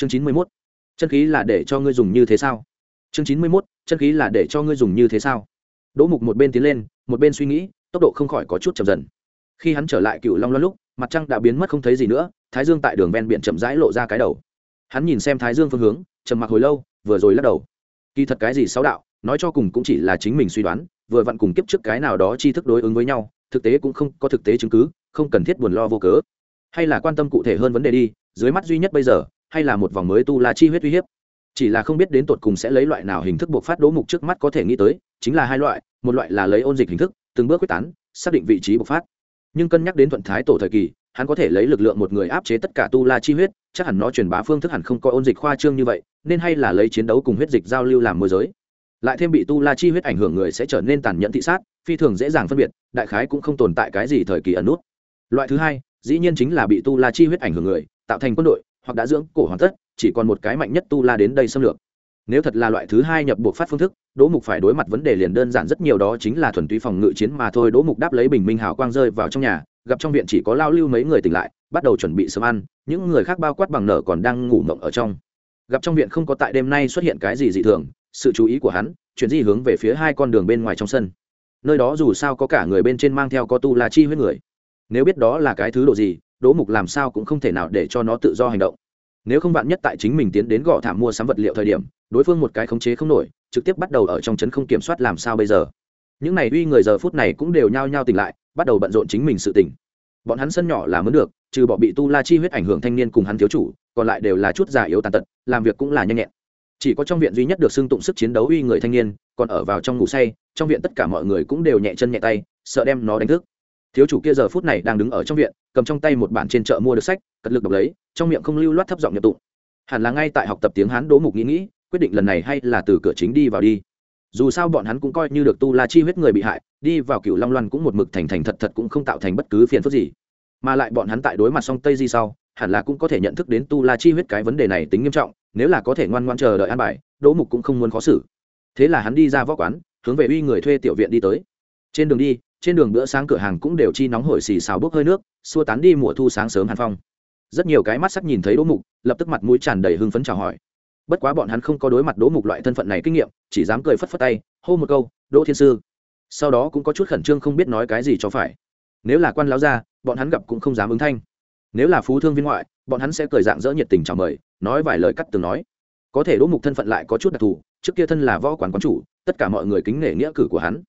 chương chín mươi mốt, chân khí là để cho ngươi dùng như thế sao? Chương chín mươi mốt, chân khí là để cho ngươi dùng như thế sao? Đỗ mục một bên tiến lên, một bên suy nghĩ, tốc độ không khỏi có chút chậm dần. Khi hắn trở lại cựu long loan lúc, mặt trăng đã biến mất không thấy gì nữa, thái dương tại đường ven biển chậm rãi lộ ra cái đầu. Hắn nhìn xem thái dương phương hướng, trầm mặc hồi lâu, vừa rồi lắc đầu. Kỳ thật cái gì sáu đạo, nói cho cùng cũng chỉ là chính mình suy đoán, vừa vặn cùng kiếp trước cái nào đó chi thức đối ứng với nhau, thực tế cũng không có thực tế chứng cứ, không cần thiết buồn lo vô cớ. Hay là quan tâm cụ thể hơn vấn đề đi, dưới mắt duy nhất bây giờ hay là một vòng mới tu la chi huyết uy hiếp. Chỉ là không biết đến tột cùng sẽ lấy loại nào hình thức buộc phát đố mục trước mắt có thể nghĩ tới, chính là hai loại, một loại là lấy ôn dịch hình thức, từng bước quyết tán, xác định vị trí bộc phát. Nhưng cân nhắc đến thuận thái tổ thời kỳ, hắn có thể lấy lực lượng một người áp chế tất cả tu la chi huyết, chắc hẳn nó truyền bá phương thức hẳn không có ôn dịch khoa trương như vậy, nên hay là lấy chiến đấu cùng huyết dịch giao lưu làm môi giới. Lại thêm bị tu la chi huyết ảnh hưởng người sẽ trở nên tàn nhẫn thị sát, phi thường dễ dàng phân biệt, đại khái cũng không tồn tại cái gì thời kỳ ẩn nút. Loại thứ hai, dĩ nhiên chính là bị tu la chi huyết ảnh hưởng người, tạo thành quân đội hoặc đã dưỡng cổ hoàn tất, chỉ còn một cái mạnh nhất tu la đến đây xâm lược. Nếu thật là loại thứ hai nhập buộc phát phương thức, đỗ mục phải đối mặt vấn đề liền đơn giản rất nhiều đó chính là thuần túy phòng ngự chiến mà thôi. Đỗ mục đáp lấy bình minh hào quang rơi vào trong nhà, gặp trong viện chỉ có lao lưu mấy người tỉnh lại, bắt đầu chuẩn bị sớm ăn, những người khác bao quát bằng nở còn đang ngủ mộng ở trong. Gặp trong viện không có tại đêm nay xuất hiện cái gì dị thường, sự chú ý của hắn chuyển di hướng về phía hai con đường bên ngoài trong sân. Nơi đó dù sao có cả người bên trên mang theo có tu la chi huyết người. Nếu biết đó là cái thứ độ gì đỗ mục làm sao cũng không thể nào để cho nó tự do hành động. Nếu không bạn nhất tại chính mình tiến đến gõ thảm mua sắm vật liệu thời điểm, đối phương một cái khống chế không nổi, trực tiếp bắt đầu ở trong trấn không kiểm soát làm sao bây giờ. Những này uy người giờ phút này cũng đều nhao nhao tỉnh lại, bắt đầu bận rộn chính mình sự tỉnh bọn hắn sân nhỏ là muốn được, trừ bỏ bị tu la chi huyết ảnh hưởng thanh niên cùng hắn thiếu chủ, còn lại đều là chút già yếu tàn tật, làm việc cũng là nhanh nhẹn. Chỉ có trong viện duy nhất được xưng tụng sức chiến đấu uy người thanh niên, còn ở vào trong ngủ say, trong viện tất cả mọi người cũng đều nhẹ chân nhẹ tay, sợ đem nó đánh thức thiếu chủ kia giờ phút này đang đứng ở trong viện, cầm trong tay một bản trên chợ mua được sách, cật lực đọc lấy, trong miệng không lưu loát thấp giọng nhập tụng. Hẳn là ngay tại học tập tiếng hán đỗ mục nghĩ nghĩ, quyết định lần này hay là từ cửa chính đi vào đi. Dù sao bọn hắn cũng coi như được tu la chi huyết người bị hại, đi vào cựu long loan cũng một mực thành thành thật thật cũng không tạo thành bất cứ phiền phức gì. Mà lại bọn hắn tại đối mặt song tây di sau, hẳn là cũng có thể nhận thức đến tu la chi huyết cái vấn đề này tính nghiêm trọng, nếu là có thể ngoan ngoan chờ đợi an bài, đỗ mục cũng không muốn khó xử. Thế là hắn đi ra võ quán, hướng về uy người thuê tiểu viện đi tới. Trên đường đi trên đường bữa sáng cửa hàng cũng đều chi nóng hổi xì xào bốc hơi nước, xua tán đi mùa thu sáng sớm hàn phong. Rất nhiều cái mắt sắc nhìn thấy đỗ mục, lập tức mặt mũi tràn đầy hưng phấn chào hỏi. Bất quá bọn hắn không có đối mặt đỗ mục loại thân phận này kinh nghiệm, chỉ dám cười phất phất tay, hô một câu, đỗ thiên sư. Sau đó cũng có chút khẩn trương không biết nói cái gì cho phải. Nếu là quan láo gia, bọn hắn gặp cũng không dám ứng thanh. Nếu là phú thương viên ngoại, bọn hắn sẽ cười dạng dỡ nhiệt tình chào mời, nói vài lời cắt từng nói. Có thể đỗ mục thân phận lại có chút đặc thù, trước kia thân là võ quán quán chủ, tất cả mọi người kính nể nghĩa cử của hắn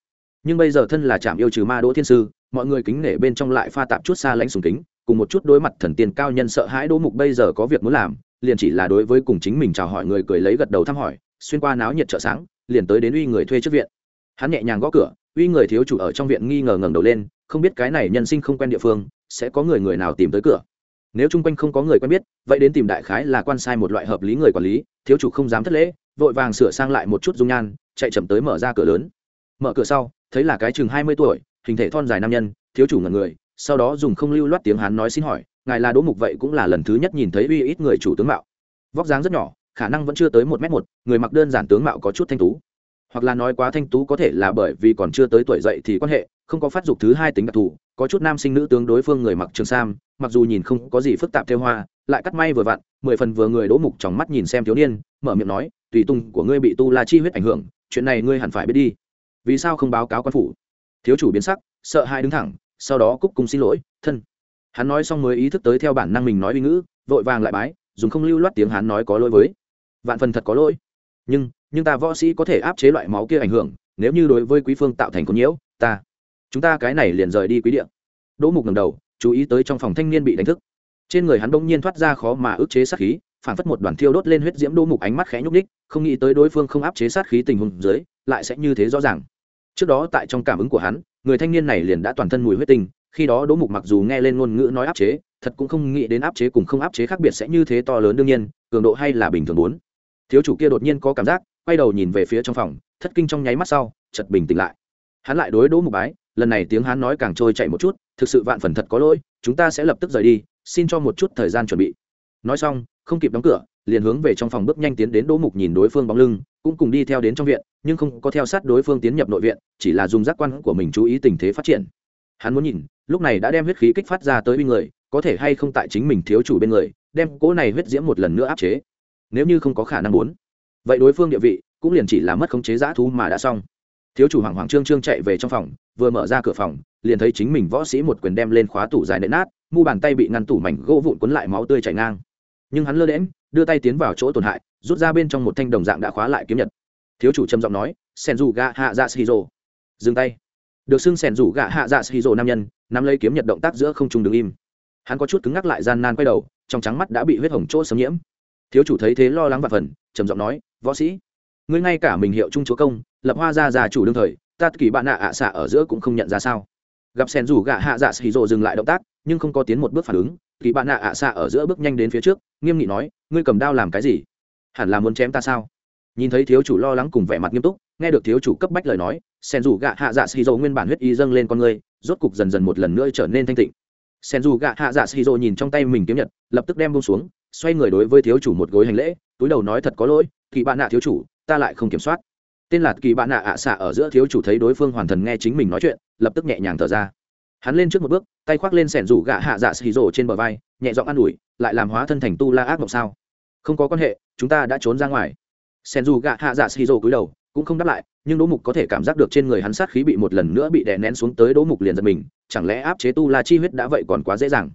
nhưng bây giờ thân là trạm yêu trừ ma đỗ thiên sư, mọi người kính nể bên trong lại pha tạp chút xa lãnh sùng kính, cùng một chút đối mặt thần tiên cao nhân sợ hãi đỗ mục bây giờ có việc muốn làm, liền chỉ là đối với cùng chính mình chào hỏi người cười lấy gật đầu thăm hỏi, xuyên qua náo nhiệt chợ sáng, liền tới đến uy người thuê trước viện. Hắn nhẹ nhàng gõ cửa, uy người thiếu chủ ở trong viện nghi ngờ ngẩng đầu lên, không biết cái này nhân sinh không quen địa phương, sẽ có người người nào tìm tới cửa. Nếu chung quanh không có người quen biết, vậy đến tìm đại khái là quan sai một loại hợp lý người quản lý, thiếu chủ không dám thất lễ, vội vàng sửa sang lại một chút dung nhan, chạy chậm tới mở ra cửa lớn mở cửa sau, thấy là cái chừng hai mươi tuổi, hình thể thon dài nam nhân, thiếu chủ ngần người, sau đó dùng không lưu loát tiếng hán nói xin hỏi, ngài là đỗ mục vậy cũng là lần thứ nhất nhìn thấy uy ít người chủ tướng mạo. Vóc dáng rất nhỏ, khả năng vẫn chưa tới một m một, người mặc đơn giản tướng mạo có chút thanh tú. Hoặc là nói quá thanh tú có thể là bởi vì còn chưa tới tuổi dậy thì quan hệ, không có phát dục thứ hai tính đặc thù, có chút nam sinh nữ tướng đối phương người mặc trường sam, mặc dù nhìn không có gì phức tạp theo hoa, lại cắt may vừa vặn, mười phần vừa người đỗ mục trong mắt nhìn xem thiếu niên, mở miệng nói, tùy tung của ngươi bị tu la chi huyết ảnh hưởng, chuyện này ngươi hẳn phải biết đi vì sao không báo cáo quan phủ? Thiếu chủ biến sắc, sợ hai đứng thẳng, sau đó cúc cung xin lỗi, thân. Hắn nói xong mới ý thức tới theo bản năng mình nói uy ngữ, vội vàng lại bái, dùng không lưu loát tiếng hắn nói có lỗi với. Vạn phần thật có lỗi. Nhưng nhưng ta võ sĩ có thể áp chế loại máu kia ảnh hưởng, nếu như đối với quý phương tạo thành con nhiễu, ta, chúng ta cái này liền rời đi quý địa. Đỗ mục ngầm đầu, chú ý tới trong phòng thanh niên bị đánh thức. Trên người hắn bỗng nhiên thoát ra khó mà ức chế sát khí, phản phất một đoàn thiêu đốt lên huyết diễm đỗ mục ánh mắt khẽ nhúc ních không nghĩ tới đối phương không áp chế sát khí tình huống dưới, lại sẽ như thế rõ ràng trước đó tại trong cảm ứng của hắn, người thanh niên này liền đã toàn thân mùi huyết tinh, khi đó đỗ mục mặc dù nghe lên ngôn ngữ nói áp chế, thật cũng không nghĩ đến áp chế cùng không áp chế khác biệt sẽ như thế to lớn đương nhiên, cường độ hay là bình thường bốn. Thiếu chủ kia đột nhiên có cảm giác, quay đầu nhìn về phía trong phòng, thất kinh trong nháy mắt sau chật bình tĩnh lại. Hắn lại đối đỗ mục bái, lần này tiếng hắn nói càng trôi chạy một chút, thực sự vạn phần thật có lỗi, chúng ta sẽ lập tức rời đi, xin cho một chút thời gian chuẩn bị. Nói xong, không kịp đóng cửa, liền hướng về trong phòng bước nhanh tiến đến đỗ mục nhìn đối phương bóng lưng cũng cùng đi theo đến trong viện, nhưng không có theo sát đối phương tiến nhập nội viện, chỉ là dùng giác quan của mình chú ý tình thế phát triển. Hắn muốn nhìn, lúc này đã đem huyết khí kích phát ra tới bên người, có thể hay không tại chính mình thiếu chủ bên người, đem cỗ này huyết diễm một lần nữa áp chế. Nếu như không có khả năng muốn, vậy đối phương địa vị cũng liền chỉ là mất khống chế giã thú mà đã xong. Thiếu chủ hoàng hoàng trương trương chạy về trong phòng, vừa mở ra cửa phòng, liền thấy chính mình võ sĩ một quyền đem lên khóa tủ dài nện nát, mu bàn tay bị ngăn tủ mảnh gỗ vụn cuốn lại máu tươi chảy ngang. Nhưng hắn lơ đễm đưa tay tiến vào chỗ tổn hại rút ra bên trong một thanh đồng dạng đã khóa lại kiếm nhật. Thiếu chủ trầm giọng nói sen dù gạ hạ dạ shizu dừng tay. Được xưng sen dù gạ hạ dạ shizu nam nhân, nắm lấy kiếm nhật động tác giữa không trung đứng im. Hắn có chút cứng ngắc lại gian nan quay đầu, trong trắng mắt đã bị huyết hồng chỗ xâm nhiễm. Thiếu chủ thấy thế lo lắng và phần, trầm giọng nói, võ sĩ, ngươi ngay cả mình hiệu trung chúa công, lập hoa ra già chủ đương thời, ta kỳ bạn nạ ạ xạ ở giữa cũng không nhận ra sao. Gặp sen rủ gạ hạ dạ xì rộ dừng lại động tác, nhưng không có tiến một bước phản ứng, kỳ bạn nạ ạ xạ ở giữa bước nhanh đến phía trước, nghiêm nghị nói, ngươi cầm đao làm cái gì? Hẳn là muốn chém ta sao? Nhìn thấy thiếu chủ lo lắng cùng vẻ mặt nghiêm túc, nghe được thiếu chủ cấp bách lời nói sen dù gạ hạ dạ xì dầu nguyên bản huyết y dâng lên con ngươi rốt cục dần dần một lần nữa trở nên thanh tịnh. Sen dù gạ hạ dạ xì dầu nhìn trong tay mình kiếm nhật, lập tức đem bông xuống, xoay người đối với thiếu chủ một gối hành lễ, túi đầu nói thật có lỗi, kỳ bạn nạ thiếu chủ, ta lại không kiểm soát. Tên là kỳ bạn nạ ạ xạ ở giữa thiếu chủ thấy đối phương hoàn thần nghe chính mình nói chuyện, lập tức nhẹ nhàng thở ra. Hắn lên trước một bước, tay khoác lên sẻn rủ gạ hạ dạ xì rổ trên bờ vai, nhẹ giọng an ủi, lại làm hóa thân thành tu la ác mộng sao? Không có quan hệ, chúng ta đã trốn ra ngoài. Sen dù gạ hạ dạ xì rổ cúi đầu, cũng không đáp lại, nhưng đỗ mục có thể cảm giác được trên người hắn sát khí bị một lần nữa bị đè nén xuống tới đỗ mục liền giật mình, chẳng lẽ áp chế tu la chi huyết đã vậy còn quá dễ dàng?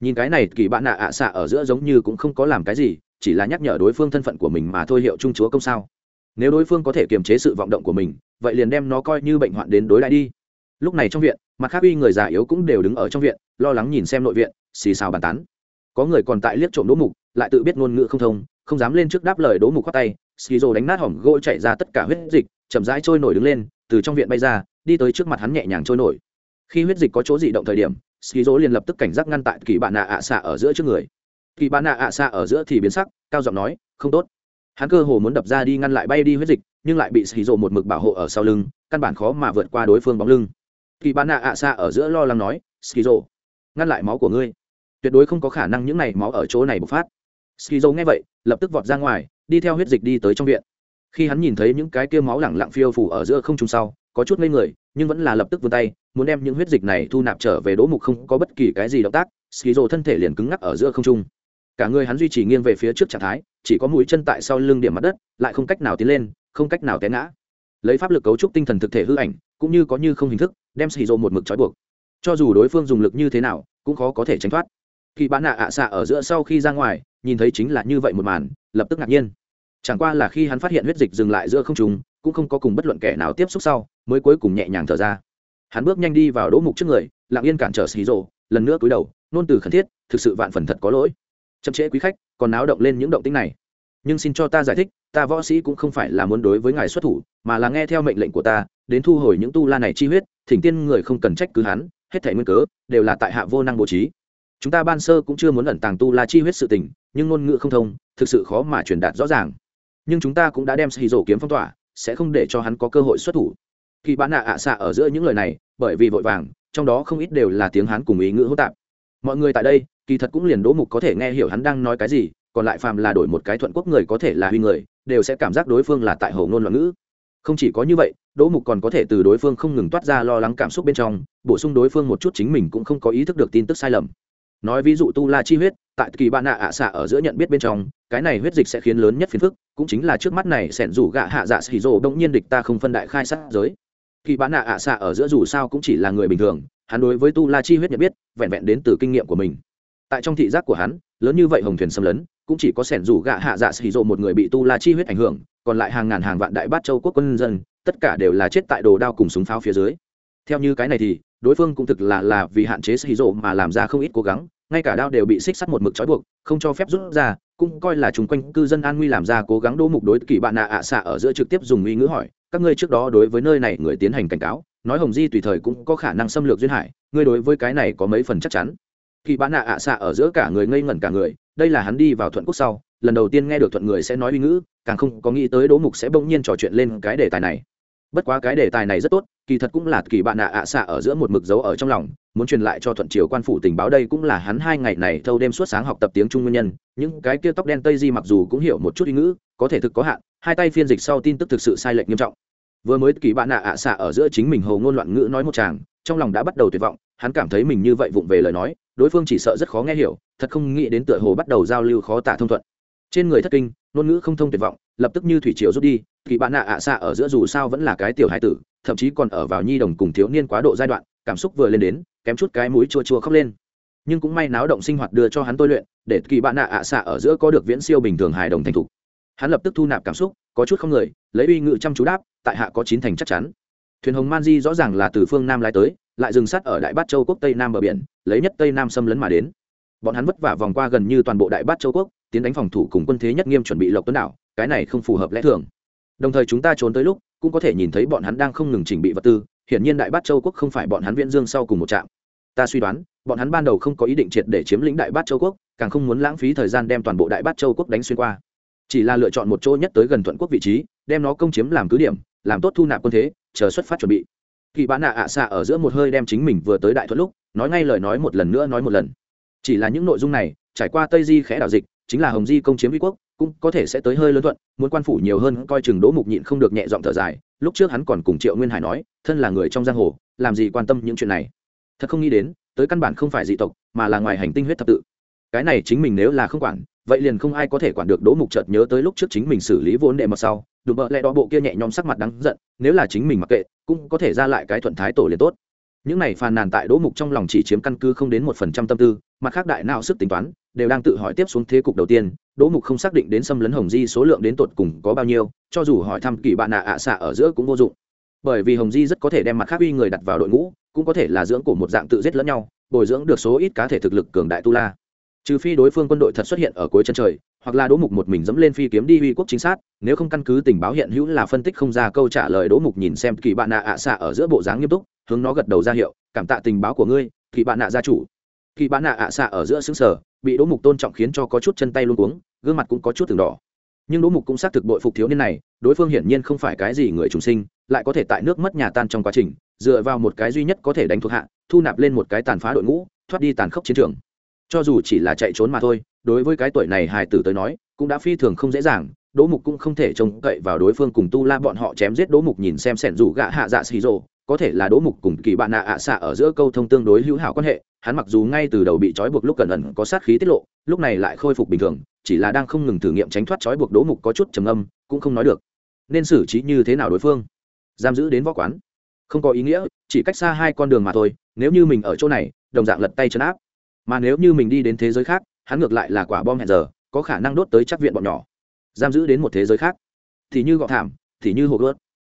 Nhìn cái này, kỳ bạn nạ ạ xạ ở giữa giống như cũng không có làm cái gì, chỉ là nhắc nhở đối phương thân phận của mình mà thôi hiệu trung chúa công sao. Nếu đối phương có thể kiềm chế sự vọng động của mình, vậy liền đem nó coi như bệnh hoạn đến đối lại đi. Lúc này trong viện, mặt khác uy người già yếu cũng đều đứng ở trong viện, lo lắng nhìn xem nội viện, xì xào bàn tán. Có người còn tại liếc trộm đỗ mục lại tự biết ngôn ngữ không thông, không dám lên trước đáp lời đỗ mục khoác tay, skizo đánh nát hỏng gỗ chạy ra tất cả huyết dịch, chậm rãi trôi nổi đứng lên, từ trong viện bay ra, đi tới trước mặt hắn nhẹ nhàng trôi nổi. Khi huyết dịch có chỗ dị động thời điểm, skizo liền lập tức cảnh giác ngăn tại kỳ bạn nạ ạ xạ ở giữa trước người. Kỳ bạn nạ ạ xạ ở giữa thì biến sắc, cao giọng nói, không tốt. Hắn cơ hồ muốn đập ra đi ngăn lại bay đi huyết dịch, nhưng lại bị ski rô một mực bảo hộ ở sau lưng, căn bản khó mà vượt qua đối phương bóng lưng. Kỳ bạn nạ ạ xạ ở giữa lo lắng nói, skizo, ngăn lại máu của ngươi. Tuyệt đối không có khả năng những này máu ở chỗ này bộc phát skizo nghe vậy, lập tức vọt ra ngoài, đi theo huyết dịch đi tới trong viện. Khi hắn nhìn thấy những cái kia máu lẳng lặng phiêu phủ ở giữa không trung sau, có chút ngây người, nhưng vẫn là lập tức vươn tay, muốn đem những huyết dịch này thu nạp trở về đỗ mục không có bất kỳ cái gì động tác, skizo thân thể liền cứng ngắc ở giữa không trung. Cả người hắn duy trì nghiêng về phía trước trạng thái, chỉ có mũi chân tại sau lưng điểm mặt đất, lại không cách nào tiến lên, không cách nào té ngã. Lấy pháp lực cấu trúc tinh thần thực thể hư ảnh, cũng như có như không hình thức, đem xì một mực trói buộc. Cho dù đối phương dùng lực như thế nào, cũng khó có thể tránh thoát khi bán nạ ạ xạ ở giữa sau khi ra ngoài, nhìn thấy chính là như vậy một màn, lập tức ngạc nhiên. Chẳng qua là khi hắn phát hiện huyết dịch dừng lại giữa không trùng cũng không có cùng bất luận kẻ nào tiếp xúc sau, mới cuối cùng nhẹ nhàng thở ra. Hắn bước nhanh đi vào đỗ mục trước người, lặng yên cản trở xì rộ lần nữa cúi đầu, nôn từ khẩn thiết, thực sự vạn phần thật có lỗi. Chậm trễ quý khách, còn náo động lên những động tĩnh này. Nhưng xin cho ta giải thích, ta võ sĩ cũng không phải là muốn đối với ngài xuất thủ, mà là nghe theo mệnh lệnh của ta, đến thu hồi những tu la này chi huyết, thỉnh tiên người không cần trách cứ hắn, hết thể nguyên cớ, đều là tại hạ vô năng bố trí chúng ta ban sơ cũng chưa muốn ẩn tàng tu la chi huyết sự tình, nhưng ngôn ngữ không thông, thực sự khó mà truyền đạt rõ ràng. Nhưng chúng ta cũng đã đem xì rổ kiếm phong tỏa, sẽ không để cho hắn có cơ hội xuất thủ. Khi bán nạ ạ xạ ở giữa những lời này, bởi vì vội vàng, trong đó không ít đều là tiếng hắn cùng ý ngữ hỗn tạp. Mọi người tại đây, kỳ thật cũng liền đỗ mục có thể nghe hiểu hắn đang nói cái gì, còn lại phàm là đổi một cái thuận quốc người có thể là huy người, đều sẽ cảm giác đối phương là tại hầu ngôn loạn ngữ. Không chỉ có như vậy, đỗ mục còn có thể từ đối phương không ngừng toát ra lo lắng cảm xúc bên trong, bổ sung đối phương một chút chính mình cũng không có ý thức được tin tức sai lầm nói ví dụ tu la chi huyết, tại kỳ bạn nạ ạ xạ ở giữa nhận biết bên trong, cái này huyết dịch sẽ khiến lớn nhất phiền phức, cũng chính là trước mắt này sẻn rủ gạ hạ dạ xì rồ đông nhiên địch ta không phân đại khai sát giới. Kỳ bạn nạ ạ xạ ở giữa dù sao cũng chỉ là người bình thường, hắn đối với tu la chi huyết nhận biết, vẹn vẹn đến từ kinh nghiệm của mình. Tại trong thị giác của hắn, lớn như vậy hồng thuyền xâm lấn, cũng chỉ có sẻn rủ gạ hạ dạ xì rộ một người bị tu la chi huyết ảnh hưởng, còn lại hàng ngàn hàng vạn đại bát châu quốc quân dân, tất cả đều là chết tại đồ đao cùng súng pháo phía dưới. Theo như cái này thì, đối phương cũng thực là là vì hạn chế xì rộ mà làm ra không ít cố gắng ngay cả đao đều bị xích sắt một mực trói buộc, không cho phép rút ra, cũng coi là chung quanh cư dân an nguy làm ra cố gắng đỗ mục đối kỳ bạn nạ ạ xạ ở giữa trực tiếp dùng uy ngữ hỏi, các ngươi trước đó đối với nơi này người tiến hành cảnh cáo, nói hồng di tùy thời cũng có khả năng xâm lược duyên hải, ngươi đối với cái này có mấy phần chắc chắn. Kỳ bạn nạ ạ xạ ở giữa cả người ngây ngẩn cả người, đây là hắn đi vào thuận quốc sau, lần đầu tiên nghe được thuận người sẽ nói uy ngữ, càng không có nghĩ tới đỗ mục sẽ bỗng nhiên trò chuyện lên cái đề tài này. Bất quá cái đề tài này rất tốt, kỳ thật cũng là kỳ bạn nạ ạ xạ ở giữa một mực dấu ở trong lòng muốn truyền lại cho thuận triều quan phủ tình báo đây cũng là hắn hai ngày này thâu đêm suốt sáng học tập tiếng trung nguyên nhân. Những cái kia tóc đen tây di mặc dù cũng hiểu một chút ý ngữ, có thể thực có hạn, hai tay phiên dịch sau tin tức thực sự sai lệch nghiêm trọng. Vừa mới kỳ bạn nạ ạ xạ ở giữa chính mình hầu ngôn loạn ngữ nói một chàng, trong lòng đã bắt đầu tuyệt vọng, hắn cảm thấy mình như vậy vụng về lời nói, đối phương chỉ sợ rất khó nghe hiểu, thật không nghĩ đến tựa hồ bắt đầu giao lưu khó tả thông thuận. Trên người thất kinh, ngôn ngữ không thông tuyệt vọng, lập tức như thủy triều rút đi, kỳ bạn nạ ạ xạ ở giữa dù sao vẫn là cái tiểu hải tử, thậm chí còn ở vào nhi đồng cùng thiếu niên quá độ giai đoạn cảm xúc vừa lên đến, kém chút cái mũi chua chua khóc lên. Nhưng cũng may náo động sinh hoạt đưa cho hắn tôi luyện, để kỳ bạn nạ ạ xạ ở giữa có được viễn siêu bình thường hài đồng thành thục. Hắn lập tức thu nạp cảm xúc, có chút không người, lấy uy ngự chăm chú đáp, tại hạ có chín thành chắc chắn. Thuyền hồng man di rõ ràng là từ phương nam lái tới, lại dừng sát ở đại bát châu quốc tây nam bờ biển, lấy nhất tây nam xâm lấn mà đến. Bọn hắn vất vả vòng qua gần như toàn bộ đại bát châu quốc, tiến đánh phòng thủ cùng quân thế nhất nghiêm chuẩn bị lộc tuấn đảo, cái này không phù hợp lẽ thường. Đồng thời chúng ta trốn tới lúc, cũng có thể nhìn thấy bọn hắn đang không ngừng chỉnh bị vật tư hiển nhiên đại bát châu quốc không phải bọn hắn viễn dương sau cùng một trạm. Ta suy đoán, bọn hắn ban đầu không có ý định triệt để chiếm lĩnh đại bát châu quốc, càng không muốn lãng phí thời gian đem toàn bộ đại bát châu quốc đánh xuyên qua. Chỉ là lựa chọn một chỗ nhất tới gần thuận quốc vị trí, đem nó công chiếm làm cứ điểm, làm tốt thu nạp quân thế, chờ xuất phát chuẩn bị. Kỳ bán nạ ạ xạ ở giữa một hơi đem chính mình vừa tới đại thuận lúc, nói ngay lời nói một lần nữa nói một lần. Chỉ là những nội dung này, trải qua tây di khẽ đảo dịch chính là hồng di công chiếm vi quốc, cũng có thể sẽ tới hơi lớn thuận, muốn quan phủ nhiều hơn, coi chừng đỗ mục nhịn không được nhẹ giọng thở dài, lúc trước hắn còn cùng triệu nguyên hải nói, thân là người trong giang hồ, làm gì quan tâm những chuyện này. Thật không nghĩ đến, tới căn bản không phải dị tộc, mà là ngoài hành tinh huyết thập tự. Cái này chính mình nếu là không quản, vậy liền không ai có thể quản được đỗ mục chợt nhớ tới lúc trước chính mình xử lý vốn đệ mật sau, đùm bợ lẽ đó bộ kia nhẹ nhõm sắc mặt đắng giận, nếu là chính mình mặc kệ, cũng có thể ra lại cái thuận thái tổ liền tốt những này phàn nàn tại đỗ mục trong lòng chỉ chiếm căn cứ không đến một phần trăm tâm tư mặt khác đại nào sức tính toán, đều đang tự hỏi tiếp xuống thế cục đầu tiên. Đỗ mục không xác định đến xâm lấn hồng di số lượng đến tột cùng có bao nhiêu, cho dù hỏi thăm kỳ bạn nạ ạ xạ ở giữa cũng vô dụng. Bởi vì hồng di rất có thể đem mặt khác uy người đặt vào đội ngũ, cũng có thể là dưỡng của một dạng tự giết lẫn nhau, bồi dưỡng được số ít cá thể thực lực cường đại tu la. Trừ phi đối phương quân đội thật xuất hiện ở cuối chân trời, hoặc là đỗ mục một mình dẫm lên phi kiếm đi uy quốc chính xác, nếu không căn cứ tình báo hiện hữu là phân tích không ra câu trả lời đỗ mục nhìn xem kỳ bạn nạ ạ xạ ở giữa bộ dáng nghiêm túc hướng nó gật đầu ra hiệu, cảm tạ tình báo của ngươi kỳ bạn nạ gia chủ. Kỳ bạn nạ ạ xạ ở giữa xứng sở bị đỗ mục tôn trọng khiến cho có chút chân tay luôn cuống, gương mặt cũng có chút từng đỏ. Nhưng đỗ mục cũng xác thực bội phục thiếu niên này, đối phương hiển nhiên không phải cái gì người trùng sinh, lại có thể tại nước mất nhà tan trong quá trình, dựa vào một cái duy nhất có thể đánh thuộc hạ, thu nạp lên một cái tàn phá đội ngũ, thoát đi tàn khốc chiến trường. Cho dù chỉ là chạy trốn mà thôi, đối với cái tuổi này hài tử tới nói, cũng đã phi thường không dễ dàng, đỗ mục cũng không thể trông cậy vào đối phương cùng tu la bọn họ chém giết đỗ mục nhìn xem sẻn rủ gạ hạ dạ xì rồ có thể là đỗ mục cùng kỳ bạn nạ ạ xạ ở giữa câu thông tương đối hữu hảo quan hệ, hắn mặc dù ngay từ đầu bị trói buộc lúc cẩn ẩn có sát khí tiết lộ, lúc này lại khôi phục bình thường, chỉ là đang không ngừng thử nghiệm tránh thoát trói buộc đỗ mục có chút trầm âm cũng không nói được. Nên xử trí như thế nào đối phương? Giam giữ đến võ quán. Không có ý nghĩa, chỉ cách xa hai con đường mà thôi, nếu như mình ở chỗ này, đồng dạng lật tay chấn áp. Mà nếu như mình đi đến thế giới khác, hắn ngược lại là quả bom hẹn giờ, có khả năng đốt tới chắc viện bọn nhỏ. Giam giữ đến một thế giới khác. Thì như gọ thảm, thì như hộp ướt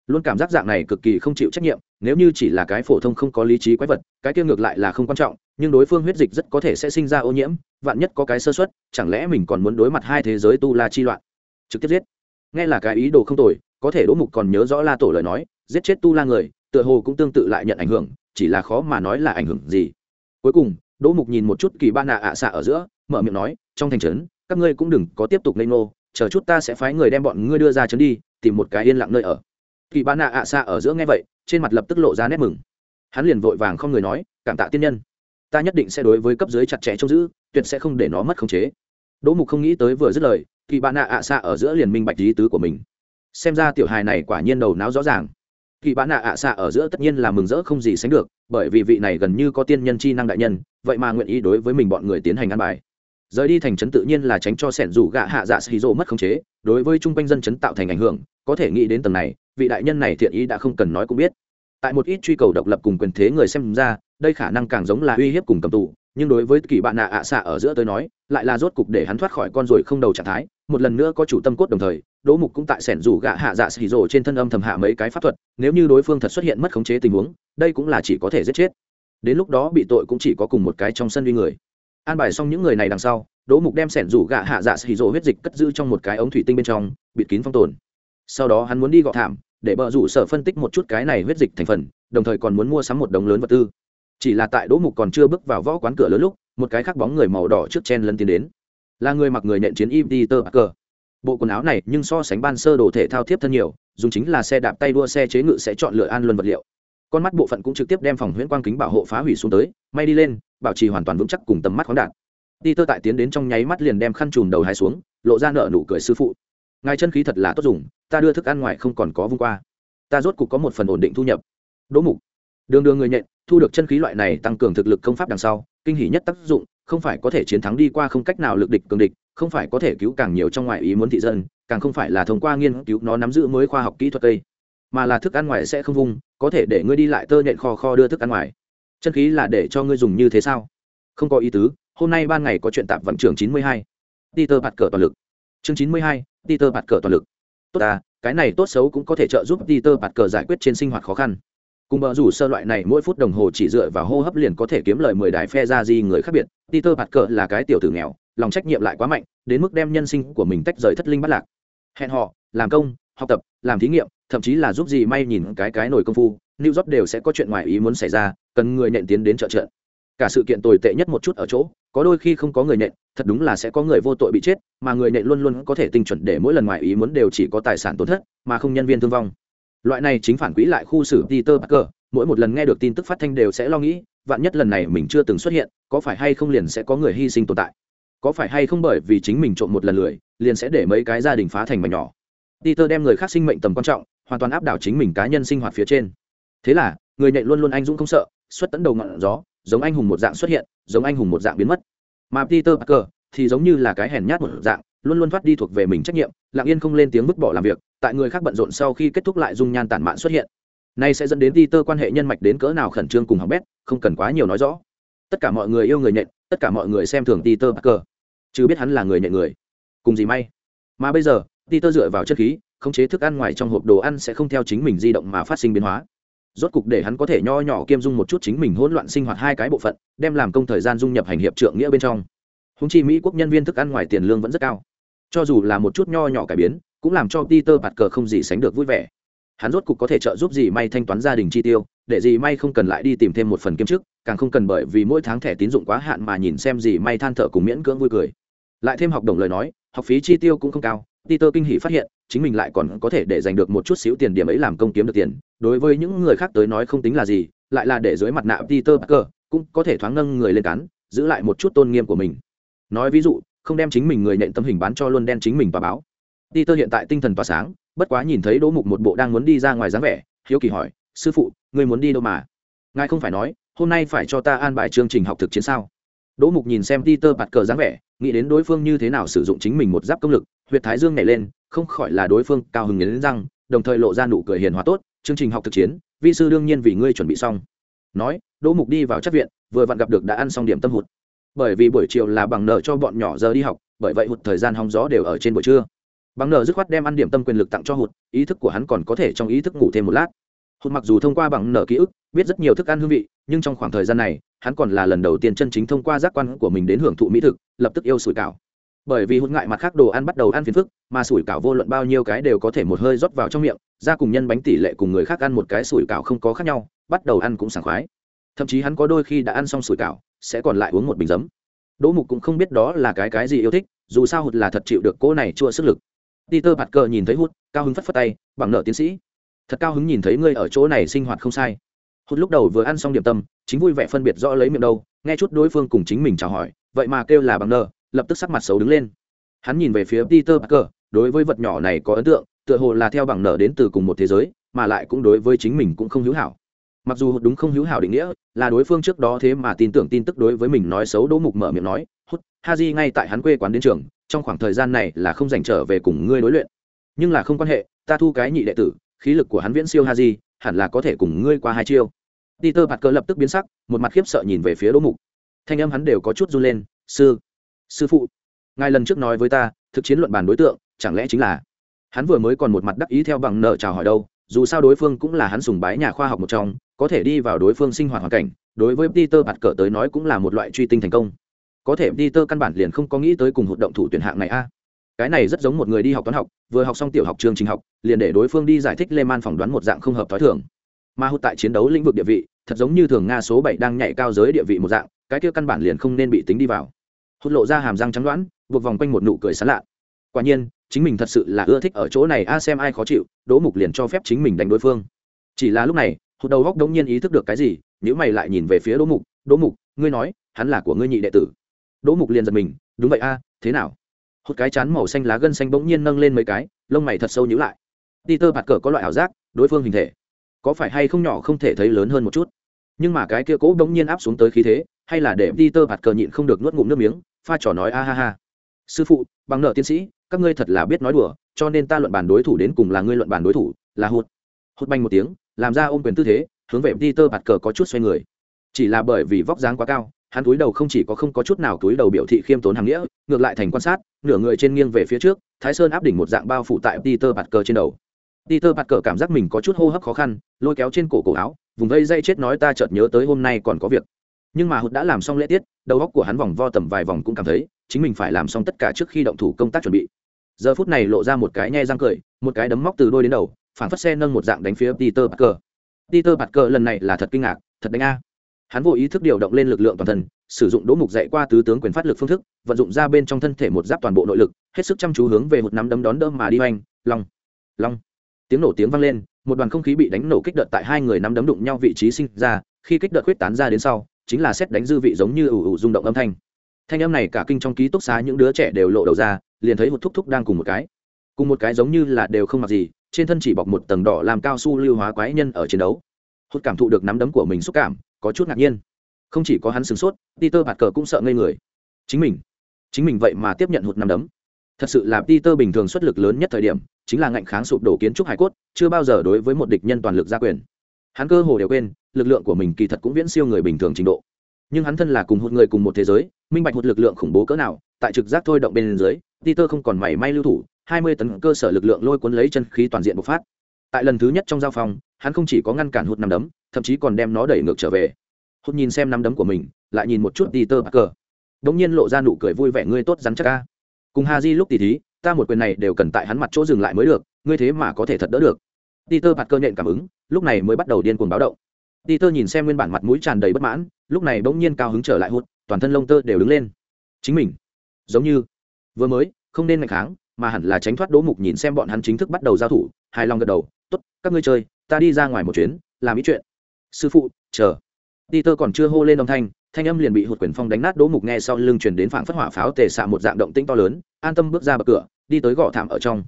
luôn cảm giác dạng này cực kỳ không chịu trách nhiệm, nếu như chỉ là cái phổ thông không có lý trí quái vật, cái kia ngược lại là không quan trọng, nhưng đối phương huyết dịch rất có thể sẽ sinh ra ô nhiễm, vạn nhất có cái sơ xuất chẳng lẽ mình còn muốn đối mặt hai thế giới tu la chi loạn? Trực tiếp giết. Nghe là cái ý đồ không tồi, có thể đỗ mục còn nhớ rõ la tổ lời nói, giết chết tu la người, tựa hồ cũng tương tự lại nhận ảnh hưởng, chỉ là khó mà nói là ảnh hưởng gì. Cuối cùng, đỗ mục nhìn một chút kỳ ba nạ ạ xạ ở giữa, mở miệng nói, trong thành trấn, các ngươi cũng đừng có tiếp tục lây nô chờ chút ta sẽ phái người đem bọn ngươi đưa ra trấn đi, tìm một cái yên lặng nơi ở kỳ bán nạ ạ xạ ở giữa nghe vậy, trên mặt lập tức lộ ra nét mừng. Hắn liền vội vàng không người nói, cảm tạ tiên nhân. Ta nhất định sẽ đối với cấp dưới chặt chẽ trông giữ, tuyệt sẽ không để nó mất khống chế. Đỗ mục không nghĩ tới vừa dứt lời, kỳ bạn nạ ạ xạ ở giữa liền minh bạch lý tứ của mình. Xem ra tiểu hài này quả nhiên đầu não rõ ràng. Kỳ bạn nạ ạ xạ ở giữa tất nhiên là mừng rỡ không gì sánh được, bởi vì vị này gần như có tiên nhân chi năng đại nhân, vậy mà nguyện ý đối với mình bọn người tiến hành ăn bài. Rời đi thành trấn tự nhiên là tránh cho sẻn rủ gạ hạ dạ xì rộ mất khống chế, đối với chung quanh dân chấn tạo thành ảnh hưởng, có thể nghĩ đến tầng này vị đại nhân này thiện ý đã không cần nói cũng biết. Tại một ít truy cầu độc lập cùng quyền thế người xem ra, đây khả năng càng giống là uy hiếp cùng cầm tù, nhưng đối với kỳ bạn nạ ạ xạ ở giữa tôi nói, lại là rốt cục để hắn thoát khỏi con ruồi không đầu trạng thái, một lần nữa có chủ tâm cốt đồng thời, đỗ mục cũng tại sẻn rủ gạ hạ dạ xì rồ trên thân âm thầm hạ mấy cái pháp thuật, nếu như đối phương thật xuất hiện mất khống chế tình huống, đây cũng là chỉ có thể giết chết. Đến lúc đó bị tội cũng chỉ có cùng một cái trong sân uy người. An bài xong những người này đằng sau, đỗ mục đem sẻn rủ gạ hạ dạ xì rồ huyết dịch cất giữ trong một cái ống thủy tinh bên trong, bịt kín phong tồn. Sau đó hắn muốn đi gọ thảm để bờ rủ sở phân tích một chút cái này huyết dịch thành phần, đồng thời còn muốn mua sắm một đống lớn vật tư. Chỉ là tại đỗ mục còn chưa bước vào võ quán cửa lớn lúc, một cái khác bóng người màu đỏ trước chen lân tiến đến. Là người mặc người nện chiến im đi peter cờ bộ quần áo này nhưng so sánh ban sơ đồ thể thao thiếp thân nhiều, dùng chính là xe đạp tay đua xe chế ngự sẽ chọn lựa an luân vật liệu. Con mắt bộ phận cũng trực tiếp đem phòng huyễn quang kính bảo hộ phá hủy xuống tới, may đi lên, bảo trì hoàn toàn vững chắc cùng tầm mắt khoáng Đi tờ tại tiến đến trong nháy mắt liền đem khăn chùm đầu hai xuống, lộ ra nợ nụ cười sư phụ ngài chân khí thật là tốt dùng, ta đưa thức ăn ngoài không còn có vung qua. Ta rốt cục có một phần ổn định thu nhập. Đỗ mục. Đường đường người nhện, thu được chân khí loại này tăng cường thực lực công pháp đằng sau, kinh hỷ nhất tác dụng, không phải có thể chiến thắng đi qua không cách nào lực địch cường địch, không phải có thể cứu càng nhiều trong ngoại ý muốn thị dân, càng không phải là thông qua nghiên cứu nó nắm giữ mới khoa học kỹ thuật cây mà là thức ăn ngoài sẽ không vung, có thể để ngươi đi lại tơ nhện kho kho đưa thức ăn ngoài. Chân khí là để cho ngươi dùng như thế sao? Không có ý tứ, hôm nay ban ngày có chuyện tạp vận trưởng chín mươi hai. Peter bạt cờ toàn lực. Chương chín mươi hai peter bạt cờ toàn lực. Tốt à cái này tốt xấu cũng có thể trợ giúp peter bạt cờ giải quyết trên sinh hoạt khó khăn. Cùng bờ rủ sơ loại này, mỗi phút đồng hồ chỉ dựa vào hô hấp liền có thể kiếm lời mười đài phe ra gì người khác biệt. Peter bạt cờ là cái tiểu tử nghèo, lòng trách nhiệm lại quá mạnh, đến mức đem nhân sinh của mình tách rời thất linh bát lạc. Hẹn họ làm công, học tập, làm thí nghiệm, thậm chí là giúp gì may nhìn cái cái nổi công phu, new job đều sẽ có chuyện ngoài ý muốn xảy ra, cần người nện tiến đến trợ trợ cả sự kiện tồi tệ nhất một chút ở chỗ, có đôi khi không có người nện, thật đúng là sẽ có người vô tội bị chết, mà người nện luôn luôn có thể tinh chuẩn để mỗi lần ngoài ý muốn đều chỉ có tài sản tổn thất, mà không nhân viên thương vong. Loại này chính phản quỹ lại khu xử peter parker, mỗi một lần nghe được tin tức phát thanh đều sẽ lo nghĩ, vạn nhất lần này mình chưa từng xuất hiện, có phải hay không liền sẽ có người hy sinh tồn tại? Có phải hay không bởi vì chính mình trộm một lần lười, liền sẽ để mấy cái gia đình phá thành mảnh nhỏ? Peter đem người khác sinh mệnh tầm quan trọng, hoàn toàn áp đảo chính mình cá nhân sinh hoạt phía trên. Thế là, người nhện luôn luôn anh dũng không sợ, xuất tấn đầu ngọn gió giống anh hùng một dạng xuất hiện, giống anh hùng một dạng biến mất. Mà peter parker thì giống như là cái hèn nhát một dạng, luôn luôn thoát đi thuộc về mình trách nhiệm, lặng yên không lên tiếng vứt bỏ làm việc, tại người khác bận rộn sau khi kết thúc lại dung nhan tản mạn xuất hiện. Nay sẽ dẫn đến peter quan hệ nhân mạch đến cỡ nào khẩn trương cùng học bét, không cần quá nhiều nói rõ. Tất cả mọi người yêu người nhện, tất cả mọi người xem thường peter parker, chứ biết hắn là người nhện người. Cùng gì may. Mà bây giờ, peter dựa vào chất khí, khống chế thức ăn ngoài trong hộp đồ ăn sẽ không theo chính mình di động mà phát sinh biến hóa rốt cục để hắn có thể nho nhỏ kiêm dung một chút chính mình hỗn loạn sinh hoạt hai cái bộ phận, đem làm công thời gian dung nhập hành hiệp trượng nghĩa bên trong. Húng chi mỹ quốc nhân viên thức ăn ngoài tiền lương vẫn rất cao. Cho dù là một chút nho nhỏ cải biến, cũng làm cho peter bạt cờ không gì sánh được vui vẻ. Hắn rốt cục có thể trợ giúp gì may thanh toán gia đình chi tiêu, để gì may không cần lại đi tìm thêm một phần kiêm chức, càng không cần bởi vì mỗi tháng thẻ tín dụng quá hạn mà nhìn xem gì may than thở cùng miễn cưỡng vui cười. Lại thêm học đồng lời nói, học phí chi tiêu cũng không cao peter kinh hỉ phát hiện, chính mình lại còn có thể để giành được một chút xíu tiền điểm ấy làm công kiếm được tiền. Đối với những người khác tới nói không tính là gì, lại là để dưới mặt nạ peter parker, cũng có thể thoáng nâng người lên cán, giữ lại một chút tôn nghiêm của mình. Nói ví dụ, không đem chính mình người nện tâm hình bán cho luôn đen chính mình và báo. Peter hiện tại tinh thần tỏa sáng, bất quá nhìn thấy đỗ mục một bộ đang muốn đi ra ngoài dáng vẻ, hiếu kỳ hỏi, sư phụ, ngươi muốn đi đâu mà? Ngài không phải nói, hôm nay phải cho ta an bài chương trình học thực chiến sao? Đỗ mục nhìn xem peter bạt cờ dáng vẻ, nghĩ đến đối phương như thế nào sử dụng chính mình một giáp công lực, huyệt thái dương nhảy lên, không khỏi là đối phương cao hứng nghiến răng, đồng thời lộ ra nụ cười hiền hòa tốt, chương trình học thực chiến, vi sư đương nhiên vì ngươi chuẩn bị xong. Nói, đỗ mục đi vào chất viện, vừa vặn gặp được đã ăn xong điểm tâm hụt. Bởi vì buổi chiều là bằng nợ cho bọn nhỏ giờ đi học, bởi vậy hụt thời gian hóng gió đều ở trên buổi trưa. Bằng nợ dứt khoát đem ăn điểm tâm quyền lực tặng cho hụt, ý thức của hắn còn có thể trong ý thức ngủ thêm một lát. Hụt mặc dù thông qua bằng nợ ký ức, biết rất nhiều thức ăn hương vị, nhưng trong khoảng thời gian này hắn còn là lần đầu tiên chân chính thông qua giác quan của mình đến hưởng thụ mỹ thực, lập tức yêu sủi cảo. Bởi vì hút ngại mặt khác đồ ăn bắt đầu ăn phiền phức, mà sủi cảo vô luận bao nhiêu cái đều có thể một hơi rót vào trong miệng ra cùng nhân bánh tỷ lệ cùng người khác ăn một cái sủi cảo không có khác nhau, bắt đầu ăn cũng sảng khoái. Thậm chí hắn có đôi khi đã ăn xong sủi cảo, sẽ còn lại uống một bình giấm. Đỗ mục cũng không biết đó là cái cái gì yêu thích, dù sao hụt là thật chịu được cô này chua sức lực. Peter bạt cờ nhìn thấy hút, cao hứng phất phất tay, bằng nợ tiến sĩ. Thật cao hứng nhìn thấy ngươi ở chỗ này sinh hoạt không sai hút lúc đầu vừa ăn xong điểm tâm, chính vui vẻ phân biệt rõ lấy miệng đâu, nghe chút đối phương cùng chính mình chào hỏi, vậy mà kêu là bằng nợ lập tức sắc mặt xấu đứng lên. Hắn nhìn về phía peter parker, đối với vật nhỏ này có ấn tượng, tựa hồ là theo bằng nở đến từ cùng một thế giới, mà lại cũng đối với chính mình cũng không hữu hảo. Mặc dù đúng không hữu hảo định nghĩa, là đối phương trước đó thế mà tin tưởng tin tức đối với mình nói xấu đỗ mục mở miệng nói hút ha di ngay tại hắn quê quán đến trường, trong khoảng thời gian này là không dành trở về cùng ngươi đối luyện. Nhưng là không quan hệ, ta thu cái nhị đệ tử, khí lực của hắn viễn siêu ha di hẳn là có thể cùng ngươi qua hai chiêu. Peter bạt cờ lập tức biến sắc, một mặt khiếp sợ nhìn về phía đỗ mục. Thanh âm hắn đều có chút run lên, sư sư phụ, ngài lần trước nói với ta, thực chiến luận bàn đối tượng, chẳng lẽ chính là hắn vừa mới còn một mặt đắc ý theo bằng nợ chào hỏi đâu, dù sao đối phương cũng là hắn sùng bái nhà khoa học một trong, có thể đi vào đối phương sinh hoạt hoàn cảnh, đối với peter bạt cờ tới nói cũng là một loại truy tinh thành công. Có thể peter căn bản liền không có nghĩ tới cùng hoạt động thủ tuyển hạng này a cái này rất giống một người đi học toán học, vừa học xong tiểu học chương trình học, liền để đối phương đi giải thích lê man phỏng đoán một dạng không hợp t h ó i thường. Mà hụt tại chiến đấu lĩnh vực địa vị, thật giống như thường nga số bảy đang nhảy cao giới địa vị một dạng, cái kia căn bản liền không nên bị tính đi vào. Hút lộ ra hàm răng trắng đoán, buộc vòng quanh một nụ cười sán lạ. Quả nhiên, chính mình thật sự là ưa thích ở chỗ này, a xem ai khó chịu, đỗ mục liền cho phép chính mình đánh đối phương. Chỉ là lúc này, hụt đầu góc đống nhiên ý thức được cái gì nếu mày lại nhìn về phía đỗ mục. Đỗ mục, ngươi nói, hắn là của ngươi nhị đệ tử. Đỗ mục liền giật mình, đúng vậy a, thế nào? Hụt cái chán màu xanh lá gân xanh bỗng nhiên nâng lên mấy cái, lông mày thật sâu nhữ lại. Peter bạt cờ có loại ảo giác, đối phương hình thể. Có phải hay không nhỏ không thể thấy lớn hơn một chút? Nhưng mà cái kia cố bỗng nhiên áp xuống tới khí thế, hay là để peter bạt cờ nhịn không được nuốt ngụm nước miếng, pha trò nói, a ha ha. Sư phụ, bằng nợ tiến sĩ, các ngươi thật là biết nói đùa, cho nên ta luận bàn đối thủ đến cùng là ngươi luận bàn đối thủ, là hụt. Hụt banh một tiếng, làm ra ôm quyền tư thế, hướng về peter bạt cờ có chút xoay người. Chỉ là bởi vì vóc dáng quá cao hắn túi đầu không chỉ có không có chút nào túi đầu biểu thị khiêm tốn hàng nghĩa, ngược lại thành quan sát, nửa người trên nghiêng về phía trước, thái sơn áp đỉnh một dạng bao phủ tại peter bạt cờ trên đầu. Peter bạt cờ cảm giác mình có chút hô hấp khó khăn, lôi kéo trên cổ cổ áo, vùng vây dây chết nói ta chợt nhớ tới hôm nay còn có việc. Nhưng mà hụt đã làm xong lễ tiết, đầu óc của hắn vòng vo tầm vài vòng cũng cảm thấy, chính mình phải làm xong tất cả trước khi động thủ công tác chuẩn bị. Giờ phút này lộ ra một cái nhe răng cười, một cái đấm móc từ đôi đến đầu phản phất xe nâng một dạng đánh phía peter parker. Peter parker lần này là thật kinh ngạc, thật đánh a hắn vô ý thức điều động lên lực lượng toàn thân sử dụng đỗ mục dạy qua tứ tướng quyền phát lực phương thức vận dụng ra bên trong thân thể một giáp toàn bộ nội lực hết sức chăm chú hướng về một nắm đấm đón đỡ mà đi oanh, long long. Tiếng nổ tiếng vang lên một đoàn không khí bị đánh nổ kích đợt tại hai người nắm đấm đụng nhau vị trí sinh ra khi kích đợt quyết tán ra đến sau chính là xét đánh dư vị giống như ủ ủ rung động âm thanh. Thanh âm này cả kinh trong ký túc xá những đứa trẻ đều lộ đầu ra liền thấy một thúc thúc đang cùng một cái. Cùng một cái giống như là đều không mặc gì trên thân chỉ bọc một tầng đỏ làm cao su lưu hóa quái nhân ở chiến đấu. Hốt cảm thụ được nắm đấm của mình xúc cảm có chút ngạc nhiên. Không chỉ có hắn sửng sốt, peter bạt cờ cũng sợ ngây người. Chính mình chính mình vậy mà tiếp nhận hụt năm đấm. Thật sự là peter bình thường xuất lực lớn nhất thời điểm, chính là ngạnh kháng sụp đổ kiến trúc hải cốt, chưa bao giờ đối với một địch nhân toàn lực gia quyền. Hắn cơ hồ đều quên, lực lượng của mình kỳ thật cũng viễn siêu người bình thường trình độ. Nhưng hắn thân là cùng hụt người cùng một thế giới, minh bạch một lực lượng khủng bố cỡ nào, tại trực giác thôi động bên dưới, peter không còn mảy may lưu thủ, hai mươi tấn cơ sở lực lượng lôi cuốn lấy chân khí toàn diện bộc phát. Tại lần thứ nhất trong giao phong, hắn không chỉ có ngăn cản hụt nằm đấm thậm chí còn đem nó đẩy ngược trở về. Hụt nhìn xem nắm đấm của mình lại nhìn một chút đi tơ bát cờ, đống nhiên lộ ra nụ cười vui vẻ ngươi tốt rắn chắc ca cùng ha di lúc tỉ thí ta một quyền này đều cần tại hắn mặt chỗ dừng lại mới được ngươi thế mà có thể thật đỡ được. Đi tơ peter cơ nhện cảm ứng lúc này mới bắt đầu điên cuồng báo động. Đi tơ nhìn xem nguyên bản mặt mũi tràn đầy bất mãn lúc này bỗng nhiên cao hứng trở lại hút toàn thân lông tơ đều đứng lên. Chính mình giống như vừa mới không nên ngày kháng mà hẳn là tránh thoát đỗ mục nhìn xem bọn hắn chính thức bắt đầu giao thủ hài lòng gật đầu tốt các ngươi chơi ta đi ra ngoài một chuyến làm ý chuyện sư phụ, chờ. Peter còn chưa hô lên âm thanh thanh âm liền bị hụt quyền phong đánh nát đỗ mục nghe sau lưng truyền đến phảng phất hỏa pháo tề xạ một dạng động tĩnh to lớn, an tâm bước ra bậc cửa, đi tới gõ thảm ở trong.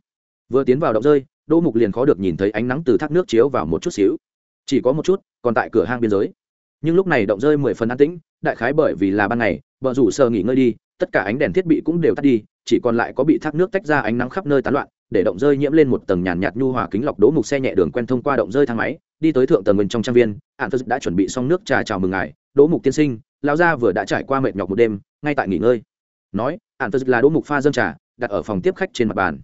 Vừa tiến vào động rơi, đỗ mục liền khó được nhìn thấy ánh nắng từ thác nước chiếu vào một chút xíu. Chỉ có một chút, còn tại cửa hang biên giới. Nhưng lúc này động rơi mười phần an tĩnh, đại khái bởi vì là ban ngày vợ rủ sờ nghỉ ngơi đi, tất cả ánh đèn thiết bị cũng đều tắt đi, chỉ còn lại có bị thác nước tách ra ánh nắng khắp nơi tán loạn, để động rơi nhiễm lên một tầng nhàn nhạt nhu hòa kính lọc đỗ mục xe nhẹ đường quen thông qua động rơi thang máy đi tới thượng tầng bên trong trang viên hạn phật đã chuẩn bị xong nước trà chào mừng ngài, đỗ mục tiên sinh, lão gia vừa đã trải qua mệt nhọc một đêm, ngay tại nghỉ ngơi. Nói hạn phật là đỗ mục pha dân trà, đặt ở phòng tiếp khách trên mặt bàn.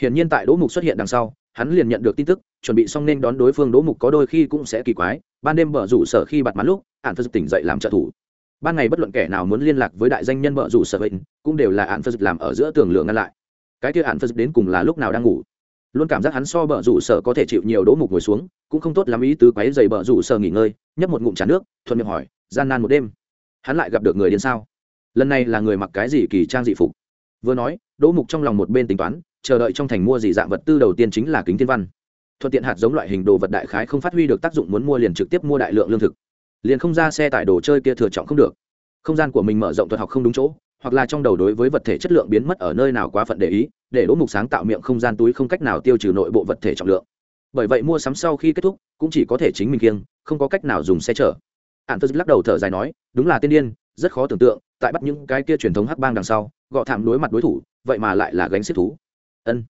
Hiển nhiên tại đỗ mục xuất hiện đằng sau, hắn liền nhận được tin tức, chuẩn bị xong nên đón đối phương, đỗ mục có đôi khi cũng sẽ kỳ quái, ban đêm bở rủ sở khi bặt mắn lúc hạn phật tỉnh dậy làm trợ thủ. Ban ngày bất luận kẻ nào muốn liên lạc với đại danh nhân bở rủ sở bệnh, cũng đều là hạn phật làm ở giữa tường lượng ngăn lại. Cái kia hạn phật đến cùng là lúc nào đang ngủ? Luôn cảm giác hắn so bờ rủ sở có thể chịu nhiều đỗ mục ngồi xuống, cũng không tốt lắm ý tứ quáy dày bờ rủ sở nghỉ ngơi, nhấp một ngụm trà nước, thuận miệng hỏi, gian nan một đêm, hắn lại gặp được người đến sao? Lần này là người mặc cái gì kỳ trang dị phục? Vừa nói, đỗ mục trong lòng một bên tính toán, chờ đợi trong thành mua gì dạng vật tư đầu tiên chính là kính thiên văn. Thuận tiện hạt giống loại hình đồ vật đại khái không phát huy được tác dụng muốn mua liền trực tiếp mua đại lượng lương thực. Liền không ra xe tải đồ chơi kia thừa trọng không được. Không gian của mình mở rộng thuật học không đúng chỗ hoặc là trong đầu đối với vật thể chất lượng biến mất ở nơi nào quá phận để ý, để đỗ mục sáng tạo miệng không gian túi không cách nào tiêu trừ nội bộ vật thể trọng lượng. Bởi vậy mua sắm sau khi kết thúc, cũng chỉ có thể chính mình kiêng, không có cách nào dùng xe chở. Ạn phật lắc đầu thở dài nói, đúng là tiên điên, rất khó tưởng tượng, tại bắt những cái kia truyền thống hắc bang đằng sau, gọ thảm đối mặt đối thủ, vậy mà lại là gánh xếp thú. Ân.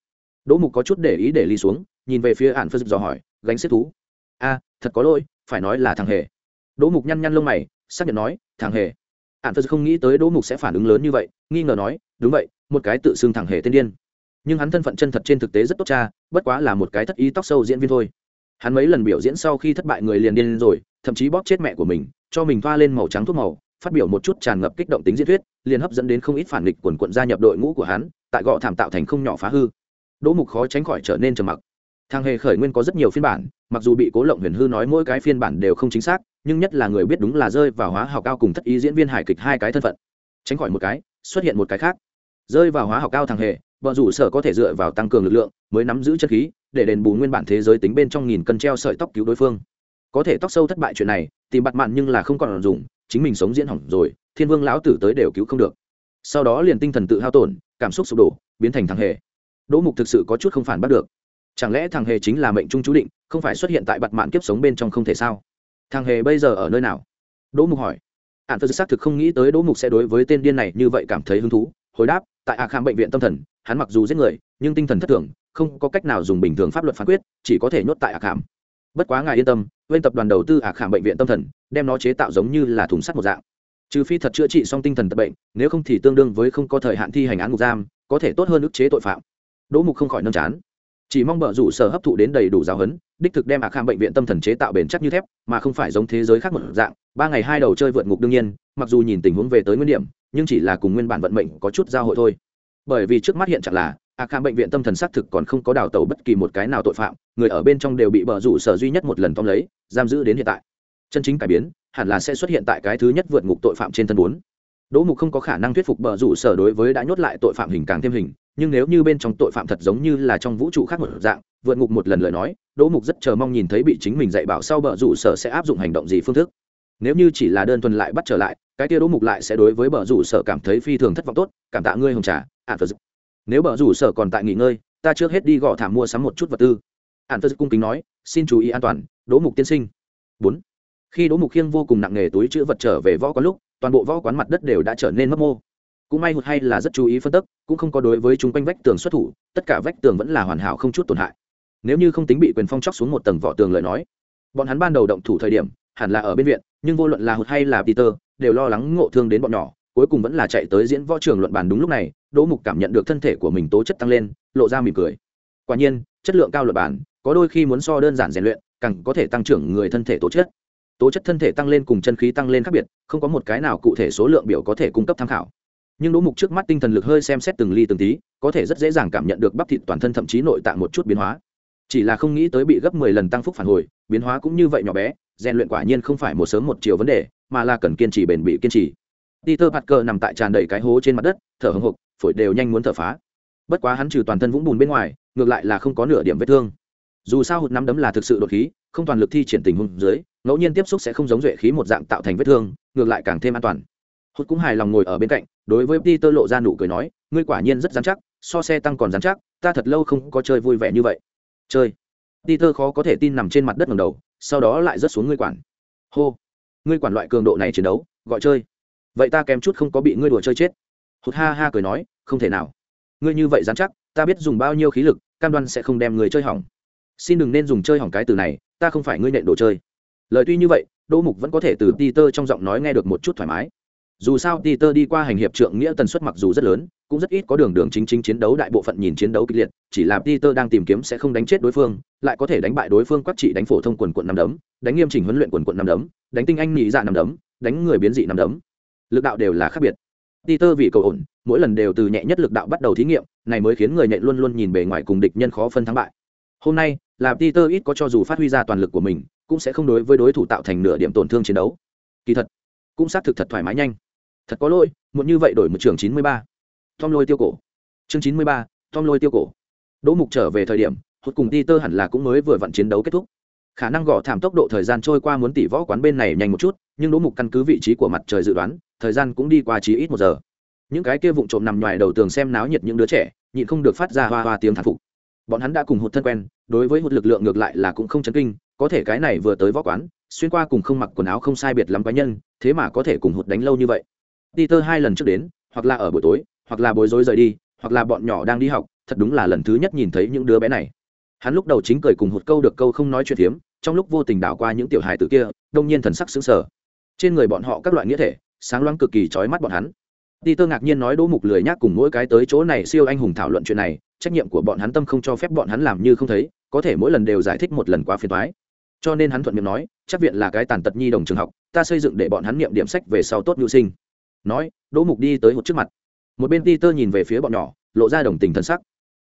Đỗ mục có chút để ý để ly xuống, nhìn về phía ạn phật dò hỏi, gánh xếp thú? A, thật có lỗi, phải nói là thằng hề. Đỗ mục nhăn nhăn lông mày, xác nhận nói, thằng hề ạn phật không nghĩ tới đỗ mục sẽ phản ứng lớn như vậy, nghi ngờ nói, đúng vậy, một cái tự xưng thẳng hề tên điên. Nhưng hắn thân phận chân thật trên thực tế rất tốt cha, bất quá là một cái thất ý tóc sâu diễn viên thôi. Hắn mấy lần biểu diễn sau khi thất bại người liền điên rồi, thậm chí bóp chết mẹ của mình, cho mình thoa lên màu trắng thuốc màu, phát biểu một chút tràn ngập kích động tính diễn thuyết, liền hấp dẫn đến không ít phản nghịch quần quận gia nhập đội ngũ của hắn, tại gọ thảm tạo thành không nhỏ phá hư. Đỗ mục khó tránh khỏi trở nên trầm mặc. Thằng hề khởi nguyên có rất nhiều phiên bản mặc dù bị cố lộng huyền hư nói mỗi cái phiên bản đều không chính xác, nhưng nhất là người biết đúng là rơi vào hóa học cao cùng thất ý diễn viên hài kịch hai cái thân phận. Tránh khỏi một cái, xuất hiện một cái khác. Rơi vào hóa học cao thằng hề, vợ rủ sở có thể dựa vào tăng cường lực lượng, mới nắm giữ chất khí, để đền bù nguyên bản thế giới tính bên trong nghìn cân treo sợi tóc cứu đối phương. Có thể tóc sâu thất bại chuyện này, tìm bặt mạn nhưng là không còn dùng, chính mình sống diễn hỏng rồi, thiên vương lão tử tới đều cứu không được. Sau đó liền tinh thần tự hao tổn, cảm xúc sụp đổ, biến thành thằng hề. Đỗ mục thực sự có chút không phản bắt được. Chẳng lẽ thằng hề chính là mệnh trung chú định không phải xuất hiện tại bặt mạn kiếp sống bên trong không thể sao? Thằng hề bây giờ ở nơi nào? Đỗ mục hỏi. Ạn phật xác thực không nghĩ tới đỗ mục sẽ đối với tên điên này như vậy cảm thấy hứng thú, hồi đáp, tại a kham bệnh viện tâm thần, hắn mặc dù giết người, nhưng tinh thần thất thường, không có cách nào dùng bình thường pháp luật phán quyết, chỉ có thể nhốt tại a kham bất quá ngài yên tâm, bên tập đoàn đầu tư a kham bệnh viện tâm thần, đem nó chế tạo giống như là thùng sắt một dạng. Trừ phi thật chữa trị xong tinh thần tật bệnh, nếu không thì tương đương với không có thời hạn thi hành án ngục giam, có thể tốt hơn ức chế tội phạm. Đỗ mục không khỏi nâm chán chỉ mong bờ rủ sở hấp thụ đến đầy đủ giáo huấn, đích thực đem ạ kham bệnh viện tâm thần chế tạo bền chắc như thép, mà không phải giống thế giới khác một dạng. Ba ngày hai đầu chơi vượt ngục đương nhiên, mặc dù nhìn tình huống về tới nguyên điểm, nhưng chỉ là cùng nguyên bản vận mệnh có chút giao hội thôi. Bởi vì trước mắt hiện trạng là, ạ kham bệnh viện tâm thần xác thực còn không có đào tẩu bất kỳ một cái nào tội phạm, người ở bên trong đều bị bờ rủ sở duy nhất một lần tóm lấy, giam giữ đến hiện tại. Chân chính cải biến, hẳn là sẽ xuất hiện tại cái thứ nhất vượt ngục tội phạm trên thân bốn. Đỗ mục không có khả năng thuyết phục bờ rủ sở đối với đã nhốt lại tội phạm hình càng thêm hình nhưng nếu như bên trong tội phạm thật giống như là trong vũ trụ khác một dạng, vượt ngục một lần lời nói, đỗ mục rất chờ mong nhìn thấy bị chính mình dạy bảo sau bờ rủ sở sẽ áp dụng hành động gì phương thức. Nếu như chỉ là đơn thuần lại bắt trở lại, cái tia đỗ mục lại sẽ đối với bờ rủ sở cảm thấy phi thường thất vọng tốt, cảm tạ ngươi hồng trà ạn phật nếu bờ rủ sở còn tại nghỉ ngơi, ta trước hết đi gõ thảm mua sắm một chút vật tư. Ạn phật cung kính nói, xin chú ý an toàn, đỗ mục tiên sinh. Bốn. Khi đỗ mục khiêng vô cùng nặng nghề túi chữ vật trở về võ quán lúc, toàn bộ võ quán mặt đất đều đã trở nên mất mô cũng may hụt hay là rất chú ý phân tích cũng không có đối với chúng quanh vách tường xuất thủ, tất cả vách tường vẫn là hoàn hảo không chút tổn hại. Nếu như không tính bị quyền phong chóc xuống một tầng vỏ tường lời nói, bọn hắn ban đầu động thủ thời điểm, hẳn là ở bên viện, nhưng vô luận là hụt hay là peter, đều lo lắng ngộ thương đến bọn nhỏ, cuối cùng vẫn là chạy tới diễn võ trường luận bàn đúng lúc này, đỗ mục cảm nhận được thân thể của mình tố chất tăng lên, lộ ra mỉm cười. Quả nhiên, chất lượng cao luận bàn, có đôi khi muốn so đơn giản rèn luyện, càng có thể tăng trưởng người thân thể tố chất. Tố chất thân thể tăng lên cùng chân khí tăng lên khác biệt, không có một cái nào cụ thể số lượng biểu có thể cung cấp tham khảo nhưng đỗ mục trước mắt tinh thần lực hơi xem xét từng ly từng tí, có thể rất dễ dàng cảm nhận được bắp thịt toàn thân thậm chí nội tạng một chút biến hóa. Chỉ là không nghĩ tới bị gấp mười lần tăng phúc phản hồi, biến hóa cũng như vậy nhỏ bé, rèn luyện quả nhiên không phải một sớm một chiều vấn đề, mà là cần kiên trì bền bỉ kiên trì. Peter parker nằm tại tràn đầy cái hố trên mặt đất, thở hồng hộc, phổi đều nhanh muốn thở phá. Bất quá hắn trừ toàn thân vũng bùn bên ngoài, ngược lại là không có nửa điểm vết thương. Dù sao hụt năm đấm là thực sự đột khí, không toàn lực thi triển tình huống dưới, ngẫu nhiên tiếp xúc sẽ không giống duệ khí một dạng tạo thành vết thương, ngược lại càng thêm an toàn. Hút cũng hài lòng ngồi ở bên cạnh, đối với peter lộ ra nụ cười nói, ngươi quả nhiên rất dám chắc, so xe tăng còn dám chắc, ta thật lâu không có chơi vui vẻ như vậy. Chơi? Peter khó có thể tin nằm trên mặt đất ngầm đầu, sau đó lại rớt xuống ngươi quản. Hô, ngươi quản loại cường độ này chiến đấu, gọi chơi. Vậy ta kém chút không có bị ngươi đùa chơi chết. Hút ha ha cười nói, không thể nào. Ngươi như vậy dám chắc, ta biết dùng bao nhiêu khí lực, cam đoan sẽ không đem người chơi hỏng. Xin đừng nên dùng chơi hỏng cái từ này, ta không phải ngươi nện đồ chơi. Lời tuy như vậy, đỗ mục vẫn có thể từ peter trong giọng nói nghe được một chút thoải mái dù sao peter đi qua hành hiệp trượng nghĩa tần suất mặc dù rất lớn, cũng rất ít có đường đường chính chính chiến đấu đại bộ phận nhìn chiến đấu kịch liệt, chỉ là peter đang tìm kiếm sẽ không đánh chết đối phương, lại có thể đánh bại đối phương quắc trị đánh phổ thông quần quận năm đấm, đánh nghiêm chỉnh huấn luyện quần quận năm đấm, đánh tinh anh nhị dạ năm đấm, đánh người biến dị năm đấm. Lực đạo đều là khác biệt. Peter vì cầu ổn, mỗi lần đều từ nhẹ nhất lực đạo bắt đầu thí nghiệm, này mới khiến người nhẹ luôn luôn nhìn bề ngoài cùng địch nhân khó phân thắng bại. Hôm nay, là peter ít có cho dù phát huy ra toàn lực của mình, cũng sẽ không đối với đối thủ tạo thành nửa điểm tổn thương chiến đấu. Kỳ thật, cũng xác thực thật thoải mái nhanh thật có lỗi, muộn như vậy đổi một trường chín mươi ba. Tom lôi tiêu cổ. Chương chín mươi ba, tom lôi tiêu cổ. Đỗ mục trở về thời điểm, hụt cùng ti tơ hẳn là cũng mới vừa vặn chiến đấu kết thúc. Khả năng gõ thảm tốc độ thời gian trôi qua muốn tỷ võ quán bên này nhanh một chút, nhưng đỗ mục căn cứ vị trí của mặt trời dự đoán, thời gian cũng đi qua chỉ ít một giờ. Những cái kia vụn trộm nằm ngoài đầu tường xem náo nhiệt những đứa trẻ, nhịn không được phát ra hoa hoa tiếng thán phục. Bọn hắn đã cùng hụt thân quen, đối với hụt lực lượng ngược lại là cũng không chấn kinh, có thể cái này vừa tới võ quán, xuyên qua cùng không mặc quần áo không sai biệt lắm cá nhân, thế mà có thể cùng hụt đánh lâu như vậy peter hai lần trước đến hoặc là ở buổi tối hoặc là bối rối rời đi hoặc là bọn nhỏ đang đi học thật đúng là lần thứ nhất nhìn thấy những đứa bé này hắn lúc đầu chính cười cùng hụt câu được câu không nói chuyện hiếm, trong lúc vô tình đảo qua những tiểu hài tử kia đông nhiên thần sắc sững sờ. trên người bọn họ các loại nghĩa thể sáng loáng cực kỳ chói mắt bọn hắn Peter ngạc nhiên nói Đỗ Mục lười nhác cùng mỗi cái tới chỗ này siêu anh hùng thảo luận chuyện này, trách nhiệm của bọn hắn tâm không cho phép bọn hắn làm như không thấy, có thể mỗi lần đều giải thích một lần quá phiền toái. Cho nên hắn thuận miệng nói, chắc viện là cái tàn tật nhi đồng trường học, ta xây dựng để bọn hắn niệm điểm sách về sau tốt nhu sinh. Nói, Đỗ Mục đi tới hụt trước mặt. Một bên Peter nhìn về phía bọn nhỏ, lộ ra đồng tình thân sắc.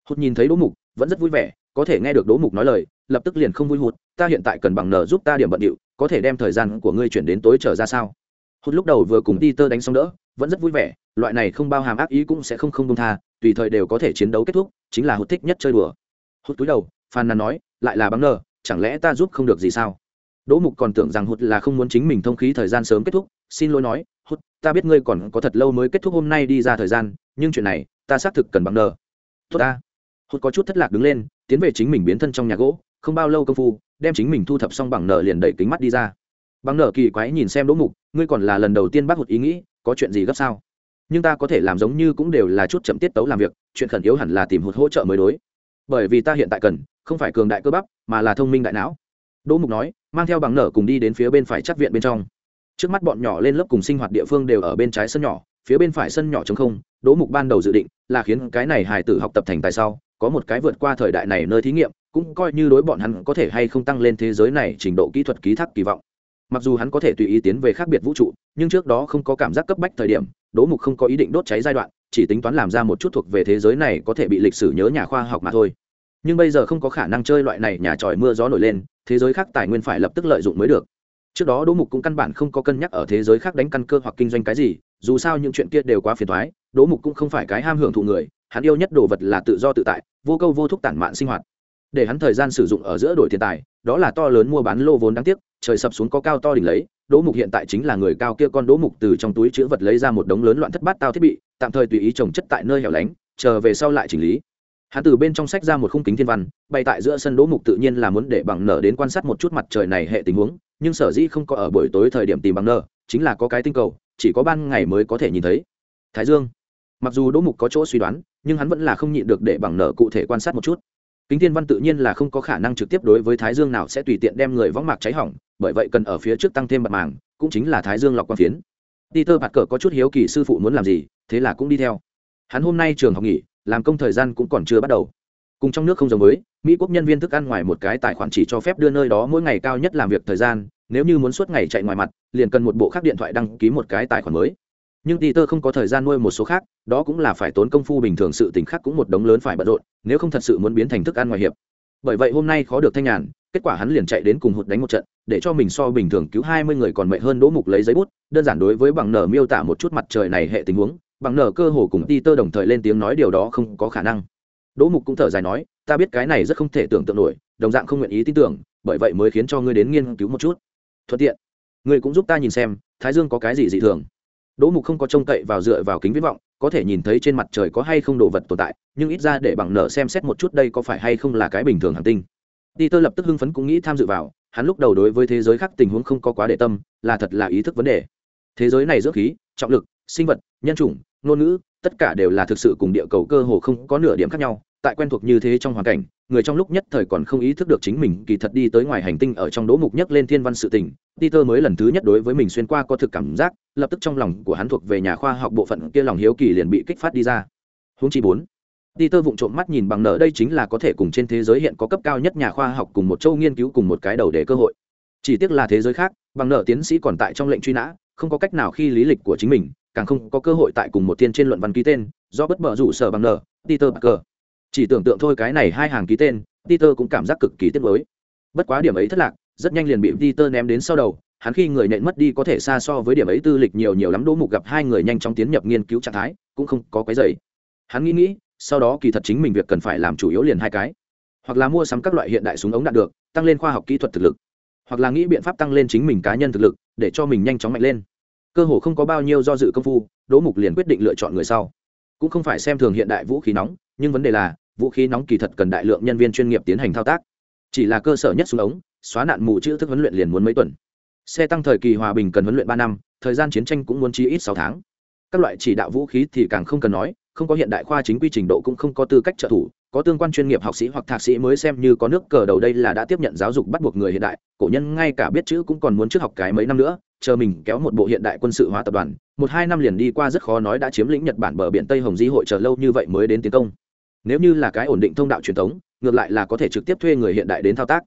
Hụt nhìn thấy Đỗ Mục, vẫn rất vui vẻ, có thể nghe được Đỗ Mục nói lời, lập tức liền không vui hụt, ta hiện tại cần bằng nợ giúp ta điểm bận điệu, có thể đem thời gian của ngươi chuyển đến tối trở ra sao? Hụt lúc đầu vừa cùng Peter đánh xong đỡ, vẫn rất vui vẻ, loại này không bao hàm ác ý cũng sẽ không không công tha tùy thời đều có thể chiến đấu kết thúc chính là hút thích nhất chơi đùa hút túi đầu phan nàn nói lại là bằng nờ chẳng lẽ ta giúp không được gì sao đỗ mục còn tưởng rằng hút là không muốn chính mình thông khí thời gian sớm kết thúc, xin lỗi nói hút ta biết ngươi còn có thật lâu mới kết thúc hôm nay đi ra thời gian, nhưng chuyện này, ta xác thực cần bằng nợ. tốt ta. Hút có chút thất lạc đứng lên, tiến về chính mình biến thân trong nhà gỗ, không bao lâu công phu, đem chính mình thu thập xong bằng nợ liền đẩy kính mắt đi ra. Bằng nợ kỳ quái nhìn xem đỗ mục, ngươi còn là lần đầu tiên bác hụt ý nghĩ, có chuyện gì gấp sao? Nhưng ta có thể làm giống như cũng đều là chút chậm tiết tấu làm việc, chuyện khẩn yếu hẳn là tìm hụt hỗ trợ mới đối. Bởi vì ta hiện tại cần, không phải cường đại cơ bắp, mà là thông minh đại não đỗ mục nói, mang theo bằng nở cùng đi đến phía bên phải chắc viện bên trong. Trước mắt bọn nhỏ lên lớp cùng sinh hoạt địa phương đều ở bên trái sân nhỏ, phía bên phải sân nhỏ chống không, đỗ mục ban đầu dự định là khiến cái này hài tử học tập thành tài sau, có một cái vượt qua thời đại này nơi thí nghiệm, cũng coi như đối bọn hắn có thể hay không tăng lên thế giới này trình độ kỹ thuật ký thác kỳ vọng. Mặc dù hắn có thể tùy ý tiến về khác biệt vũ trụ, nhưng trước đó không có cảm giác cấp bách thời điểm, đỗ mục không có ý định đốt cháy giai đoạn, chỉ tính toán làm ra một chút thuộc về thế giới này có thể bị lịch sử nhớ nhà khoa học mà thôi. Nhưng bây giờ không có khả năng chơi loại này, nhà tròi mưa gió nổi lên thế giới khác tài nguyên phải lập tức lợi dụng mới được. Trước đó đỗ mục cũng căn bản không có cân nhắc ở thế giới khác đánh căn cơ hoặc kinh doanh cái gì, dù sao những chuyện kia đều quá phiền thoái đỗ mục cũng không phải cái ham hưởng thụ người, hắn yêu nhất đồ vật là tự do tự tại, vô câu vô thúc tản mạn sinh hoạt. Để hắn thời gian sử dụng ở giữa đổi tiền tài, đó là to lớn mua bán lô vốn đáng tiếc, trời sập xuống có cao to đỉnh lấy, đỗ mục hiện tại chính là người cao kia con đỗ mục từ trong túi chữ vật lấy ra một đống lớn loạn thất bát tao thiết bị, tạm thời tùy ý trồng chất tại nơi hẻo lánh, chờ về sau lại chỉnh lý hắn từ bên trong sách ra một khung kính thiên văn bay tại giữa sân đỗ mục tự nhiên là muốn để bằng nở đến quan sát một chút mặt trời này hệ tình huống, nhưng sở dĩ không có ở buổi tối thời điểm tìm bằng nở, chính là có cái tinh cầu, chỉ có ban ngày mới có thể nhìn thấy. Thái dương, mặc dù đỗ mục có chỗ suy đoán, nhưng hắn vẫn là không nhịn được để bằng nở cụ thể quan sát một chút. Kính thiên văn tự nhiên là không có khả năng trực tiếp đối với thái dương nào sẽ tùy tiện đem người võng mạc cháy hỏng, bởi vậy cần ở phía trước tăng thêm bật màng, cũng chính là thái dương lọc quang phiến. Peter bạt cờ có chút hiếu kỳ sư phụ muốn làm gì, thế là cũng đi theo. Hắn hôm nay trường học nghỉ làm công thời gian cũng còn chưa bắt đầu. Cùng trong nước không giống với mỹ quốc nhân viên thức ăn ngoài một cái tài khoản chỉ cho phép đưa nơi đó mỗi ngày cao nhất làm việc thời gian nếu như muốn suốt ngày chạy ngoài mặt liền cần một bộ khác điện thoại đăng ký một cái tài khoản mới. Nhưng Peter không có thời gian nuôi một số khác, đó cũng là phải tốn công phu bình thường sự tình khác cũng một đống lớn phải bận rộn, nếu không thật sự muốn biến thành thức ăn ngoài hiệp. Bởi vậy hôm nay khó được thanh nhàn, kết quả hắn liền chạy đến cùng hụt đánh một trận, để cho mình so bình thường cứu hai mươi người còn mệnh hơn Đỗ Mục lấy giấy bút, đơn giản đối với bằng nở miêu tả một chút mặt trời này hệ tình huống, bằng nở cơ hồ cùng Peter đồng thời lên tiếng nói điều đó không có khả năng. Đỗ Mục cũng thở dài nói, ta biết cái này rất không thể tưởng tượng nổi, đồng dạng không nguyện ý tin tưởng, bởi vậy mới khiến cho ngươi đến nghiên cứu một chút. Thuận tiện, ngươi cũng giúp ta nhìn xem, Thái Dương có cái gì dị thường đỗ mục không có trông cậy vào dựa vào kính viễn vọng có thể nhìn thấy trên mặt trời có hay không đồ vật tồn tại nhưng ít ra để bằng nở xem xét một chút đây có phải hay không là cái bình thường hành tinh peter lập tức hưng phấn cũng nghĩ tham dự vào hắn lúc đầu đối với thế giới khác tình huống không có quá để tâm là thật là ý thức vấn đề thế giới này dưỡng khí trọng lực sinh vật, nhân chủng, ngôn ngữ, tất cả đều là thực sự cùng địa cầu cơ hồ không có nửa điểm khác nhau. Tại quen thuộc như thế trong hoàn cảnh, người trong lúc nhất thời còn không ý thức được chính mình kỳ thật đi tới ngoài hành tinh ở trong đỗ mục nhất lên thiên văn sự tình. Peter mới lần thứ nhất đối với mình xuyên qua có thực cảm giác, lập tức trong lòng của hắn thuộc về nhà khoa học bộ phận kia lòng hiếu kỳ liền bị kích phát đi ra. Húng chi bốn, peter vụng trộm mắt nhìn bằng nợ đây chính là có thể cùng trên thế giới hiện có cấp cao nhất nhà khoa học cùng một châu nghiên cứu cùng một cái đầu để cơ hội. Chỉ tiếc là thế giới khác, bằng nợ tiến sĩ còn tại trong lệnh truy nã, không có cách nào khi lý lịch của chính mình càng không có cơ hội tại cùng một thiên trên luận văn ký tên, do bất mở rủ sở bằng nợ peter parker. Chỉ tưởng tượng thôi cái này hai hàng ký tên, peter cũng cảm giác cực kỳ tiếc nuối. Bất quá điểm ấy thất lạc, rất nhanh liền bị peter ném đến sau đầu, hắn khi người nện mất đi có thể xa so với điểm ấy tư lịch nhiều nhiều lắm đỗ mục gặp hai người nhanh chóng tiến nhập nghiên cứu trạng thái, cũng không có cái dày hắn nghĩ nghĩ, sau đó kỳ thật chính mình việc cần phải làm chủ yếu liền hai cái. Hoặc là mua sắm các loại hiện đại súng ống đạn được, tăng lên khoa học kỹ thuật thực lực. Hoặc là nghĩ biện pháp tăng lên chính mình cá nhân thực lực, để cho mình nhanh chóng mạnh lên cơ hồ không có bao nhiêu do dự công phu, đỗ mục liền quyết định lựa chọn người sau. Cũng không phải xem thường hiện đại vũ khí nóng, nhưng vấn đề là, vũ khí nóng kỳ thật cần đại lượng nhân viên chuyên nghiệp tiến hành thao tác. Chỉ là cơ sở nhất xuống ống, xóa nạn mù chữ thức huấn luyện liền muốn mấy tuần. Xe tăng thời kỳ hòa bình cần huấn luyện ba năm, thời gian chiến tranh cũng muốn chi ít sáu tháng. Các loại chỉ đạo vũ khí thì càng không cần nói, không có hiện đại khoa chính quy trình độ cũng không có tư cách trợ thủ, có tương quan chuyên nghiệp học sĩ hoặc thạc sĩ mới xem như có nước cờ đầu đây là đã tiếp nhận giáo dục bắt buộc người hiện đại, cổ nhân ngay cả biết chữ cũng còn muốn trước học cái mấy năm nữa chờ mình kéo một bộ hiện đại quân sự hóa tập đoàn, một hai năm liền đi qua rất khó nói đã chiếm lĩnh nhật bản bờ biển tây hồng di hội chờ lâu như vậy mới đến tiến công. Nếu như là cái ổn định thông đạo truyền thống, ngược lại là có thể trực tiếp thuê người hiện đại đến thao tác.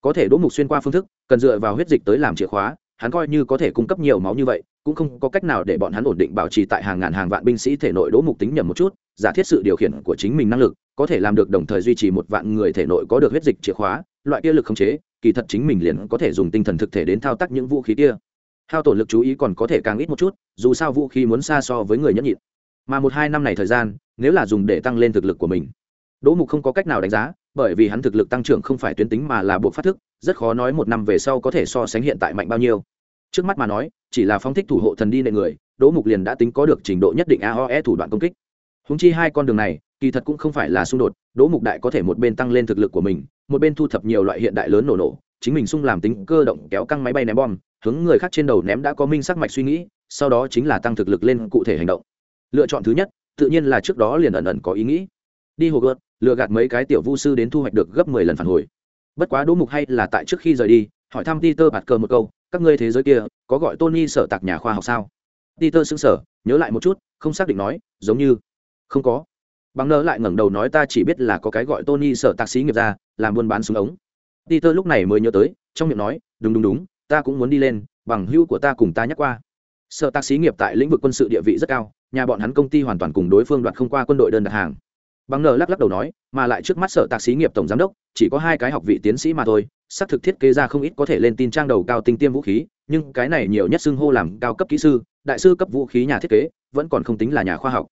Có thể đỗ mục xuyên qua phương thức, cần dựa vào huyết dịch tới làm chìa khóa, hắn coi như có thể cung cấp nhiều máu như vậy, cũng không có cách nào để bọn hắn ổn định bảo trì tại hàng ngàn hàng vạn binh sĩ thể nội đỗ mục tính nhầm một chút, giả thiết sự điều khiển của chính mình năng lực, có thể làm được đồng thời duy trì một vạn người thể nội có được huyết dịch chìa khóa, loại kia lực khống chế, kỳ thật chính mình liền có thể dùng tinh thần thực thể đến thao tác những vũ khí kia hao tổn lực chú ý còn có thể càng ít một chút, dù sao vũ khí muốn xa so với người nhẫn nhịn. Mà một hai năm này thời gian, nếu là dùng để tăng lên thực lực của mình, đỗ mục không có cách nào đánh giá, bởi vì hắn thực lực tăng trưởng không phải tuyến tính mà là buộc phát thức, rất khó nói một năm về sau có thể so sánh hiện tại mạnh bao nhiêu. Trước mắt mà nói, chỉ là phóng thích thủ hộ thần đi nệ người, đỗ mục liền đã tính có được trình độ nhất định aoe thủ đoạn công kích. Húng chi hai con đường này, kỳ thật cũng không phải là xung đột, đỗ mục đại có thể một bên tăng lên thực lực của mình, một bên thu thập nhiều loại hiện đại lớn nổ nổ, chính mình sung làm tính cơ động kéo căng máy bay ném bom hướng người khác trên đầu ném đã có minh sắc mạch suy nghĩ, sau đó chính là tăng thực lực lên cụ thể hành động. Lựa chọn thứ nhất, tự nhiên là trước đó liền ẩn ẩn có ý nghĩ. Đi hồ gợt lựa gạt mấy cái tiểu vu sư đến thu hoạch được gấp mười lần phản hồi. Bất quá đỗ mục hay là tại trước khi rời đi, hỏi thăm peter bạt cờ một câu, các ngươi thế giới kia, có gọi tony sở tạc nhà khoa học sao? Peter xứng sở nhớ lại một chút, không xác định nói, giống như, không có. Bằng nơ lại ngẩng đầu nói ta chỉ biết là có cái gọi tony sở tạc sĩ nghiệp ra làm buôn bán súng ống. Peter lúc này mới nhớ tới, trong miệng nói, đúng đúng đúng ta cũng muốn đi lên, bằng hữu của ta cùng ta nhắc qua. Sở tạc xí nghiệp tại lĩnh vực quân sự địa vị rất cao, nhà bọn hắn công ty hoàn toàn cùng đối phương đoạt không qua quân đội đơn đặt hàng. Bằng nờ lắc lắc đầu nói, mà lại trước mắt sở tạc xí nghiệp tổng giám đốc, chỉ có hai cái học vị tiến sĩ mà thôi, xác thực thiết kế ra không ít có thể lên tin trang đầu cao tinh tiêm vũ khí, nhưng cái này nhiều nhất xưng hô làm cao cấp kỹ sư, đại sư cấp vũ khí nhà thiết kế, vẫn còn không tính là nhà khoa học.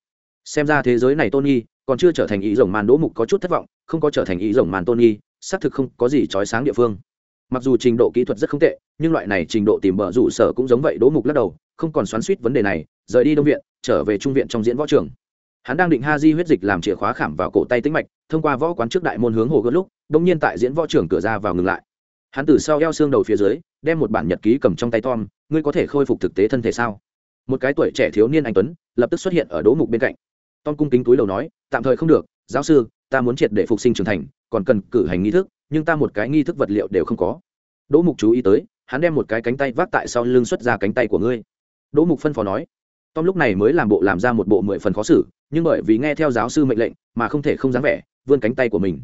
Xem ra thế giới này tony, còn chưa trở thành ý rồng màn đỗ mục có chút thất vọng, không có trở thành ý rồng màn tony, xác thực không có gì trói sáng địa phương mặc dù trình độ kỹ thuật rất không tệ, nhưng loại này trình độ tìm bờ rủ sở cũng giống vậy, đỗ mục lắc đầu, không còn xoắn suýt vấn đề này, rời đi đông viện, trở về trung viện trong diễn võ trường. Hắn đang định ha di huyết dịch làm chìa khóa khảm vào cổ tay tĩnh mạch, thông qua võ quán trước đại môn hướng hồ gớt lúc đ ỗ n g nhiên tại diễn võ trường cửa ra vào ngừng lại. Hắn từ sau eo xương đầu phía dưới, đem một bản nhật ký cầm trong tay tom, ngươi có thể khôi phục thực tế thân thể sao? Một cái tuổi trẻ thiếu niên anh tuấn, lập tức xuất hiện ở đỗ mục bên cạnh. Tom cung kính túi đầu nói, tạm thời không được, giáo sư, ta muốn triệt để phục sinh trưởng thành, còn cần cử hành nghi thức nhưng ta một cái nghi thức vật liệu đều không có. Đỗ mục chú ý tới, hắn đem một cái cánh tay vác tại sau lưng xuất ra cánh tay của ngươi. Đỗ mục phân phó nói, tom lúc này mới làm bộ làm ra một bộ mười phần khó xử, nhưng bởi vì nghe theo giáo sư mệnh lệnh, mà không thể không dáng vẻ, vươn cánh tay của mình.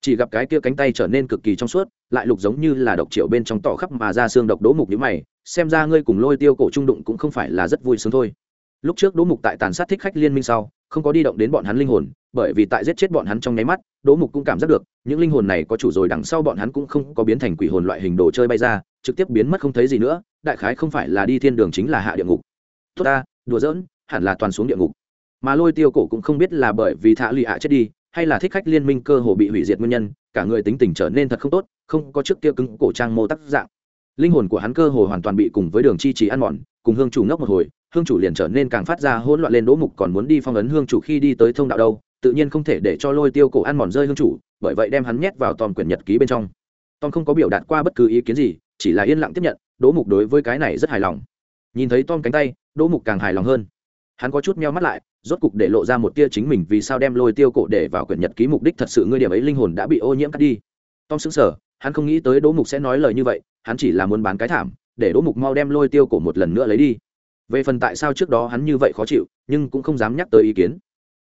Chỉ gặp cái kia cánh tay trở nên cực kỳ trong suốt, lại lục giống như là độc triệu bên trong tỏ khắp mà ra xương độc đỗ mục nhữ mày, xem ra ngươi cùng lôi tiêu cổ trung đụng cũng không phải là rất vui sướng thôi. Lúc trước đỗ mục tại tàn sát thích khách liên minh sau, không có đi động đến bọn hắn linh hồn, bởi vì tại giết chết bọn hắn trong nháy mắt, đỗ mục cũng cảm giác được những linh hồn này có chủ rồi đằng sau bọn hắn cũng không có biến thành quỷ hồn loại hình đồ chơi bay ra, trực tiếp biến mất không thấy gì nữa, đại khái không phải là đi thiên đường chính là hạ địa ngục. Tốt ta, đùa giỡn, hẳn là toàn xuống địa ngục. Mà lôi tiêu cổ cũng không biết là bởi vì thạ lụy ạ chết đi, hay là thích khách liên minh cơ hồ bị hủy diệt nguyên nhân, cả người tính tình trở nên thật không tốt, không có trước kia cứng cổ trang mô tác dạng. Linh hồn của hắn cơ hồ hoàn toàn bị cùng với đường chi trì ăn mòn, cùng hương chủ ngốc một hồi, hương chủ liền trở nên càng phát ra hỗn loạn lên đỗ mục còn muốn đi phong ấn hương chủ khi đi tới thông đạo đâu, tự nhiên không thể để cho lôi tiêu cổ ăn mòn rơi hương chủ bởi vậy đem hắn nhét vào tòm quyển nhật ký bên trong. Tom không có biểu đạt qua bất cứ ý kiến gì, chỉ là yên lặng tiếp nhận, đỗ mục đối với cái này rất hài lòng. Nhìn thấy tom cánh tay, đỗ mục càng hài lòng hơn. Hắn có chút meo mắt lại, rốt cục để lộ ra một tia chính mình vì sao đem lôi tiêu cổ để vào quyển nhật ký mục đích thật sự ngươi điểm ấy linh hồn đã bị ô nhiễm cắt đi. Tom xứng sở hắn không nghĩ tới đỗ mục sẽ nói lời như vậy, hắn chỉ là muốn bán cái thảm, để đỗ mục mau đem lôi tiêu cổ một lần nữa lấy đi. Về phần tại sao trước đó hắn như vậy khó chịu, nhưng cũng không dám nhắc tới ý kiến.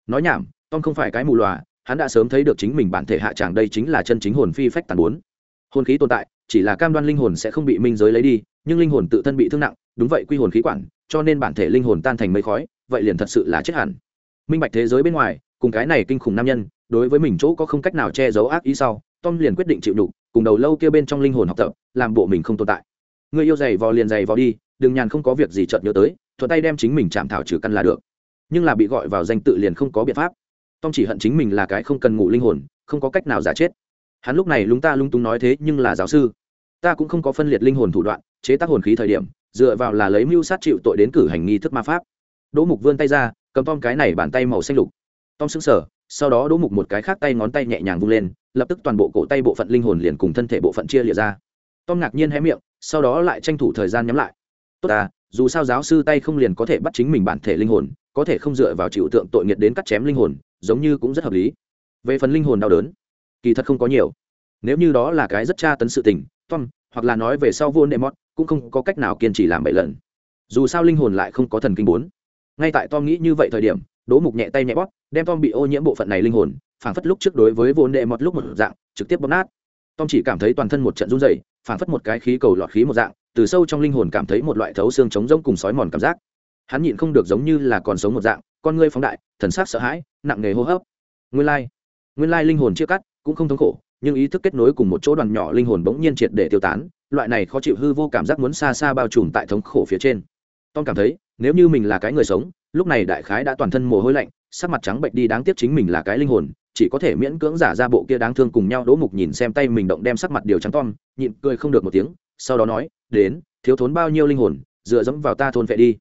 Nói nhảm, tom không phải cái mù loà hắn đã sớm thấy được chính mình bản thể hạ tràng đây chính là chân chính hồn phi phách tàn bốn. Hồn khí tồn tại, chỉ là cam đoan linh hồn sẽ không bị minh giới lấy đi, nhưng linh hồn tự thân bị thương nặng, đúng vậy quy hồn khí quản, cho nên bản thể linh hồn tan thành mây khói, vậy liền thật sự là chết hẳn. Minh bạch thế giới bên ngoài, cùng cái này kinh khủng nam nhân, đối với mình chỗ có không cách nào che giấu ác ý sau, tom liền quyết định chịu đục cùng đầu lâu kia bên trong linh hồn học tập, làm bộ mình không tồn tại. Người yêu giày vò liền giày vò đi, đừng nhàn không có việc gì chợt nhớ tới, thuận tay đem chính mình chạm thảo trừ căn là được. Nhưng là bị gọi vào danh tự liền không có biện pháp tom chỉ hận chính mình là cái không cần ngủ linh hồn, không có cách nào giả chết. Hắn lúc này lúng ta lung túng nói thế nhưng là giáo sư. Ta cũng không có phân liệt linh hồn thủ đoạn, chế tác hồn khí thời điểm, dựa vào là lấy mưu sát chịu tội đến cử hành nghi thức ma pháp. Đỗ mục vươn tay ra, cầm tom cái này bàn tay màu xanh lục. Tom sững sờ, sau đó đỗ mục một cái khác tay ngón tay nhẹ nhàng vung lên, lập tức toàn bộ cổ tay bộ phận linh hồn liền cùng thân thể bộ phận chia lịa ra. Tom ngạc nhiên hé miệng, sau đó lại tranh thủ thời gian nhắm lại. Tốt à dù sao giáo sư tay không liền có thể bắt chính mình bản thể linh hồn có thể không dựa vào chịu tượng tội nghiệt đến cắt chém linh hồn, giống như cũng rất hợp lý. Về phần linh hồn đau đớn, kỳ thật không có nhiều. Nếu như đó là cái rất tra tấn sự tình, tom, hoặc là nói về sau vô nệm mót cũng không có cách nào kiên trì làm bảy lần. Dù sao linh hồn lại không có thần kinh bốn. Ngay tại tom nghĩ như vậy thời điểm đố mục nhẹ tay nhẹ bóp, đem tom bị ô nhiễm bộ phận này linh hồn, phảng phất lúc trước đối với vô nệm mót lúc một dạng, trực tiếp bóp nát. Tom chỉ cảm thấy toàn thân một trận run rẩy, phảng phất một cái khí cầu lọt khí một dạng, từ sâu trong linh hồn cảm thấy một loại thấu xương trống rỗng cùng sói mòn cảm giác hắn nhịn không được giống như là còn sống một dạng, con ngươi phóng đại, thần sắc sợ hãi, nặng nề hô hấp. Nguyên lai nguyên lai linh hồn chia cắt cũng không thống khổ, nhưng ý thức kết nối cùng một chỗ đoàn nhỏ linh hồn bỗng nhiên triệt để tiêu tán, loại này khó chịu hư vô cảm giác muốn xa xa bao trùm tại thống khổ phía trên. Tom cảm thấy, nếu như mình là cái người sống, lúc này đại khái đã toàn thân mồ hôi lạnh, sắc mặt trắng bệnh đi đáng tiếc chính mình là cái linh hồn, chỉ có thể miễn cưỡng giả ra bộ kia đáng thương cùng nhau đỗ mục nhìn xem tay mình động đem sắc mặt điều trắng tom, nhịn cười không được một tiếng, sau đó nói, đến, thiếu thốn bao nhiêu linh hồn, dựa dẫm vào ta thôn vệ đi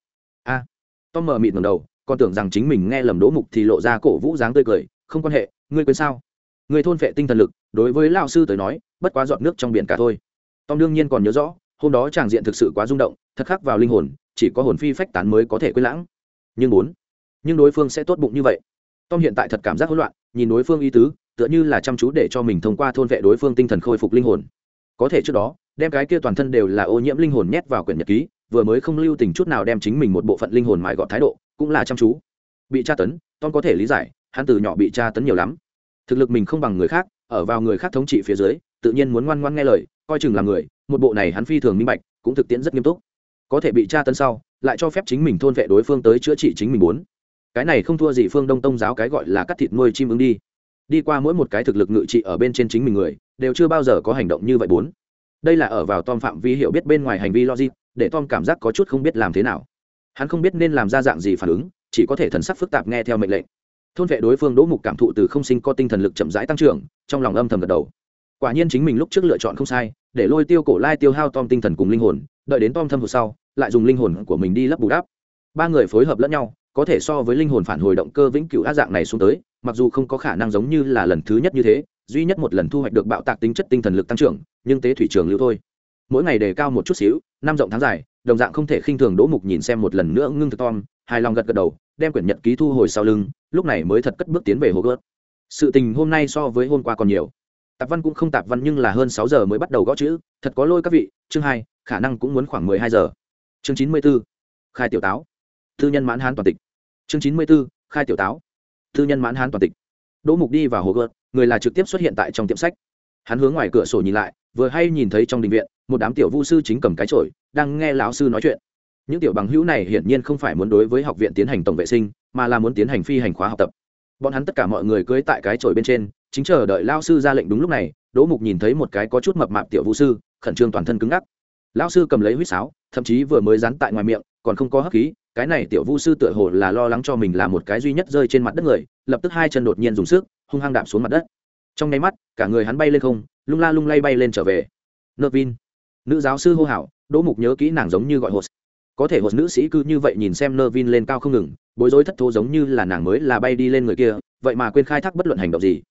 tom mờ mịt ngầm đầu, còn tưởng rằng chính mình nghe lầm đỗ mục thì lộ ra cổ vũ dáng tươi cười, không quan hệ, ngươi quên sao? Người thôn vệ tinh thần lực, đối với lao sư tới nói, bất quá dọn nước trong biển cả thôi. Tom đương nhiên còn nhớ rõ, hôm đó tràng diện thực sự quá rung động, thật khắc vào linh hồn, chỉ có hồn phi phách tán mới có thể quên lãng. Nhưng bốn nhưng đối phương sẽ tốt bụng như vậy. Tom hiện tại thật cảm giác hỗn loạn, nhìn đối phương y tứ, tựa như là chăm chú để cho mình thông qua thôn vệ đối phương tinh thần khôi phục linh hồn. Có thể trước đó, đem cái kia toàn thân đều là ô nhiễm linh hồn nhét vào quyển nhật ký vừa mới không lưu tình chút nào đem chính mình một bộ phận linh hồn mài gọt thái độ, cũng là chăm chú. Bị tra tấn, tom có thể lý giải, hắn từ nhỏ bị tra tấn nhiều lắm. Thực lực mình không bằng người khác, ở vào người khác thống trị phía dưới, tự nhiên muốn ngoan ngoan nghe lời, coi chừng làm người, một bộ này hắn phi thường minh bạch, cũng thực tiễn rất nghiêm túc. Có thể bị tra tấn sau, lại cho phép chính mình thôn vệ đối phương tới chữa trị chính mình muốn. Cái này không thua gì phương đông tông giáo cái gọi là cắt thịt nuôi chim ứng đi. Đi qua mỗi một cái thực lực ngự trị ở bên trên chính mình người, đều chưa bao giờ có hành động như vậy bốn. Đây là ở vào tom phạm vi hiểu biết bên ngoài hành vi logic để tom cảm giác có chút không biết làm thế nào. Hắn không biết nên làm ra dạng gì phản ứng, chỉ có thể thần sắc phức tạp nghe theo mệnh lệnh. Thôn vệ đối phương đỗ mục cảm thụ từ không sinh có tinh thần lực chậm rãi tăng trưởng, trong lòng âm thầm gật đầu. Quả nhiên chính mình lúc trước lựa chọn không sai, để lôi tiêu cổ lai tiêu hao tom tinh thần cùng linh hồn, đợi đến tom thâm hụt sau, lại dùng linh hồn của mình đi lấp bù đắp. Ba người phối hợp lẫn nhau, có thể so với linh hồn phản hồi động cơ vĩnh cửu á dạng này xuống tới, mặc dù không có khả năng giống như là lần thứ nhất như thế, duy nhất một lần thu hoạch được bạo tạc tính chất tinh thần lực tăng trưởng, nhưng tế thủy trường lưu thôi mỗi ngày đề cao một chút xíu, năm rộng tháng dài, đồng dạng không thể khinh thường đỗ mục nhìn xem một lần nữa ngưng thực tom, hài lòng gật gật đầu, đem quyển nhật ký thu hồi sau lưng, lúc này mới thật cất bước tiến về hồ gớt sự tình hôm nay so với hôm qua còn nhiều. Tạp văn cũng không tạp văn nhưng là hơn sáu giờ mới bắt đầu gõ chữ, thật có lôi các vị, chương hai, khả năng cũng muốn khoảng mười hai giờ. Chương chín mươi b ố khai tiểu táo. Thư nhân mãn hán toàn tịch. Chương chín mươi b ố khai tiểu táo. Thư nhân mãn hán toàn tịch. Đỗ mục đi vào hồ gợt người là trực tiếp xuất hiện tại trong tiệm sách. Hắn hướng ngoài cửa sổ nhìn lại vừa hay nhìn thấy trong đình viện, một đám tiểu vu sư chính cầm cái trội đang nghe lão sư nói chuyện. Những tiểu bằng hữu này hiển nhiên không phải muốn đối với học viện tiến hành tổng vệ sinh, mà là muốn tiến hành phi hành khóa học tập. Bọn hắn tất cả mọi người cưới tại cái trội bên trên, chính chờ đợi lao sư ra lệnh đúng lúc này, đỗ mục nhìn thấy một cái có chút mập mạp tiểu vũ sư, khẩn trương toàn thân cứng ngắc. Lao sư cầm lấy huýt sáo, thậm chí vừa mới dán tại ngoài miệng, còn không có hấp khí, cái này tiểu vũ sư tựa hồ là lo lắng cho mình là một cái duy nhất rơi trên mặt đất người, lập tức hai chân đột nhiên dùng sức, hung hăng đạp xuống mặt đất. Trong nháy mắt, cả người hắn bay lên không lung la lung lay bay lên trở về. Nơ vin. Nữ giáo sư hô hào, đỗ mục nhớ kỹ nàng giống như gọi hột. Có thể hột nữ sĩ cứ như vậy nhìn xem nơ vin lên cao không ngừng, bối rối thất thố giống như là nàng mới là bay đi lên người kia, vậy mà quên khai thác bất luận hành động gì.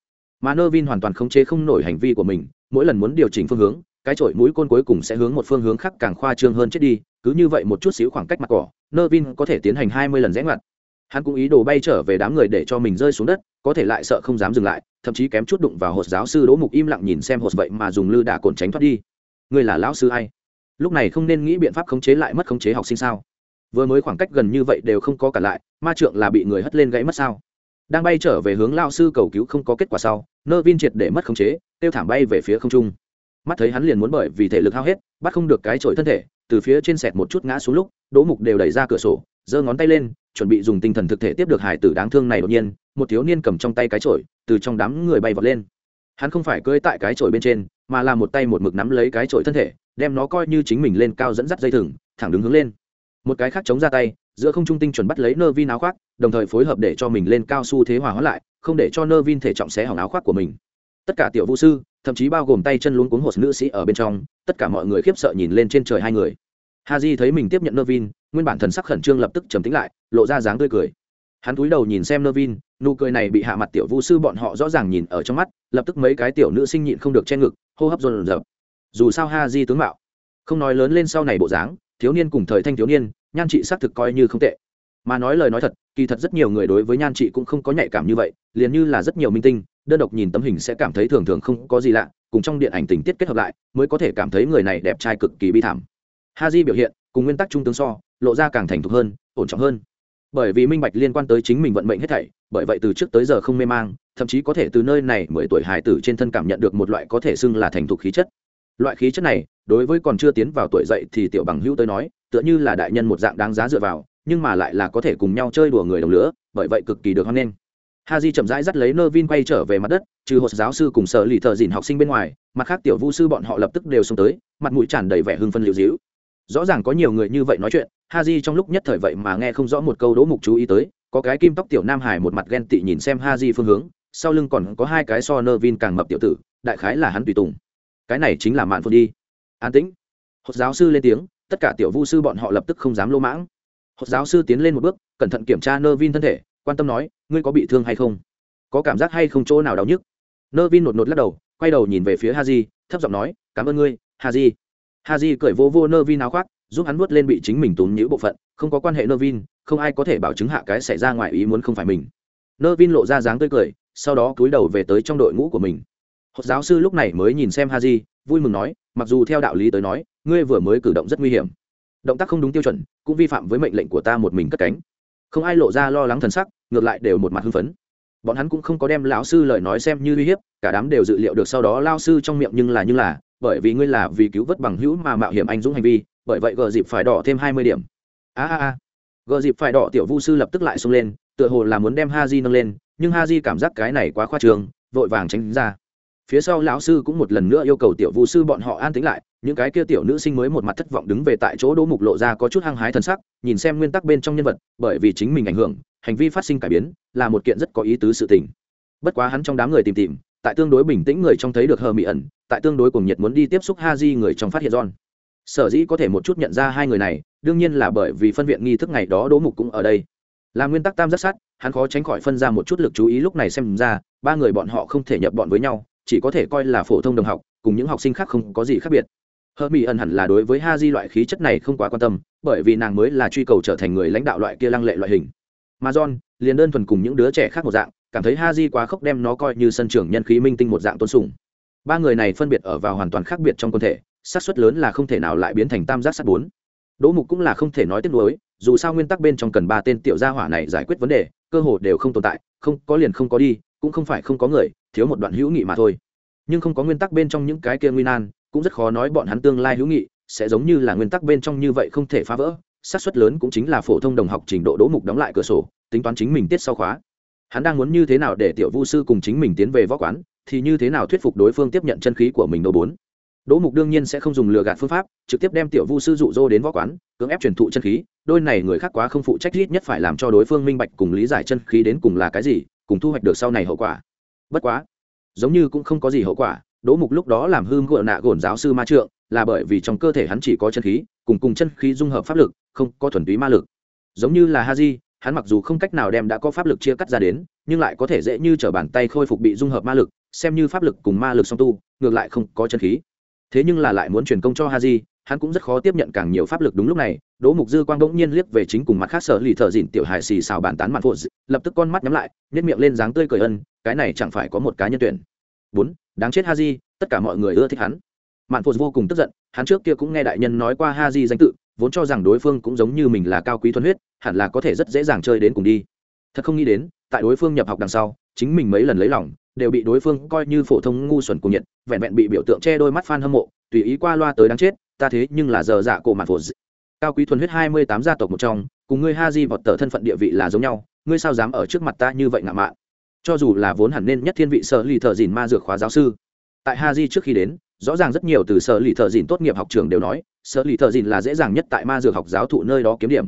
Mà nơ vin hoàn toàn khống chế không nổi hành vi của mình, mỗi lần muốn điều chỉnh phương hướng, cái chổi mũi côn cuối cùng sẽ hướng một phương hướng khác càng khoa trương hơn chết đi, cứ như vậy một chút xíu khoảng cách mặt cỏ nơ vin có thể tiến hành hai mươi lần rẽ ngoặt. Hắn cũng ý đồ bay trở về đám người để cho mình rơi xuống đất có thể lại sợ không dám dừng lại, thậm chí kém chút đụng vào hột giáo sư đỗ mục im lặng nhìn xem hột vậy mà dùng lư đà cồn tránh thoát đi. Người là lão sư ai? Lúc này không nên nghĩ biện pháp khống chế lại mất khống chế học sinh sao? Vừa mới khoảng cách gần như vậy đều không có cả lại, ma trượng là bị người hất lên gãy mất sao? Đang bay trở về hướng lao sư cầu cứu không có kết quả sau, nơ vin triệt để mất khống chế tiêu thảm bay về phía không trung. Mắt thấy hắn liền muốn bởi vì thể lực hao hết, bắt không được cái trội thân thể, từ phía trên sẹt một chút ngã xuống lúc, đỗ mục đều đẩy ra cửa sổ, giơ ngón tay lên, chuẩn bị dùng tinh thần thực thể tiếp được hải tử đáng thương này đột nhiên một thiếu niên cầm trong tay cái chổi, từ trong đám người bay vọt lên. Hắn không phải cưỡi tại cái chổi bên trên, mà là một tay một mực nắm lấy cái chổi thân thể, đem nó coi như chính mình lên cao dẫn dắt dây thừng, thẳng đứng hướng lên. Một cái khác chống ra tay, giữa không trung tinh chuẩn bắt lấy nơ vin áo khoác, đồng thời phối hợp để cho mình lên cao su thế hòa hóa lại, không để cho nơ vin thể trọng xé hỏng áo khoác của mình. Tất cả tiểu vũ sư, thậm chí bao gồm tay chân luống cuống hột nữ sĩ ở bên trong, tất cả mọi người khiếp sợ nhìn lên trên trời hai người. Ha j thấy mình tiếp nhận nơ vin, nguyên bản thần sắc khẩn trương lập tức trầm tính lại, lộ ra dáng tươi cười hắn cúi đầu nhìn xem nơ vin nụ cười này bị hạ mặt tiểu vũ sư bọn họ rõ ràng nhìn ở trong mắt, lập tức mấy cái tiểu nữ sinh nhịn không được che ngực, hô hấp dồn dập. Dù sao ha di tướng mạo, không nói lớn lên sau này bộ dáng, thiếu niên cùng thời thanh thiếu niên, nhan trị xác thực coi như không tệ. Mà nói lời nói thật, kỳ thật rất nhiều người đối với nhan trị cũng không có nhạy cảm như vậy, liền như là rất nhiều minh tinh, đơn độc nhìn tấm hình sẽ cảm thấy thường thường không có gì lạ, cùng trong điện ảnh tình tiết kết hợp lại, mới có thể cảm thấy người này đẹp trai cực kỳ bi thảm. Ha di biểu hiện, cùng nguyên tắc trung tướng so, lộ ra càng thành thục hơn, ổn trọng hơn bởi vì minh bạch liên quan tới chính mình vận mệnh hết thảy, bởi vậy từ trước tới giờ không mê mang, thậm chí có thể từ nơi này mười tuổi hài tử trên thân cảm nhận được một loại có thể xưng là thành thục khí chất. Loại khí chất này, đối với còn chưa tiến vào tuổi dậy thì tiểu bằng hữu tới nói, tựa như là đại nhân một dạng đáng giá dựa vào, nhưng mà lại là có thể cùng nhau chơi đùa người đồng lửa, bởi vậy cực kỳ được hoan nghênh. Ha di chậm rãi dắt lấy nơ vin quay trở về mặt đất, trừ hộ giáo sư cùng sở lì thợ dìn học sinh bên ngoài, mặt khác tiểu vu sư bọn họ lập tức đều xông tới, mặt mũi tràn đầy vẻ hưng phân liệu dĩu rõ ràng có nhiều người như vậy nói chuyện ha di trong lúc nhất thời vậy mà nghe không rõ một câu đỗ mục chú ý tới, có cái kim tóc tiểu nam hải một mặt ghen tị nhìn xem ha di phương hướng, sau lưng còn có hai cái so nơ vin càng mập tiểu tử, đại khái là hắn tùy tùng. Cái này chính là mạn phun đi. An tĩnh. Hột giáo sư lên tiếng, tất cả tiểu vu sư bọn họ lập tức không dám lô mãng. Hột giáo sư tiến lên một bước, cẩn thận kiểm tra nơ vin thân thể, quan tâm nói, ngươi có bị thương hay không? Có cảm giác hay không chỗ nào đau nhức? Nơ vin nột nột lắc đầu, quay đầu nhìn về phía ha di thấp giọng nói, cảm ơn ngươi ha di ha di cởi vô vô nơ vin áo khoác giúp hắn nuốt lên bị chính mình túm nhữ bộ phận, không có quan hệ nơ vin không ai có thể bảo chứng hạ cái xảy ra ngoài ý muốn không phải mình. Nơ vin lộ ra dáng tươi cười, sau đó cúi đầu về tới trong đội ngũ của mình. Học giáo sư lúc này mới nhìn xem haji, vui mừng nói, mặc dù theo đạo lý tới nói, ngươi vừa mới cử động rất nguy hiểm. Động tác không đúng tiêu chuẩn, cũng vi phạm với mệnh lệnh của ta một mình cất cánh. Không ai lộ ra lo lắng thần sắc, ngược lại đều một mặt hưng phấn. Bọn hắn cũng không có đem lão sư lời nói xem như uy hiếp, cả đám đều dự liệu được sau đó lao sư trong miệng nhưng là nhưng là, bởi vì ngươi là vì cứu vớt bằng hữu mà mạo hiểm anh dũng hành vi bởi vậy gờ dịp phải đỏ thêm hai mươi điểm. A a a. Gờ dịp phải đỏ tiểu vu sư lập tức lại xông lên, tựa hồ là muốn đem ha di nâng lên, nhưng ha di cảm giác cái này quá khoa trường vội vàng tránh ra. Phía sau lão sư cũng một lần nữa yêu cầu tiểu vu sư bọn họ an tĩnh lại, những cái kia tiểu nữ sinh mới một mặt thất vọng đứng về tại chỗ đỗ mục lộ ra có chút hăng hái thần sắc, nhìn xem nguyên tắc bên trong nhân vật, bởi vì chính mình ảnh hưởng, hành vi phát sinh cải biến, là một kiện rất có ý tứ sự tình. Bất quá hắn trong đám người tìm tìm, tại tương đối bình tĩnh người trong thấy được hờ mị ẩn, tại tương đối cùng nhiệt muốn đi tiếp xúc ha di người trong phát hiện giòn sở dĩ có thể một chút nhận ra hai người này, đương nhiên là bởi vì phân viện nghi thức ngày đó đỗ mục cũng ở đây. Là nguyên tắc tam giác sát, hắn khó tránh khỏi phân ra một chút lực chú ý lúc này xem ra, ba người bọn họ không thể nhập bọn với nhau, chỉ có thể coi là phổ thông đồng học, cùng những học sinh khác không có gì khác biệt. Hơ mỹ ẩn hẳn là đối với ha di loại khí chất này không quá quan tâm, bởi vì nàng mới là truy cầu trở thành người lãnh đạo loại kia lăng lệ loại hình. Mà john liền đơn thuần cùng những đứa trẻ khác một dạng, cảm thấy ha di quá khốc đem nó coi như sân trưởng nhân khí minh tinh một dạng tôn sùng. Ba người này phân biệt ở vào hoàn toàn khác biệt trong quân thể xác suất lớn là không thể nào lại biến thành tam giác sắt bốn. Đỗ mục cũng là không thể nói tiếp nuối, dù sao nguyên tắc bên trong cần ba tên tiểu gia hỏa này giải quyết vấn đề, cơ hồ đều không tồn tại, không, có liền không có đi, cũng không phải không có người, thiếu một đoạn hữu nghị mà thôi. Nhưng không có nguyên tắc bên trong những cái kia nguy nan, cũng rất khó nói bọn hắn tương lai hữu nghị, sẽ giống như là nguyên tắc bên trong như vậy không thể phá vỡ. Xác suất lớn cũng chính là phổ thông đồng học trình độ đỗ mục đóng lại cửa sổ, tính toán chính mình tiết sau khóa. Hắn đang muốn như thế nào để tiểu vu sư cùng chính mình tiến về võ quán, thì như thế nào thuyết phục đối phương tiếp nhận chân khí của mình đồ bốn đỗ mục đương nhiên sẽ không dùng lừa gạt phương pháp trực tiếp đem tiểu vu sư dụ dỗ đến võ quán cưỡng ép truyền thụ chân khí đôi này người khác quá không phụ trách ít nhất phải làm cho đối phương minh bạch cùng lý giải chân khí đến cùng là cái gì cùng thu hoạch được sau này hậu quả. Bất quá giống như cũng không có gì hậu quả đỗ mục lúc đó làm hư gợ nạ gọn giáo sư ma trượng là bởi vì trong cơ thể hắn chỉ có chân khí cùng cùng chân khí dung hợp pháp lực không có thuần túy ma lực. Giống như là Haji, hắn mặc dù không cách nào đem đã có pháp lực chia cắt ra đến nhưng lại có thể dễ như trở bàn tay khôi phục bị dung hợp ma lực xem như pháp lực cùng ma lực song tu ngược lại không có chân khí thế nhưng là lại muốn truyền công cho Haji, hắn cũng rất khó tiếp nhận càng nhiều pháp lực đúng lúc này đỗ mục dư quang bỗng nhiên liếc về chính cùng mặt khác sở lì thợ dịn tiểu hài xì xào bàn tán mặt phụ lập tức con mắt nhắm lại nhét miệng lên dáng tươi cười ân cái này chẳng phải có một cá nhân tuyển. Bốn đáng chết Haji, tất cả mọi người ưa thích hắn. Mạn phụ vô cùng tức giận hắn trước kia cũng nghe đại nhân nói qua Haji danh tự vốn cho rằng đối phương cũng giống như mình là cao quý thuần huyết hẳn là có thể rất dễ dàng chơi đến cùng đi. Thật không nghĩ đến tại đối phương nhập học đằng sau chính mình mấy lần lấy lòng đều bị đối phương coi như phổ thông ngu xuẩn cùng nhiệt vẹn vẹn bị biểu tượng che đôi mắt f hâm mộ, tùy ý qua loa tới đáng chết, ta thế nhưng là giờ dạ cổ mặt phổ cao quý thuần huyết hai mươi tám gia tộc một trong, cùng ngươi ha di vọt tờ thân phận địa vị là giống nhau, ngươi sao dám ở trước mặt ta như vậy ngạo mạn? Cho dù là vốn hẳn nên nhất thiên vị sở lì thợ dìn ma dược khóa giáo sư. Tại ha di trước khi đến, rõ ràng rất nhiều từ sở lì thợ dìn tốt nghiệp học trường đều nói, sở lì thợ dìn là dễ dàng nhất tại ma dược học giáo thụ nơi đó kiếm điểm.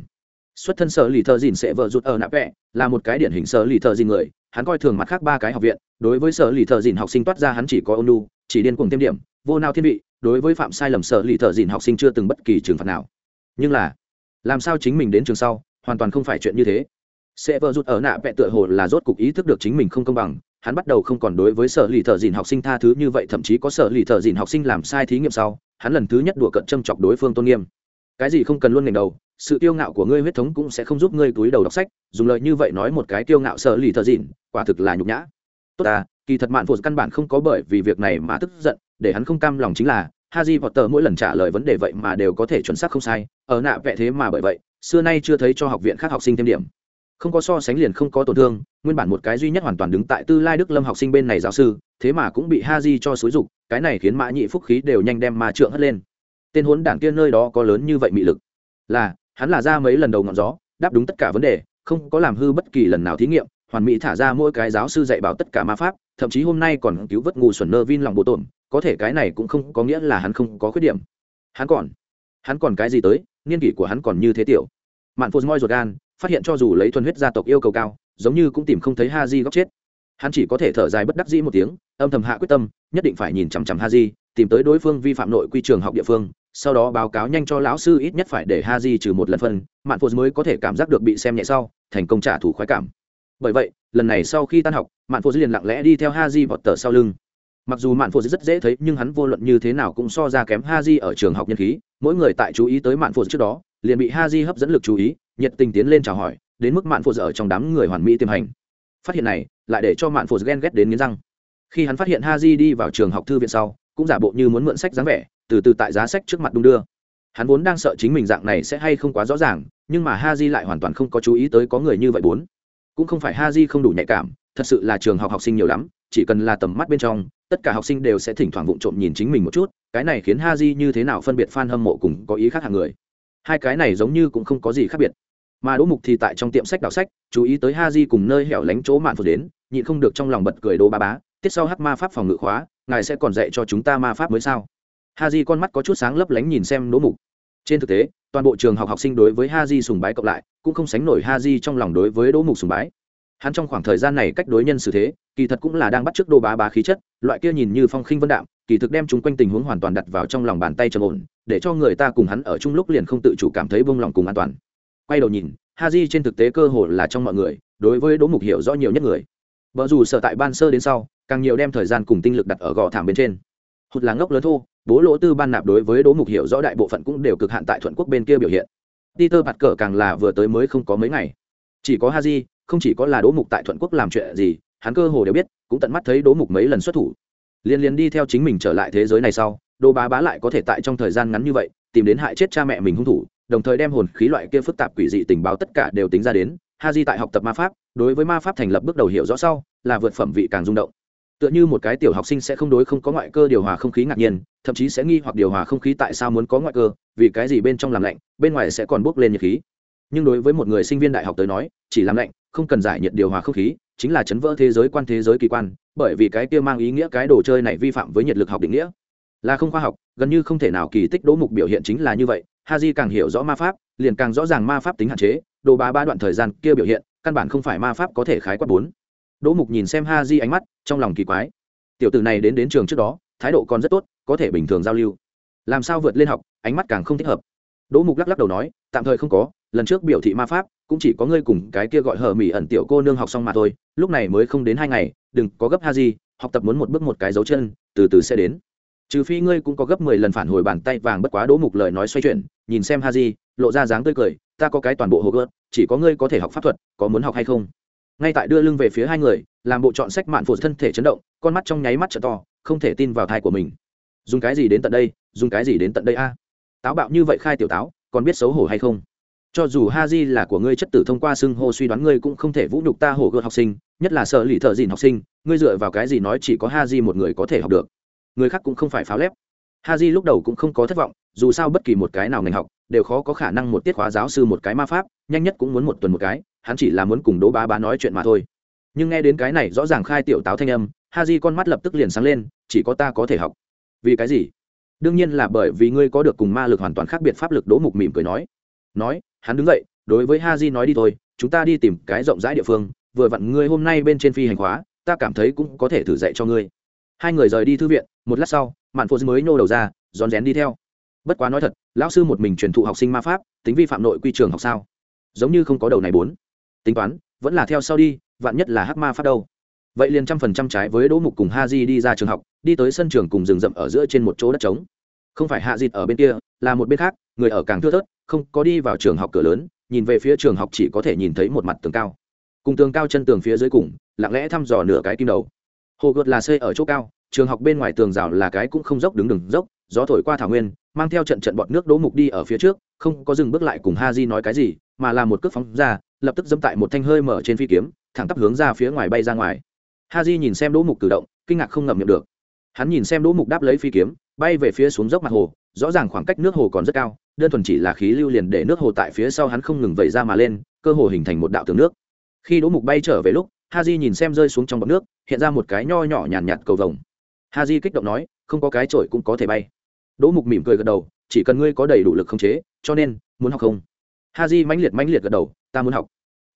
Xuất thân sở lì thợ dìn sẽ vợ rụt ở nạ vẽ là một cái điển hình sở lì thợ dìn người hắn coi thường mặt khác ba cái học viện, đối với sở lì thợ dìn học sinh toát ra hắn chỉ có ônu chỉ điên cuồng thêm điểm, vô nào thiên vị, đối với phạm sai lầm sở lì thợ dìn học sinh chưa từng bất kỳ trừng phạt nào. Nhưng là, làm sao chính mình đến trường sau, hoàn toàn không phải chuyện như thế. Sẽ vợ rụt ở nạ vẽ tựa hồ là rốt cục ý thức được chính mình không công bằng, hắn bắt đầu không còn đối với sở lì thợ dìn học sinh tha thứ như vậy, thậm chí có sở lì thợ dìn học sinh làm sai thí nghiệm sau, hắn lần thứ nhất đùa cận châm chọc đối phương tôn nghiêm. Cái gì không cần luôn ngành đầu sự kiêu ngạo của ngươi huyết thống cũng sẽ không giúp ngươi túi đầu đọc sách dùng lời như vậy nói một cái kiêu ngạo sợ lì thợ dịn quả thực là nhục nhã tốt à kỳ thật mạn phụ căn bản không có bởi vì việc này mà tức giận để hắn không cam lòng chính là Haji Potter mỗi lần trả lời vấn đề vậy mà đều có thể chuẩn xác không sai, ở nạ vẽ thế mà bởi vậy, xưa nay chưa thấy cho học viện khác học sinh thêm điểm. Không có so sánh liền không có tổn thương, nguyên bản một cái duy nhất hoàn toàn đứng tại Tư Lai Đức Lâm học sinh bên này giáo sư, thế mà cũng bị Haji cho xúi dục, cái này khiến Mã Nhị phúc khí đều nhanh đem ma trượng hất lên. Tên huấn đảng kia nơi đó có lớn như vậy mị lực. Là, hắn là ra mấy lần đầu ngọn gió, đáp đúng tất cả vấn đề, không có làm hư bất kỳ lần nào thí nghiệm, hoàn mỹ thả ra mỗi cái giáo sư dạy bảo tất cả ma pháp, thậm chí hôm nay còn cứu vớt ngu xuẩn nơ vin lòng bộ tổn, có thể cái này cũng không có nghĩa là hắn không có khuyết điểm. Hắn còn hắn còn cái gì tới niên kỷ của hắn còn như thế tiểu. Mạn phô moi ruột gan phát hiện cho dù lấy thuần huyết gia tộc yêu cầu cao giống như cũng tìm không thấy ha di góc chết. Hắn chỉ có thể thở dài bất đắc dĩ một tiếng âm thầm hạ quyết tâm nhất định phải nhìn chằm chằm ha di tìm tới đối phương vi phạm nội quy trường học địa phương sau đó báo cáo nhanh cho lão sư ít nhất phải để ha trừ một lần phân, mạn phô mới có thể cảm giác được bị xem nhẹ sau, thành công trả thù khoái cảm. Bởi vậy, lần này sau khi tan học, mạn phô liền lặng lẽ đi theo ha vọt tờ sau lưng. Mặc dù mạn phô rất dễ thấy, nhưng hắn vô luận như thế nào cũng so ra kém ha ở trường học nhân khí, mỗi người tại chú ý tới mạn phô trước đó, liền bị ha hấp dẫn lực chú ý, nhiệt tình tiến lên chào hỏi, đến mức mạn phụ ở trong đám người hoàn mỹ tiềm hành. Phát hiện này, lại để cho mạn phụ ghen ghét đến nghiến răng. Khi hắn phát hiện ha đi vào trường học thư viện sau, cũng giả bộ như muốn mượn sách dáng vẻ từ từ tại giá sách trước mặt đung đưa. Hắn vốn đang sợ chính mình dạng này sẽ hay không quá rõ ràng, nhưng mà ha di lại hoàn toàn không có chú ý tới có người như vậy bốn. Cũng không phải ha di không đủ nhạy cảm, thật sự là trường học học sinh nhiều lắm, chỉ cần là tầm mắt bên trong, tất cả học sinh đều sẽ thỉnh thoảng vụng trộm nhìn chính mình một chút, cái này khiến ha di như thế nào phân biệt f a n hâm mộ cùng có ý khác hàng người. Hai cái này giống như cũng không có gì khác biệt. Mà đỗ mục thì tại trong tiệm sách đọc sách, chú ý tới ha di cùng nơi hẻo lánh chỗ mạn phật đến, nhịn không được trong lòng bật cười đô ba bá, tiết sau hát ma pháp phòng ngự khóa, ngài sẽ còn dạy cho chúng ta ma pháp mới sao? Ha di con mắt có chút sáng lấp lánh nhìn xem đỗ mục. Trên thực tế, toàn bộ trường học học sinh đối với ha di sùng bái cộng lại, cũng không sánh nổi ha di trong lòng đối với đỗ mục sùng bái. Hắn trong khoảng thời gian này cách đối nhân xử thế, kỳ thật cũng là đang bắt t r ư ớ c đô bá bá khí chất, loại kia nhìn như phong khinh vân đạm, kỳ thực đem chúng quanh tình huống hoàn toàn đặt vào trong lòng bàn tay trầm ổn, để cho người ta cùng hắn ở chung lúc liền không tự chủ cảm thấy bông lòng cùng an toàn. Quay đầu nhìn ha di trên thực tế cơ hội là trong mọi người, đối với đỗ mục hiểu rõ nhiều nhất người. Vợ dù sợ tại ban sơ đến sau, càng nhiều đem thời gian cùng tinh lực đặt ở gò thảm bên trên. Hụt là ngốc lớn thô bố lỗ tư ban nạp đối với đỗ mục hiểu rõ đại bộ phận cũng đều cực hạn tại thuận quốc bên kia biểu hiện. Peter bạt cờ càng là vừa tới mới không có mấy ngày. Chỉ có Ha Di, không chỉ có là đỗ mục tại thuận quốc làm chuyện gì hắn cơ hồ đều biết cũng tận mắt thấy đỗ mục mấy lần xuất thủ. Liên liên đi theo chính mình trở lại thế giới này sau đô bá bá lại có thể tại trong thời gian ngắn như vậy tìm đến hại chết cha mẹ mình hung thủ đồng thời đem hồn khí loại kia phức tạp quỷ dị tình báo tất cả đều tính ra đến. Ha di tại học tập ma pháp đối với ma pháp thành lập bước đầu hiểu rõ sau là vượt phẩm vị càng rung động tựa như một cái tiểu học sinh sẽ không đối không có ngoại cơ điều hòa không khí ngạc nhiên, thậm chí sẽ nghi hoặc điều hòa không khí tại sao muốn có ngoại cơ, vì cái gì bên trong làm lạnh, bên ngoài sẽ còn bốc lên nhiệt khí. Nhưng đối với một người sinh viên đại học tới nói, chỉ làm lạnh, không cần giải nhiệt điều hòa không khí, chính là chấn vỡ thế giới quan thế giới kỳ quan, bởi vì cái kia mang ý nghĩa cái đồ chơi này vi phạm với nhiệt lực học định nghĩa. Là không khoa học, gần như không thể nào kỳ tích đỗ mục biểu hiện chính là như vậy ha di càng hiểu rõ ma pháp, liền càng rõ ràng ma pháp tính hạn chế, đồ ba ba đoạn thời gian kia biểu hiện, căn bản không phải ma pháp có thể khái quát bốn đỗ mục nhìn xem ha di ánh mắt, trong lòng kỳ quái. Tiểu tử này đến đến trường trước đó, thái độ còn rất tốt, có thể bình thường giao lưu. Làm sao vượt lên học, ánh mắt càng không thích hợp. Đỗ mục lắc lắc đầu nói, tạm thời không có, lần trước biểu thị ma pháp, cũng chỉ có ngươi cùng cái kia gọi hờ mỹ ẩn tiểu cô nương học xong mà thôi, lúc này mới không đến hai ngày, đừng có gấp ha gì học tập muốn một bước một cái dấu chân, từ từ sẽ đến. Trừ phi ngươi cũng có gấp mười lần phản hồi bàn tay vàng bất quá đỗ mục lời nói xoay chuyển, nhìn xem ha di lộ ra dáng tươi cười, ta có cái toàn bộ hồ gớt chỉ có ngươi có thể học pháp thuật, có muốn học hay không? Ngay tại đưa lưng về phía hai người, làm bộ chọn sách mạn phụ thân thể chấn động, con mắt trong nháy mắt trợ to, không thể tin vào thai của mình. Dùng cái gì đến tận đây? Dùng cái gì đến tận đây a? Táo bạo như vậy khai tiểu táo, còn biết xấu hổ hay không? Cho dù ha di là của ngươi chất tử thông qua xưng hô suy đoán ngươi cũng không thể vũ nhục ta hổ gợt học sinh, nhất là sợ lì thợ dìn học sinh, ngươi dựa vào cái gì nói chỉ có ha di một người có thể học được? Người khác cũng không phải pháo lép. Ha di lúc đầu cũng không có thất vọng, dù sao bất kỳ một cái nào ngành học, đều khó có khả năng một tiết khóa giáo sư một cái ma pháp, nhanh nhất cũng muốn một tuần một cái hắn chỉ là muốn cùng đỗ bá bá nói chuyện mà thôi. Nhưng nghe đến cái này rõ ràng khai tiểu táo thanh âm, ha di con mắt lập tức liền sáng lên, chỉ có ta có thể học. Vì cái gì? Đương nhiên là bởi vì ngươi có được cùng ma lực hoàn toàn khác biệt pháp lực, đỗ mục mỉm cười nói. Nói, hắn đứng dậy, đối với ha di nói đi thôi, chúng ta đi tìm cái rộng rãi địa phương, vừa vặn ngươi hôm nay bên trên phi hành khóa, ta cảm thấy cũng có thể thử dạy cho ngươi. Hai người rời đi thư viện, một lát sau, mạn phụ mới nô đầu ra, rón rén đi theo. Bất quá nói thật, lão sư một mình truyền thụ học sinh ma pháp, tính vi phạm nội quy trường học sao? Giống như không có đầu này bốn tính toán, vẫn là theo sau đi, vạn nhất là hắc ma phát đâu. Vậy liền trăm phần trăm trái với đỗ mục cùng ha di đi ra trường học, đi tới sân trường cùng rừng rậm ở giữa trên một chỗ đất trống. Không phải hạ dịt ở bên kia, là một bên khác, người ở càng thưa thớt, không có đi vào trường học cửa lớn, nhìn về phía trường học chỉ có thể nhìn thấy một mặt tường cao. Cùng tường cao chân tường phía dưới cùng, lặng lẽ thăm dò nửa cái kim đầu. Hồ gợt là xây ở chỗ cao, trường học bên ngoài tường rào là cái cũng không dốc đứng đừng dốc, gió thổi qua thảo nguyên, mang theo trận trận bọt nước đỗ mục đi ở phía trước, không có dừng bước lại cùng ha di nói cái gì, mà là một cước phóng ra lập tức dẫm tại một thanh hơi mở trên phi kiếm thẳng tắp hướng ra phía ngoài bay ra ngoài. Ha di nhìn xem đỗ mục cử động kinh ngạc không ngậm miệng được. Hắn nhìn xem đỗ mục đáp lấy phi kiếm bay về phía xuống dốc mặt hồ rõ ràng khoảng cách nước hồ còn rất cao đơn thuần chỉ là khí lưu liền để nước hồ tại phía sau hắn không ngừng vẩy ra mà lên cơ hồ hình thành một đạo tường nước. Khi đỗ mục bay trở về lúc ha di nhìn xem rơi xuống trong bọc nước hiện ra một cái nho nhỏ nhàn nhạt, nhạt cầu vồng. Ha di kích động nói không có cái trội cũng có thể bay. Đỗ mục mỉm cười gật đầu chỉ cần ngươi có đầy đủ lực khống chế cho nên muốn học không? Ha di mãnh liệt mãnh liệt gật đầu ta muốn học.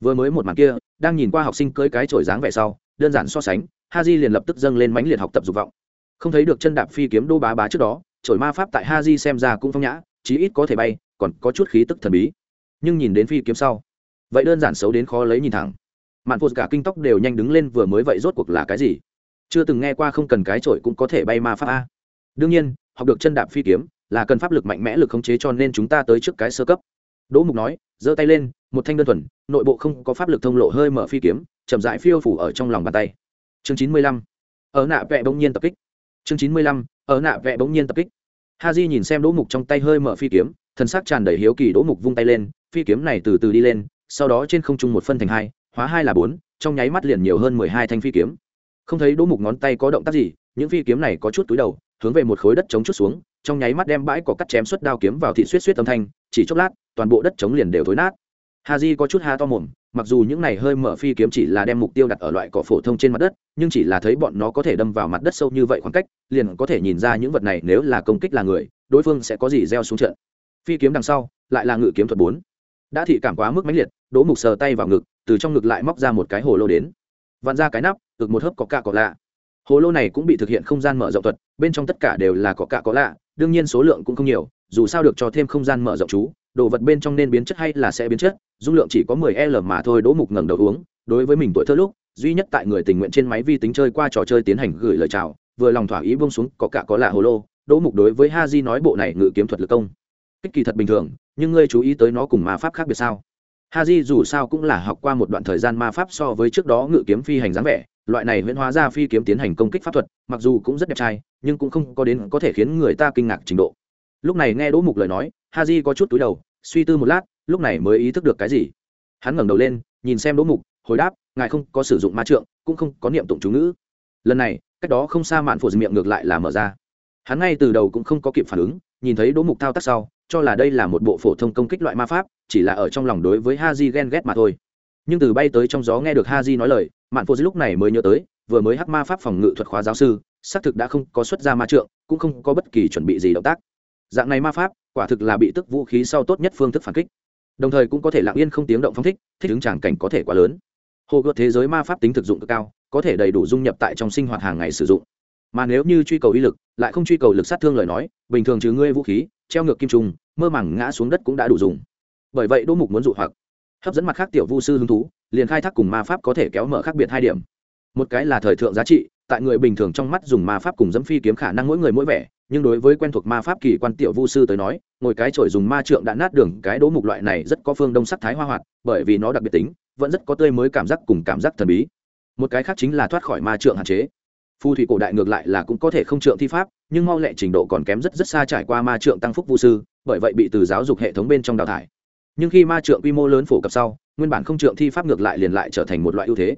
Vừa mới một màn kia, đang nhìn qua học sinh cưỡi cái chổi dáng vẻ sau, đơn giản so sánh ha j liền lập tức dâng lên mãnh liệt học tập dục vọng. Không thấy được chân đạp phi kiếm đô bá bá trước đó trổi ma pháp tại ha di xem ra cũng phong nhã, chí ít có thể bay, còn có chút khí tức thần bí. Nhưng nhìn đến phi kiếm sau, vậy đơn giản xấu đến khó lấy nhìn thẳng. Mạn phụt cả kinh tóc đều nhanh đứng lên vừa mới vậy rốt cuộc là cái gì? Chưa từng nghe qua không cần cái chổi cũng có thể bay ma pháp a. Đương nhiên, học được chân đạp phi kiếm là cần pháp lực mạnh mẽ lực khống chế cho nên chúng ta tới trước cái sơ cấp. Đỗ mục nói, giơ tay lên một thanh đơn thuần, nội bộ không có pháp lực thông lộ hơi mở phi kiếm, chậm dại phiêu phủ ở trong lòng bàn tay. Chương chín mươi lăm. Ở nạ vẽ bỗng nhiên tập kích. Chương chín mươi lăm. Ở nạ vẽ bỗng nhiên tập kích. Ha di nhìn xem đỗ mục trong tay hơi mở phi kiếm thân xác tràn đầy hiếu kỳ đỗ mục vung tay lên, phi kiếm này từ từ đi lên, sau đó trên không trung một phân thành hai, hóa hai là bốn, trong nháy mắt liền nhiều hơn mười hai thanh phi kiếm. Không thấy đỗ mục ngón tay có động tác gì, những phi kiếm này có chút túi đầu, hướng về một khối đất chống chút xuống, trong nháy mắt đem bãi cỏ cắt chém suất đao kiếm vào thị suýt suýt âm thanh, chỉ chốc lát, toàn bộ đất chống liền đều thối nát ha di có chút ha to mồm, mặc dù những này hơi mở phi kiếm chỉ là đem mục tiêu đặt ở loại cỏ phổ thông trên mặt đất, nhưng chỉ là thấy bọn nó có thể đâm vào mặt đất sâu như vậy khoảng cách, liền có thể nhìn ra những vật này nếu là công kích là người, đối phương sẽ có gì gieo xuống trận. Phi kiếm đằng sau, lại là ngự kiếm thuật bốn. Đã thị cảm quá mức mãnh liệt, đỗ mục sờ tay vào ngực, từ trong ngực lại móc ra một cái hồ lô đến. Vặn ra cái nắp ực một hớp có cạ có lạ. Hồ lô này cũng bị thực hiện không gian mở rộng thuật, bên trong tất cả đều là có cạ có lạ, đương nhiên số lượng cũng không nhiều, dù sao được cho thêm không gian mở rộng chú đồ vật bên trong nên biến chất hay là sẽ biến chất, dung lượng chỉ có mười l mà thôi, đỗ mục ngẩng đầu uống. Đối với mình tuổi thơ lúc, duy nhất tại người tình nguyện trên máy vi tính chơi qua trò chơi tiến hành gửi lời chào, vừa lòng thỏa ý buông xuống, có cả có lạ hồ lô. Đỗ mục đối với ha di nói bộ này ngự kiếm thuật lực công. Kích kỳ thật bình thường, nhưng ngươi chú ý tới nó cùng ma pháp khác biệt sao? Ha di dù sao cũng là học qua một đoạn thời gian ma pháp so với trước đó ngự kiếm phi hành dáng vẻ, loại này huyễn hóa ra phi kiếm tiến hành công kích pháp thuật, mặc dù cũng rất đẹp trai, nhưng cũng không có đến có thể khiến người ta kinh ngạc trình độ. Lúc này nghe đỗ mục lời nói ha di có chút túi đầu, suy tư một lát, lúc này mới ý thức được cái gì. Hắn ngẩng đầu lên, nhìn xem đỗ mục, hồi đáp, ngài không có sử dụng ma trượng, cũng không có niệm tụng chú ngữ. Lần này, cách đó không xa mạn phổ miệng ngược lại là mở ra. Hắn ngay từ đầu cũng không có kịp phản ứng, nhìn thấy đỗ mục thao tác sau, cho là đây là một bộ phổ thông công kích loại ma pháp, chỉ là ở trong lòng đối với ha di ghen ghét mà thôi. Nhưng từ bay tới trong gió nghe được ha di nói lời, mạn phô lúc này mới nhớ tới, vừa mới hắc ma pháp phòng ngự thuật khóa giáo sư, xác thực đã không có xuất ra ma trượng, cũng không có bất kỳ chuẩn bị gì động tác dạng này ma pháp, quả thực là bị tức vũ khí sau tốt nhất phương thức phản kích. Đồng thời cũng có thể lặng yên không tiếng động phong thích thích ứng tràng cảnh có thể quá lớn. Hồ gợt thế giới ma pháp tính thực dụng cực cao, có thể đầy đủ dung nhập tại trong sinh hoạt hàng ngày sử dụng. Mà nếu như truy cầu uy lực, lại không truy cầu lực sát thương lời nói, bình thường trừ ngươi vũ khí, treo ngược kim trùng, mơ màng ngã xuống đất cũng đã đủ dùng. Bởi vậy đỗ mục muốn dụ hoặc, hấp dẫn mặt khác tiểu vu sư hứng thú, liền khai thác cùng ma pháp có thể kéo mở khác biệt hai điểm. Một cái là thời thượng giá trị, tại người bình thường trong mắt dùng ma pháp cùng dẫm phi kiếm khả năng mỗi người mỗi vẻ nhưng đối với quen thuộc ma pháp kỳ quan tiểu vu sư tới nói, ngồi cái chổi dùng ma trượng đã nát đường, cái đỗ mục loại này rất có phương đông sắc thái hoa hoạt, bởi vì nó đặc biệt tính, vẫn rất có tươi mới cảm giác cùng cảm giác thần bí. Một cái khác chính là thoát khỏi ma trượng hạn chế. Phù thủy cổ đại ngược lại là cũng có thể không trượng thi pháp, nhưng mau lẹ trình độ còn kém rất rất xa trải qua ma trượng tăng phúc vu sư, bởi vậy bị từ giáo dục hệ thống bên trong đào thải. Nhưng khi ma trượng quy mô lớn phổ cập sau, nguyên bản không trượng thi pháp ngược lại liền lại trở thành một loại ưu thế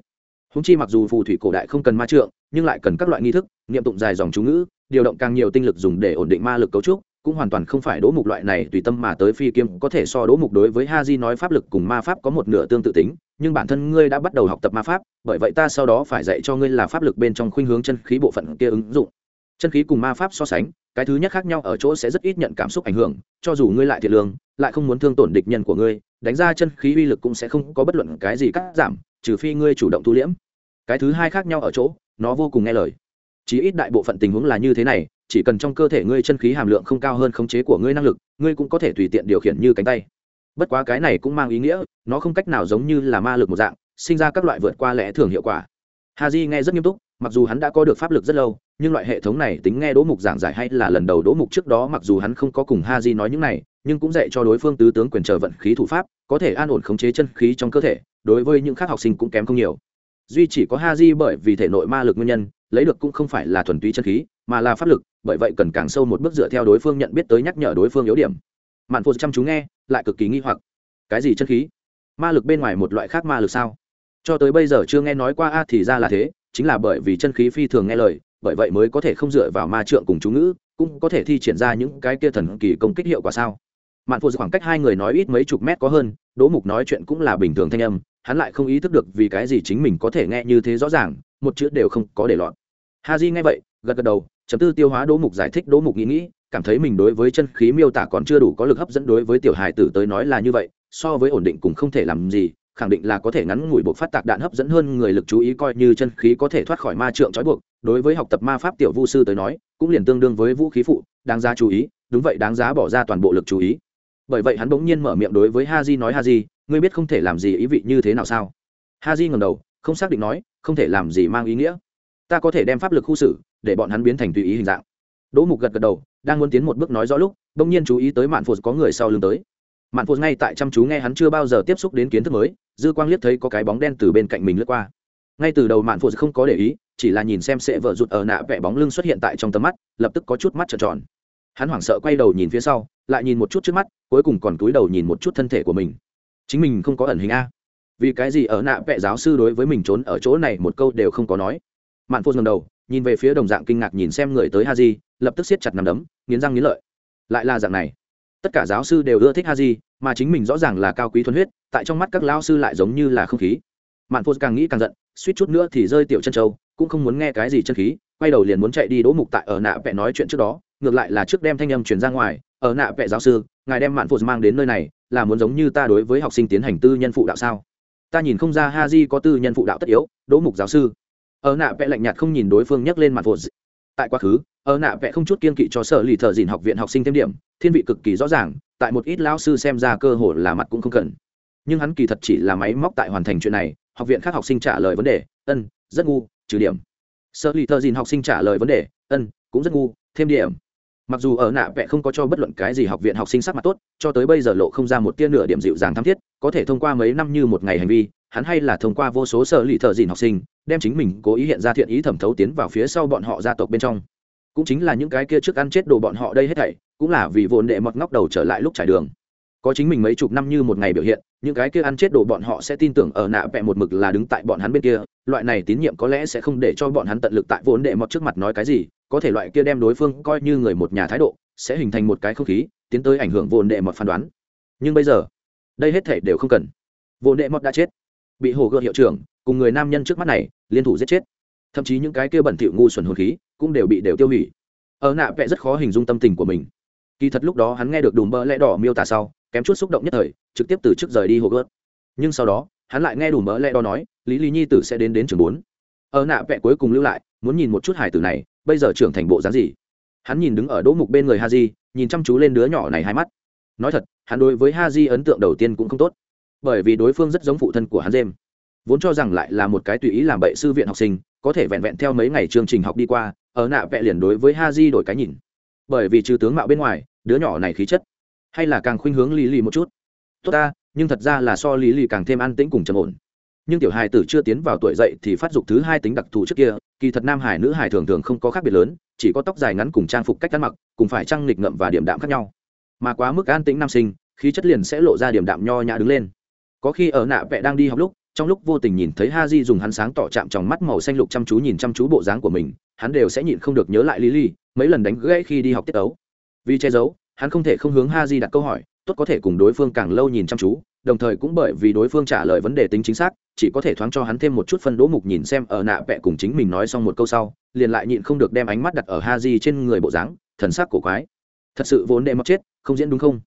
húng chi mặc dù phù thủy cổ đại không cần ma trượng, nhưng lại cần các loại nghi thức, niệm tụng dài dòng chú ngữ, điều động càng nhiều tinh lực dùng để ổn định ma lực cấu trúc, cũng hoàn toàn không phải đỗ mục loại này tùy tâm mà tới phi kiếm có thể so đỗ mục đối với ha di nói pháp lực cùng ma pháp có một nửa tương tự tính, nhưng bản thân ngươi đã bắt đầu học tập ma pháp, bởi vậy ta sau đó phải dạy cho ngươi là pháp lực bên trong khuynh hướng chân khí bộ phận kia ứng dụng. Chân khí cùng ma pháp so sánh, cái thứ nhất khác nhau ở chỗ sẽ rất ít nhận cảm xúc ảnh hưởng, cho dù ngươi lại thiệt lương, lại không muốn thương tổn địch nhân của ngươi, đánh ra chân khí uy lực cũng sẽ không có bất luận cái gì cắt giảm trừ phi ngươi chủ động thu liễm. Cái thứ hai khác nhau ở chỗ, nó vô cùng nghe lời. Chí ít đại bộ phận tình huống là như thế này, chỉ cần trong cơ thể ngươi chân khí hàm lượng không cao hơn khống chế của ngươi năng lực, ngươi cũng có thể tùy tiện điều khiển như cánh tay. Bất quá cái này cũng mang ý nghĩa, nó không cách nào giống như là ma lực một dạng, sinh ra các loại vượt qua lẽ thường hiệu quả. Ha nghe rất nghiêm túc, mặc dù hắn đã có được pháp lực rất lâu, nhưng loại hệ thống này tính nghe đỗ mục giảng giải hay là lần đầu đỗ mục trước đó mặc dù hắn không có cùng ha nói những này, nhưng cũng dạy cho đối phương tứ tướng quyền chờ vận khí thủ pháp, có thể an ổn khống chế chân khí trong cơ thể đối với những khác học sinh cũng kém không nhiều. Duy chỉ có ha bởi vì thể nội ma lực nguyên nhân, lấy được cũng không phải là thuần túy chân khí, mà là pháp lực, bởi vậy cần càng sâu một bước dựa theo đối phương nhận biết tới nhắc nhở đối phương yếu điểm. Mạn phụ chăm chú nghe, lại cực kỳ nghi hoặc. Cái gì chân khí? Ma lực bên ngoài một loại khác ma lực sao? Cho tới bây giờ chưa nghe nói qua a, thì ra là thế, chính là bởi vì chân khí phi thường nghe lời, bởi vậy mới có thể không dựa vào ma trượng cùng chú ngữ, cũng có thể thi triển ra những cái kia thần kỳ công kích hiệu quả sao? Mạn phụ khoảng cách hai người nói ít mấy chục mét có hơn, đỗ mục nói chuyện cũng là bình thường thanh âm hắn lại không ý thức được vì cái gì chính mình có thể nghe như thế rõ ràng, một chữ đều không có để lọt. Ha di nghe vậy, gật gật đầu, chấm tư tiêu hóa đỗ mục giải thích đỗ mục nghĩ nghĩ, cảm thấy mình đối với chân khí miêu tả còn chưa đủ có lực hấp dẫn đối với tiểu hài tử tới nói là như vậy, so với ổn định cũng không thể làm gì, khẳng định là có thể ngắn ngủi buộc phát tạc đạn hấp dẫn hơn người lực chú ý coi như chân khí có thể thoát khỏi ma trượng trói buộc, đối với học tập ma pháp tiểu vu sư tới nói, cũng liền tương đương với vũ khí phụ, đáng giá chú ý, đúng vậy đáng giá bỏ ra toàn bộ lực chú ý. Bởi vậy hắn bỗng nhiên mở miệng đối với ha di nói ha di ngươi biết không thể làm gì ý vị như thế nào sao? Ha di ngầm đầu, không xác định nói, không thể làm gì mang ý nghĩa. Ta có thể đem pháp lực khu xử, để bọn hắn biến thành tùy ý hình dạng. Đỗ mục gật gật đầu, đang muốn tiến một bước nói rõ lúc, bỗng nhiên chú ý tới mạn phụt có người sau lưng tới. Mạn phụt ngay tại chăm chú nghe hắn chưa bao giờ tiếp xúc đến kiến thức mới, dư quang liếc thấy có cái bóng đen từ bên cạnh mình lướt qua. Ngay từ đầu mạn phụt không có để ý, chỉ là nhìn xem sẽ vợ rụt ở nạ vẽ bóng lưng xuất hiện tại trong tầm mắt, lập tức có chút mắt trợn tròn. Hắn hoảng sợ quay đầu nhìn phía sau, lại nhìn một chút trước mắt, cuối cùng còn cúi đầu nhìn một chút thân thể của mình chính mình không có ẩn hình a. Vì cái gì ở nạ vẽ giáo sư đối với mình trốn ở chỗ này một câu đều không có nói. Mạn phô ngầm đầu, nhìn về phía đồng dạng kinh ngạc nhìn xem người tới ha di, lập tức siết chặt nằm đấm, nghiến răng nghiến lợi. Lại là dạng này. Tất cả giáo sư đều ưa thích ha di, mà chính mình rõ ràng là cao quý thuần huyết, tại trong mắt các lao sư lại giống như là không khí. Mạn phô càng nghĩ càng giận, suýt chút nữa thì rơi tiểu chân châu cũng không muốn nghe cái gì chân khí, quay đầu liền muốn chạy đi đỗ mục tại ở nạ vẽ nói chuyện trước đó, ngược lại là trước đem thanh âm truyền ra ngoài ở nạ vẽ giáo sư, ngài đem mạn phụ mang đến nơi này, là muốn giống như ta đối với học sinh tiến hành tư nhân phụ đạo sao? Ta nhìn không ra ha di có tư nhân phụ đạo tất yếu, đỗ mục giáo sư. Ở nạ vẽ lạnh nhạt không nhìn đối phương nhắc lên mạn phụ tại quá khứ, ở nạ vẽ không chút kiên kỵ cho sở lì thợ dìn học viện học sinh thêm điểm, thiên vị cực kỳ rõ ràng, tại một ít lão sư xem ra cơ hội là mặt cũng không cần. Nhưng hắn kỳ thật chỉ là máy móc tại hoàn thành chuyện này, học viện khác học sinh trả lời vấn đề, ân, rất ngu, trừ điểm. Sở lì thợ dìn học sinh trả lời vấn đề, ân, cũng rất ngu, thêm điểm mặc dù ở nạ vẽ không có cho bất luận cái gì học viện học sinh sắc mặt tốt, cho tới bây giờ lộ không ra một tia nửa điểm dịu dàng tham thiết, có thể thông qua mấy năm như một ngày hành vi, hắn hay là thông qua vô số sở lì thợ dìn học sinh, đem chính mình cố ý hiện ra thiện ý thẩm thấu tiến vào phía sau bọn họ gia tộc bên trong. Cũng chính là những cái kia trước ăn chết đồ bọn họ đây hết thảy, cũng là vì vốn đệ mọt ngóc đầu trở lại lúc trải đường. Có chính mình mấy chục năm như một ngày biểu hiện, những cái kia ăn chết đồ bọn họ sẽ tin tưởng ở nạ vẽ một mực là đứng tại bọn hắn bên kia, loại này tín nhiệm có lẽ sẽ không để cho bọn hắn tận lực tại vốn đệ mọt trước mặt nói cái gì có thể loại kia đem đối phương coi như người một nhà thái độ, sẽ hình thành một cái không khí, tiến tới ảnh hưởng vồn đệ mọt phán đoán. Nhưng bây giờ, đây hết thể đều không cần. Vồn đệ mọt đã chết. Bị hồ gợt hiệu trưởng cùng người nam nhân trước mắt này liên thủ giết chết. Thậm chí những cái kia bẩn thỉu ngu xuẩn hồn khí cũng đều bị đều tiêu hủy. Ở nạ vẽ rất khó hình dung tâm tình của mình. Kỳ thật lúc đó hắn nghe được đùm bơ lẽ đỏ miêu tả sau, kém chút xúc động nhất thời, trực tiếp từ trước rời đi hồ gớt nhưng sau đó, hắn lại nghe đùm bơ lẽ đỏ nói, lý lý nhi tử sẽ đến đến trường bốn. Ở nạ vẽ cuối cùng lưu lại muốn nhìn một chút hải tử này, bây giờ trưởng thành bộ dáng gì? Hắn nhìn đứng ở đỗ mục bên người ha di nhìn chăm chú lên đứa nhỏ này hai mắt. Nói thật, hắn đối với ha di ấn tượng đầu tiên cũng không tốt. Bởi vì đối phương rất giống phụ thân của hắn dêm vốn cho rằng lại là một cái tùy ý làm bậy sư viện học sinh, có thể vẹn vẹn theo mấy ngày chương trình học đi qua, ở nạ vẽ liền đối với ha di đổi cái nhìn. Bởi vì trừ tướng mạo bên ngoài, đứa nhỏ này khí chất, hay là càng khuynh hướng lý lì một chút. Tốt ta, nhưng thật ra là so lý lì càng thêm an tĩnh cùng trầm ổn nhưng tiểu hài tử chưa tiến vào tuổi dậy thì phát dục thứ hai tính đặc thù trước kia, kỳ thật nam hải nữ hải thường thường không có khác biệt lớn, chỉ có tóc dài ngắn cùng trang phục cách ăn mặc, cùng phải trang nghịch ngậm và điểm đạm khác nhau. Mà quá mức an tĩnh nam sinh, khí chất liền sẽ lộ ra điểm đạm nho nhã đứng lên. Có khi ở nạ vẽ đang đi học lúc, trong lúc vô tình nhìn thấy ha di dùng hắn sáng tỏ chạm trong mắt màu xanh lục chăm chú nhìn chăm chú bộ dáng của mình, hắn đều sẽ nhịn không được nhớ lại lý ly mấy lần đánh gãy khi đi học tiết ấu vì che giấu, hắn không thể không hướng ha di đặt câu hỏi tốt có thể cùng đối phương càng lâu nhìn chăm chú, đồng thời cũng bởi vì đối phương trả lời vấn đề tính chính xác, chỉ có thể thoáng cho hắn thêm một chút phân đỗ mục nhìn xem ở nạ vẽ cùng chính mình nói xong một câu sau, liền lại nhịn không được đem ánh mắt đặt ở ha di trên người bộ dáng, thần sắc cổ quái. Thật sự vốn đệ mất chết, không diễn đúng không?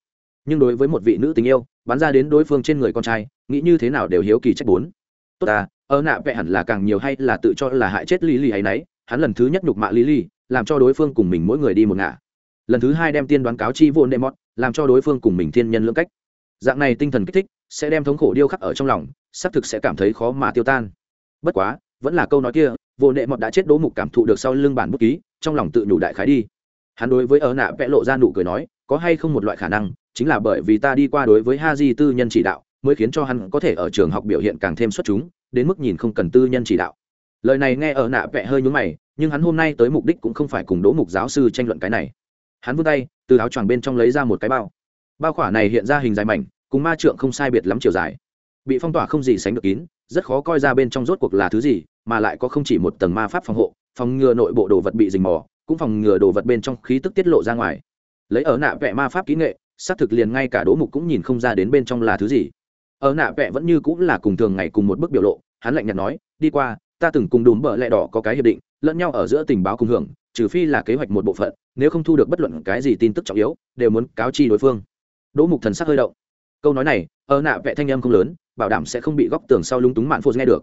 Nhưng đối với một vị nữ tình yêu, bắn ra đến đối phương trên người con trai, nghĩ như thế nào đều hiếu kỳ trách bốn. Tốt ta, ở nạ vẽ hẳn là càng nhiều hay là tự cho là hại chết lý lì hay nấy, hắn lần thứ nhất nhục mạ lý lì làm cho đối phương cùng mình mỗi người đi một ngả. Lần thứ hai đem tiên đoán cáo chi vốn đệ mót làm cho đối phương cùng mình thiên nhân lưỡng cách. Dạng này tinh thần kích thích sẽ đem thống khổ điêu khắc ở trong lòng, xác thực sẽ cảm thấy khó mà tiêu tan. Bất quá, vẫn là câu nói kia, vô nệ mọt đã chết đố mục cảm thụ được sau lưng bản bút ký, trong lòng tự nhủ đại khái đi. Hắn đối với ớ nạ vẽ lộ ra nụ cười nói, có hay không một loại khả năng, chính là bởi vì ta đi qua đối với ha di tư nhân chỉ đạo, mới khiến cho hắn có thể ở trường học biểu hiện càng thêm xuất chúng, đến mức nhìn không cần tư nhân chỉ đạo. Lời này nghe ở nạ vẽ hơi nhúng mày, nhưng hắn hôm nay tới mục đích cũng không phải cùng đỗ mục giáo sư tranh luận cái này hắn vươn tay, từ áo choàng bên trong lấy ra một cái bao. Bao khỏa này hiện ra hình dài mảnh, cùng ma trượng không sai biệt lắm chiều dài. Bị phong tỏa không gì sánh được kín, rất khó coi ra bên trong rốt cuộc là thứ gì, mà lại có không chỉ một tầng ma pháp phòng hộ, phòng ngừa nội bộ đồ vật bị dình mò, cũng phòng ngừa đồ vật bên trong khí tức tiết lộ ra ngoài. Lấy ở nạ vẽ ma pháp kỹ nghệ, xác thực liền ngay cả đỗ mục cũng nhìn không ra đến bên trong là thứ gì. Ở nạ vẽ vẫn như cũng là cùng thường ngày cùng một bức biểu lộ, hắn lạnh nhạt nói, đi qua, ta từng cùng đùm bợ lẹ đỏ có cái hiệp định, lẫn nhau ở giữa tình báo cùng hưởng trừ phi là kế hoạch một bộ phận, nếu không thu được bất luận cái gì tin tức trọng yếu, đều muốn cáo chi đối phương. Đỗ mục thần sắc hơi động. Câu nói này, ở nạ vẽ thanh âm không lớn, bảo đảm sẽ không bị góc tường sau lúng túng mạn phô nghe được.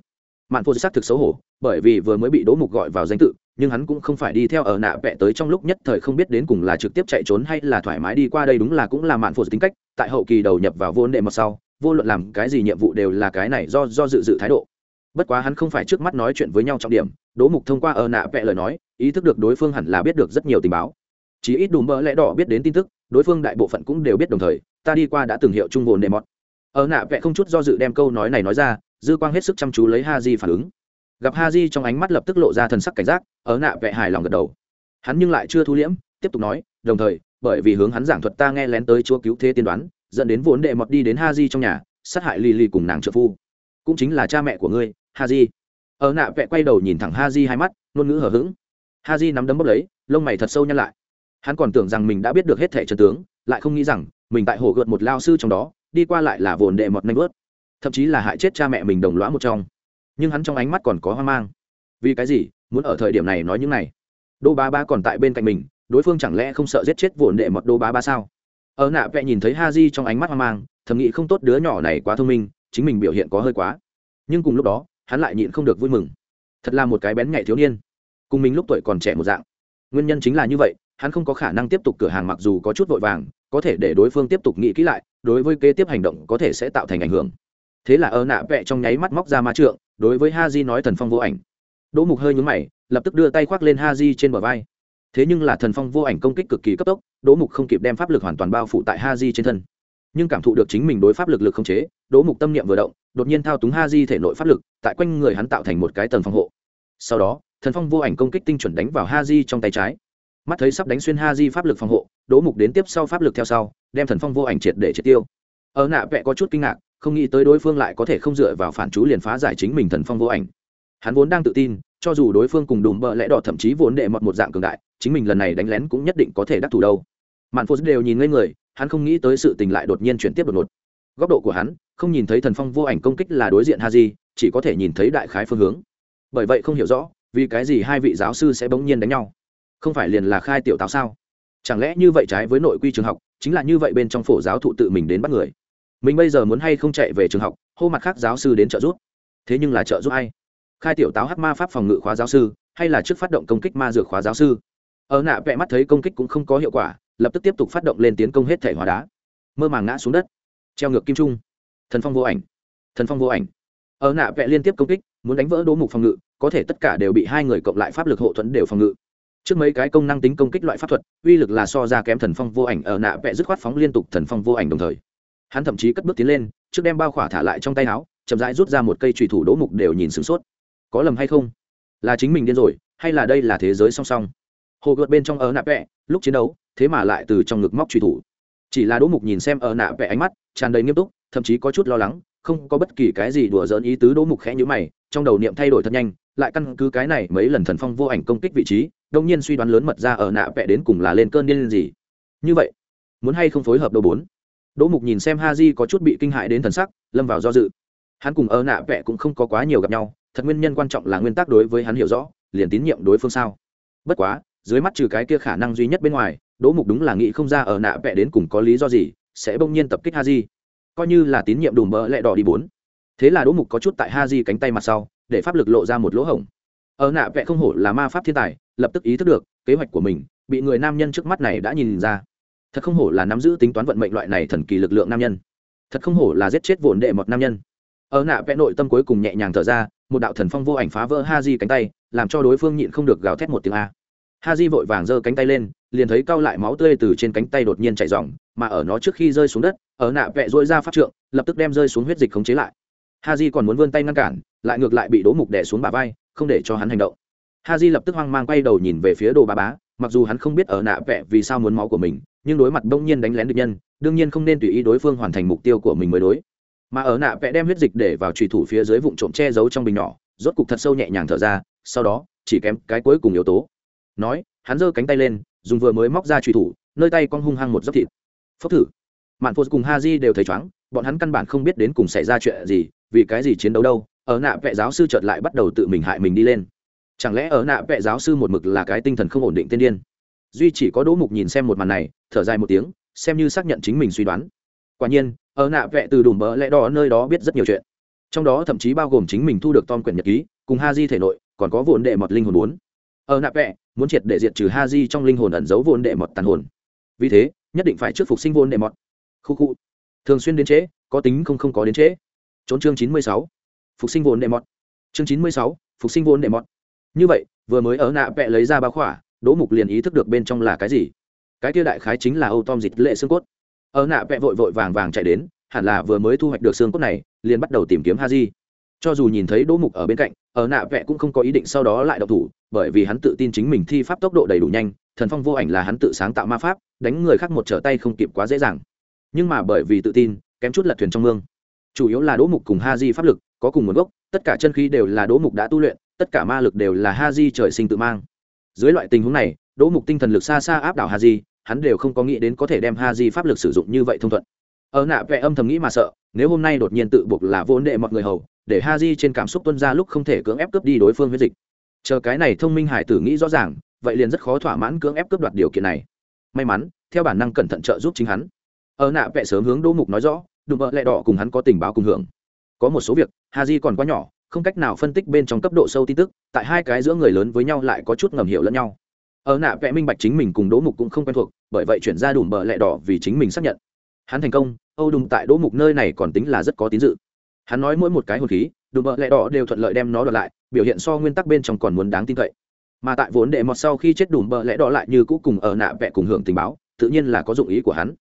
Mạn phô xác thực xấu hổ, bởi vì vừa mới bị đỗ mục gọi vào danh tự, nhưng hắn cũng không phải đi theo ở nạ vẽ tới trong lúc nhất thời không biết đến cùng là trực tiếp chạy trốn hay là thoải mái đi qua đây đúng là cũng là mạn phô tính cách, tại hậu kỳ đầu nhập vào vô đệ một sau, vô luận làm cái gì nhiệm vụ đều là cái này do do dự dự thái độ bất quá hắn không phải trước mắt nói chuyện với nhau trọng điểm, đỗ mục thông qua ở nạ vẽ lời nói, ý thức được đối phương hẳn là biết được rất nhiều tình báo. Chỉ ít đủ mỡ lẽ đỏ biết đến tin tức, đối phương đại bộ phận cũng đều biết đồng thời, ta đi qua đã từng hiệu trung vồn đệ mọt. Ở nạ vẽ không chút do dự đem câu nói này nói ra, dư quang hết sức chăm chú lấy ha di phản ứng. Gặp ha di trong ánh mắt lập tức lộ ra thần sắc cảnh giác, ở nạ vẽ hài lòng gật đầu. Hắn nhưng lại chưa thu liễm, tiếp tục nói, đồng thời, bởi vì hướng hắn giảng thuật ta nghe lén tới chúa cứu thế tiên đoán, dẫn đến vốn đệ mọt đi đến ha di trong nhà, sát hại lì lì cùng nàng trợ phu. Cũng chính là cha mẹ của ngươi ha di ở nạ vẽ quay đầu nhìn thẳng ha di hai mắt, ngôn ngữ hờ hững. Ha di nắm đấm bốc lấy, lông mày thật sâu nhăn lại. Hắn còn tưởng rằng mình đã biết được hết thẻ trần tướng, lại không nghĩ rằng mình tại hồ gợt một lao sư trong đó, đi qua lại là vồn đệ mọt nanh vớt. Thậm chí là hại chết cha mẹ mình đồng lõa một trong. Nhưng hắn trong ánh mắt còn có hoang mang. Vì cái gì? Muốn ở thời điểm này nói những này. Đô ba ba còn tại bên cạnh mình, đối phương chẳng lẽ không sợ giết chết vồn đệ mọt đô ba ba sao? Ở nạ vẽ nhìn thấy ha di trong ánh mắt hoang mang, thầm nghĩ không tốt đứa nhỏ này quá thông minh, chính mình biểu hiện có hơi quá. Nhưng cùng lúc đó hắn lại nhịn không được vui mừng. Thật là một cái bén nhạy thiếu niên. Cùng mình lúc tuổi còn trẻ một dạng. Nguyên nhân chính là như vậy, hắn không có khả năng tiếp tục cửa hàng mặc dù có chút vội vàng, có thể để đối phương tiếp tục nghĩ kỹ lại, đối với kế tiếp hành động có thể sẽ tạo thành ảnh hưởng. Thế là ơ nạ vẹ trong nháy mắt móc ra ma trượng, đối với ha di nói thần phong vô ảnh. Đỗ mục hơi nhúng mày, lập tức đưa tay khoác lên ha di trên bờ vai. Thế nhưng là thần phong vô ảnh công kích cực kỳ cấp tốc, đỗ mục không kịp đem pháp lực hoàn toàn bao phủ tại ha di trên thân. Nhưng cảm thụ được chính mình đối pháp lực lực không chế, đỗ mục tâm niệm vừa động đột nhiên thao túng ha di thể nội pháp lực, tại quanh người hắn tạo thành một cái tầng phòng hộ. Sau đó, thần phong vô ảnh công kích tinh chuẩn đánh vào ha di trong tay trái. Mắt thấy sắp đánh xuyên ha di pháp lực phòng hộ, đỗ mục đến tiếp sau pháp lực theo sau, đem thần phong vô ảnh triệt để triệt tiêu. Ở nạ vẽ có chút kinh ngạc, không nghĩ tới đối phương lại có thể không dựa vào phản chú liền phá giải chính mình thần phong vô ảnh. Hắn vốn đang tự tin, cho dù đối phương cùng đùm bợ lẽ đỏ thậm chí vốn đệ mọt một dạng cường đại, chính mình lần này đánh lén cũng nhất định có thể đắc thủ đâu. Mạn phô đều nhìn ngây người, hắn không nghĩ tới sự tình lại đột nhiên chuyển tiếp đột ngột. Góc độ của hắn không nhìn thấy thần phong vô ảnh công kích là đối diện ha di chỉ có thể nhìn thấy đại khái phương hướng. Bởi vậy không hiểu rõ, vì cái gì hai vị giáo sư sẽ bỗng nhiên đánh nhau? Không phải liền là khai tiểu táo sao? Chẳng lẽ như vậy trái với nội quy trường học, chính là như vậy bên trong phổ giáo thụ tự mình đến bắt người? Mình bây giờ muốn hay không chạy về trường học, hô mặt khác giáo sư đến trợ giúp? Thế nhưng là trợ giúp ai? Khai tiểu táo hát ma pháp phòng ngự khóa giáo sư, hay là trước phát động công kích ma dược khóa giáo sư? Ở nạ vẽ mắt thấy công kích cũng không có hiệu quả, lập tức tiếp tục phát động lên tiến công hết thể hóa đá. Mơ màng ngã xuống đất. Treo ngược kim trung thần phong vô ảnh. Thần phong vô ảnh. Ở nạ vẽ liên tiếp công kích, muốn đánh vỡ đố mục phòng ngự, có thể tất cả đều bị hai người cộng lại pháp lực hộ thuẫn đều phòng ngự. Trước mấy cái công năng tính công kích loại pháp thuật, uy lực là so ra kém thần phong vô ảnh, ở nạ vẽ dứt khoát phóng liên tục thần phong vô ảnh đồng thời. Hắn thậm chí cất bước tiến lên, trước đem bao khỏa thả lại trong tay áo, chậm rãi rút ra một cây trùy thủ đỗ mục đều nhìn sửng sốt. Có lầm hay không? Là chính mình điên rồi, hay là đây là thế giới song song? Hồ gợt bên trong ở nạ vẽ, lúc chiến đấu, thế mà lại từ trong ngực móc trùy thủ. Chỉ là đỗ mục nhìn xem ở nạ vẽ ánh mắt, tràn đầy nghiêm túc thậm chí có chút lo lắng, không có bất kỳ cái gì đùa giỡn ý tứ, đỗ mục khẽ nhữ mày, trong đầu niệm thay đổi thật nhanh, lại căn cứ cái này mấy lần thần phong vô ảnh công kích vị trí đông nhiên suy đoán lớn mật ra ở nạ vẽ đến cùng là lên cơn điên gì. Như vậy, muốn hay không phối hợp đầu bốn? Đỗ mục nhìn xem ha di có chút bị kinh hại đến thần sắc, lâm vào do dự. Hắn cùng ở nạ vẽ cũng không có quá nhiều gặp nhau, thật nguyên nhân quan trọng là nguyên tắc đối với hắn hiểu rõ, liền tín nhiệm đối phương sao? Bất quá, dưới mắt trừ cái kia khả năng duy nhất bên ngoài, đỗ mục đúng là nghĩ không ra ở nạ vẽ đến cùng có lý do gì, sẽ bỗng nhiên tập kích ha di coi như là tín nhiệm đùm bỡ lẹ đỏ đi bốn. Thế là đỗ mục có chút tại ha di cánh tay mặt sau, để pháp lực lộ ra một lỗ hổng. Ở nạ vẽ không hổ là ma pháp thiên tài, lập tức ý thức được, kế hoạch của mình bị người nam nhân trước mắt này đã nhìn ra. Thật không hổ là nắm giữ tính toán vận mệnh loại này thần kỳ lực lượng nam nhân. Thật không hổ là giết chết vồn đệ một nam nhân. Ở nạ vẽ nội tâm cuối cùng nhẹ nhàng thở ra, một đạo thần phong vô ảnh phá vỡ ha di cánh tay, làm cho đối phương nhịn không được gào thét một tiếng a ha di vội vàng giơ cánh tay lên liền thấy cao lại máu tươi từ trên cánh tay đột nhiên chảy ròng, mà ở nó trước khi rơi xuống đất ở nạ vẽ dỗi ra pháp trượng lập tức đem rơi xuống huyết dịch khống chế lại. Ha di còn muốn vươn tay ngăn cản lại ngược lại bị đố mục đẻ xuống bà vai không để cho hắn hành động. Ha di lập tức hoang mang quay đầu nhìn về phía đồ bà bá mặc dù hắn không biết ở nạ vẽ vì sao muốn máu của mình nhưng đối mặt bỗng nhiên đánh lén được nhân đương nhiên không nên tùy ý đối phương hoàn thành mục tiêu của mình mới đối. Mà ở nạ vẽ đem huyết dịch để vào trùy thủ phía dưới vụn trộm che giấu trong bình nhỏ rốt cục thật sâu nhẹ nhàng thở ra sau đó chỉ kém cái cuối cùng yếu tố nói, hắn giơ cánh tay lên, dùng vừa mới móc ra trùy thủ, nơi tay con hung hăng một dốc thịt. Phốc thử. Mạn phô cùng ha di đều thấy chóng bọn hắn căn bản không biết đến cùng xảy ra chuyện gì, vì cái gì chiến đấu đâu, ở nạ vệ giáo sư chợt lại bắt đầu tự mình hại mình đi lên. Chẳng lẽ ở nạ vệ giáo sư một mực là cái tinh thần không ổn định tiên điên? Duy chỉ có đỗ mục nhìn xem một màn này, thở dài một tiếng, xem như xác nhận chính mình suy đoán. Quả nhiên, ở nạ vệ từ đùm bỡ lẽ đỏ nơi đó biết rất nhiều chuyện. Trong đó thậm chí bao gồm chính mình thu được tom quyển nhật ký, cùng ha di thể nội, còn có vụn đệ mọt linh hồn bốn. Ờ, ở nạ vẽ muốn triệt để diệt trừ ha di trong linh hồn ẩn giấu vốn đệ mọt tàn hồn. Vì thế, nhất định phải trước phục sinh vốn đệ mọt. Khu khu. Thường xuyên đến trễ, có tính không không có đến trễ. Trốn chương chín mươi sáu. Phục sinh vốn đệ mọt. Chương chín mươi sáu, phục sinh vốn đệ mọt. Như vậy, vừa mới ở nạ vẽ lấy ra bao khỏa, đỗ mục liền ý thức được bên trong là cái gì. Cái kia đại khái chính là âu tom dịch lệ xương cốt. Ở nạ vẽ vội vội vàng vàng chạy đến, hẳn là vừa mới thu hoạch được xương cốt này, liền bắt đầu tìm kiếm ha di cho dù nhìn thấy đỗ mục ở bên cạnh, ở nạ vẹ cũng không có ý định sau đó lại độc thủ, bởi vì hắn tự tin chính mình thi pháp tốc độ đầy đủ nhanh, thần phong vô ảnh là hắn tự sáng tạo ma pháp, đánh người khác một trở tay không kịp quá dễ dàng. Nhưng mà bởi vì tự tin, kém chút lật thuyền trong mương. Chủ yếu là đỗ mục cùng ha di pháp lực, có cùng nguồn gốc, tất cả chân khí đều là đỗ mục đã tu luyện, tất cả ma lực đều là ha di trời sinh tự mang. Dưới loại tình huống này, đỗ mục tinh thần lực xa xa áp đảo ha di, hắn đều không có nghĩ đến có thể đem ha di pháp lực sử dụng như vậy thông thuận. Ở nạ vẽ âm thầm nghĩ mà sợ, nếu hôm nay đột nhiên tự buộc là vô nệ mọi người hầu để ha di trên cảm xúc tuân ra lúc không thể cưỡng ép cướp đi đối phương huyết dịch. Chờ cái này thông minh hải tử nghĩ rõ ràng, vậy liền rất khó thỏa mãn cưỡng ép cướp đoạt điều kiện này. May mắn, theo bản năng cẩn thận trợ giúp chính hắn. Ở nạ vẽ sớm hướng đỗ mục nói rõ, đùm vợ lẹ đỏ cùng hắn có tình báo cùng hưởng. Có một số việc ha di còn quá nhỏ, không cách nào phân tích bên trong cấp độ sâu tin tức, tại hai cái giữa người lớn với nhau lại có chút ngầm hiểu lẫn nhau. Ở nạ vẽ minh bạch chính mình cùng đỗ mục cũng không quen thuộc, bởi vậy chuyển ra đùm bợ lẹ đỏ vì chính mình xác nhận. Hắn thành công, âu đùm tại đỗ mục nơi này còn tính là rất có tín dự hắn nói mỗi một cái hồn khí, đùm bợ lẹ đỏ đều thuận lợi đem nó đoạt lại, biểu hiện so nguyên tắc bên trong còn muốn đáng tin cậy. Mà tại vốn đệ mọt sau khi chết đùm bợ lẽ đỏ lại như cũ cùng ở nạ vẽ cùng hưởng tình báo, tự nhiên là có dụng ý của hắn.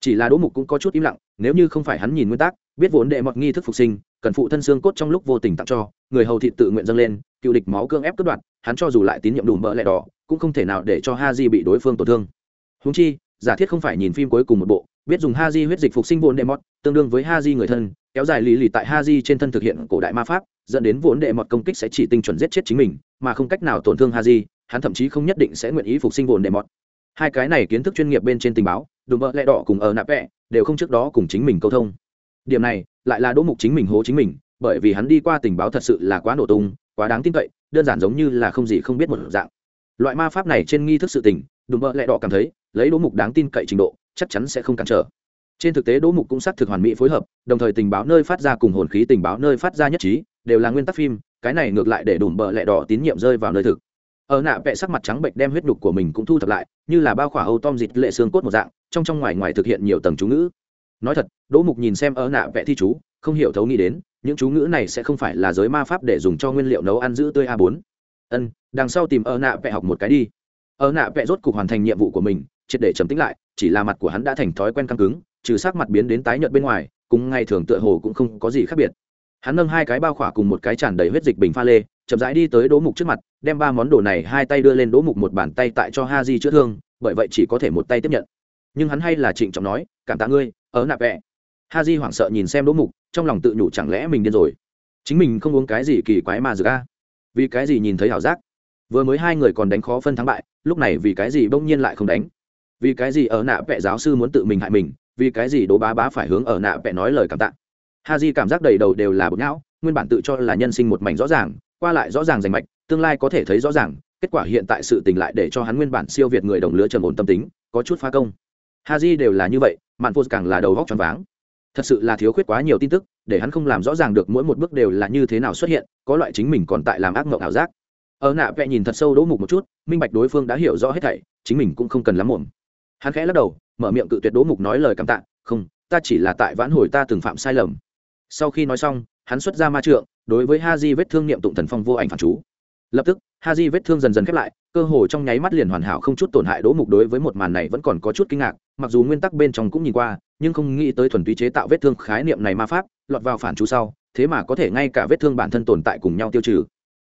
Chỉ là đỗ mục cũng có chút im lặng, nếu như không phải hắn nhìn nguyên tắc, biết vốn đệ mọt nghi thức phục sinh, cần phụ thân xương cốt trong lúc vô tình tặng cho, người hầu thị tự nguyện dâng lên, cựu địch máu cương ép cướp đoạt, hắn cho dù lại tín nhiệm đùm bợ lẽ đỏ, cũng không thể nào để cho ha di bị đối phương tổn thương. Húng chi, giả thiết không phải nhìn phim cuối cùng một bộ biết dùng ha di huyết dịch phục sinh vốn đệ mọt, tương đương với ha di người thân, kéo dài lì lì tại ha di trên thân thực hiện cổ đại ma pháp, dẫn đến vốn đệ mọt công kích sẽ chỉ tinh chuẩn giết chết chính mình, mà không cách nào tổn thương ha di hắn thậm chí không nhất định sẽ nguyện ý phục sinh vốn đệ mọt. Hai cái này kiến thức chuyên nghiệp bên trên tình báo, đùm bợ lẹ đỏ cùng ở nạp vẹ đều không trước đó cùng chính mình câu thông. Điểm này, lại là đỗ mục chính mình hố chính mình, bởi vì hắn đi qua tình báo thật sự là quá nổ tung, quá đáng tin cậy, đơn giản giống như là không gì không biết một dạng. Loại ma pháp này trên nghi thức sự tình, đùm bợ lẹ đỏ cảm thấy, lấy đỗ mục đáng tin cậy trình độ chắc chắn sẽ không cản trở. Trên thực tế, đỗ mục cũng xác thực hoàn mỹ phối hợp, đồng thời tình báo nơi phát ra cùng hồn khí tình báo nơi phát ra nhất trí, đều là nguyên tắc phim, cái này ngược lại để đùm bợ lẹ đỏ tín nhiệm rơi vào nơi thực. Ở nạ vẽ sắc mặt trắng bệnh đem huyết nhục của mình cũng thu thập lại, như là bao khỏa âu tom dịt lệ xương cốt một dạng, trong trong ngoài ngoài thực hiện nhiều tầng chú ngữ. Nói thật, đỗ mục nhìn xem ở nạ vẽ thi chú, không hiểu thấu nghĩ đến, những chú ngữ này sẽ không phải là giới ma pháp để dùng cho nguyên liệu nấu ăn giữ tươi a bốn. Ân, đằng sau tìm ở nạ vẽ học một cái đi. Ở nạ vẽ rốt cục hoàn thành nhiệm vụ của mình triệt để trầm tĩnh lại, chỉ là mặt của hắn đã thành thói quen căng cứng, trừ sắc mặt biến đến tái nhợt bên ngoài, cùng ngày thường tựa hồ cũng không có gì khác biệt. Hắn nâng hai cái bao khỏa cùng một cái tràn đầy huyết dịch bình pha lê, chậm rãi đi tới đố mục trước mặt, đem ba món đồ này hai tay đưa lên đố mục một bàn tay tại cho ha di chữa thương, bởi vậy chỉ có thể một tay tiếp nhận. Nhưng hắn hay là trịnh trọng nói, cảm tạ ngươi, ở nạp vẹ. Ha di hoảng sợ nhìn xem đố mục, trong lòng tự nhủ chẳng lẽ mình điên rồi? Chính mình không uống cái gì kỳ quái mà dược a? Vì cái gì nhìn thấy ảo giác? Vừa mới hai người còn đánh khó phân thắng bại, lúc này vì cái gì bỗng nhiên lại không đánh? Vì cái gì ở nạ vẽ giáo sư muốn tự mình hại mình, vì cái gì đố bá bá phải hướng ở nạ vẽ nói lời cảm tạ? Ha di cảm giác đầy đầu đều là bột não nguyên bản tự cho là nhân sinh một mảnh rõ ràng, qua lại rõ ràng rành mạch, tương lai có thể thấy rõ ràng, kết quả hiện tại sự tình lại để cho hắn nguyên bản siêu việt người đồng lứa trầm ổn tâm tính, có chút phá công. Ha di đều là như vậy, mạn phô càng là đầu góc tròn váng. Thật sự là thiếu khuyết quá nhiều tin tức, để hắn không làm rõ ràng được mỗi một bước đều là như thế nào xuất hiện, có loại chính mình còn tại làm ác mộng ảo giác. Ở nạ vẽ nhìn thật sâu đỗ mục một chút, minh bạch đối phương đã hiểu rõ hết thảy, chính mình cũng không cần lắm mồm hắn khẽ lắc đầu, mở miệng cự tuyệt đỗ mục nói lời cảm tạ, không, ta chỉ là tại vãn hồi ta từng phạm sai lầm. Sau khi nói xong, hắn xuất ra ma trượng, đối với ha di vết thương niệm tụng thần phong vô ảnh phản chú. Lập tức, ha di vết thương dần dần khép lại, cơ hồ trong nháy mắt liền hoàn hảo không chút tổn hại đỗ mục đối với một màn này vẫn còn có chút kinh ngạc, mặc dù nguyên tắc bên trong cũng nhìn qua, nhưng không nghĩ tới thuần túy chế tạo vết thương khái niệm này ma pháp, lọt vào phản chú sau, thế mà có thể ngay cả vết thương bản thân tồn tại cùng nhau tiêu trừ.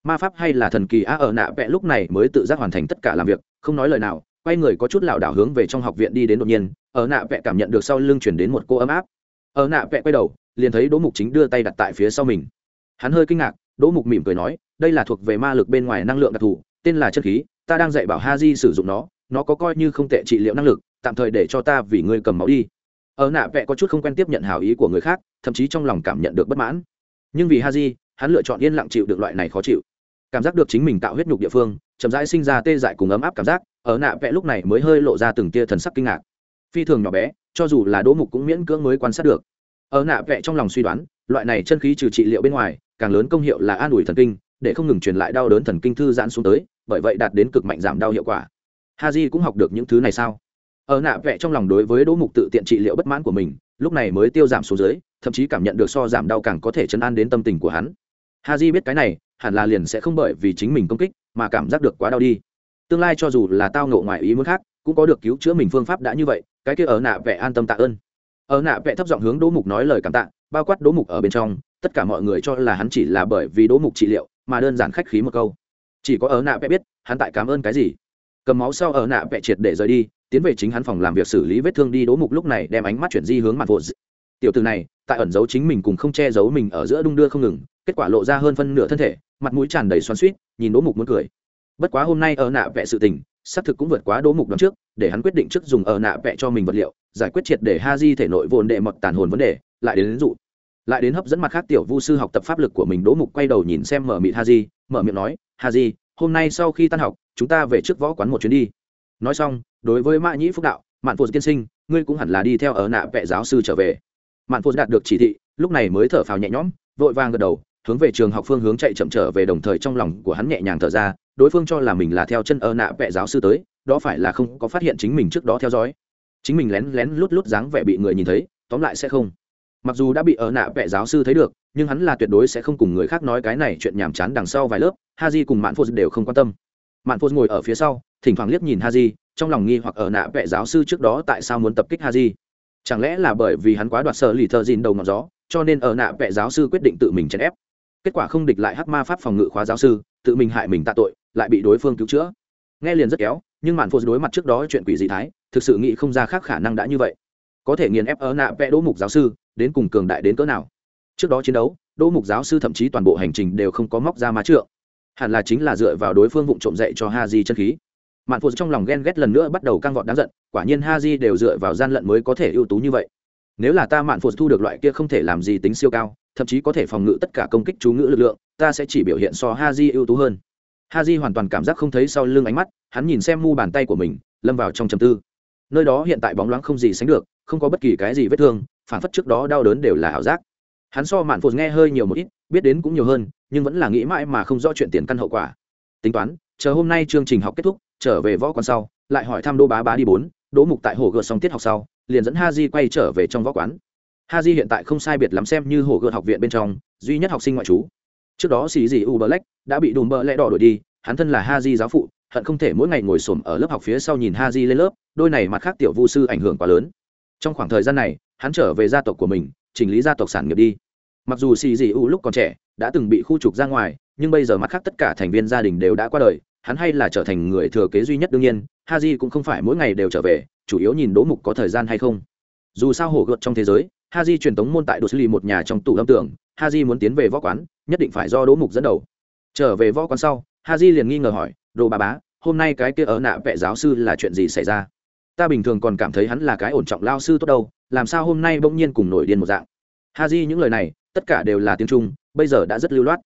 Ma pháp hay là thần kỳ a ở nạ vẽ lúc này mới tự giác hoàn thành tất cả làm việc, không nói lời nào quay người có chút lảo đảo hướng về trong học viện đi đến đột nhiên, ở nạ vẽ cảm nhận được sau lưng chuyển đến một cô ấm áp. Ở nạ vẽ quay đầu, liền thấy đỗ mục chính đưa tay đặt tại phía sau mình. Hắn hơi kinh ngạc, đỗ mục mỉm cười nói, đây là thuộc về ma lực bên ngoài năng lượng đặc thù, tên là chân khí, ta đang dạy bảo ha di sử dụng nó nó có coi như không tệ trị liệu năng lực, tạm thời để cho ta vì ngươi cầm máu đi. Ở nạ vẽ có chút không quen tiếp nhận hào ý của người khác, thậm chí trong lòng cảm nhận được bất mãn. Nhưng vì ha di hắn lựa chọn yên lặng chịu được loại này khó chịu. Cảm giác được chính mình tạo huyết nhục địa phương, chậm rãi sinh ra tê dại cùng ấm áp cảm giác ở nạ vẽ lúc này mới hơi lộ ra từng tia thần sắc kinh ngạc. Phi thường nhỏ bé, cho dù là đỗ mục cũng miễn cưỡng mới quan sát được. Ở nạ vẽ trong lòng suy đoán, loại này chân khí trừ trị liệu bên ngoài, càng lớn công hiệu là an ủi thần kinh, để không ngừng truyền lại đau đớn thần kinh thư giãn xuống tới, bởi vậy đạt đến cực mạnh giảm đau hiệu quả. Ha j cũng học được những thứ này sao? Ở nạ vẽ trong lòng đối với đỗ mục tự tiện trị liệu bất mãn của mình, lúc này mới tiêu giảm xuống dưới, thậm chí cảm nhận được so giảm đau càng có thể chấn an đến tâm tình của hắn. Ha j biết cái này, hẳn là liền sẽ không bởi vì chính mình công kích, mà cảm giác được quá đau đi tương lai cho dù là tao ngộ ngoài ý muốn khác, cũng có được cứu chữa mình phương pháp đã như vậy, cái kia ở nạ vẽ an tâm tạ ơn. Ở nạ vẽ thấp giọng hướng đỗ mục nói lời cảm tạ, bao quát đỗ mục ở bên trong, tất cả mọi người cho là hắn chỉ là bởi vì đỗ mục trị liệu mà đơn giản khách khí một câu. Chỉ có ở nạ vẽ biết, hắn tại cảm ơn cái gì. Cầm máu sau ở nạ vẽ triệt để rời đi, tiến về chính hắn phòng làm việc xử lý vết thương đi. Đỗ mục lúc này đem ánh mắt chuyển di hướng mặt vội tiểu từ này, tại ẩn giấu chính mình cùng không che giấu mình ở giữa đung đưa không ngừng, kết quả lộ ra hơn phân nửa thân thể, mặt mũi tràn đầy xoắn suýt nhìn đỗ mục muốn cười bất quá hôm nay ở nạ vẽ sự tình xác thực cũng vượt quá đỗ mục đón trước để hắn quyết định trước dùng ở nạ vẽ cho mình vật liệu giải quyết triệt để ha di thể nội vồn đệ mọt tàn hồn vấn đề lại đến, đến dụ. Lại đến hấp dẫn mặt khác tiểu vu sư học tập pháp lực của mình đỗ mục quay đầu nhìn xem mở mịt ha di mở miệng nói ha di hôm nay sau khi tan học chúng ta về trước võ quán một chuyến đi. Nói xong đối với mã nhĩ phúc đạo mạn phụ tiên sinh ngươi cũng hẳn là đi theo ở nạ vẽ giáo sư trở về. Mạn phụ đạt được chỉ thị lúc này mới thở phào nhẹ nhõm vội vàng gật đầu hướng về trường học phương hướng chạy chậm trở về đồng thời trong lòng của hắn nhẹ nhàng thở ra, đối phương cho là mình là theo chân ơ nạ vẽ giáo sư tới, đó phải là không có phát hiện chính mình trước đó theo dõi. Chính mình lén lén lút lút dáng vẻ bị người nhìn thấy, tóm lại sẽ không. Mặc dù đã bị ở nạ vẽ giáo sư thấy được, nhưng hắn là tuyệt đối sẽ không cùng người khác nói cái này chuyện nhàm chán đằng sau vài lớp ha j cùng mạn phô đều không quan tâm. Mạn phô ngồi ở phía sau, thỉnh thoảng liếc nhìn ha j trong lòng nghi hoặc ở nạ vẽ giáo sư trước đó tại sao muốn tập kích ha j chẳng lẽ là bởi vì hắn quá đoạt sợ lì thợ dìn đầu ngọn gió, cho nên ở nạ vẽ giáo sư quyết định tự mình chèn ép? Kết quả không địch lại hắc ma pháp phòng ngự khóa giáo sư, tự mình hại mình tạ tội, lại bị đối phương cứu chữa. Nghe liền rất kéo, nhưng mạn phô đối mặt trước đó chuyện quỷ dị thái, thực sự nghĩ không ra khác khả năng đã như vậy. Có thể nghiền ép ở nạ vẽ đỗ mục giáo sư, đến cùng cường đại đến cỡ nào? Trước đó chiến đấu, đỗ mục giáo sư thậm chí toàn bộ hành trình đều không có móc ra má trượng. Hẳn là chính là dựa vào đối phương vụng trộm dạy cho ha di chân khí. Mạn phụ trong lòng ghen ghét lần nữa bắt đầu căng vọt đáng giận, quả nhiên ha di đều dựa vào gian lận mới có thể ưu tú như vậy. Nếu là ta mạn phụ thu được loại kia không thể làm gì tính siêu cao thậm chí có thể phòng ngự tất cả công kích chú ngữ lực lượng, ta sẽ chỉ biểu hiện so ha di ưu tú hơn. Ha di hoàn toàn cảm giác không thấy sau lưng ánh mắt, hắn nhìn xem mu bàn tay của mình, lâm vào trong trầm tư. Nơi đó hiện tại bóng loáng không gì sánh được, không có bất kỳ cái gì vết thương, phản phất trước đó đau đớn đều là ảo giác. Hắn so mạn phụt nghe hơi nhiều một ít, biết đến cũng nhiều hơn, nhưng vẫn là nghĩ mãi mà không rõ chuyện tiền căn hậu quả. Tính toán, chờ hôm nay chương trình học kết thúc, trở về võ quán sau, lại hỏi thăm đô bá bá đi bốn, đỗ mục tại hồ gợt xong tiết học sau, liền dẫn ha di quay trở về trong võ quán ha di hiện tại không sai biệt lắm xem như hồ gợt học viện bên trong, duy nhất học sinh ngoại trú. Trước đó xì dì u black đã bị đùm bơ lẽ đỏ đổi đi, hắn thân là ha di giáo phụ, hận không thể mỗi ngày ngồi xổm ở lớp học phía sau nhìn ha di lên lớp, đôi này mặt khác tiểu vu sư ảnh hưởng quá lớn. Trong khoảng thời gian này, hắn trở về gia tộc của mình, chỉnh lý gia tộc sản nghiệp đi. Mặc dù xì dì u lúc còn trẻ, đã từng bị khu trục ra ngoài, nhưng bây giờ mặt khác tất cả thành viên gia đình đều đã qua đời, hắn hay là trở thành người thừa kế duy nhất đương nhiên, ha j cũng không phải mỗi ngày đều trở về, chủ yếu nhìn đỗ mục có thời gian hay không. Dù sao hổ gợt trong thế giới ha truyền tống môn tại Đỗ xử lý một nhà trong tủ lâm tưởng ha muốn tiến về võ quán, nhất định phải do đỗ mục dẫn đầu. Trở về võ quán sau ha liền nghi ngờ hỏi, đồ bà bá, hôm nay cái kia ở nạ vệ giáo sư là chuyện gì xảy ra? Ta bình thường còn cảm thấy hắn là cái ổn trọng lao sư tốt đâu, làm sao hôm nay bỗng nhiên cùng nổi điên một dạng? Ha những lời này, tất cả đều là tiếng trung, bây giờ đã rất lưu loát.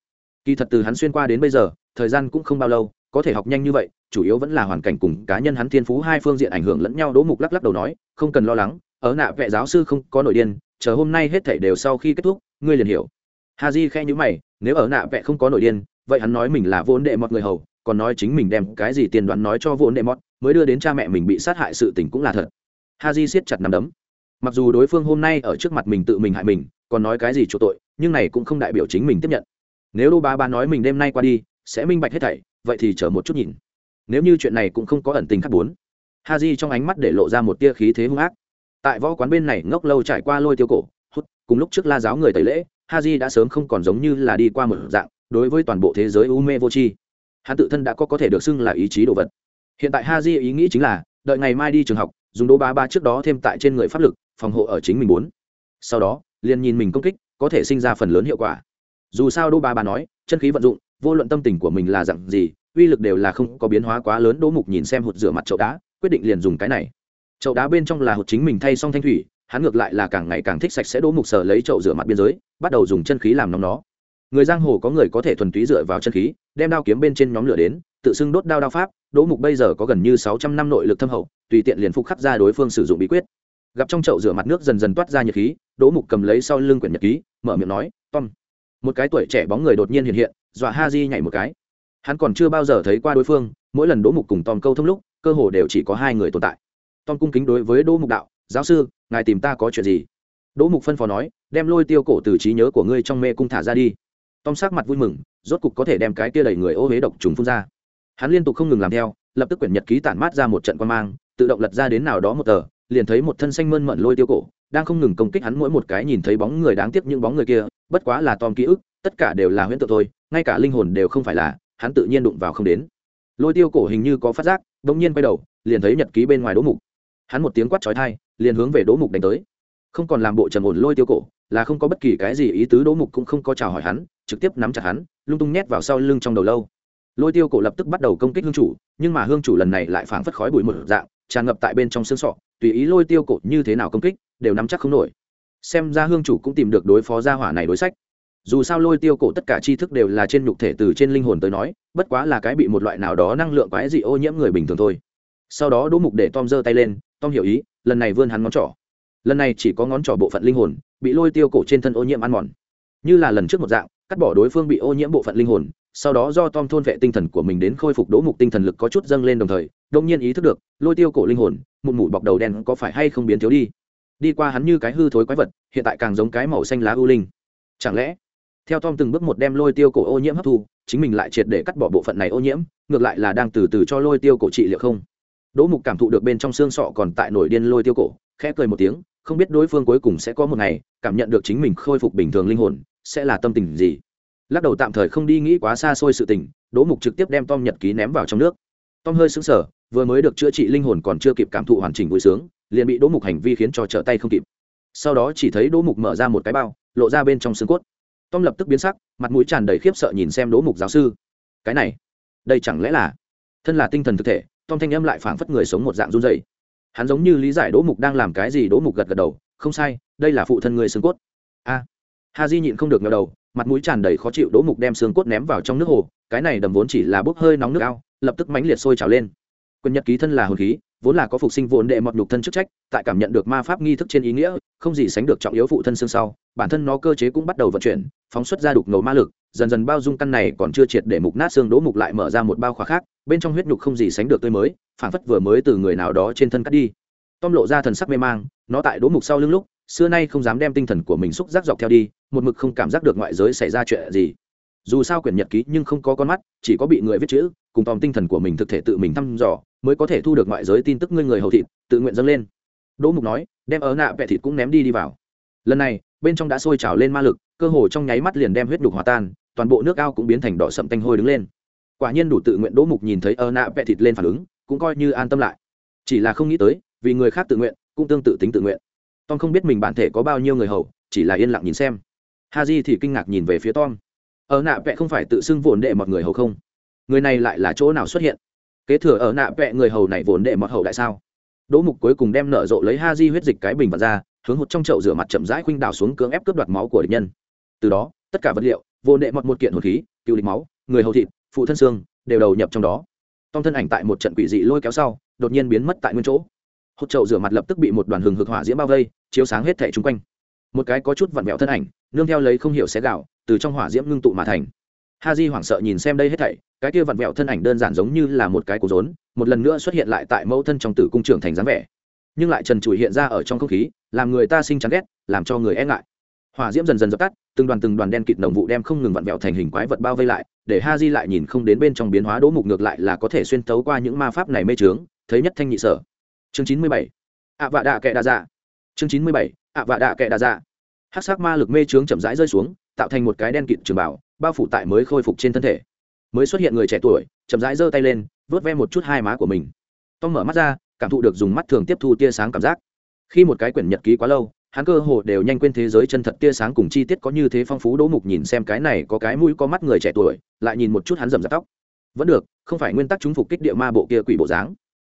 Kỳ thật từ hắn xuyên qua đến bây giờ, thời gian cũng không bao lâu, có thể học nhanh như vậy, chủ yếu vẫn là hoàn cảnh cùng cá nhân hắn thiên phú hai phương diện ảnh hưởng lẫn nhau, đỗ mục lắc lắc đầu nói, không cần lo lắng, ở nạ vệ giáo sư không có nổi điên chờ hôm nay hết thảy đều sau khi kết thúc, ngươi liền hiểu. Ha di khe nhữ mày, nếu ở nạ vệ không có nội điên, vậy hắn nói mình là vốn đệ mọt người hầu, còn nói chính mình đem cái gì tiền đoán nói cho vốn đệ mọt, mới đưa đến cha mẹ mình bị sát hại sự tình cũng là thật. Ha di siết chặt nắm đấm. Mặc dù đối phương hôm nay ở trước mặt mình tự mình hại mình, còn nói cái gì chỗ tội, nhưng này cũng không đại biểu chính mình tiếp nhận. Nếu đô ba ba nói mình đêm nay qua đi, sẽ minh bạch hết thảy, vậy thì chờ một chút nhìn. Nếu như chuyện này cũng không có ẩn tình khắc bốn. Ha di trong ánh mắt để lộ ra một tia khí thế hung ác tại võ quán bên này ngốc lâu trải qua lôi tiêu cổ, hút, cùng lúc trước la giáo người tẩy lễ ha di đã sớm không còn giống như là đi qua một dạng, đối với toàn bộ thế giới u mê vô tri hắn tự thân đã có có thể được xưng là ý chí đồ vật. Hiện tại ha di ý nghĩ chính là, đợi ngày mai đi trường học, dùng đỗ ba ba trước đó thêm tại trên người pháp lực, phòng hộ ở chính mình bốn sau đó, liền nhìn mình công kích, có thể sinh ra phần lớn hiệu quả. Dù sao đô ba ba nói, chân khí vận dụng, vô luận tâm tình của mình là dặn gì, uy lực đều là không có biến hóa quá lớn, đỗ mục nhìn xem hụt rửa mặt chậu đá, quyết định liền dùng cái này chậu đá bên trong là hột chính mình thay xong thanh thủy, hắn ngược lại là càng ngày càng thích sạch sẽ đỗ mục sở lấy chậu rửa mặt biên giới, bắt đầu dùng chân khí làm nóng nó. Người giang hồ có người có thể thuần túy dựa vào chân khí, đem đao kiếm bên trên nhóm lửa đến, tự xưng đốt đao đao pháp, đỗ mục bây giờ có gần như sáu trăm năm nội lực thâm hậu, tùy tiện liền phục khắc ra đối phương sử dụng bí quyết. Gặp trong chậu rửa mặt nước dần dần toát ra nhiệt khí, đỗ mục cầm lấy sau lưng quyển nhật ký, mở miệng nói, tom. Một cái tuổi trẻ bóng người đột nhiên hiện hiện, dọa ha di nhảy một cái. Hắn còn chưa bao giờ thấy qua đối phương, mỗi lần đỗ mục cùng tom câu thông lúc, cơ hồ đều chỉ có hai người tồn tại tom cung kính đối với đỗ mục đạo, giáo sư, ngài tìm ta có chuyện gì? Đỗ mục phân phó nói, đem lôi tiêu cổ từ trí nhớ của ngươi trong mê cung thả ra đi. Tom sắc mặt vui mừng, rốt cục có thể đem cái kia đẩy người ô huế độc trùng phun ra. Hắn liên tục không ngừng làm theo, lập tức quyển nhật ký tản mát ra một trận quan mang, tự động lật ra đến nào đó một tờ, liền thấy một thân xanh mơn mận lôi tiêu cổ, đang không ngừng công kích hắn mỗi một cái nhìn thấy bóng người đáng tiếc những bóng người kia, bất quá là tom ký ức, tất cả đều là huyễn tượng thôi, ngay cả linh hồn đều không phải là, hắn tự nhiên đụng vào không đến. Lôi tiêu cổ hình như có phát giác đ ỗ n g nhiên quay đầu, liền thấy nhật ký bên ngoài đỗ mục hắn một tiếng quát trói thai liền hướng về đỗ mục đánh tới. Không còn làm bộ trầm ổn lôi tiêu cổ, là không có bất kỳ cái gì ý tứ, đỗ mục cũng không có chào hỏi hắn, trực tiếp nắm chặt hắn, lung tung nhét vào sau lưng trong đầu lâu. Lôi tiêu cổ lập tức bắt đầu công kích hương chủ, nhưng mà hương chủ lần này lại phảng phất khói bụi một dạng, tràn ngập tại bên trong xương sọ, tùy ý lôi tiêu cổ như thế nào công kích, đều nắm chắc không nổi. Xem ra hương chủ cũng tìm được đối phó gia hỏa này đối sách. Dù sao lôi tiêu cổ tất cả tri thức đều là trên nhục thể từ trên linh hồn tới nói, bất quá là cái bị một loại nào đó năng lượng quái dị ô nhiễm người bình thường thôi. Sau đó đỗ mục để tom giơ tay lên tom hiểu ý, lần này vươn hắn ngón trỏ. Lần này chỉ có ngón trỏ bộ phận linh hồn bị lôi tiêu cổ trên thân ô nhiễm ăn mòn. Như là lần trước một dạng, cắt bỏ đối phương bị ô nhiễm bộ phận linh hồn, sau đó do tom thôn vệ tinh thần của mình đến khôi phục đỗ mục tinh thần lực có chút dâng lên đồng thời đông nhiên ý thức được, lôi tiêu cổ linh hồn một mụ bọc đầu đen có phải hay không biến thiếu đi. Đi qua hắn như cái hư thối quái vật, hiện tại càng giống cái màu xanh lá ưu linh. Chẳng lẽ, theo tom từng bước một đem lôi tiêu cổ ô nhiễm hấp thu, chính mình lại triệt để cắt bỏ bộ phận này ô nhiễm, ngược lại là đang từ từ cho lôi tiêu cổ trị liệu không? Đỗ mục cảm thụ được bên trong xương sọ còn tại nổi điên lôi tiêu cổ, khẽ cười một tiếng, không biết đối phương cuối cùng sẽ có một ngày cảm nhận được chính mình khôi phục bình thường linh hồn, sẽ là tâm tình gì. Lắc đầu tạm thời không đi nghĩ quá xa xôi sự tình, đỗ mục trực tiếp đem tom nhật ký ném vào trong nước. Tom hơi sững sờ, vừa mới được chữa trị linh hồn còn chưa kịp cảm thụ hoàn chỉnh vui sướng, liền bị đỗ mục hành vi khiến cho trở tay không kịp. Sau đó chỉ thấy đỗ mục mở ra một cái bao, lộ ra bên trong xương cốt. Tom lập tức biến sắc, mặt mũi tràn đầy khiếp sợ nhìn xem đỗ mục giáo sư. Cái này, đây chẳng lẽ là thân là tinh thần thực thể tom thanh âm lại phảng phất người sống một dạng run dày hắn giống như lý giải đỗ mục đang làm cái gì, đỗ mục gật gật đầu, không sai, đây là phụ thân người xương cốt. A. Ha di nhịn không được ngờ đầu, mặt mũi tràn đầy khó chịu, đỗ mục đem xương cốt ném vào trong nước hồ, cái này đầm vốn chỉ là bốc hơi nóng nước ao, lập tức mãnh liệt sôi trào lên. Quyền nhật ký thân là hồn khí vốn là có phục sinh vốn đệ mọt nhục thân chức trách, tại cảm nhận được ma pháp nghi thức trên ý nghĩa, không gì sánh được trọng yếu phụ thân xương sau, bản thân nó cơ chế cũng bắt đầu vận chuyển, phóng xuất ra đục ngầu ma lực, dần dần bao dung căn này còn chưa triệt để mục nát xương đỗ mục lại mở ra một bao khóa khác, bên trong huyết nhục không gì sánh được tươi mới, phản phất vừa mới từ người nào đó trên thân cắt đi. Tom lộ ra thần sắc mê mang, nó tại đỗ mục sau lưng lúc, xưa nay không dám đem tinh thần của mình xúc giác dọc theo đi, một mực không cảm giác được ngoại giới xảy ra chuyện gì. Dù sao quyển nhật ký nhưng không có con mắt, chỉ có bị người viết chữ cùng tòm tinh thần của mình thực thể tự mình thăm dò, mới có thể thu được ngoại giới tin tức ngươi người hầu thịt, tự nguyện dâng lên. Đỗ mục nói, đem ớ nạ vẹ thịt cũng ném đi đi vào. Lần này, bên trong đã sôi trào lên ma lực, cơ hồ trong nháy mắt liền đem huyết đục hòa tan, toàn bộ nước ao cũng biến thành đỏ sậm tanh hôi đứng lên. Quả nhiên đủ tự nguyện đỗ mục nhìn thấy ớ nạ vẹ thịt lên phản ứng, cũng coi như an tâm lại. Chỉ là không nghĩ tới, vì người khác tự nguyện, cũng tương tự tính tự nguyện. Tom không biết mình bản thể có bao nhiêu người hầu, chỉ là yên lặng nhìn xem. Ha di thì kinh ngạc nhìn về phía tom. Ở nạ vẹ không phải tự xưng vồn đệ một người hầu không? Người này lại là chỗ nào xuất hiện? Kế thừa ở nạ vẹ người hầu này vốn đệ một hậu đại sao? Đỗ mục cuối cùng đem nở rộ lấy ha di huyết dịch cái bình vật ra, hướng hụt trong chậu rửa mặt chậm rãi khuynh đào xuống cưỡng ép cướp đoạt máu của địch nhân. Từ đó, tất cả vật liệu vốn đệ một một kiện hồn khí, cựu địch máu, người hầu thịt, phụ thân xương, đều đầu nhập trong đó. Tom thân ảnh tại một trận quỷ dị lôi kéo sau, đột nhiên biến mất tại nguyên chỗ. Hụt chậu rửa mặt lập tức bị một đoàn hừng hực hỏa diễm bao vây, chiếu sáng hết thẻ chung quanh. Một cái có chút vặn vẹo thân ảnh, nương theo lấy không hiểu xé gạo, từ trong hỏa diễm ngưng tụ mà thành ha di hoảng sợ nhìn xem đây hết thảy, cái kia vặn vẹo thân ảnh đơn giản giống như là một cái cố rốn, một lần nữa xuất hiện lại tại mẫu thân trong tử cung trưởng thành dáng vẻ. Nhưng lại trần trụi hiện ra ở trong không khí, làm người ta sinh chán ghét, làm cho người e ngại. Hỏa diễm dần dần dập tắt, từng đoàn từng đoàn đen kịt đồng vụ đem không ngừng vặn vẹo thành hình quái vật bao vây lại, để ha di lại nhìn không đến bên trong biến hóa đỗ mục ngược lại là có thể xuyên tấu qua những ma pháp này mê trướng, thấy nhất thanh nhị sở. Chương chín mươi bảy. Ạ vạ đạ kệ đa dạ. Chương chín mươi bảy. Ạ vạ đạ kệ đa dạ. Hát sắc ma lực mê trướng chậm rãi rơi xuống tạo thành một cái đen kịt trường bảo bao phủ tại mới khôi phục trên thân thể. Mới xuất hiện người trẻ tuổi, chậm rãi giơ tay lên, vớt ve một chút hai má của mình. Tom mở mắt ra, cảm thụ được dùng mắt thường tiếp thu tia sáng cảm giác. Khi một cái quyển nhật ký quá lâu, hắn cơ hồ đều nhanh quên thế giới chân thật tia sáng cùng chi tiết có như thế phong phú đỗ mục nhìn xem cái này có cái mũi có mắt người trẻ tuổi, lại nhìn một chút hắn rầm rạp tóc. Vẫn được, không phải nguyên tắc chúng phục kích địa ma bộ kia quỷ bộ dáng.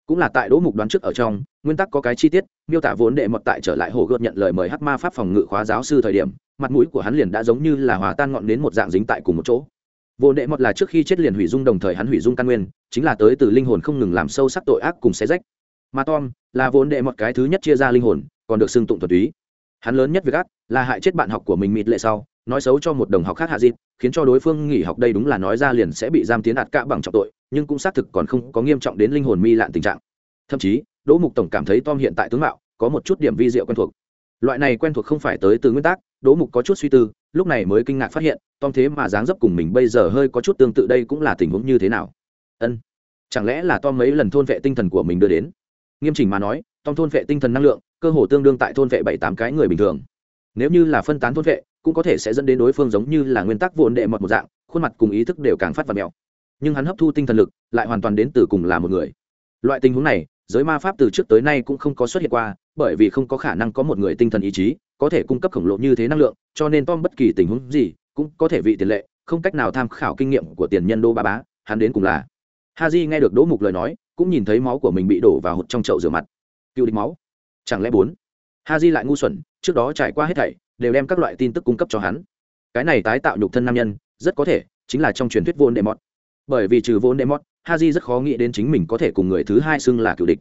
Cũng là tại đỗ mục đoán trước ở trong, nguyên tắc có cái chi tiết, miêu tả vốn đệ mật tại trở lại hồ gợt nhận lời mời hát ma pháp phòng ngự khóa giáo sư thời điểm mặt mũi của hắn liền đã giống như là hòa tan ngọn đến một dạng dính tại cùng một chỗ. Vô đệ mọt là trước khi chết liền hủy dung đồng thời hắn hủy dung căn nguyên, chính là tới từ linh hồn không ngừng làm sâu sắc tội ác cùng xé rách. Mà tom là vốn đệ mọt cái thứ nhất chia ra linh hồn, còn được xưng tụng thuật túy. Hắn lớn nhất việc ác là hại chết bạn học của mình mịt lệ sau, nói xấu cho một đồng học khác hạ dịp, khiến cho đối phương nghỉ học đây đúng là nói ra liền sẽ bị giam tiến ạt cả bằng trọng tội, nhưng cũng xác thực còn không có nghiêm trọng đến linh hồn mi lạn tình trạng. Thậm chí, đỗ mục tổng cảm thấy tom hiện tại tướng mạo có một chút điểm vi diệu quen thuộc. Loại này quen thuộc không phải tới từ nguyên tắc đỗ mục có chút suy tư, lúc này mới kinh ngạc phát hiện, tom thế mà dáng dấp cùng mình bây giờ hơi có chút tương tự đây cũng là tình huống như thế nào? Ân, chẳng lẽ là tom mấy lần thôn vệ tinh thần của mình đưa đến? Nghiêm chỉnh mà nói, tom thôn vệ tinh thần năng lượng, cơ hồ tương đương tại thôn vệ bảy tám cái người bình thường. Nếu như là phân tán thôn vệ, cũng có thể sẽ dẫn đến đối phương giống như là nguyên tắc vốn đệ mọt một dạng, khuôn mặt cùng ý thức đều càng phát và mèo. Nhưng hắn hấp thu tinh thần lực, lại hoàn toàn đến từ cùng là một người. Loại tình huống này giới ma pháp từ trước tới nay cũng không có xuất hiện qua, bởi vì không có khả năng có một người tinh thần ý chí, có thể cung cấp khổng lồ như thế năng lượng, cho nên tom bất kỳ tình huống gì cũng có thể vị tiền lệ, không cách nào tham khảo kinh nghiệm của tiền nhân đô ba bá, hắn đến cùng là. Ha j nghe được đỗ mục lời nói, cũng nhìn thấy máu của mình bị đổ vào hụt trong chậu rửa mặt. Cựu địch máu? Chẳng lẽ bốn? Ha j lại ngu xuẩn, trước đó trải qua hết thảy, đều đem các loại tin tức cung cấp cho hắn. Cái này tái tạo nhục thân nam nhân, rất có thể chính là trong truyền thuyết vốn đệ mọt bởi vì trừ vốn đệ mọt ha rất khó nghĩ đến chính mình có thể cùng người thứ hai xưng là cựu địch.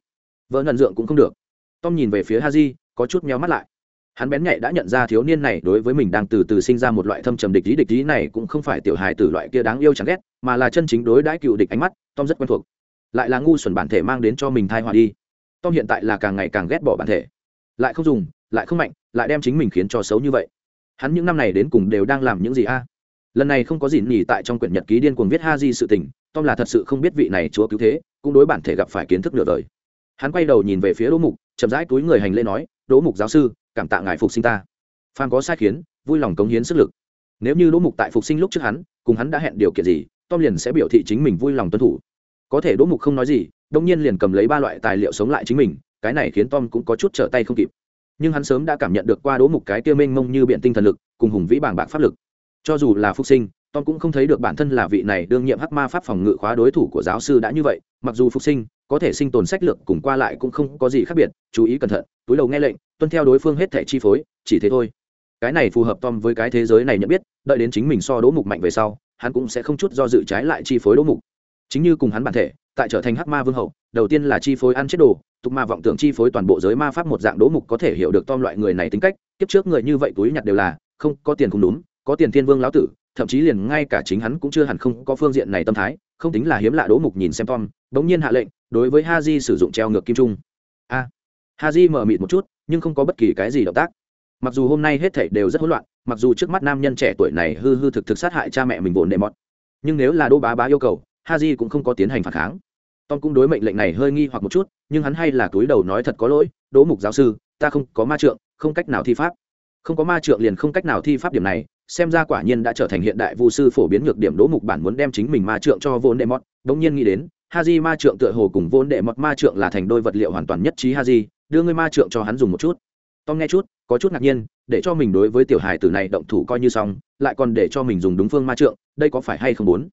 Vợ ngần dượng cũng không được. Tom nhìn về phía ha có chút meo mắt lại. Hắn bén nhạy đã nhận ra thiếu niên này đối với mình đang từ từ sinh ra một loại thâm trầm địch ý địch ý này cũng không phải tiểu hài từ loại kia đáng yêu chẳng ghét, mà là chân chính đối đãi cựu địch ánh mắt, tom rất quen thuộc. Lại là ngu xuẩn bản thể mang đến cho mình thai họa đi. Tom hiện tại là càng ngày càng ghét bỏ bản thể. Lại không dùng, lại không mạnh, lại đem chính mình khiến cho xấu như vậy. Hắn những năm này đến cùng đều đang làm những gì a? Lần này không có gì nhỉ tại trong quyển nhật ký điên cuồng viết ha di sự tình, tom là thật sự không biết vị này chúa cứu thế, cũng đối bản thể gặp phải kiến thức nửa đời. Hắn quay đầu nhìn về phía đỗ mục, chậm rãi túi người hành lễ nói, đỗ mục giáo sư, cảm tạ ngài phục sinh ta. Phan có sai khiến, vui lòng cống hiến sức lực. Nếu như đỗ mục tại phục sinh lúc trước hắn, cùng hắn đã hẹn điều kiện gì, tom liền sẽ biểu thị chính mình vui lòng tuân thủ. Có thể đỗ mục không nói gì đông nhiên liền cầm lấy ba loại tài liệu sống lại chính mình, cái này khiến tom cũng có chút trở tay không kịp. Nhưng hắn sớm đã cảm nhận được qua đỗ mục cái kia mênh mông như biện tinh thần lực, cùng hùng vĩ bảng bạc pháp lực cho dù là phục sinh, tom cũng không thấy được bản thân là vị này đương nhiệm hắc ma pháp phòng ngự khóa đối thủ của giáo sư đã như vậy, mặc dù phục sinh, có thể sinh tồn sách lược cùng qua lại cũng không có gì khác biệt, chú ý cẩn thận, túi đầu nghe lệnh, tuân theo đối phương hết thẻ chi phối, chỉ thế thôi. Cái này phù hợp tom với cái thế giới này nhận biết, đợi đến chính mình so đỗ mục mạnh về sau, hắn cũng sẽ không chút do dự trái lại chi phối đỗ mục. Chính như cùng hắn bản thể, tại trở thành hắc ma vương hậu, đầu tiên là chi phối ăn chết đồ, tục ma vọng tưởng chi phối toàn bộ giới ma pháp một dạng đỗ mục có thể hiểu được tom loại người này tính cách, kiếp trước người như vậy túi nhặt đều là, không có tiền cũng đúng có tiền thiên vương lão tử thậm chí liền ngay cả chính hắn cũng chưa hẳn không có phương diện này tâm thái không tính là hiếm lạ đỗ mục nhìn xem tom bỗng nhiên hạ lệnh đối với ha di sử dụng treo ngược kim trung. A à, ha di mở mịt một chút nhưng không có bất kỳ cái gì động tác. Mặc dù hôm nay hết thảy đều rất hỗn loạn mặc dù trước mắt nam nhân trẻ tuổi này hư hư thực thực sát hại cha mẹ mình vốn đệ mọt nhưng nếu là đỗ bá bá yêu cầu ha di cũng không có tiến hành phản kháng. Tom cũng đối mệnh lệnh này hơi nghi hoặc một chút nhưng hắn hay là túi đầu nói thật có lỗi đỗ mục giáo sư ta không có ma trượng không cách nào thi pháp. Không có ma trượng liền không cách nào thi pháp điểm này xem ra quả nhiên đã trở thành hiện đại vu sư phổ biến nhược điểm đỗ mục bản muốn đem chính mình ma trượng cho vốn đệ mọt đống nhiên nghĩ đến ha di ma trượng tựa hồ cùng vốn đệ mọt ma trượng là thành đôi vật liệu hoàn toàn nhất trí ha di đưa ngươi ma trượng cho hắn dùng một chút. Tom nghe chút, có chút ngạc nhiên, để cho mình đối với tiểu hài tử này động thủ coi như xong, lại còn để cho mình dùng đúng phương ma trượng, đây có phải hay không muốn?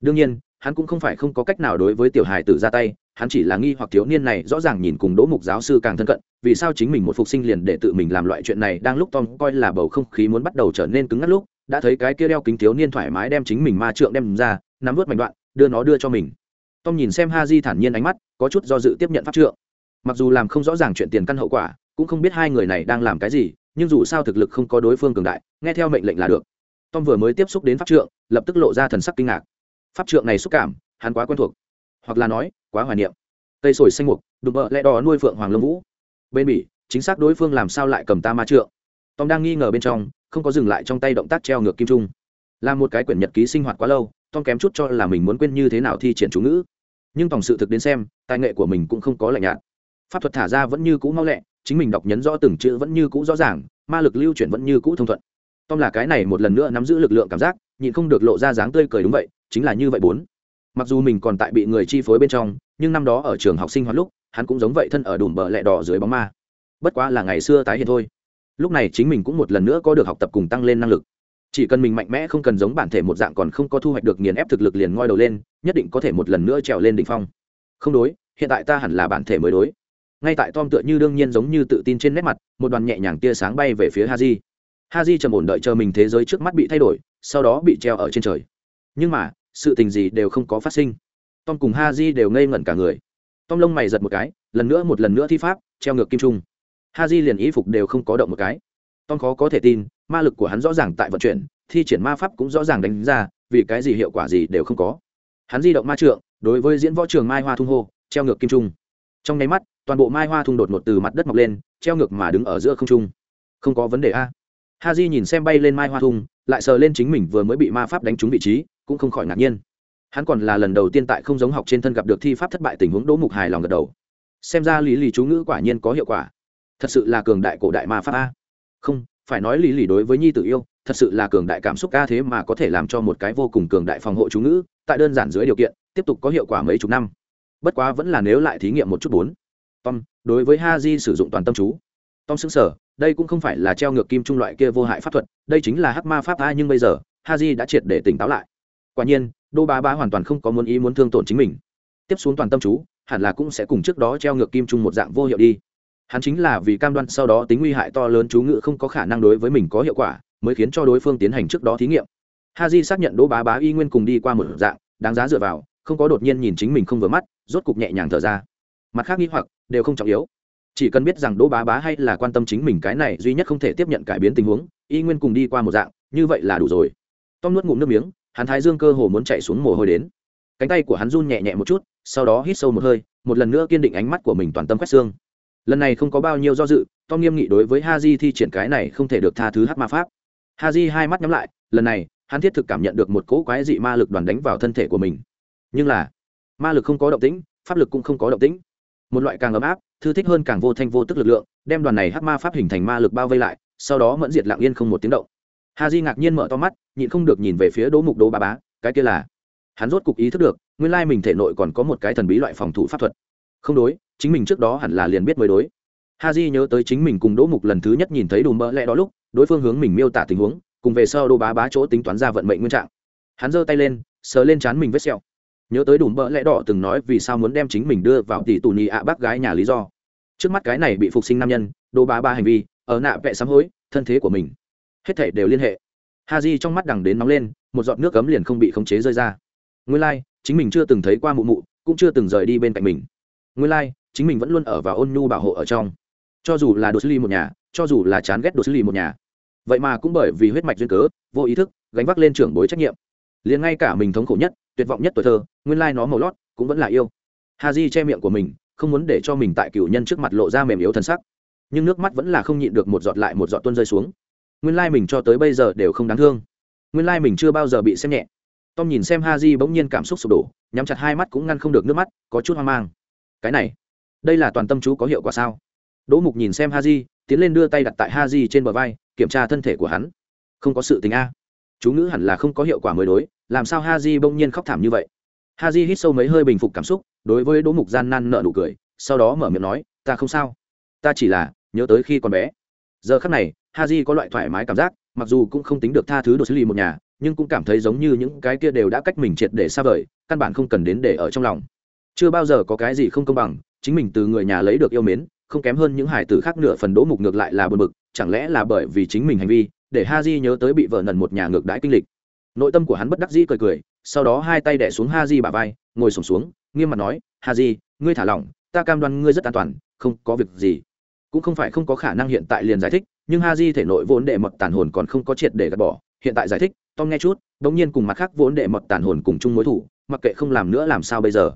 Đương nhiên hắn cũng không phải không có cách nào đối với tiểu hài tử ra tay, hắn chỉ là nghi hoặc thiếu niên này rõ ràng nhìn cùng đỗ mục giáo sư càng thân cận, vì sao chính mình một phục sinh liền để tự mình làm loại chuyện này đang lúc tom coi là bầu không khí muốn bắt đầu trở nên cứng ngắt lúc, đã thấy cái kia đeo kính thiếu niên thoải mái đem chính mình ma trượng đem ra, nắm vớt mảnh đoạn, đưa nó đưa cho mình. Tom nhìn xem ha di thản nhiên ánh mắt, có chút do dự tiếp nhận pháp trượng. Mặc dù làm không rõ ràng chuyện tiền căn hậu quả, cũng không biết hai người này đang làm cái gì, nhưng dù sao thực lực không có đối phương cường đại, nghe theo mệnh lệnh là được. Tom vừa mới tiếp xúc đến pháp trượng, lập tức lộ ra thần sắc kinh ngạc pháp trượng này xúc cảm, hắn quá quen thuộc. Hoặc là nói, quá hoài niệm. Cây sồi xanh mục, đùm bợ lẽ đỏ nuôi phượng hoàng lâm vũ. Bên bỉ, chính xác đối phương làm sao lại cầm ta ma trượng. Tom đang nghi ngờ bên trong, không có dừng lại trong tay động tác treo ngược kim trung. Là một cái quyển nhật ký sinh hoạt quá lâu, tom kém chút cho là mình muốn quên như thế nào thi triển chú ngữ. Nhưng tổng sự thực đến xem, tài nghệ của mình cũng không có lạnh nhạt. Pháp thuật thả ra vẫn như cũ mau lẹ, chính mình đọc nhấn rõ từng chữ vẫn như cũ rõ ràng, ma lực lưu chuyển vẫn như cũ thông thuận. Tom là cái này một lần nữa nắm giữ lực lượng cảm giác nhịn không được lộ ra dáng tươi cười đúng vậy, chính là như vậy bốn. Mặc dù mình còn tại bị người chi phối bên trong, nhưng năm đó ở trường học sinh hoạt lúc, hắn cũng giống vậy thân ở đùm bờ lẹ đỏ dưới bóng ma. Bất quá là ngày xưa tái hiện thôi. Lúc này chính mình cũng một lần nữa có được học tập cùng tăng lên năng lực. Chỉ cần mình mạnh mẽ không cần giống bản thể một dạng còn không có thu hoạch được nghiền ép thực lực liền ngoi đầu lên, nhất định có thể một lần nữa trèo lên đỉnh phong. Không đối, hiện tại ta hẳn là bản thể mới đối. Ngay tại tom tựa như đương nhiên giống như tự tin trên nét mặt, một đoàn nhẹ nhàng tia sáng bay về phía haji. Haji trầm ổn đợi chờ mình thế giới trước mắt bị thay đổi sau đó bị treo ở trên trời. Nhưng mà, sự tình gì đều không có phát sinh. Tom cùng Ha haji đều ngây ngẩn cả người. Tom lông mày giật một cái, lần nữa một lần nữa thi pháp, treo ngược kim trung. Ha haji liền ý phục đều không có động một cái. Tom khó có thể tin, ma lực của hắn rõ ràng tại vận chuyển, thi triển ma pháp cũng rõ ràng đánh ra, vì cái gì hiệu quả gì đều không có. Hắn di động ma trượng, đối với diễn võ trường mai hoa thung hô, treo ngược kim trung. Trong nháy mắt, toàn bộ mai hoa thung đột ngột từ mặt đất mọc lên, treo ngược mà đứng ở giữa không trung. Không có vấn đề a ha di nhìn xem bay lên mai hoa thung, lại sờ lên chính mình vừa mới bị ma pháp đánh trúng vị trí, cũng không khỏi ngạc nhiên. Hắn còn là lần đầu tiên tại không giống học trên thân gặp được thi pháp thất bại tình huống đỗ mục hài lòng gật đầu. Xem ra lý lì chú ngữ quả nhiên có hiệu quả. Thật sự là cường đại cổ đại ma pháp a. Không, phải nói lý lì đối với nhi tự yêu, thật sự là cường đại cảm xúc ca thế mà có thể làm cho một cái vô cùng cường đại phòng hộ chú ngữ, tại đơn giản dưới điều kiện, tiếp tục có hiệu quả mấy chục năm. Bất quá vẫn là nếu lại thí nghiệm một chút bốn. Tom, đối với ha di sử dụng toàn tâm chú. Tom xứng sở đây cũng không phải là treo ngược kim trung loại kia vô hại pháp thuật, đây chính là hắc ma pháp a nhưng bây giờ ha di đã triệt để tỉnh táo lại. Quả nhiên, đô bá bá hoàn toàn không có muốn ý muốn thương tổn chính mình. Tiếp xuống toàn tâm chú, hẳn là cũng sẽ cùng trước đó treo ngược kim trung một dạng vô hiệu đi. Hắn chính là vì cam đoan sau đó tính nguy hại to lớn chú ngự không có khả năng đối với mình có hiệu quả, mới khiến cho đối phương tiến hành trước đó thí nghiệm. Ha di xác nhận đỗ bá bá y nguyên cùng đi qua một dạng, đáng giá dựa vào, không có đột nhiên nhìn chính mình không vừa mắt, rốt cục nhẹ nhàng thở ra. Mặt khác nghĩ hoặc, đều không trọng yếu chỉ cần biết rằng đỗ bá bá hay là quan tâm chính mình cái này duy nhất không thể tiếp nhận cải biến tình huống, y nguyên cùng đi qua một dạng, như vậy là đủ rồi. Tom nuốt ngụm nước miếng, hắn thái dương cơ hồ muốn chạy xuống mồ hôi đến. Cánh tay của hắn run nhẹ nhẹ một chút, sau đó hít sâu một hơi, một lần nữa kiên định ánh mắt của mình toàn tâm quét xương. Lần này không có bao nhiêu do dự, tom nghiêm nghị đối với ha di thi triển cái này không thể được tha thứ hát ma pháp. Ha di hai mắt nhắm lại, lần này, hắn thiết thực cảm nhận được một cỗ quái dị ma lực đoàn đánh vào thân thể của mình. Nhưng là, ma lực không có động tĩnh, pháp lực cũng không có động tĩnh. Một loại càng ấm áp thư thích hơn càng vô thanh vô tức lực lượng, đem đoàn này hát ma pháp hình thành ma lực bao vây lại, sau đó mẫn diệt lặng yên không một tiếng động. Ha di ngạc nhiên mở to mắt, nhịn không được nhìn về phía đỗ mục đỗ ba bá, cái kia là, hắn rốt cục ý thức được, nguyên lai mình thể nội còn có một cái thần bí loại phòng thủ pháp thuật. Không đối, chính mình trước đó hẳn là liền biết mới đối. Ha di nhớ tới chính mình cùng đỗ mục lần thứ nhất nhìn thấy đùm bỡ lẽ đó lúc, đối phương hướng mình miêu tả tình huống, cùng về sau đô bá bá chỗ tính toán ra vận mệnh nguyên trạng. Hắn giơ tay lên, sờ lên trán mình vết sẹo nhớ tới đùm bỡ lẽ đỏ từng nói vì sao muốn đem chính mình đưa vào tỷ tù nhị ạ bác gái nhà lý do. Trước mắt cái này bị phục sinh nam nhân đô bá ba hành vi ở nạ vẽ sám hối thân thế của mình. Hết thể đều liên hệ. Ha di trong mắt đằng đến nóng lên một giọt nước cấm liền không bị khống chế rơi ra. Nguyên lai、like, chính mình chưa từng thấy qua mụ mụ cũng chưa từng rời đi bên cạnh mình. Nguyên lai、like, chính mình vẫn luôn ở và ôn nhu bảo hộ ở trong. Cho dù là đồ xử lý một nhà cho dù là chán ghét đồ xử lý một nhà. Vậy mà cũng bởi vì huyết mạch duyên cớ vô ý thức gánh vác lên trưởng bối trách nhiệm. Liền ngay cả mình thống khổ nhất tuyệt vọng nhất tuổi thơ, nguyên lai nó màu lót cũng vẫn là yêu. Ha di che miệng của mình, không muốn để cho mình tại cựu nhân trước mặt lộ ra mềm yếu thân sắc. Nhưng nước mắt vẫn là không nhịn được một giọt lại một giọt tuôn rơi xuống. Nguyên lai mình cho tới bây giờ đều không đáng thương. Nguyên lai mình chưa bao giờ bị xem nhẹ. Tom nhìn xem ha di bỗng nhiên cảm xúc sụp đổ, nhắm chặt hai mắt cũng ngăn không được nước mắt, có chút hoang mang. Cái này, đây là toàn tâm chú có hiệu quả sao? Đỗ mục nhìn xem ha di tiến lên đưa tay đặt tại ha di trên bờ vai, kiểm tra thân thể của hắn. Không có sự tình a. Chú ngữ hẳn là không có hiệu quả mới đối làm sao ha di bỗng nhiên khóc thảm như vậy? Ha di hít sâu mấy hơi bình phục cảm xúc, đối với đỗ mục gian nan nợ nụ cười, sau đó mở miệng nói, ta không sao. Ta chỉ là nhớ tới khi còn bé. Giờ khắc này ha di có loại thoải mái cảm giác, mặc dù cũng không tính được tha thứ đồ xử lý một nhà, nhưng cũng cảm thấy giống như những cái kia đều đã cách mình triệt để xa vời, căn bản không cần đến để ở trong lòng. Chưa bao giờ có cái gì không công bằng, chính mình từ người nhà lấy được yêu mến, không kém hơn những hải tử khác nửa phần đỗ mục ngược lại là buồn bực, chẳng lẽ là bởi vì chính mình hành vi, để ha di nhớ tới bị vợ nần một nhà ngược đãi kinh lịch nội tâm của hắn bất đắc dĩ cười cười, sau đó hai tay đẻ xuống ha di bà vai, ngồi sổm xuống, nghiêm mặt nói ha di ngươi thả lỏng, ta cam đoan ngươi rất an toàn, không có việc gì. Cũng không phải không có khả năng hiện tại liền giải thích, nhưng ha di thể nội vốn đệ mật tàn hồn còn không có triệt để gạt bỏ, hiện tại giải thích, tom nghe chút đ ỗ n g nhiên cùng mặt khác vốn đệ mật tàn hồn cùng chung mối thủ, mặc kệ không làm nữa làm sao bây giờ.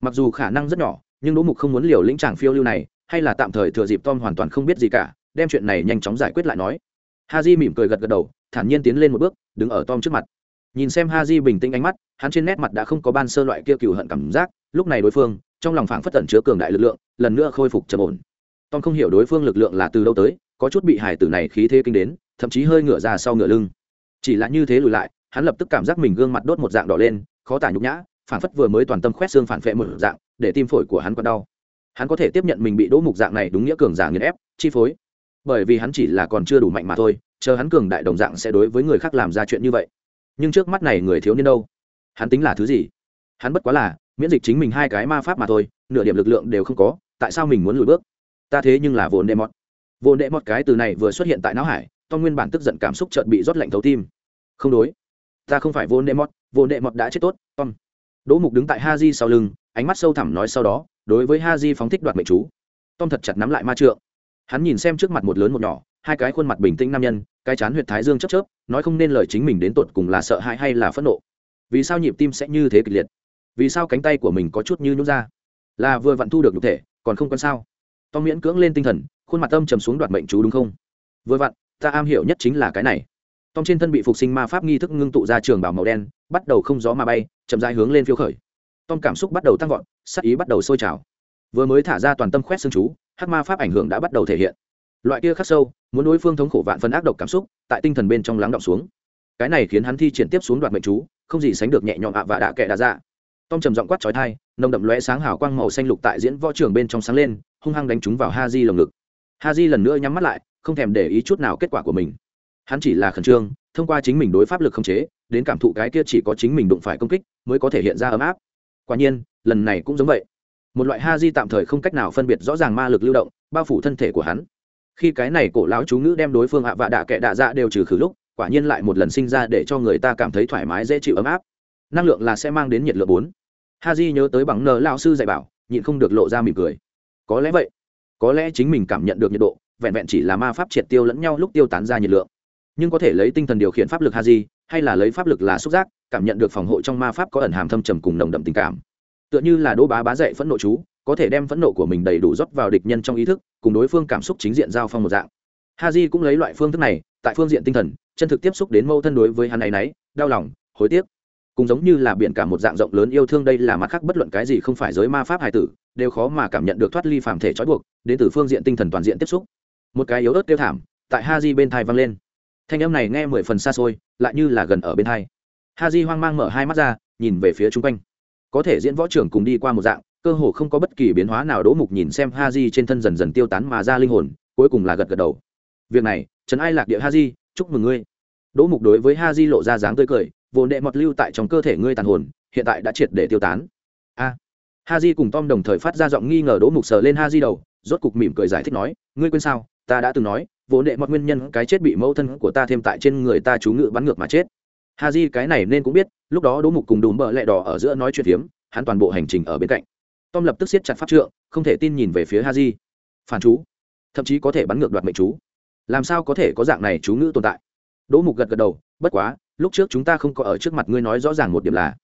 Mặc dù khả năng rất nhỏ, nhưng đỗ mục không muốn liều lĩnh tràng phiêu lưu này, hay là tạm thời thừa dịp tom hoàn toàn không biết gì cả, đem chuyện này nhanh chóng giải quyết lại nói. Ha di mỉm cười gật gật đầu, thản nhiên tiến lên một bước, đứng ở tom trước mặt nhìn xem ha di bình tĩnh ánh mắt, hắn trên nét mặt đã không có ban sơ loại kia cựu hận cảm giác, lúc này đối phương, trong lòng phảng phất tẩn chứa cường đại lực lượng, lần nữa khôi phục trầm ổn. Tom không hiểu đối phương lực lượng là từ đâu tới, có chút bị hải tử này khí thế kinh đến, thậm chí hơi ngửa ra sau ngửa lưng. Chỉ là như thế lùi lại, hắn lập tức cảm giác mình gương mặt đốt một dạng đỏ lên, khó tả nhục nhã phản phất vừa mới toàn tâm khoét xương phản phệ một dạng, để tim phổi của hắn còn đau. Hắn có thể tiếp nhận mình bị đỗ mục dạng này đúng nghĩa cường giả nghiền ép, chi phối. Bởi vì hắn chỉ là còn chưa đủ mạnh mà thôi, chờ hắn cường đại đồng dạng sẽ đối với người khác làm ra chuyện như vậy nhưng trước mắt này người thiếu niên đâu? Hắn tính là thứ gì? Hắn bất quá là, miễn dịch chính mình hai cái ma pháp mà thôi, nửa điểm lực lượng đều không có, tại sao mình muốn lùi bước? Ta thế nhưng là vồn đệ mọt. Vồn đệ mọt cái từ này vừa xuất hiện tại não hải to nguyên bản tức giận cảm xúc chợt bị rót lạnh thấu tim. Không đối. Ta không phải vồn đệ mọt, vồn đệ mọt đã chết tốt, tom. Đỗ mục đứng tại ha di sau lưng, ánh mắt sâu thẳm nói sau đó, đối với ha di phóng thích đoạt mệnh chú. Tom thật chặt nắm lại ma trượng. Hắn nhìn xem trước mặt một lớn một nhỏ, hai cái khuôn mặt bình tĩnh nam nhân cái chán huyệt thái dương chấp chớp, nói không nên lời chính mình đến tột cùng là sợ hãi hay là phẫn nộ. Vì sao nhịp tim sẽ như thế kịch liệt? Vì sao cánh tay của mình có chút như nhút ra? Là vừa vặn thu được nhục thể, còn không còn sao? Tom miễn cưỡng lên tinh thần, khuôn mặt tâm trầm xuống đoạt mệnh chú đúng không? Vừa vặn, ta am hiểu nhất chính là cái này. Tom trên thân bị phục sinh ma pháp nghi thức ngưng tụ ra trường bảo màu đen, bắt đầu không gió mà bay, chậm rãi hướng lên phiêu khởi. Tom cảm xúc bắt đầu tăng vọt sắc ý bắt đầu sôi trào. Vừa mới thả ra toàn tâm khoét xương chú, hắc ma pháp ảnh hưởng đã bắt đầu thể hiện loại kia khắc sâu, muốn đối phương thống khổ vạn phân ác độc cảm xúc, tại tinh thần bên trong lắng động xuống. Cái này khiến hắn thi triển tiếp xuống đoạt mệnh chú, không gì sánh được nhẹ nhõm ạ và đạ kệ đạ ra tom trầm giọng quát trói thai nồng đậm lóe sáng hào quang màu xanh lục tại diễn võ trường bên trong sáng lên, hung hăng đánh chúng vào ha di lồng ngực. Ha di lần nữa nhắm mắt lại, không thèm để ý chút nào kết quả của mình. Hắn chỉ là khẩn trương, thông qua chính mình đối pháp lực không chế, đến cảm thụ cái kia chỉ có chính mình đụng phải công kích, mới có thể hiện ra ấm áp. Quả nhiên, lần này cũng giống vậy. Một loại ha di tạm thời không cách nào phân biệt rõ ràng ma lực lưu động, bao phủ thân thể của hắn khi cái này cổ lão chú ngữ đem đối phương ạ vạ đạ kệ đạ dạ đều trừ khử lúc, quả nhiên lại một lần sinh ra để cho người ta cảm thấy thoải mái, dễ chịu, ấm áp. Năng lượng là sẽ mang đến nhiệt lượng bốn. Ha di nhớ tới bằng nờ lao sư dạy bảo, nhịn không được lộ ra mỉm cười. Có lẽ vậy. Có lẽ chính mình cảm nhận được nhiệt độ, vẹn vẹn chỉ là ma pháp triệt tiêu lẫn nhau lúc tiêu tán ra nhiệt lượng. Nhưng có thể lấy tinh thần điều khiển pháp lực ha di hay là lấy pháp lực là xúc giác, cảm nhận được phòng hộ trong ma pháp có ẩn hàm thâm trầm cùng nồng đậm tình cảm. Tựa như là đỗ bá bá dạy phẫn nộ chú có thể đem phẫn nộ của mình đầy đủ rót vào địch nhân trong ý thức, cùng đối phương cảm xúc chính diện giao phong một dạng. Haji cũng lấy loại phương thức này, tại phương diện tinh thần, chân thực tiếp xúc đến mâu thân đối với hắn ấy nấy đau lòng, hối tiếc. Cũng giống như là biển cả một dạng rộng lớn yêu thương đây là mặt khác bất luận cái gì không phải giới ma pháp hài tử, đều khó mà cảm nhận được thoát ly phàm thể trói buộc, đến từ phương diện tinh thần toàn diện tiếp xúc. Một cái yếu ớt tiêu thảm, tại ha di bên thai vang lên. Thanh âm này nghe mười phần xa xôi, lại như là gần ở bên thai. Ha di hoang mang mở hai mắt ra, nhìn về phía chung quanh. Có thể diễn võ trưởng cùng đi qua một dạng cơ hồ không có bất kỳ biến hóa nào đỗ mục nhìn xem ha di trên thân dần dần tiêu tán mà ra linh hồn cuối cùng là gật gật đầu. Việc này trấn ai lạc địa ha di chúc mừng ngươi. Đỗ mục đối với ha di lộ ra dáng tươi cười vồn đệ mọt lưu tại trong cơ thể ngươi tàn hồn hiện tại đã triệt để tiêu tán. A. À, ha di cùng tom đồng thời phát ra giọng nghi ngờ đỗ mục sờ lên ha di đầu rốt cục mỉm cười giải thích nói ngươi quên sao? Ta đã từng nói vốn đệ mọt nguyên nhân cái chết bị mẫu thân của ta thêm tại trên người ta chú ngự bắn ngược mà chết. Ha di cái này nên cũng biết lúc đó đỗ mục cùng đùm bợ lẹ đỏ ở giữa nói chuyện hiếm hắn toàn bộ hành trình ở bên cạnh tom lập tức siết chặt pháp trượng, không thể tin nhìn về phía ha di phản chú. Thậm chí có thể bắn ngược đoạt mệnh chú. Làm sao có thể có dạng này chú ngữ tồn tại? Đỗ mục gật gật đầu, bất quá, lúc trước chúng ta không có ở trước mặt ngươi nói rõ ràng một điểm là,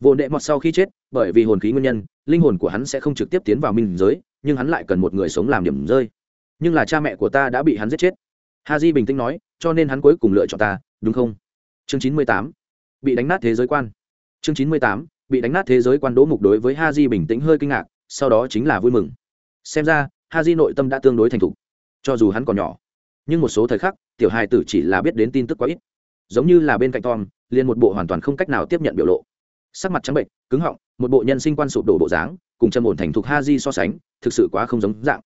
vô đệ mọt sau khi chết, bởi vì hồn khí nguyên nhân, linh hồn của hắn sẽ không trực tiếp tiến vào minh giới, nhưng hắn lại cần một người sống làm điểm rơi. Nhưng là cha mẹ của ta đã bị hắn giết chết. Ha di bình tĩnh nói, cho nên hắn cuối cùng lựa chọn ta, đúng không? Chương chín mươi tám. Bị đánh nát thế giới quan. Chương chín mươi tám bị đánh nát thế giới quan đỗ mục đối với ha di bình tĩnh hơi kinh ngạc, sau đó chính là vui mừng. Xem ra, ha di nội tâm đã tương đối thành thục. Cho dù hắn còn nhỏ, nhưng một số thời khắc, tiểu hài tử chỉ là biết đến tin tức quá ít. Giống như là bên cạnh tom, liền một bộ hoàn toàn không cách nào tiếp nhận biểu lộ. Sắc mặt trắng bệnh, cứng họng, một bộ nhân sinh quan sụp đổ bộ dáng, cùng chân ổn thành thục ha di so sánh, thực sự quá không giống dạng.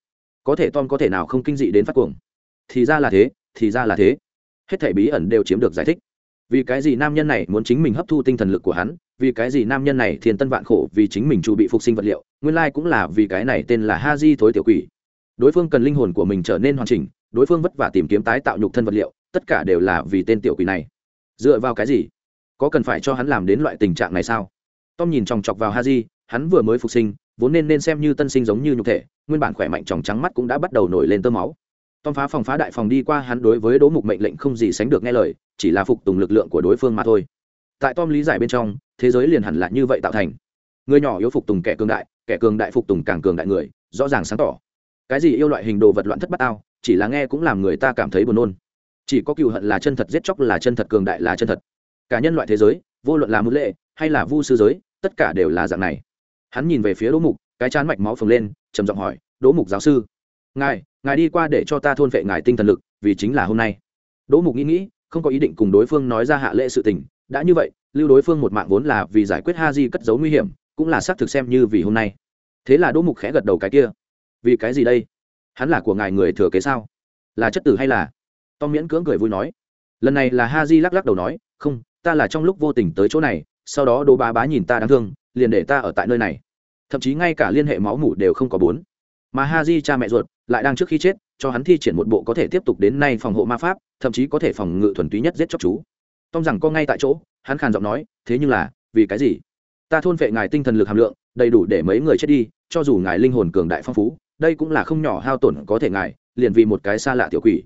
Có thể tom có thể nào không kinh dị đến phát cuồng? Thì ra là thế, thì ra là thế. Hết thể bí ẩn đều chiếm được giải thích vì cái gì nam nhân này muốn chính mình hấp thu tinh thần lực của hắn, vì cái gì nam nhân này thiền tân vạn khổ vì chính mình chu bị phục sinh vật liệu, nguyên lai cũng là vì cái này tên là ha di thối tiểu quỷ. Đối phương cần linh hồn của mình trở nên hoàn chỉnh, đối phương vất vả tìm kiếm tái tạo nhục thân vật liệu, tất cả đều là vì tên tiểu quỷ này. Dựa vào cái gì? Có cần phải cho hắn làm đến loại tình trạng này sao? Tom nhìn chòng chọc vào ha di, hắn vừa mới phục sinh, vốn nên nên xem như tân sinh giống như nhục thể, nguyên bản khỏe mạnh tròng trắng mắt cũng đã bắt đầu nổi lên tơ máu tom phá phòng phá đại phòng đi qua, hắn đối với đỗ mục mệnh lệnh không gì sánh được nghe lời, chỉ là phục tùng lực lượng của đối phương mà thôi. Tại tom lý giải bên trong, thế giới liền hẳn là như vậy tạo thành. Người nhỏ yếu phục tùng kẻ cường đại, kẻ cường đại phục tùng càng cường đại người, rõ ràng sáng tỏ. Cái gì yêu loại hình đồ vật loạn thất bát ao chỉ là nghe cũng làm người ta cảm thấy buồn nôn. Chỉ có cựu hận là chân thật, giết chóc là chân thật, cường đại là chân thật. Cả nhân loại thế giới, vô luận là mưu lệ hay là vu sư giới, tất cả đều là dạng này. Hắn nhìn về phía đỗ mục, cái chán mạch máu phồng lên, trầm giọng hỏi, đỗ mục giáo sư, ngài ngài đi qua để cho ta thôn vệ ngài tinh thần lực, vì chính là hôm nay. Đỗ mục nghĩ nghĩ, không có ý định cùng đối phương nói ra hạ lệ sự tình. Đã như vậy, lưu đối phương một mạng vốn là vì giải quyết ha di cất giấu nguy hiểm, cũng là xác thực xem như vì hôm nay. Thế là đỗ mục khẽ gật đầu cái kia. Vì cái gì đây? Hắn là của ngài người thừa kế sao? Là chất tử hay là? Tom miễn cưỡng cười vui nói. Lần này là ha di lắc lắc đầu nói, không, ta là trong lúc vô tình tới chỗ này, sau đó đỗ bá bá nhìn ta đáng thương, liền để ta ở tại nơi này. Thậm chí ngay cả liên hệ máu mủ đều không có bốn. Mà ha di cha mẹ ruột lại đang trước khi chết, cho hắn thi triển một bộ có thể tiếp tục đến nay phòng hộ ma pháp, thậm chí có thể phòng ngự thuần túy nhất giết chóc chú. Tom rằng có ngay tại chỗ, hắn khàn giọng nói, thế nhưng là, vì cái gì? Ta thôn vệ ngài tinh thần lực hàm lượng, đầy đủ để mấy người chết đi, cho dù ngài linh hồn cường đại phong phú, đây cũng là không nhỏ hao tổn có thể ngài, liền vì một cái xa lạ tiểu quỷ.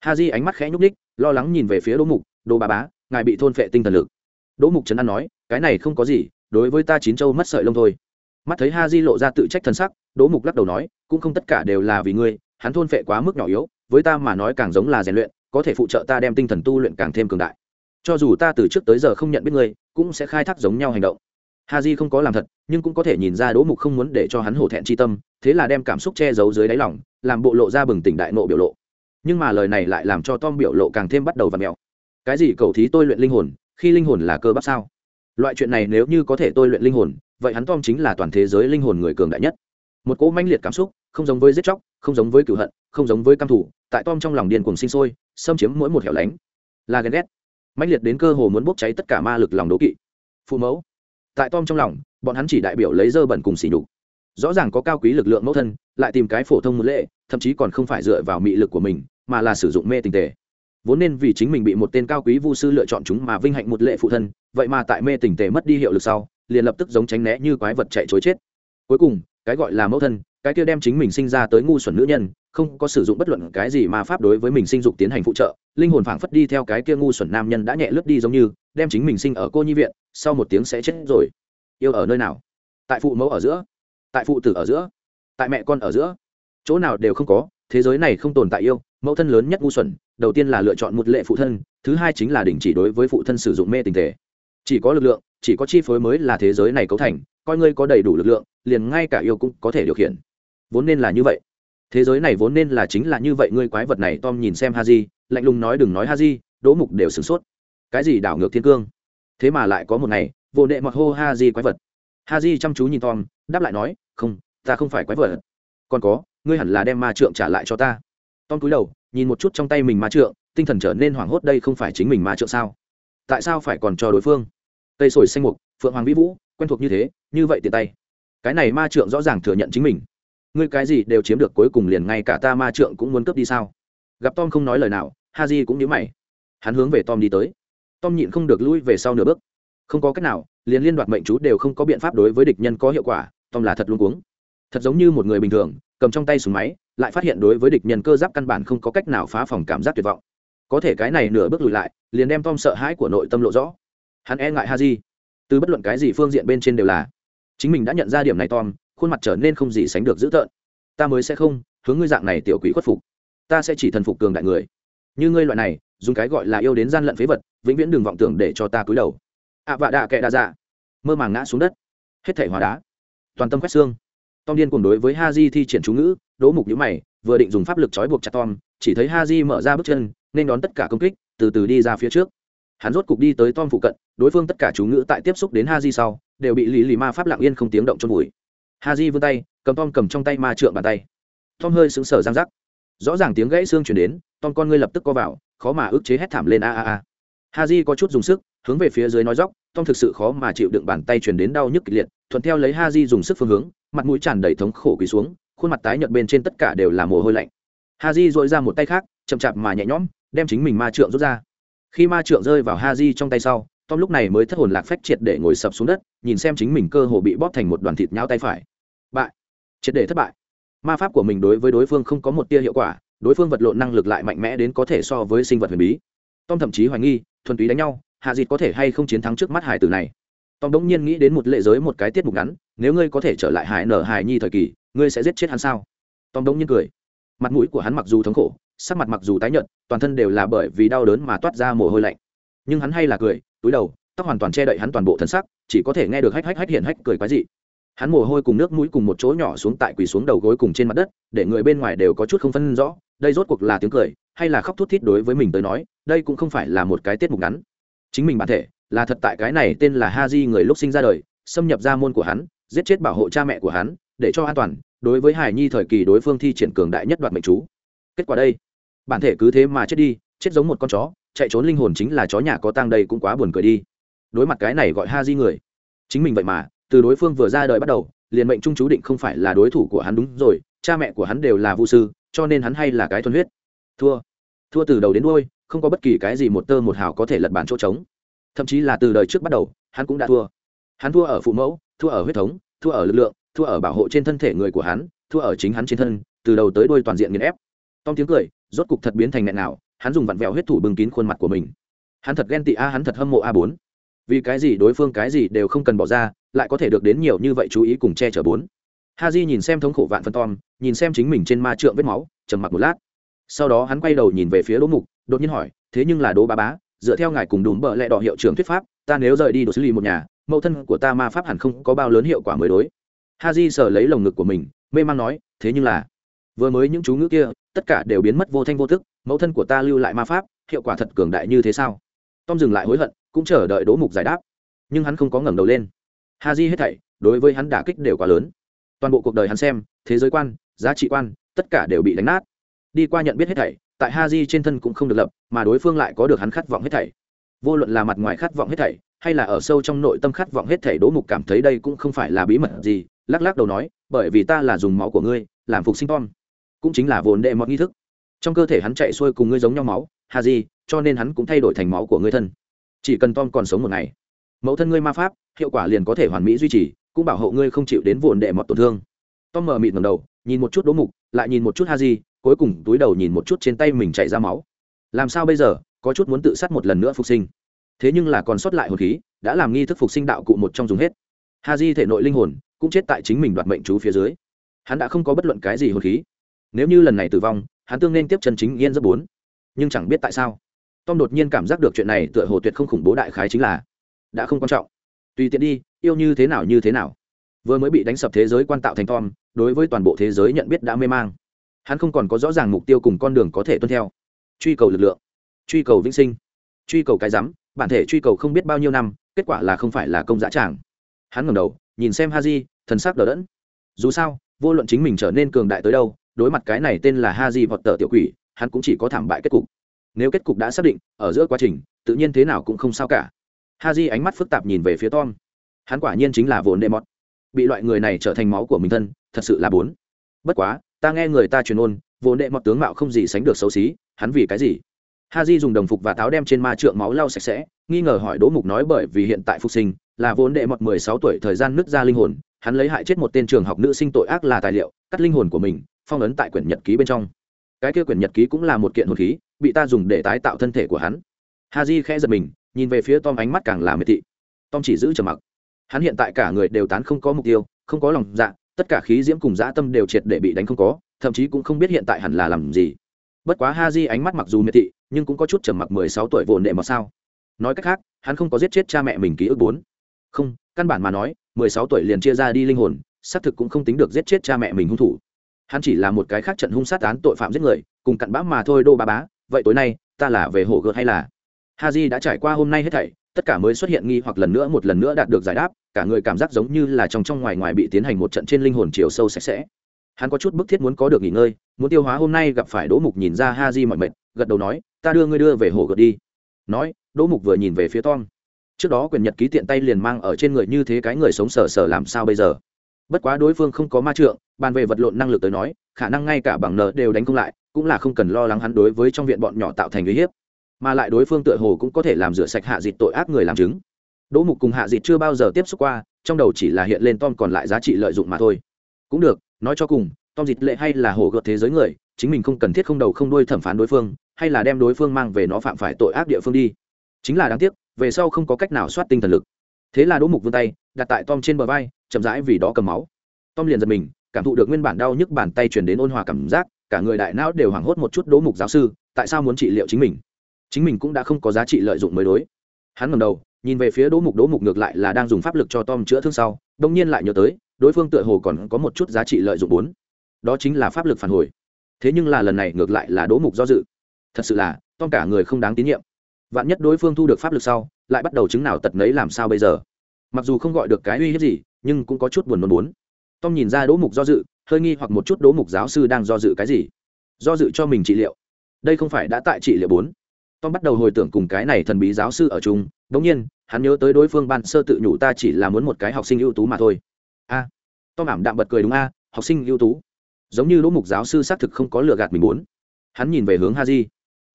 Ha di ánh mắt khẽ nhúc ních lo lắng nhìn về phía đỗ mục, đỗ bà bá, ngài bị thôn phệ tinh thần lực. Đỗ mục trấn an nói, cái này không có gì, đối với ta chín châu mất sợi lông thôi. Mắt thấy ha di lộ ra tự trách thân sắc đỗ mục lắc đầu nói, cũng không tất cả đều là vì ngươi, hắn thôn phệ quá mức nhỏ yếu, với ta mà nói càng giống là rèn luyện, có thể phụ trợ ta đem tinh thần tu luyện càng thêm cường đại. Cho dù ta từ trước tới giờ không nhận biết ngươi, cũng sẽ khai thác giống nhau hành động. Ha di không có làm thật, nhưng cũng có thể nhìn ra đỗ mục không muốn để cho hắn hổ thẹn chi tâm, thế là đem cảm xúc che giấu dưới đáy lòng, làm bộ lộ ra bừng tỉnh đại nộ biểu lộ. Nhưng mà lời này lại làm cho tom biểu lộ càng thêm bắt đầu và mẹo. Cái gì cầu thí tôi luyện linh hồn, khi linh hồn là cơ bắp sao? Loại chuyện này nếu như có thể tôi luyện linh hồn, vậy hắn tom chính là toàn thế giới linh hồn người cường đại nhất một cỗ manh liệt cảm xúc, không giống với giết chóc, không giống với cựu hận, không giống với căm thủ tại tom trong lòng điên cùng sinh sôi, xâm chiếm mỗi một hẻo lánh. Là ghen ghét. Manh liệt đến cơ hồ muốn bốc cháy tất cả ma lực lòng đố kỵ. Phụ mẫu. Tại tom trong lòng, bọn hắn chỉ đại biểu lấy dơ bẩn cùng xỉ nhục. Rõ ràng có cao quý lực lượng mẫu thân, lại tìm cái phổ thông một lệ thậm chí còn không phải dựa vào mị lực của mình, mà là sử dụng mê tình tề. Vốn nên vì chính mình bị một tên cao quý vu sư lựa chọn chúng mà vinh hạnh một lệ phụ thân, vậy mà tại mê tình tề mất đi hiệu lực sau, liền lập tức giống tránh né như quái vật chạy chối chết. Cuối cùng cái gọi là mẫu thân, cái kia đem chính mình sinh ra tới ngu xuẩn nữ nhân, không có sử dụng bất luận cái gì mà pháp đối với mình sinh dục tiến hành phụ trợ, linh hồn phảng phất đi theo cái kia ngu xuẩn nam nhân đã nhẹ lướt đi giống như, đem chính mình sinh ở cô nhi viện, sau một tiếng sẽ chết rồi. Yêu ở nơi nào? Tại phụ mẫu ở giữa, tại phụ tử ở giữa, tại mẹ con ở giữa. Chỗ nào đều không có, thế giới này không tồn tại yêu, mẫu thân lớn nhất ngu xuẩn, đầu tiên là lựa chọn một lệ phụ thân, thứ hai chính là đình chỉ đối với phụ thân sử dụng mê tình thể. Chỉ có lực lượng, chỉ có chi phối mới là thế giới này cấu thành, coi ngươi có đầy đủ lực lượng liền ngay cả yêu cũng có thể điều khiển. Vốn nên là như vậy. Thế giới này vốn nên là chính là như vậy, ngươi quái vật này, tom nhìn xem ha di lạnh lùng nói, đừng nói ha di đỗ mục đều sửng sốt. Cái gì đảo ngược thiên cương? Thế mà lại có một ngày, vô nệ mặc hô ha di quái vật. Ha di chăm chú nhìn tom, đáp lại nói, không, ta không phải quái vật. Còn có, ngươi hẳn là đem ma trượng trả lại cho ta. Tom cúi đầu, nhìn một chút trong tay mình ma trượng, tinh thần trở nên hoảng hốt, đây không phải chính mình ma trượng sao? Tại sao phải còn cho đối phương? Cây sồi xanh mục, phượng hoàng vĩ vũ, quen thuộc như thế, như vậy tiện tay cái này ma trượng rõ ràng thừa nhận chính mình. Ngươi cái gì đều chiếm được cuối cùng liền ngay cả ta ma trượng cũng muốn cướp đi sao? Gặp tom không nói lời nào ha j cũng nhớ mày. Hắn hướng về tom đi tới. Tom nhịn không được lui về sau nửa bước. Không có cách nào, liền liên đoạt mệnh chú đều không có biện pháp đối với địch nhân có hiệu quả, tom là thật luôn cuống. Thật giống như một người bình thường, cầm trong tay súng máy, lại phát hiện đối với địch nhân cơ giáp căn bản không có cách nào phá phòng cảm giác tuyệt vọng. Có thể cái này nửa bước lùi lại, liền đem tom sợ hãi của nội tâm lộ rõ. Hắn e ngại ha di từ bất luận cái gì phương diện bên trên đều là chính mình đã nhận ra điểm này tom khuôn mặt trở nên không gì sánh được dữ tợn. Ta mới sẽ không hướng ngươi dạng này tiểu quỷ khuất phục. Ta sẽ chỉ thần phục cường đại người. Như ngươi loại này dùng cái gọi là yêu đến gian lận phế vật vĩnh viễn đừng vọng tưởng để cho ta cúi đầu. Ạ à, vạ đạ kệ đa dạ. Mơ màng ngã xuống đất. Hết thể hóa đá. Toàn tâm quét xương. Tom điên cùng đối với ha di thi triển chú ngữ đỗ mục nhữ mày vừa định dùng pháp lực trói buộc chặt tom chỉ thấy ha di mở ra bước chân nên đón tất cả công kích từ từ đi ra phía trước. Hắn rốt cục đi tới tom phụ cận đối phương tất cả chú ngữ tại tiếp xúc đến ha di sau đều bị lý lì ma pháp lặng yên không tiếng động trong bụi ha di vươn tay, cầm tom cầm trong tay ma trượng bàn tay. Tom hơi sững sờ giang rắc. Rõ ràng tiếng gãy xương chuyển đến, tom con ngươi lập tức co vào, khó mà ức chế hét thảm lên a a a. Ha di có chút dùng sức, hướng về phía dưới nói dóc tom thực sự khó mà chịu đựng bàn tay chuyển đến đau nhức kịch liệt, thuận theo lấy ha di dùng sức phương hướng, mặt mũi tràn đầy thống khổ quỳ xuống, khuôn mặt tái nhợt bên trên tất cả đều là mồ hôi lạnh. Ha di dội ra một tay khác, chậm chạp mà nhẹ nhõm, đem chính mình ma trượng rút ra. Khi ma trượng rơi vào ha di trong tay sau tom lúc này mới thất hồn lạc phách triệt để ngồi sập xuống đất, nhìn xem chính mình cơ hồ bị bóp thành một đoàn thịt nhau tay phải. Bại. Triệt để thất bại. Ma pháp của mình đối với đối phương không có một tia hiệu quả, đối phương vật lộn năng lực lại mạnh mẽ đến có thể so với sinh vật huyền bí. Tom thậm chí hoài nghi, thuần túy đánh nhau, hạ dịt có thể hay không chiến thắng trước mắt hải tử này? Tom đống nhiên nghĩ đến một lệ giới một cái tiết mục ngắn, nếu ngươi có thể trở lại hải nở hải nhi thời kỳ, ngươi sẽ giết chết hắn sao? Tom đống nhiên cười. Mặt mũi của hắn mặc dù thống khổ, sắc mặt mặc dù tái nhợt, toàn thân đều là bởi vì đau đớn mà toát ra mồ hôi lạnh nhưng hắn hay là cười, túi đầu, tóc hoàn toàn che đậy hắn toàn bộ thân sắc chỉ có thể nghe được hách hách hách hiện hách cười quái dị. Hắn mồ hôi cùng nước mũi cùng một chỗ nhỏ xuống tại quỳ xuống đầu gối cùng trên mặt đất, để người bên ngoài đều có chút không phân rõ, đây rốt cuộc là tiếng cười, hay là khóc thút thít đối với mình tới nói, đây cũng không phải là một cái tiết mục ngắn. Chính mình bản thể, là thật tại cái này tên là ha di người lúc sinh ra đời, xâm nhập ra môn của hắn, giết chết bảo hộ cha mẹ của hắn, để cho an toàn, đối với hải nhi thời kỳ đối phương thi triển cường đại nhất đoạt mệnh chú. Kết quả đây, bản thể cứ thế mà chết đi, chết giống một con chó chạy trốn linh hồn chính là chó nhà có tang đây cũng quá buồn cười đi. Đối mặt cái này gọi ha di người. Chính mình vậy mà, từ đối phương vừa ra đời bắt đầu, liền mệnh trung chú định không phải là đối thủ của hắn đúng rồi, cha mẹ của hắn đều là vũ sư, cho nên hắn hay là cái thuần huyết. Thua. Thua từ đầu đến đôi không có bất kỳ cái gì một tơ một hào có thể lật bàn chỗ trống. Thậm chí là từ đời trước bắt đầu, hắn cũng đã thua. Hắn thua ở phụ mẫu, thua ở huyết thống, thua ở lực lượng, thua ở bảo hộ trên thân thể người của hắn, thua ở chính hắn trên thân, từ đầu tới đôi toàn diện nghiền ép. Tom tiếng cười, rốt cục thật biến thành nghẹn nào hắn dùng vặn vẹo huyết thủ bưng kín khuôn mặt của mình. Hắn thật ghen tị a, hắn thật hâm mộ a bốn. Vì cái gì đối phương cái gì đều không cần bỏ ra, lại có thể được đến nhiều như vậy chú ý cùng che chở bốn. Ha j nhìn xem thống khổ vạn phân tom, nhìn xem chính mình trên ma trượng vết máu, trầm mặc một lát. Sau đó hắn quay đầu nhìn về phía đỗ mục, đột nhiên hỏi, thế nhưng là đỗ ba bá, dựa theo ngài cùng đúng bợ lẹ đỏ hiệu trưởng thuyết pháp, ta nếu rời đi đồ xử lý một nhà, mẫu thân của ta ma pháp hẳn không có bao lớn hiệu quả mới đối. Ha di sờ lấy lồng ngực của mình, mê man nói, thế nhưng là vừa mới những chú ngữ kia, tất cả đều biến mất vô thanh vô thức mẫu thân của ta lưu lại ma pháp, hiệu quả thật cường đại như thế sao? Tom dừng lại hối hận, cũng chờ đợi đỗ mục giải đáp. Nhưng hắn không có ngẩng đầu lên. Ha di hết thảy, đối với hắn đả kích đều quá lớn. Toàn bộ cuộc đời hắn xem, thế giới quan, giá trị quan, tất cả đều bị đánh nát. Đi qua nhận biết hết thảy, tại ha di trên thân cũng không được lập, mà đối phương lại có được hắn khát vọng hết thảy. Vô luận là mặt ngoài khát vọng hết thảy, hay là ở sâu trong nội tâm khát vọng hết thảy, đỗ mục cảm thấy đây cũng không phải là bí mật gì, lắc lắc đầu nói, bởi vì ta là dùng máu của ngươi, làm phục sinh tom cũng chính là vốn đệ mọt nghi thức. Trong cơ thể hắn chạy xuôi cùng ngươi giống nhau máu hà gì cho nên hắn cũng thay đổi thành máu của ngươi thân. Chỉ cần tom còn sống một ngày, mẫu thân ngươi ma pháp, hiệu quả liền có thể hoàn mỹ duy trì, cũng bảo hộ ngươi không chịu đến vồn đệ mọt tổn thương. Tom mờ mịt ngầm đầu, nhìn một chút đố mục, lại nhìn một chút ha di, cuối cùng túi đầu nhìn một chút trên tay mình chạy ra máu. Làm sao bây giờ, có chút muốn tự sát một lần nữa phục sinh. Thế nhưng là còn sót lại hồn khí, đã làm nghi thức phục sinh đạo cụ một trong dùng hết. Ha di thể nội linh hồn, cũng chết tại chính mình đoạt mệnh chú phía dưới. Hắn đã không có bất luận cái gì hồn khí nếu như lần này tử vong, hắn tương nên tiếp chân chính yên rất bốn. Nhưng chẳng biết tại sao, tom đột nhiên cảm giác được chuyện này tựa hồ tuyệt không khủng bố đại khái chính là đã không quan trọng. Tùy tiện đi, yêu như thế nào như thế nào. Vừa mới bị đánh sập thế giới quan tạo thành tom, đối với toàn bộ thế giới nhận biết đã mê mang. Hắn không còn có rõ ràng mục tiêu cùng con đường có thể tuân theo. Truy cầu lực lượng, truy cầu vĩnh sinh, truy cầu cái rắm, bản thể truy cầu không biết bao nhiêu năm, kết quả là không phải là công dã tràng. Hắn ngẩng đầu, nhìn xem ha di thần sắc đờ đẫn. Dù sao, vô luận chính mình trở nên cường đại tới đâu đối mặt cái này tên là ha di vọt tờ tiểu quỷ, hắn cũng chỉ có thảm bại kết cục. Nếu kết cục đã xác định, ở giữa quá trình, tự nhiên thế nào cũng không sao cả. Ha di ánh mắt phức tạp nhìn về phía tom. Hắn quả nhiên chính là vốn đệ mọt bị loại người này trở thành máu của mình thân, thật sự là bốn. Bất quá, ta nghe người ta truyền ôn vốn đệ mọt tướng mạo không gì sánh được xấu xí, hắn vì cái gì? Ha di dùng đồng phục và táo đem trên ma trượng máu lau sạch sẽ, nghi ngờ hỏi đỗ mục nói bởi vì hiện tại phục sinh, là vốn đệ mọt mười sáu tuổi thời gian nứt ra linh hồn, hắn lấy hại chết một tên trường học nữ sinh tội ác là tài liệu, cắt linh hồn của mình phong ấn tại quyển nhật ký bên trong. Cái kia quyển nhật ký cũng là một kiện hồn khí, bị ta dùng để tái tạo thân thể của hắn. Ha di khẽ giật mình, nhìn về phía tom ánh mắt càng là miệt thị. Tom chỉ giữ trầm mặc. Hắn hiện tại cả người đều tán không có mục tiêu, không có lòng dạ tất cả khí diễm cùng dã tâm đều triệt để bị đánh không có, thậm chí cũng không biết hiện tại hẳn là làm gì. Bất quá ha di ánh mắt mặc dù miệt thị, nhưng cũng có chút trầm mặc mười sáu tuổi vồn đệ mà sao. Nói cách khác, hắn không có giết chết cha mẹ mình ký ức bốn. Không, căn bản mà nói, mười sáu tuổi liền chia ra đi linh hồn, xác thực cũng không tính được giết chết cha mẹ mình hung thủ hắn chỉ là một cái khác trận hung sát án tội phạm giết người, cùng cặn bã mà thôi đô ba bá, vậy tối nay, ta là về hổ gợt hay là? Ha di đã trải qua hôm nay hết thảy, tất cả mới xuất hiện nghi hoặc lần nữa một lần nữa đạt được giải đáp, cả người cảm giác giống như là trong trong ngoài ngoài bị tiến hành một trận trên linh hồn chiều sâu sạch sẽ. Hắn có chút bức thiết muốn có được nghỉ ngơi, muốn tiêu hóa hôm nay gặp phải đỗ mục nhìn ra ha di mọi mệt, gật đầu nói, ta đưa ngươi đưa về hồ gợt đi. Nói, đỗ mục vừa nhìn về phía tom. Trước đó quyền nhật ký tiện tay liền mang ở trên người như thế cái người sống sờ sờ làm sao bây giờ? Bất quá đối phương không có ma trượng, bàn về vật lộn năng lực tới nói, khả năng ngay cả bằng nợ đều đánh không lại, cũng là không cần lo lắng hắn đối với trong viện bọn nhỏ tạo thành uy hiếp. Mà lại đối phương tựa hồ cũng có thể làm rửa sạch hạ dịt tội ác người làm chứng. Đỗ mục cùng hạ dịt chưa bao giờ tiếp xúc qua, trong đầu chỉ là hiện lên tom còn lại giá trị lợi dụng mà thôi. Cũng được, nói cho cùng, tom dịt lệ hay là hồ gợt thế giới người, chính mình không cần thiết không đầu không đuôi thẩm phán đối phương, hay là đem đối phương mang về nó phạm phải tội ác địa phương đi. Chính là đáng tiếc, về sau không có cách nào soát tinh thần lực thế là đỗ mục vươn tay, đặt tại tom trên bờ vai, chậm rãi vì đó cầm máu. Tom liền giật mình, cảm thụ được nguyên bản đau nhức bàn tay truyền đến ôn hòa cảm giác, cả người đại não đều hoảng hốt một chút đỗ mục giáo sư, tại sao muốn trị liệu chính mình? Chính mình cũng đã không có giá trị lợi dụng mới đối. Hắn ngầm đầu, nhìn về phía đỗ mục đỗ mục ngược lại là đang dùng pháp lực cho tom chữa thương sau đông nhiên lại nhớ tới, đối phương tựa hồ còn có một chút giá trị lợi dụng bốn. Đó chính là pháp lực phản hồi. Thế nhưng là lần này ngược lại là đỗ mục do dự. Thật sự là, tom cả người không đáng tín nhiệm vạn nhất đối phương thu được pháp lực sau, lại bắt đầu chứng nào tật nấy làm sao bây giờ? Mặc dù không gọi được cái uy hiếp gì, nhưng cũng có chút buồn nôn muốn. Tom nhìn ra đỗ mục do dự, hơi nghi hoặc một chút đỗ mục giáo sư đang do dự cái gì. Do dự cho mình trị liệu. Đây không phải đã tại trị liệu bốn. Tom bắt đầu hồi tưởng cùng cái này thần bí giáo sư ở chung đ ỗ n g nhiên, hắn nhớ tới đối phương ban sơ tự nhủ ta chỉ là muốn một cái học sinh ưu tú mà thôi. A. Tom ảm đạm bật cười đúng a, học sinh ưu tú. Giống như đỗ mục giáo sư xác thực không có lừa gạt mình muốn. Hắn nhìn về hướng ha di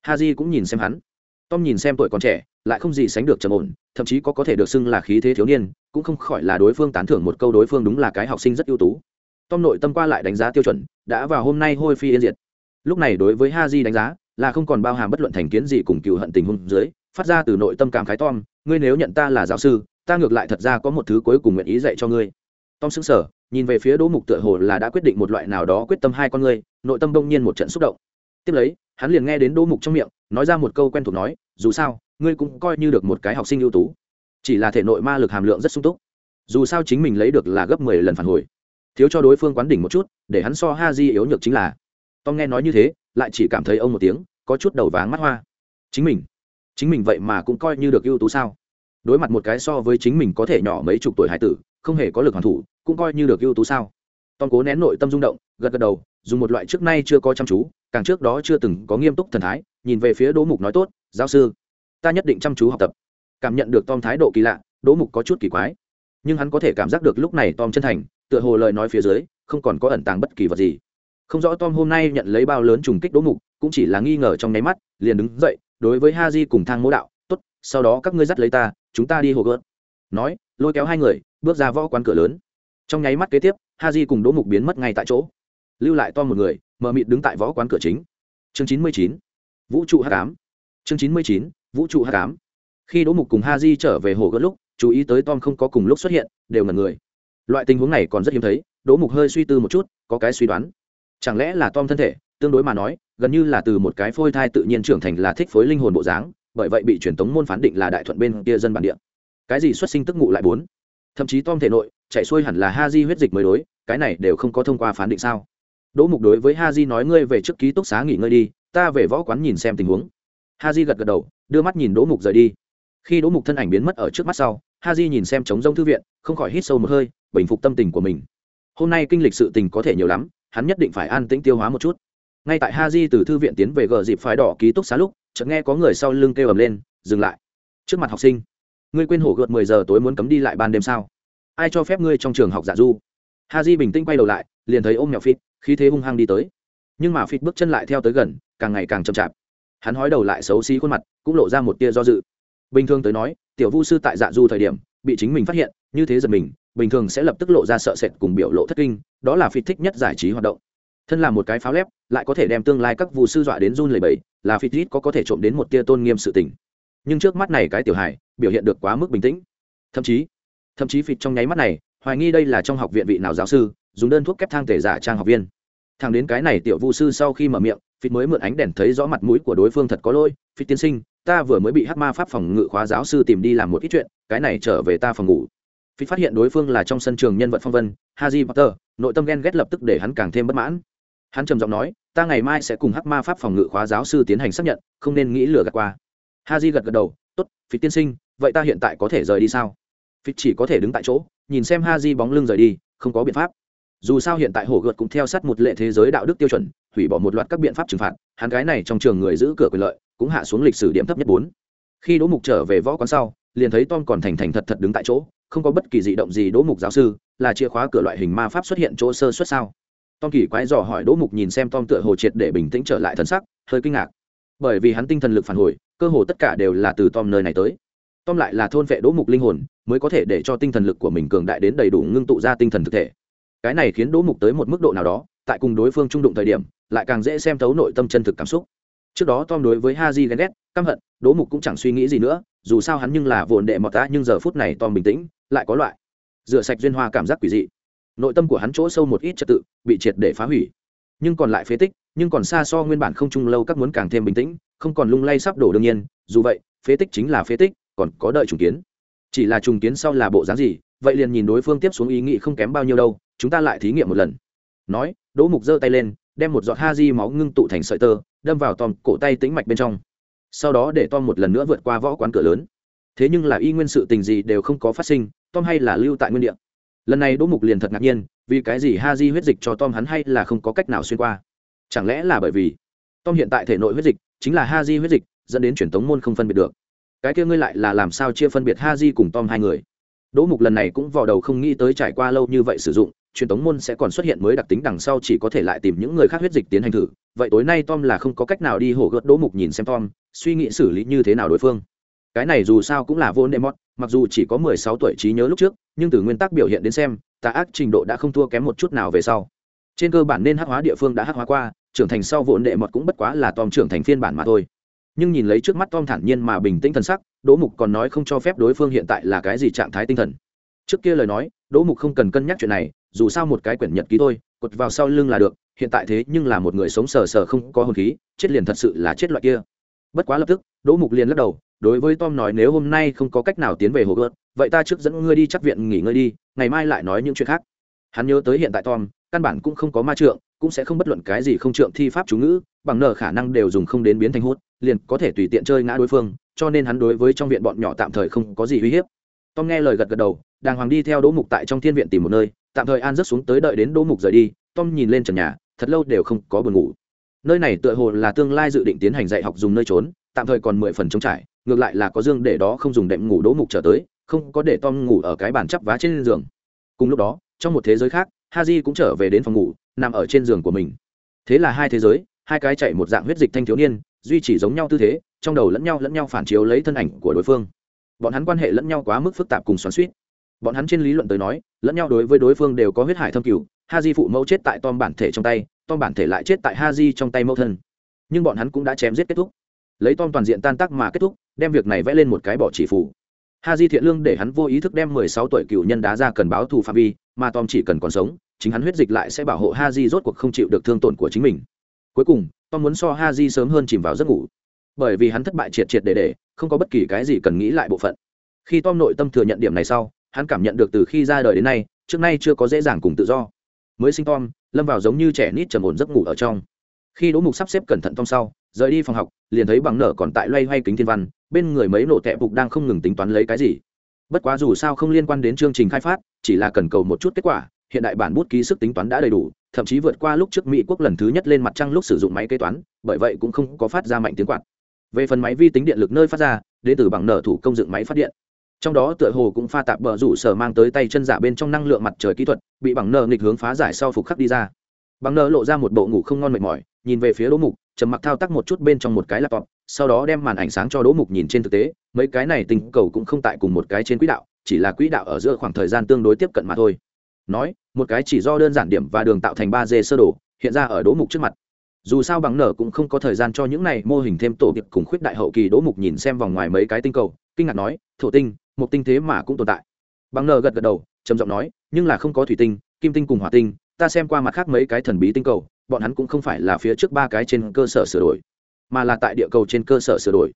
ha di cũng nhìn xem hắn tom nhìn xem tuổi còn trẻ, lại không gì sánh được trầm ổn, thậm chí có có thể được xưng là khí thế thiếu niên, cũng không khỏi là đối phương tán thưởng một câu đối phương đúng là cái học sinh rất ưu tú. Tom nội tâm qua lại đánh giá tiêu chuẩn, đã vào hôm nay hôi phi yên diệt. Lúc này đối với ha di đánh giá, là không còn bao hàm bất luận thành kiến gì cùng cựu hận tình huống dưới, phát ra từ nội tâm cảm khái tom, ngươi nếu nhận ta là giáo sư, ta ngược lại thật ra có một thứ cuối cùng nguyện ý dạy cho ngươi. Tom xứng sở nhìn về phía đỗ mục tựa hồ là đã quyết định một loại nào đó quyết tâm hai con ngươi, nội tâm đông nhiên một trận xúc động. Tiếp lấy hắn liền nghe đến đỗ mục trong miệng, nói ra một câu quen thuộc nói, dù sao, ngươi cũng coi như được một cái học sinh ưu tú. Chỉ là thể nội ma lực hàm lượng rất sung túc. Dù sao chính mình lấy được là gấp mười lần phản hồi. Thiếu cho đối phương quán đỉnh một chút, để hắn so ha di yếu nhược chính là. Tom nghe nói như thế, lại chỉ cảm thấy ông một tiếng, có chút đầu váng mắt hoa. Chính mình? Chính mình vậy mà cũng coi như được ưu tú sao? Đối mặt một cái so với chính mình có thể nhỏ mấy chục tuổi hải tử, không hề có lực hoàn thủ, cũng coi như được ưu tú sao? Tom cố nén nội tâm rung động, gật gật đầu dùng một loại trước nay chưa có chăm chú, càng trước đó chưa từng có nghiêm túc thần thái, nhìn về phía đỗ mục nói tốt, giáo sư, ta nhất định chăm chú học tập. Cảm nhận được tom thái độ kỳ lạ, đỗ mục có chút kỳ quái. Nhưng hắn có thể cảm giác được lúc này tom chân thành, tựa hồ lời nói phía dưới, không còn có ẩn tàng bất kỳ vật gì. Không rõ tom hôm nay nhận lấy bao lớn trùng kích đỗ mục, cũng chỉ là nghi ngờ trong nháy mắt, liền đứng dậy, đối với ha di cùng thang mỗ đạo t ố t sau đó các ngươi dắt lấy ta, chúng ta đi hồ gớt nói, lôi kéo hai người, bước ra võ quán cửa lớn. Trong nháy mắt kế tiếp, ha di cùng đỗ mục biến mất ngay tại chỗ lưu lại to một người, mờ mịt đứng tại võ quán cửa chính. Chương chín mươi chín, vũ trụ h tám chương chín mươi chín, vũ trụ h tám khi đỗ mục cùng ha di trở về hồ gớt lúc, chú ý tới tom không có cùng lúc xuất hiện, đều ngần người. Loại tình huống này còn rất hiếm thấy, đỗ mục hơi suy tư một chút, có cái suy đoán. Chẳng lẽ là tom thân thể, tương đối mà nói, gần như là từ một cái phôi thai tự nhiên trưởng thành là thích phối linh hồn bộ dáng, bởi vậy bị truyền tống môn phán định là đại thuận bên kia dân bản địa. Cái gì xuất sinh tức ngụ lại bốn? Thậm chí tom thể nội, chạy xuôi hẳn là ha di huyết dịch mới đối, cái này đều không có thông qua phán định sao? Đỗ mục đối với ha di nói, ngươi về trước ký túc xá nghỉ ngơi đi, ta về võ quán nhìn xem tình huống. Ha di gật gật đầu, đưa mắt nhìn đỗ mục rời đi. Khi đỗ mục thân ảnh biến mất ở trước mắt sau ha di nhìn xem trống rông thư viện, không khỏi hít sâu một hơi, bình phục tâm tình của mình. Hôm nay kinh lịch sự tình có thể nhiều lắm, hắn nhất định phải an tĩnh tiêu hóa một chút. Ngay tại ha di từ thư viện tiến về gờ dịp phái đỏ ký túc xá lúc, chợt nghe có người sau lưng kêu ầm lên, dừng lại. Trước mặt học sinh, ngươi quên hổ gợt mười giờ tối muốn cấm đi lại ban đêm sao? Ai cho phép ngươi trong trường học giả du? Ha di bình tĩnh quay đầu lại, liền thấy ôm mèo phít khí thế hung hăng đi tới. Nhưng mà phịt bước chân lại theo tới gần, càng ngày càng chậm chạp. Hắn hói đầu lại xấu xí khuôn mặt, cũng lộ ra một tia do dự. Bình thường tới nói, tiểu vu sư tại dạ du thời điểm, bị chính mình phát hiện, như thế giật mình, bình thường sẽ lập tức lộ ra sợ sệt cùng biểu lộ thất kinh, đó là phịt thích nhất giải trí hoạt động. Thân là một cái pháo lép, lại có thể đem tương lai các vụ sư dọa đến run lầy bầy là phịt ít có có thể trộm đến một tia tôn nghiêm sự tình. Nhưng trước mắt này cái tiểu hài, biểu hiện được quá mức bình tĩnh. Thậm chí thậm chí phịt trong nháy mắt này, hoài nghi đây là trong học viện vị nào giáo sư dùng đơn thuốc kép thang tể giả trang học viên. Thằng đến cái này tiểu vu sư sau khi mở miệng, phịt mới mượn ánh đèn thấy rõ mặt mũi của đối phương thật có lỗi. Phịt tiên sinh, ta vừa mới bị hát ma pháp phòng ngự khóa giáo sư tìm đi làm một ít chuyện, cái này trở về ta phòng ngủ. Phí phát hiện đối phương là trong sân trường nhân vật phong vân, haji potter, nội tâm ghen ghét lập tức để hắn càng thêm bất mãn. Hắn trầm giọng nói, ta ngày mai sẽ cùng hát ma pháp phòng ngự khóa giáo sư tiến hành xác nhận, không nên nghĩ lừa gạt qua. Haji gật gật đầu, tốt phí tiên sinh, vậy ta hiện tại có thể rời đi sao? Phí chỉ có thể đứng tại chỗ, nhìn xem haji bóng lưng rời đi, không có biện pháp dù sao hiện tại hổ gợt cũng theo sát một lệ thế giới đạo đức tiêu chuẩn, hủy bỏ một loạt các biện pháp trừng phạt, hắn gái này trong trường người giữ cửa quyền lợi, cũng hạ xuống lịch sử điểm thấp nhất bốn. Khi đỗ mục trở về võ quán sau, liền thấy tom còn thành thành thật thật đứng tại chỗ, không có bất kỳ dị động gì đỗ mục giáo sư, là chìa khóa cửa loại hình ma pháp xuất hiện chỗ sơ xuất sao? Tom kỳ quái dò hỏi đỗ mục nhìn xem tom tựa hồ triệt để bình tĩnh trở lại thân sắc, hơi kinh ngạc. Bởi vì hắn tinh thần lực phản hồi, cơ hồ tất cả đều là từ tom nơi này tới. Tom lại là thôn vệ đỗ mục linh hồn, mới có thể để cho tinh thần lực của mình cường đại đến đầy đủ ngưng tụ ra tinh thần thực thể cái này khiến đỗ mục tới một mức độ nào đó, tại cùng đối phương trung đụng thời điểm, lại càng dễ xem thấu nội tâm chân thực cảm xúc. Trước đó tom đối với ha di ghen ghét, căm hận, đỗ mục cũng chẳng suy nghĩ gì nữa, dù sao hắn nhưng là vồn đệ mọt ta nhưng giờ phút này tom bình tĩnh, lại có loại rửa sạch duyên hoa cảm giác quỷ dị. Nội tâm của hắn chỗ sâu một ít trật tự, bị triệt để phá hủy. Nhưng còn lại phế tích, nhưng còn xa so nguyên bản không chung lâu các muốn càng thêm bình tĩnh, không còn lung lay sắp đổ đương nhiên, dù vậy, phế tích chính là phế tích, còn có đợi trùng kiến. Chỉ là trùng kiến sau là bộ dáng gì, vậy liền nhìn đối phương tiếp xuống ý nghĩ không kém bao nhiêu đâu chúng ta lại thí nghiệm một lần. Nói, đỗ mục giơ tay lên, đem một giọt ha di máu ngưng tụ thành sợi tơ, đâm vào tom cổ tay tĩnh mạch bên trong. Sau đó để tom một lần nữa vượt qua võ quán cửa lớn. Thế nhưng là y nguyên sự tình gì đều không có phát sinh, tom hay là lưu tại nguyên địa. Lần này đỗ mục liền thật ngạc nhiên, vì cái gì ha di huyết dịch cho tom hắn hay là không có cách nào xuyên qua? Chẳng lẽ là bởi vì tom hiện tại thể nội huyết dịch chính là ha di huyết dịch, dẫn đến truyền tống môn không phân biệt được? Cái kia ngươi lại là làm sao chia phân biệt ha di cùng tom hai người? Đỗ mục lần này cũng vào đầu không nghĩ tới trải qua lâu như vậy sử dụng truyền tống môn sẽ còn xuất hiện mới đặc tính đằng sau chỉ có thể lại tìm những người khác huyết dịch tiến hành thử. Vậy tối nay tom là không có cách nào đi hổ gợt đỗ mục nhìn xem tom, suy nghĩ xử lý như thế nào đối phương. Cái này dù sao cũng là vô nệm mót mặc dù chỉ có mười sáu tuổi trí nhớ lúc trước, nhưng từ nguyên tắc biểu hiện đến xem, tà ác trình độ đã không thua kém một chút nào về sau. Trên cơ bản nên hắc hóa địa phương đã hắc hóa qua, trưởng thành sau vốn đệ mọt cũng bất quá là tom trưởng thành phiên bản mà thôi. Nhưng nhìn lấy trước mắt tom thản nhiên mà bình tĩnh thần sắc, đỗ mục còn nói không cho phép đối phương hiện tại là cái gì trạng thái tinh thần. Trước kia lời nói, đỗ mục không cần cân nhắc chuyện này dù sao một cái quyển nhật ký thôi, cột vào sau lưng là được, hiện tại thế nhưng là một người sống sờ sờ không có hồn khí, chết liền thật sự là chết loại kia. Bất quá lập tức, đỗ mục liền lắc đầu, đối với tom nói nếu hôm nay không có cách nào tiến về hồ gợt vậy ta trước dẫn ngươi đi chắc viện nghỉ ngơi đi, ngày mai lại nói những chuyện khác. Hắn nhớ tới hiện tại tom, căn bản cũng không có ma trượng, cũng sẽ không bất luận cái gì không trượng thi pháp chú ngữ, bằng nở khả năng đều dùng không đến biến thành hút, liền có thể tùy tiện chơi ngã đối phương, cho nên hắn đối với trong viện bọn nhỏ tạm thời không có gì uy hiếp. Tom nghe lời gật gật đầu đàng hoàng đi theo đỗ mục tại trong thiên viện tìm một nơi, tạm thời an rất xuống tới đợi đến đỗ mục rời đi, tom nhìn lên trần nhà, thật lâu đều không có buồn ngủ. Nơi này tựa hồ là tương lai dự định tiến hành dạy học dùng nơi trốn, tạm thời còn mười phần trống trải, ngược lại là có dương để đó không dùng đệm ngủ đỗ mục trở tới, không có để tom ngủ ở cái bàn chắp vá trên giường. Cùng lúc đó, trong một thế giới khác ha j cũng trở về đến phòng ngủ, nằm ở trên giường của mình. Thế là hai thế giới, hai cái chạy một dạng huyết dịch thanh thiếu niên, duy trì giống nhau tư thế, trong đầu lẫn nhau lẫn nhau phản chiếu lấy thân ảnh của đối phương. Bọn hắn quan hệ lẫn nhau quá mức phức tạp cùng xoắn suýt bọn hắn trên lý luận tới nói, lẫn nhau đối với đối phương đều có huyết hải thâm cửu, ha di phụ mẫu chết tại tom bản thể trong tay, tom bản thể lại chết tại ha di trong tay mẫu thân. Nhưng bọn hắn cũng đã chém giết kết thúc. Lấy tom toàn diện tan tác mà kết thúc, đem việc này vẽ lên một cái bỏ chỉ phủ. Ha di thiện lương để hắn vô ý thức đem mười sáu tuổi cựu nhân đá ra cần báo thù phạm vi, mà tom chỉ cần còn sống, chính hắn huyết dịch lại sẽ bảo hộ ha di rốt cuộc không chịu được thương tổn của chính mình. Cuối cùng, tom muốn so ha di sớm hơn chìm vào giấc ngủ. Bởi vì hắn thất bại triệt triệt để để, không có bất kỳ cái gì cần nghĩ lại bộ phận. Khi tom nội tâm thừa nhận điểm này sau hắn cảm nhận được từ khi ra đời đến nay, trước nay chưa có dễ dàng cùng tự do. Mới sinh tom, lâm vào giống như trẻ nít trầm ổn giấc ngủ ở trong. Khi đỗ mục sắp xếp cẩn thận tom sau, rời đi phòng học, liền thấy bằng nở còn tại loay hoay kính thiên văn, bên người mấy nổ tệ bục đang không ngừng tính toán lấy cái gì. Bất quá dù sao không liên quan đến chương trình khai phát, chỉ là cần cầu một chút kết quả, hiện đại bản bút ký sức tính toán đã đầy đủ, thậm chí vượt qua lúc trước mỹ quốc lần thứ nhất lên mặt trăng lúc sử dụng máy kế toán, bởi vậy cũng không có phát ra mạnh tiếng quạt. Về phần máy vi tính điện lực nơi phát ra, đến từ bằng nở thủ công dựng máy phát điện trong đó tựa hồ cũng pha tạp bờ rủ sở mang tới tay chân giả bên trong năng lượng mặt trời kỹ thuật, bị bằng Nờ nghịch hướng phá giải sau phục khắc đi ra. Bằng Nờ lộ ra một bộ ngủ không ngon mệt mỏi, nhìn về phía đỗ mục, trầm mặc thao tác một chút bên trong một cái laptop, sau đó đem màn ảnh sáng cho đỗ mục nhìn trên thực tế, mấy cái này tình cầu cũng không tại cùng một cái trên quỹ đạo, chỉ là quỹ đạo ở giữa khoảng thời gian tương đối tiếp cận mà thôi. Nói, một cái chỉ do đơn giản điểm và đường tạo thành ba d sơ đồ, hiện ra ở đỗ mục trước mặt. Dù sao bằng nở cũng không có thời gian cho những này, mô hình thêm tổ việc cùng khuyết đại hậu kỳ đỗ mục nhìn xem vòng ngoài mấy cái tinh cầu, kinh ngạc nói, thổ tinh một tinh thế mà cũng tồn tại. Bằng Nờ gật gật đầu, trầm giọng nói, nhưng là không có thủy tinh, kim tinh cùng hỏa tinh, ta xem qua mặt khác mấy cái thần bí tinh cầu, bọn hắn cũng không phải là phía trước ba cái trên cơ sở sửa đổi, mà là tại địa cầu trên cơ sở sửa đổi.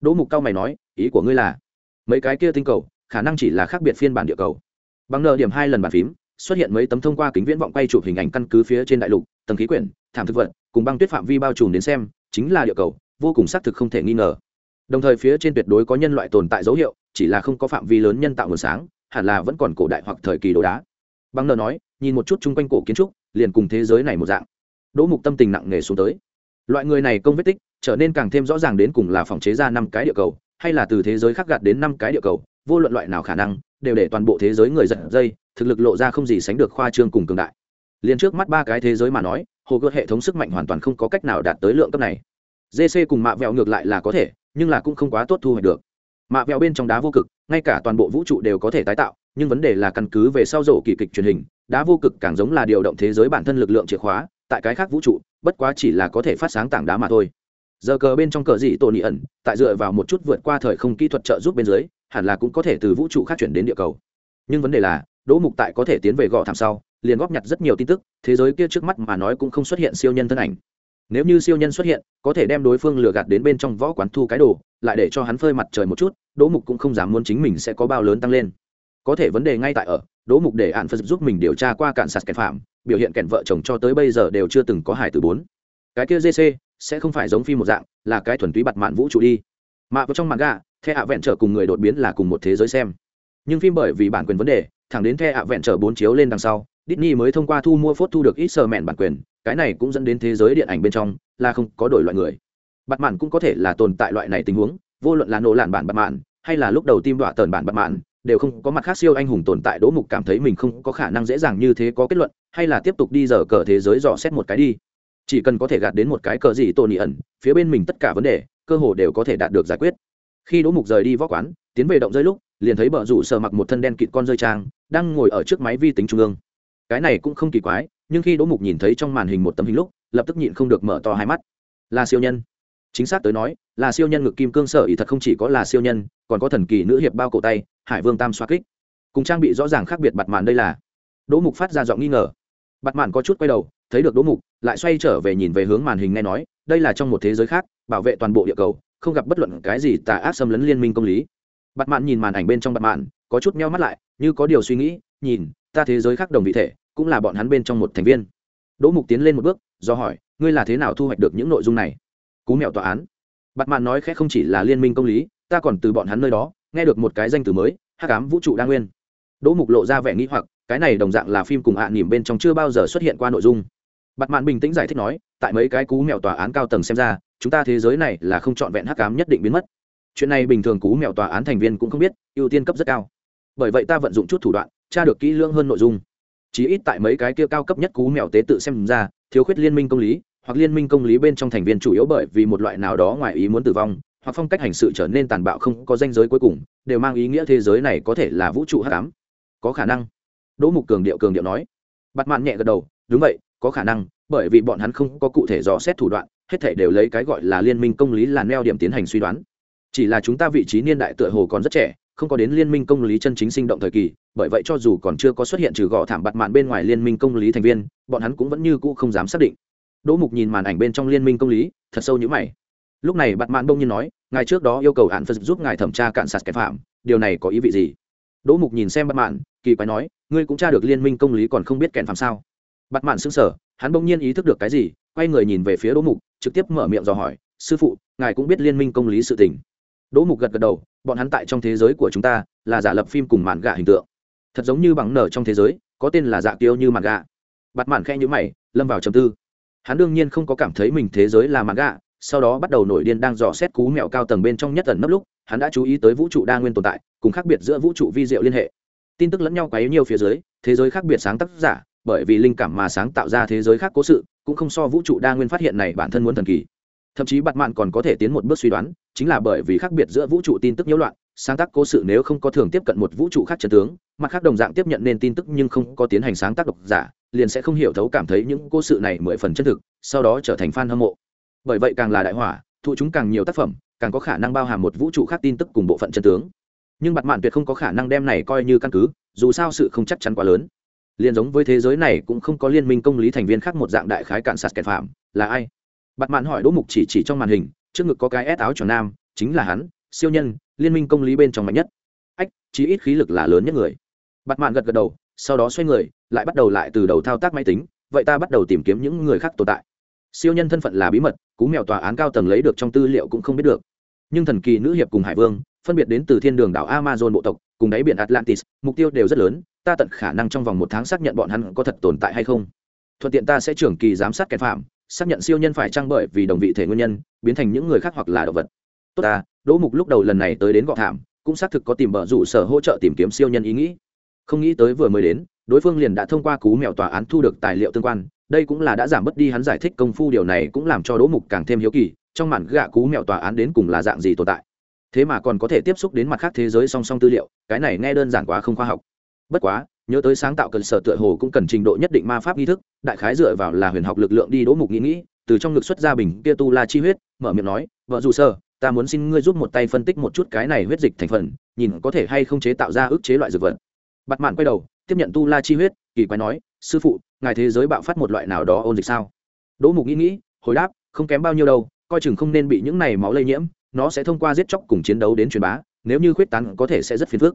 Đỗ mục cao mày nói, ý của ngươi là, mấy cái kia tinh cầu, khả năng chỉ là khác biệt phiên bản địa cầu. Bằng Nờ điểm hai lần bàn phím, xuất hiện mấy tấm thông qua kính viễn vọng quay chụp hình ảnh căn cứ phía trên đại lục, tầng khí quyển, thảm thực vật, cùng băng tuyết phạm vi bao trùm đến xem, chính là địa cầu, vô cùng xác thực không thể nghi ngờ. Đồng thời phía trên tuyệt đối có nhân loại tồn tại dấu hiệu chỉ là không có phạm vi lớn nhân tạo nguồn sáng, hẳn là vẫn còn cổ đại hoặc thời kỳ đồ đá. Bằng nợ nói, nhìn một chút chung quanh cổ kiến trúc, liền cùng thế giới này một dạng. Đỗ mục tâm tình nặng nề xuống tới. Loại người này công vết tích, trở nên càng thêm rõ ràng đến cùng là phòng chế ra năm cái địa cầu, hay là từ thế giới khác gạt đến năm cái địa cầu, vô luận loại nào khả năng, đều để toàn bộ thế giới người giật dây, thực lực lộ ra không gì sánh được khoa trương cùng cường đại. Liền trước mắt ba cái thế giới mà nói, hồ gợt hệ thống sức mạnh hoàn toàn không có cách nào đạt tới lượng cấp này. Dc cùng mạ vẹo ngược lại là có thể, nhưng là cũng không quá tốt thu hoạch được mạ vẹo bên trong đá vô cực, ngay cả toàn bộ vũ trụ đều có thể tái tạo, nhưng vấn đề là căn cứ về sau rổ kỳ kịch truyền hình, đá vô cực càng giống là điều động thế giới bản thân lực lượng chìa khóa, tại cái khác vũ trụ, bất quá chỉ là có thể phát sáng tảng đá mà thôi. Giờ cờ bên trong cờ dị tổ nị ẩn, tại dựa vào một chút vượt qua thời không kỹ thuật trợ giúp bên dưới, hẳn là cũng có thể từ vũ trụ khác chuyển đến địa cầu. Nhưng vấn đề là, đỗ mục tại có thể tiến về gò thảm sau, liền góp nhặt rất nhiều tin tức, thế giới kia trước mắt mà nói cũng không xuất hiện siêu nhân thân ảnh. Nếu như siêu nhân xuất hiện, có thể đem đối phương lừa gạt đến bên trong võ quán thu cái đồ lại để cho hắn phơi mặt trời một chút, đỗ mục cũng không dám muốn chính mình sẽ có bao lớn tăng lên. Có thể vấn đề ngay tại ở, đỗ mục để ạn phật giúp mình điều tra qua cạn sạt kẻ phạm, biểu hiện kẻn vợ chồng cho tới bây giờ đều chưa từng có hài từ bốn. Cái kia gc sẽ không phải giống phim một dạng, là cái thuần túy bặt mạn vũ trụ đi. Mạ vào trong mạng gà the ạ vẹn trở cùng người đột biến là cùng một thế giới xem. Nhưng phim bởi vì bản quyền vấn đề, thẳng đến the ạ vẹn trở bốn chiếu lên đằng sau, Disney mới thông qua thu mua phốt thu được ít sờ mẹn bản quyền, cái này cũng dẫn đến thế giới điện ảnh bên trong là không có đổi loại người bặt mạn cũng có thể là tồn tại loại này tình huống, vô luận là nổ làn bản bặt mạn, hay là lúc đầu tim đọa tờn bản bặt mạn, đều không có mặt khác siêu anh hùng tồn tại đỗ mục cảm thấy mình không có khả năng dễ dàng như thế có kết luận, hay là tiếp tục đi dở cờ thế giới dò xét một cái đi. Chỉ cần có thể gạt đến một cái cờ gì tôn ý ẩn, phía bên mình tất cả vấn đề, cơ hồ đều có thể đạt được giải quyết. Khi đỗ mục rời đi võ quán, tiến về động rơi lúc, liền thấy bờ rủ sờ mặc một thân đen kịt con rơi trang, đang ngồi ở trước máy vi tính trung ương. Cái này cũng không kỳ quái, nhưng khi đỗ mục nhìn thấy trong màn hình một tấm hình lúc, lập tức nhịn không được mở to hai mắt. Là siêu nhân chính xác tới nói, là siêu nhân ngực kim cương sở ý thật không chỉ có là siêu nhân, còn có thần kỳ nữ hiệp bao cổ tay, hải vương tam xoa kích. Cùng trang bị rõ ràng khác biệt bặt màn đây là. Đỗ mục phát ra giọng nghi ngờ. Bặt màn có chút quay đầu, thấy được đỗ mục, lại xoay trở về nhìn về hướng màn hình nghe nói, đây là trong một thế giới khác, bảo vệ toàn bộ địa cầu, không gặp bất luận cái gì tà ác xâm lấn liên minh công lý. Bặt mạn nhìn màn ảnh bên trong bặt mạn, có chút meo mắt lại, như có điều suy nghĩ, nhìn, ta thế giới khác đồng vị thể, cũng là bọn hắn bên trong một thành viên. Đỗ mục tiến lên một bước, do hỏi, ngươi là thế nào thu hoạch được những nội dung này? Cú mèo tòa án. Bặt mạn nói khẽ không chỉ là liên minh công lý, ta còn từ bọn hắn nơi đó nghe được một cái danh từ mới hát cám vũ trụ đa nguyên. Đỗ mục lộ ra vẻ nghĩ hoặc, cái này đồng dạng là phim cùng hạ à nỉm bên trong chưa bao giờ xuất hiện qua nội dung. Bặt mạn bình tĩnh giải thích nói, tại mấy cái cú mèo tòa án cao tầng xem ra, chúng ta thế giới này là không trọn vẹn hắc cám nhất định biến mất. Chuyện này bình thường cú mèo tòa án thành viên cũng không biết, ưu tiên cấp rất cao. Bởi vậy ta vận dụng chút thủ đoạn, tra được kỹ lưỡng hơn nội dung. Chỉ ít tại mấy cái kia cao cấp nhất cú mèo tế tự xem ra, thiếu khuyết liên minh công lý hoặc liên minh công lý bên trong thành viên chủ yếu bởi vì một loại nào đó ngoài ý muốn tử vong, hoặc phong cách hành sự trở nên tàn bạo không có danh giới cuối cùng, đều mang ý nghĩa thế giới này có thể là vũ trụ hắc ám. Có khả năng. Đỗ mục cường điệu cường điệu nói. Bặt mạn nhẹ gật đầu, đúng vậy, có khả năng, bởi vì bọn hắn không có cụ thể dò xét thủ đoạn, hết thể đều lấy cái gọi là liên minh công lý là neo điểm tiến hành suy đoán. Chỉ là chúng ta vị trí niên đại tựa hồ còn rất trẻ, không có đến liên minh công lý chân chính sinh động thời kỳ, bởi vậy cho dù còn chưa có xuất hiện trừ gõ thảm bặt mạn bên ngoài liên minh công lý thành viên, bọn hắn cũng vẫn như cũ không dám xác định đỗ mục nhìn màn ảnh bên trong liên minh công lý, thật sâu như mày. Lúc này bặt mạn bông nhiên nói, ngài trước đó yêu cầu hạn phật giúp ngài thẩm tra cạn sạt kẻ phạm, điều này có ý vị gì? Đỗ mục nhìn xem bặt mạn, kỳ quái nói, ngươi cũng tra được liên minh công lý còn không biết kèn phạm sao? Bặt mạn xứng sở hắn bỗng nhiên ý thức được cái gì, quay người nhìn về phía đỗ mục, trực tiếp mở miệng dò hỏi, sư phụ, ngài cũng biết liên minh công lý sự tình. Đỗ mục gật gật đầu, bọn hắn tại trong thế giới của chúng ta là giả lập phim cùng màn gạ hình tượng. Thật giống như bằng nở trong thế giới, có tên là dạ tiêu như màn gạ. Bặt mạn khe nhữ mày, lâm vào trầm tư hắn đương nhiên không có cảm thấy mình thế giới là màn gạ sau đó bắt đầu nổi điên đang dò xét cú mẹo cao tầng bên trong nhất tần nấp lúc, hắn đã chú ý tới vũ trụ đa nguyên tồn tại, cùng khác biệt giữa vũ trụ vi diệu liên hệ. Tin tức lẫn nhau quấy nhiều phía dưới, thế giới khác biệt sáng tác giả, bởi vì linh cảm mà sáng tạo ra thế giới khác cố sự, cũng không so vũ trụ đa nguyên phát hiện này bản thân muốn thần kỳ. Thậm chí bặt mạn còn có thể tiến một bước suy đoán, chính là bởi vì khác biệt giữa vũ trụ tin tức nhiễu loạn, sáng tác cố sự nếu không có thường tiếp cận một vũ trụ khác trần tướng, mặt khác đồng dạng tiếp nhận nên tin tức nhưng không có tiến hành sáng tác độc giả liền sẽ không hiểu thấu cảm thấy những cô sự này mười phần chân thực, sau đó trở thành fan hâm mộ. Bởi vậy càng là đại hỏa, thụ chúng càng nhiều tác phẩm, càng có khả năng bao hàm một vũ trụ khác tin tức cùng bộ phận chân tướng. Nhưng bặt mạn tuyệt không có khả năng đem này coi như căn cứ, dù sao sự không chắc chắn quá lớn. Liền giống với thế giới này cũng không có liên minh công lý thành viên khác một dạng đại khái cạn sạt kẹt phạm, là ai? Bặt mạn hỏi đỗ mục chỉ chỉ trong màn hình, trước ngực có cái ép áo tròn nam, chính là hắn, siêu nhân, liên minh công lý bên trong mạnh nhất. Ách, chí ít khí lực là lớn nhất người. Bặt mạn gật gật đầu, sau đó xoay người lại bắt đầu lại từ đầu thao tác máy tính, vậy ta bắt đầu tìm kiếm những người khác tồn tại. Siêu nhân thân phận là bí mật, cú mèo tòa án cao tầng lấy được trong tư liệu cũng không biết được. Nhưng thần kỳ nữ hiệp cùng hải vương, phân biệt đến từ thiên đường đảo amazon bộ tộc, cùng đáy biển atlantis, mục tiêu đều rất lớn, ta tận khả năng trong vòng một tháng xác nhận bọn hắn có thật tồn tại hay không. Thuận tiện ta sẽ trưởng kỳ giám sát kẻ phạm, xác nhận siêu nhân phải trang bởi vì đồng vị thể nguyên nhân, biến thành những người khác hoặc là động vật. Tốt ta, đỗ mục lúc đầu lần này tới đến gọ thảm, cũng xác thực có tìm bờ rủ sở hỗ trợ tìm kiếm siêu nhân ý nghĩ. Không nghĩ tới vừa mới đến đối phương liền đã thông qua cú mèo tòa án thu được tài liệu tương quan, đây cũng là đã giảm bớt đi hắn giải thích công phu, điều này cũng làm cho đỗ mục càng thêm hiếu kỳ, trong màn gạ cú mèo tòa án đến cùng là dạng gì tồn tại. Thế mà còn có thể tiếp xúc đến mặt khác thế giới song song tư liệu, cái này nghe đơn giản quá không khoa học. Bất quá, nhớ tới sáng tạo cần sở tựa hồ cũng cần trình độ nhất định ma pháp nghi thức, đại khái dựa vào là huyền học lực lượng đi đỗ mục nghĩ nghĩ, từ trong ngực xuất ra bình kia tu la chi huyết, mở miệng nói, vợ dù sơ, ta muốn xin ngươi giúp một tay phân tích một chút cái này huyết dịch thành phần, nhìn có thể hay không chế tạo ra ức chế loại dược vật. Bặt mạn quay đầu tiếp nhận tu la chi huyết, kỳ quái nói, sư phụ, ngài thế giới bạo phát một loại nào đó ôn dịch sao? Đỗ mục nghĩ nghĩ, hồi đáp, không kém bao nhiêu đâu, coi chừng không nên bị những này máu lây nhiễm, nó sẽ thông qua giết chóc cùng chiến đấu đến truyền bá, nếu như khuyết tán có thể sẽ rất phiền phức.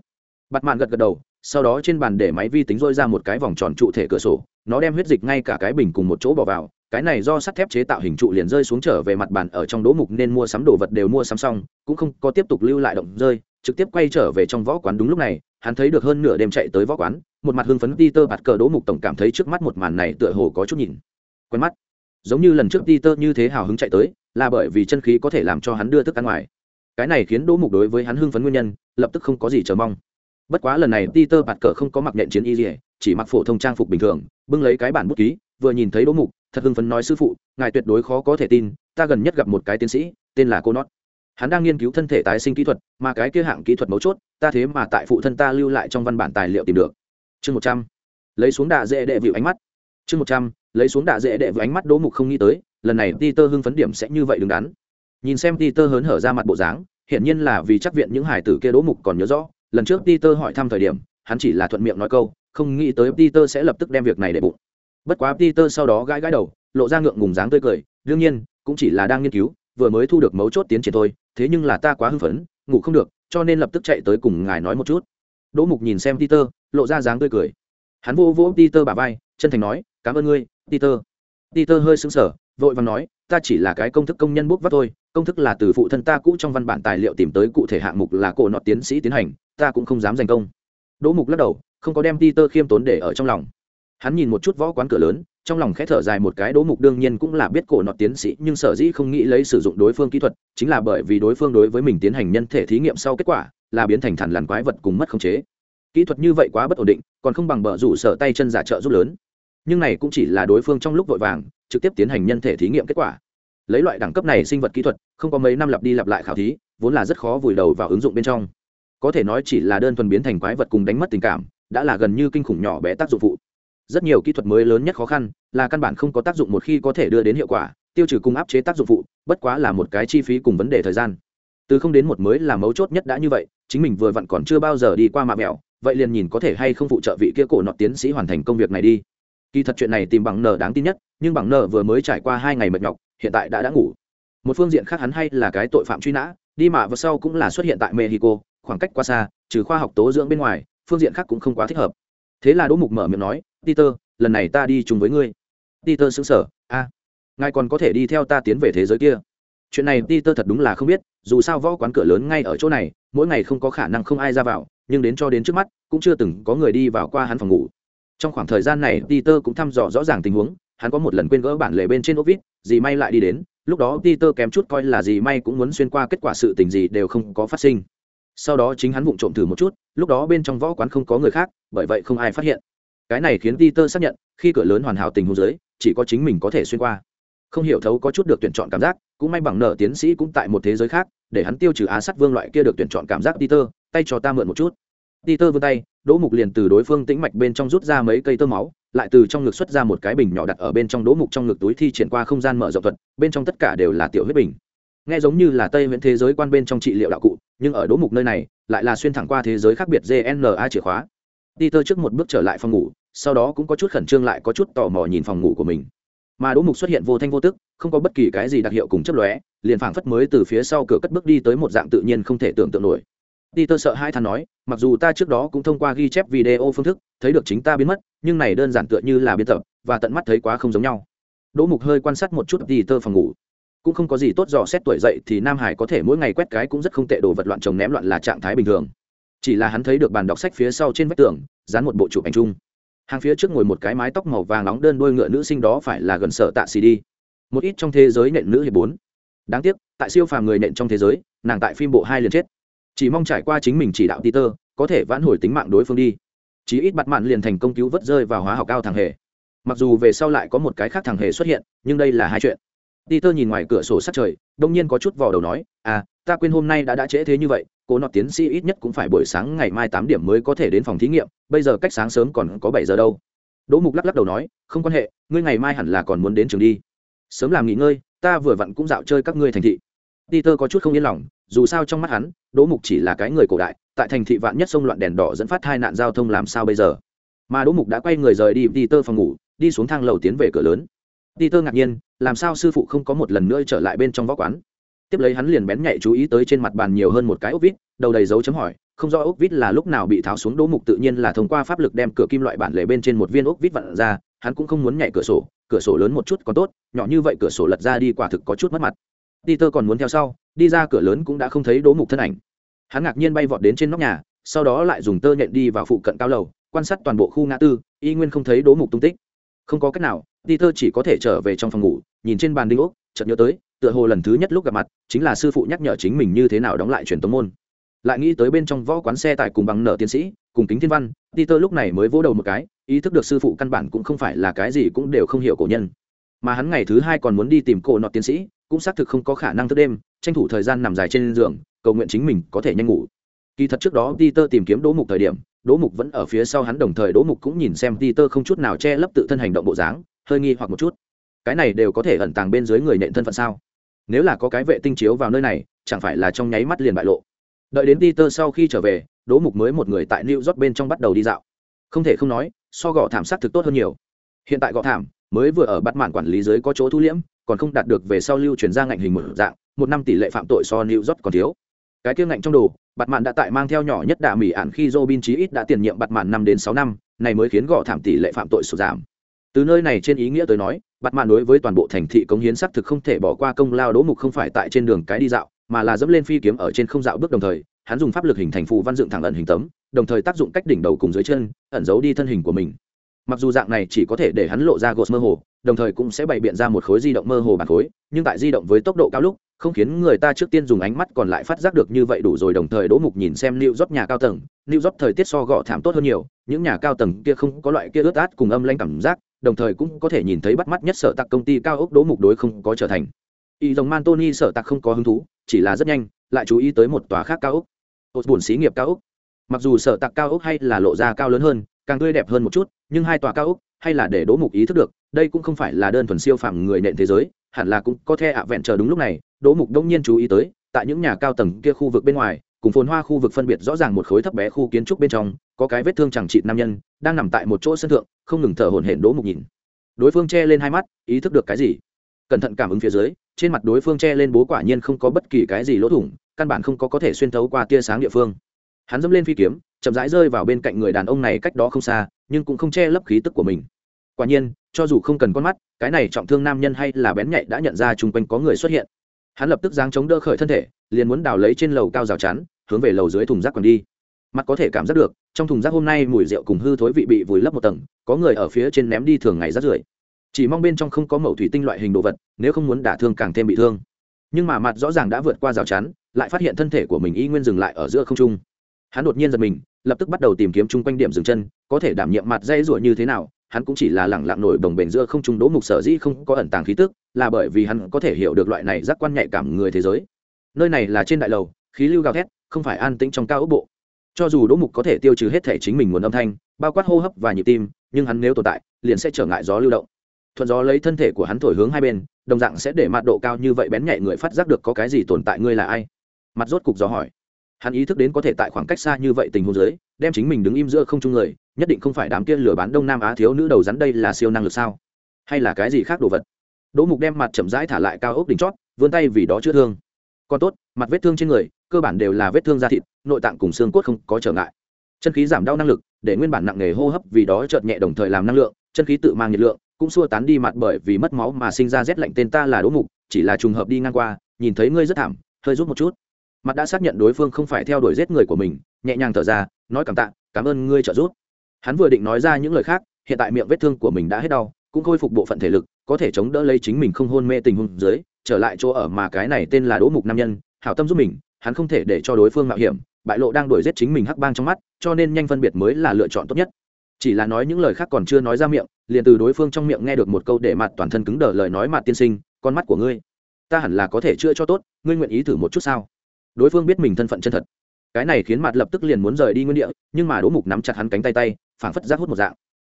Bặt mạn gật gật đầu, sau đó trên bàn để máy vi tính rôi ra một cái vòng tròn trụ thể cửa sổ, nó đem huyết dịch ngay cả cái bình cùng một chỗ bỏ vào, cái này do sắt thép chế tạo hình trụ liền rơi xuống trở về mặt bàn, ở trong đỗ mục nên mua sắm đồ vật đều mua sắm xong, cũng không có tiếp tục lưu lại động rơi, trực tiếp quay trở về trong võ quán. Đúng lúc này, hắn thấy được hơn nửa đêm chạy tới võ quán một mặt hưng phấn Peter bạt cờ đỗ mục tổng cảm thấy trước mắt một màn này tựa hồ có chút nhìn. Quen mắt. Giống như lần trước Peter như thế hào hứng chạy tới, là bởi vì chân khí có thể làm cho hắn đưa thức ăn ngoài. Cái này khiến đỗ mục đối với hắn hưng phấn nguyên nhân, lập tức không có gì chờ mong. Bất quá lần này Peter bạt cờ không có mặc nhện chiến y gì chỉ mặc phổ thông trang phục bình thường, bưng lấy cái bản bút ký, vừa nhìn thấy đỗ mục, thật hưng phấn nói, sư phụ, ngài tuyệt đối khó có thể tin, ta gần nhất gặp một cái tiến sĩ, tên là cô nót hắn đang nghiên cứu thân thể tái sinh kỹ thuật, mà cái kia hạng kỹ thuật mấu chốt, ta thế mà tại phụ thân ta lưu lại trong văn bản tài liệu tìm được chương một trăm. Lấy xuống đạ dễ đệ vịu ánh mắt. Chương một trăm, lấy xuống đạ dễ đệ vịu ánh mắt đỗ mục không nghĩ tới, lần này peter tơ hưng phấn điểm sẽ như vậy đứng đắn. Nhìn xem peter tơ hớn hở ra mặt bộ dáng, hiển nhiên là vì chắc viện những hải tử kia đỗ mục còn nhớ rõ, lần trước peter tơ hỏi thăm thời điểm, hắn chỉ là thuận miệng nói câu, không nghĩ tới peter tơ sẽ lập tức đem việc này để bụng. Bất quá peter tơ sau đó gãi gãi đầu, lộ ra ngượng ngùng dáng tươi cười, đương nhiên, cũng chỉ là đang nghiên cứu, vừa mới thu được mấu chốt tiến triển thôi, thế nhưng là ta quá hưng phấn, ngủ không được, cho nên lập tức chạy tới cùng ngài nói một chút. Đỗ mục nhìn xem peter lộ ra dáng tươi cười. Hắn vô vỗ peter bà vai, chân thành nói, cảm ơn ngươi, peter. Peter hơi sững sờ, vội và nói, ta chỉ là cái công thức công nhân bút vắt thôi, công thức là từ phụ thân ta cũ trong văn bản tài liệu tìm tới cụ thể hạng mục là cổ nọ tiến sĩ tiến hành, ta cũng không dám giành công. Đỗ mục lắc đầu, không có đem peter khiêm tốn để ở trong lòng. Hắn nhìn một chút võ quán cửa lớn, trong lòng khẽ thở dài một cái, đỗ mục đương nhiên cũng là biết cổ nọ tiến sĩ, nhưng sở dĩ không nghĩ lấy sử dụng đối phương kỹ thuật, chính là bởi vì đối phương đối với mình tiến hành nhân thể thí nghiệm sau kết quả, là biến thành thằn lằn quái vật cùng mất khống chế kỹ thuật như vậy quá bất ổn định, còn không bằng bờ rủ sở tay chân giả trợ giúp lớn. Nhưng này cũng chỉ là đối phương trong lúc vội vàng, trực tiếp tiến hành nhân thể thí nghiệm kết quả. Lấy loại đẳng cấp này sinh vật kỹ thuật, không có mấy năm lặp đi lặp lại khảo thí, vốn là rất khó vùi đầu vào ứng dụng bên trong. Có thể nói chỉ là đơn thuần biến thành quái vật cùng đánh mất tình cảm, đã là gần như kinh khủng nhỏ bé tác dụng phụ. Rất nhiều kỹ thuật mới lớn nhất khó khăn là căn bản không có tác dụng một khi có thể đưa đến hiệu quả, tiêu trừ cung áp chế tác dụng phụ, bất quá là một cái chi phí cùng vấn đề thời gian. Từ không đến một mới là mấu chốt nhất đã như vậy, chính mình vừa vặn còn chưa bao giờ đi qua mạ mẹo vậy liền nhìn có thể hay không phụ trợ vị kia cổ nọ tiến sĩ hoàn thành công việc này đi. Kỳ thật chuyện này tìm bằng nờ đáng tin nhất, nhưng bằng nờ vừa mới trải qua hai ngày mệt nhọc, hiện tại đã đã ngủ. Một phương diện khác hắn hay là cái tội phạm truy nã, đi mạ vào sau cũng là xuất hiện tại mexico, khoảng cách quá xa, trừ khoa học tố dưỡng bên ngoài, phương diện khác cũng không quá thích hợp. Thế là đỗ mục mở miệng nói, peter, lần này ta đi chung với ngươi. Peter xứng sở, a. Ngài còn có thể đi theo ta tiến về thế giới kia. Chuyện này peter thật đúng là không biết, dù sao võ quán cửa lớn ngay ở chỗ này, mỗi ngày không có khả năng không ai ra vào nhưng đến cho đến trước mắt, cũng chưa từng có người đi vào qua hắn phòng ngủ. Trong khoảng thời gian này, peter cũng thăm dò rõ ràng tình huống, hắn có một lần quên gỡ bản lề bên trên ốc vít dì may lại đi đến, lúc đó peter kém chút coi là dì may cũng muốn xuyên qua kết quả sự tình gì đều không có phát sinh. Sau đó chính hắn vụng trộm thử một chút, lúc đó bên trong võ quán không có người khác, bởi vậy không ai phát hiện. Cái này khiến peter xác nhận, khi cửa lớn hoàn hảo tình huống dưới, chỉ có chính mình có thể xuyên qua. Không hiểu thấu có chút được tuyển chọn cảm giác cũng may bằng nợ tiến sĩ cũng tại một thế giới khác, để hắn tiêu trừ á sắt vương loại kia được tuyển chọn cảm giác peter, tay cho ta mượn một chút. Peter vươn tay, đỗ mục liền từ đối phương tĩnh mạch bên trong rút ra mấy cây tơ máu, lại từ trong ngực xuất ra một cái bình nhỏ đặt ở bên trong đỗ mục trong ngực túi thi triển qua không gian mở rộng thuật, bên trong tất cả đều là tiểu huyết bình. Nghe giống như là tây miễn thế giới quan bên trong trị liệu đạo cụ, nhưng ở đỗ mục nơi này, lại là xuyên thẳng qua thế giới khác biệt gna chìa khóa. Peter trước một bước trở lại phòng ngủ, sau đó cũng có chút khẩn trương lại có chút tò mò nhìn phòng ngủ của mình mà đỗ mục xuất hiện vô thanh vô tức không có bất kỳ cái gì đặc hiệu cùng chấp lóe liền phảng phất mới từ phía sau cửa cất bước đi tới một dạng tự nhiên không thể tưởng tượng nổi Peter sợ hai than nói, mặc dù ta trước đó cũng thông qua ghi chép video phương thức, thấy được chính ta biến mất, nhưng này đơn giản tựa như là biên tập, và tận mắt thấy quá không giống nhau. Đỗ Mục hơi quan sát một chút Peter phòng ngủ, cũng không có gì tốt dò xét tuổi dậy thì Nam Hải có thể mỗi ngày quét cái cũng rất không tệ đồ vật loạn chồng ném loạn là trạng thái bình thường. Chỉ là hắn thấy được bàn đọc sách phía sau trên vách tường, dán một bộ chụp ảnh chung. Hàng phía trước ngồi một cái mái tóc màu vàng nóng đơn đuôi ngựa nữ sinh đó phải là gần sợ tạ xì đi. Một ít trong thế giới nện nữ hiệp bốn. Đáng tiếc, tại siêu phàm người nện trong thế giới, nàng tại phim bộ hai liền chết chỉ mong trải qua chính mình chỉ đạo peter có thể vãn hồi tính mạng đối phương đi chí ít bắt mạn liền thành công cứu vớt rơi vào hóa học cao thằng hề mặc dù về sau lại có một cái khác thằng hề xuất hiện nhưng đây là hai chuyện peter nhìn ngoài cửa sổ sát trời đông nhiên có chút vò đầu nói à ta quên hôm nay đã đã trễ thế như vậy, cô nọ tiến sĩ ít nhất cũng phải buổi sáng ngày mai tám điểm mới có thể đến phòng thí nghiệm, bây giờ cách sáng sớm còn có bảy giờ đâu. Đỗ mục lắc lắc đầu nói, không quan hệ, ngươi ngày mai hẳn là còn muốn đến trường đi. Sớm làm nghỉ ngơi, ta vừa vặn cũng dạo chơi các ngươi thành thị. Peter có chút không yên lòng, dù sao trong mắt hắn, đỗ mục chỉ là cái người cổ đại, tại thành thị vạn nhất sông loạn đèn đỏ dẫn phát hai nạn giao thông làm sao bây giờ? Mà đỗ mục đã quay người rời đi đi tơ phòng ngủ, đi xuống thang lầu tiến về cửa lớn. Đi tơ ngạc nhiên, làm sao sư phụ không có một lần nữa trở lại bên trong võ quán? Tiếp lấy hắn liền bén nhạy chú ý tới trên mặt bàn nhiều hơn một cái ốc vít đầu đầy dấu chấm hỏi không rõ ốc vít là lúc nào bị tháo xuống đỗ mục tự nhiên là thông qua pháp lực đem cửa kim loại bản lề bên trên một viên ốc vít vặn ra hắn cũng không muốn nhảy cửa sổ cửa sổ lớn một chút còn tốt nhỏ như vậy cửa sổ lật ra đi quả thực có chút mất mặt Peter còn muốn theo sau, đi ra cửa lớn cũng đã không thấy Đỗ Mục thân ảnh. Hắn ngạc nhiên bay vọt đến trên nóc nhà, sau đó lại dùng tơ nhện đi vào phụ cận cao lầu, quan sát toàn bộ khu ngã tư, y nguyên không thấy Đỗ Mục tung tích. Không có cách nào, Peter chỉ có thể trở về trong phòng ngủ, nhìn trên bàn đinh ốc, chợt nhớ tới, tựa hồ lần thứ nhất lúc gặp mặt, chính là sư phụ nhắc nhở chính mình như thế nào đóng lại truyền tống môn. Lại nghĩ tới bên trong võ quán xe tải cùng bằng nợ tiến sĩ, cùng kính thiên văn, Peter lúc này mới vỗ đầu một cái, ý thức được sư phụ căn bản cũng không phải là cái gì cũng đều không hiểu cổ nhân. Mà hắn ngày thứ hai còn muốn đi tìm cổ nọ tiến sĩ, cũng xác thực không có khả năng thức đêm tranh thủ thời gian nằm dài trên giường cầu nguyện chính mình có thể nhanh ngủ kỳ thật trước đó peter tìm kiếm đỗ mục thời điểm đỗ mục vẫn ở phía sau hắn đồng thời đỗ mục cũng nhìn xem peter không chút nào che lấp tự thân hành động bộ dáng hơi nghi hoặc một chút cái này đều có thể ẩn tàng bên dưới người nện thân phận sao nếu là có cái vệ tinh chiếu vào nơi này, chẳng phải là trong nháy mắt liền bại lộ. Đợi đến peter sau khi trở về, đỗ mục mới một người tại new york bên trong bắt đầu đi dạo. Không thể không nói, so gõ thảm sát thực tốt hơn nhiều. Hiện tại gõ thảm mới vừa ở bắt mạn quản lý dưới có chỗ thu liễm, còn không đạt được về sau lưu chuyển ra ngạnh hình một dạng, một năm tỷ lệ phạm tội so new york còn thiếu. Cái kia ngạnh trong đồ bạt mạn đã tại mang theo nhỏ nhất đà mỹ ạn khi robin chí ít đã tiền nhiệm bạt mạn năm đến sáu năm, này mới khiến gõ thảm tỷ lệ phạm tội sụt giảm. Từ nơi này trên ý nghĩa tới nói bạt mạn đối với toàn bộ thành thị cống hiến xác thực không thể bỏ qua công lao đỗ mục không phải tại trên đường cái đi dạo, mà là dẫm lên phi kiếm ở trên không dạo bước đồng thời, hắn dùng pháp lực hình thành phù văn dựng thẳng ẩn hình tấm, đồng thời tác dụng cách đỉnh đầu cùng dưới chân, ẩn giấu đi thân hình của mình. Mặc dù dạng này chỉ có thể để hắn lộ ra gột mơ hồ đồng thời cũng sẽ bày biện ra một khối di động mơ hồ bản khối, nhưng tại di động với tốc độ cao lúc, không khiến người ta trước tiên dùng ánh mắt còn lại phát giác được như vậy đủ rồi, đồng thời đỗ mục nhìn xem lưu rót nhà cao tầng lưu rót thời tiết so gọ thảm tốt hơn nhiều, những nhà cao tầng kia không có loại kia ướt át cùng âm lanh cảm giác, đồng thời cũng có thể nhìn thấy bắt mắt nhất sở tạc công ty cao ốc đỗ mục đối không có trở thành. Y dòng man tony sở tạc không có hứng thú, chỉ là rất nhanh, lại chú ý tới một tòa khác cao ốc. Ột buồn xí nghiệp cao ốc. Mặc dù sở tạc cao ốc hay là lộ ra cao lớn hơn càng tươi đẹp hơn một chút, nhưng hai tòa cao ốc, hay là để đỗ mục ý thức được, đây cũng không phải là đơn thuần siêu phàm người nện thế giới, hẳn là cũng có the ạ vẹn chờ đúng lúc này, đỗ mục đông nhiên chú ý tới, tại những nhà cao tầng kia khu vực bên ngoài, cùng phồn hoa khu vực phân biệt rõ ràng một khối thấp bé khu kiến trúc bên trong, có cái vết thương chẳng trị nam nhân, đang nằm tại một chỗ sân thượng, không ngừng thở hổn hển đỗ mục nhìn. Đối phương che lên hai mắt, ý thức được cái gì? Cẩn thận cảm ứng phía dưới, trên mặt đối phương che lên bố quả nhiên không có bất kỳ cái gì lỗ thủng, căn bản không có có thể xuyên thấu qua tia sáng địa phương. Hắn dẫm lên phi kiếm chậm rãi rơi vào bên cạnh người đàn ông này cách đó không xa, nhưng cũng không che lấp khí tức của mình. Quả nhiên, cho dù không cần con mắt, cái này trọng thương nam nhân hay là bén nhạy đã nhận ra chung quanh có người xuất hiện. Hắn lập tức giáng chống đỡ khởi thân thể, liền muốn đào lấy trên lầu cao rào chắn, hướng về lầu dưới thùng rác còn đi. Mặt có thể cảm giác được, trong thùng rác hôm nay mùi rượu cùng hư thối vị bị vùi lấp một tầng, có người ở phía trên ném đi thường ngày rác rưởi. Chỉ mong bên trong không có mẩu thủy tinh loại hình đồ vật, nếu không muốn đả thương càng thêm bị thương. Nhưng mà mặt rõ ràng đã vượt qua rào chắn, lại phát hiện thân thể của mình y nguyên dừng lại ở giữa không trung hắn đột nhiên giật mình, lập tức bắt đầu tìm kiếm chung quanh điểm dừng chân, có thể đảm nhiệm mặt dây ruột như thế nào, hắn cũng chỉ là lẳng lặng nổi đồng bền giữa không trung đỗ mục sở dĩ không có ẩn tàng khí tức, là bởi vì hắn có thể hiểu được loại này giác quan nhạy cảm người thế giới. Nơi này là trên đại lầu, khí lưu gào thét, không phải an tĩnh trong cao ốc bộ. Cho dù đỗ mục có thể tiêu trừ hết thể chính mình nguồn âm thanh, bao quát hô hấp và nhịp tim, nhưng hắn nếu tồn tại, liền sẽ trở ngại gió lưu động. Thuận gió lấy thân thể của hắn thổi hướng hai bên, đồng dạng sẽ để mặt độ cao như vậy bén nhạy người phát giác được có cái gì tồn tại, ngươi là ai? Mặt rốt cục gió hỏi hắn ý thức đến có thể tại khoảng cách xa như vậy tình huống dưới, đem chính mình đứng im giữa không trung người, nhất định không phải đám kia lừa bán đông nam á thiếu nữ đầu rắn đây là siêu năng lực sao? Hay là cái gì khác đồ vật? Đỗ mục đem mặt chậm rãi thả lại cao ốc đỉnh chót, vươn tay vì đó chữa thương. Còn tốt, mặt vết thương trên người, cơ bản đều là vết thương da thịt, nội tạng cùng xương cốt không có trở ngại. Chân khí giảm đau năng lực, để nguyên bản nặng nghề hô hấp vì đó chợt nhẹ đồng thời làm năng lượng, chân khí tự mang nhiệt lượng, cũng xua tán đi mặt bởi vì mất máu mà sinh ra rét lạnh tên ta là đỗ mục, chỉ là trùng hợp đi ngang qua, nhìn thấy ngươi rất thảm, hơi rút một chút mặt đã xác nhận đối phương không phải theo đuổi giết người của mình, nhẹ nhàng thở ra, nói cảm tạ, cảm ơn ngươi trợ giúp. Hắn vừa định nói ra những lời khác, hiện tại miệng vết thương của mình đã hết đau, cũng khôi phục bộ phận thể lực, có thể chống đỡ lấy chính mình không hôn mê tình huống dưới, trở lại chỗ ở mà cái này tên là đỗ mục nam nhân, hảo tâm giúp mình, hắn không thể để cho đối phương mạo hiểm, bại lộ đang đuổi giết chính mình hắc bang trong mắt, cho nên nhanh phân biệt mới là lựa chọn tốt nhất. Chỉ là nói những lời khác còn chưa nói ra miệng, liền từ đối phương trong miệng nghe được một câu để mặt toàn thân cứng đờ lời nói mặt tiên sinh, con mắt của ngươi, ta hẳn là có thể chữa cho tốt, ngươi nguyện ý thử một chút sao? Đối phương biết mình thân phận chân thật. Cái này khiến mặt lập tức liền muốn rời đi nguyên địa, nhưng mà đỗ mục nắm chặt hắn cánh tay tay, phảng phất giác hút một dạng.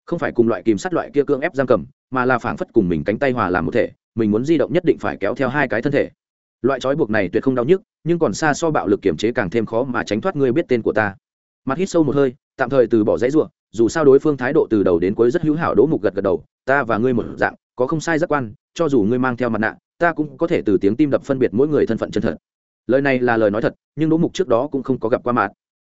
Không phải cùng loại kìm sát loại kia cương ép giam cầm, mà là phảng phất cùng mình cánh tay hòa làm một thể, mình muốn di động nhất định phải kéo theo hai cái thân thể. Loại trói buộc này tuyệt không đau nhức, nhưng còn xa so bạo lực kiểm chế càng thêm khó mà tránh thoát ngươi biết tên của ta. Mặt hít sâu một hơi, tạm thời từ bỏ dãy ruộng dù sao đối phương thái độ từ đầu đến cuối rất hữu hảo, đỗ mục gật gật đầu, ta và ngươi một dạng, có không sai giác quan, cho dù ngươi mang theo mặt nạ, ta cũng có thể từ tiếng tim đập phân biệt mỗi người thân phận chân thật lời này là lời nói thật, nhưng đỗ mục trước đó cũng không có gặp qua mặt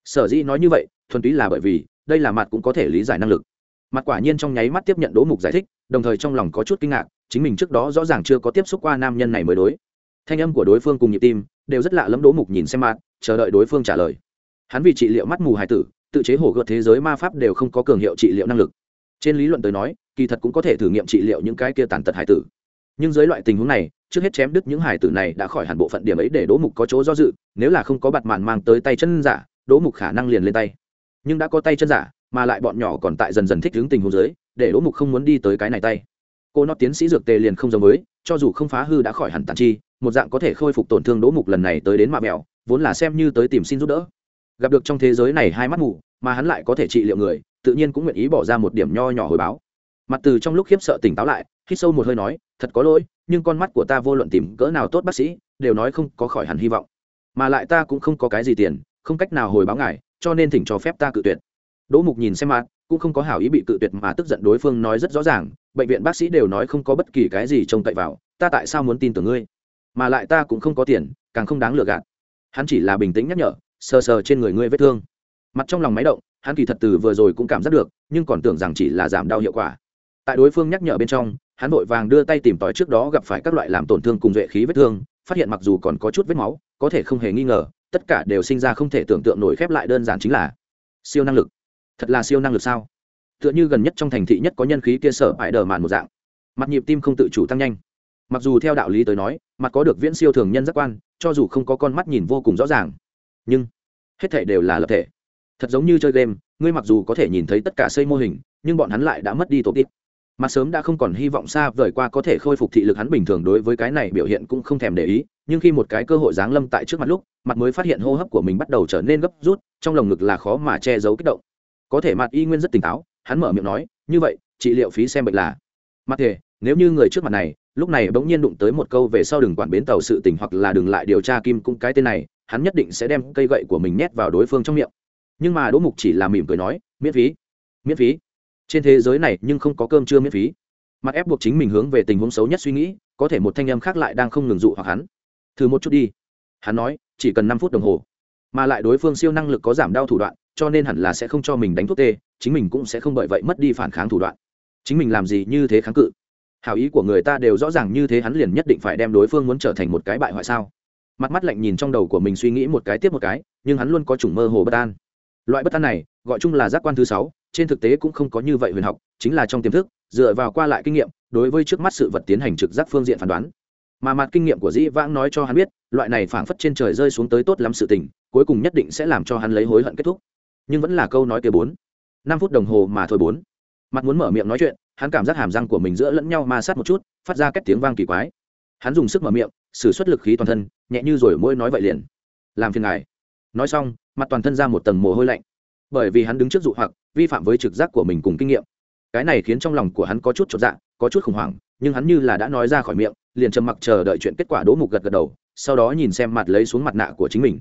sở dĩ nói như vậy, thuần túy là bởi vì, đây là mặt cũng có thể lý giải năng lực. Mặt quả nhiên trong nháy mắt tiếp nhận đỗ mục giải thích, đồng thời trong lòng có chút kinh ngạc, chính mình trước đó rõ ràng chưa có tiếp xúc qua nam nhân này mới đối. Thanh âm của đối phương cùng nhịp tim đều rất lạ lẫm đỗ mục nhìn xem mặt chờ đợi đối phương trả lời. Hắn vì trị liệu mắt mù hài tử, tự chế hổ gợt thế giới ma pháp đều không có cường hiệu trị liệu năng lực. Trên lý luận tới nói, kỳ thật cũng có thể thử nghiệm trị liệu những cái kia tàn tật hải tử nhưng dưới loại tình huống này, trước hết chém đứt những hải tử này đã khỏi hẳn bộ phận điểm ấy để đỗ mục có chỗ do dự, nếu là không có bạt màn mang tới tay chân giả, đỗ mục khả năng liền lên tay. Nhưng đã có tay chân giả, mà lại bọn nhỏ còn tại dần dần thích hướng tình huống dưới, để đỗ mục không muốn đi tới cái này tay. Cô nó tiến sĩ dược tề liền không giống với, cho dù không phá hư đã khỏi hẳn tàn chi, một dạng có thể khôi phục tổn thương đỗ mục lần này tới đến mạ mẹo, vốn là xem như tới tìm xin giúp đỡ. Gặp được trong thế giới này hai mắt mù, mà hắn lại có thể trị liệu người, tự nhiên cũng nguyện ý bỏ ra một điểm nho nhỏ hồi báo mặt từ trong lúc khiếp sợ tỉnh táo lại, hít sâu một hơi nói, thật có lỗi, nhưng con mắt của ta vô luận tìm cỡ nào tốt bác sĩ, đều nói không có khỏi hẳn hy vọng. Mà lại ta cũng không có cái gì tiền, không cách nào hồi báo ngài, cho nên thỉnh cho phép ta cự tuyệt. Đỗ mục nhìn xem mặt, cũng không có hảo ý bị cự tuyệt mà tức giận đối phương nói rất rõ ràng, bệnh viện bác sĩ đều nói không có bất kỳ cái gì trông cậy vào, ta tại sao muốn tin tưởng ngươi? Mà lại ta cũng không có tiền, càng không đáng lừa gạt. Hắn chỉ là bình tĩnh nhắc nhở, sờ sờ trên người ngươi vết thương. Mặt trong lòng máy động, hắn kỳ thật từ vừa rồi cũng cảm giác được, nhưng còn tưởng rằng chỉ là giảm đau hiệu quả tại đối phương nhắc nhở bên trong, hắn vội vàng đưa tay tìm tòi trước đó gặp phải các loại làm tổn thương cùng duệ khí vết thương, phát hiện mặc dù còn có chút vết máu, có thể không hề nghi ngờ, tất cả đều sinh ra không thể tưởng tượng nổi khép lại đơn giản chính là siêu năng lực. Thật là siêu năng lực sao? Tựa như gần nhất trong thành thị nhất có nhân khí kia sở bại đờ màn một dạng. Mặt nhịp tim không tự chủ tăng nhanh. Mặc dù theo đạo lý tới nói, mặt có được viễn siêu thường nhân giác quan, cho dù không có con mắt nhìn vô cùng rõ ràng, nhưng hết thể đều là lập thể. Thật giống như chơi game, ngươi mặc dù có thể nhìn thấy tất cả xây mô hình, nhưng bọn hắn lại đã mất đi tổ tiết mặt sớm đã không còn hy vọng xa vời qua có thể khôi phục thị lực hắn bình thường đối với cái này biểu hiện cũng không thèm để ý, nhưng khi một cái cơ hội giáng lâm tại trước mặt lúc, mặt mới phát hiện hô hấp của mình bắt đầu trở nên gấp rút, trong lồng ngực là khó mà che giấu kích động. Có thể mặt y nguyên rất tỉnh táo, hắn mở miệng nói, như vậy, trị liệu phí xem bệnh là. Mặt thể nếu như người trước mặt này, lúc này bỗng nhiên đụng tới một câu về sau đừng quản bến tàu sự tình hoặc là đừng lại điều tra kim cũng cái tên này, hắn nhất định sẽ đem cây gậy của mình nhét vào đối phương trong miệng. Nhưng mà đỗ mục chỉ là mỉm cười nói, miễn phí miễn phí trên thế giới này nhưng không có cơm chưa miễn phí. Mặt ép buộc chính mình hướng về tình huống xấu nhất suy nghĩ, có thể một thanh em khác lại đang không ngừng dụ hoặc hắn. Thử một chút đi. Hắn nói, chỉ cần năm phút đồng hồ. Mà lại đối phương siêu năng lực có giảm đau thủ đoạn, cho nên hẳn là sẽ không cho mình đánh thuốc tê, chính mình cũng sẽ không bởi vậy mất đi phản kháng thủ đoạn. Chính mình làm gì như thế kháng cự? Hảo ý của người ta đều rõ ràng như thế hắn liền nhất định phải đem đối phương muốn trở thành một cái bại hoại sao? Mặt mắt lạnh nhìn trong đầu của mình suy nghĩ một cái tiếp một cái, nhưng hắn luôn có chủng mơ hồ bất an. Loại bất an này, gọi chung là giác quan thứ sáu trên thực tế cũng không có như vậy huyền học, chính là trong tiềm thức, dựa vào qua lại kinh nghiệm, đối với trước mắt sự vật tiến hành trực giác phương diện phán đoán. Mà mặt kinh nghiệm của dĩ vãng nói cho hắn biết, loại này phảng phất trên trời rơi xuống tới tốt lắm sự tình, cuối cùng nhất định sẽ làm cho hắn lấy hối hận kết thúc. Nhưng vẫn là câu nói kia bốn. Năm phút đồng hồ mà thôi bốn. Mặt muốn mở miệng nói chuyện, hắn cảm giác hàm răng của mình giữa lẫn nhau ma sát một chút, phát ra két tiếng vang kỳ quái. Hắn dùng sức mở miệng, sử suất lực khí toàn thân, nhẹ như rồi môi nói vậy liền. Làm phiền ngài. Nói xong, mặt toàn thân ra một tầng mồ hôi lạnh bởi vì hắn đứng trước dụ hoặc, vi phạm với trực giác của mình cùng kinh nghiệm. Cái này khiến trong lòng của hắn có chút chột dạ có chút khủng hoảng, nhưng hắn như là đã nói ra khỏi miệng, liền trầm mặc chờ đợi chuyện kết quả đỗ mục gật gật đầu, sau đó nhìn xem mặt lấy xuống mặt nạ của chính mình.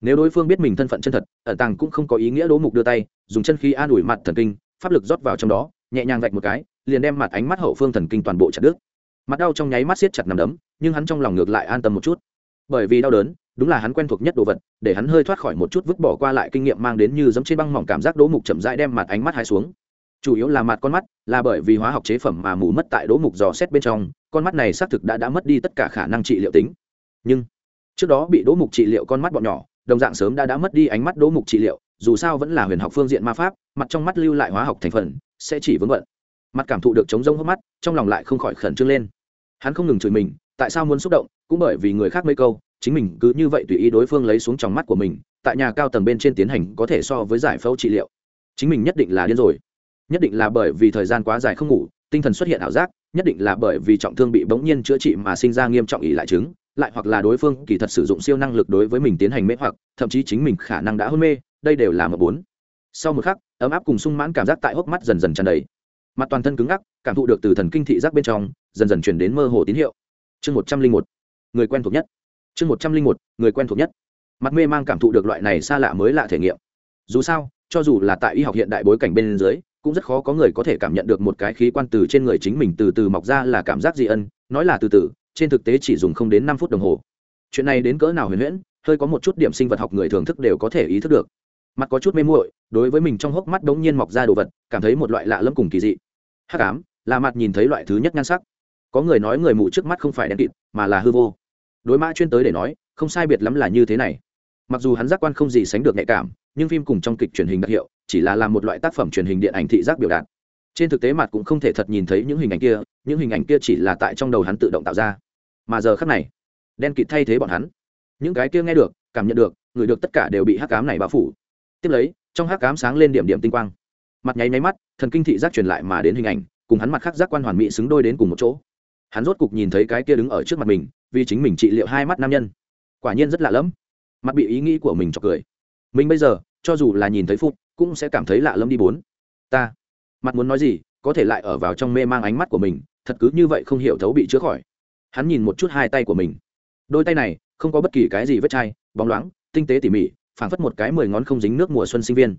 Nếu đối phương biết mình thân phận chân thật ở tàng cũng không có ý nghĩa đỗ mục đưa tay, dùng chân khí an ủi mặt thần kinh, pháp lực rót vào trong đó, nhẹ nhàng vạch một cái, liền đem mặt ánh mắt hậu phương thần kinh toàn bộ chặt đứt. Mặt đau trong nháy mắt siết chặt nằm đấm, nhưng hắn trong lòng ngược lại an tâm một chút. Bởi vì đau đớn đúng là hắn quen thuộc nhất đồ vật, để hắn hơi thoát khỏi một chút vứt bỏ qua lại kinh nghiệm mang đến như giống trên băng mỏng cảm giác đỗ mục chậm rãi đem mặt ánh mắt hai xuống. Chủ yếu là mặt con mắt, là bởi vì hóa học chế phẩm mà mù mất tại đỗ mục dò xét bên trong, con mắt này xác thực đã đã mất đi tất cả khả năng trị liệu tính. Nhưng, trước đó bị đỗ mục trị liệu con mắt bọn nhỏ, đồng dạng sớm đã đã mất đi ánh mắt đỗ mục trị liệu, dù sao vẫn là huyền học phương diện ma pháp, mặt trong mắt lưu lại hóa học thành phần, sẽ chỉ vững vận mặt cảm thụ được chống rông hốc mắt, trong lòng lại không khỏi khẩn trương lên. Hắn không ngừng chửi mình, tại sao muốn xúc động, cũng bởi vì người khác mấy câu chính mình cứ như vậy tùy ý đối phương lấy xuống trong mắt của mình, tại nhà cao tầng bên trên tiến hành có thể so với giải phẫu trị liệu. Chính mình nhất định là điên rồi. Nhất định là bởi vì thời gian quá dài không ngủ, tinh thần xuất hiện ảo giác, nhất định là bởi vì trọng thương bị bỗng nhiên chữa trị mà sinh ra nghiêm trọng ỉ lại chứng, lại hoặc là đối phương kỳ thật sử dụng siêu năng lực đối với mình tiến hành mê hoặc, thậm chí chính mình khả năng đã hôn mê, đây đều là một bốn. Sau một khắc, ấm áp cùng sung mãn cảm giác tại hốc mắt dần dần tràn đầy. Mặt toàn thân cứng ngắc, cảm thụ được từ thần kinh thị giác bên trong, dần dần chuyển đến mơ hồ tín hiệu. Chương một trăm linh một. Người quen thuộc nhất chương một trăm linh một, người quen thuộc nhất. Mặt mê mang cảm thụ được loại này xa lạ mới lạ thể nghiệm. Dù sao, cho dù là tại y học hiện đại bối cảnh bên dưới, cũng rất khó có người có thể cảm nhận được một cái khí quan từ trên người chính mình từ từ mọc ra là cảm giác gì ân, nói là từ từ, trên thực tế chỉ dùng không đến năm phút đồng hồ. Chuyện này đến cỡ nào huyền huyễn, hơi có một chút điểm sinh vật học người thưởng thức đều có thể ý thức được. Mặt có chút mê muội, đối với mình trong hốc mắt đống nhiên mọc ra đồ vật, cảm thấy một loại lạ lẫm cùng kỳ dị. Hắc ám, là mặt nhìn thấy loại thứ nhất nhan sắc. Có người nói người mù trước mắt không phải đen kịt, mà là hư vô đối mã chuyên tới để nói, không sai biệt lắm là như thế này. Mặc dù hắn giác quan không gì sánh được nhạy cảm, nhưng phim cùng trong kịch truyền hình đặc hiệu, chỉ là làm một loại tác phẩm truyền hình điện ảnh thị giác biểu đạt. Trên thực tế mặt cũng không thể thật nhìn thấy những hình ảnh kia, những hình ảnh kia chỉ là tại trong đầu hắn tự động tạo ra. Mà giờ khắc này, đen kịt thay thế bọn hắn. Những cái kia nghe được, cảm nhận được, người được tất cả đều bị hắc cám này bao phủ. Tiếp lấy, trong hắc cám sáng lên điểm điểm tinh quang. Mặt nháy nháy mắt, thần kinh thị giác truyền lại mà đến hình ảnh, cùng hắn mặt khác giác quan hoàn mỹ xứng đôi đến cùng một chỗ. Hắn rốt cục nhìn thấy cái kia đứng ở trước mặt mình vì chính mình trị liệu hai mắt nam nhân. Quả nhiên rất lạ lẫm. Mặt bị ý nghĩ của mình cho cười. Mình bây giờ, cho dù là nhìn thấy phúc, cũng sẽ cảm thấy lạ lẫm đi bốn. Ta, mặt muốn nói gì, có thể lại ở vào trong mê mang ánh mắt của mình, thật cứ như vậy không hiểu thấu bị chữa khỏi. Hắn nhìn một chút hai tay của mình. Đôi tay này, không có bất kỳ cái gì vết chai, bóng loáng, tinh tế tỉ mỉ, phảng phất một cái mười ngón không dính nước mùa xuân sinh viên.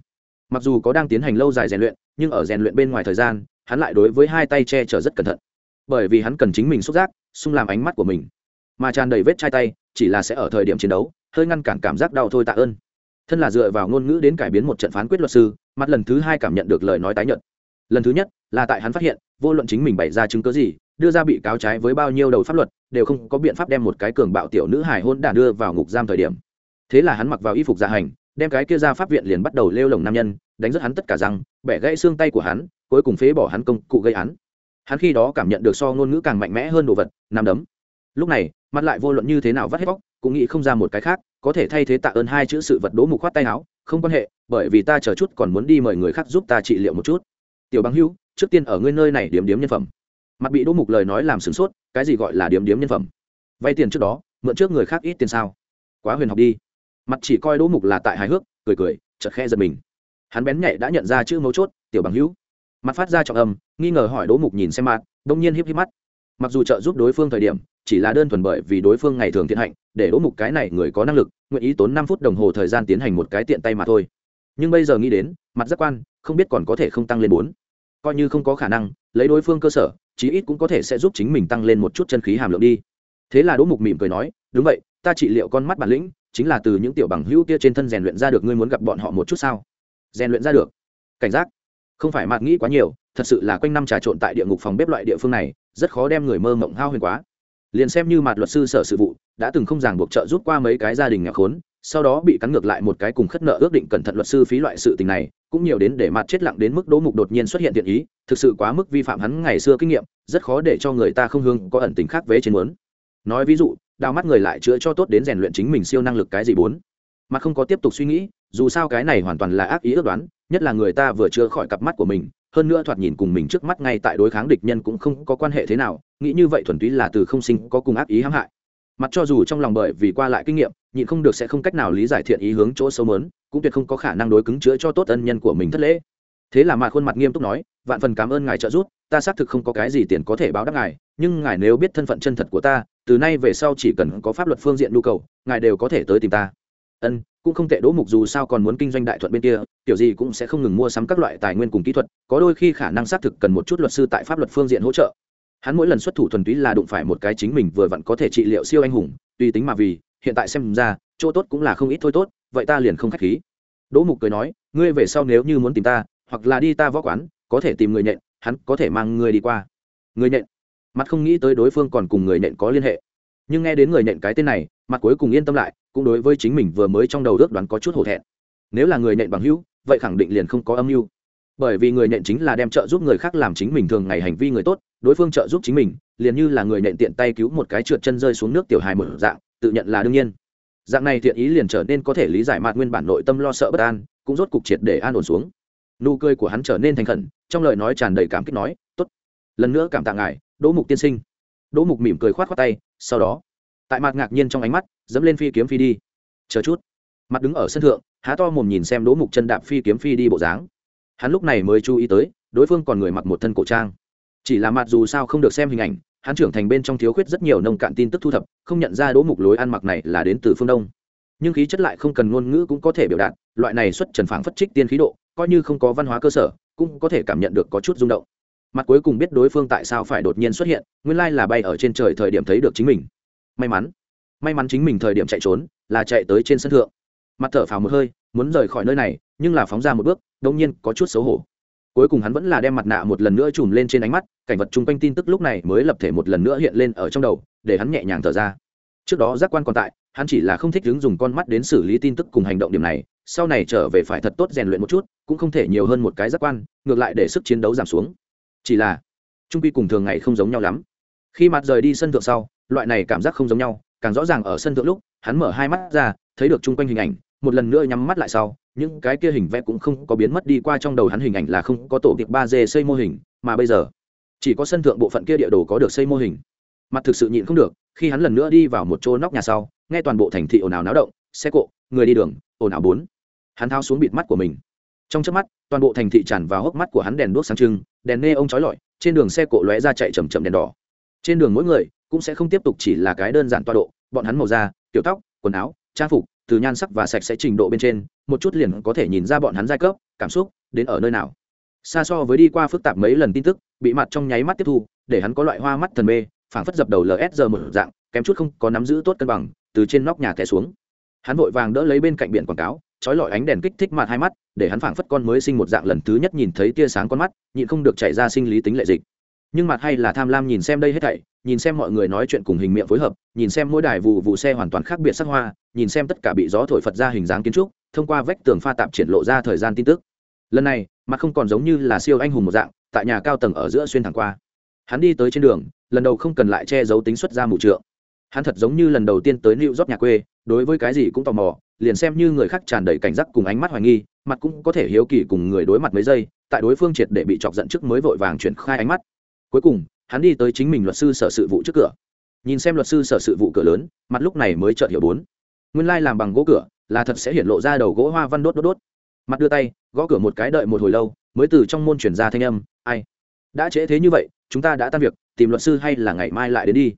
Mặc dù có đang tiến hành lâu dài rèn luyện, nhưng ở rèn luyện bên ngoài thời gian, hắn lại đối với hai tay che chở rất cẩn thận. Bởi vì hắn cần chính mình xúc giác, xung làm ánh mắt của mình mà tràn đầy vết chai tay, chỉ là sẽ ở thời điểm chiến đấu, hơi ngăn cản cảm giác đau thôi tạ ơn. Thân là dựa vào ngôn ngữ đến cải biến một trận phán quyết luật sư, mặt lần thứ hai cảm nhận được lời nói tái nhận lần thứ nhất, là tại hắn phát hiện, vô luận chính mình bày ra chứng cứ gì, đưa ra bị cáo trái với bao nhiêu đầu pháp luật, đều không có biện pháp đem một cái cường bạo tiểu nữ hải hôn đản đưa vào ngục giam thời điểm. Thế là hắn mặc vào y phục dạ hành, đem cái kia ra pháp viện liền bắt đầu lêu lồng nam nhân, đánh rất hắn tất cả răng, bẻ gãy xương tay của hắn, cuối cùng phế bỏ hắn công cụ gây án. Hắn khi đó cảm nhận được so ngôn ngữ càng mạnh mẽ hơn đồ vật, nằm đấm. Lúc này mặt lại vô luận như thế nào vắt hết bóc, cũng nghĩ không ra một cái khác, có thể thay thế tạ ơn hai chữ sự vật đố mục khoát tay áo, không quan hệ, bởi vì ta chờ chút còn muốn đi mời người khác giúp ta trị liệu một chút. Tiểu bằng hưu, trước tiên ở ngươi nơi này điếm điếm nhân phẩm. Mặt bị đỗ mục lời nói làm sửng sốt, cái gì gọi là điếm điếm nhân phẩm? Vay tiền trước đó, mượn trước người khác ít tiền sao? Quá huyền học đi. Mặt chỉ coi đỗ mục là tại hài hước, cười cười chật khe giật mình. Hắn bén nhạy đã nhận ra chữ mấu chốt, tiểu bằng hữu mặt phát ra trọng âm, nghi ngờ hỏi đỗ mục nhìn xem mặt, đông nhiên híp híp mắt mặc dù trợ giúp đối phương thời điểm, chỉ là đơn thuần bởi vì đối phương ngày thường thiện hạnh, để đỗ mục cái này người có năng lực, nguyện ý tốn năm phút đồng hồ thời gian tiến hành một cái tiện tay mà thôi. Nhưng bây giờ nghĩ đến, mặt giác quan, không biết còn có thể không tăng lên bốn. Coi như không có khả năng, lấy đối phương cơ sở, chí ít cũng có thể sẽ giúp chính mình tăng lên một chút chân khí hàm lượng đi. Thế là đỗ mục mỉm cười nói, đúng vậy, ta trị liệu con mắt bản lĩnh, chính là từ những tiểu bằng hữu kia trên thân rèn luyện ra được, ngươi muốn gặp bọn họ một chút sao? Rèn luyện ra được. Cảnh giác. Không phải mạt nghĩ quá nhiều, thật sự là quanh năm trà trộn tại địa ngục phòng bếp loại địa phương này rất khó đem người mơ mộng hao huyền quá. Liền xem như mặt luật sư sở sự vụ, đã từng không ràng buộc trợ giúp qua mấy cái gia đình nghèo khốn, sau đó bị cắn ngược lại một cái cùng khất nợ ước định cẩn thận luật sư phí loại sự tình này, cũng nhiều đến để mặt chết lặng đến mức đỗ mục đột nhiên xuất hiện thiện ý, thực sự quá mức vi phạm hắn ngày xưa kinh nghiệm, rất khó để cho người ta không hương có ẩn tính khác vế trên muốn. Nói ví dụ, đào mắt người lại chữa cho tốt đến rèn luyện chính mình siêu năng lực cái gì bốn. Mà không có tiếp tục suy nghĩ, dù sao cái này hoàn toàn là ác ý ước đoán, nhất là người ta vừa chữa khỏi cặp mắt của mình hơn nữa thoạt nhìn cùng mình trước mắt ngay tại đối kháng địch nhân cũng không có quan hệ thế nào, nghĩ như vậy thuần túy là từ không sinh có cùng ác ý hãm hại. Mặt cho dù trong lòng bởi vì qua lại kinh nghiệm, nhịn không được sẽ không cách nào lý giải thiện ý hướng chỗ sâu mớn, cũng tuyệt không có khả năng đối cứng chữa cho tốt ân nhân của mình thất lễ. Thế là mặt khuôn mặt nghiêm túc nói, vạn phần cảm ơn ngài trợ giúp, ta xác thực không có cái gì tiền có thể báo đáp ngài, nhưng ngài nếu biết thân phận chân thật của ta, từ nay về sau chỉ cần có pháp luật phương diện nhu cầu, ngài đều có thể tới tìm ta ân, cũng không tệ đỗ mục dù sao còn muốn kinh doanh đại thuận bên kia, kiểu gì cũng sẽ không ngừng mua sắm các loại tài nguyên cùng kỹ thuật, có đôi khi khả năng xác thực cần một chút luật sư tại pháp luật phương diện hỗ trợ. Hắn mỗi lần xuất thủ thuần túy là đụng phải một cái chính mình vừa vặn có thể trị liệu siêu anh hùng, tùy tính mà vì, hiện tại xem ra, chỗ tốt cũng là không ít thôi tốt, vậy ta liền không k h á c h khí. Đỗ mục cười nói, ngươi về sau nếu như muốn tìm ta, hoặc là đi ta võ quán, có thể tìm người nhện, hắn có thể mang ngươi đi qua. Người nhện? Mặt không nghĩ tới đối phương còn cùng người nhện có liên hệ. Nhưng nghe đến người nhện cái tên này, mặt cuối cùng yên tâm lại cũng đối với chính mình vừa mới trong đầu ước đoán có chút hổ thẹn. Nếu là người nện bằng hữu, vậy khẳng định liền không có âm mưu. Bởi vì người nện chính là đem trợ giúp người khác làm chính mình thường ngày hành vi người tốt, đối phương trợ giúp chính mình, liền như là người nện tiện tay cứu một cái trượt chân rơi xuống nước tiểu hài một dạng, tự nhận là đương nhiên. Dạng này thiện ý liền trở nên có thể lý giải mặt nguyên bản nội tâm lo sợ bất an, cũng rốt cục triệt để an ổn xuống. Nụ cười của hắn trở nên thành khẩn, trong lời nói tràn đầy cảm kích nói, tốt. Lần nữa cảm tạ ngài, đỗ mục tiên sinh. Đỗ mục mỉm cười khoát khoát tay, sau đó tại mặt ngạc nhiên trong ánh mắt, dẫm lên phi kiếm phi đi. Chờ chút. Mặt đứng ở sân thượng, há to mồm nhìn xem đỗ mục chân đạp phi kiếm phi đi bộ dáng. Hắn lúc này mới chú ý tới, đối phương còn người mặc một thân cổ trang. Chỉ là mặt dù sao không được xem hình ảnh, hắn trưởng thành bên trong thiếu khuyết rất nhiều nông cạn tin tức thu thập, không nhận ra đỗ mục lối ăn mặc này là đến từ phương đông. Nhưng khí chất lại không cần ngôn ngữ cũng có thể biểu đạt, loại này xuất trần phảng phất trích tiên khí độ, coi như không có văn hóa cơ sở, cũng có thể cảm nhận được có chút rung động. Mặt cuối cùng biết đối phương tại sao phải đột nhiên xuất hiện, nguyên lai là bay ở trên trời thời điểm thấy được chính mình may mắn. May mắn chính mình thời điểm chạy trốn, là chạy tới trên sân thượng. Mặt thở phào một hơi, muốn rời khỏi nơi này, nhưng là phóng ra một bước đông nhiên có chút xấu hổ. Cuối cùng hắn vẫn là đem mặt nạ một lần nữa chùm lên trên ánh mắt, cảnh vật chung quanh tin tức lúc này mới lập thể một lần nữa hiện lên ở trong đầu, để hắn nhẹ nhàng thở ra. Trước đó giác quan còn tại, hắn chỉ là không thích đứng dùng con mắt đến xử lý tin tức cùng hành động điểm này, sau này trở về phải thật tốt rèn luyện một chút, cũng không thể nhiều hơn một cái giác quan, ngược lại để sức chiến đấu giảm xuống. Chỉ là trung quy cùng thường ngày không giống nhau lắm. Khi mặt rời đi sân thượng sau loại này cảm giác không giống nhau, càng rõ ràng ở sân thượng lúc, hắn mở hai mắt ra, thấy được chung quanh hình ảnh, một lần nữa nhắm mắt lại sau, những cái kia hình vẽ cũng không có biến mất đi qua trong đầu hắn hình ảnh là không có tổ tiệp ba d xây mô hình, mà bây giờ, chỉ có sân thượng bộ phận kia địa đồ có được xây mô hình. Mặt thực sự nhịn không được, khi hắn lần nữa đi vào một chỗ nóc nhà sau, nghe toàn bộ thành thị ồn ào náo động, xe cộ, người đi đường, ồn ào bốn. Hắn thao xuống bịt mắt của mình. Trong chớp mắt, toàn bộ thành thị tràn vào hốc mắt của hắn đèn đuốc sáng trưng, đèn nê ông trói lọi, trên đường xe cộ lóe ra chạy chầm chậm đèn đỏ. Trên đường mỗi người cũng sẽ không tiếp tục chỉ là cái đơn giản toa độ, bọn hắn màu da, kiểu tóc, quần áo, trang phục, từ nhan sắc và sạch sẽ trình độ bên trên, một chút liền có thể nhìn ra bọn hắn giai cấp, cảm xúc, đến ở nơi nào. Xa so với đi qua phức tạp mấy lần tin tức, bị mặt trong nháy mắt tiếp thu, để hắn có loại hoa mắt thần mê, phảng phất dập đầu lsr một dạng, kém chút không có nắm giữ tốt cân bằng, từ trên nóc nhà té xuống. Hắn vội vàng đỡ lấy bên cạnh biển quảng cáo, trói lọi ánh đèn kích thích mặt hai mắt, để hắn phảng phất con mới sinh một dạng lần thứ nhất nhìn thấy tia sáng con mắt, nhịn không được chạy ra sinh lý tính lệ dịch. Nhưng mặt hay là tham lam nhìn xem đây hết thảy nhìn xem mọi người nói chuyện cùng hình miệng phối hợp, nhìn xem mỗi đài vụ vụ xe hoàn toàn khác biệt sắc hoa, nhìn xem tất cả bị gió thổi phật ra hình dáng kiến trúc, thông qua vách tường pha tạp triển lộ ra thời gian tin tức. Lần này, mặt không còn giống như là siêu anh hùng một dạng, tại nhà cao tầng ở giữa xuyên thẳng qua. Hắn đi tới trên đường, lần đầu không cần lại che giấu tính xuất ra mù trượng. Hắn thật giống như lần đầu tiên tới lưu rót nhà quê, đối với cái gì cũng tò mò, liền xem như người khác tràn đầy cảnh giác cùng ánh mắt hoài nghi, mặt cũng có thể hiếu kỳ cùng người đối mặt mấy giây, tại đối phương triệt để bị chọc giận trước mới vội vàng chuyển khai ánh mắt. Cuối cùng hắn đi tới chính mình luật sư sở sự vụ trước cửa. Nhìn xem luật sư sở sự vụ cửa lớn, mặt lúc này mới chợt hiểu bốn. Nguyên lai làm bằng gỗ cửa là thật sẽ hiện lộ ra đầu gỗ hoa văn đốt đốt đốt. Mặt đưa tay, gõ cửa một cái đợi một hồi lâu, mới từ trong môn chuyển ra thanh âm, ai? Đã trễ thế như vậy, chúng ta đã tan việc, tìm luật sư hay là ngày mai lại đến đi?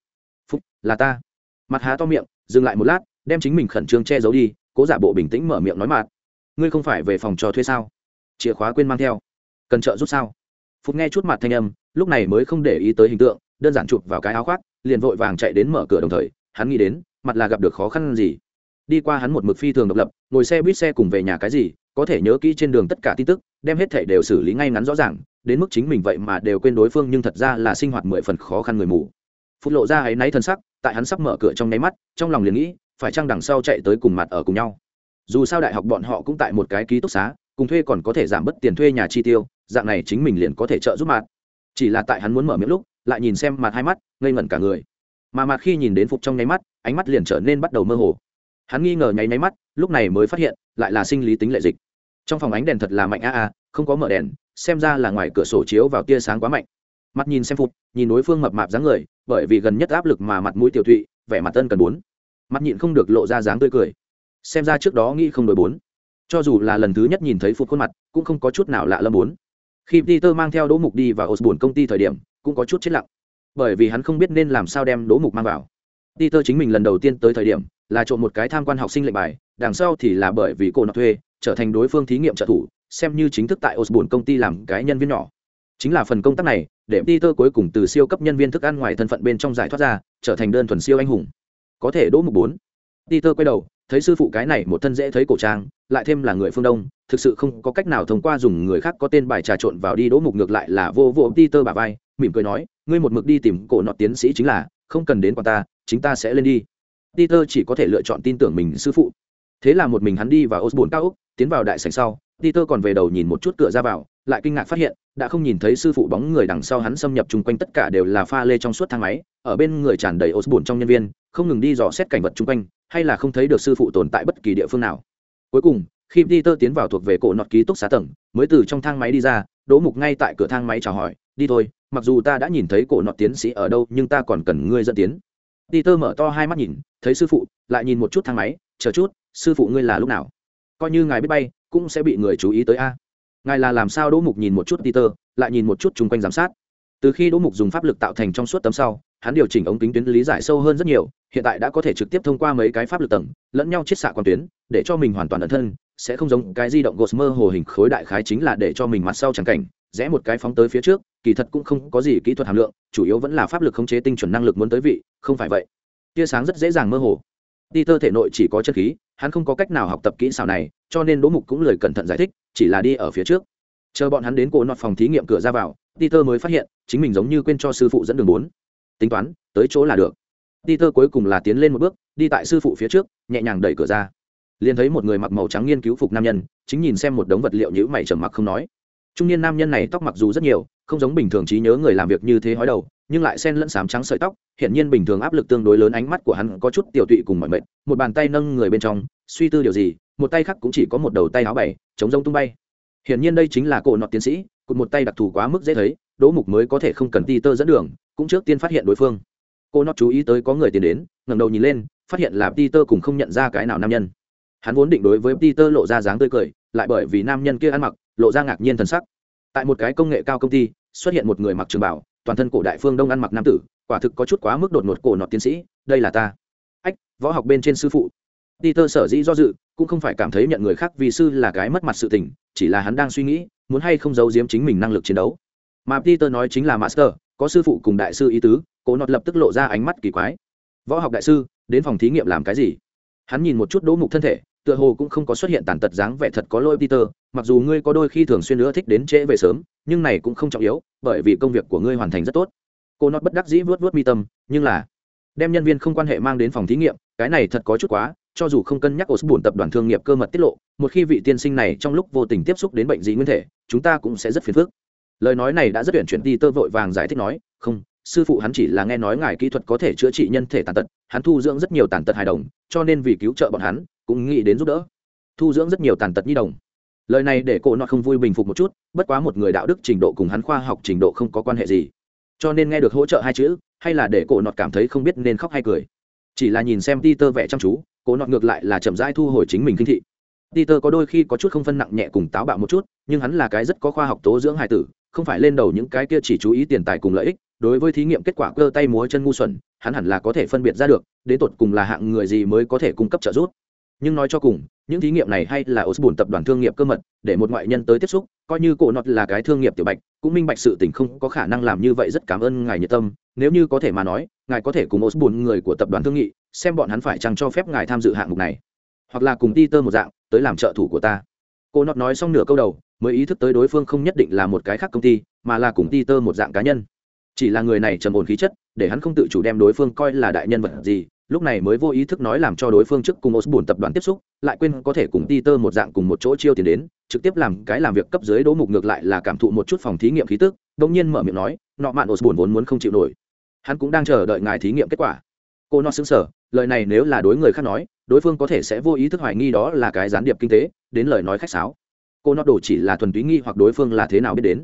Phúc, là ta. Mặt há to miệng, dừng lại một lát, đem chính mình khẩn trương che giấu đi, cố giả bộ bình tĩnh mở miệng nói mặt ngươi không phải về phòng trò thuê sao? Chìa khóa quên mang theo. Cần trợ giúp sao? Phục nghe chút mặt thanh âm, lúc này mới không để ý tới hình tượng, đơn giản chụp vào cái áo khoác, liền vội vàng chạy đến mở cửa đồng thời, hắn nghĩ đến, mặt là gặp được khó khăn gì. Đi qua hắn một mực phi thường độc lập, ngồi xe buýt xe cùng về nhà cái gì, có thể nhớ kỹ trên đường tất cả tin tức, đem hết thể đều xử lý ngay ngắn rõ ràng, đến mức chính mình vậy mà đều quên đối phương nhưng thật ra là sinh hoạt mười phần khó khăn người mù. Phục lộ ra áy náy thân sắc, tại hắn sắp mở cửa trong nháy mắt, trong lòng liền nghĩ, phải chăng đằng sau chạy tới cùng mặt ở cùng nhau. Dù sao đại học bọn họ cũng tại một cái ký túc xá, cùng thuê còn có thể giảm bớt tiền thuê nhà chi tiêu dạng này chính mình liền có thể trợ giúp mặt chỉ là tại hắn muốn mở miệng lúc, lại nhìn xem mặt hai mắt, ngây ngẩn cả người. Mà mặt khi nhìn đến phục trong nháy mắt, ánh mắt liền trở nên bắt đầu mơ hồ. Hắn nghi ngờ nháy nháy mắt, lúc này mới phát hiện, lại là sinh lý tính lệ dịch. Trong phòng ánh đèn thật là mạnh a a, không có mở đèn, xem ra là ngoài cửa sổ chiếu vào tia sáng quá mạnh. Mặt nhìn xem phục, nhìn đối phương mập mạp dáng người, bởi vì gần nhất áp lực mà mặt mũi tiểu thụy, vẻ mặt tân cần bốn. Mặt nhịn không được lộ ra dáng tươi cười. Xem ra trước đó nghĩ không đổi bốn. Cho dù là lần thứ nhất nhìn thấy phục khuôn mặt, cũng không có chút nào lạ lâm bốn khi peter mang theo đỗ mục đi vào osborne công ty thời điểm, cũng có chút chết lặng. Bởi vì hắn không biết nên làm sao đem đỗ mục mang vào. Peter chính mình lần đầu tiên tới thời điểm, là trộn một cái tham quan học sinh lệnh bài, đằng sau thì là bởi vì cô nọ thuê, trở thành đối phương thí nghiệm trợ thủ, xem như chính thức tại osborne công ty làm cái nhân viên nhỏ. Chính là phần công tác này, để peter cuối cùng từ siêu cấp nhân viên thức ăn ngoài thân phận bên trong giải thoát ra, trở thành đơn thuần siêu anh hùng. Có thể đỗ mục bốn. Peter quay đầu thấy sư phụ cái này một thân dễ thấy cổ trang, lại thêm là người phương đông, thực sự không có cách nào thông qua dùng người khác có tên bài trà trộn vào đi đỗ mục ngược lại là vô vô peter bà vai, mỉm cười nói, ngươi một mực đi tìm cổ nọ tiến sĩ chính là, không cần đến quan ta, chính ta sẽ lên đi. Peter chỉ có thể lựa chọn tin tưởng mình sư phụ. Thế là một mình hắn đi vào osborne cao úc tiến vào đại sảnh sau peter còn về đầu nhìn một chút cửa ra vào, lại kinh ngạc phát hiện, đã không nhìn thấy sư phụ bóng người đằng sau hắn xâm nhập chung quanh tất cả đều là pha lê trong suốt thang máy, ở bên người tràn đầy osborne trong nhân viên, không ngừng đi dò xét cảnh vật chung quanh, hay là không thấy được sư phụ tồn tại bất kỳ địa phương nào. Cuối cùng, khi peter tiến vào thuộc về cổ nọt ký túc xá tầng, mới từ trong thang máy đi ra, đỗ mục ngay tại cửa thang máy chào hỏi, đi thôi, mặc dù ta đã nhìn thấy cổ nọt tiến sĩ ở đâu, nhưng ta còn cần ngươi dẫn tiến. Peter mở to hai mắt nhìn, thấy sư phụ, lại nhìn một chút thang máy, chờ chút, sư phụ ngươi là lúc nào? Coi như ngài biết bay cũng sẽ bị người chú ý tới a. Ngài là làm sao đỗ mục nhìn một chút peter, lại nhìn một chút chung quanh giám sát? Từ khi đỗ mục dùng pháp lực tạo thành trong suốt tấm sau, hắn điều chỉnh ống kính tuyến lý giải sâu hơn rất nhiều, hiện tại đã có thể trực tiếp thông qua mấy cái pháp lực tầng, lẫn nhau chiết xạ quan tuyến, để cho mình hoàn toàn ẩn thân, sẽ không giống cái di động gột mơ hồ hình khối đại khái chính là để cho mình mặt sau chẳng cảnh, rẽ một cái phóng tới phía trước, kỳ thật cũng không có gì kỹ thuật hàm lượng, chủ yếu vẫn là pháp lực khống chế tinh chuẩn năng lực muốn tới vị, không phải vậy. Tia sáng rất dễ dàng mơ hồ. Ti tơ thể nội chỉ có chân khí hắn không có cách nào học tập kỹ xảo này, cho nên đỗ mục cũng lời cẩn thận giải thích, chỉ là đi ở phía trước. Chờ bọn hắn đến cổ nọt phòng thí nghiệm cửa ra vào, peter mới phát hiện, chính mình giống như quên cho sư phụ dẫn đường bốn. Tính toán, tới chỗ là được. Peter cuối cùng là tiến lên một bước, đi tại sư phụ phía trước, nhẹ nhàng đẩy cửa ra. Liền thấy một người mặc màu trắng nghiên cứu phục nam nhân, chính nhìn xem một đống vật liệu nhữ mày trầm mặc không nói. Trung niên nam nhân này tóc mặc dù rất nhiều, không giống bình thường trí nhớ người làm việc như thế hói đầu nhưng lại xen lẫn sám trắng sợi tóc hiện nhiên bình thường áp lực tương đối lớn, ánh mắt của hắn có chút tiểu tụy cùng mọi mệt, một bàn tay nâng người bên trong, suy tư điều gì, một tay khác cũng chỉ có một đầu tay áo bảy chống rông tung bay. Hiển nhiên đây chính là cổ nọt tiến sĩ, cụt một tay đặc thù quá mức dễ thấy, đỗ mục mới có thể không cần ti tơ dẫn đường, cũng trước tiên phát hiện đối phương. Cô nọt chú ý tới có người tiến đến, ngẩng đầu nhìn lên, phát hiện là peter cùng không nhận ra cái nào nam nhân. Hắn vốn định đối với peter lộ ra dáng tươi cười, lại bởi vì nam nhân kia ăn mặc, lộ ra ngạc nhiên thần sắc. Tại một cái công nghệ cao công ty, xuất hiện một người mặc trường bảo toàn thân cổ đại phương đông ăn mặc nam tử, quả thực có chút quá mức đột ngột cổ nọt tiến sĩ, đây là ta. Ách, võ học bên trên sư phụ. Peter sở dĩ do dự, cũng không phải cảm thấy nhận người khác vì sư là cái mất mặt sự tình, chỉ là hắn đang suy nghĩ, muốn hay không giấu giếm chính mình năng lực chiến đấu. Mà peter nói chính là master, có sư phụ cùng đại sư ý tứ cố nọt lập tức lộ ra ánh mắt kỳ quái. Võ học đại sư, đến phòng thí nghiệm làm cái gì? Hắn nhìn một chút đỗ mục thân thể tựa hồ cũng không có xuất hiện tàn tật dáng vẻ thật có lỗi peter, mặc dù ngươi có đôi khi thường xuyên nữa thích đến trễ về sớm, nhưng này cũng không trọng yếu, bởi vì công việc của ngươi hoàn thành rất tốt. Cô nót bất đắc dĩ vớt vớt mi tâm, nhưng là đem nhân viên không quan hệ mang đến phòng thí nghiệm, cái này thật có chút quá, cho dù không cân nhắc osborne tập đoàn thương nghiệp cơ mật tiết lộ, một khi vị tiên sinh này trong lúc vô tình tiếp xúc đến bệnh dị nguyên thể, chúng ta cũng sẽ rất phiền phức. Lời nói này đã rất tuyển chuyển đi tơ vội vàng giải thích nói, không, sư phụ hắn chỉ là nghe nói ngài kỹ thuật có thể chữa trị nhân thể tàn tật, hắn thu dưỡng rất nhiều tàn tật hài đồng, cho nên vì cứu trợ bọn hắn cũng nghĩ đến giúp đỡ. Thu dưỡng rất nhiều tàn tật nhi đồng. Lời này để cô nọ không vui bình phục một chút, bất quá một người đạo đức trình độ cùng hắn khoa học trình độ không có quan hệ gì. Cho nên nghe được hỗ trợ hai chữ, hay là để cô nọ cảm thấy không biết nên khóc hay cười. Chỉ là nhìn xem ti tơ vẽ chăm chú, cô nọ ngược lại là chậm rãi thu hồi chính mình kinh thị. Ti tơ có đôi khi có chút không phân nặng nhẹ cùng táo bạo một chút, nhưng hắn là cái rất có khoa học tố dưỡng hài tử, không phải lên đầu những cái kia chỉ chú ý tiền tài cùng lợi ích, đối với thí nghiệm kết quả cơ tay múa chân ngu xuẩn, hắn hẳn là có thể phân biệt ra được, đến tột cùng là hạng người gì mới có thể cung cấp trợ giúp nhưng nói cho cùng, những thí nghiệm này hay là Osborne tập đoàn thương nghiệp cơ mật, để một ngoại nhân tới tiếp xúc, coi như cổ nọt là cái thương nghiệp tiểu bạch, cũng minh bạch sự tình không có khả năng làm như vậy rất cảm ơn ngài nhiệt tâm. Nếu như có thể mà nói, ngài có thể cùng Osborne người của tập đoàn thương nghị, xem bọn hắn phải chăng cho phép ngài tham dự hạng mục này. Hoặc là cùng Peter một dạng, tới làm trợ thủ của ta. Cô nọt nói xong nửa câu đầu, mới ý thức tới đối phương không nhất định là một cái khác công ty, mà là cùng Peter một dạng cá nhân. Chỉ là người này trầm ổn khí chất, để hắn không tự chủ đem đối phương coi là đại nhân vật gì lúc này mới vô ý thức nói làm cho đối phương trước cùng Osborne tập đoàn tiếp xúc, lại quên có thể cùng Peter một dạng cùng một chỗ chiêu tiền đến, trực tiếp làm cái làm việc cấp dưới đố mục ngược lại là cảm thụ một chút phòng thí nghiệm khí tức, đột nhiên mở miệng nói, nọ mạn Osborne vốn muốn không chịu nổi. Hắn cũng đang chờ đợi ngài thí nghiệm kết quả. Cô nó sững sờ, lời này nếu là đối người khác nói, đối phương có thể sẽ vô ý thức hoài nghi đó là cái gián điệp kinh tế, đến lời nói khách sáo. Cô nó đổ chỉ là thuần túy nghi hoặc đối phương là thế nào biết đến.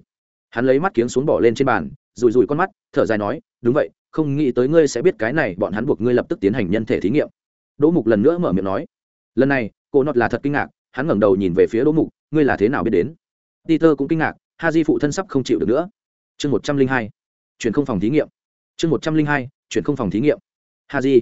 Hắn lấy mắt kiếng xuống bỏ lên trên bàn, rủi rủi con mắt, thở dài nói, đúng vậy, không nghĩ tới ngươi sẽ biết cái này bọn hắn buộc ngươi lập tức tiến hành nhân thể thí nghiệm. Đỗ mục lần nữa mở miệng nói. Lần này cô nọt là thật kinh ngạc hắn ngẩng đầu nhìn về phía đỗ mục ngươi là thế nào biết đến? Peter cũng kinh ngạc ha di phụ thân sắp không chịu được nữa. Chương một trăm linh hai chuyển không phòng thí nghiệm. Chương một trăm linh hai chuyển không phòng thí nghiệm. Ha di.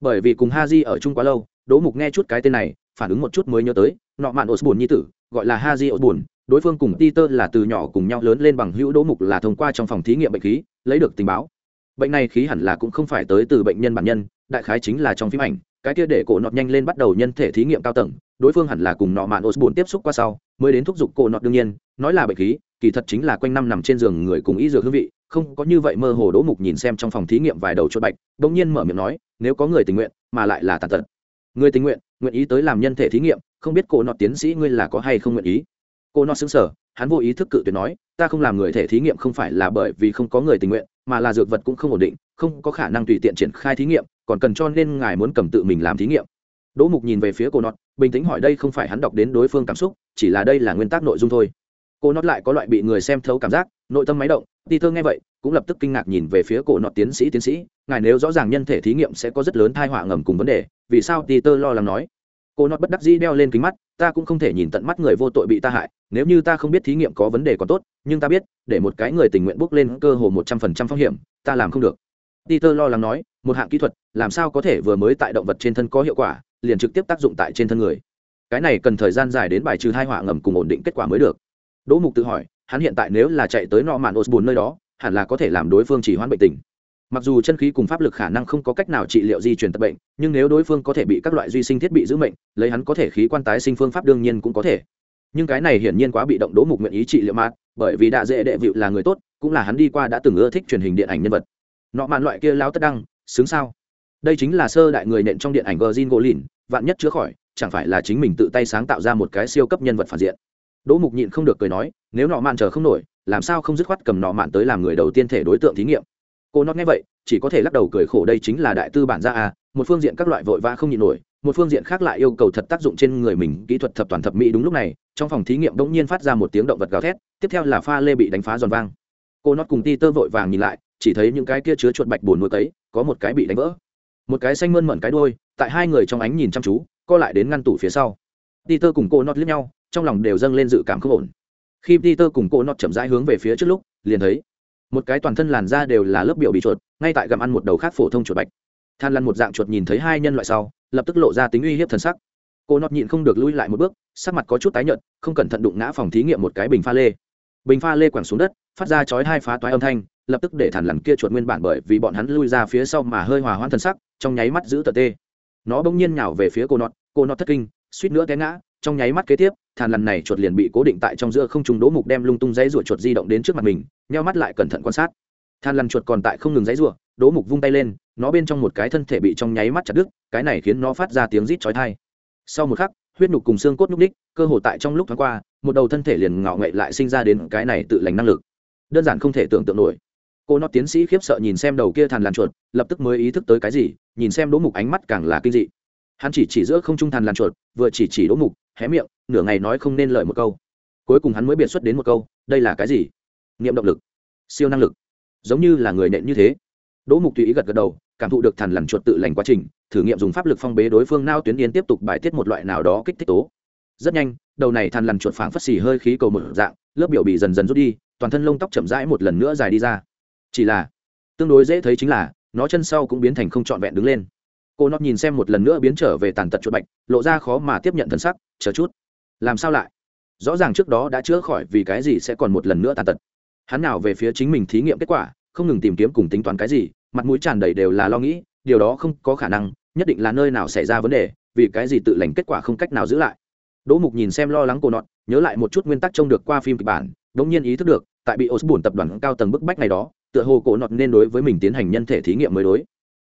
Bởi vì cùng ha di ở chung quá lâu đỗ mục nghe chút cái tên này phản ứng một chút mới nhớ tới nọ mạn osborne nhi tử gọi là ha di osborne. Đối phương cùng peter là từ nhỏ cùng nhau lớn lên bằng hữu đỗ mục là thông qua trong phòng thí nghiệm bệnh khí lấy được tình báo bệnh này khí hẳn là cũng không phải tới từ bệnh nhân bản nhân, đại khái chính là trong phim ảnh, cái kia để cổ nọt nhanh lên bắt đầu nhân thể thí nghiệm cao tầng, đối phương hẳn là cùng nọ mạn osborne tiếp xúc qua sau, mới đến thúc giục cổ nọt đương nhiên, nói là bệnh khí, kỳ thật chính là quanh năm nằm trên giường người cùng y dược hương vị, không có như vậy mơ hồ đỗ mục nhìn xem trong phòng thí nghiệm vài đầu chốt bạch đ ỗ n g nhiên mở miệng nói, nếu có người tình nguyện, mà lại là tàn tật. Người tình nguyện nguyện ý tới làm nhân thể thí nghiệm, không biết cổ nọt tiến sĩ ngươi là có hay không nguyện ý? Cô nọt xứng sở hắn vô ý thức cự tuyệt nói, ta không làm người thể thí nghiệm không phải là bởi vì không có người tình nguyện, mà là dược vật cũng không ổn định, không có khả năng tùy tiện triển khai thí nghiệm, còn cần cho nên ngài muốn cầm tự mình làm thí nghiệm. Đỗ mục nhìn về phía cô nọt, bình tĩnh hỏi đây không phải hắn đọc đến đối phương cảm xúc, chỉ là đây là nguyên tắc nội dung thôi. Cô nọt lại có loại bị người xem thấu cảm giác, nội tâm máy động peter nghe vậy, cũng lập tức kinh ngạc nhìn về phía cổ nọt tiến sĩ tiến sĩ, ngài nếu rõ ràng nhân thể thí nghiệm sẽ có rất lớn thai họa ngầm cùng vấn đề, vì sao peter lo lắng nói? Cô nọt bất đắc dĩ đeo lên kính mắt, ta cũng không thể nhìn tận mắt người vô tội bị ta hại, nếu như ta không biết thí nghiệm có vấn đề còn tốt, nhưng ta biết, để một cái người tình nguyện bước lên cơ hồ một trăm phần trăm phong hiểm, ta làm không được. Peter lo lắng nói, một hạng kỹ thuật, làm sao có thể vừa mới tại động vật trên thân có hiệu quả, liền trực tiếp tác dụng tại trên thân người? Cái này cần thời gian dài đến bài trừ hai họa ngầm cùng ổn định kết quả mới được. Đỗ mục tự hỏi, hắn hiện tại nếu là chạy tới nọ mạn Osbun nơi đó, hẳn là có thể làm đối phương chỉ hoãn bệnh tình mặc dù chân khí cùng pháp lực khả năng không có cách nào trị liệu di truyền tật bệnh, nhưng nếu đối phương có thể bị các loại duy sinh thiết bị giữ mệnh, lấy hắn có thể khí quan tái sinh phương pháp đương nhiên cũng có thể. Nhưng cái này hiển nhiên quá bị động đỗ mục nguyện ý trị liệu mát bởi vì đạ dễ đệ vịu là người tốt, cũng là hắn đi qua đã từng ưa thích truyền hình điện ảnh nhân vật. Nọ mạn loại kia lao tất đăng, xứng sao? Đây chính là sơ đại người nện trong điện ảnh gờ zin gỗ lìn vạn nhất chữa khỏi, chẳng phải là chính mình tự tay sáng tạo ra một cái siêu cấp nhân vật phản diện. Đỗ mục nhịn không được cười nói, nếu nọ mạn chờ không nổi, làm sao không dứt khoát cầm nọ mạn tới làm người đầu tiên thể đối tượng thí nghiệm? Cô nói nghe vậy, chỉ có thể lắc đầu cười khổ, đây chính là đại tư bản gia à một phương diện các loại vội vã không nhịn nổi, một phương diện khác lại yêu cầu thật tác dụng trên người mình, kỹ thuật thập toàn thập mỹ đúng lúc này, trong phòng thí nghiệm bỗng nhiên phát ra một tiếng động vật gào thét, tiếp theo là pha lê bị đánh phá giòn vang. Cô nót cùng ti tơ vội vàng nhìn lại, chỉ thấy những cái kia chứa chuột bạch bồn nuôi tấy có một cái bị đánh vỡ. Một cái xanh mơn mận cái đôi tại hai người trong ánh nhìn chăm chú, co lại đến ngăn tủ phía sau. Ti tơ cùng cô nót liếc nhau, trong lòng đều dâng lên dự cảm không ổn. Khi ti tơ cùng cô nót chậm rãi hướng về phía trước lúc, liền thấy một cái toàn thân làn da đều là lớp biểu bị chuột, ngay tại gặm ăn một đầu khác phổ thông chuột bạch. Than lăn một dạng chuột nhìn thấy hai nhân loại sau, lập tức lộ ra tính uy hiếp thần sắc. Cô nọt nhịn không được lui lại một bước, sắc mặt có chút tái nhợt, không cẩn thận đụng ngã phòng thí nghiệm một cái bình pha lê. Bình pha lê quẳng xuống đất, phát ra chói hai phá toái âm thanh, lập tức để thản lằn kia chuột nguyên bản bởi vì bọn hắn lui ra phía sau mà hơi hòa hoãn thần sắc, trong nháy mắt giữ tờ tê. Nó bỗng nhiên nhào về phía cô nọt cô nọt thất kinh, suýt nữa té ngã trong nháy mắt kế tiếp, thàn lằn này chuột liền bị cố định tại trong giữa không trung đỗ mục đem lung tung dãy ruột chuột di động đến trước mặt mình, nheo mắt lại cẩn thận quan sát. Than lằn chuột còn tại không ngừng dãy ruột đỗ mục vung tay lên, nó bên trong một cái thân thể bị trong nháy mắt chặt đứt, cái này khiến nó phát ra tiếng rít chói tai. Sau một khắc, huyết nhục cùng xương cốt nhúc ních cơ hồ tại trong lúc thoáng qua, một đầu thân thể liền ngạo nghệ lại sinh ra đến cái này tự lành năng lực. Đơn giản không thể tưởng tượng nổi. Cô nó tiến sĩ khiếp sợ nhìn xem đầu kia thàn lằn chuột, lập tức mới ý thức tới cái gì, nhìn xem đỗ mục ánh mắt càng là kinh dị. Hắn chỉ chỉ giữa không trung thàn lằn chuột, vừa chỉ chỉ đỗ mục hé miệng, nửa ngày nói không nên lời một câu. Cuối cùng hắn mới biệt xuất đến một câu, đây là cái gì? Niệm động lực. Siêu năng lực. Giống như là người nện như thế. Đỗ mục tùy ý gật gật đầu, cảm thụ được thằn lằn chuột tự lành quá trình, thử nghiệm dùng pháp lực phong bế đối phương nao tuyến yên tiếp tục bài tiết một loại nào đó kích thích tố. Rất nhanh, đầu này thằn lằn chuột phảng phất xì hơi khí cầu một dạng, lớp biểu bị dần dần rút đi, toàn thân lông tóc chậm rãi một lần nữa dài đi ra. Chỉ là, tương đối dễ thấy chính là, nó chân sau cũng biến thành không trọn vẹn đứng lên cô nó nhìn xem một lần nữa biến trở về tàn tật chuột bạch, lộ ra khó mà tiếp nhận thân sắc, chờ chút. Làm sao lại? Rõ ràng trước đó đã chữa khỏi vì cái gì sẽ còn một lần nữa tàn tật. Hắn nào về phía chính mình thí nghiệm kết quả, không ngừng tìm kiếm cùng tính toán cái gì, mặt mũi tràn đầy đều là lo nghĩ, điều đó không có khả năng, nhất định là nơi nào xảy ra vấn đề, vì cái gì tự lành kết quả không cách nào giữ lại. Đỗ mục nhìn xem lo lắng cô nọt, nhớ lại một chút nguyên tắc trông được qua phim kịch bản, đống nhiên ý thức được, tại bị osborne tập đoàn cao tầng bức bách này đó, tựa hồ cổ nọt nên đối với mình tiến hành nhân thể thí nghiệm mới đối.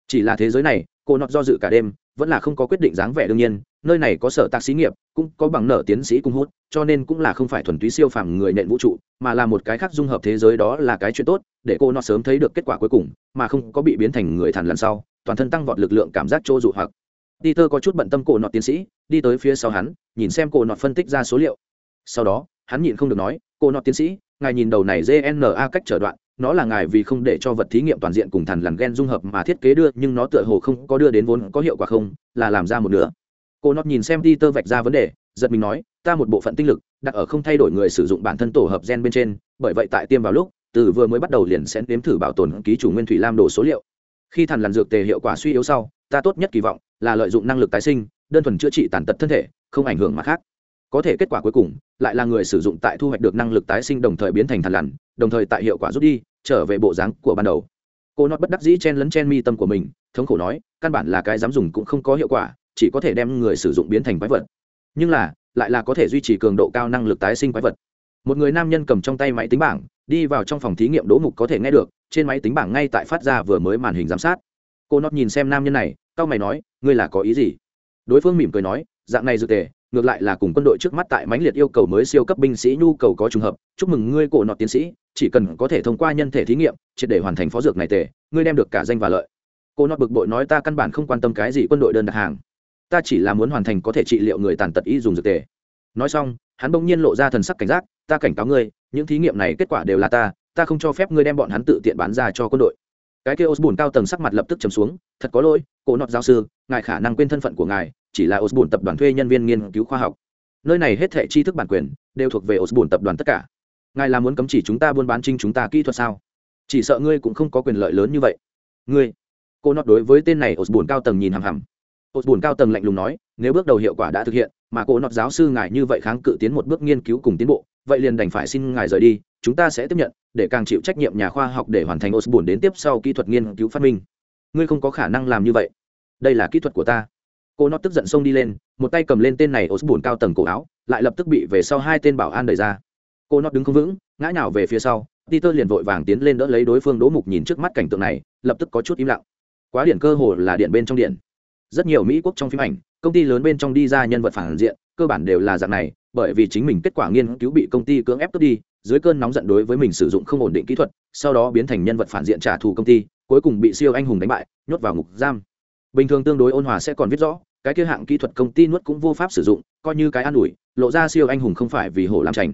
Chỉ là thế giới này cô nọt do dự cả đêm, vẫn là không có quyết định dáng vẻ đương nhiên, nơi này có sở tạc xí nghiệp, cũng có bằng nợ tiến sĩ cung hút, cho nên cũng là không phải thuần túy siêu phàm người nện vũ trụ, mà là một cái khác dung hợp thế giới đó là cái chuyện tốt, để cô nọt sớm thấy được kết quả cuối cùng, mà không có bị biến thành người thằn lần sau, toàn thân tăng vọt lực lượng cảm giác trô dụ hoặc. Peter có chút bận tâm cổ nọt tiến sĩ, đi tới phía sau hắn, nhìn xem cổ nọt phân tích ra số liệu. Sau đó, hắn nhịn không được nói cổ nọt tiến sĩ, ngài nhìn đầu này gna cách trở đoạn nó là ngài vì không để cho vật thí nghiệm toàn diện cùng thằn lằn gen dung hợp mà thiết kế đưa, nhưng nó tựa hồ không có đưa đến vốn có hiệu quả không, là làm ra một nửa. Cô nót nhìn xem Peter vạch ra vấn đề, giật mình nói, ta một bộ phận tinh lực, đặt ở không thay đổi người sử dụng bản thân tổ hợp gen bên trên, bởi vậy tại tiêm vào lúc, từ vừa mới bắt đầu liền sẽ nếm thử bảo tồn ký chủ nguyên thủy lam đồ số liệu. Khi thằn lằn dược tề hiệu quả suy yếu sau, ta tốt nhất kỳ vọng là lợi dụng năng lực tái sinh, đơn thuần chữa trị tàn tật thân thể, không ảnh hưởng mà khác có thể kết quả cuối cùng lại là người sử dụng tại thu hoạch được năng lực tái sinh đồng thời biến thành thằn lằn, đồng thời tại hiệu quả rút đi, trở về bộ dáng của ban đầu. Cô nót bất đắc dĩ chen lấn chen mi tâm của mình, thống khổ nói, căn bản là cái dám dùng cũng không có hiệu quả, chỉ có thể đem người sử dụng biến thành quái vật. Nhưng là, lại là có thể duy trì cường độ cao năng lực tái sinh quái vật. Một người nam nhân cầm trong tay máy tính bảng, đi vào trong phòng thí nghiệm đỗ mục có thể nghe được, trên máy tính bảng ngay tại phát ra vừa mới màn hình giám sát. Cô nót nhìn xem nam nhân này tao mày nói, ngươi là có ý gì? Đối phương mỉm cười nói, dạng này dự tề ngược lại là cùng quân đội trước mắt tại mãnh liệt yêu cầu mới siêu cấp binh sĩ nhu cầu có trùng hợp, chúc mừng ngươi cổ nọt tiến sĩ, chỉ cần có thể thông qua nhân thể thí nghiệm, triệt để hoàn thành phó dược này tề, ngươi đem được cả danh và lợi. Cô nọt bực bội nói ta căn bản không quan tâm cái gì quân đội đơn đặt hàng. Ta chỉ là muốn hoàn thành có thể trị liệu người tàn tật y dùng dược tề. Nói xong, hắn bỗng nhiên lộ ra thần sắc cảnh giác, ta cảnh cáo ngươi, những thí nghiệm này kết quả đều là ta ta không cho phép ngươi đem bọn hắn tự tiện bán ra cho quân đội. Cái kia osbun cao tầng sắc mặt lập tức trầm xuống, thật có lỗi cô nọt giáo sư, ngài khả năng quên thân phận của ngài chỉ là osbun tập đoàn thuê nhân viên nghiên cứu khoa học. Nơi này hết thảy tri thức bản quyền đều thuộc về osbun tập đoàn tất cả. Ngài là muốn cấm chỉ chúng ta buôn bán chính chúng ta kỹ thuật sao? Chỉ sợ ngươi cũng không có quyền lợi lớn như vậy. Ngươi, cô nọt đối với tên này osbun cao tầng nhìn hằm hằm. Osbun cao tầng lạnh lùng nói, nếu bước đầu hiệu quả đã thực hiện, mà cô nọt giáo sư ngài như vậy kháng cự tiến một bước nghiên cứu cùng tiến bộ, vậy liền đành phải xin ngài rời đi, chúng ta sẽ tiếp nhận, để càng chịu trách nhiệm nhà khoa học để hoàn thành osbun đến tiếp sau kỹ thuật nghiên cứu phát minh. Ngươi không có khả năng làm như vậy. Đây là kỹ thuật của ta cô nó tức giận xông đi lên, một tay cầm lên tên này osbun cao tầng cổ áo, lại lập tức bị về sau hai tên bảo an đẩy ra. Cô nó đứng không vững, ngã nhào về phía sau, peter liền vội vàng tiến lên đỡ lấy đối phương đỗ mục nhìn trước mắt cảnh tượng này, lập tức có chút im lặng. Quá điện cơ hồ là điện bên trong điện. Rất nhiều mỹ quốc trong phim ảnh, công ty lớn bên trong đi ra nhân vật phản diện, cơ bản đều là dạng này, bởi vì chính mình kết quả nghiên cứu bị công ty cưỡng ép cướp đi, dưới cơn nóng giận đối với mình sử dụng không ổn định kỹ thuật, sau đó biến thành nhân vật phản diện trả thù công ty, cuối cùng bị siêu anh hùng đánh bại, nhốt vào ngục giam. Bình thường tương đối ôn hòa sẽ còn viết rõ cái kia hạng kỹ thuật công ty nuốt cũng vô pháp sử dụng, coi như cái an ủi, lộ ra siêu anh hùng không phải vì hổ làm trành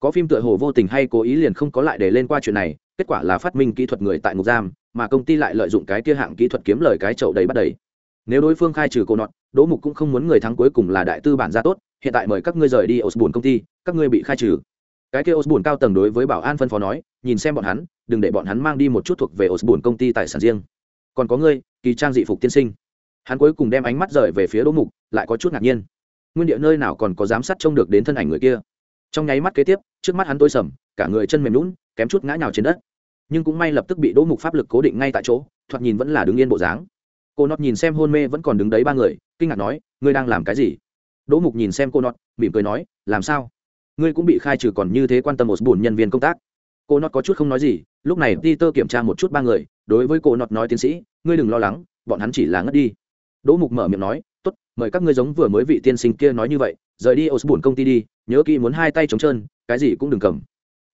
có phim tựa hồ vô tình hay cố ý liền không có lại để lên qua chuyện này, kết quả là phát minh kỹ thuật người tại ngục giam, mà công ty lại lợi dụng cái kia hạng kỹ thuật kiếm lời cái chậu đầy bắt đầy. Nếu đối phương khai trừ cô nọt, đỗ mục cũng không muốn người thắng cuối cùng là đại tư bản gia tốt, hiện tại mời các ngươi rời đi osbun công ty, các ngươi bị khai trừ. Cái kia osbun cao tầng đối với bảo an phân phó nói, nhìn xem bọn hắn, đừng để bọn hắn mang đi một chút thuộc về osbun công ty tài sản riêng. Còn có ngươi, kỳ trang dị phục tiên sinh hắn cuối cùng đem ánh mắt rời về phía đỗ mục, lại có chút ngạc nhiên. Nguyên địa nơi nào còn có giám sát trông được đến thân ảnh người kia? Trong nháy mắt kế tiếp, trước mắt hắn tối sầm, cả người chân mềm lún kém chút ngã nhào trên đất. Nhưng cũng may lập tức bị đỗ mục pháp lực cố định ngay tại chỗ, thoạt nhìn vẫn là đứng yên bộ dáng. Cô nọt nhìn xem hôn mê vẫn còn đứng đấy ba người, kinh ngạc nói, ngươi đang làm cái gì? Đỗ mục nhìn xem cô nọt, mỉm cười nói, làm sao? Ngươi cũng bị khai trừ còn như thế quan tâm một bùn nhân viên công tác. Cô nọt có chút không nói gì, lúc này peter kiểm tra một chút ba người, đối với cô nọt nói, tiến sĩ, ngươi đừng lo lắng, bọn hắn chỉ là ngất đi đỗ mục mở miệng nói, tốt, mời các ngươi giống vừa mới vị tiên sinh kia nói như vậy, rời đi osborne công ty đi, nhớ kỹ muốn hai tay trống trơn, cái gì cũng đừng cầm.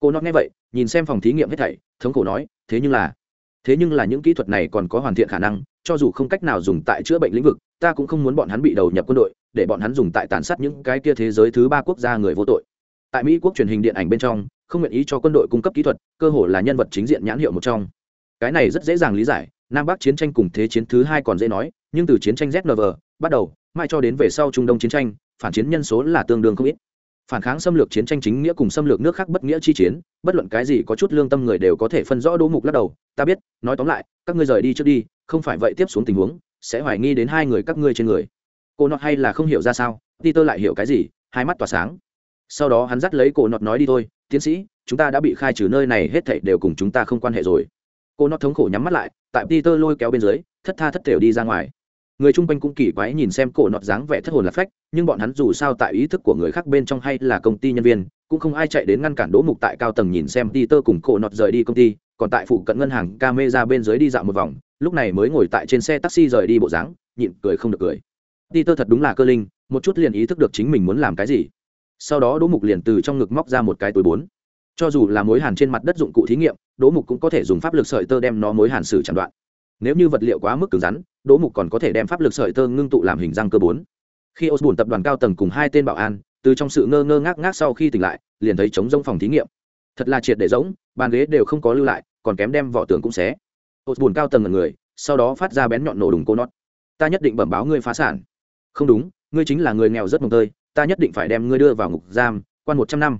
Cô nói nghe vậy, nhìn xem phòng thí nghiệm hết thảy, thống khổ nói, thế nhưng là, thế nhưng là những kỹ thuật này còn có hoàn thiện khả năng, cho dù không cách nào dùng tại chữa bệnh lĩnh vực, ta cũng không muốn bọn hắn bị đầu nhập quân đội, để bọn hắn dùng tại tàn sát những cái kia thế giới thứ ba quốc gia người vô tội. Tại mỹ quốc truyền hình điện ảnh bên trong, không nguyện ý cho quân đội cung cấp kỹ thuật, cơ hồ là nhân vật chính diện nhãn hiệu một trong. Cái này rất dễ dàng lý giải, nam bắc chiến tranh cùng thế chiến thứ hai còn dễ nói nhưng từ chiến tranh znv bắt đầu, mãi cho đến về sau trung đông chiến tranh, phản chiến nhân số là tương đương không ít. Phản kháng xâm lược chiến tranh chính nghĩa cùng xâm lược nước khác bất nghĩa chi chiến, bất luận cái gì có chút lương tâm người đều có thể phân rõ đỗ mục lắc đầu. Ta biết, nói tóm lại, các ngươi rời đi trước đi, không phải vậy tiếp xuống tình huống, sẽ hoài nghi đến hai người các ngươi trên người. Cô nọt hay là không hiểu ra sao đi tôi lại hiểu cái gì, hai mắt tỏa sáng. Sau đó hắn dắt lấy cổ nọt nói đi thôi, tiến sĩ, chúng ta đã bị khai trừ nơi này, hết thảy đều cùng chúng ta không quan hệ rồi. Cô nọt thống khổ nhắm mắt lại, tại peter lôi kéo bên dưới, thất tha thất thểu đi ra ngoài người chung quanh cũng kỳ quái nhìn xem cổ nọt dáng vẻ thất hồn lạc phách, nhưng bọn hắn dù sao tại ý thức của người khác bên trong hay là công ty nhân viên, cũng không ai chạy đến ngăn cản đỗ mục tại cao tầng nhìn xem peter cùng cổ nọt rời đi công ty, còn tại phụ cận ngân hàng camera bên dưới đi dạo một vòng, lúc này mới ngồi tại trên xe taxi rời đi bộ dáng, nhịn cười không được cười. Peter thật đúng là cơ linh, một chút liền ý thức được chính mình muốn làm cái gì. Sau đó đỗ mục liền từ trong ngực móc ra một cái túi bốn. Cho dù là mối hàn trên mặt đất dụng cụ thí nghiệm, đỗ mục cũng có thể dùng pháp lực sợi tơ đem nó mối hàn xử chặn đoạn. Nếu như vật liệu quá mức cứng rắn đỗ mục còn có thể đem pháp lực sợi tơ ngưng tụ làm hình răng cơ bốn. Khi Osbun tập đoàn cao tầng cùng hai tên bảo an, từ trong sự ngơ ngơ ngác ngác sau khi tỉnh lại, liền thấy trống rông phòng thí nghiệm. Thật là triệt để giống bàn ghế đều không có lưu lại, còn kém đem vỏ tường cũng xé. Osbun cao tầng ngần người, sau đó phát ra bén nhọn nổ đùng cô nót ta nhất định bẩm báo ngươi phá sản. Không đúng, ngươi chính là người nghèo rất mồng tơi, ta nhất định phải đem ngươi đưa vào ngục giam, quan một trăm năm.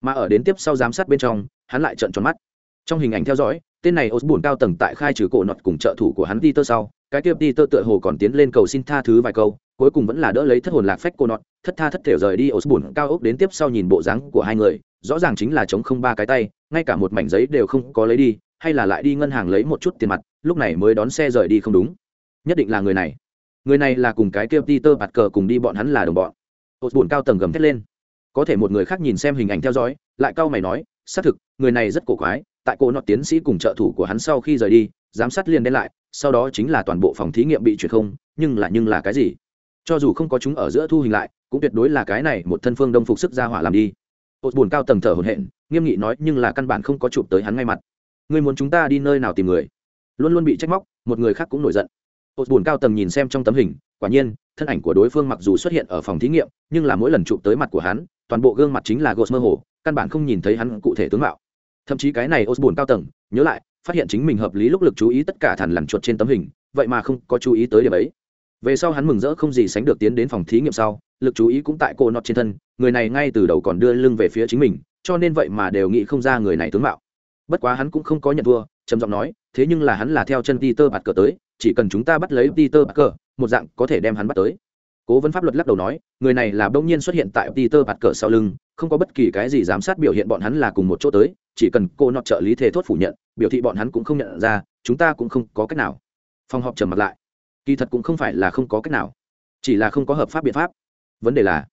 Mà ở đến tiếp sau giám sát bên trong, hắn lại trợn tròn mắt. Trong hình ảnh theo dõi, tên này Osbun cao tầng tại khai trừ cổ nọt cùng trợ thủ của hắn đi tơ sau cái kia tơ tựa hồ còn tiến lên cầu xin tha thứ vài câu, cuối cùng vẫn là đỡ lấy thất hồn lạc phách cô nọt, thất tha thất thể rời đi osborne cao ốc đến tiếp sau nhìn bộ dáng của hai người, rõ ràng chính là chống không ba cái tay, ngay cả một mảnh giấy đều không có lấy đi, hay là lại đi ngân hàng lấy một chút tiền mặt, lúc này mới đón xe rời đi không đúng. Nhất định là người này. Người này là cùng cái kia peter bạt cờ cùng đi bọn hắn là đồng bọn. Osborne cao tầng gầm thét lên. Có thể một người khác nhìn xem hình ảnh theo dõi, lại cau mày nói, xác thực, người này rất cổ quái, tại cô nọt tiến sĩ cùng trợ thủ của hắn sau khi rời đi, giám sát liền đen lại sau đó chính là toàn bộ phòng thí nghiệm bị chuyển không, nhưng là nhưng là cái gì? Cho dù không có chúng ở giữa thu hình lại, cũng tuyệt đối là cái này một thân phương đông phục sức ra hỏa làm đi. Ột bùn cao tầng thở hồn hện nghiêm nghị nói nhưng là căn bản không có chụp tới hắn ngay mặt. Ngươi muốn chúng ta đi nơi nào tìm người? Luôn luôn bị trách móc, một người khác cũng nổi giận. Ột bùn cao tầng nhìn xem trong tấm hình, quả nhiên, thân ảnh của đối phương mặc dù xuất hiện ở phòng thí nghiệm, nhưng là mỗi lần chụp tới mặt của hắn, toàn bộ gương mặt chính là gột mơ hồ, căn bản không nhìn thấy hắn cụ thể tướng mạo. Thậm chí cái này osborne cao tầng, nhớ lại phát hiện chính mình hợp lý lúc lực chú ý tất cả thằn lằn chuột trên tấm hình, vậy mà không có chú ý tới điểm ấy. Về sau hắn mừng rỡ không gì sánh được tiến đến phòng thí nghiệm sau, lực chú ý cũng tại cô nọt trên thân, người này ngay từ đầu còn đưa lưng về phía chính mình, cho nên vậy mà đều nghĩ không ra người này tướng mạo. Bất quá hắn cũng không có nhận thua, trầm giọng nói, thế nhưng là hắn là theo chân peter bạt cờ tới, chỉ cần chúng ta bắt lấy peter bạt cờ một dạng có thể đem hắn bắt tới. Cố vấn pháp luật lắc đầu nói, người này là đông nhiên xuất hiện tại peter bạt cờ sau lưng, không có bất kỳ cái gì giám sát biểu hiện bọn hắn là cùng một chỗ tới chỉ cần cô nọt trợ lý thề thốt phủ nhận, biểu thị bọn hắn cũng không nhận ra, chúng ta cũng không có cách nào. Phòng họp trầm mặt lại. Kỳ thật cũng không phải là không có cách nào, chỉ là không có hợp pháp biện pháp. Vấn đề là,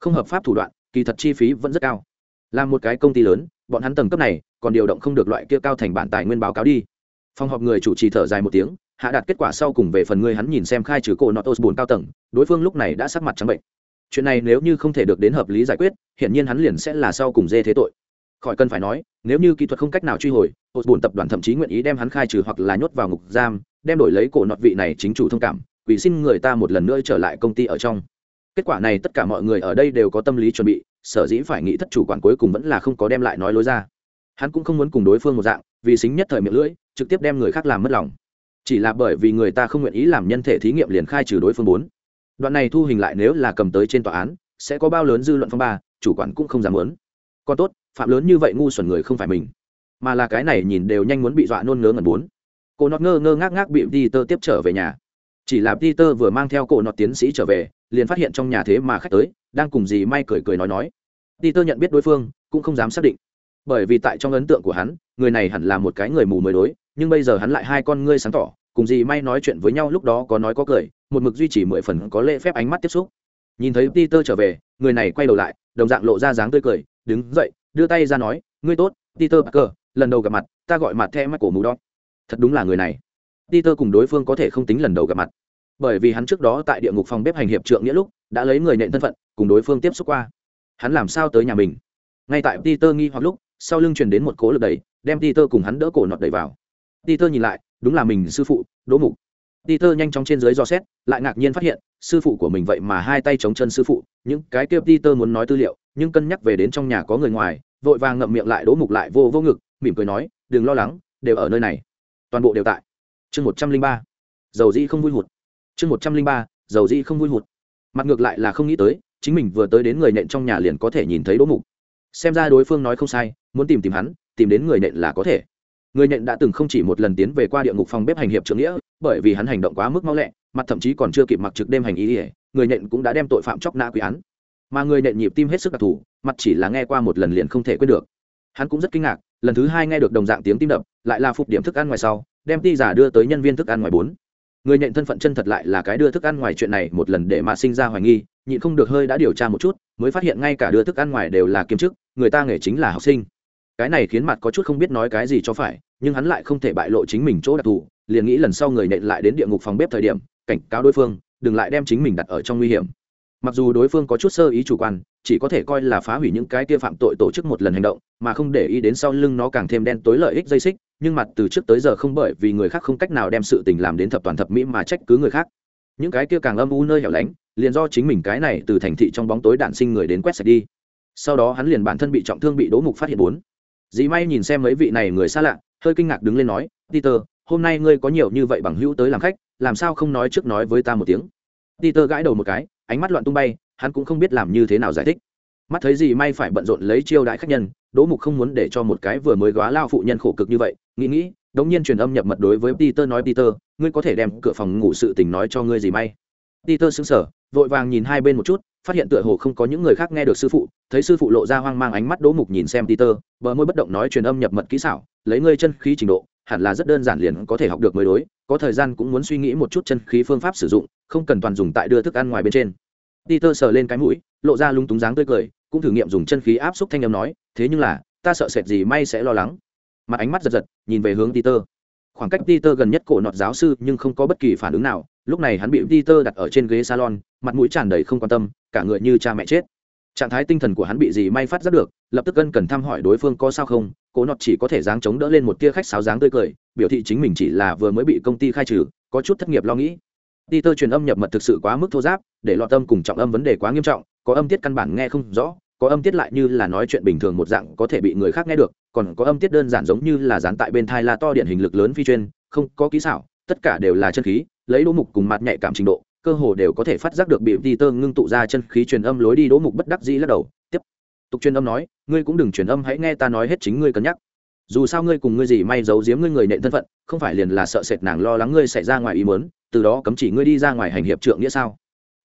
không hợp pháp thủ đoạn, kỳ thật chi phí vẫn rất cao. Là một cái công ty lớn, bọn hắn tầng cấp này, còn điều động không được loại kia cao thành bản tài nguyên báo cáo đi. Phòng họp người chủ trì thở dài một tiếng, hạ đạt kết quả sau cùng về phần người hắn nhìn xem khai trừ cổ nọ tos bùn cao tầng, đối phương lúc này đã sắc mặt trắng bệnh. Chuyện này nếu như không thể được đến hợp lý giải quyết hiện nhiên hắn liền sẽ là sau cùng dê thế tội khỏi cần phải nói, nếu như kỹ thuật không cách nào truy hồi, hột buồn tập đoàn thậm chí nguyện ý đem hắn khai trừ hoặc là nhốt vào ngục giam, đem đổi lấy cổ nọt vị này chính chủ thông cảm, quỷ xin người ta một lần nữa trở lại công ty ở trong. Kết quả này tất cả mọi người ở đây đều có tâm lý chuẩn bị, sở dĩ phải nghĩ thất chủ quản cuối cùng vẫn là không có đem lại nói lối ra. Hắn cũng không muốn cùng đối phương một dạng, vì xính nhất thời miệng lưỡi, trực tiếp đem người khác làm mất lòng. Chỉ là bởi vì người ta không nguyện ý làm nhân thể thí nghiệm liền khai trừ đối phương bốn. Đoạn này thu hình lại nếu là cầm tới trên tòa án, sẽ có bao lớn dư luận phong ba, chủ quản cũng không dám muốn còn tốt, phạm lớn như vậy ngu xuẩn người không phải mình. Mà là cái này nhìn đều nhanh muốn bị dọa nôn ngớ ngẩn bốn. Cô nọt ngơ ngơ ngác ngác bị peter tiếp trở về nhà. Chỉ là peter vừa mang theo cổ nọt tiến sĩ trở về, liền phát hiện trong nhà thế mà khách tới, đang cùng dì may cười cười nói nói. Peter nhận biết đối phương, cũng không dám xác định. Bởi vì tại trong ấn tượng của hắn, người này hẳn là một cái người mù mới đối, nhưng bây giờ hắn lại hai con ngươi sáng tỏ, cùng gì may nói chuyện với nhau lúc đó có nói có cười, một mực duy trì mười phần có lễ phép ánh mắt tiếp xúc. Nhìn thấy peter trở về, người này quay đầu lại, đồng dạng lộ ra dáng tươi cười đứng dậy, đưa tay ra nói, ngươi tốt, peter parker, lần đầu gặp mặt, ta gọi mặt the mắt cổ mù đó thật đúng là người này. Peter cùng đối phương có thể không tính lần đầu gặp mặt. Bởi vì hắn trước đó tại địa ngục phòng bếp hành hiệp trượng nghĩa lúc, đã lấy người nện thân phận, cùng đối phương tiếp xúc qua. Hắn làm sao tới nhà mình? Ngay tại peter nghi hoặc lúc, sau lưng truyền đến một cố lực đẩy, đem peter cùng hắn đỡ cổ nọt đẩy vào. Peter nhìn lại, đúng là mình sư phụ, đỗ mục peter nhanh chóng trên dưới do xét, lại ngạc nhiên phát hiện, sư phụ của mình vậy mà hai tay chống chân sư phụ. Những cái kia peter muốn nói tư liệu, nhưng cân nhắc về đến trong nhà có người ngoài, vội vàng ngậm miệng lại đỗ mục lại vô vô ngực, mỉm cười nói, đừng lo lắng, đều ở nơi này. Toàn bộ đều tại. Chương một trăm linh ba. Dầu dĩ không vui hụt. Chương một trăm linh ba, dầu dĩ không vui hụt. Mặt ngược lại là không nghĩ tới, chính mình vừa tới đến người nện trong nhà liền có thể nhìn thấy đỗ mục. Xem ra đối phương nói không sai, muốn tìm tìm hắn, tìm đến người nện là có thể người nện đã từng không chỉ một lần tiến về qua địa ngục phòng bếp hành hiệp trưởng nghĩa, bởi vì hắn hành động quá mức mau lẹ, mặt thậm chí còn chưa kịp mặc trực đêm hành ý ỉa người nện cũng đã đem tội phạm chóc nã quy án. Mà người nện nhịp tim hết sức đặc thù, mặt chỉ là nghe qua một lần liền không thể quên được. Hắn cũng rất kinh ngạc, lần thứ hai nghe được đồng dạng tiếng tim đập, lại là phục điểm thức ăn ngoài sau, đem ti giả đưa tới nhân viên thức ăn ngoài bốn. Người nhện thân phận chân thật lại là cái đưa thức ăn ngoài chuyện này một lần để mà sinh ra hoài nghi, nhịn không được hơi đã điều tra một chút, mới phát hiện ngay cả đưa thức ăn ngoài đều là kiếm chức, người ta nghề chính là học sinh cái này khiến mặt có chút không biết nói cái gì cho phải, nhưng hắn lại không thể bại lộ chính mình chỗ đặc thù, liền nghĩ lần sau người nện lại đến địa ngục phòng bếp thời điểm, cảnh cáo đối phương, đừng lại đem chính mình đặt ở trong nguy hiểm. Mặc dù đối phương có chút sơ ý chủ quan, chỉ có thể coi là phá hủy những cái kia phạm tội tổ chức một lần hành động, mà không để ý đến sau lưng nó càng thêm đen tối lợi ích dây xích, nhưng mặt từ trước tới giờ không bởi vì người khác không cách nào đem sự tình làm đến thập toàn thập mỹ mà trách cứ người khác. Những cái kia càng âm u nơi hẻo lánh, liền do chính mình cái này từ thành thị trong bóng tối đạn sinh người đến quét sạch đi. Sau đó hắn liền bản thân bị trọng thương bị đố mục phát hiện bốn dì may nhìn xem mấy vị này người xa lạ, hơi kinh ngạc đứng lên nói, peter, hôm nay ngươi có nhiều như vậy bằng hữu tới làm khách, làm sao không nói trước nói với ta một tiếng? Peter gãi đầu một cái, ánh mắt loạn tung bay, hắn cũng không biết làm như thế nào giải thích. Mắt thấy Dì may phải bận rộn lấy chiêu đãi khách nhân, đỗ mục không muốn để cho một cái vừa mới góa lao phụ nhân khổ cực như vậy, nghĩ nghĩ, đống nhiên truyền âm nhập mật đối với peter nói, peter, ngươi có thể đem cửa phòng ngủ sự tình nói cho ngươi dì may. Peter sững sờ vội vàng nhìn hai bên một chút, phát hiện tựa hồ không có những người khác nghe được sư phụ, thấy sư phụ lộ ra hoang mang ánh mắt đỗ mục nhìn xem peter, bờ môi bất động nói truyền âm nhập mật kỹ xảo, lấy ngươi chân khí trình độ, hẳn là rất đơn giản liền có thể học được mới đối, có thời gian cũng muốn suy nghĩ một chút chân khí phương pháp sử dụng, không cần toàn dùng tại đưa thức ăn ngoài bên trên. Peter sờ lên cái mũi, lộ ra lung túng dáng tươi cười, cũng thử nghiệm dùng chân khí áp xúc thanh âm nói, thế nhưng là, ta sợ sệt gì may sẽ lo lắng. Mặt ánh mắt giật giật, nhìn về hướng peter. Khoảng cách peter gần nhất cổ nọt giáo sư nhưng không có bất kỳ phản ứng nào lúc này hắn bị peter đặt ở trên ghế salon mặt mũi tràn đầy không quan tâm cả người như cha mẹ chết. Trạng thái tinh thần của hắn bị gì may phát rất được lập tức ân cần thăm hỏi đối phương có sao không Cố nọt chỉ có thể dáng chống đỡ lên một tia khách sáo dáng tươi cười biểu thị chính mình chỉ là vừa mới bị công ty khai trừ có chút thất nghiệp lo nghĩ. Peter truyền âm nhập mật thực sự quá mức thô giáp, để lọt tâm cùng trọng âm vấn đề quá nghiêm trọng, có âm tiết căn bản nghe không rõ, có âm tiết lại như là nói chuyện bình thường một dạng có thể bị người khác nghe được, còn có âm tiết đơn giản giống như là dán tại bên thai là to điện hình lực lớn phi chuyên, không có kỹ xảo, tất cả đều là chân khí, lấy đỗ mục cùng mặt nhạy cảm trình độ, cơ hồ đều có thể phát giác được bị Peter ngưng tụ ra chân khí truyền âm lối đi đỗ mục bất đắc dĩ lắc đầu, tiếp tục truyền âm nói, ngươi cũng đừng truyền âm hãy nghe ta nói hết chính ngươi cân nhắc. Dù sao ngươi cùng ngươi gì may giấu giếm ngươi người nện thân phận không phải liền là sợ sệt nàng lo lắng ngươi xảy ra ngoài ý muốn từ đó cấm chỉ ngươi đi ra ngoài hành hiệp trượng nghĩa sao?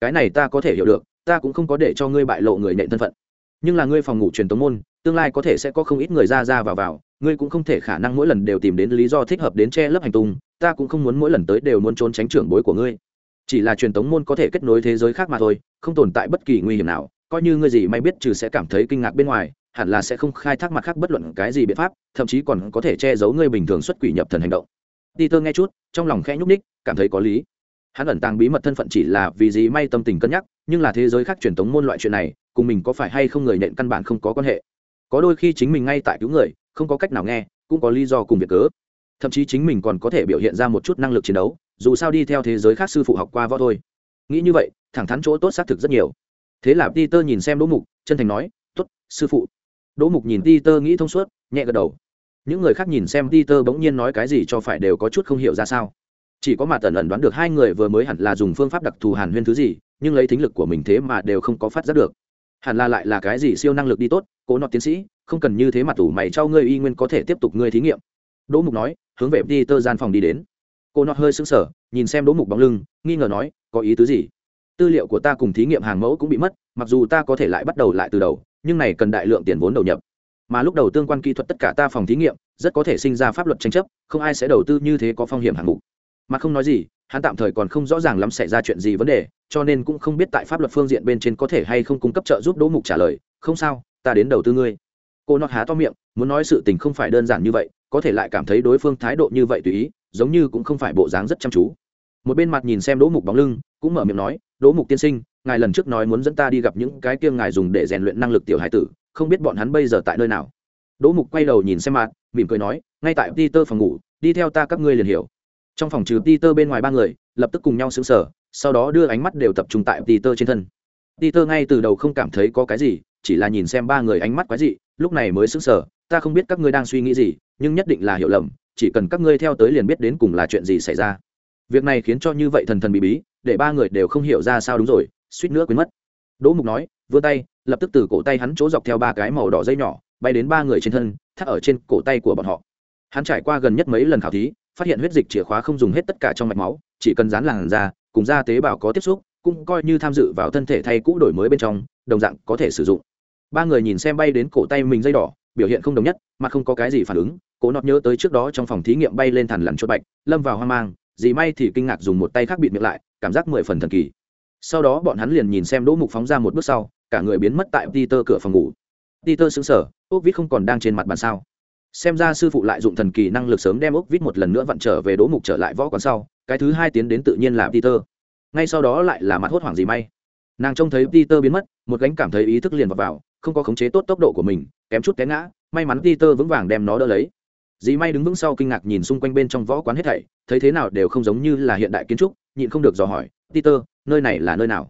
Cái này ta có thể hiểu được ta cũng không có để cho ngươi bại lộ người nện thân phận. Nhưng là ngươi phòng ngủ truyền tống môn tương lai có thể sẽ có không ít người ra ra vào vào ngươi cũng không thể khả năng mỗi lần đều tìm đến lý do thích hợp đến che lấp hành tung ta cũng không muốn mỗi lần tới đều muốn trốn tránh trưởng bối của ngươi. Chỉ là truyền tống môn có thể kết nối thế giới khác mà thôi, không tồn tại bất kỳ nguy hiểm nào, coi như ngươi gì may biết trừ sẽ cảm thấy kinh ngạc bên ngoài, hẳn là sẽ không khai thác mặt khác bất luận cái gì biện pháp, thậm chí còn có thể che giấu ngươi bình thường xuất quỷ nhập thần hành động. Peter nghe chút, trong lòng khẽ nhúc ních cảm thấy có lý. Hắn ẩn tàng bí mật thân phận chỉ là vì gì may tâm tình cân nhắc, nhưng là thế giới khác truyền thống môn loại chuyện này, cùng mình có phải hay không người nện căn bản không có quan hệ. Có đôi khi chính mình ngay tại cứu người, không có cách nào nghe, cũng có lý do cùng việc cớ thậm chí chính mình còn có thể biểu hiện ra một chút năng lực chiến đấu, dù sao đi theo thế giới khác sư phụ học qua võ thôi. Nghĩ như vậy, thẳng thắn chỗ tốt xác thực rất nhiều. Thế là peter nhìn xem đỗ mục, chân thành nói t ố t sư phụ. Đỗ mục nhìn peter nghĩ thông suốt, nhẹ gật đầu. Những người khác nhìn xem peter bỗng nhiên nói cái gì cho phải đều có chút không hiểu ra sao. Chỉ có mặt ẩn ẩn đoán được hai người vừa mới hẳn là dùng phương pháp đặc thù hàn huyên thứ gì, nhưng lấy thính lực của mình thế mà đều không có phát giác được. Hẳn là lại là cái gì siêu năng lực đi tốt, cố nọ tiến sĩ, không cần như thế mà tủ mày cho ngươi y nguyên có thể tiếp tục ngươi thí nghiệm. Đỗ mục nói hướng về peter gian phòng đi đến. Cô nọ hơi sững sờ, nhìn xem đỗ mục bóng lưng, nghi ngờ nói, có ý tứ gì? Tư liệu của ta cùng thí nghiệm hàng mẫu cũng bị mất, mặc dù ta có thể lại bắt đầu lại từ đầu, nhưng này cần đại lượng tiền vốn đầu nhập. Mà lúc đầu tương quan kỹ thuật tất cả ta phòng thí nghiệm, rất có thể sinh ra pháp luật tranh chấp, không ai sẽ đầu tư như thế có phong hiểm hạng mục. Mà không nói gì, hắn tạm thời còn không rõ ràng lắm xảy ra chuyện gì vấn đề, cho nên cũng không biết tại pháp luật phương diện bên trên có thể hay không cung cấp trợ giúp đỗ mục trả lời, không sao, ta đến đầu tư ngươi. Cô nọt há to miệng, muốn nói sự tình không phải đơn giản như vậy có thể lại cảm thấy đối phương thái độ như vậy tùy ý, giống như cũng không phải bộ dáng rất chăm chú. Một bên mặt nhìn xem đỗ mục bóng lưng, cũng mở miệng nói, đỗ mục tiên sinh, ngài lần trước nói muốn dẫn ta đi gặp những cái kia ngài dùng để rèn luyện năng lực tiểu hải tử, không biết bọn hắn bây giờ tại nơi nào? Đỗ mục quay đầu nhìn xem mặt, mỉm cười nói, ngay tại peter phòng ngủ, đi theo ta các ngươi liền hiểu. Trong phòng trừ peter bên ngoài ba người, lập tức cùng nhau xứng sở sau đó đưa ánh mắt đều tập trung tại peter trên thân. Peter ngay từ đầu không cảm thấy có cái gì, chỉ là nhìn xem ba người ánh mắt quái dị, lúc này mới xứng sở ta không biết các ngươi đang suy nghĩ gì, nhưng nhất định là hiểu lầm, chỉ cần các ngươi theo tới liền biết đến cùng là chuyện gì xảy ra. Việc này khiến cho như vậy thần thần bí bí, để ba người đều không hiểu ra sao đúng rồi, suýt nữa quên mất. Đỗ mục nói, vươn tay, lập tức từ cổ tay hắn chỗ dọc theo ba cái màu đỏ dây nhỏ, bay đến ba người trên thân, thắt ở trên cổ tay của bọn họ. Hắn trải qua gần nhất mấy lần khảo thí, phát hiện huyết dịch chìa khóa không dùng hết tất cả trong mạch máu, chỉ cần dán làn da, cùng da tế bào có tiếp xúc, cũng coi như tham dự vào thân thể thay cũ đổi mới bên trong, đồng dạng có thể sử dụng. Ba người nhìn xem bay đến cổ tay mình dây đỏ biểu hiện không đồng nhất, mà không có cái gì phản ứng, cố nọt nhớ tới trước đó trong phòng thí nghiệm bay lên thằn lằn chốt bạch, lâm vào hoang mang, dì may thì kinh ngạc dùng một tay khác bịt miệng lại, cảm giác mười phần thần kỳ. Sau đó bọn hắn liền nhìn xem đỗ mục phóng ra một bước sau, cả người biến mất tại peter cửa phòng ngủ. Peter xứng sở ốc vít không còn đang trên mặt bàn sao? Xem ra sư phụ lại dụng thần kỳ năng lực sớm đem ốc vít một lần nữa vặn trở về đỗ mục trở lại võ quán sau, cái thứ hai tiến đến tự nhiên là peter. Ngay sau đó lại là mặt hốt hoảng gì may. Nàng trông thấy peter biến mất một gánh cảm thấy ý thức liền vào, vào không có khống chế tốt tốc độ của mình kém chút té ngã may mắn peter vững vàng đem nó đỡ lấy. Dì may đứng vững sau kinh ngạc nhìn xung quanh bên trong võ quán hết thảy thấy thế nào đều không giống như là hiện đại kiến trúc nhịn không được dò hỏi peter nơi này là nơi nào?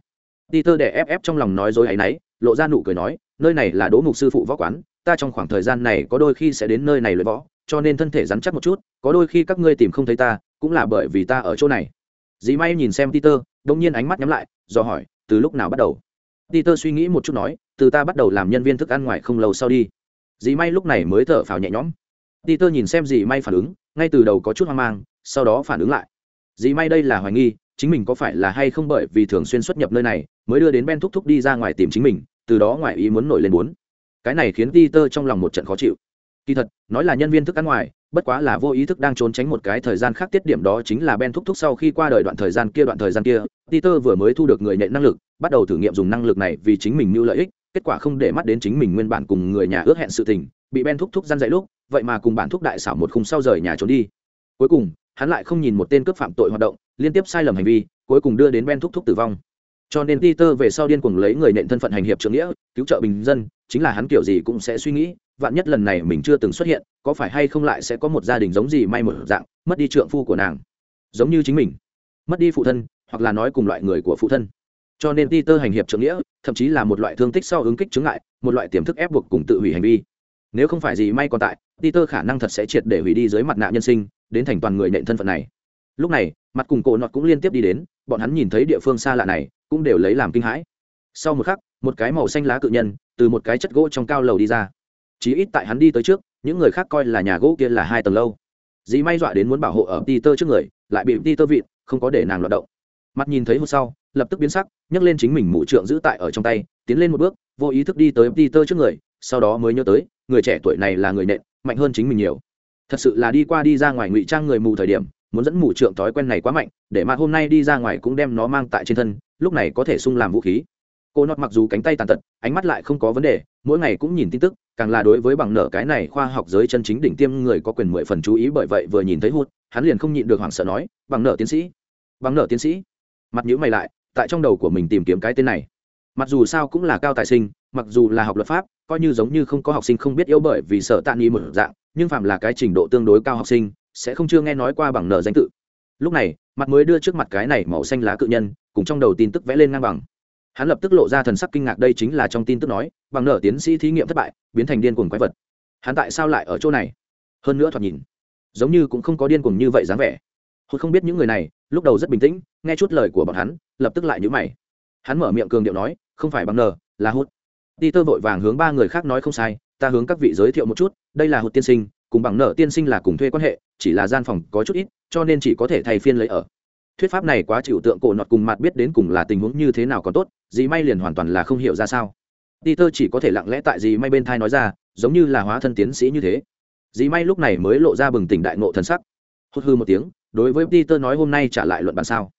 Peter để ép ép trong lòng nói dối áy náy lộ ra nụ cười nói nơi này là đỗ mục sư phụ võ quán ta trong khoảng thời gian này có đôi khi sẽ đến nơi này luyện võ cho nên thân thể rắn chắc một chút có đôi khi các ngươi tìm không thấy ta cũng là bởi vì ta ở chỗ này. Dì may nhìn xem peter đông nhiên ánh mắt nhắm lại do hỏi từ lúc nào bắt đầu? Peter suy nghĩ một chút nói, từ ta bắt đầu làm nhân viên thức ăn ngoài không lâu sau đi. Dì may lúc này mới thở phào nhẹ nhõm. Peter nhìn xem dì may phản ứng, ngay từ đầu có chút hoang mang, sau đó phản ứng lại. Dì may đây là hoài nghi, chính mình có phải là hay không bởi vì thường xuyên xuất nhập nơi này, mới đưa đến ben thúc thúc đi ra ngoài tìm chính mình, từ đó ngoài ý muốn nổi lên bốn. Cái này khiến peter trong lòng một trận khó chịu. Kỳ thật, nói là nhân viên thức ăn ngoài bất quá là vô ý thức đang trốn tránh một cái thời gian khác tiết điểm đó chính là ben thúc thúc sau khi qua đời đoạn thời gian kia, đoạn thời gian kia, peter vừa mới thu được người nhện năng lực, bắt đầu thử nghiệm dùng năng lực này vì chính mình như lợi ích, kết quả không để mắt đến chính mình nguyên bản cùng người nhà ước hẹn sự tình, bị ben thúc thúc gian dạy lúc, vậy mà cùng bản thúc đại xảo một khung sau rời nhà trốn đi. Cuối cùng, hắn lại không nhìn một tên cướp phạm tội hoạt động, liên tiếp sai lầm hành vi, cuối cùng đưa đến ben thúc thúc tử vong. Cho nên peter về sau điên cuồng lấy người nện thân phận hành hiệp trưởng nghĩa, cứu trợ bình dân, chính là hắn kiểu gì cũng sẽ suy nghĩ vạn nhất lần này mình chưa từng xuất hiện, có phải hay không lại sẽ có một gia đình giống gì may một dạng, mất đi trượng phu của nàng? Giống như chính mình, mất đi phụ thân, hoặc là nói cùng loại người của phụ thân. Cho nên peter hành hiệp trưởng nghĩa, thậm chí là một loại thương tích sau ứng kích chứng ngại, một loại tiềm thức ép buộc cùng tự hủy hành vi. Nếu không phải gì may còn tại, peter khả năng thật sẽ triệt để hủy đi dưới mặt nạ nhân sinh, đến thành toàn người nện thân phận này. Lúc này, mặt cùng cổ nọt cũng liên tiếp đi đến, bọn hắn nhìn thấy địa phương xa lạ này, cũng đều lấy làm kinh hãi. Sau một khắc, một cái màu xanh lá cự nhân, từ một cái chất gỗ trong cao lầu đi ra chí ít tại hắn đi tới trước, những người khác coi là nhà gỗ kia là hai tầng lâu. Dì may dọa đến muốn bảo hộ ở peter trước người, lại bị peter vịn, không có để nàng loạt động. Mặt nhìn thấy hôm sau, lập tức biến sắc, nhấc lên chính mình mụ trượng giữ tại ở trong tay, tiến lên một bước, vô ý thức đi tới peter trước người, sau đó mới nhớ tới, người trẻ tuổi này là người nện, mạnh hơn chính mình nhiều. Thật sự là đi qua đi ra ngoài ngụy trang người mù thời điểm, muốn dẫn mù trượng thói quen này quá mạnh, để mà hôm nay đi ra ngoài cũng đem nó mang tại trên thân, lúc này có thể sung làm vũ khí. Cô nọt mặc dù cánh tay tàn tật, ánh mắt lại không có vấn đề mỗi ngày cũng nhìn tin tức, càng là đối với bằng nở cái này khoa học giới chân chính đỉnh tiêm người có quyền mười phần chú ý bởi vậy vừa nhìn thấy hút hắn liền không nhịn được hoảng sợ nói, bằng nở tiến sĩ, bằng nở tiến sĩ. Mặt nhữ mày lại, tại trong đầu của mình tìm kiếm cái tên này. Mặc dù sao cũng là cao tài sinh, mặc dù là học luật pháp, coi như giống như không có học sinh không biết yêu bởi vì sợ tạ nghi một dạng, nhưng phạm là cái trình độ tương đối cao học sinh, sẽ không chưa nghe nói qua bằng nợ danh tự. Lúc này, mặt mới đưa trước mặt cái này màu xanh lá cự nhân, cùng trong đầu tin tức vẽ lên ngang bằng hắn lập tức lộ ra thần sắc kinh ngạc, đây chính là trong tin tức nói, bằng nợ tiến sĩ thí nghiệm thất bại, biến thành điên cuồng quái vật. Hắn tại sao lại ở chỗ này? Hơn nữa thoạt nhìn, giống như cũng không có điên cuồng như vậy dáng vẻ. Hốt không biết những người này, lúc đầu rất bình tĩnh, nghe chút lời của bọn hắn, lập tức lại nhữ mày. Hắn mở miệng cường điệu nói, không phải bằng nở là hút đi tơ vội vàng hướng ba người khác nói không sai, ta hướng các vị giới thiệu một chút, đây là hụt tiên sinh, cùng bằng nợ tiên sinh là cùng thuê quan hệ, chỉ là gian phòng có chút ít, cho nên chỉ có thể thay phiên lấy ở thuyết pháp này quá chịu tượng cổ nọt cùng mặt biết đến cùng là tình huống như thế nào còn tốt, dì may liền hoàn toàn là không hiểu ra sao. Peter chỉ có thể lặng lẽ tại dì may bên thai nói ra, giống như là hóa thân tiến sĩ như thế. Dì may lúc này mới lộ ra bừng tỉnh đại ngộ thần sắc. Hốt hư một tiếng, đối với peter nói hôm nay trả lại luận bàn sao.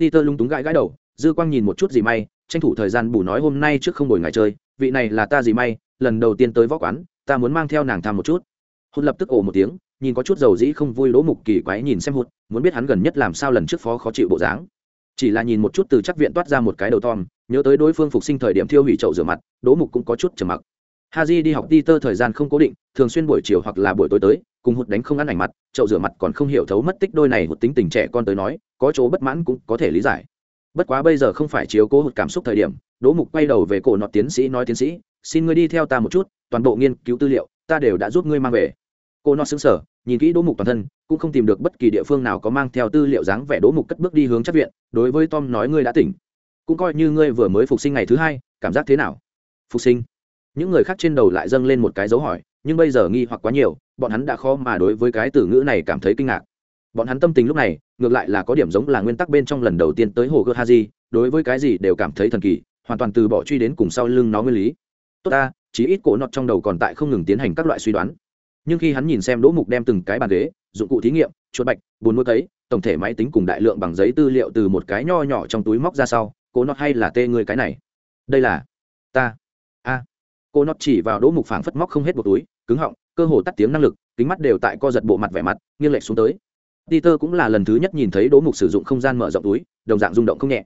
Peter lung túng gãi gãi đầu, dư quang nhìn một chút dì may, tranh thủ thời gian bù nói hôm nay trước không buổi ngày chơi, vị này là ta dì may, lần đầu tiên tới võ quán, ta muốn mang theo nàng thăm một chút. Hốt lập tức ồ một tiếng nhìn có chút dầu dĩ không vui đỗ mục kỳ quái nhìn xem hụt, muốn biết hắn gần nhất làm sao lần trước phó khó chịu bộ dáng. Chỉ là nhìn một chút từ chắc viện toát ra một cái đầu tom, nhớ tới đối phương phục sinh thời điểm thiêu hủy chậu rửa mặt, đỗ mục cũng có chút trầm mặc. Ha j đi học đi tơ thời gian không cố định, thường xuyên buổi chiều hoặc là buổi tối tới, cùng hụt đánh không ăn ảnh mặt, chậu rửa mặt còn không hiểu thấu mất tích đôi này hụt tính tình trẻ con tới nói, có chỗ bất mãn cũng có thể lý giải. Bất quá bây giờ không phải chiếu cố hụt cảm xúc thời điểm, đỗ mục quay đầu về cổ nọt tiến sĩ nói, tiến sĩ, xin ngươi đi theo ta một chút, toàn bộ nghiên cứu tư liệu, ta đều đã giúp ngươi mang về cô nó xứng sở nhìn kỹ đỗ mục toàn thân, cũng không tìm được bất kỳ địa phương nào có mang theo tư liệu dáng vẻ đỗ mục cất bước đi hướng chắc viện, đối với tom nói ngươi đã tỉnh. Cũng coi như ngươi vừa mới phục sinh ngày thứ hai, cảm giác thế nào? Phục sinh? Những người khác trên đầu lại dâng lên một cái dấu hỏi, nhưng bây giờ nghi hoặc quá nhiều, bọn hắn đã khó mà đối với cái từ ngữ này cảm thấy kinh ngạc. Bọn hắn tâm tình lúc này, ngược lại là có điểm giống là nguyên tắc bên trong lần đầu tiên tới hồ gươm haji đối với cái gì đều cảm thấy thần kỳ, hoàn toàn từ bỏ truy đến cùng sau lưng nó nguyên lý. Tốt ta chỉ ít cổ nọt trong đầu còn tại không ngừng tiến hành các loại suy đoán nhưng khi hắn nhìn xem đỗ mục đem từng cái bàn ghế dụng cụ thí nghiệm chuột bạch bùn nuôi cấy tổng thể máy tính cùng đại lượng bằng giấy tư liệu từ một cái nho nhỏ trong túi móc ra sau cô nọt hay là tê người cái này đây là ta a cô nọt chỉ vào đỗ mục phảng phất móc không hết một túi cứng họng cơ hồ tắt tiếng năng lực kính mắt đều tại co giật bộ mặt vẻ mặt nghiêng lệch xuống tới Peter cũng là lần thứ nhất nhìn thấy Đỗ Mục sử dụng không gian mở rộng túi, đồng dạng rung động không nhẹ.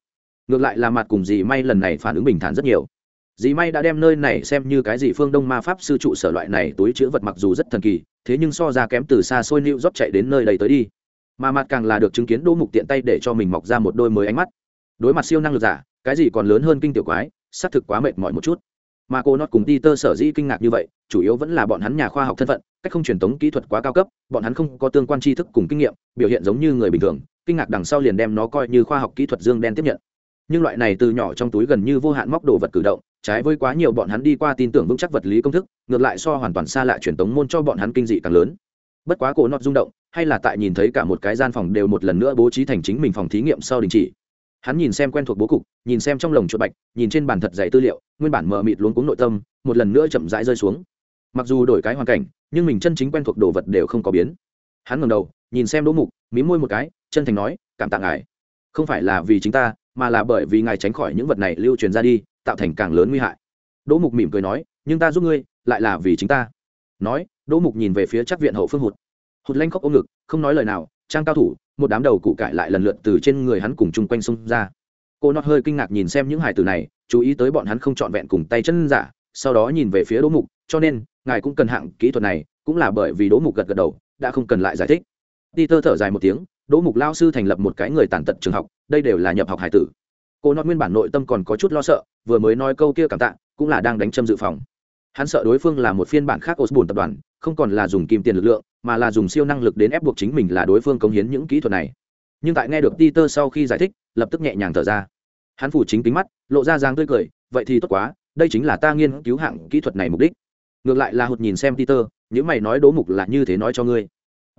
Ngược lại là mặt cùng dì May lần này phản ứng bình thản rất nhiều. Dì May đã đem nơi này xem như cái gì phương Đông ma pháp sư trụ sở loại này túi chứa vật mặc dù rất thần kỳ, thế nhưng so ra kém từ xa xôi nịu rót chạy đến nơi đây tới đi. Mà mặt càng là được chứng kiến Đỗ Mục tiện tay để cho mình mọc ra một đôi mới ánh mắt. Đối mặt siêu năng lực giả, cái gì còn lớn hơn kinh tiểu quái, xác thực quá mệt mỏi một chút mà cô nó cùng peter sở dĩ kinh ngạc như vậy chủ yếu vẫn là bọn hắn nhà khoa học thân phận cách không truyền thống kỹ thuật quá cao cấp bọn hắn không có tương quan tri thức cùng kinh nghiệm biểu hiện giống như người bình thường kinh ngạc đằng sau liền đem nó coi như khoa học kỹ thuật dương đen tiếp nhận nhưng loại này từ nhỏ trong túi gần như vô hạn móc đồ vật cử động, trái với quá nhiều bọn hắn đi qua tin tưởng vững chắc vật lý công thức, ngược lại so hoàn toàn xa lạ truyền thống môn cho bọn hắn kinh dị càng lớn. Bất quá cổ nọt rung động, hay là tại nhìn thấy cả một cái gian phòng đều một lần nữa bố trí thành chính mình phòng thí nghiệm sau đình chỉ. Hắn nhìn xem quen thuộc bố cục, nhìn xem trong lồng chuột bạch, nhìn trên bàn thật dày tư liệu, nguyên bản mờ mịt luống cuống nội tâm, một lần nữa chậm rãi rơi xuống. Mặc dù đổi cái hoàn cảnh, nhưng mình chân chính quen thuộc đồ vật đều không có biến. Hắn ngầm đầu, nhìn xem đỗ mục mí môi một cái, chân thành nói, cảm tạ ngài. Không phải là vì chính ta mà là bởi vì ngài tránh khỏi những vật này lưu truyền ra đi, tạo thành càng lớn nguy hại. Đỗ mục mỉm cười nói, nhưng ta giúp ngươi, lại là vì chính ta. Nói, đỗ mục nhìn về phía chắc viện hậu phương hụt. Hụt lanh khóc ôm ngực, không nói lời nào, trang cao thủ, một đám đầu cụ cải lại lần lượt từ trên người hắn cùng chung quanh xông ra. Cô nót hơi kinh ngạc nhìn xem những hải tử này, chú ý tới bọn hắn không trọn vẹn cùng tay chân giả, sau đó nhìn về phía đỗ mục, cho nên, ngài cũng cần hạng kỹ thuật này, cũng là bởi vì đỗ mục gật gật đầu, đã không cần lại giải thích. Đi tơ thở dài một tiếng đỗ mục lao sư thành lập một cái người tàn tật trường học, đây đều là nhập học hải tử. Cô nót nguyên bản nội tâm còn có chút lo sợ, vừa mới nói câu kia cảm tạ, cũng là đang đánh châm dự phòng. Hắn sợ đối phương là một phiên bản khác osborne tập đoàn, không còn là dùng kim tiền lực lượng, mà là dùng siêu năng lực đến ép buộc chính mình là đối phương cống hiến những kỹ thuật này. Nhưng tại nghe được peter sau khi giải thích, lập tức nhẹ nhàng thở ra. Hắn phủ chính tính mắt, lộ ra dáng tươi cười, vậy thì tốt quá, đây chính là ta nghiên cứu hạng kỹ thuật này mục đích. Ngược lại là hụt nhìn xem peter, những mày nói đố mục là như thế nói cho ngươi.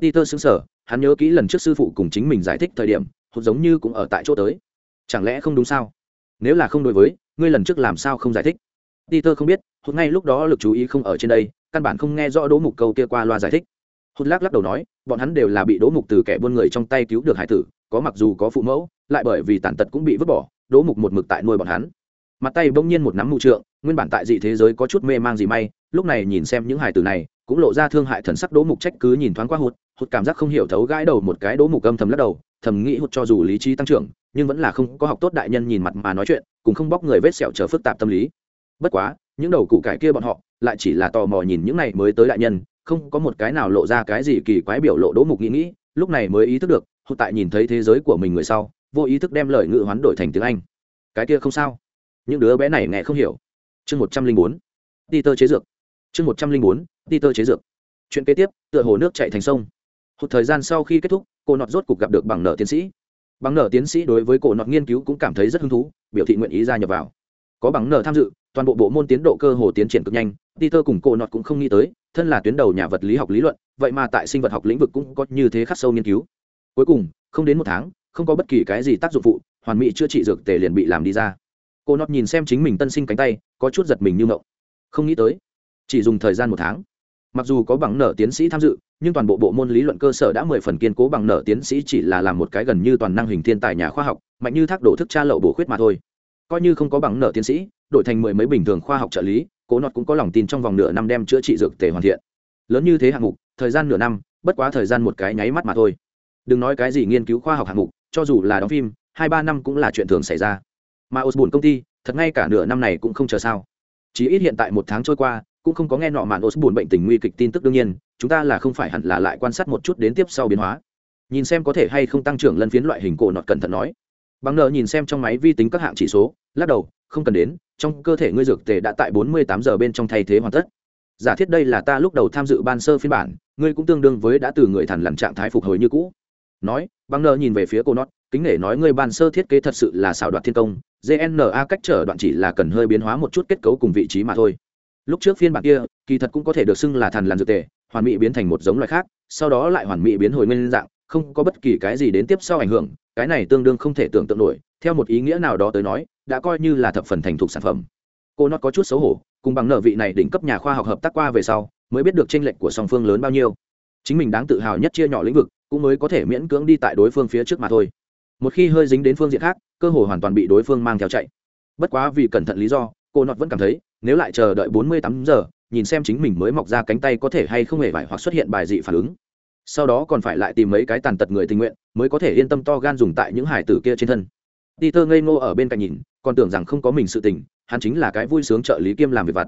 Peter xứng sở hắn nhớ kỹ lần trước sư phụ cùng chính mình giải thích thời điểm, hụt giống như cũng ở tại chỗ tới. Chẳng lẽ không đúng sao? Nếu là không đối với, ngươi lần trước làm sao không giải thích? Peter không biết, hụt ngay lúc đó lực chú ý không ở trên đây, căn bản không nghe rõ đỗ mục câu kia qua loa giải thích. Hụt lắc lắc đầu nói, bọn hắn đều là bị đỗ mục từ kẻ buôn người trong tay cứu được hải tử, có mặc dù có phụ mẫu, lại bởi vì tàn tật cũng bị vứt bỏ, đỗ mục một mực tại nuôi bọn hắn. Mặt tay bỗng nhiên một nắm mụ trượng, nguyên bản tại dị thế giới có chút mê mang gì may, lúc này nhìn xem những hải tử này, cũng lộ ra thương hại thần sắc đỗ mục trách cứ nhìn thoáng qua hụt hụt cảm giác không hiểu thấu gãi đầu một cái đỗ mục âm thầm lắc đầu, thầm nghĩ hụt cho dù lý trí tăng trưởng, nhưng vẫn là không có học tốt đại nhân nhìn mặt mà nói chuyện cũng không bóc người vết sẹo chờ phức tạp tâm lý. Bất quá, những đầu cụ cải kia bọn họ, lại chỉ là tò mò nhìn những này mới tới đại nhân, không có một cái nào lộ ra cái gì kỳ quái biểu lộ đỗ mục nghĩ nghĩ, lúc này mới ý thức được, hụt tại nhìn thấy thế giới của mình người sau, vô ý thức đem lời ngữ hoán đổi thành tiếng anh. Cái kia không sao. Những đứa bé này nghe không hiểu. Chương một trăm linh bốn. Tơ chế dược. Chương một trăm linh bốn tơ chế dược. Chuyện kế tiếp, tựa hồ nước chạy thành sông một thời gian sau khi kết thúc, cô nọt rốt cục gặp được bằng nợ tiến sĩ. Bằng nợ tiến sĩ đối với cổ nọt nghiên cứu cũng cảm thấy rất hứng thú, biểu thị nguyện ý gia nhập vào. Có bằng nợ tham dự, toàn bộ bộ môn tiến độ cơ hồ tiến triển cực nhanh, peter cùng cô nọt cũng không nghĩ tới, thân là tuyến đầu nhà vật lý học lý luận, vậy mà tại sinh vật học lĩnh vực cũng có như thế khắc sâu nghiên cứu. Cuối cùng, không đến một tháng, không có bất kỳ cái gì tác dụng phụ, hoàn mỹ chữa trị dược tề liền bị làm đi ra. Cô nọt nhìn xem chính mình tân sinh cánh tay, có chút giật mình như mộng không nghĩ tới, chỉ dùng thời gian một tháng mặc dù có bằng nở tiến sĩ tham dự, nhưng toàn bộ bộ môn lý luận cơ sở đã mười phần kiên cố bằng nở tiến sĩ chỉ là làm một cái gần như toàn năng hình thiên tài nhà khoa học, mạnh như thác đổ thức cha lậu bổ khuyết mà thôi. Coi như không có bằng nở tiến sĩ, đổi thành mười mấy bình thường khoa học trợ lý, cố nọt cũng có lòng tin trong vòng nửa năm đem chữa trị dược tề hoàn thiện. Lớn như thế hạng mục, thời gian nửa năm, bất quá thời gian một cái nháy mắt mà thôi. Đừng nói cái gì nghiên cứu khoa học hạng mục, cho dù là đóng phim, hai ba năm cũng là chuyện thường xảy ra. Mà osborne công ty, thật ngay cả nửa năm này cũng không chờ sao. Chỉ ít hiện tại một tháng trôi qua cũng không có nghe nọ mạn osborne bệnh tình nguy kịch tin tức đương nhiên, chúng ta là không phải hẳn là lại quan sát một chút đến tiếp sau biến hóa. Nhìn xem có thể hay không tăng trưởng lân phiến loại hình cổ nọt cẩn thận nói. Bằng nợ nhìn xem trong máy vi tính các hạng chỉ số, lắc đầu, không cần đến, trong cơ thể ngươi dược tề đã tại 48 giờ bên trong thay thế hoàn tất. Giả thiết đây là ta lúc đầu tham dự ban sơ phiên bản, ngươi cũng tương đương với đã từ người thằn lằn trạng thái phục hồi như cũ. Nói bằng nợ nhìn về phía cô nót kính nể nói ngươi ban sơ thiết kế thật sự là xảo đoạt thiên công gna cách trở đoạn chỉ là cần hơi biến hóa một chút kết cấu cùng vị trí mà thôi lúc trước phiên bản kia, kỳ thật cũng có thể được xưng là thần làn dược tề, hoàn mỹ biến thành một giống loài khác, sau đó lại hoàn mỹ biến hồi nguyên dạng, không có bất kỳ cái gì đến tiếp sau ảnh hưởng, cái này tương đương không thể tưởng tượng nổi, theo một ý nghĩa nào đó tới nói, đã coi như là thập phần thành thục sản phẩm. Cô nó có chút xấu hổ, cùng bằng nợ vị này đỉnh cấp nhà khoa học hợp tác qua về sau, mới biết được tranh lệch của song phương lớn bao nhiêu. Chính mình đáng tự hào nhất chia nhỏ lĩnh vực, cũng mới có thể miễn cưỡng đi tại đối phương phía trước mà thôi. Một khi hơi dính đến phương diện khác, cơ hội hoàn toàn bị đối phương mang theo chạy. Bất quá vì cẩn thận lý do, cô nọt vẫn cảm thấy nếu lại chờ đợi 48 giờ nhìn xem chính mình mới mọc ra cánh tay có thể hay không hề vải hoặc xuất hiện bài dị phản ứng sau đó còn phải lại tìm mấy cái tàn tật người tình nguyện mới có thể yên tâm to gan dùng tại những hải tử kia trên thân Peter ngây ngô ở bên cạnh nhìn, còn tưởng rằng không có mình sự tình, hắn chính là cái vui sướng trợ lý kiêm làm việc vặt.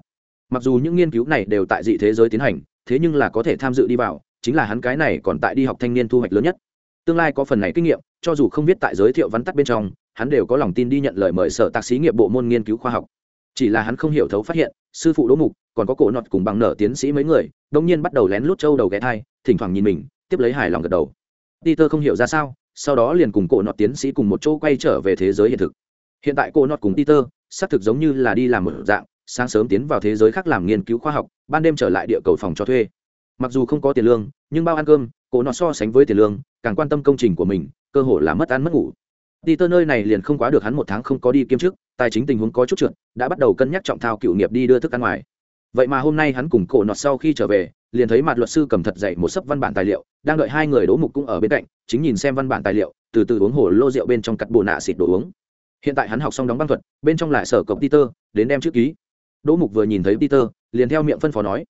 Mặc dù những nghiên cứu này đều tại dị thế giới tiến hành, thế nhưng là có thể tham dự đi vào, chính là hắn cái này còn tại đi học thanh niên thu hoạch lớn nhất. Tương lai có phần này kinh nghiệm, cho dù không biết tại giới thiệu văn tắt bên trong, hắn đều có lòng tin đi nhận lời mời sở tạc sĩ nghiệp bộ môn nghiên cứu khoa học. Chỉ là hắn không hiểu thấu phát hiện, sư phụ Đỗ Mục, còn có cổ nọt cùng bằng nở tiến sĩ mấy người, đông nhiên bắt đầu lén lút trâu đầu ghé thai, thỉnh thoảng nhìn mình, tiếp lấy hài lòng gật đầu. Peter không hiểu ra sao, sau đó liền cùng cổ nọt tiến sĩ cùng một chỗ quay trở về thế giới hiện thực. Hiện tại cổ nọt cùng peter xác thực giống như là đi làm một dạng sáng sớm tiến vào thế giới khác làm nghiên cứu khoa học ban đêm trở lại địa cầu phòng cho thuê. Mặc dù không có tiền lương nhưng bao ăn cơm cổ nọt so sánh với tiền lương càng quan tâm công trình của mình cơ hội là mất ăn mất ngủ. Peter nơi này liền không quá được hắn một tháng không có đi kiêm chức, tài chính tình huống có chút trượt, đã bắt đầu cân nhắc trọng thao cựu nghiệp đi đưa thức ăn ngoài. Vậy mà hôm nay hắn cùng cổ nọt sau khi trở về, liền thấy mặt luật sư cầm thật dậy một sấp văn bản tài liệu, đang đợi hai người đố mục cũng ở bên cạnh, chính nhìn xem văn bản tài liệu từ từ uống hồ lô rượu bên trong cặt bồ nạ xịt đồ uống. Hiện tại hắn học xong đóng băng thuật bên trong lại sở cộng peter đến đem chữ ký. Đỗ mục vừa nhìn thấy peter liền theo miệng phân phó nói.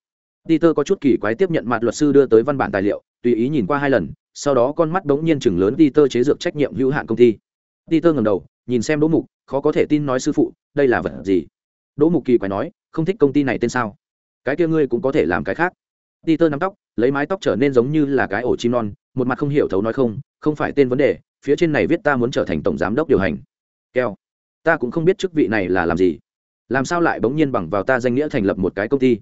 Peter có chút kỳ quái tiếp nhận mặt luật sư đưa tới văn bản tài liệu tùy ý nhìn qua hai lần sau đó con mắt bỗng nhiên chừng lớn peter chế dược trách nhiệm hữu hạn công ty peter ngầm đầu nhìn xem đỗ mục khó có thể tin nói sư phụ đây là vật gì đỗ mục kỳ quái nói không thích công ty này tên sao cái kia ngươi cũng có thể làm cái khác Peter nắm tóc, lấy mái tóc trở nên giống như là cái ổ chim non, một mặt không hiểu thấu nói không, không phải tên vấn đề, phía trên này viết ta muốn trở thành tổng giám đốc điều hành. Keo, ta cũng không biết chức vị này là làm gì. Làm sao lại bỗng nhiên bằng vào ta danh nghĩa thành lập một cái công ty?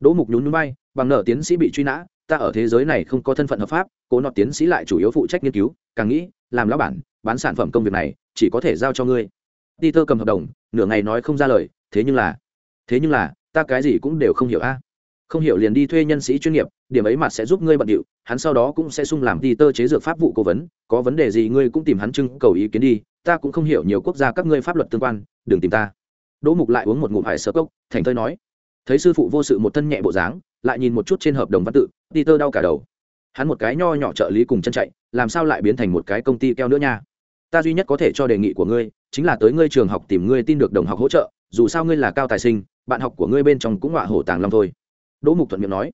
Đỗ Mục nhún nhún vai, bằng nợ tiến sĩ bị truy nã, ta ở thế giới này không có thân phận hợp pháp, cố nọ tiến sĩ lại chủ yếu phụ trách nghiên cứu, càng nghĩ, làm lão bản, bán sản phẩm công việc này, chỉ có thể giao cho ngươi. đi tơ cầm hợp đồng, nửa ngày nói không ra lời, thế nhưng là, thế nhưng là, ta cái gì cũng đều không hiểu a không hiểu liền đi thuê nhân sĩ chuyên nghiệp điểm ấy mà sẽ giúp ngươi bận điệu hắn sau đó cũng sẽ sung làm đi tơ chế dược pháp vụ cố vấn có vấn đề gì ngươi cũng tìm hắn trưng cầu ý kiến đi ta cũng không hiểu nhiều quốc gia các ngươi pháp luật tương quan đừng tìm ta đỗ mục lại uống một ngụm hải sơ cốc thành thơi nói thấy sư phụ vô sự một thân nhẹ bộ dáng lại nhìn một chút trên hợp đồng văn tự ti tơ đau cả đầu. Hắn một cái nho nhỏ trợ lý cùng chân chạy, làm sao lại biến thành một cái công ty keo nữa nha? Ta duy nhất có thể cho đề nghị của ngươi, chính là tới ngươi trường học tìm ngươi tin được đồng học hỗ trợ, dù sao ngươi là cao tài sinh, bạn học của ngươi bên trong cũng họa hổ tàng long thôi. Đỗ mục thuận miệng nói.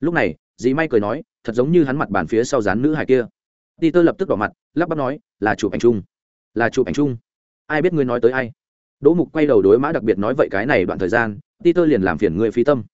Lúc này, dì may cười nói, thật giống như hắn mặt bàn phía sau dán nữ hải kia. Ti tơ lập tức đỏ mặt, lắp bắp nói, là chụp ảnh chung. Là chụp ảnh chung. Ai biết ngươi nói tới ai? Đỗ mục quay đầu đối mã đặc biệt nói vậy cái này đoạn thời gian ti tơ liền làm phiền ngươi phi tâm.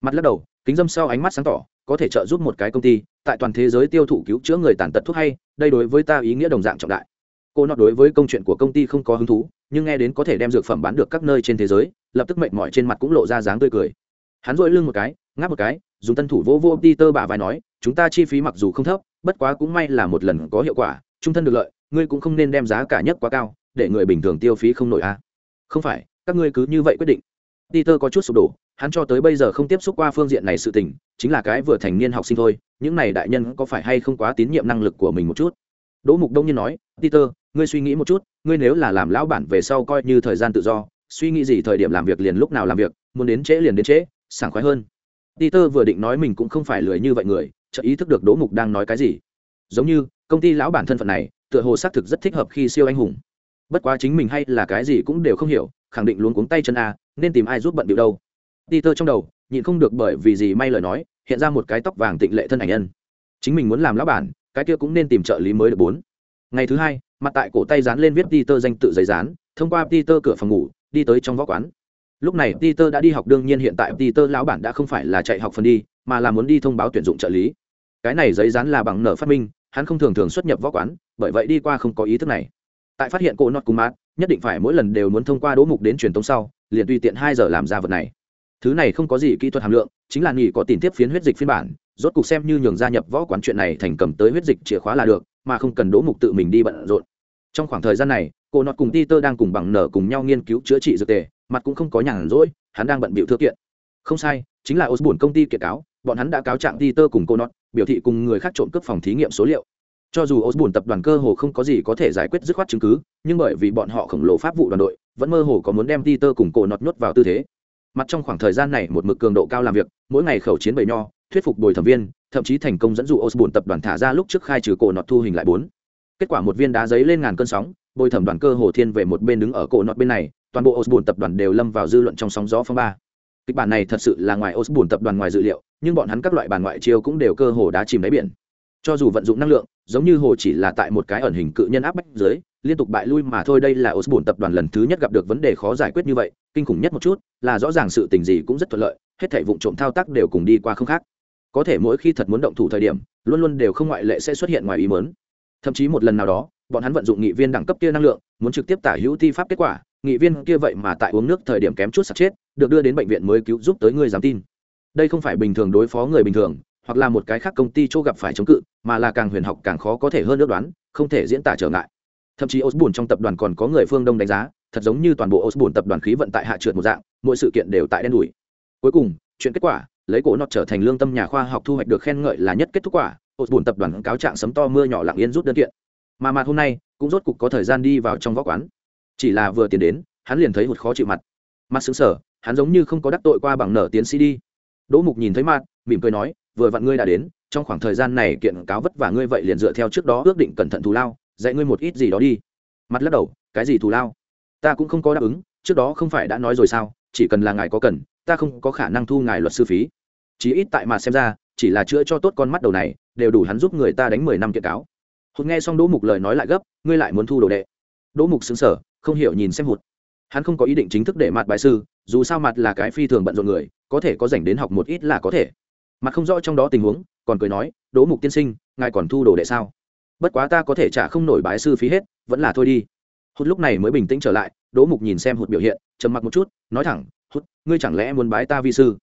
Mặt lắc đầu kính dâm sau ánh mắt sáng tỏ, có thể trợ giúp một cái công ty, tại toàn thế giới tiêu thụ cứu chữa người tàn tật thuốc hay, đây đối với ta ý nghĩa đồng dạng trọng đại. Cô nói đối với công chuyện của công ty không có hứng thú, nhưng nghe đến có thể đem dược phẩm bán được các nơi trên thế giới, lập tức mệnh mỏi trên mặt cũng lộ ra dáng tươi cười. Hắn dội lưng một cái, ngáp một cái, dùng tân thủ vô vô peter bả vai nói, chúng ta chi phí mặc dù không thấp, bất quá cũng may là một lần có hiệu quả, trung thân được lợi, ngươi cũng không nên đem giá cả nhất quá cao, để người bình thường tiêu phí không nổi a à. không phải, các ngươi cứ như vậy quyết định peter có chút sụp đổ, hắn cho tới bây giờ không tiếp xúc qua phương diện này sự tình, chính là cái vừa thành niên học sinh thôi, những này đại nhân có phải hay không quá tín nhiệm năng lực của mình một chút? Đỗ mục đông nhiên nói, peter, ngươi suy nghĩ một chút, ngươi nếu là làm lão bản về sau coi như thời gian tự do, suy nghĩ gì thời điểm làm việc liền lúc nào làm việc, muốn đến trễ liền đến trễ, sảng khoái hơn. Peter vừa định nói mình cũng không phải lười như vậy người, chợt ý thức được đỗ mục đang nói cái gì. Giống như, công ty lão bản thân phận này, tựa hồ xác thực rất thích hợp khi siêu anh hùng. Bất quá chính mình hay là cái gì cũng đều không hiểu khẳng định luôn cuống tay chân a, nên tìm ai giúp bận điệu đâu. Peter trong đầu, nhịn không được bởi vì gì may lời nói, hiện ra một cái tóc vàng tịnh lệ thân ảnh nhân. Chính mình muốn làm lão bản, cái kia cũng nên tìm trợ lý mới được bốn. Ngày thứ hai, mặt tại cổ tay dán lên viết peter danh tự giấy dán, thông qua peter cửa phòng ngủ, đi tới trong võ quán. Lúc này peter đã đi học, đương nhiên hiện tại peter lão bản đã không phải là chạy học phần đi, mà là muốn đi thông báo tuyển dụng trợ lý. Cái này giấy dán là bằng nở phát minh, hắn không thường thường xuất nhập võ quán, bởi vậy đi qua không có ý thức này. Tại phát hiện cô nọt cùng mát nhất định phải mỗi lần đều muốn thông qua đỗ mục đến truyền tống sau, liền tùy tiện hai giờ làm ra vật này. Thứ này không có gì kỹ thuật hàm lượng, chính là nghỉ có tìm tiếp phiến huyết dịch phiên bản, rốt cục xem như nhường gia nhập võ quán chuyện này thành cầm tới huyết dịch chìa khóa là được, mà không cần đỗ mục tự mình đi bận rộn. Trong khoảng thời gian này, cô nọt cùng peter đang cùng bằng nở cùng nhau nghiên cứu chữa trị dược tề, mặt cũng không có nhàn rỗi, hắn đang bận bịu thư kiện. Không sai, chính là osborne công ty kiện cáo, bọn hắn đã cáo trạng peter cùng cô nọt, biểu thị cùng người khác trộm cướp phòng thí nghiệm số liệu cho dù osborne tập đoàn cơ hồ không có gì có thể giải quyết dứt khoát chứng cứ, nhưng bởi vì bọn họ khổng lồ pháp vụ đoàn đội, vẫn mơ hồ có muốn đem peter cùng cổ nọt nhốt vào tư thế. Mặt trong khoảng thời gian này một mực cường độ cao làm việc, mỗi ngày khẩu chiến bầy nho, thuyết phục bồi thẩm viên, thậm chí thành công dẫn dụ osborne tập đoàn thả ra lúc trước khai trừ cổ nọt thu hình lại bốn. Kết quả một viên đá giấy lên ngàn cơn sóng, bồi thẩm đoàn cơ hồ thiên về một bên đứng ở cổ nọt bên này, toàn bộ osborne tập đoàn đều lâm vào dư luận trong sóng gió phong ba. Kịch bản này thật sự là ngoài osborne tập đoàn ngoài dự liệu, nhưng bọn hắn các loại bản ngoại chiêu cũng đều cơ hồ đá chìm đáy biển. Cho dù vận dụng năng lượng giống như hồ chỉ là tại một cái ẩn hình cự nhân áp bách dưới, liên tục bại lui mà thôi. Đây là osborne tập đoàn lần thứ nhất gặp được vấn đề khó giải quyết như vậy, kinh khủng nhất một chút, là rõ ràng sự tình gì cũng rất thuận lợi, hết thảy vụ trộm thao tác đều cùng đi qua không khác. Có thể mỗi khi thật muốn động thủ thời điểm, luôn luôn đều không ngoại lệ sẽ xuất hiện ngoài ý mớn thậm chí một lần nào đó, bọn hắn vận dụng nghị viên đẳng cấp kia năng lượng, muốn trực tiếp tả hữu ti pháp kết quả, nghị viên kia vậy mà tại uống nước thời điểm kém chút sạch chết, được đưa đến bệnh viện mới cứu giúp tới người dám tin. Đây không phải bình thường đối phó người bình thường hoặc là một cái khác công ty chỗ gặp phải chống cự, mà là càng huyền học càng khó có thể hơn ước đoán, không thể diễn tả trở ngại. Thậm chí osborne trong tập đoàn còn có người phương đông đánh giá, thật giống như toàn bộ osborne tập đoàn khí vận tại hạ trượt một dạng, mỗi sự kiện đều tại đen đủi. Cuối cùng, chuyện kết quả, lấy cổ nọt trở thành lương tâm nhà khoa học thu hoạch được khen ngợi là nhất kết thúc quả, osborne tập đoàn cáo trạng sấm to mưa nhỏ lặng yên rút đơn kiện. Mà mặt hôm nay, cũng rốt cục có thời gian đi vào trong võ quán. Chỉ là vừa tiến đến, hắn liền thấy một khó chịu mặt. Mặt xứng sở hắn giống như không có đắc tội qua bằng nở tiến sĩ đi. Đỗ mục nhìn thấy mặt mỉm cười nói, vừa vặn ngươi đã đến, trong khoảng thời gian này kiện cáo vất vả ngươi vậy liền dựa theo trước đó ước định cẩn thận thù lao, dạy ngươi một ít gì đó đi. Mặt lắc đầu, cái gì thù lao? Ta cũng không có đáp ứng, trước đó không phải đã nói rồi sao, chỉ cần là ngài có cần, ta không có khả năng thu ngài luật sư phí. Chí ít tại mà xem ra, chỉ là chữa cho tốt con mắt đầu này, đều đủ hắn giúp người ta đánh mười năm kiện cáo. Hụt nghe xong đỗ mục lời nói lại gấp, ngươi lại muốn thu đồ đệ? Đỗ mục xứng sở không hiểu nhìn xem hụt. Hắn không có ý định chính thức để mặt bài sư, dù sao mặt là cái phi thường bận rộn người, có thể có dành đến học một ít là có thể mặt không rõ trong đó tình huống còn cười nói đỗ mục tiên sinh ngài còn thu đồ đệ sao? Bất quá ta có thể trả không nổi bái sư phí hết vẫn là thôi đi. Hút lúc này mới bình tĩnh trở lại đỗ mục nhìn xem hụt biểu hiện trầm mặc một chút nói thẳng hút, ngươi chẳng lẽ muốn bái ta vi sư?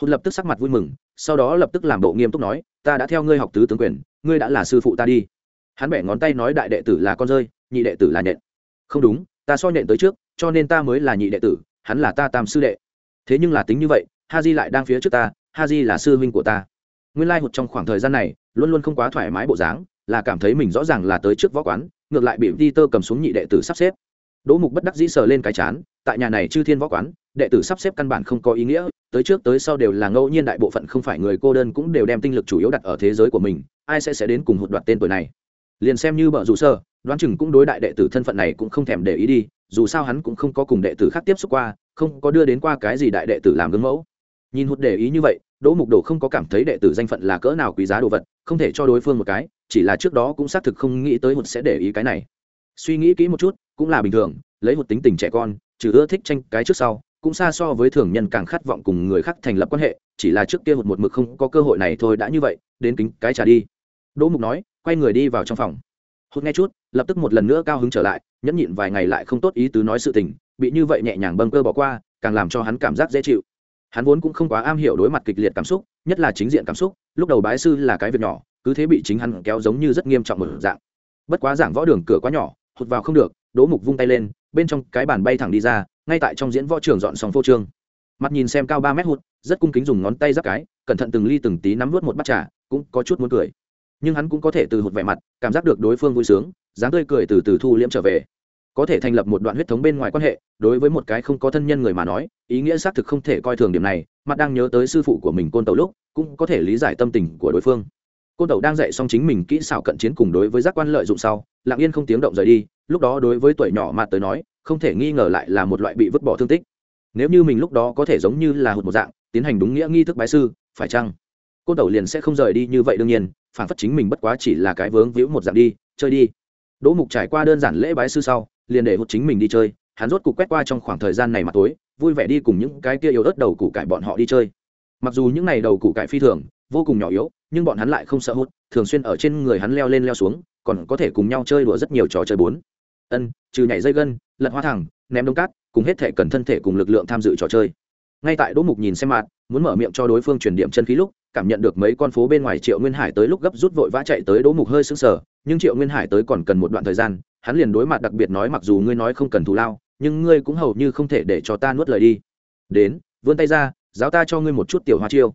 Hụt lập tức sắc mặt vui mừng sau đó lập tức làm bộ nghiêm túc nói ta đã theo ngươi học tứ tướng quyền ngươi đã là sư phụ ta đi. Hắn bẻ ngón tay nói đại đệ tử là con rơi nhị đệ tử là nhện. Không đúng ta so nhện tới trước cho nên ta mới là nhị đệ tử hắn là ta tam sư đệ. Thế nhưng là tính như vậy ha di lại đang phía trước ta ha di là sư huynh của ta. Nguyên lai hụt trong khoảng thời gian này, luôn luôn không quá thoải mái bộ dáng, là cảm thấy mình rõ ràng là tới trước võ quán, ngược lại bị đi tơ cầm xuống nhị đệ tử sắp xếp. Đỗ mục bất đắc dĩ sờ lên cái chán, tại nhà này chư thiên võ quán, đệ tử sắp xếp căn bản không có ý nghĩa, tới trước tới sau đều là ngẫu nhiên đại bộ phận không phải người cô đơn cũng đều đem tinh lực chủ yếu đặt ở thế giới của mình, ai sẽ sẽ đến cùng hụt đoạt tên tuổi này. Liền xem như bợ rủ sơ, đoán chừng cũng đối đại đệ tử thân phận này cũng không thèm để ý đi, dù sao hắn cũng không có cùng đệ tử khác tiếp xúc qua, không có đưa đến qua cái gì đại đệ tử làm gương mẫu nhìn hụt để ý như vậy, đỗ mục đồ không có cảm thấy đệ tử danh phận là cỡ nào quý giá đồ vật, không thể cho đối phương một cái, chỉ là trước đó cũng xác thực không nghĩ tới hụt sẽ để ý cái này. Suy nghĩ kỹ một chút, cũng là bình thường, lấy một tính tình trẻ con, trừ ưa thích tranh cái trước sau, cũng xa so với thường nhân càng khát vọng cùng người khác thành lập quan hệ, chỉ là trước kia Hụt một mực không có cơ hội này thôi đã như vậy, đến kính cái trả đi. Đỗ mục nói, quay người đi vào trong phòng. Hụt nghe chút, lập tức một lần nữa cao hứng trở lại, nhẫn nhịn vài ngày lại không tốt ý tứ nói sự tình, bị như vậy nhẹ nhàng bâng cơ bỏ qua, càng làm cho hắn cảm giác dễ chịu hắn vốn cũng không quá am hiểu đối mặt kịch liệt cảm xúc, nhất là chính diện cảm xúc, lúc đầu bái sư là cái việc nhỏ, cứ thế bị chính hắn kéo giống như rất nghiêm trọng một dạng. Bất quá giảng võ đường cửa quá nhỏ, hụt vào không được, đỗ mục vung tay lên, bên trong cái bàn bay thẳng đi ra, ngay tại trong diễn võ trường dọn xong phô trương. Mặt nhìn xem cao ba mét hụt, rất cung kính dùng ngón tay giáp cái, cẩn thận từng ly từng tí nắm vớt một bát trà, cũng có chút muốn cười. Nhưng hắn cũng có thể từ hụt vẻ mặt, cảm giác được đối phương vui sướng, dáng tươi cười từ từ thu liễm trở về có thể thành lập một đoạn huyết thống bên ngoài quan hệ, đối với một cái không có thân nhân người mà nói, ý nghĩa xác thực không thể coi thường điểm này mặt đang nhớ tới sư phụ của mình côn tàu lúc, cũng có thể lý giải tâm tình của đối phương. Côn tàu đang dạy xong chính mình kỹ xảo cận chiến cùng đối với giác quan lợi dụng sau, lặng yên không tiếng động rời đi, lúc đó đối với tuổi nhỏ mặt tới nói, không thể nghi ngờ lại là một loại bị vứt bỏ thương tích. Nếu như mình lúc đó có thể giống như là hụt một dạng, tiến hành đúng nghĩa nghi thức bái sư, phải chăng? Côn tàu liền sẽ không rời đi như vậy đương nhiên, phản phất chính mình bất quá chỉ là cái vướng víu một dạng đi, chơi đi. Đỗ mục trải qua đơn giản lễ bái sư sau liền để hụt chính mình đi chơi, hắn rốt cục quét qua trong khoảng thời gian này mà tối, vui vẻ đi cùng những cái kia yếu ớt đầu củ cải bọn họ đi chơi. Mặc dù những này đầu củ cải phi thường, vô cùng nhỏ yếu, nhưng bọn hắn lại không sợ hút thường xuyên ở trên người hắn leo lên leo xuống, còn có thể cùng nhau chơi đùa rất nhiều trò chơi bốn. Ân, trừ nhảy dây gân, lật hoa thẳng, ném đông cát, cùng hết thể cần thân thể cùng lực lượng tham dự trò chơi. Ngay tại đỗ mục nhìn xem mặt muốn mở miệng cho đối phương truyền điểm chân khí lúc, cảm nhận được mấy con phố bên ngoài triệu nguyên hải tới lúc gấp rút vội vã chạy tới đỗ mục hơi sững sờ, nhưng triệu nguyên hải tới còn cần một đoạn thời gian hắn liền đối mặt đặc biệt nói mặc dù ngươi nói không cần thù lao, nhưng ngươi cũng hầu như không thể để cho ta nuốt lời đi. Đến, vươn tay ra, giáo ta cho ngươi một chút tiểu hoa chiêu.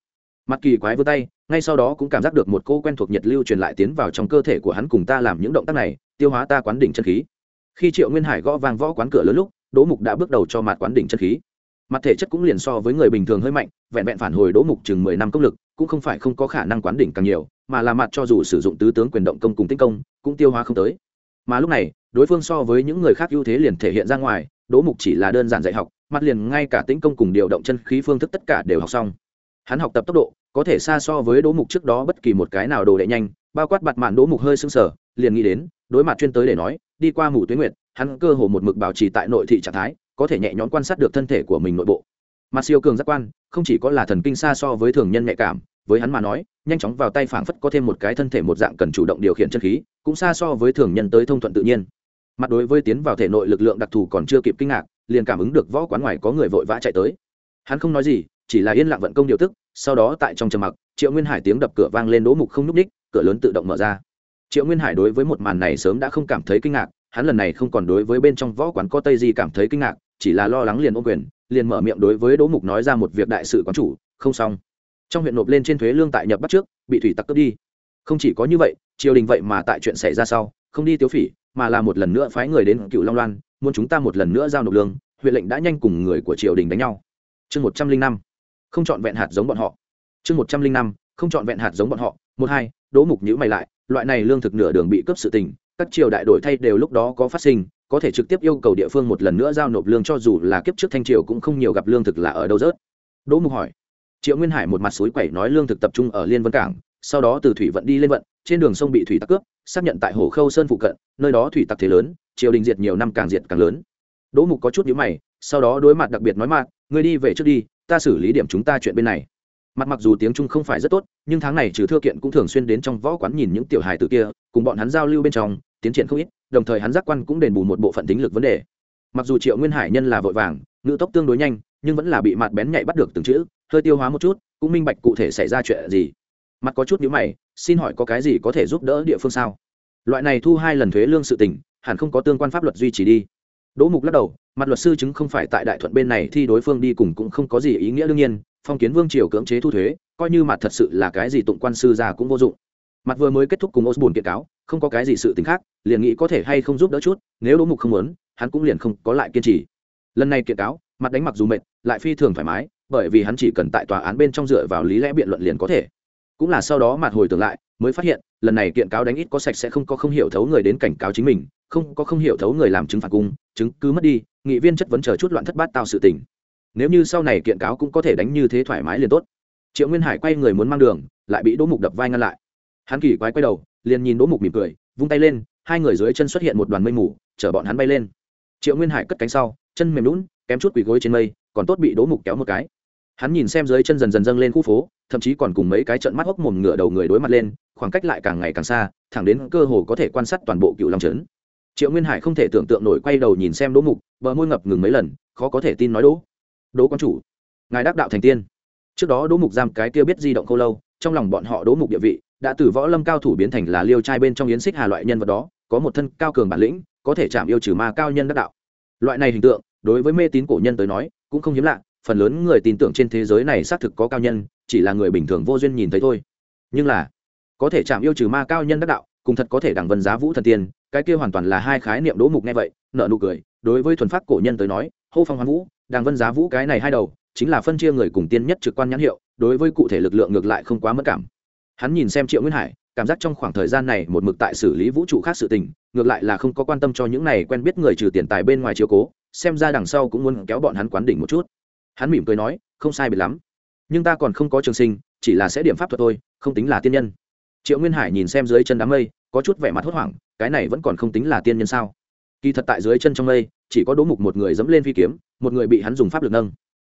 Mặt kỳ quái vươn tay, ngay sau đó cũng cảm giác được một cô quen thuộc nhiệt lưu truyền lại tiến vào trong cơ thể của hắn cùng ta làm những động tác này, tiêu hóa ta quán đỉnh chân khí. Khi triệu nguyên hải gõ vang võ quán cửa lớn lúc, đỗ mục đã bước đầu cho mặt quán đỉnh chân khí. Mặt thể chất cũng liền so với người bình thường hơi mạnh, vẹn vẹn phản hồi đỗ mục chừng mười năm công lực, cũng không phải không có khả năng quán đỉnh càng nhiều, mà là mặt cho dù sử dụng tứ tướng quyền động công cùng tích công, cũng tiêu hóa không tới. Mà lúc này đối phương so với những người khác ưu thế liền thể hiện ra ngoài, đỗ mục chỉ là đơn giản dạy học, mặt liền ngay cả tĩnh công cùng điều động chân khí phương thức tất cả đều học xong. Hắn học tập tốc độ, có thể xa so với đỗ mục trước đó bất kỳ một cái nào đồ đệ nhanh, bao quát bặt mạn đỗ mục hơi sưng sở liền nghĩ đến, đối mặt chuyên tới để nói, đi qua mù tuyến nguyệt, hắn cơ hồ một mực bảo trì tại nội thị trạng thái, có thể nhẹ nhõm quan sát được thân thể của mình nội bộ. Mặt siêu cường giác quan, không chỉ có là thần kinh xa so với thường nhân nhạy cảm, với hắn mà nói, nhanh chóng vào tay phảng phất có thêm một cái thân thể một dạng cần chủ động điều khiển chân khí, cũng xa so với thường nhân tới thông thuận tự nhiên mặt đối với tiến vào thể nội lực lượng đặc thù còn chưa kịp kinh ngạc, liền cảm ứng được võ quán ngoài có người vội vã chạy tới. Hắn không nói gì, chỉ là yên lặng vận công điều tức, sau đó tại trong trầm mặc, triệu nguyên hải tiếng đập cửa vang lên đỗ mục không n ú c ních cửa lớn tự động mở ra. Triệu nguyên hải đối với một màn này sớm đã không cảm thấy kinh ngạc, hắn lần này không còn đối với bên trong võ quán có tây gì cảm thấy kinh ngạc, chỉ là lo lắng liền ô quyền, liền mở miệng đối với đỗ mục nói ra một việc đại sự quán chủ, không xong. Trong huyện nộp lên trên thuế lương tại nhập bắt trước, bị thủy tặc cướp đi. Không chỉ có như vậy, triều đình vậy mà tại chuyện xảy ra sau, không đi tiếu phỉ mà là một lần nữa phái người đến cựu long loan, muốn chúng ta một lần nữa giao nộp lương, huyện lệnh đã nhanh cùng người của triều đình đánh nhau. Chương một trăm linh năm, không chọn vẹn hạt giống bọn họ. Chương một trăm linh năm, không chọn vẹn hạt giống bọn họ. Một, hai, đỗ mục nhữ mày lại, loại này lương thực nửa đường bị cướp sự tình, các triều đại đổi thay đều lúc đó có phát sinh, có thể trực tiếp yêu cầu địa phương một lần nữa giao nộp lương cho dù là kiếp trước thanh triều cũng không nhiều gặp lương thực là ở đâu rớt. Đỗ mục hỏi. Triệu nguyên hải một mặt suối quẩy nói lương thực tập trung ở liên vân cảng, sau đó từ thủy vận đi lên vận, trên đường sông bị thủy tắc cướp xác nhận tại hồ khâu sơn phụ cận, nơi đó thủy tặc thế lớn, triều đình diệt nhiều năm càng diệt càng lớn. Đỗ mục có chút nhữ mày, sau đó đối mặt đặc biệt nói mạc người đi về trước đi, ta xử lý điểm chúng ta chuyện bên này. Mặt mặc dù tiếng trung không phải rất tốt, nhưng tháng này trừ thưa kiện cũng thường xuyên đến trong võ quán nhìn những tiểu hài từ kia, cùng bọn hắn giao lưu bên trong, tiến triển không ít, đồng thời hắn giác quan cũng đền bù một bộ phận tính lực vấn đề. Mặc dù triệu nguyên hải nhân là vội vàng, ngữ tốc tương đối nhanh, nhưng vẫn là bị mặt bén nhạy bắt được từng chữ, hơi tiêu hóa một chút, cũng minh bạch cụ thể xảy ra chuyện gì. Mặt có chút nhữ mày xin hỏi có cái gì có thể giúp đỡ địa phương sao? Loại này thu hai lần thuế lương sự tỉnh hẳn không có tương quan pháp luật duy trì đi. Đỗ mục lắc đầu, mặt luật sư chứng không phải tại đại thuận bên này thì đối phương đi cùng cũng không có gì ý nghĩa đương nhiên, phong kiến vương triều cưỡng chế thu thuế, coi như mặt thật sự là cái gì tụng quan sư già cũng vô dụng. Mặt vừa mới kết thúc cùng osborne kiện cáo, không có cái gì sự t khác, liền nghĩ có thể hay không giúp đỡ chút, nếu đỗ mục không muốn, hắn cũng liền không có lại kiên trì. Lần này kiện cáo, mặt đánh mặc dù mệt, lại phi thường thoải mái, bởi vì hắn chỉ cần tại tòa án bên trong dựa vào lý lẽ biện luận liền có thể cũng là sau đó mặt hồi tưởng lại, mới phát hiện, lần này kiện cáo đánh ít có sạch sẽ không có không hiểu thấu người đến cảnh cáo chính mình, không có không hiểu thấu người làm chứng phạt cung, chứng cứ mất đi, nghị viên chất vấn chờ chút loạn thất bát tạo sự tình. Nếu như sau này kiện cáo cũng có thể đánh như thế thoải mái liền tốt. Triệu nguyên hải quay người muốn mang đường, lại bị đỗ mục đập vai ngăn lại. Hắn kỳ quái quay đầu, liền nhìn đỗ mục mỉm cười, vung tay lên, hai người dưới chân xuất hiện một đoàn mây mù, chở bọn hắn bay lên. Triệu nguyên hải cất cánh sau, chân mềm lún kém chút quỳ gối trên mây, còn tốt bị đỗ mục kéo một cái hắn nhìn xem dưới chân dần dần dâng lên khu phố, thậm chí còn cùng mấy cái trận mắt hốc mồm ngựa đầu người đối mặt lên, khoảng cách lại càng ngày càng xa, thẳng đến cơ hồ có thể quan sát toàn bộ cựu long trấn. Triệu nguyên hải không thể tưởng tượng nổi quay đầu nhìn xem đỗ mục, bờ môi ngập ngừng mấy lần, khó có thể tin nói đỗ. Đỗ quan chủ, ngài đắc đạo thành tiên. Trước đó đỗ mục giam cái kia biết di động khâu lâu, trong lòng bọn họ đỗ mục địa vị đã từ võ lâm cao thủ biến thành là liêu trai bên trong yến xích hà loại nhân vật đó, có một thân cao cường bản lĩnh, có thể chạm yêu trừ ma cao nhân đắc đạo. Loại này hình tượng, đối với mê tín cổ nhân tới nói, cũng không hiếm lạ phần lớn người tin tưởng trên thế giới này xác thực có cao nhân, chỉ là người bình thường vô duyên nhìn thấy thôi. Nhưng là, có thể chạm yêu trừ ma cao nhân đắc đạo, cùng thật có thể đẳng vân giá vũ thần tiên, cái kia hoàn toàn là hai khái niệm đỗ mục nghe vậy nợ nụ cười, đối với thuần pháp cổ nhân tới nói, hô phong hoán vũ đàng vân giá vũ cái này hai đầu, chính là phân chia người cùng tiên nhất trực quan nhãn hiệu, đối với cụ thể lực lượng ngược lại không quá mất cảm. Hắn nhìn xem triệu nguyên hải, cảm giác trong khoảng thời gian này một mực tại xử lý vũ trụ khác sự tình, ngược lại là không có quan tâm cho những này quen biết người trừ tiền tài bên ngoài chiếu cố, xem ra đằng sau cũng muốn kéo bọn hắn quán đỉnh một chút hắn mỉm cười nói, không sai biệt lắm. Nhưng ta còn không có trường sinh, chỉ là sẽ điểm pháp thuật thôi, không tính là tiên nhân. Triệu nguyên hải nhìn xem dưới chân đám mây, có chút vẻ mặt hốt hoảng, cái này vẫn còn không tính là tiên nhân sao? Kỳ thật tại dưới chân trong mây, chỉ có đỗ mục một người dẫm lên phi kiếm, một người bị hắn dùng pháp lực nâng.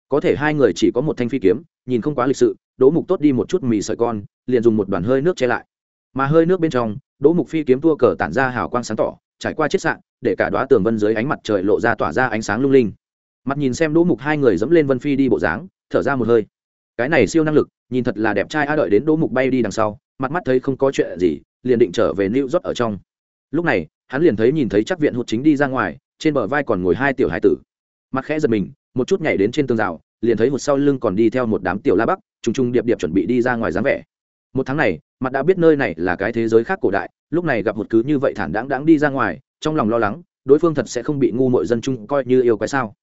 Có thể hai người chỉ có một thanh phi kiếm, nhìn không quá lịch sự, đỗ mục tốt đi một chút mì sợi con, liền dùng một đoàn hơi nước che lại. Mà hơi nước bên trong, đỗ mục phi kiếm tua cờ tản ra hào quang sáng tỏ, trải qua chiết sạn để cả đoá tường vân dưới ánh mặt trời lộ ra tỏa ra ánh sáng lung linh mặt nhìn xem đỗ mục hai người dẫm lên vân phi đi bộ dáng, thở ra một hơi. Cái này siêu năng lực, nhìn thật là đẹp trai a đợi đến đỗ mục bay đi đằng sau, mặt mắt thấy không có chuyện gì, liền định trở về new york ở trong. Lúc này, hắn liền thấy nhìn thấy chắc viện hụt chính đi ra ngoài, trên bờ vai còn ngồi hai tiểu hải tử. Mặt khẽ giật mình, một chút nhảy đến trên tường rào, liền thấy hụt sau lưng còn đi theo một đám tiểu la bắc, trùng trùng điệp điệp chuẩn bị đi ra ngoài dáng vẻ. Một tháng này, mặt đã biết nơi này là cái thế giới khác cổ đại, lúc này gặp một cứ như vậy thản đáng đáng đi ra ngoài, trong lòng lo lắng, đối phương thật sẽ không bị ngu mội dân chung coi như yêu quái sao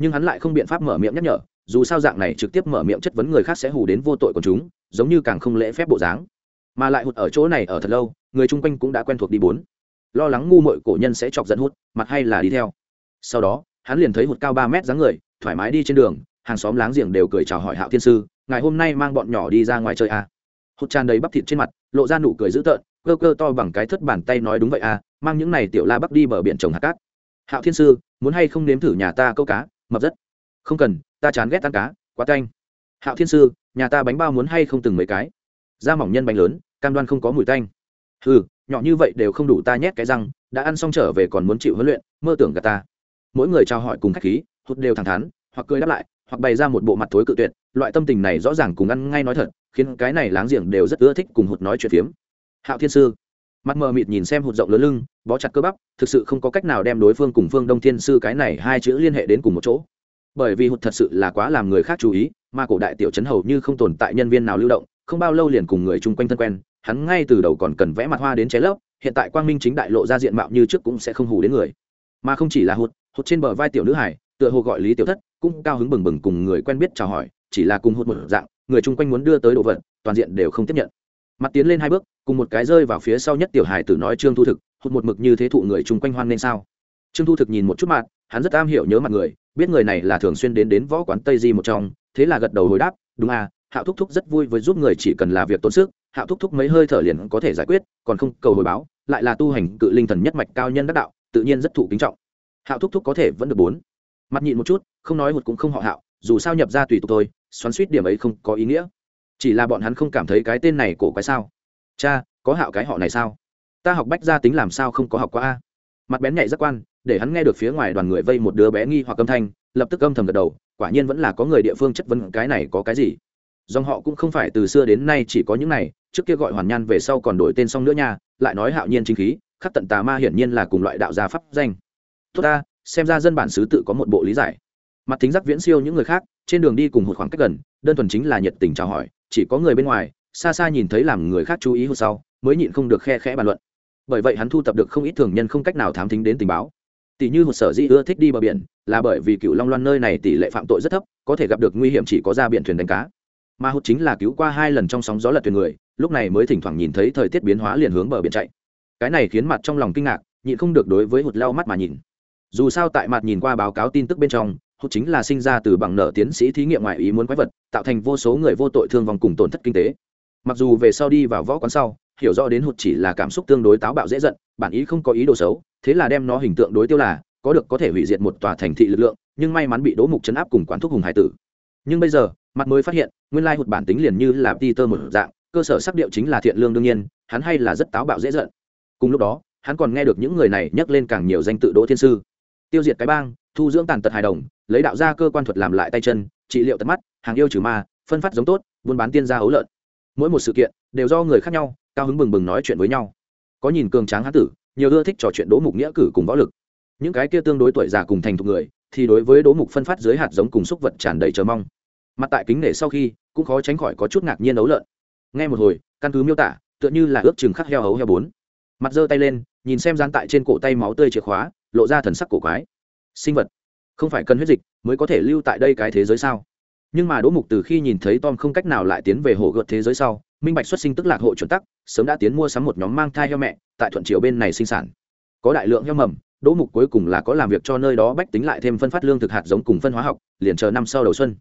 nhưng hắn lại không biện pháp mở miệng nhắc nhở, dù sao dạng này trực tiếp mở miệng chất vấn người khác sẽ hù đến vô tội của chúng, giống như càng không lễ phép bộ dáng. Mà lại hụt ở chỗ này ở thật lâu, người chung quanh cũng đã quen thuộc đi bốn. Lo lắng ngu mội cổ nhân sẽ chọc dẫn hút mặt hay là đi theo. Sau đó, hắn liền thấy hụt cao ba mét dáng người, thoải mái đi trên đường, hàng xóm láng giềng đều cười chào hỏi hạo thiên sư, ngày hôm nay mang bọn nhỏ đi ra ngoài chơi à. hụt tràn đầy bắp thịt trên mặt, lộ ra nụ cười dữ tợn, cơ cơ to bằng cái thất bàn tay nói đúng vậy à mang những này tiểu la bắc đi bờ biển trồng hạt cát. Hạo thiên sư, muốn hay không nếm thử nhà ta câu cá? Mập rất. Không cần, ta chán ghét ăn cá, quá canh hạo thiên sư, nhà ta bánh bao muốn hay không từng mấy cái? Da mỏng nhân bánh lớn, cam đoan không có mùi tanh. Ừ nhỏ như vậy đều không đủ ta nhét cái răng, đã ăn xong trở về còn muốn chịu huấn luyện, mơ tưởng gà ta. Mỗi người trao hỏi cùng khách khí, hụt đều thẳng thắn, hoặc cười đáp lại, hoặc bày ra một bộ mặt thối cự tuyệt, loại tâm tình này rõ ràng cùng ăn ngay nói thật, khiến cái này láng giềng đều rất ưa thích cùng hụt nói chuyện phiếm. Hạo thiên sư mặt mờ mịt nhìn xem hụt rộng lớn lưng, bó chặt cơ bắp, thực sự không có cách nào đem đối phương cùng phương đông thiên sư cái này hai chữ liên hệ đến cùng một chỗ. Bởi vì hụt thật sự là quá làm người khác chú ý, mà cổ đại tiểu trấn hầu như không tồn tại nhân viên nào lưu động, không bao lâu liền cùng người chung quanh thân quen, hắn ngay từ đầu còn cần vẽ mặt hoa đến cháy lấp, hiện tại quang minh chính đại lộ ra diện mạo như trước cũng sẽ không hù đến người. Mà không chỉ là hụt hụt trên bờ vai tiểu nữ hải, tựa hồ gọi lý tiểu thất, cũng cao hứng bừng bừng cùng người quen biết chào hỏi, chỉ là cùng hụt một dạng, người chung quanh muốn đưa tới đồ vật, toàn diện đều không tiếp nhận mặt tiến lên hai bước, cùng một cái rơi vào phía sau nhất tiểu hải tử nói trương thu thực, hụt một mực như thế thụ người chung quanh hoan nên sao? Trương thu thực nhìn một chút mặt, hắn rất am hiểu nhớ mặt người, biết người này là thường xuyên đến đến võ quán tây di một trong, thế là gật đầu hồi đáp, đúng à hạo thúc thúc rất vui với giúp người chỉ cần là việc tốn sức, hạo thúc thúc mấy hơi thở liền có thể giải quyết, còn không, cầu hồi báo, lại là tu hành cự linh thần nhất mạch cao nhân đắc đạo, tự nhiên rất thụ kính trọng. Hạo thúc thúc có thể vẫn được bốn. Mặt nhịn một chút, không nói một cũng không họ hạo, dù sao nhập ra tùy tục thôi, xoắn suýt điểm ấy không có ý nghĩa chỉ là bọn hắn không cảm thấy cái tên này cổ quái sao? Cha, có hạo cái họ này sao? Ta học bách gia tính làm sao không có học qua a? Mặt bén nhạy giác quan, để hắn nghe được phía ngoài đoàn người vây một đứa bé nghi hoặc âm thanh, lập tức âm thầm gật đầu, quả nhiên vẫn là có người địa phương chất vấn cái này có cái gì. Dòng họ cũng không phải từ xưa đến nay chỉ có những này, trước kia gọi hoàn nhan về sau còn đổi tên xong nữa nha, lại nói hạo nhiên chính khí, khắc tận tà ma hiển nhiên là cùng loại đạo gia pháp danh. Tốt ta, xem ra dân bản xứ tự có một bộ lý giải. Mặt thính giác viễn siêu những người khác, trên đường đi cùng một khoảng cách gần, đơn thuần chính là nhiệt tình chào hỏi chỉ có người bên ngoài, xa xa nhìn thấy làm người khác chú ý hụt sau, mới nhịn không được khe khẽ bàn luận. Bởi vậy hắn thu tập được không ít thường nhân không cách nào thám thính đến tình báo. Tỷ như một sở dĩ ưa thích đi bờ biển, là bởi vì cựu long loan nơi này tỷ lệ phạm tội rất thấp, có thể gặp được nguy hiểm chỉ có ra biển thuyền đánh cá. Mà hụt chính là cứu qua hai lần trong sóng gió lật thuyền người, lúc này mới thỉnh thoảng nhìn thấy thời tiết biến hóa liền hướng bờ biển chạy. Cái này khiến mặt trong lòng kinh ngạc, nhịn không được đối với hụt lau mắt mà nhìn. Dù sao tại mặt nhìn qua báo cáo tin tức bên trong hụt chính là sinh ra từ bằng nợ tiến sĩ thí nghiệm ngoại ý muốn quái vật, tạo thành vô số người vô tội thương vong cùng tổn thất kinh tế. Mặc dù về sau đi vào võ quán sau, hiểu rõ đến hụt chỉ là cảm xúc tương đối táo bạo dễ giận, bản ý không có ý đồ xấu, thế là đem nó hình tượng đối tiêu là, có được có thể hủy diệt một tòa thành thị lực lượng, nhưng may mắn bị đỗ mục chấn áp cùng quán thuốc hùng hải tử. Nhưng bây giờ, mặt mới phát hiện, nguyên lai hụt bản tính liền như là peter một dạng, cơ sở sắc điệu chính là thiện lương đương nhiên, hắn hay là rất táo bạo dễ giận. Cùng lúc đó, hắn còn nghe được những người này nhắc lên càng nhiều danh tự đỗ thiên sư. Tiêu diệt cái bang, thu dưỡng tàn tật hài đồng lấy đạo ra cơ quan thuật làm lại tay chân, trị liệu tận mắt, hàng yêu trừ ma, phân phát giống tốt, buôn bán tiên gia ấu lợn. Mỗi một sự kiện đều do người khác nhau, cao hứng bừng bừng nói chuyện với nhau. Có nhìn cường tráng hán tử, nhiều ưa thích trò chuyện đỗ mục nghĩa cử cùng võ lực. Những cái kia tương đối tuổi già cùng thành thục người, thì đối với đỗ mục phân phát dưới hạt giống cùng xúc vật tràn đầy chờ mong. Mặt tại kính nể sau khi, cũng khó tránh khỏi có chút ngạc nhiên ấu lợn. Nghe một hồi, căn cứ miêu tả, tựa như là ước chừng khắc heo hấu heo bốn. Mặt giơ tay lên, nhìn xem gian tại trên cổ tay máu tươi chìa khóa, lộ ra thần sắc cổ quái. Sinh vật không phải cần huyết dịch mới có thể lưu tại đây cái thế giới sao? Nhưng mà đỗ mục từ khi nhìn thấy tom không cách nào lại tiến về hồ gợt thế giới sau, minh bạch xuất sinh tức lạc hộ chuẩn tắc, sớm đã tiến mua sắm một nhóm mang thai heo mẹ, tại thuận triều bên này sinh sản. Có đại lượng heo mầm, đỗ mục cuối cùng là có làm việc cho nơi đó bách tính lại thêm phân phát lương thực hạt giống cùng phân hóa học, liền chờ năm sau đầu xuân.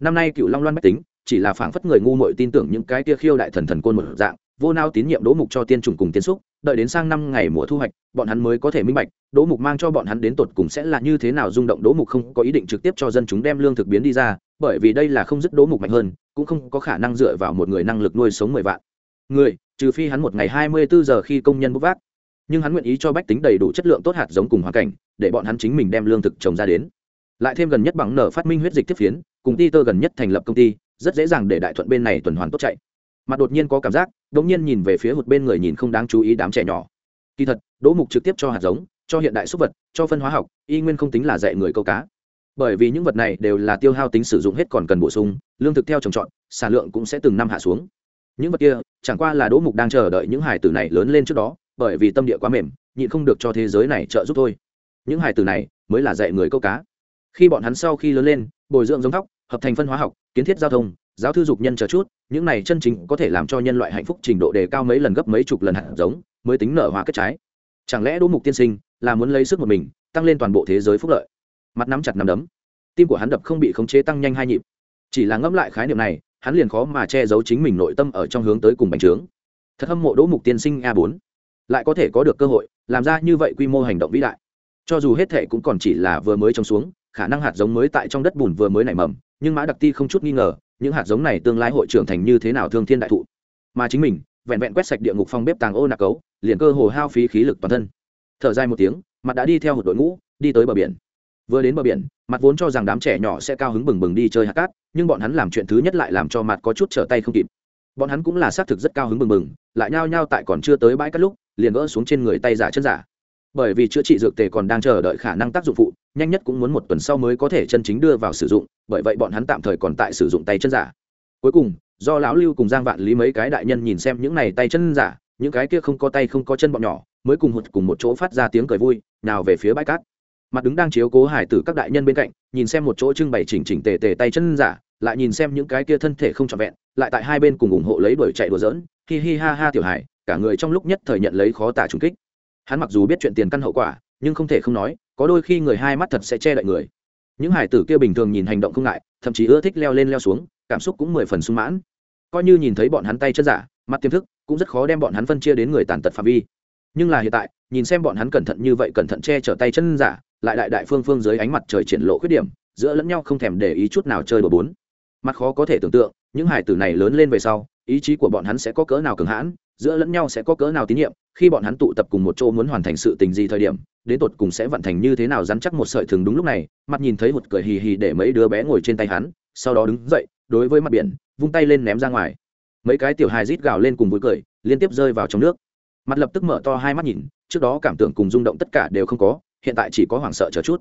Năm nay cựu long loan bách tính, chỉ là phảng phất người ngu mội tin tưởng những cái tia khiêu đại thần thần côn một dạng vô nao tín nhiệm đỗ mục cho tiên trùng cùng tiến xúc, đợi đến sang năm ngày mùa thu hoạch, bọn hắn mới có thể minh bạch, đỗ mục mang cho bọn hắn đến tột cùng sẽ là như thế nào rung động đỗ mục không có ý định trực tiếp cho dân chúng đem lương thực biến đi ra, bởi vì đây là không dứt đỗ mục mạnh hơn, cũng không có khả năng dựa vào một người năng lực nuôi sống mười vạn. Người, trừ phi hắn một ngày hai mươi bốn giờ khi công nhân bốc vác. Nhưng hắn nguyện ý cho bách tính đầy đủ chất lượng tốt hạt giống cùng hoàn cảnh, để bọn hắn chính mình đem lương thực trồng ra đến. Lại thêm gần nhất bằng nở phát minh huyết dịch tiếp phiến, cùng ti tơ gần nhất thành lập công ty, rất dễ dàng để đại thuận bên này tuần hoàn tốt chạy mặt đột nhiên có cảm giác, đột nhiên nhìn về phía một bên người nhìn không đáng chú ý đám trẻ nhỏ. Kỳ thật, đỗ mục trực tiếp cho hạt giống, cho hiện đại súc vật, cho phân hóa học, y nguyên không tính là dạy người câu cá. Bởi vì những vật này đều là tiêu hao tính sử dụng hết còn cần bổ sung, lương thực theo trồng trọt, sản lượng cũng sẽ từng năm hạ xuống. Những vật kia, chẳng qua là đỗ mục đang chờ đợi những hải tử này lớn lên trước đó, bởi vì tâm địa quá mềm, nhịn không được cho thế giới này trợ giúp thôi. Những hải tử này mới là dạy người câu cá. Khi bọn hắn sau khi lớn lên, bồi dưỡng giống thóc, hợp thành phân hóa học, kiến thiết giao thông, giáo thư dục nhân chờ chút những này chân chính có thể làm cho nhân loại hạnh phúc trình độ đề cao mấy lần gấp mấy chục lần hạt giống, mới tính nở hoa kết trái. Chẳng lẽ đỗ mục tiên sinh là muốn lấy sức một mình, tăng lên toàn bộ thế giới phúc lợi? Mặt nắm chặt nắm đấm. Tim của hắn đập không bị khống chế tăng nhanh hai nhịp. Chỉ là ngẫm lại khái niệm này, hắn liền khó mà che giấu chính mình nội tâm ở trong hướng tới cùng bành trướng. Thật hâm mộ đỗ mục tiên sinh a bốn. Lại có thể có được cơ hội, làm ra như vậy quy mô hành động vĩ đại. Cho dù hết thể cũng còn chỉ là vừa mới trồng xuống, khả năng hạt giống mới tại trong đất bùn vừa mới nảy mầm, nhưng mã đặc ti không chút nghi ngờ những hạt giống này tương lai hội trưởng thành như thế nào thương thiên đại thụ. Mà chính mình, vẹn vẹn quét sạch địa ngục phong bếp tàng ô nạc cấu, liền cơ hồ hao phí khí lực toàn thân. Thở dài một tiếng, mặt đã đi theo một đội ngũ, đi tới bờ biển. Vừa đến bờ biển, mặt vốn cho rằng đám trẻ nhỏ sẽ cao hứng bừng bừng đi chơi hạt cát, nhưng bọn hắn làm chuyện thứ nhất lại làm cho mặt có chút trở tay không kịp. Bọn hắn cũng là xác thực rất cao hứng bừng bừng, lại nhao nhao tại còn chưa tới bãi cát lúc, liền gỡ xuống trên người tay giả chân giả. Bởi vì chữa trị dược tề còn đang chờ đợi khả năng tác dụng phụ, nhanh nhất cũng muốn một tuần sau mới có thể chân chính đưa vào sử dụng bởi vậy bọn hắn tạm thời còn tại sử dụng tay chân giả. Cuối cùng, do lão lưu cùng giang vạn lý mấy cái đại nhân nhìn xem những này tay chân giả, những cái kia không có tay không có chân bọn nhỏ, mới cùng hụt cùng một chỗ phát ra tiếng cười vui, nào về phía bãi cát. Mặt đứng đang chiếu cố hải tử các đại nhân bên cạnh, nhìn xem một chỗ trưng bày chỉnh chỉnh tề tề tay chân giả, lại nhìn xem những cái kia thân thể không trọn vẹn, lại tại hai bên cùng ủng hộ lấy đuổi chạy đùa giỡn, hi hi ha ha tiểu hải, cả người trong lúc nhất thời nhận lấy khó tả trùng kích. Hắn mặc dù biết chuyện tiền căn hậu quả, nhưng không thể không nói, có đôi khi người hai mắt thật sẽ che đậy người những hải tử kia bình thường nhìn hành động không ngại, thậm chí ưa thích leo lên leo xuống, cảm xúc cũng mười phần sung mãn. Coi như nhìn thấy bọn hắn tay chân giả, mặt tiềm thức, cũng rất khó đem bọn hắn phân chia đến người tàn tật phạm vi. Nhưng là hiện tại, nhìn xem bọn hắn cẩn thận như vậy cẩn thận che chở tay chân giả, lại đại đại phương phương dưới ánh mặt trời triển lộ khuyết điểm, giữa lẫn nhau không thèm để ý chút nào chơi bờ bốn. Mặt khó có thể tưởng tượng, những hải tử này lớn lên về sau, ý chí của bọn hắn sẽ có cỡ nào cường hãn giữa lẫn nhau sẽ có cỡ nào tín nhiệm, khi bọn hắn tụ tập cùng một chỗ muốn hoàn thành sự tình gì thời điểm, đến tột cùng sẽ vận thành như thế nào dám chắc một sợi thừng đúng lúc này, mặt nhìn thấy một cười hì hì để mấy đứa bé ngồi trên tay hắn, sau đó đứng dậy, đối với mặt biển, vung tay lên ném ra ngoài. Mấy cái tiểu hài rít gào lên cùng vui cười, liên tiếp rơi vào trong nước. Mặt lập tức mở to hai mắt nhìn, trước đó cảm tưởng cùng rung động tất cả đều không có, hiện tại chỉ có hoảng sợ chờ chút.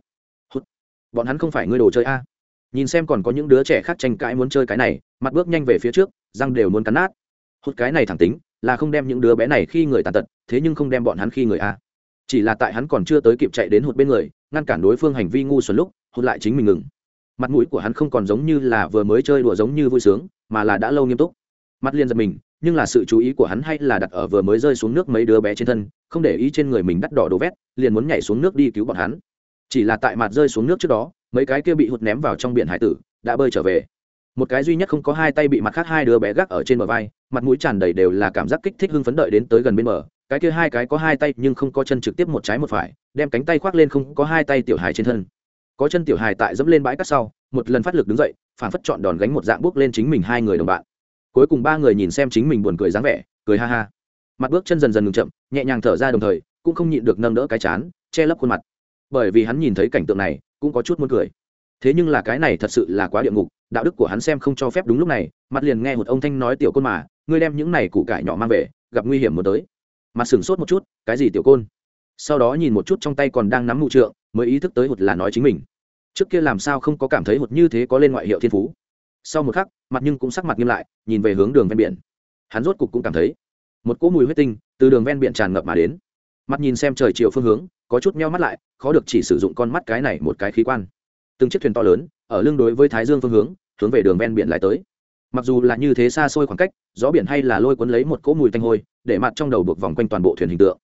Hút. bọn hắn không phải ngươi đồ chơi a. Nhìn xem còn có những đứa trẻ khác tranh cãi muốn chơi cái này, mặt bước nhanh về phía trước, răng đều muốn cắn nát. Hút cái này thẳng tính là không đem những đứa bé này khi người tàn tật, thế nhưng không đem bọn hắn khi người a. Chỉ là tại hắn còn chưa tới kịp chạy đến hụt bên người, ngăn cản đối phương hành vi ngu xuẩn lúc, hụt lại chính mình ngừng. Mặt mũi của hắn không còn giống như là vừa mới chơi đùa giống như vui sướng, mà là đã lâu nghiêm túc. Mắt liên giật mình, nhưng là sự chú ý của hắn hay là đặt ở vừa mới rơi xuống nước mấy đứa bé trên thân, không để ý trên người mình đắt đỏ đồ vét, liền muốn nhảy xuống nước đi cứu bọn hắn. Chỉ là tại mặt rơi xuống nước trước đó, mấy cái kia bị hụt ném vào trong biển hải tử, đã bơi trở về. Một cái duy nhất không có hai tay bị mặt khác hai đứa bé gác ở trên bờ vai mặt mũi tràn đầy đều là cảm giác kích thích hưng phấn đợi đến tới gần bên bờ. Cái kia hai cái có hai tay nhưng không có chân trực tiếp một trái một phải, đem cánh tay khoác lên không có hai tay tiểu hài trên thân. Có chân tiểu hài tại dẫm lên bãi cát sau, một lần phát lực đứng dậy phản phất chọn đòn gánh một dạng bước lên chính mình hai người đồng bạn. Cuối cùng ba người nhìn xem chính mình buồn cười dáng vẻ, cười ha ha. Mặt bước chân dần dần ngừng chậm, nhẹ nhàng thở ra đồng thời, cũng không nhịn được nâng đỡ cái chán, che lấp khuôn mặt. Bởi vì hắn nhìn thấy cảnh tượng này, cũng có chút muốn cười. Thế nhưng là cái này thật sự là quá địa ngục, đạo đức của hắn xem không cho phép đúng lúc này, mặt liền nghe một ông thanh nói tiểu côn mà ngươi đem những này củ cải nhỏ mang về, gặp nguy hiểm muốn tới. Mặt sửng sốt một chút, cái gì tiểu côn? Sau đó nhìn một chút trong tay còn đang nắm mụ trượng, mới ý thức tới hụt là nói chính mình. Trước kia làm sao không có cảm thấy hụt như thế có lên ngoại hiệu thiên phú. Sau một khắc, mặt nhưng cũng sắc mặt nghiêm lại, nhìn về hướng đường ven biển. Hắn rốt cục cũng cảm thấy, một cỗ mùi huyết tinh từ đường ven biển tràn ngập mà đến. Mặt nhìn xem trời chiều phương hướng, có chút meo mắt lại, khó được chỉ sử dụng con mắt cái này một cái khí quan. Từng chiếc thuyền to lớn, ở lưng đối với thái dương phương hướng hướng về đường ven biển lại tới mặc dù là như thế xa xôi khoảng cách, gió biển hay là lôi cuốn lấy một cỗ mùi tanh hôi, để mặt trong đầu buộc vòng quanh toàn bộ thuyền hình tượng.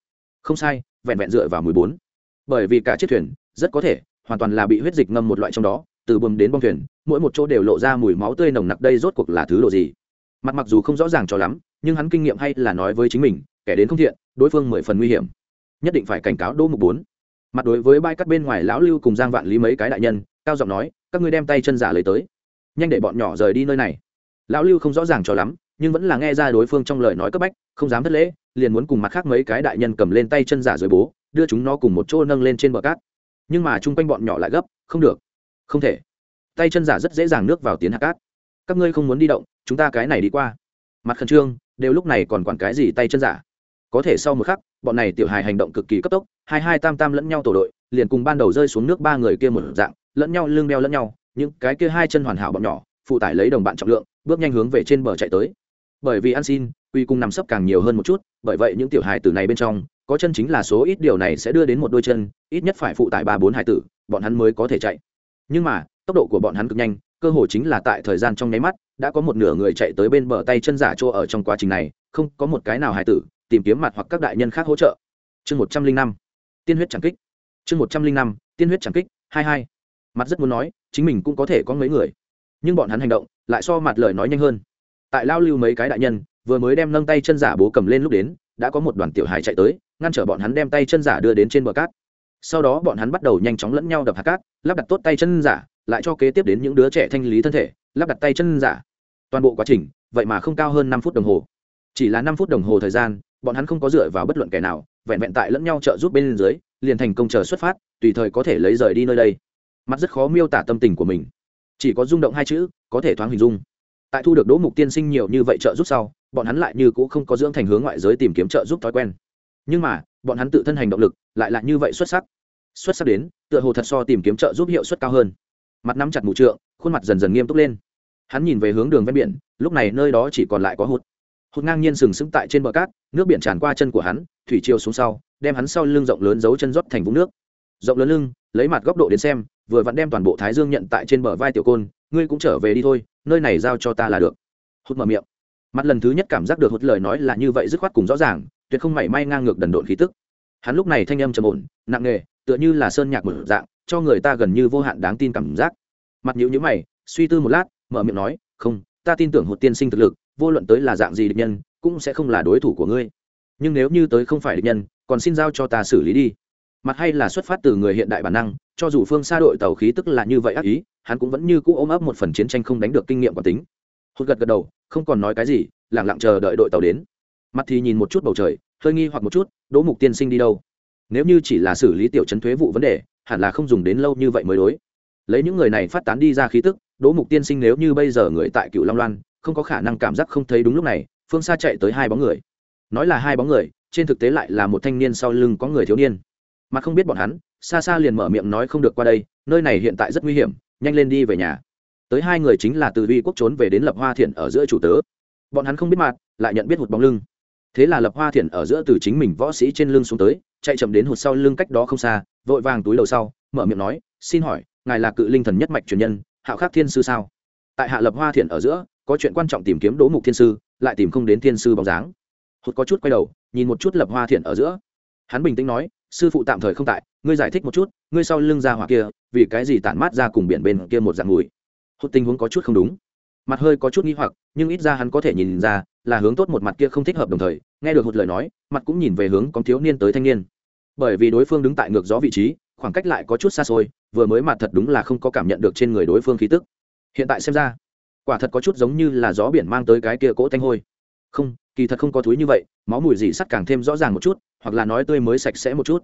Không sai, vẹn vẹn dựa vào mùi bốn. Bởi vì cả chiếc thuyền, rất có thể, hoàn toàn là bị huyết dịch ngâm một loại trong đó, từ bơm đến bong thuyền, mỗi một chỗ đều lộ ra mùi máu tươi nồng nặc đây rốt cuộc là thứ độ gì? Mặt mặc dù không rõ ràng cho lắm, nhưng hắn kinh nghiệm hay là nói với chính mình, kẻ đến không thiện, đối phương mười phần nguy hiểm. Nhất định phải cảnh cáo đỗ mục bốn. Mặt đối với bãi cắt bên ngoài lão lưu cùng giang vạn lý mấy cái đại nhân, cao giọng nói, các ngươi đem tay chân giả lấy tới. Nhanh để bọn nhỏ rời đi nơi này lão lưu không rõ ràng cho lắm, nhưng vẫn là nghe ra đối phương trong lời nói cấp bách, không dám thất lễ, liền muốn cùng mặt khác mấy cái đại nhân cầm lên tay chân giả dưới bố, đưa chúng nó cùng một chỗ nâng lên trên bờ cát. Nhưng mà chung quanh bọn nhỏ lại gấp, không được. Không thể. Tay chân giả rất dễ dàng nước vào tiến hạ cát. Các ngươi không muốn đi động, chúng ta cái này đi qua. Mặt khẩn trương, đều lúc này còn quản cái gì tay chân giả? Có thể sau một khắc, bọn này tiểu hài hành động cực kỳ cấp tốc, hai hai tam tam lẫn nhau tổ đội, liền cùng ban đầu rơi xuống nước ba người kia một dạng, lẫn nhau lưng đeo lẫn nhau, những cái kia hai chân hoàn hảo bọn nhỏ, phụ tải lấy đồng bạn trọng lượng bước nhanh hướng về trên bờ chạy tới. Bởi vì ăn xin, quy cung nằm sấp càng nhiều hơn một chút, bởi vậy những tiểu hài tử này bên trong, có chân chính là số ít điều này sẽ đưa đến một đôi chân, ít nhất phải phụ tải ba bốn hài tử, bọn hắn mới có thể chạy. Nhưng mà, tốc độ của bọn hắn cực nhanh, cơ hội chính là tại thời gian trong nháy mắt, đã có một nửa người chạy tới bên bờ tay chân giả chỗ ở trong quá trình này, không có một cái nào hài tử, tìm kiếm mặt hoặc các đại nhân khác hỗ trợ. Chương một trăm linh năm, tiên huyết tràng kích. Chương một trăm linh năm, tiên huyết tràng kích, hai hai. Mặt rất muốn nói, chính mình cũng có thể có mấy người. Nhưng bọn hắn hành động lại so mặt lời nói nhanh hơn. Tại lao lưu mấy cái đại nhân, vừa mới đem nâng tay chân giả bố cầm lên lúc đến, đã có một đoàn tiểu hài chạy tới, ngăn trở bọn hắn đem tay chân giả đưa đến trên bờ cát. Sau đó bọn hắn bắt đầu nhanh chóng lẫn nhau đập hạt cát, lắp đặt tốt tay chân giả, lại cho kế tiếp đến những đứa trẻ thanh lý thân thể, lắp đặt tay chân giả. Toàn bộ quá trình, vậy mà không cao hơn năm phút đồng hồ. Chỉ là năm phút đồng hồ thời gian, bọn hắn không có dựa vào bất luận kẻ nào, vẹn vẹn tại lẫn nhau trợ giúp bên dưới, liền thành công chờ xuất phát, tùy thời có thể lấy rời đi nơi đây. Mắt rất khó miêu tả tâm tình của mình chỉ có rung động hai chữ, có thể thoáng hình dung. Tại thu được đỗ mục tiên sinh nhiều như vậy trợ giúp sau, bọn hắn lại như cũ không có dưỡng thành hướng ngoại giới tìm kiếm trợ giúp thói quen. Nhưng mà, bọn hắn tự thân hành động lực lại là như vậy xuất sắc. Xuất sắc đến, tựa hồ thật so tìm kiếm trợ giúp hiệu suất cao hơn. Mặt nắm chặt mụ trượng, khuôn mặt dần dần nghiêm túc lên. Hắn nhìn về hướng đường ven biển, lúc này nơi đó chỉ còn lại có hụt. Hụt ngang nhiên sừng sững tại trên bờ cát, nước biển tràn qua chân của hắn, thủy chiều xuống sau, đem hắn sau lưng rộng lớn giấu chân rót thành vũng nước. Rộng lớn lưng, lấy mặt góc độ đến xem vừa vặn đem toàn bộ thái dương nhận tại trên bờ vai tiểu côn, ngươi cũng trở về đi thôi, nơi này giao cho ta là được. Hụt mở miệng. Mặt lần thứ nhất cảm giác được hụt lời nói là như vậy dứt khoát cùng rõ ràng, tuyệt không mảy may ngang ngược đần độn khí tức. Hắn lúc này thanh âm trầm ổn, nặng nề, tựa như là sơn nhạc một dạng, cho người ta gần như vô hạn đáng tin cảm giác. Mặt nhữ nhữ mày, suy tư một lát, mở miệng nói, không, ta tin tưởng hụt tiên sinh thực lực, vô luận tới là dạng gì địch nhân, cũng sẽ không là đối thủ của ngươi. Nhưng nếu như tới không phải địch nhân, còn xin giao cho ta xử lý đi mặt hay là xuất phát từ người hiện đại bản năng, cho dù phương xa đội tàu khí tức là như vậy ác ý, hắn cũng vẫn như cũ ôm ấp một phần chiến tranh không đánh được kinh nghiệm quản tính. Hốt gật gật đầu, không còn nói cái gì lẳng lặng chờ đợi đội tàu đến. Mặt thì nhìn một chút bầu trời, hơi nghi hoặc một chút, đỗ mục tiên sinh đi đâu? Nếu như chỉ là xử lý tiểu chấn thuế vụ vấn đề, hẳn là không dùng đến lâu như vậy mới đối. Lấy những người này phát tán đi ra khí tức, đỗ mục tiên sinh nếu như bây giờ người tại cựu long loan, không có khả năng cảm giác không thấy đúng lúc này, phương xa chạy tới hai bóng người. Nói là hai bóng người, trên thực tế lại là một thanh niên sau lưng có người thiếu niên mà không biết bọn hắn, xa xa liền mở miệng nói không được qua đây, nơi này hiện tại rất nguy hiểm, nhanh lên đi về nhà. Tới hai người chính là từ Vi quốc trốn về đến lập hoa thiện ở giữa chủ tớ. Bọn hắn không biết mặt, lại nhận biết hụt bóng lưng. Thế là lập hoa thiện ở giữa từ chính mình võ sĩ trên lưng xuống tới, chạy chậm đến hụt sau lưng cách đó không xa, vội vàng túi đầu sau, mở miệng nói, xin hỏi, ngài là cự linh thần nhất mạch truyền nhân, hạo khắc thiên sư sao? Tại hạ lập hoa thiện ở giữa, có chuyện quan trọng tìm kiếm đố mục thiên sư, lại tìm không đến thiên sư bóng dáng. Hụt có chút quay đầu, nhìn một chút lập hoa thiện ở giữa. Hắn bình tĩnh nói sư phụ tạm thời không tại, ngươi giải thích một chút, ngươi sau lưng ra hỏa kia, vì cái gì tản mát ra cùng biển bên kia một dạng mùi? Hốt tình huống có chút không đúng. Mặt hơi có chút nghi hoặc, nhưng ít ra hắn có thể nhìn ra, là hướng tốt một mặt kia không thích hợp đồng thời, nghe được hụt lời nói, mặt cũng nhìn về hướng có thiếu niên tới thanh niên. Bởi vì đối phương đứng tại ngược gió vị trí, khoảng cách lại có chút xa xôi, vừa mới mặt thật đúng là không có cảm nhận được trên người đối phương khí tức. Hiện tại xem ra, quả thật có chút giống như là gió biển mang tới cái kia cỗ thanh hôi. Không kỳ thật không có túi như vậy, máu mùi dị sắt càng thêm rõ ràng một chút, hoặc là nói tươi mới sạch sẽ một chút.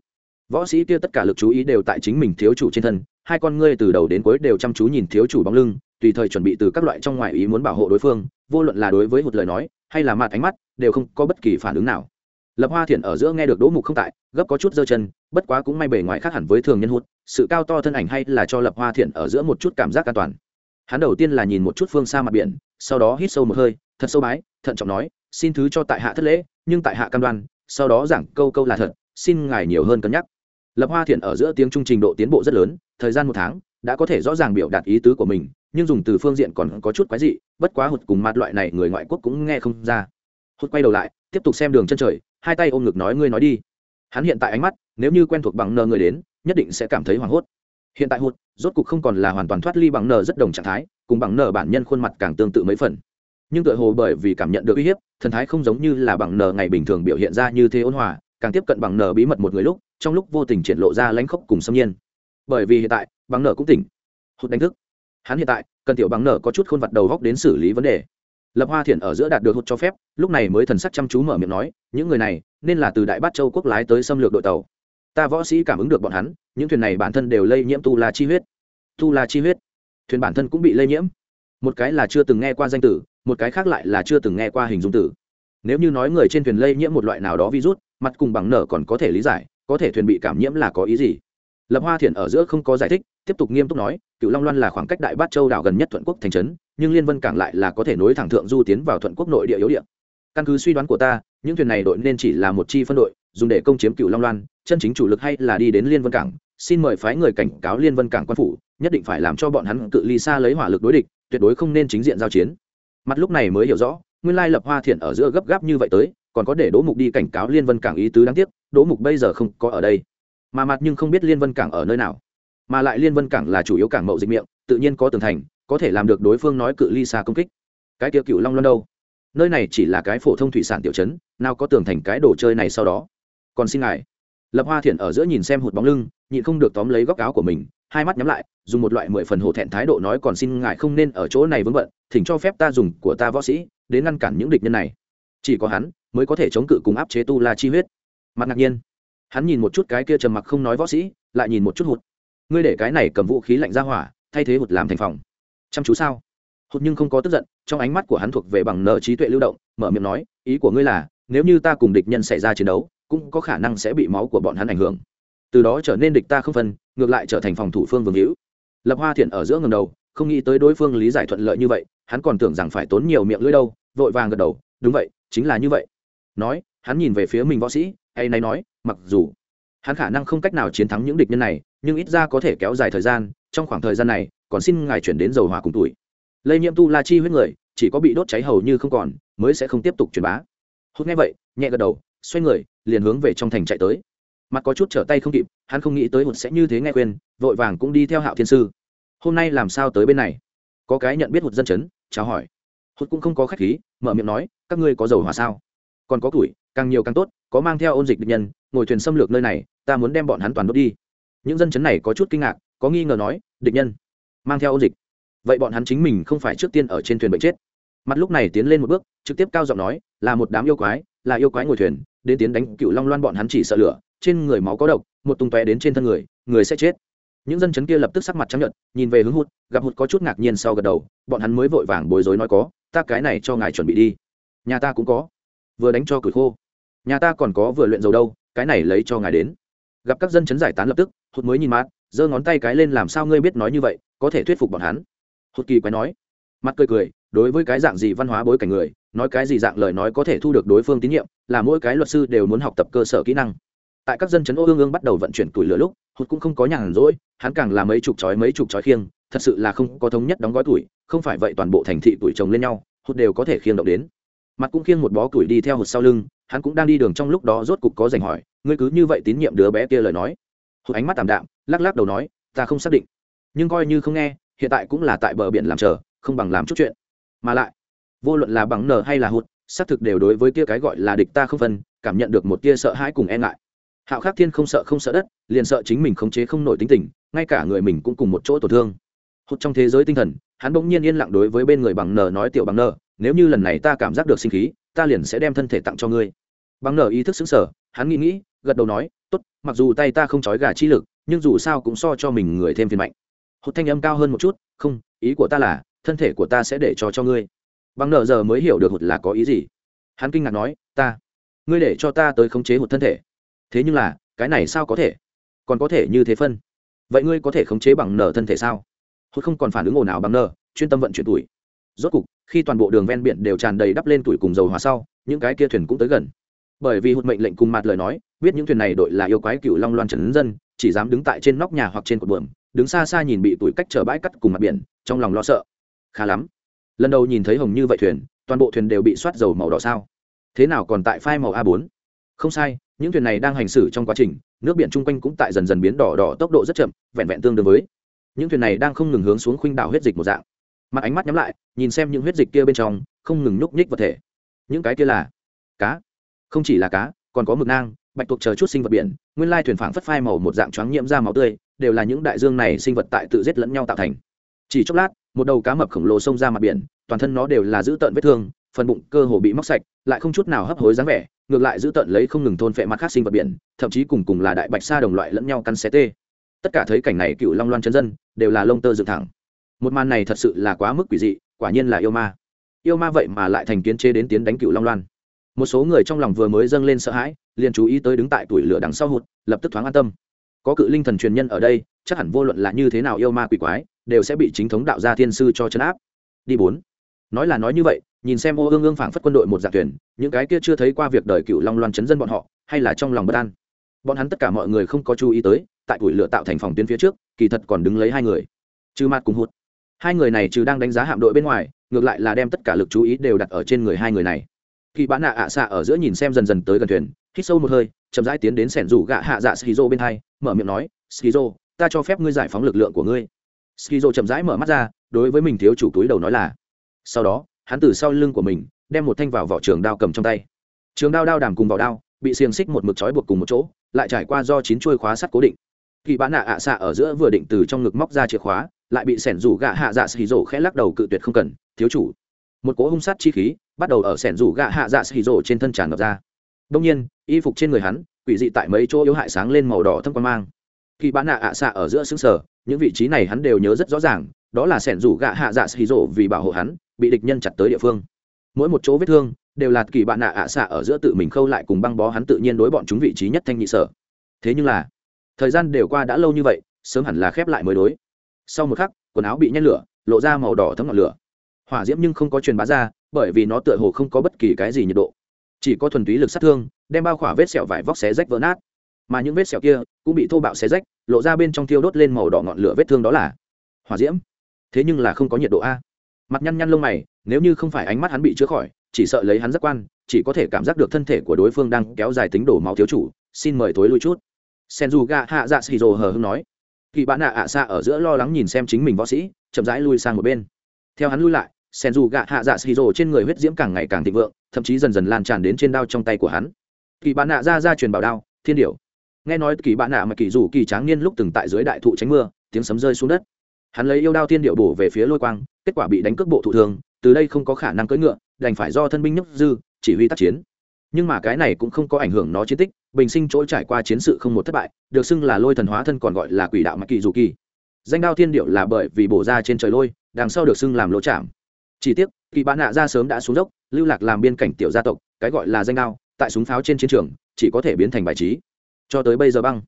Võ sĩ kia tất cả lực chú ý đều tại chính mình thiếu chủ trên thân, hai con ngươi từ đầu đến cuối đều chăm chú nhìn thiếu chủ bóng lưng, tùy thời chuẩn bị từ các loại trong ngoài ý muốn bảo hộ đối phương, vô luận là đối với một lời nói, hay là mặt ánh mắt, đều không có bất kỳ phản ứng nào. Lập hoa thiện ở giữa nghe được đỗ mục không tại, gấp có chút giơ chân, bất quá cũng may bề ngoài khác hẳn với thường nhân hút sự cao to thân ảnh hay là cho lập hoa thiện ở giữa một chút cảm giác an toàn. Hắn đầu tiên là nhìn một chút phương xa mặt biển, sau đó hít sâu một hơi, thật sâu bái, thận trọng nói xin thứ cho tại hạ thất lễ, nhưng tại hạ cam đoan, sau đó giảng câu câu là thật, xin ngài nhiều hơn cân nhắc. Lập hoa thiện ở giữa tiếng trung trình độ tiến bộ rất lớn, thời gian một tháng, đã có thể rõ ràng biểu đạt ý tứ của mình, nhưng dùng từ phương diện còn có chút quái dị, bất quá hụt cùng mặt loại này người ngoại quốc cũng nghe không ra. Hụt quay đầu lại, tiếp tục xem đường chân trời, hai tay ôm ngực nói ngươi nói đi. Hắn hiện tại ánh mắt, nếu như quen thuộc bằng nờ người đến, nhất định sẽ cảm thấy hoảng hốt. Hiện tại hụt, rốt cục không còn là hoàn toàn thoát ly bằng nờ rất đồng trạng thái, cùng bằng nờ bản nhân khuôn mặt càng tương tự mấy phần nhưng tựa hồ bởi vì cảm nhận được uy hiếp, thần thái không giống như là bằng nờ ngày bình thường biểu hiện ra như thế ôn hòa, càng tiếp cận bằng nờ bí mật một người lúc, trong lúc vô tình triển lộ ra lãnh khốc cùng xâm nhiên. Bởi vì hiện tại, bằng nờ cũng tỉnh. Hụt đánh thức. Hắn hiện tại, cần tiểu bằng nờ có chút khuôn vặt đầu góc đến xử lý vấn đề. Lập hoa thiện ở giữa đạt được hụt cho phép, lúc này mới thần sắc chăm chú mở miệng nói, những người này, nên là từ đại bát châu quốc lái tới xâm lược đội tàu. Ta võ sĩ cảm ứng được bọn hắn, những thuyền này bản thân đều lây nhiễm tu la chi huyết. Tu la chi huyết. Thuyền bản thân cũng bị lây nhiễm. Một cái là chưa từng nghe qua danh tử một cái khác lại là chưa từng nghe qua hình dung tử nếu như nói người trên thuyền lây nhiễm một loại nào đó virus, mặt cùng bằng nở còn có thể lý giải, có thể thuyền bị cảm nhiễm là có ý gì? Lập hoa thiện ở giữa không có giải thích, tiếp tục nghiêm túc nói cựu long loan là khoảng cách đại bát châu đảo gần nhất thuận quốc thành trấn, nhưng liên vân cảng lại là có thể nối thẳng thượng du tiến vào thuận quốc nội địa yếu địa. Căn cứ suy đoán của ta, những thuyền này đội nên chỉ là một chi phân đội, dùng để công chiếm cựu long loan, chân chính chủ lực hay là đi đến liên vân cảng. Xin mời phái người cảnh cáo liên vân cảng quan phủ, nhất định phải làm cho bọn hắn cự ly xa lấy hỏa lực đối địch, tuyệt đối không nên chính diện giao chiến mặt lúc này mới hiểu rõ, nguyên lai lập hoa thiện ở giữa gấp gáp như vậy tới, còn có để đỗ mục đi cảnh cáo liên vân cảng ý tứ đáng tiếc, đỗ mục bây giờ không có ở đây. Mà mặt nhưng không biết liên vân cảng ở nơi nào. Mà lại liên vân cảng là chủ yếu cảng mậu dịch miệng, tự nhiên có tường thành, có thể làm được đối phương nói cự ly xa công kích. Cái tiêu cựu long loan đâu? Nơi này chỉ là cái phổ thông thủy sản tiểu chấn nào có tường thành cái đồ chơi này sau đó. Còn xin ngài. Lập hoa thiện ở giữa nhìn xem hụt bóng lưng, nhịn không được tóm lấy góc áo của mình hai mắt nhắm lại, dùng một loại mười phần hổ thẹn thái độ nói còn xin ngài không nên ở chỗ này vướng bận, thỉnh cho phép ta dùng của ta võ sĩ đến ngăn cản những địch nhân này. Chỉ có hắn mới có thể chống cự cùng áp chế tu la chi huyết. Mặt ngạc nhiên, hắn nhìn một chút cái kia trầm mặc không nói võ sĩ, lại nhìn một chút hụt. Ngươi để cái này cầm vũ khí lạnh ra hỏa, thay thế hụt làm thành phòng. Chăm chú sao? Hụt nhưng không có tức giận, trong ánh mắt của hắn thuộc về bằng nợ trí tuệ lưu động, mở miệng nói, ý của ngươi là, nếu như ta cùng địch nhân xảy ra chiến đấu, cũng có khả năng sẽ bị máu của bọn hắn ảnh hưởng từ đó trở nên địch ta không phân, ngược lại trở thành phòng thủ phương vương hữu. Lập hoa thiện ở giữa ngầm đầu, không nghĩ tới đối phương lý giải thuận lợi như vậy, hắn còn tưởng rằng phải tốn nhiều miệng lưỡi đâu, vội vàng gật đầu, đúng vậy, chính là như vậy. Nói, hắn nhìn về phía mình võ sĩ, hay nay nói, mặc dù hắn khả năng không cách nào chiến thắng những địch nhân này, nhưng ít ra có thể kéo dài thời gian, trong khoảng thời gian này, còn xin ngài chuyển đến dầu hỏa cùng tuổi. Lây nhiễm tu la chi huyết người, chỉ có bị đốt cháy hầu như không còn, mới sẽ không tiếp tục truyền bá. Hốt nghe vậy, nhẹ gật đầu, xoay người, liền hướng về trong thành chạy tới mặt có chút trở tay không kịp, hắn không nghĩ tới hụt sẽ như thế nghe khuyên, vội vàng cũng đi theo hạo thiên sư. Hôm nay làm sao tới bên này? Có cái nhận biết hụt dân chấn, chào hỏi. Hụt cũng không có khách khí, mở miệng nói, các ngươi có dầu hỏa sao? Còn có tuổi càng nhiều càng tốt, có mang theo ôn dịch địch nhân, ngồi thuyền xâm lược nơi này, ta muốn đem bọn hắn toàn đốt đi. Những dân chấn này có chút kinh ngạc, có nghi ngờ nói, địch nhân, mang theo ôn dịch. Vậy bọn hắn chính mình không phải trước tiên ở trên thuyền bệnh chết. Mặt lúc này tiến lên một bước, trực tiếp cao giọng nói, là một đám yêu quái, là yêu quái ngồi thuyền, đến tiến đánh cựu long loan bọn hắn chỉ sợ lửa trên người máu có độc, một tung tóe đến trên thân người người sẽ chết. Những dân chấn kia lập tức sắc mặt trắng nhợt, nhìn về hướng hụt, gặp hụt có chút ngạc nhiên sau gật đầu, bọn hắn mới vội vàng bối rối nói có, ta cái này cho ngài chuẩn bị đi. Nhà ta cũng có. Vừa đánh cho củi khô. Nhà ta còn có vừa luyện dầu đâu, cái này lấy cho ngài đến. Gặp các dân chấn giải tán lập tức, hụt mới nhìn mát giơ ngón tay cái lên làm sao ngươi biết nói như vậy, có thể thuyết phục bọn hắn. Hụt kỳ quái nói, mặt cười cười, đối với cái dạng gì văn hóa bối cảnh người, nói cái gì dạng lời nói có thể thu được đối phương tín nhiệm, là mỗi cái luật sư đều muốn học tập cơ sở kỹ năng tại các dân chấn ô ương ương bắt đầu vận chuyển tuổi lửa lúc, hụt cũng không có nhàn rỗi, hắn càng là mấy chục chói mấy chục chói khiêng, thật sự là không có thống nhất đóng gói tuổi, không phải vậy toàn bộ thành thị tuổi chồng lên nhau, hụt đều có thể khiêng động đến. Mặt cũng khiêng một bó tuổi đi theo hụt sau lưng, hắn cũng đang đi đường trong lúc đó rốt cục có dành hỏi, ngươi cứ như vậy tín nhiệm đứa bé kia lời nói. Hụt ánh mắt tạm đạm, lắc lắc đầu nói, ta không xác định, nhưng coi như không nghe, hiện tại cũng là tại bờ biển làm chờ, không bằng làm chút chuyện. Mà lại, vô luận là bằng nở hay là hụt, xác thực đều đối với kia cái gọi là địch ta không phân, cảm nhận được một tia sợ hãi cùng e ngại hạo khắc thiên không sợ không sợ đất, liền sợ chính mình khống chế không nổi tính tình, ngay cả người mình cũng cùng một chỗ tổn thương. Hụt trong thế giới tinh thần, hắn bỗng nhiên yên lặng đối với bên người bằng nở nói, tiểu bằng nở nếu như lần này ta cảm giác được sinh khí, ta liền sẽ đem thân thể tặng cho ngươi. Bằng nở ý thức xứng sở hắn nghĩ nghĩ, gật đầu nói, tốt, mặc dù tay ta không trói gà chi lực, nhưng dù sao cũng so cho mình người thêm phiền mạnh. Hụt thanh âm cao hơn một chút, không, ý của ta là, thân thể của ta sẽ để cho cho ngươi. Bằng nờ giờ mới hiểu được hụt là có ý gì. Hắn kinh ngạc nói, ta, ngươi để cho ta tới khống chế hụt thân thể thế nhưng là, cái này sao có thể? Còn có thể như thế phân? Vậy ngươi có thể khống chế bằng nợ thân thể sao? Hụt không còn phản ứng ồn ào bằng nợ chuyên tâm vận chuyển tuổi. Rốt cục, khi toàn bộ đường ven biển đều tràn đầy đắp lên tuổi cùng dầu hỏa sau, những cái kia thuyền cũng tới gần. Bởi vì hụt mệnh lệnh cùng mặt lời nói, biết những thuyền này đội là yêu quái cựu long loan trần dân, chỉ dám đứng tại trên nóc nhà hoặc trên cột buồm, đứng xa xa nhìn bị tuổi cách trở bãi cắt cùng mặt biển, trong lòng lo sợ. Khá lắm. Lần đầu nhìn thấy hồng như vậy thuyền, toàn bộ thuyền đều bị soát dầu màu đỏ sao. Thế nào còn tại phai màu a 4 không sai những thuyền này đang hành xử trong quá trình, nước biển chung quanh cũng tại dần dần biến đỏ đỏ, tốc độ rất chậm, vẹn vẹn tương đương với. Những thuyền này đang không ngừng hướng xuống khuynh đảo huyết dịch một dạng. Mặt ánh mắt nhắm lại, nhìn xem những huyết dịch kia bên trong, không ngừng nhúc nhích vật thể. Những cái kia là cá. Không chỉ là cá, còn có mực nang, bạch tuộc chờ chút sinh vật biển, nguyên lai thuyền phảng phất phai màu một dạng choáng nhiễm ra máu tươi, đều là những đại dương này sinh vật tại tự giết lẫn nhau tạo thành. Chỉ chốc lát, một đầu cá mập khổng lồ xông ra mặt biển, toàn thân nó đều là giữ tợn vết thương, phần bụng cơ hồ bị móc sạch, lại không chút nào hấp hối dáng vẻ ngược lại giữ tận lấy không ngừng thôn phệ mặt khác sinh vật biển, thậm chí cùng cùng là đại bạch sa đồng loại lẫn nhau cắn xé tê. Tất cả thấy cảnh này cựu long loan chân dân, đều là lông tơ dựng thẳng. Một màn này thật sự là quá mức quỷ dị, quả nhiên là yêu ma. Yêu ma vậy mà lại thành kiến chế đến tiến đánh cựu long loan. Một số người trong lòng vừa mới dâng lên sợ hãi, liền chú ý tới đứng tại tuổi lửa đằng sau hụt, lập tức thoáng an tâm. Có cự linh thần truyền nhân ở đây, chắc hẳn vô luận là như thế nào yêu ma quỷ quái, đều sẽ bị chính thống đạo gia thiên sư cho chấn áp. Đi bốn. Nói là nói như vậy nhìn xem ô ương ương phảng phất quân đội một dạng thuyền, những cái kia chưa thấy qua việc đời cựu long loan chấn dân bọn họ, hay là trong lòng bất an. Bọn hắn tất cả mọi người không có chú ý tới, tại củi lửa tạo thành phòng tuyến phía trước, kỳ thật còn đứng lấy hai người. Trừ mặt cùng hụt. Hai người này trừ đang đánh giá hạm đội bên ngoài, ngược lại là đem tất cả lực chú ý đều đặt ở trên người hai người này. Khi bán nạ ạ xạ ở giữa nhìn xem dần dần tới gần thuyền, hít sâu một hơi, chậm rãi tiến đến sẻn rủ gạ hạ dạ skizo bên hai, mở miệng nói, skizo, ta cho phép ngươi giải phóng lực lượng của ngươi. Skizo chậm rãi mở mắt ra, đối với mình thiếu chủ túi đầu nói là, sau đó hắn từ sau lưng của mình đem một thanh vào vỏ trường đao cầm trong tay. Trường đao đao đàm cùng vào đao bị xiềng xích một mực trói buộc cùng một chỗ, lại trải qua do chín chuôi khóa sắt cố định. Kỳ bán nạ ạ xạ ở giữa vừa định từ trong ngực móc ra chìa khóa, lại bị sẻn rủ gạ hạ dạ xì rổ khẽ lắc đầu cự tuyệt không cần, thiếu chủ. Một cỗ hung sát chi khí bắt đầu ở sẻn rủ gạ hạ dạ xì rổ trên thân tràn ngập ra. Đông nhiên, y phục trên người hắn quỷ dị tại mấy chỗ yếu hại sáng lên màu đỏ thâm quan mang. Kỳ bán nạ ạ xạ ở giữa xứng sở những vị trí này hắn đều nhớ rất rõ ràng, đó là sẻn rủ gạ hạ dạ xì rổ vì bảo hộ hắn bị địch nhân chặt tới địa phương. Mỗi một chỗ vết thương đều là kỳ bạn nạ ạ xạ ở giữa tự mình khâu lại cùng băng bó hắn tự nhiên đối bọn chúng vị trí nhất thanh nhị sở. Thế nhưng là, thời gian đều qua đã lâu như vậy, sớm hẳn là khép lại mới đối. Sau một khắc, quần áo bị nhét lửa, lộ ra màu đỏ thấm ngọn lửa. Hỏa diễm nhưng không có truyền bá ra, bởi vì nó tựa hồ không có bất kỳ cái gì nhiệt độ. Chỉ có thuần túy lực sát thương, đem bao khỏa vết sẹo vải vóc xé rách vỡ nát. Mà những vết sẹo kia cũng bị thô bạo xé rách, lộ ra bên trong thiêu đốt lên màu đỏ ngọn lửa vết thương đó là hỏa diễm. Thế nhưng là không có nhiệt độ a mặt nhăn nhăn lông mày, nếu như không phải ánh mắt hắn bị chữa khỏi, chỉ sợ lấy hắn giác quan, chỉ có thể cảm giác được thân thể của đối phương đang kéo dài tính đổ máu thiếu chủ. Xin mời tối lui chút. Sen du ga hạ dạ xì rồ hờ hưng nói. Kỳ bạn nạ ạ xa ở giữa lo lắng nhìn xem chính mình võ sĩ, chậm rãi lui sang một bên. Theo hắn lui lại sen du gạ hạ dạ xì rồ trên người huyết diễm càng ngày càng thịnh vượng, thậm chí dần dần lan tràn đến trên đao trong tay của hắn. Kỳ bạn nạ ra ra truyền bảo đao, thiên điểu. Nghe nói kỳ bạn nạ mà kỳ dù kỳ tráng niên lúc từng tại dưới đại thụ tránh mưa, tiếng sấm rơi xuống đất hắn lấy yêu đao thiên điệu bổ về phía lôi quang, kết quả bị đánh cước bộ thụ thường, từ đây không có khả năng cưỡi ngựa, đành phải do thân binh nhấp dư, chỉ huy tác chiến. Nhưng mà cái này cũng không có ảnh hưởng nó chiến tích, bình sinh chỗ trải qua chiến sự không một thất bại, được xưng là lôi thần hóa thân còn gọi là quỷ đạo mặc kỳ dù kỳ. Danh đao thiên điệu là bởi vì bổ ra trên trời lôi, đằng sau được xưng làm lỗ chạm. Chỉ tiếc, kỳ bán nạ ra sớm đã xuống dốc, lưu lạc làm biên cảnh tiểu gia tộc, cái gọi là danh đao, tại súng pháo trên chiến trường, chỉ có thể biến thành bài trí. Cho tới bây giờ băng.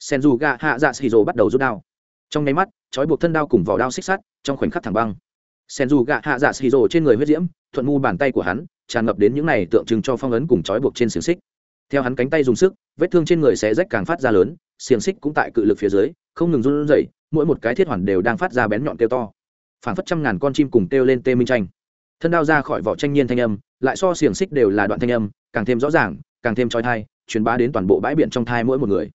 Sen dù ga hạ dạ xì rồ bắt đầu rút đao trong nháy mắt, trói buộc thân đao cùng vỏ đao xích sắt, trong khoảnh khắc thẳng băng. Sen dù gạ hạ dạ xì rồ trên người huyết diễm, thuận mu bàn tay của hắn, tràn ngập đến những này tượng trưng cho phong ấn cùng trói buộc trên xiềng xích. Theo hắn cánh tay dùng sức, vết thương trên người sẽ rách càng phát ra lớn, xiềng xích cũng tại cự lực phía dưới, không ngừng run rẩy, mỗi một cái thiết hoàn đều đang phát ra bén nhọn kêu to. Phảng phất trăm ngàn con chim cùng kêu lên tê minh tranh thân đao ra khỏi vỏ tranh nhiên thanh âm, lại so xiềng xích đều là đoạn thanh âm, càng thêm rõ ràng, càng thêm trói thai, truyền bá đến toàn bộ bãi biển trong thai mỗi một người.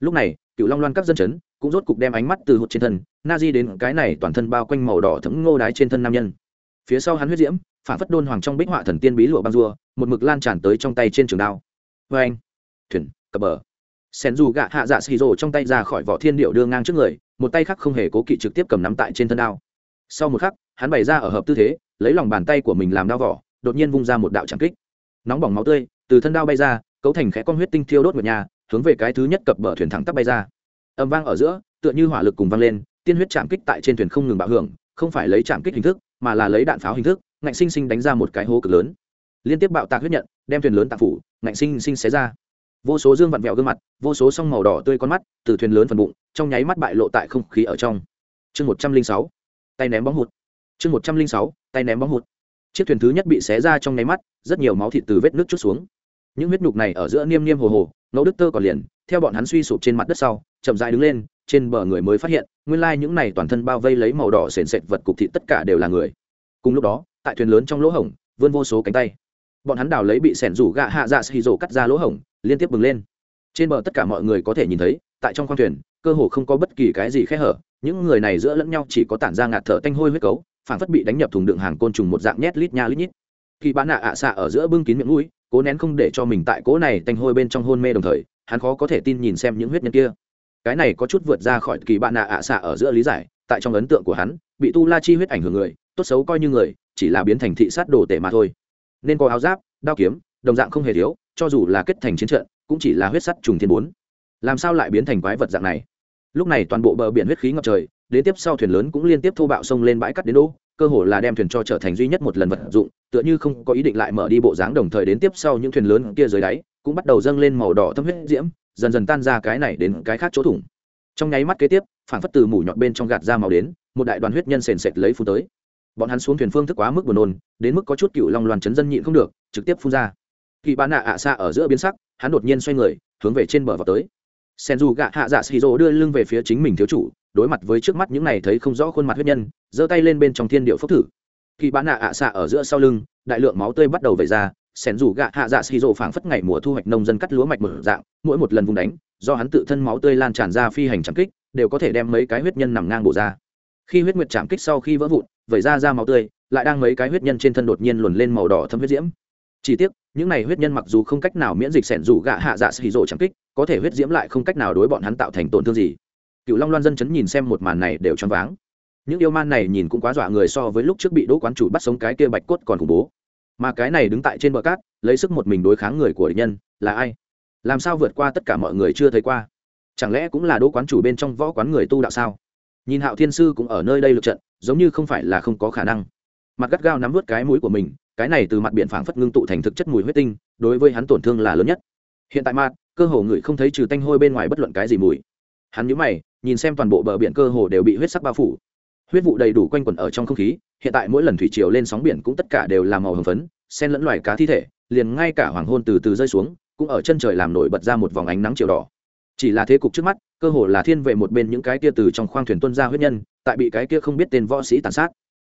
Lúc này, cựu long loan các dân chấn cũng rốt cục đem ánh mắt từ hụt trên thân na di đến cái này toàn thân bao quanh màu đỏ thấm ngô đái trên thân nam nhân. Phía sau hắn huyết diễm phản phất đôn hoàng trong bích họa thần tiên bí lụa băng rùa, một mực lan tràn tới trong tay trên trường đao. Vê anh thuyền cập bờ. Sen dù gạ hạ dạ xì rồ trong tay ra khỏi vỏ thiên điệu đưa ngang trước người một tay khác không hề cố kỵ trực tiếp cầm nắm tại trên thân đao. Sau một khắc hắn bày ra ở hợp tư thế lấy lòng bàn tay của mình làm đao vỏ đột nhiên vung ra một đạo tràng kích. Nóng bỏng máu tươi từ thân đao bay ra cấu thành khẽ con huyết tinh thiêu đốt một nhà hướng về cái thứ nhất cập bờ thuyền thẳng tắp bay ra âm vang ở giữa, tựa như hỏa lực cùng vang lên, tiên huyết chạm kích tại trên thuyền không ngừng bạo hưởng, không phải lấy chạm kích hình thức, mà là lấy đạn pháo hình thức, ngạnh sinh sinh đánh ra một cái hố cực lớn. Liên tiếp bạo tạc huyết nhận, đem thuyền lớn tạc phủ, ngạnh sinh sinh xé ra. Vô số dương vặn vẹo gương mặt, vô số song màu đỏ tươi con mắt, từ thuyền lớn phần bụng, trong nháy mắt bại lộ tại không khí ở trong. Chương một trăm linh sáu, tay ném bóng hụt. Chương một trăm linh sáu, tay ném bóng hụt. Chiếc thuyền thứ nhất bị xé ra trong nháy mắt, rất nhiều máu thịt từ vết nước chút xuống. Những huyết nhục này ở giữa niêm niêm hồ hồ, ngẫu đức tơ còn liền, theo bọn hắn suy sụp trên mặt đất sau chậm rãi đứng lên, trên bờ người mới phát hiện, nguyên lai những này toàn thân bao vây lấy màu đỏ sền sệt vật cục thịt tất cả đều là người. Cùng lúc đó, tại thuyền lớn trong lỗ hổng, vươn vô số cánh tay. Bọn hắn đào lấy bị sẻn rủ gạ hạ dạ xì rổ cắt ra lỗ hổng, liên tiếp bừng lên. Trên bờ tất cả mọi người có thể nhìn thấy, tại trong khoang thuyền, cơ hồ không có bất kỳ cái gì khe hở, những người này giữa lẫn nhau chỉ có tản ra ngạt thở tanh hôi huyết cấu phản phất bị đánh nhập thùng đựng hàng côn trùng một dạng nhét lít nha lít nhít. Khi bán nạ ạ xạ ở giữa bưng kín miệng mũi, cố nén không để cho mình tại cố này tanh hôi bên trong hôn mê đồng thời, hắn khó có thể tin nhìn xem những huyết nhân kia cái này có chút vượt ra khỏi kỳ bạn nạ ạ xạ ở giữa lý giải, tại trong ấn tượng của hắn, bị tu la chi huyết ảnh hưởng người, tốt xấu coi như người, chỉ là biến thành thị sát đồ tể mà thôi. Nên có áo giáp, đao kiếm, đồng dạng không hề thiếu, cho dù là kết thành chiến trận, cũng chỉ là huyết sắt trùng thiên bốn. Làm sao lại biến thành quái vật dạng này? Lúc này toàn bộ bờ biển huyết khí ngập trời, đến tiếp sau thuyền lớn cũng liên tiếp thô bạo sông lên bãi cắt đến đỗ cơ hồ là đem thuyền cho trở thành duy nhất một lần vật dụng, tựa như không có ý định lại mở đi bộ dáng đồng thời đến tiếp sau những thuyền lớn kia dưới đáy, cũng bắt đầu dâng lên màu đỏ thâm huyết diễm dần dần tan ra cái này đến cái khác chỗ thủng. Trong nháy mắt kế tiếp, phản phất từ mủ nhọn bên trong gạt ra màu đến, một đại đoàn huyết nhân sền sệt lấy phun tới. Bọn hắn xuống thuyền phương thức quá mức buồn nôn, đến mức có chút cựu long loàn chấn dân nhịn không được, trực tiếp phun ra. Kỳ bán nạ ạ xa ở giữa biến sắc, hắn đột nhiên xoay người, hướng về trên bờ vào tới. Sen dù gạ hạ dạ xì rỗ đưa lưng về phía chính mình thiếu chủ, đối mặt với trước mắt những này thấy không rõ khuôn mặt huyết nhân, giơ tay lên bên trong thiên điệu phốc thử. Kỳ bán nạ ạ xạ ở giữa sau lưng, đại lượng máu tươi bắt đầu vẩy ra sen rủ gạ hạ dạ xì rộ phảng phất ngày mùa thu hoạch nông dân cắt lúa mạch mở dạng, mỗi một lần vùng đánh, do hắn tự thân máu tươi lan tràn ra phi hành chạm kích, đều có thể đem mấy cái huyết nhân nằm ngang bổ ra. Khi huyết nguyệt chạm kích sau khi vỡ vụn, vẩy ra ra máu tươi, lại đang mấy cái huyết nhân trên thân đột nhiên luồn lên màu đỏ thâm huyết diễm. Chỉ tiếc, những này huyết nhân mặc dù không cách nào miễn dịch sẻn rủ gạ hạ dạ xì rộ chẳng kích, có thể huyết diễm lại không cách nào đối bọn hắn tạo thành tổn thương gì. Cựu long loan dân chấn nhìn xem một màn này đều choáng váng. Những yêu man này nhìn cũng quá dọa người so với lúc trước bị đỗ quán chủ bắt sống cái kia bạch cốt còn khủng bố mà cái này đứng tại trên bờ cát, lấy sức một mình đối kháng người của địch nhân, là ai? Làm sao vượt qua tất cả mọi người chưa thấy qua? Chẳng lẽ cũng là đỗ quán chủ bên trong võ quán người tu đạo sao? Nhìn hạo thiên sư cũng ở nơi đây lượt trận, giống như không phải là không có khả năng. Mặt gắt gao nắm vớt cái mũi của mình, cái này từ mặt biển phảng phất ngưng tụ thành thực chất mùi huyết tinh, đối với hắn tổn thương là lớn nhất. Hiện tại mặt cơ hồ người không thấy trừ tanh hôi bên ngoài bất luận cái gì mùi. Hắn nhíu mày, nhìn xem toàn bộ bờ biển cơ hồ đều bị huyết sắc bao phủ. Huyết vụ đầy đủ quanh quẩn ở trong không khí hiện tại mỗi lần thủy triều lên sóng biển cũng tất cả đều là màu hồng phấn, xen lẫn loài cá thi thể, liền ngay cả hoàng hôn từ từ rơi xuống, cũng ở chân trời làm nổi bật ra một vòng ánh nắng chiều đỏ. Chỉ là thế cục trước mắt, cơ hồ là thiên vệ một bên những cái kia từ trong khoang thuyền tuân ra huyết nhân, tại bị cái kia không biết tên võ sĩ tàn sát.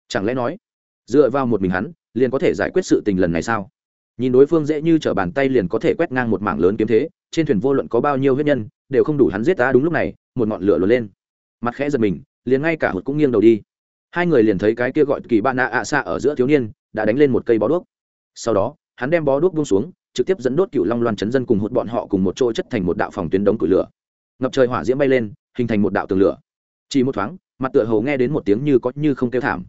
Chẳng lẽ nói, dựa vào một mình hắn, liền có thể giải quyết sự tình lần này sao? Nhìn đối phương dễ như t r ở bàn tay liền có thể quét ngang một mảng lớn kiếm thế, trên thuyền vô luận có bao nhiêu huyết nhân, đều không đủ hắn giết ta đúng lúc này, một ngọn lửa lột lên. Mặt khẽ giật mình, liền ngay cả hụt cũng nghiêng đầu đi hai người liền thấy cái kia gọi kỳ bạn nạ ạ xa ở giữa thiếu niên, đã đánh lên một cây bó đuốc. Sau đó, hắn đem bó đuốc buông xuống, trực tiếp dẫn đốt cựu long loan chấn dân cùng hụt bọn họ cùng một chỗ chất thành một đạo phòng tuyến đống củi lửa. Ngập trời hỏa diễm bay lên, hình thành một đạo tường lửa. Chỉ một thoáng, mặt tựa hầu nghe đến một tiếng như có như không kêu thảm.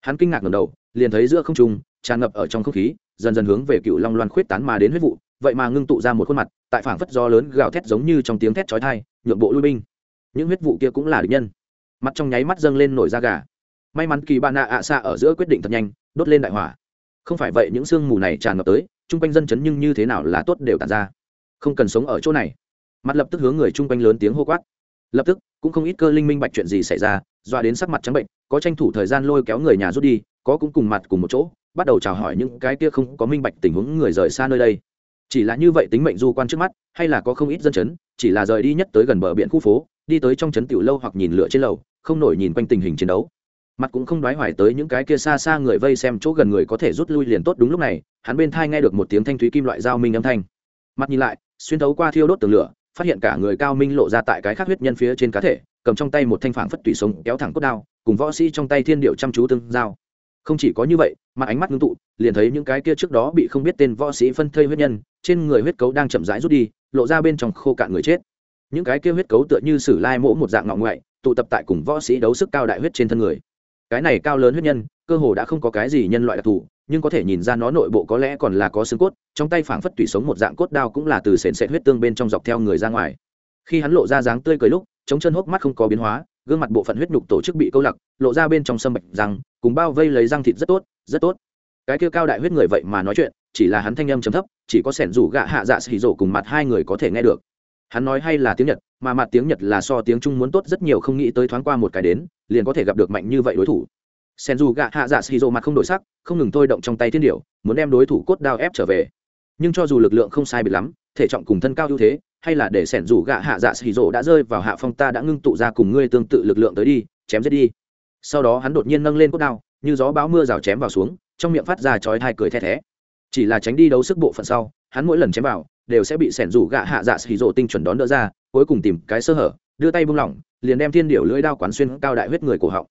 Hắn kinh ngạc ngầm đầu, liền thấy giữa không trung, tràn ngập ở trong không khí, dần dần hướng về cựu long loan khuyết tán mà đến huyết vụ, vậy mà ngưng tụ ra một khuôn mặt, tại phảng phất do lớn gào thét giống như trong tiếng thét chói thai nhượng bộ lui binh. Những huyết vụ kia cũng là địch nhân. Mặt trong nháy mắt dâng lên nổi da gà may mắn kỳ bạn nạ ạ xa ở giữa quyết định thật nhanh, đốt lên đại hỏa. Không phải vậy những sương mù này tràn ngập tới, chung quanh dân chấn nhưng như thế nào là tốt đều tàn ra. Không cần sống ở chỗ này. Mặt lập tức hướng người chung quanh lớn tiếng hô quát. Lập tức, cũng không ít cơ linh minh bạch chuyện gì xảy ra doa đến sắc mặt trắng bệnh, có tranh thủ thời gian lôi kéo người nhà rút đi, có cũng cùng mặt cùng một chỗ, bắt đầu chào hỏi những cái kia không có minh bạch tình huống người rời xa nơi đây. Chỉ là như vậy tính mệnh du quan trước mắt, hay là có không ít dân chấn, chỉ là rời đi nhất tới gần bờ biển khu phố, đi tới trong trấn tiểu lâu hoặc nhìn lửa trên lầu, không nổi nhìn quanh tình hình chiến đấu mặt cũng không đoái hoài tới những cái kia xa xa người vây xem chỗ gần người có thể rút lui liền tốt đúng lúc này, hắn bên thai nghe được một tiếng thanh thúy kim loại dao minh âm thanh. Mặt nhìn lại, xuyên thấu qua thiêu đốt tường lửa, phát hiện cả người cao minh lộ ra tại cái khác huyết nhân phía trên cá thể, cầm trong tay một thanh phản phất tùy sống kéo thẳng cốt đao, cùng võ sĩ trong tay thiên điệu chăm chú tương giao. Không chỉ có như vậy mà ánh mắt ngưng tụ, liền thấy những cái kia trước đó bị không biết tên võ sĩ phân thây huyết nhân, trên người huyết cấu đang chậm rãi rút đi, lộ ra bên trong khô cạn người chết. Những cái kia huyết cấu tựa như sử lai mỗ một dạng ngọ ngoại, tụ tập tại cùng võ sĩ đấu sức cao đại huyết trên thân người cái này cao lớn huyết nhân, cơ hồ đã không có cái gì nhân loại đặc thù, nhưng có thể nhìn ra nó nội bộ có lẽ còn là có xương cốt, trong tay phảng phất tủy sống một dạng cốt đao cũng là từ sền sệt huyết tương bên trong dọc theo người ra ngoài. Khi hắn lộ ra dáng tươi cười lúc chống chân hốc mắt không có biến hóa, gương mặt bộ phận huyết nhục tổ chức bị câu lặc, lộ ra bên trong sâm bạch răng, cùng bao vây lấy răng thịt rất tốt rất tốt. Cái kia cao đại huyết người vậy mà nói chuyện, chỉ là hắn thanh âm chấm thấp, chỉ có sẻn rủ gạ hạ dạ xì rổ cùng mặt hai người có thể nghe được hắn nói hay là tiếng nhật, mà mặt tiếng nhật là so tiếng trung muốn tốt rất nhiều, không nghĩ tới thoáng qua một cái đến, liền có thể gặp được mạnh như vậy đối thủ. Sen dù gạ hạ dạ xì rộ mặt không đổi sắc, không ngừng thôi động trong tay thiên điệu muốn đem đối thủ cốt đao ép trở về. Nhưng cho dù lực lượng không sai biệt lắm, thể trọng cùng thân cao ưu thế, hay là để sẻn rủ gạ hạ dạ xì rộ đã rơi vào hạ phong ta đã ngưng tụ ra cùng ngươi tương tự lực lượng tới đi, chém giết đi. Sau đó hắn đột nhiên nâng lên cốt đao, như gió bão mưa rào chém vào xuống, trong miệng phát ra chói thai cười the thé. Chỉ là tránh đi đấu sức bộ phận sau, hắn mỗi lần chém vào đều sẽ bị sẻn rủ gạ hạ dạ xì rộ tinh chuẩn đón đỡ ra, cuối cùng tìm cái sơ hở, đưa tay buông lỏng, liền đem thiên điệu lưỡi đao quán xuyên cao đại huyết người cổ họng.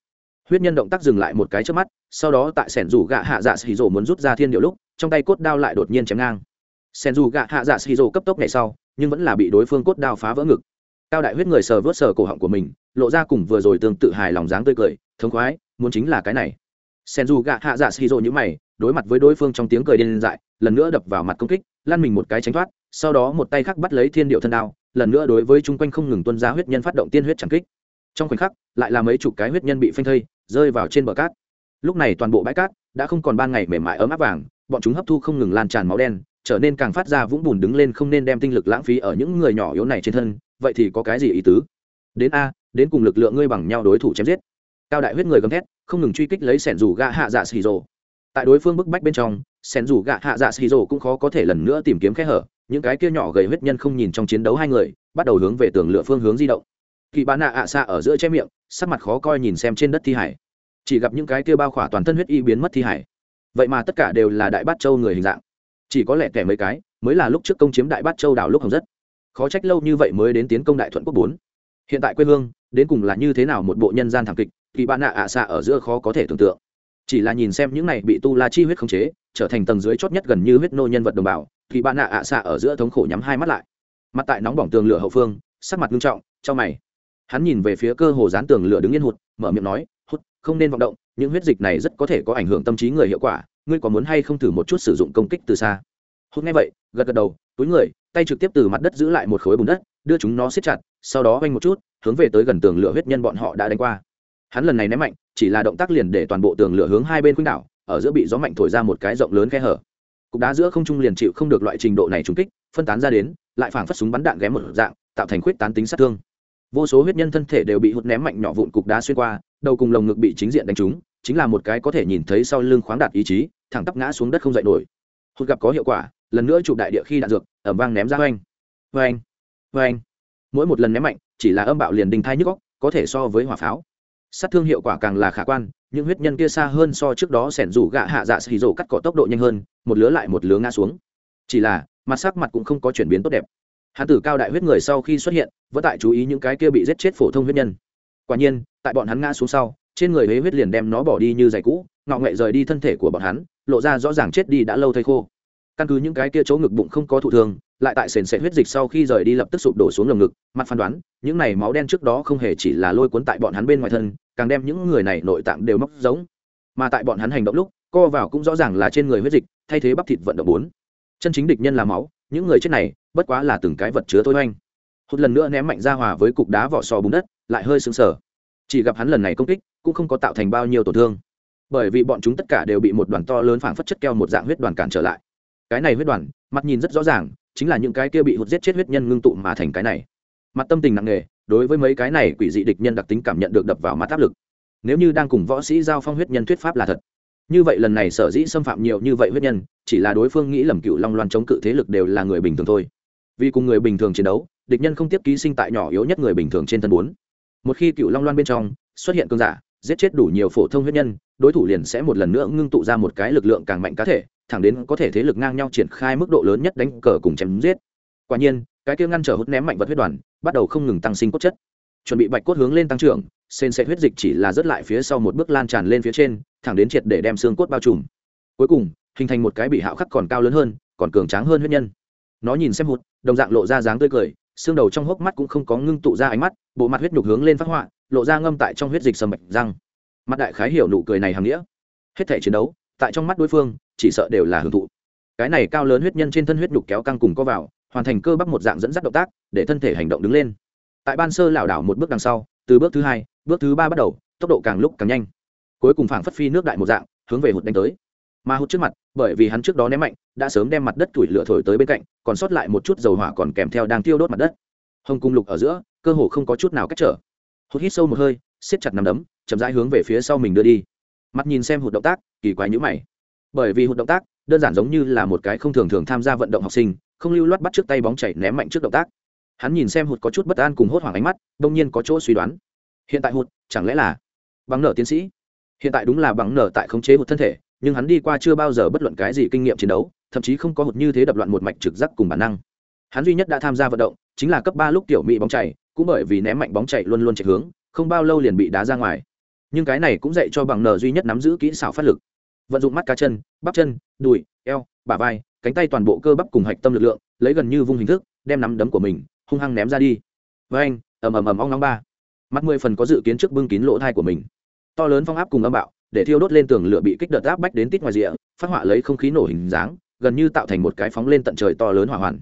Huyết nhân động tác dừng lại một cái trước mắt, sau đó tại sẻn rủ gạ hạ dạ xì rộ muốn rút ra thiên điệu lúc, trong tay cốt đao lại đột nhiên chém ngang. Sẻn rủ gạ hạ dạ xì rộ cấp tốc ngày sau, nhưng vẫn là bị đối phương cốt đao phá vỡ ngực. Cao đại huyết người sờ vớt sờ cổ họng của mình, lộ ra cùng vừa rồi tương tự hài lòng dáng tươi cười, thống khoái, muốn chính là cái này. Sen du gạ hạ dạ xì rộ như mày, đối mặt với đối phương trong tiếng cười điên dại, lần nữa đập vào mặt công kích, lăn mình một cái tránh thoát sau đó một tay khác bắt lấy thiên điệu thân đao, lần nữa đối với chung quanh không ngừng tuân ra huyết nhân phát động tiên huyết trắng kích. Trong khoảnh khắc, lại là mấy chục cái huyết nhân bị phanh thây, rơi vào trên bờ cát. Lúc này toàn bộ bãi cát đã không còn ban ngày mềm mại ấm áp vàng, bọn chúng hấp thu không ngừng lan tràn máu đen, trở nên càng phát ra vũng bùn đứng lên không nên đem tinh lực lãng phí ở những người nhỏ yếu này trên thân, vậy thì có cái gì ý tứ? Đến a, đến cùng lực lượng ngươi bằng nhau đối thủ chém giết. Cao đại huyết người gầm thét, không ngừng truy kích lấy sẻn rủ gạ hạ dạ xì rồ tại đối phương bức bách bên trong, sẻn rủ gạ hạ dạ xì rồ cũng khó có thể lần nữa tìm kiếm kẽ hở những cái kia nhỏ gầy huyết nhân không nhìn trong chiến đấu hai người, bắt đầu hướng về tường lửa phương hướng di động. Kỳ bán nạ ạ xa ở giữa che miệng, sắc mặt khó coi nhìn xem trên đất thi hải. Chỉ gặp những cái kia bao khỏa toàn thân huyết y biến mất thi hải. Vậy mà tất cả đều là đại bát châu người hình dạng. Chỉ có lẽ kẻ mấy cái, mới là lúc trước công chiếm đại bát châu đảo lúc hồng rất. Khó trách lâu như vậy mới đến tiến công đại thuận quốc bốn. Hiện tại quê hương, đến cùng là như thế nào một bộ nhân gian thảm kịch kỳ bạn nạ ạ xạ ở giữa khó có thể tưởng tượng chỉ là nhìn xem những này bị tu la chi huyết khống chế, trở thành tầng dưới chót nhất gần như huyết nô nhân vật đồng bào, thì bạn nạ ạ xạ ở giữa thống khổ nhắm hai mắt lại. Mặt tại nóng bỏng tường lửa hậu phương, sắc mặt nghiêm trọng trong mày. Hắn nhìn về phía cơ hồ dán tường lửa đứng yên hụt, mở miệng nói hút không nên vọng động, những huyết dịch này rất có thể có ảnh hưởng tâm trí người hiệu quả, ngươi có muốn hay không thử một chút sử dụng công kích từ xa? Hút nghe vậy, gật gật đầu, túi người, tay trực tiếp từ mặt đất giữ lại một khối bùn đất, đưa chúng nó siết chặt, sau đó oanh một chút, hướng về tới gần tường lửa huyết nhân bọn họ đã đánh qua. Hắn lần này ném mạnh chỉ là động tác liền để toàn bộ tường lửa hướng hai bên khuynh đảo, ở giữa bị gió mạnh thổi ra một cái rộng lớn khe hở. Cục đá giữa không trung liền chịu không được loại trình độ này trúng kích, phân tán ra đến, lại phảng phất súng bắn đạn ghém một dạng, tạo thành khuyết tán tính sát thương. Vô số huyết nhân thân thể đều bị hụt ném mạnh nhỏ vụn cục đá xuyên qua, đầu cùng lồng ngực bị chính diện đánh trúng, chính là một cái có thể nhìn thấy sau lưng khoáng đạt ý chí, thẳng tắp ngã xuống đất không dậy nổi. Hụt gặp có hiệu quả, lần nữa chụp đại địa khi đạn dược ẩm vang ném ra oanh. Oanh oanh. Mỗi một lần ném mạnh, chỉ là âm bạo liền đình thai nhức góc có thể so với hỏa pháo sát thương hiệu quả càng là khả quan, những huyết nhân kia xa hơn so trước đó sẻn rủ gạ hạ dạ xì rổ cắt cỏ tốc độ nhanh hơn, một lứa lại một lứa ngã xuống. Chỉ là, mặt sắc mặt cũng không có chuyển biến tốt đẹp. Hãn tử cao đại huyết người sau khi xuất hiện, vẫn tại chú ý những cái kia bị giết chết phổ thông huyết nhân. Quả nhiên, tại bọn hắn ngã xuống sau, trên người huế huyết liền đem nó bỏ đi như giày cũ, ngọ nghệ rời đi thân thể của bọn hắn, lộ ra rõ ràng chết đi đã lâu thây khô. Căn cứ những cái kia chỗ ngực bụng không có thụ thương lại tại sền sệt huyết dịch sau khi rời đi lập tức sụp đổ xuống lồng ngực, mặt phán đoán, những này máu đen trước đó không hề chỉ là lôi cuốn tại bọn hắn bên ngoài thân, càng đem những người này nội tạng đều móc giống. Mà tại bọn hắn hành động lúc, co vào cũng rõ ràng là trên người huyết dịch, thay thế bắp thịt vận động bốn. Chân chính địch nhân là máu, những người chết này, bất quá là từng cái vật chứa thôi oanh. Hút lần nữa ném mạnh ra hòa với cục đá vỏ sò bùn đất, lại hơi sững sờ. Chỉ gặp hắn lần này công kích, cũng không có tạo thành bao nhiêu tổn thương. Bởi vì bọn chúng tất cả đều bị một đoàn to lớn phảng phất chất keo một dạng huyết đoàn cản trở lại. Cái này huyết đoàn, mặt nhìn rất rõ ràng chính là những cái kia bị hụt giết chết huyết nhân ngưng tụ mà thành cái này. Mặt tâm tình nặng nề, đối với mấy cái này quỷ dị địch nhân đặc tính cảm nhận được đập vào mắt áp lực. Nếu như đang cùng võ sĩ giao phong huyết nhân thuyết pháp là thật, như vậy lần này sở dĩ xâm phạm nhiều như vậy huyết nhân, chỉ là đối phương nghĩ lầm cựu long loan chống cự thế lực đều là người bình thường thôi. Vì cùng người bình thường chiến đấu, địch nhân không tiếp ký sinh tại nhỏ yếu nhất người bình thường trên thân bốn. Một khi cựu long loan bên trong xuất hiện cơn giả, giết chết đủ nhiều phổ thông huyết nhân, đối thủ liền sẽ một lần nữa ngưng tụ ra một cái lực lượng càng mạnh cá thể thẳng đến có thể thế lực ngang nhau triển khai mức độ lớn nhất đánh cờ cùng chém giết. Quả nhiên, cái kia ngăn trở hút ném mạnh vật huyết đoàn, bắt đầu không ngừng tăng sinh cốt chất. Chuẩn bị bạch cốt hướng lên tăng trưởng sên sẽ huyết dịch chỉ là rất lại phía sau một bước lan tràn lên phía trên, thẳng đến triệt để đem xương cốt bao trùm. Cuối cùng, hình thành một cái bị hạo khắc còn cao lớn hơn, còn cường tráng hơn huyết nhân. Nó nhìn xem hụt, đồng dạng lộ ra dáng tươi cười, xương đầu trong hốc mắt cũng không có ngưng tụ ra ánh mắt, bộ mặt huyết nhục hướng lên phát họa, lộ ra ngâm tại trong huyết dịch sầm bạch răng. Mặt đại khái hiểu nụ cười này hàm nghĩa. Hết thể chiến đấu tại trong mắt đối phương, chỉ sợ đều là hưởng thụ. Cái này cao lớn huyết nhân trên thân huyết nhục kéo căng cùng có vào, hoàn thành cơ bắp một dạng dẫn dắt động tác, để thân thể hành động đứng lên. Tại ban sơ lảo đảo một bước đằng sau, từ bước thứ hai, bước thứ ba bắt đầu, tốc độ càng lúc càng nhanh. Cuối cùng phảng phất phi nước đại một dạng, hướng về hụt đánh tới. Mà hụt trước mặt, bởi vì hắn trước đó ném mạnh, đã sớm đem mặt đất tủi lửa thổi tới bên cạnh, còn sót lại một chút dầu hỏa còn kèm theo đang tiêu đốt mặt đất. Hồng cung lục ở giữa, cơ hồ không có chút nào cách trở. Hụt hít sâu một hơi, siết chặt nằm đấm, chậm rãi hướng về phía sau mình đưa đi mặt nhìn xem hụt động tác, kỳ quái nhữ mày. Bởi vì hụt động tác đơn giản giống như là một cái không thường thường tham gia vận động học sinh, không lưu loát bắt trước tay bóng chảy ném mạnh trước động tác. Hắn nhìn xem hụt có chút bất an cùng hốt hoảng ánh mắt, đông nhiên có chỗ suy đoán. Hiện tại hụt, chẳng lẽ là bằng nở tiến sĩ? Hiện tại đúng là bằng nở tại khống chế hụt thân thể, nhưng hắn đi qua chưa bao giờ bất luận cái gì kinh nghiệm chiến đấu, thậm chí không có hụt như thế đập loạn một mạch trực giác cùng bản năng. Hắn duy nhất đã tham gia vận động chính là cấp ba lúc tiểu mỹ bóng chảy, cũng bởi vì ném mạnh bóng chảy luôn luôn chạy hướng, không bao lâu liền bị đá ra ngoài nhưng cái này cũng dạy cho bằng nở duy nhất nắm giữ kỹ xảo phát lực. Vận dụng mắt cá chân, bắp chân, đùi, eo, bả vai, cánh tay toàn bộ cơ bắp cùng hạch tâm lực lượng, lấy gần như vung hình thức, đem nắm đấm của mình hung hăng ném ra đi. Với anh, ầm ầm ầm ong nóng ba. Mắt mười phần có dự kiến trước bưng kín lỗ thai của mình. To lớn phong áp cùng âm bạo, để thiêu đốt lên tường lửa bị kích đợt áp bách đến tít ngoài rìa, phát họa lấy không khí nổ hình dáng, gần như tạo thành một cái phóng lên tận trời to lớn hỏa hoàn.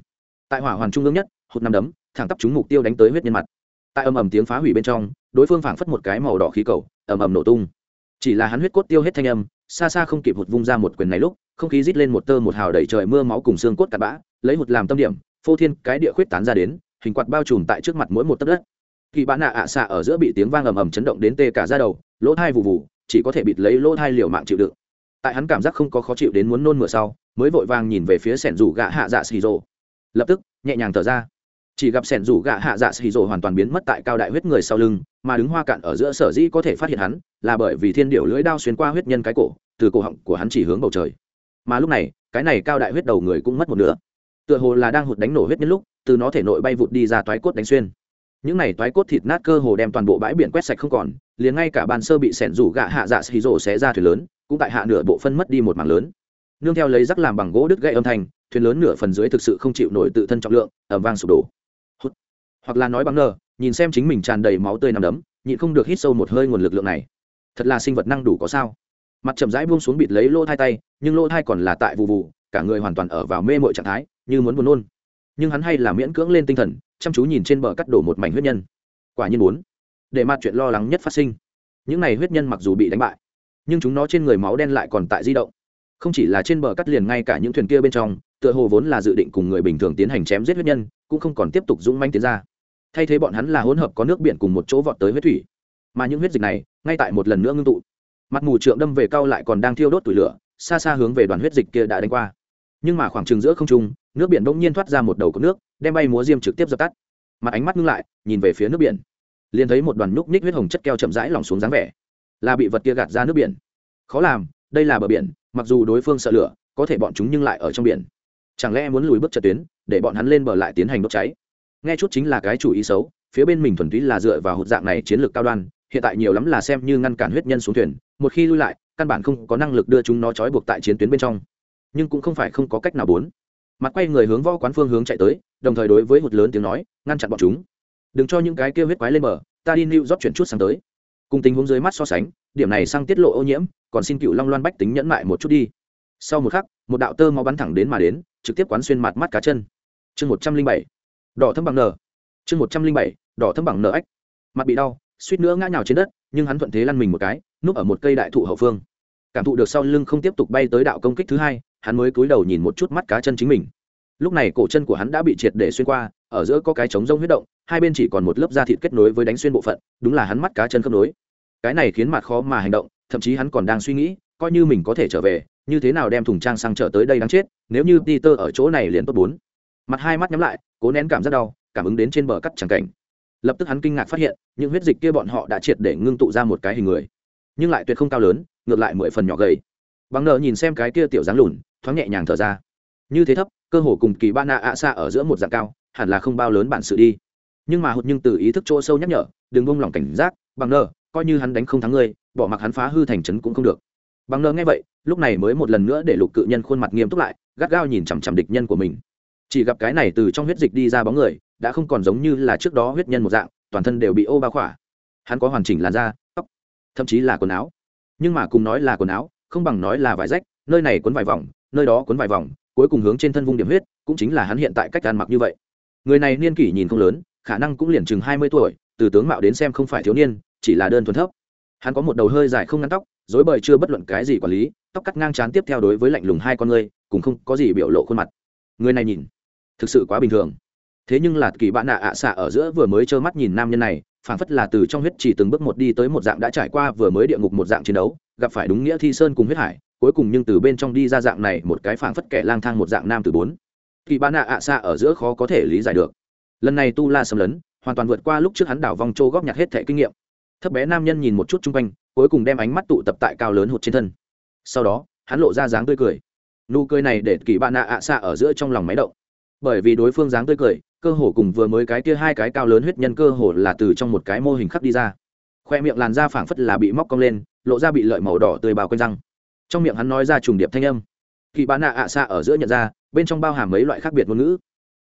Tại hỏa hoàn trung ương nhất, hụt năm đấm, thẳng tắp chúng mục tiêu đánh tới huyết nhân mặt. Tại ầm ầm tiếng phá hủy bên trong, đối phương phảng phất một cái màu đỏ khí cầu ầm ầm nổ tung. Chỉ là hắn huyết cốt tiêu hết thanh âm, xa xa không kịp hụt vung ra một quyền này lúc, không khí rít lên một tơ một hào đẩy trời mưa máu cùng xương cốt cặn bã, lấy hụt làm tâm điểm, phô thiên cái địa khuyết tán ra đến, hình quạt bao trùm tại trước mặt mỗi một tấc đất. Kỳ bạn nạ ạ xạ ở giữa bị tiếng vang ầm ầm chấn động đến tê cả ra đầu, lỗ thai vụ vụ chỉ có thể bịt lấy lỗ thai liều mạng chịu đựng. Tại hắn cảm giác không có khó chịu đến muốn nôn mửa sau, mới vội vàng nhìn về phía sẻn rủ gạ hạ dạ xì rồ. Lập tức, nhẹ nhàng thở ra chỉ gặp sẻn rủ gạ hạ dạ xì rồ hoàn toàn biến mất tại cao đại huyết người sau lưng, mà đứng hoa cạn ở giữa sở dĩ có thể phát hiện hắn, là bởi vì thiên điệu lưỡi đao xuyên qua huyết nhân cái cổ, từ cổ họng của hắn chỉ hướng bầu trời. Mà lúc này, cái này cao đại huyết đầu người cũng mất một nửa. Tựa hồ là đang hụt đánh nổ huyết nhân lúc, từ nó thể nội bay vụt đi ra toái cốt đánh xuyên. Những này toái cốt thịt nát cơ hồ đem toàn bộ bãi biển quét sạch không còn, liền ngay cả bàn sơ bị sẻn rủ gạ hạ dạ xì rộ xé ra thuyền lớn, cũng tại hạ nửa bộ phân mất đi một mảng lớn. Nương theo lấy rắc làm bằng gỗ đứt gãy âm thanh, thuyền lớn nửa phần dưới thực sự không chịu nổi tự thân trọng lượng ẩm vang sụp đổ hoặc là nói bằng nờ, nhìn xem chính mình tràn đầy máu tươi nằm đấm, nhịn không được hít sâu một hơi nguồn lực lượng này. Thật là sinh vật năng đủ có sao. Mặt chậm rãi buông xuống bịt lấy lỗ thai tay, nhưng lỗ thai còn là tại vụ vụ cả người hoàn toàn ở vào mê mội trạng thái, như muốn buồn nôn. Nhưng hắn hay là miễn cưỡng lên tinh thần, chăm chú nhìn trên bờ cắt đổ một mảnh huyết nhân. Quả nhiên muốn. Để mặt chuyện lo lắng nhất phát sinh. Những này huyết nhân mặc dù bị đánh bại, nhưng chúng nó trên người máu đen lại còn tại di động không chỉ là trên bờ cắt liền ngay cả những thuyền kia bên trong, tựa hồ vốn là dự định cùng người bình thường tiến hành chém giết huyết nhân, cũng không còn tiếp tục dũng manh tiến ra. Thay thế bọn hắn là hỗn hợp có nước biển cùng một chỗ vọt tới huyết thủy. Mà những huyết dịch này, ngay tại một lần nữa ngưng tụ. Mặt mù trượng đâm về cao lại còn đang thiêu đốt tủi lửa, xa xa hướng về đoàn huyết dịch kia đã đánh qua. Nhưng mà khoảng trừng giữa không trung, nước biển bỗng nhiên thoát ra một đầu có nước, đem bay múa diêm trực tiếp dập tắt. Mặt ánh mắt ngưng lại, nhìn về phía nước biển. Liền thấy một đoàn núc ních huyết hồng chất keo chậm rãi lỏng xuống dáng vẻ. Là bị vật kia gạt ra nước biển. Khó làm, đây là bờ biển mặc dù đối phương sợ lửa, có thể bọn chúng nhưng lại ở trong biển. Chẳng lẽ muốn lùi bước trật tuyến, để bọn hắn lên bờ lại tiến hành đốt cháy? Nghe chút chính là cái chủ ý xấu, phía bên mình thuần túy là dựa vào hụt dạng này chiến lược cao đoan, hiện tại nhiều lắm là xem như ngăn cản huyết nhân xuống thuyền, một khi lui lại, căn bản không có năng lực đưa chúng nó trói buộc tại chiến tuyến bên trong. Nhưng cũng không phải không có cách nào bốn. Mặt quay người hướng võ quán phương hướng chạy tới, đồng thời đối với hụt lớn tiếng nói, ngăn chặn bọn chúng. Đừng cho những cái kêu huyết quái lên bờ, ta đi lưu rót chuyển chút sang tới. Cùng tình huống dưới mắt so sánh điểm này sang tiết lộ ô nhiễm, còn xin cựu long loan bách tính nhẫn mại một chút đi. Sau một khắc, một đạo tơ máu bắn thẳng đến mà đến, trực tiếp quán xuyên mặt mắt cá chân. Chương một trăm linh bảy, đỏ thâm bằng nở chương một trăm linh bảy, đỏ thâm bằng nở ách. Mặt bị đau, suýt nữa ngã nhào trên đất, nhưng hắn thuận thế lăn mình một cái, núp ở một cây đại thụ hậu phương. Cảm thụ được sau lưng không tiếp tục bay tới đạo công kích thứ hai, hắn mới cúi đầu nhìn một chút mắt cá chân chính mình. Lúc này cổ chân của hắn đã bị triệt để xuyên qua, ở giữa có cái trống rông huyết động, hai bên chỉ còn một lớp da thịt kết nối với đánh xuyên bộ phận, đúng là hắn mắt cá chân khớp nối cái này khiến mặt khó mà hành động, thậm chí hắn còn đang suy nghĩ, coi như mình có thể trở về, như thế nào đem thùng trang sang chợ tới đây đáng chết, nếu như peter ở chỗ này liền tốt bốn. Mặt hai mắt nhắm lại, cố nén cảm giác đau, cảm ứng đến trên bờ cắt chẳng cảnh. Lập tức hắn kinh ngạc phát hiện, những huyết dịch kia bọn họ đã triệt để ngưng tụ ra một cái hình người. Nhưng lại tuyệt không cao lớn, ngược lại mười phần nhỏ gầy. Bằng nợ nhìn xem cái kia tiểu dáng lùn, thoáng nhẹ nhàng thở ra. Như thế thấp, cơ hồ cùng kỳ ba na ạ xa ở giữa một dạng cao, hẳn là không bao lớn bản sự đi. Nhưng mà hụt nhưng từ ý thức chỗ sâu nhắc nhở, đừng bông lỏng cảnh giác, bằng nợ coi như hắn đánh không thắng ngươi, bỏ mặc hắn phá hư thành trấn cũng không được. Bằng nơ nghe vậy, lúc này mới một lần nữa để lục cự nhân khuôn mặt nghiêm túc lại, gắt gao nhìn chằm chằm địch nhân của mình. Chỉ gặp cái này từ trong huyết dịch đi ra bóng người, đã không còn giống như là trước đó huyết nhân một dạng, toàn thân đều bị ô bao khỏa. Hắn có hoàn chỉnh làn da, tóc, thậm chí là quần áo. Nhưng mà cùng nói là quần áo, không bằng nói là vải rách, nơi này cuốn vài vòng, nơi đó cuốn vài vòng, cuối cùng hướng trên thân vung điểm huyết, cũng chính là hắn hiện tại cách ăn mặc như vậy. Người này niên kỷ nhìn không lớn, khả năng cũng liền chừng hai mươi tuổi, từ tướng mạo đến xem không phải thiếu niên chỉ là đơn thuần thấp. Hắn có một đầu hơi dài không ngắn tóc, dối bời chưa bất luận cái gì quản lý, tóc cắt ngang chán tiếp theo đối với lạnh lùng hai con người cũng không có gì biểu lộ khuôn mặt. Người này nhìn, thực sự quá bình thường. Thế nhưng là kỳ bạn nạ ạ xạ ở giữa vừa mới trơ mắt nhìn nam nhân này, phảng phất là từ trong huyết chỉ từng bước một đi tới một dạng đã trải qua vừa mới địa ngục một dạng chiến đấu, gặp phải đúng nghĩa thi sơn cùng huyết hải, cuối cùng nhưng từ bên trong đi ra dạng này một cái phảng phất kẻ lang thang một dạng nam từ bốn. Kỳ bạn nạ ạ xạ ở giữa khó có thể lý giải được. Lần này tu la xâm lấn, hoàn toàn vượt qua lúc trước hắn đảo vòng châu góp nhặt hết thẻ kinh nghiệm thấp bé nam nhân nhìn một chút chung quanh, cuối cùng đem ánh mắt tụ tập tại cao lớn hụt trên thân. Sau đó, hắn lộ ra dáng tươi cười. Nụ cười này để kỳ bạn nạ ạ xa ở giữa trong lòng máy động. Bởi vì đối phương dáng tươi cười, cơ hồ cùng vừa mới cái kia hai cái cao lớn huyết nhân cơ hồ là từ trong một cái mô hình khắc đi ra. Khoe miệng làn da phảng phất là bị móc cong lên, lộ ra bị lợi màu đỏ tươi bao quanh răng. Trong miệng hắn nói ra trùng điệp thanh âm. Kỳ bán nạ ạ xa ở giữa nhận ra, bên trong bao hàm mấy loại khác biệt ngôn ngữ.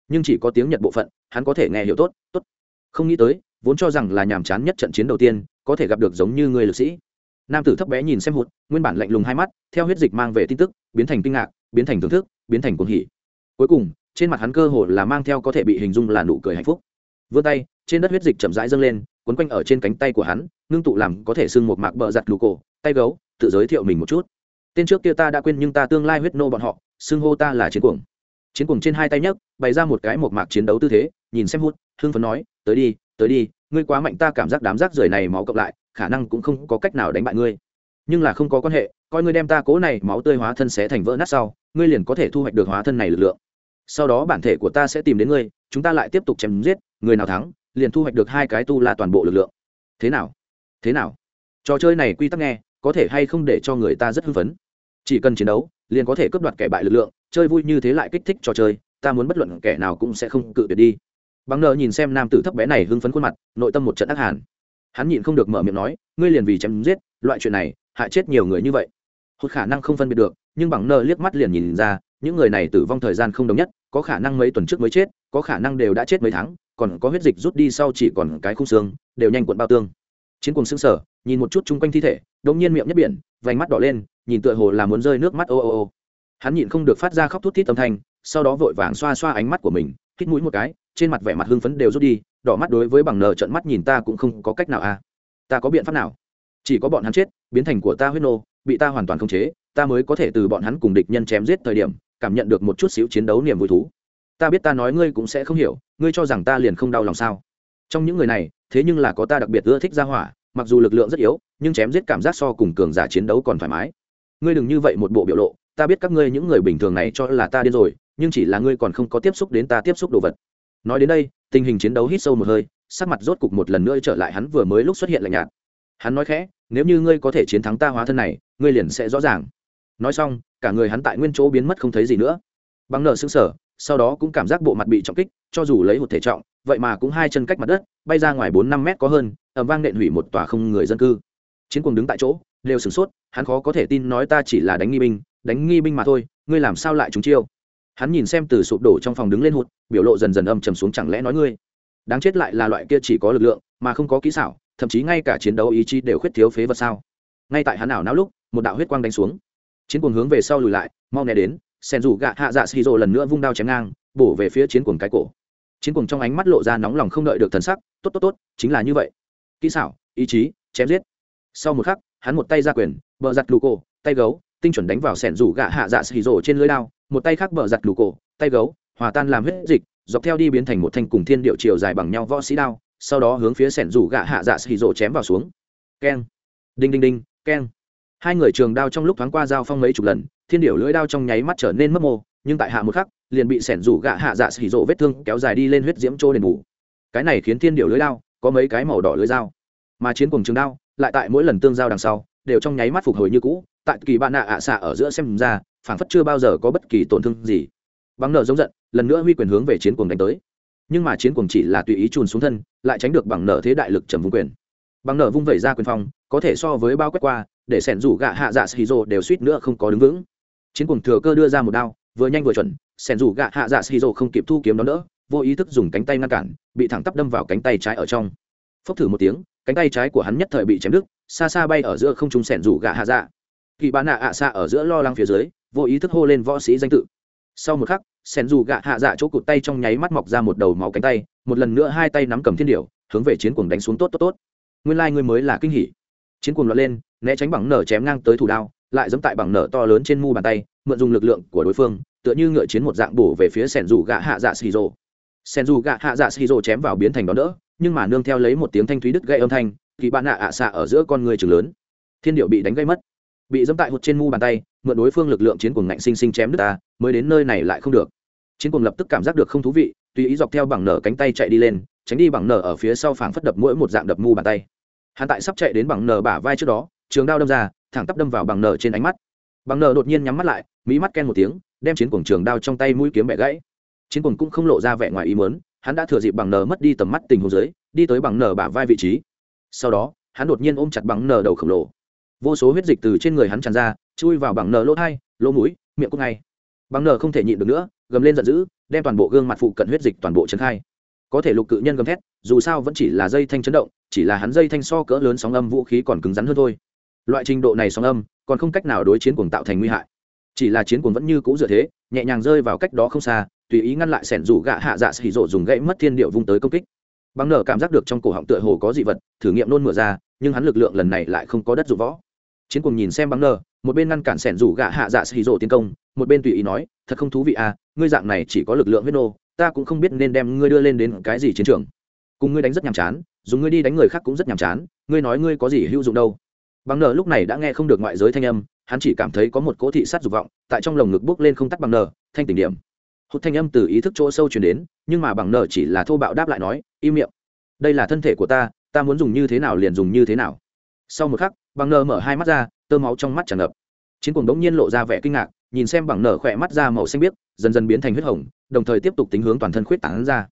Nhưng chỉ có tiếng nhật bộ phận, hắn có thể nghe hiểu tốt tốt. Không nghĩ tới vốn cho rằng là nhàm chán nhất trận chiến đầu tiên, có thể gặp được giống như người lực sĩ. Nam tử thấp bé nhìn xem hụt, nguyên bản lạnh lùng hai mắt, theo huyết dịch mang về tin tức, biến thành kinh ngạc, biến thành thưởng thức, biến thành cuồng hỉ. Cuối cùng, trên mặt hắn cơ hồ là mang theo có thể bị hình dung là nụ cười hạnh phúc. Vươn tay, trên đất huyết dịch chậm rãi dâng lên, quấn quanh ở trên cánh tay của hắn, ngưng tụ làm có thể sưng một mạc bờ giặt lù cổ, tay gấu, tự giới thiệu mình một chút. Tên trước kia ta đã quên nhưng ta tương lai huyết nô bọn họ, xưng hô ta là chiến cuồng. Chiến cuồng trên hai tay nhấc, bày ra một cái một mạc chiến đấu tư thế, nhìn xem hút hưng phấn nói, tới đi tới đi, ngươi quá mạnh ta cảm giác đám rác rưởi này máu cộng lại, khả năng cũng không có cách nào đánh bại ngươi. Nhưng là không có quan hệ, coi ngươi đem ta cố này máu tươi hóa thân xé thành vỡ nát sau, ngươi liền có thể thu hoạch được hóa thân này lực lượng. Sau đó bản thể của ta sẽ tìm đến ngươi, chúng ta lại tiếp tục chém giết, người nào thắng, liền thu hoạch được hai cái tu la toàn bộ lực lượng. Thế nào? Thế nào? Trò chơi này quy tắc nghe, có thể hay không để cho người ta rất hưng phấn? Chỉ cần chiến đấu, liền có thể cướp đoạt kẻ bại lực lượng, chơi vui như thế lại kích thích trò chơi, ta muốn bất luận kẻ nào cũng sẽ không cự tuyệt đi bằng nợ nhìn xem nam tử thấp bé này hưng phấn khuôn mặt, nội tâm một trận ác hàn. Hắn nhịn không được mở miệng nói, ngươi liền vì chém giết, loại chuyện này, hại chết nhiều người như vậy. Hốt khả năng không phân biệt được, nhưng bằng nợ liếc mắt liền nhìn ra, những người này tử vong thời gian không đồng nhất, có khả năng mấy tuần trước mới chết, có khả năng đều đã chết mấy tháng, còn có huyết dịch rút đi sau chỉ còn cái khung xương, đều nhanh cuộn bao tương. Chiến cuồng xương sở nhìn một chút chung quanh thi thể đống nhiên miệng nhất biển, vành mắt đỏ lên, nhìn tựa hồ là muốn rơi nước mắt, ô ô ô. Hắn nhịn không được phát ra khóc thút thít âm thanh, sau đó vội vàng xoa xoa ánh mắt của mình hít mũi một cái, trên mặt vẻ mặt hưng phấn đều rút đi, đỏ mắt đối với bằng nờ trận mắt nhìn ta cũng không có cách nào à. Ta có biện pháp nào? Chỉ có bọn hắn chết, biến thành của ta huyết nô, bị ta hoàn toàn khống chế, ta mới có thể từ bọn hắn cùng địch nhân chém giết thời điểm, cảm nhận được một chút xíu chiến đấu niềm vui thú. Ta biết ta nói ngươi cũng sẽ không hiểu, ngươi cho rằng ta liền không đau lòng sao? Trong những người này, thế nhưng là có ta đặc biệt ưa thích ra hỏa, mặc dù lực lượng rất yếu, nhưng chém giết cảm giác so cùng cường giả chiến đấu còn thoải mái. Ngươi đừng như vậy một bộ biểu lộ, ta biết các ngươi những người bình thường này cho là ta điên rồi nhưng chỉ là ngươi còn không có tiếp xúc đến ta tiếp xúc đồ vật. Nói đến đây, tình hình chiến đấu hít sâu một hơi, sắc mặt rốt cục một lần nữa trở lại hắn vừa mới lúc xuất hiện lạnh nhạt. Hắn nói khẽ, nếu như ngươi có thể chiến thắng ta hóa thân này, ngươi liền sẽ rõ ràng. Nói xong, cả người hắn tại nguyên chỗ biến mất không thấy gì nữa. Bằng nợ xứng sở sau đó cũng cảm giác bộ mặt bị trọng kích, cho dù lấy một thể trọng, vậy mà cũng hai chân cách mặt đất, bay ra ngoài bốn năm mét có hơn ẩm vang nện hủy một tòa không người dân cư. Chiến quân đứng tại chỗ, đều sửng sốt, hắn khó có thể tin nói ta chỉ là đánh nghi binh, đánh nghi binh mà thôi, ngươi làm sao lại trúng chiêu? Hắn nhìn xem từ sụp đổ trong phòng đứng lên hụt, biểu lộ dần dần âm trầm xuống chẳng lẽ nói ngươi? Đáng chết lại là loại kia chỉ có lực lượng, mà không có kỹ xảo, thậm chí ngay cả chiến đấu ý chí đều khuyết thiếu phế vật sao? Ngay tại hắn ảo não lúc, một đạo huyết quang đánh xuống. Chiến cuồng hướng về sau lùi lại, mau né đến, sen rủ gạ hạ dạ xì rồ lần nữa vung đao chém ngang, bổ về phía chiến cuồng cái cổ. Chiến cuồng trong ánh mắt lộ ra nóng lòng không đợi được thần sắc, tốt tốt tốt, chính là như vậy. Kỹ xảo, ý chí, chém giết. Sau một khắc, hắn một tay ra quyền, bờ giặt lù cổ, tay gấu, tinh chuẩn đánh vào sẻn rủ gạ hạ dạ xì rồ trên lưới đao một tay khác bờ giặt lù cổ, tay gấu, hòa tan làm huyết dịch, dọc theo đi biến thành một thanh cùng thiên điệu chiều dài bằng nhau võ sĩ đao, sau đó hướng phía sẻn rủ gạ hạ dạ xì rộ chém vào xuống. Keng. Đinh đinh đinh, keng. Hai người trường đao trong lúc thoáng qua giao phong mấy chục lần, thiên điệu lưỡi đao trong nháy mắt trở nên mất mô, nhưng tại hạ một khắc, liền bị sẻn rủ gạ hạ dạ xì rộ vết thương kéo dài đi lên huyết diễm trô đền bù. Cái này khiến thiên điệu lưỡi đao có mấy cái màu đỏ lưỡi dao. Mà chiến cùng trường đao, lại tại mỗi lần tương giao đằng sau, đều trong nháy mắt phục hồi như cũ, tại kỳ bạn nạ ạ xạ ở giữa xem ra phảng phất chưa bao giờ có bất kỳ tổn thương gì. Bằng nợ giống giận, lần nữa huy quyền hướng về chiến cuồng đánh tới. Nhưng mà chiến cuồng chỉ là tùy ý trùn xuống thân, lại tránh được bằng nợ thế đại lực trầm vung quyền. Bằng nợ vung vẩy ra quyền phong, có thể so với bao quét qua, để sẻn rủ gạ hạ dạ xì rồ đều suýt nữa không có đứng vững. Chiến cuồng thừa cơ đưa ra một đao, vừa nhanh vừa chuẩn, sẻn rủ gạ hạ dạ xì rồ không kịp thu kiếm đón đỡ, vô ý thức dùng cánh tay ngăn cản, bị thẳng tắp đâm vào cánh tay trái ở trong. Phốc thử một tiếng, cánh tay trái của hắn nhất thời bị chém đứt, xa xa bay ở giữa không trung sẻn rủ gạ hạ dạ. Kỳ bán nạ ạ xa ở giữa lo lắng phía dưới vô ý thức hô lên võ sĩ danh tự. Sau một khắc, sen dù gạ hạ dạ chỗ cụt tay trong nháy mắt mọc ra một đầu máu cánh tay, một lần nữa hai tay nắm cầm thiên điệu hướng về chiến cuồng đánh xuống tốt tốt tốt. Nguyên lai、like、ngươi mới là kinh hỉ. Chiến cuồng lọt lên, né tránh bằng nở chém ngang tới thủ đao, lại dẫm tại bằng nở to lớn trên mu bàn tay, mượn dùng lực lượng của đối phương, tựa như ngựa chiến một dạng bổ về phía sẻn dù gạ hạ dạ xì rồ. Sẻn dù gạ hạ dạ xì rồ chém vào biến thành đó đỡ, nhưng mà nương theo lấy một tiếng thanh thúy đứt gây âm thanh, thì bạn nạ ạ xạ ở giữa con người trường lớn. Thiên điệu bị đánh gây mất, bị dẫm tại hụt trên mu bàn tay mượn đối phương lực lượng chiến cuồng ngạnh sinh sinh chém nước ta, mới đến nơi này lại không được. Chiến cuồng lập tức cảm giác được không thú vị, tùy ý dọc theo bằng nở cánh tay chạy đi lên, tránh đi bằng nở ở phía sau phảng phất đập mỗi một dạng đập mu bàn tay. Hắn tại sắp chạy đến bằng nở bả vai trước đó, trường đao đâm ra, thẳng tắp đâm vào bằng nở trên ánh mắt. Bằng nở đột nhiên nhắm mắt lại, mí mắt ken một tiếng, đem chiến cuồng trường đao trong tay mũi kiếm bẻ gãy. Chiến cuồng cũng không lộ ra vẻ ngoài ý muốn, hắn đã thừa dịp bằng nở mất đi tầm mắt tình huống dưới, đi tới bằng nở bả vai vị trí. Sau đó, hắn đột nhiên ôm chặt bằng nở đầu khổng lồ. Vô số huyết dịch từ trên người hắn tràn ra chui vào bằng nở lỗ thai, lỗ mũi, miệng cúc ngay. Bằng nở không thể nhịn được nữa, gầm lên giận dữ, đem toàn bộ gương mặt phụ cận huyết dịch toàn bộ trấn khai. Có thể lục cự nhân gầm thét, dù sao vẫn chỉ là dây thanh chấn động, chỉ là hắn dây thanh so cỡ lớn sóng âm vũ khí còn cứng rắn hơn thôi. Loại trình độ này sóng âm, còn không cách nào đối chiến cuồng tạo thành nguy hại. Chỉ là chiến cuồng vẫn như cũ dựa thế, nhẹ nhàng rơi vào cách đó không xa, tùy ý ngăn lại sẻn rủ gạ hạ dạ xỉ rộ dùng gãy mất thiên điệu vung tới công kích. Bằng nở cảm giác được trong cổ họng tựa hồ có dị vật, thử nghiệm nôn mửa ra, nhưng hắn lực lượng lần này lại không có đất dụng võ chiến cùng nhìn xem băng nở một bên ngăn cản sẻn rủ gạ hạ dạ xì rộ tiến công, một bên tùy ý nói, thật không thú vị à ngươi dạng này chỉ có lực lượng huyết nô, ta cũng không biết nên đem ngươi đưa lên đến cái gì chiến trường. Cùng ngươi đánh rất nhàm chán, dùng ngươi đi đánh người khác cũng rất nhàm chán, ngươi nói ngươi có gì hữu dụng đâu. Bằng nở lúc này đã nghe không được ngoại giới thanh âm, hắn chỉ cảm thấy có một cỗ thị sát dục vọng tại trong lồng ngực bước lên không tắt bằng nở thanh tỉnh điểm. Hụt thanh âm từ ý thức chỗ sâu chuyển đến, nhưng mà bằng nở chỉ là thô bạo đáp lại nói, im miệng. Đây là thân thể của ta ta muốn dùng như thế nào liền dùng như thế nào. Sau một khắc bằng nở mở hai mắt ra, tơ máu trong mắt tràn ngập. Chiến cuồng đống nhiên lộ ra vẻ kinh ngạc, nhìn xem bằng nở khỏe mắt ra màu xanh biếc, dần dần biến thành huyết hồng, đồng thời tiếp tục tính hướng toàn thân khuyết tảng ra.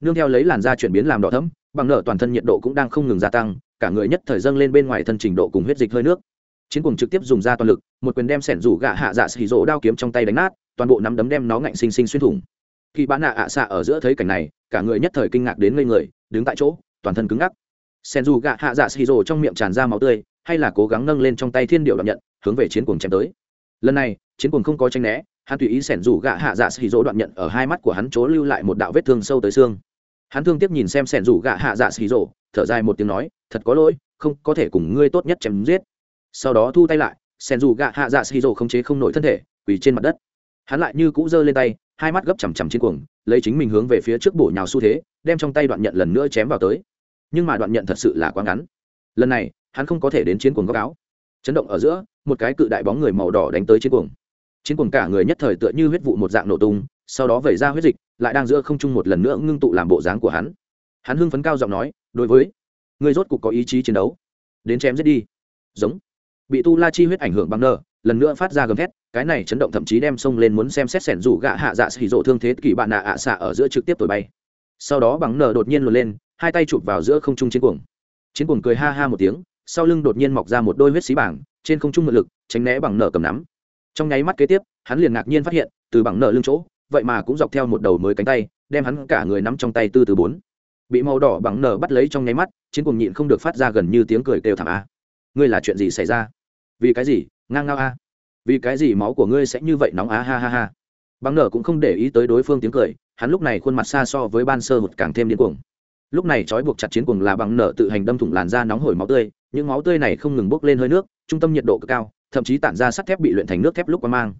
Nương theo lấy làn da chuyển biến làm đỏ thấm bằng nở toàn thân nhiệt độ cũng đang không ngừng gia tăng, cả người nhất thời dâng lên bên ngoài thân trình độ cùng huyết dịch hơi nước. Chiến cùng trực tiếp dùng ra toàn lực, một quyền đem sẻn rủ gạ hạ dạ xì rỗ đao kiếm trong tay đánh nát, toàn bộ nắm đấm đem nó ngạnh xinh xinh xuyên thủng. Khi bán nạ ạ xạ ở giữa thấy cảnh này, cả người nhất thời kinh ngạc đến ngây người, đứng tại chỗ, toàn thân cứng ngắc. Sẻn rủ gạ hạ dạ xì rỗ trong miệng tràn ra máu tươi hay là cố gắng nâng lên trong tay thiên điệu đoạn nhận, hướng về chiến cuồng chém tới. Lần này, chiến cuồng không có tranh né, hắn tùy ý sẻn rủ gạ hạ dạ xì dỗ đoạn nhận ở hai mắt của hắn chỗ lưu lại một đạo vết thương sâu tới xương. Hắn thương tiếp nhìn xem sẻn rủ gạ hạ dạ xì dỗ, thở dài một tiếng nói, thật có lỗi, không, có thể cùng ngươi tốt nhất chém giết. Sau đó thu tay lại sẻn rủ gạ hạ dạ xì dỗ không chế không nổi thân thể, quỳ trên mặt đất. Hắn lại như cũ giơ lên tay, hai mắt gấp chằm chằm Chiến cuồng, lấy chính mình hướng về phía trước bổ nhào xu thế, đem trong tay đoạn nhận lần nữa chém vào tới. Nhưng mà đoạn nhận thật sự là quá ngắn. Lần này hắn không có thể đến chiến cuồng góc áo. Chấn động ở giữa, một cái cự đại bóng người màu đỏ đánh tới chiến cuồng. Chiến cuồng cả người nhất thời tựa như huyết vụ một dạng nổ tung, sau đó vẩy ra huyết dịch, lại đang giữa không trung một lần nữa ngưng tụ làm bộ dáng của hắn. Hắn hưng phấn cao giọng nói, đối với người rốt cục có ý chí chiến đấu. Đến chém giết đi. Giống. Bị tu la chi huyết ảnh hưởng bằng nơ lần nữa phát ra gầm thét, cái này chấn động thậm chí đem sông lên muốn xem xét sẻn rủ gạ hạ dạ xì rộ thương thế kỳ bạn nạ ạ xạ ở giữa trực tiếp tuổi bay. Sau đó bằng nờ đột nhiên luồn lên, hai tay chụp vào giữa không trung chiến cuồng. Chiến cuồng cười ha ha một tiếng sau lưng đột nhiên mọc ra một đôi huyết xí bảng, trên không trung mượn lực, tránh né bằng nở cầm nắm. Trong nháy mắt kế tiếp, hắn liền ngạc nhiên phát hiện, từ bằng nở lưng chỗ, vậy mà cũng dọc theo một đầu mới cánh tay, đem hắn cả người nắm trong tay tư từ bốn. Bị màu đỏ bằng nở bắt lấy trong nháy mắt, chiến cùng nhịn không được phát ra gần như tiếng cười kêu thảm a. Ngươi là chuyện gì xảy ra? Vì cái gì? Ngang ngao a. Vì cái gì máu của ngươi sẽ như vậy nóng á ha ha ha. Bằng nở cũng không để ý tới đối phương tiếng cười, hắn lúc này khuôn mặt xa so với ban sơ một càng thêm điên cuồng. Lúc này trói buộc chặt chiến cuồng là bằng nở tự hành đâm thủng làn da nóng hổi máu tươi những máu tươi này không ngừng bốc lên hơi nước, trung tâm nhiệt độ cực cao, thậm chí tản ra sắt thép bị luyện thành nước thép lúc qua mang.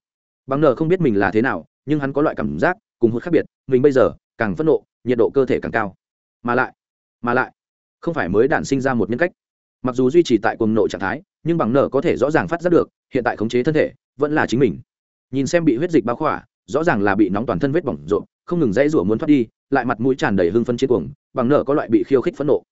Bằng nở không biết mình là thế nào, nhưng hắn có loại cảm giác, cùng hút khác biệt, mình bây giờ càng phẫn nộ, nhiệt độ cơ thể càng cao. Mà lại mà lại, không phải mới đản sinh ra một nhân cách. Mặc dù duy trì tại cuồng nộ trạng thái, nhưng bằng nở có thể rõ ràng phát giác được, hiện tại khống chế thân thể vẫn là chính mình. Nhìn xem bị huyết dịch bao khỏa, rõ ràng là bị nóng toàn thân vết bỏng rộn, không ngừng dãy rủa muốn thoát đi, lại mặt mũi tràn đầy hưng phân chiến cuồng bằng nở có loại bị khiêu khích phẫn nộ.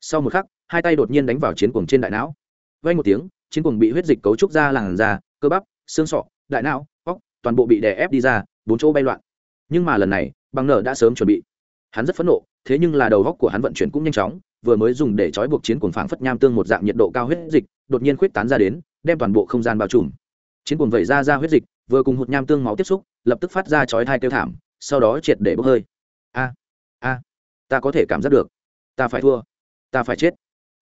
Sau một khắc hai tay đột nhiên đánh vào chiến cuồng trên đại não. Vay một tiếng, chiến cuồng bị huyết dịch cấu trúc ra làn da, cơ bắp, xương sọ, đại não, óc, toàn bộ bị đè ép đi ra, bốn chỗ bay loạn. Nhưng mà lần này bằng nở đã sớm chuẩn bị. Hắn rất phẫn nộ, thế nhưng là đầu góc của hắn vận chuyển cũng nhanh chóng, vừa mới dùng để trói buộc chiến cuồng phảng phất nham tương một dạng nhiệt độ cao huyết dịch, đột nhiên khuyết tán ra đến, đem toàn bộ không gian bao trùm. Chiến cuồng vẩy ra ra huyết dịch, vừa cùng hụt nham tương máu tiếp xúc, lập tức phát ra chói thai kêu thảm, sau đó triệt để bốc hơi. A a, ta có thể cảm giác được. Ta phải thua. Ta phải chết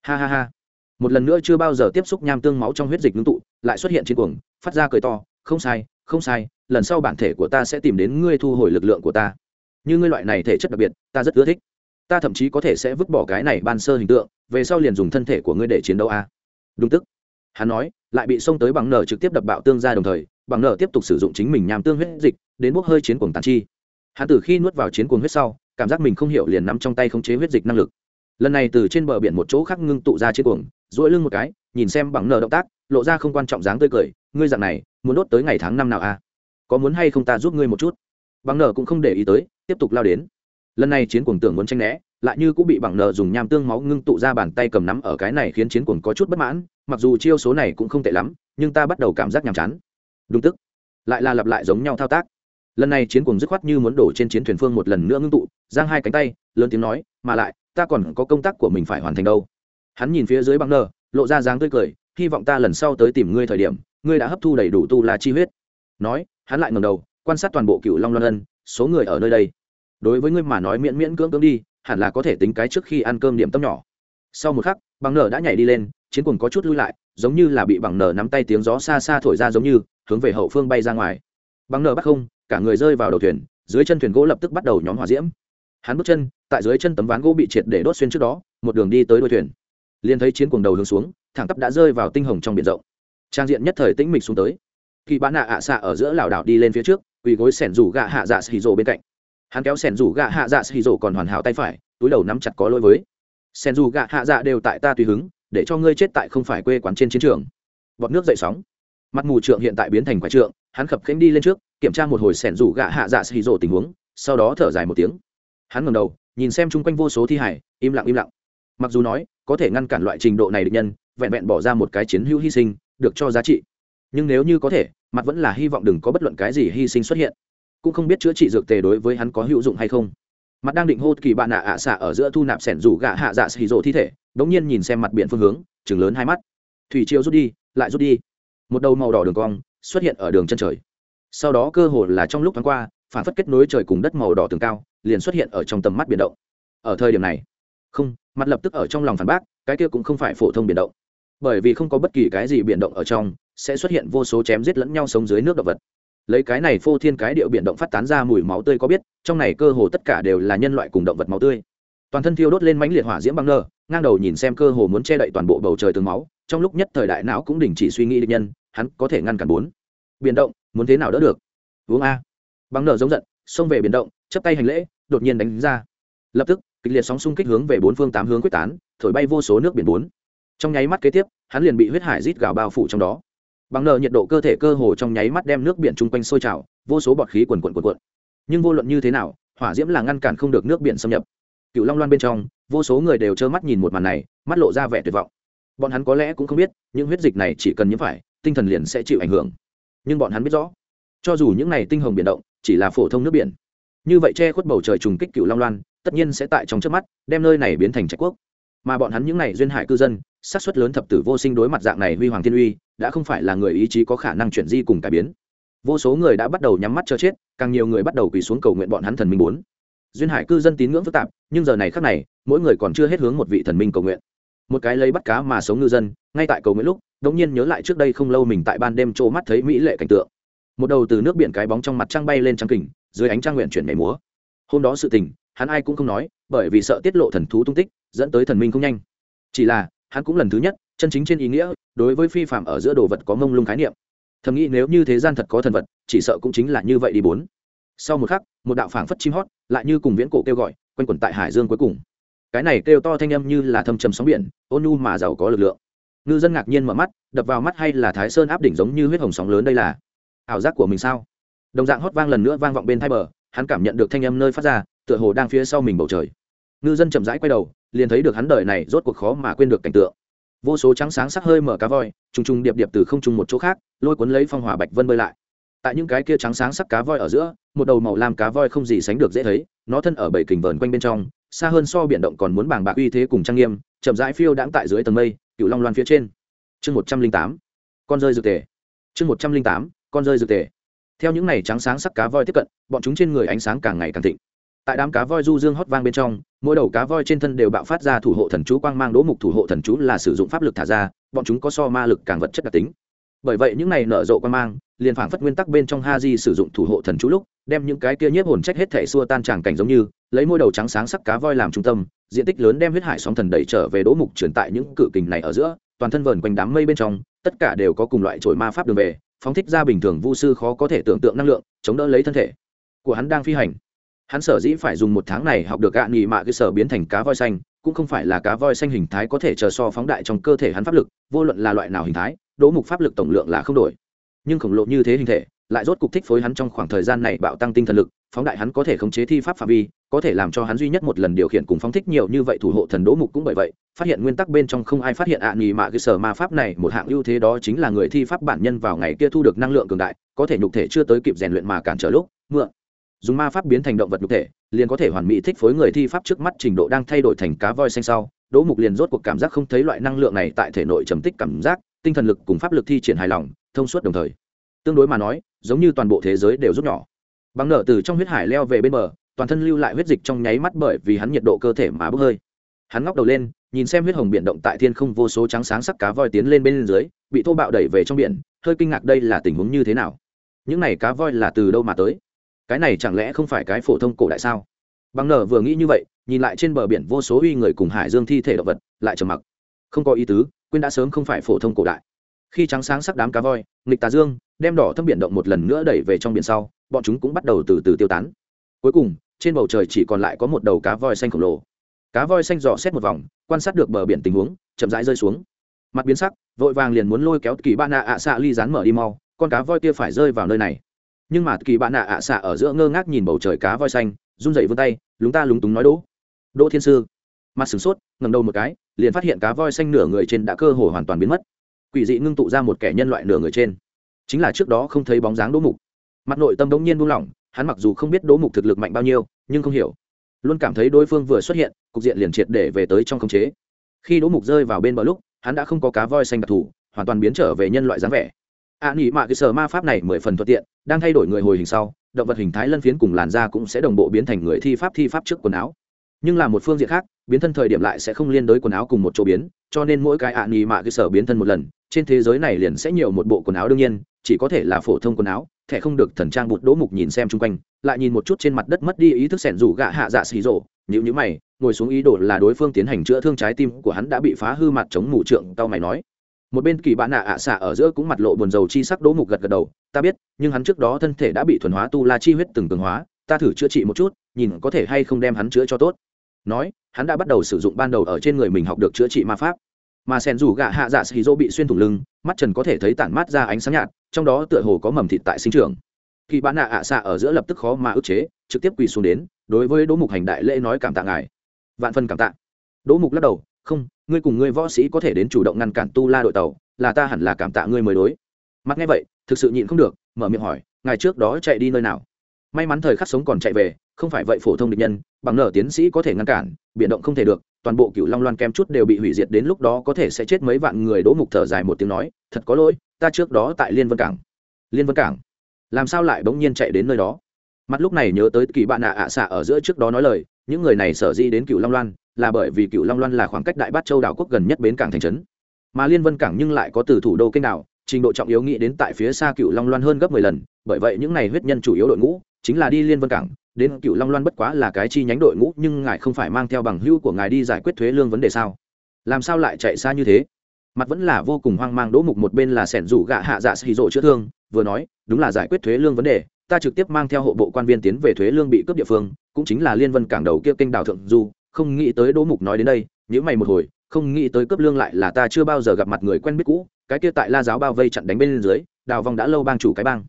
ha ha ha. Một lần nữa chưa bao giờ tiếp xúc nham tương máu trong huyết dịch ngưng tụ, lại xuất hiện trên cuồng, phát ra cười to, không sai không sai, lần sau bản thể của ta sẽ tìm đến ngươi thu hồi lực lượng của ta. Như ngươi loại này thể chất đặc biệt, ta rất ưa thích. Ta thậm chí có thể sẽ vứt bỏ cái này ban sơ hình tượng, về sau liền dùng thân thể của ngươi để chiến đấu a. Đúng tức. Hắn nói, lại bị xông tới bằng nở trực tiếp đập bạo tương ra đồng thời, bằng nở tiếp tục sử dụng chính mình nhằm tương huyết dịch, đến bốc hơi chiến cuồng tàn chi. Hắn từ khi nuốt vào chiến cuồng huyết sau, cảm giác mình không hiểu liền nắm trong tay khống chế huyết dịch năng lực lần này từ trên bờ biển một chỗ khác ngưng tụ ra chiếc cuồng, duỗi lưng một cái, nhìn xem bằng nở động tác, lộ ra không quan trọng dáng tươi cười, ngươi dạng này, muốn đốt tới ngày tháng năm nào a à? có muốn hay không ta giúp ngươi một chút? Bằng nở cũng không để ý tới, tiếp tục lao đến. Lần này chiến cuồng tưởng muốn tranh né, lại như cũng bị bằng nở dùng nham tương máu ngưng tụ ra bàn tay cầm nắm ở cái này khiến chiến cuồng có chút bất mãn, mặc dù chiêu số này cũng không tệ lắm, nhưng ta bắt đầu cảm giác nhàm chán. Đúng tức. Lại là lặp lại giống nhau thao tác. Lần này chiến cuồng dứt khoát như muốn đổ trên chiến thuyền phương một lần nữa ngưng tụ, giang hai cánh tay, lớn tiếng nói, mà lại ta còn có công tác của mình phải hoàn thành đâu. Hắn nhìn phía dưới băng nơ, lộ ra dáng tươi cười, hy vọng ta lần sau tới tìm ngươi thời điểm, ngươi đã hấp thu đầy đủ tu la chi huyết. Nói, hắn lại ngầm đầu, quan sát toàn bộ cựu long loan ân, số người ở nơi đây. Đối với ngươi mà nói miễn miễn cưỡng cưỡng đi, hẳn là có thể tính cái trước khi ăn cơm điểm tâm nhỏ. Sau một khắc bằng nở đã nhảy đi lên, chiến cuồng có chút lui lại, giống như là bị bằng nở nắm tay tiếng gió xa xa thổi ra giống như, hướng về hậu phương bay ra ngoài. Bằng nở bắt không, cả người rơi vào đầu thuyền, dưới chân thuyền gỗ lập tức bắt đầu nhóm hỏa diễm hắn bước chân, tại dưới chân tấm ván gỗ bị triệt để đốt xuyên trước đó, một đường đi tới đôi thuyền. Liền thấy chiến cuồng đầu hướng xuống, thẳng tắp đã rơi vào tinh hồng trong biển rộng. Trang diện nhất thời tĩnh mịch xuống tới. Khi bán nạ ạ xạ ở giữa lảo đảo đi lên phía trước, quỳ gối sẻn rủ gạ hạ dạ xì rồ bên cạnh. Hắn kéo sẻn rủ gạ hạ dạ xì rồ còn hoàn hảo tay phải, túi đầu nắm chặt có lỗi với. Sẻn rủ gạ hạ dạ đều tại ta tùy hứng, để cho ngươi chết tại không phải quê quán trên chiến trường. Bọt nước dậy sóng. Mặt mù trượng hiện tại biến thành quái trượng, hắn khập khênh đi lên trước, kiểm tra một hồi sẻn rủ gạ hạ dạ xì rồ tình huống, sau đó thở dài một tiếng hắn ngầm đầu, nhìn xem chung quanh vô số thi hải im lặng im lặng. Mặc dù nói, có thể ngăn cản loại trình độ này được nhân, vẹn vẹn bỏ ra một cái chiến hữu hy sinh, được cho giá trị. Nhưng nếu như có thể, mặt vẫn là hy vọng đừng có bất luận cái gì hy sinh xuất hiện. Cũng không biết chữa trị dược tề đối với hắn có hữu dụng hay không. Mặt đang định hô kỳ bạn nạ ạ xạ ở giữa thu nạp sẻn rủ gạ hạ dạ xì rộ thi thể đ ỗ n g nhiên nhìn xem mặt biển phương hướng chừng lớn hai mắt. Thủy chiêu rút đi, lại rút đi. Một đầu màu đỏ đường cong xuất hiện ở đường chân trời. Sau đó cơ hồ là trong lúc thoáng qua, phản phất kết nối trời cùng đất màu đỏ tường cao liền xuất hiện ở trong tầm mắt biển động. Ở thời điểm này, không, mặt lập tức ở trong lòng phản bác, cái kia cũng không phải phổ thông biển động. Bởi vì không có bất kỳ cái gì biển động ở trong, sẽ xuất hiện vô số chém giết lẫn nhau sống dưới nước động vật. Lấy cái này phô thiên cái điệu biển động phát tán ra mùi máu tươi có biết, trong này cơ hồ tất cả đều là nhân loại cùng động vật máu tươi. Toàn thân thiêu đốt lên mãnh liệt hỏa diễm băng nơ, ngang đầu nhìn xem cơ hồ muốn che đậy toàn bộ bầu trời tường máu, trong lúc nhất thời đại não cũng đình chỉ suy nghĩ định nhân, hắn có thể ngăn cản bốn. Biển động, muốn thế nào đỡ được? Uống a. Băng nơ giống giận, xông về biển động chấp tay hành lễ đột nhiên đánh ra. Lập tức, kịch liệt sóng xung kích hướng về bốn phương tám hướng quyết tán, thổi bay vô số nước biển bốn. Trong nháy mắt kế tiếp, hắn liền bị huyết hải rít gào bao phủ trong đó. Bằng nợ nhiệt độ cơ thể cơ hồ trong nháy mắt đem nước biển chung quanh sôi trào, vô số bọt khí quần quần quần quần nhưng vô luận như thế nào, hỏa diễm là ngăn cản không được nước biển xâm nhập. Cựu long loan bên trong, vô số người đều trơ mắt nhìn một màn này, mắt lộ ra vẻ tuyệt vọng. Bọn hắn có lẽ cũng không biết, những huyết dịch này chỉ cần nhiễm phải, tinh thần liền sẽ chịu ảnh hưởng. Nhưng bọn hắn biết rõ, cho dù những này tinh hồng biển động, chỉ là phổ thông nước biển như vậy che khuất bầu trời trùng kích cựu long loan, tất nhiên sẽ tại trong trước mắt, đem nơi này biến thành trạch quốc. Mà bọn hắn những này duyên hải cư dân sát suất lớn thập tử vô sinh đối mặt dạng này huy hoàng thiên uy, đã không phải là người ý chí có khả năng chuyển di cùng cải biến. Vô số người đã bắt đầu nhắm mắt cho chết, càng nhiều người bắt đầu quỳ xuống cầu nguyện bọn hắn thần minh bốn. Duyên hải cư dân tín ngưỡng phức tạp, nhưng giờ này khác này, mỗi người còn chưa hết hướng một vị thần minh cầu nguyện. Một cái lấy bắt cá mà sống ngư dân, ngay tại cầu nguyện lúc đống nhiên nhớ lại trước đây không lâu mình tại ban đêm trô mắt thấy mỹ lệ cảnh tượng. Một đầu từ nước biển cái bóng trong mặt trăng bay lên trăng kình dưới ánh trăng nguyện chuyển nhảy múa. Hôm đó sự tình, hắn ai cũng không nói, bởi vì sợ tiết lộ thần thú tung tích, dẫn tới thần minh không nhanh. Chỉ là, hắn cũng lần thứ nhất, chân chính trên ý nghĩa, đối với phi phạm ở giữa đồ vật có mông lung khái niệm. Thầm nghĩ nếu như thế gian thật có thần vật, chỉ sợ cũng chính là như vậy đi bốn. Sau một khắc, một đạo phảng phất chim hót, lại như cùng viễn cổ kêu gọi, quanh quẩn tại hải dương cuối cùng. Cái này kêu to thanh âm như là thâm trầm sóng biển, ôn nhu mà giàu có lực lượng. Ngư dân ngạc nhiên mở mắt, đập vào mắt hay là thái sơn áp đỉnh giống như huyết hồng sóng lớn đây là ảo giác của mình sao? Đồng dạng hót vang lần nữa vang vọng bên thai bờ, hắn cảm nhận được thanh âm nơi phát ra, tựa hồ đang phía sau mình bầu trời. Ngư dân chậm rãi quay đầu, liền thấy được hắn đời này rốt cuộc khó mà quên được cảnh tượng. Vô số trắng sáng sắc hơi mở cá voi, trùng trùng điệp điệp từ không trùng một chỗ khác, lôi cuốn lấy phong hỏa bạch vân bơi lại. Tại những cái kia trắng sáng sắc cá voi ở giữa, một đầu màu lam cá voi không gì sánh được dễ thấy, nó thân ở bảy kình vờn quanh bên trong, xa hơn so biển động còn muốn bàng bạc uy thế cùng trang nghiêm, chậm rãi phiêu đãng tại dưới tầng mây, cựu long loan phía trên. Chương một trăm linh tám. Con rơi dược tề. Chương một trăm linh tám. Con rơi dược tề theo những ngày trắng sáng sắc cá voi tiếp cận, bọn chúng trên người ánh sáng càng ngày càng thịnh. Tại đám cá voi du dương hót vang bên trong, mỗi đầu cá voi trên thân đều bạo phát ra thủ hộ thần chú quang mang đỗ mục thủ hộ thần chú là sử dụng pháp lực thả ra, bọn chúng có so ma lực càng vật chất đặc tính. Bởi vậy những này nở rộ quang mang, liền phảng phất nguyên tắc bên trong ha di sử dụng thủ hộ thần chú lúc, đem những cái kia nhiếp hồn trách hết thể xua tan tràng cảnh giống như, lấy môi đầu trắng sáng sắc cá voi làm trung tâm, diện tích lớn đem huyết hải sóng thần đẩy trở về đỗ mục truyền tại những cự kình này ở giữa, toàn thân vờn quanh đám mây bên trong, tất cả đều có cùng loại trồi ma pháp đường về phóng thích ra bình thường vu sư khó có thể tưởng tượng năng lượng, chống đỡ lấy thân thể của hắn đang phi hành. Hắn sở dĩ phải dùng một tháng này học được gạ nghỉ mạ cơ sở biến thành cá voi xanh, cũng không phải là cá voi xanh hình thái có thể chờ so phóng đại trong cơ thể hắn pháp lực, vô luận là loại nào hình thái, đỗ mục pháp lực tổng lượng là không đổi. Nhưng khổng lộ như thế hình thể, lại rốt cục thích phối hắn trong khoảng thời gian này bạo tăng tinh thần lực phóng đại hắn có thể khống chế thi pháp phạm vi, có thể làm cho hắn duy nhất một lần điều khiển cùng phóng thích nhiều như vậy thủ hộ thần đỗ mục cũng bởi vậy, phát hiện nguyên tắc bên trong không ai phát hiện ạ à nghỉ mạ cơ sở ma pháp này, một hạng ưu thế đó chính là người thi pháp bản nhân vào ngày kia thu được năng lượng cường đại, có thể nhục thể chưa tới kịp rèn luyện mà cản trở lúc, mượn. Dùng ma pháp biến thành động vật nhục thể, liền có thể hoàn mỹ thích phối người thi pháp trước mắt trình độ đang thay đổi thành cá voi xanh sau, đỗ mục liền rốt cuộc cảm giác không thấy loại năng lượng này tại thể nội trầm tích cảm giác, tinh thần lực cùng pháp lực thi triển hài lòng, thông suốt đồng thời. Tương đối mà nói, giống như toàn bộ thế giới đều rút nhỏ bằng nở từ trong huyết hải leo về bên bờ, toàn thân lưu lại huyết dịch trong nháy mắt bởi vì hắn nhiệt độ cơ thể mà bốc hơi. Hắn ngóc đầu lên, nhìn xem huyết hồng biển động tại thiên không vô số trắng sáng sắc cá voi tiến lên bên dưới, bị thô bạo đẩy về trong biển, hơi kinh ngạc đây là tình huống như thế nào? Những này cá voi là từ đâu mà tới? Cái này chẳng lẽ không phải cái phổ thông cổ đại sao? Bằng nở vừa nghĩ như vậy, nhìn lại trên bờ biển vô số uy người cùng hải dương thi thể động vật, lại trầm mặc. Không có ý tứ, quên đã sớm không phải phổ thông cổ đại. Khi trắng sáng sắc đám cá voi, nghịch tà dương, đem đỏ thâm biển động một lần nữa đẩy về trong biển sau bọn chúng cũng bắt đầu từ từ tiêu tán. Cuối cùng, trên bầu trời chỉ còn lại có một đầu cá voi xanh khổng lồ. Cá voi xanh dò xét một vòng, quan sát được bờ biển tình huống, chậm rãi rơi xuống. Mặt biến sắc, vội vàng liền muốn lôi kéo kỳ bạn nạ ạ xạ ly dán mở đi mau, con cá voi kia phải rơi vào nơi này. Nhưng mà kỳ bạn nạ ạ xạ ở giữa ngơ ngác nhìn bầu trời cá voi xanh, run dậy vươn tay, lúng ta lúng túng nói đỗ đỗ thiên sư. Mặt sửng sốt ngầm đầu một cái, liền phát hiện cá voi xanh nửa người trên đã cơ hồ hoàn toàn biến mất. Quỷ dị ngưng tụ ra một kẻ nhân loại nửa người trên. Chính là trước đó không thấy bóng dáng đỗ mục mặt nội tâm đống nhiên buông lỏng hắn mặc dù không biết đỗ mục thực lực mạnh bao nhiêu nhưng không hiểu. Luôn cảm thấy đối phương vừa xuất hiện cục diện liền triệt để về tới trong khống chế. Khi đỗ mục rơi vào bên bờ lúc hắn đã không có cá voi xanh đặc thù hoàn toàn biến trở về nhân loại dáng vẻ. Ạ à, nghỉ mạ cái sở ma pháp này mười phần thuận tiện đang thay đổi người hồi hình sau động vật hình thái lân phiến cùng làn da cũng sẽ đồng bộ biến thành người thi pháp thi pháp trước quần áo. Nhưng là một phương diện khác biến thân thời điểm lại sẽ không liên đối quần áo cùng một chỗ biến cho nên mỗi cái ạ à nghỉ mạ cái sở biến thân một lần trên thế giới này liền sẽ nhiều một bộ quần áo đương nhiên chỉ có thể là phổ thông quần áo thẻ không được thần trang bụt đỗ mục nhìn xem chung quanh, lại nhìn một chút trên mặt đất mất đi ý thức sẻn rủ gạ hạ dạ xì rộ. Nhữ nhữ mày, ngồi xuống ý đồ là đối phương tiến hành chữa thương trái tim của hắn đã bị phá hư mặt chống mù trượng tao mày nói. Một bên kỳ bạn nạ ạ xạ ở giữa cũng mặt lộ buồn dầu chi sắc đỗ mục gật gật đầu, ta biết, nhưng hắn trước đó thân thể đã bị thuần hóa tu la chi huyết từng cường hóa, ta thử chữa trị một chút, nhìn có thể hay không đem hắn chữa cho tốt. Nói, hắn đã bắt đầu sử dụng ban đầu ở trên người mình học được chữa trị ma pháp. Mà sen rủ gạ hạ dạ xì dô bị xuyên thủng lưng mắt trần có thể thấy tản mát ra ánh sáng nhạt, trong đó tựa hồ có mầm thịt tại sinh trường khi bán nạ ạ xạ ở giữa lập tức khó mà ức chế, trực tiếp quỳ xuống đến, đối với đỗ mục hành đại lễ nói cảm tạ ngài. Vạn phân cảm tạ. Đỗ mục lắc đầu, không, ngươi cùng ngươi võ sĩ có thể đến chủ động ngăn cản tu la đội tàu, là ta hẳn là cảm tạ ngươi mới đối. Mặt nghe vậy, thực sự nhịn không được, mở miệng hỏi, ngài trước đó chạy đi nơi nào? May mắn thời khắc sống còn chạy về không phải vậy phổ thông địch nhân, bằng nở tiến sĩ có thể ngăn cản biện động không thể được, toàn bộ cựu long loan kem chút đều bị hủy diệt đến lúc đó có thể sẽ chết mấy vạn người, đỗ mục thở dài một tiếng nói, thật có lỗi, ta trước đó tại liên vân cảng. Liên vân cảng? Làm sao lại bỗng nhiên chạy đến nơi đó? Mặt lúc này nhớ tới kỳ bạn nạ ạ xạ ở giữa trước đó nói lời, những người này sở di đến cựu long loan là bởi vì cựu long loan là khoảng cách đại bát châu đảo quốc gần nhất bến cảng thành trấn. Mà liên vân cảng nhưng lại có từ thủ đô kênh đảo, trình độ trọng yếu nghĩ đến tại phía xa cựu long loan hơn gấp mười lần, bởi vậy những này huyết nhân chủ yếu đội ngũ chính là đi liên vân cảng đến cựu long loan bất quá là cái chi nhánh đội ngũ nhưng ngài không phải mang theo bằng hưu của ngài đi giải quyết thuế lương vấn đề sao? Làm sao lại chạy xa như thế? Mặt vẫn là vô cùng hoang mang, đỗ mục một bên là sẻn rủ gạ hạ dạ xì rộ chữa thương, vừa nói, đúng là giải quyết thuế lương vấn đề, ta trực tiếp mang theo hộ bộ quan viên tiến về thuế lương bị cướp địa phương, cũng chính là liên vân cảng đầu kia kênh đào thượng du, không nghĩ tới đỗ mục nói đến đây nhữ mày một hồi, không nghĩ tới cướp lương lại là ta chưa bao giờ gặp mặt người quen biết cũ, cái kia tại la giáo bao vây chặn đánh bên dưới, đào vong đã lâu bang chủ cái bang.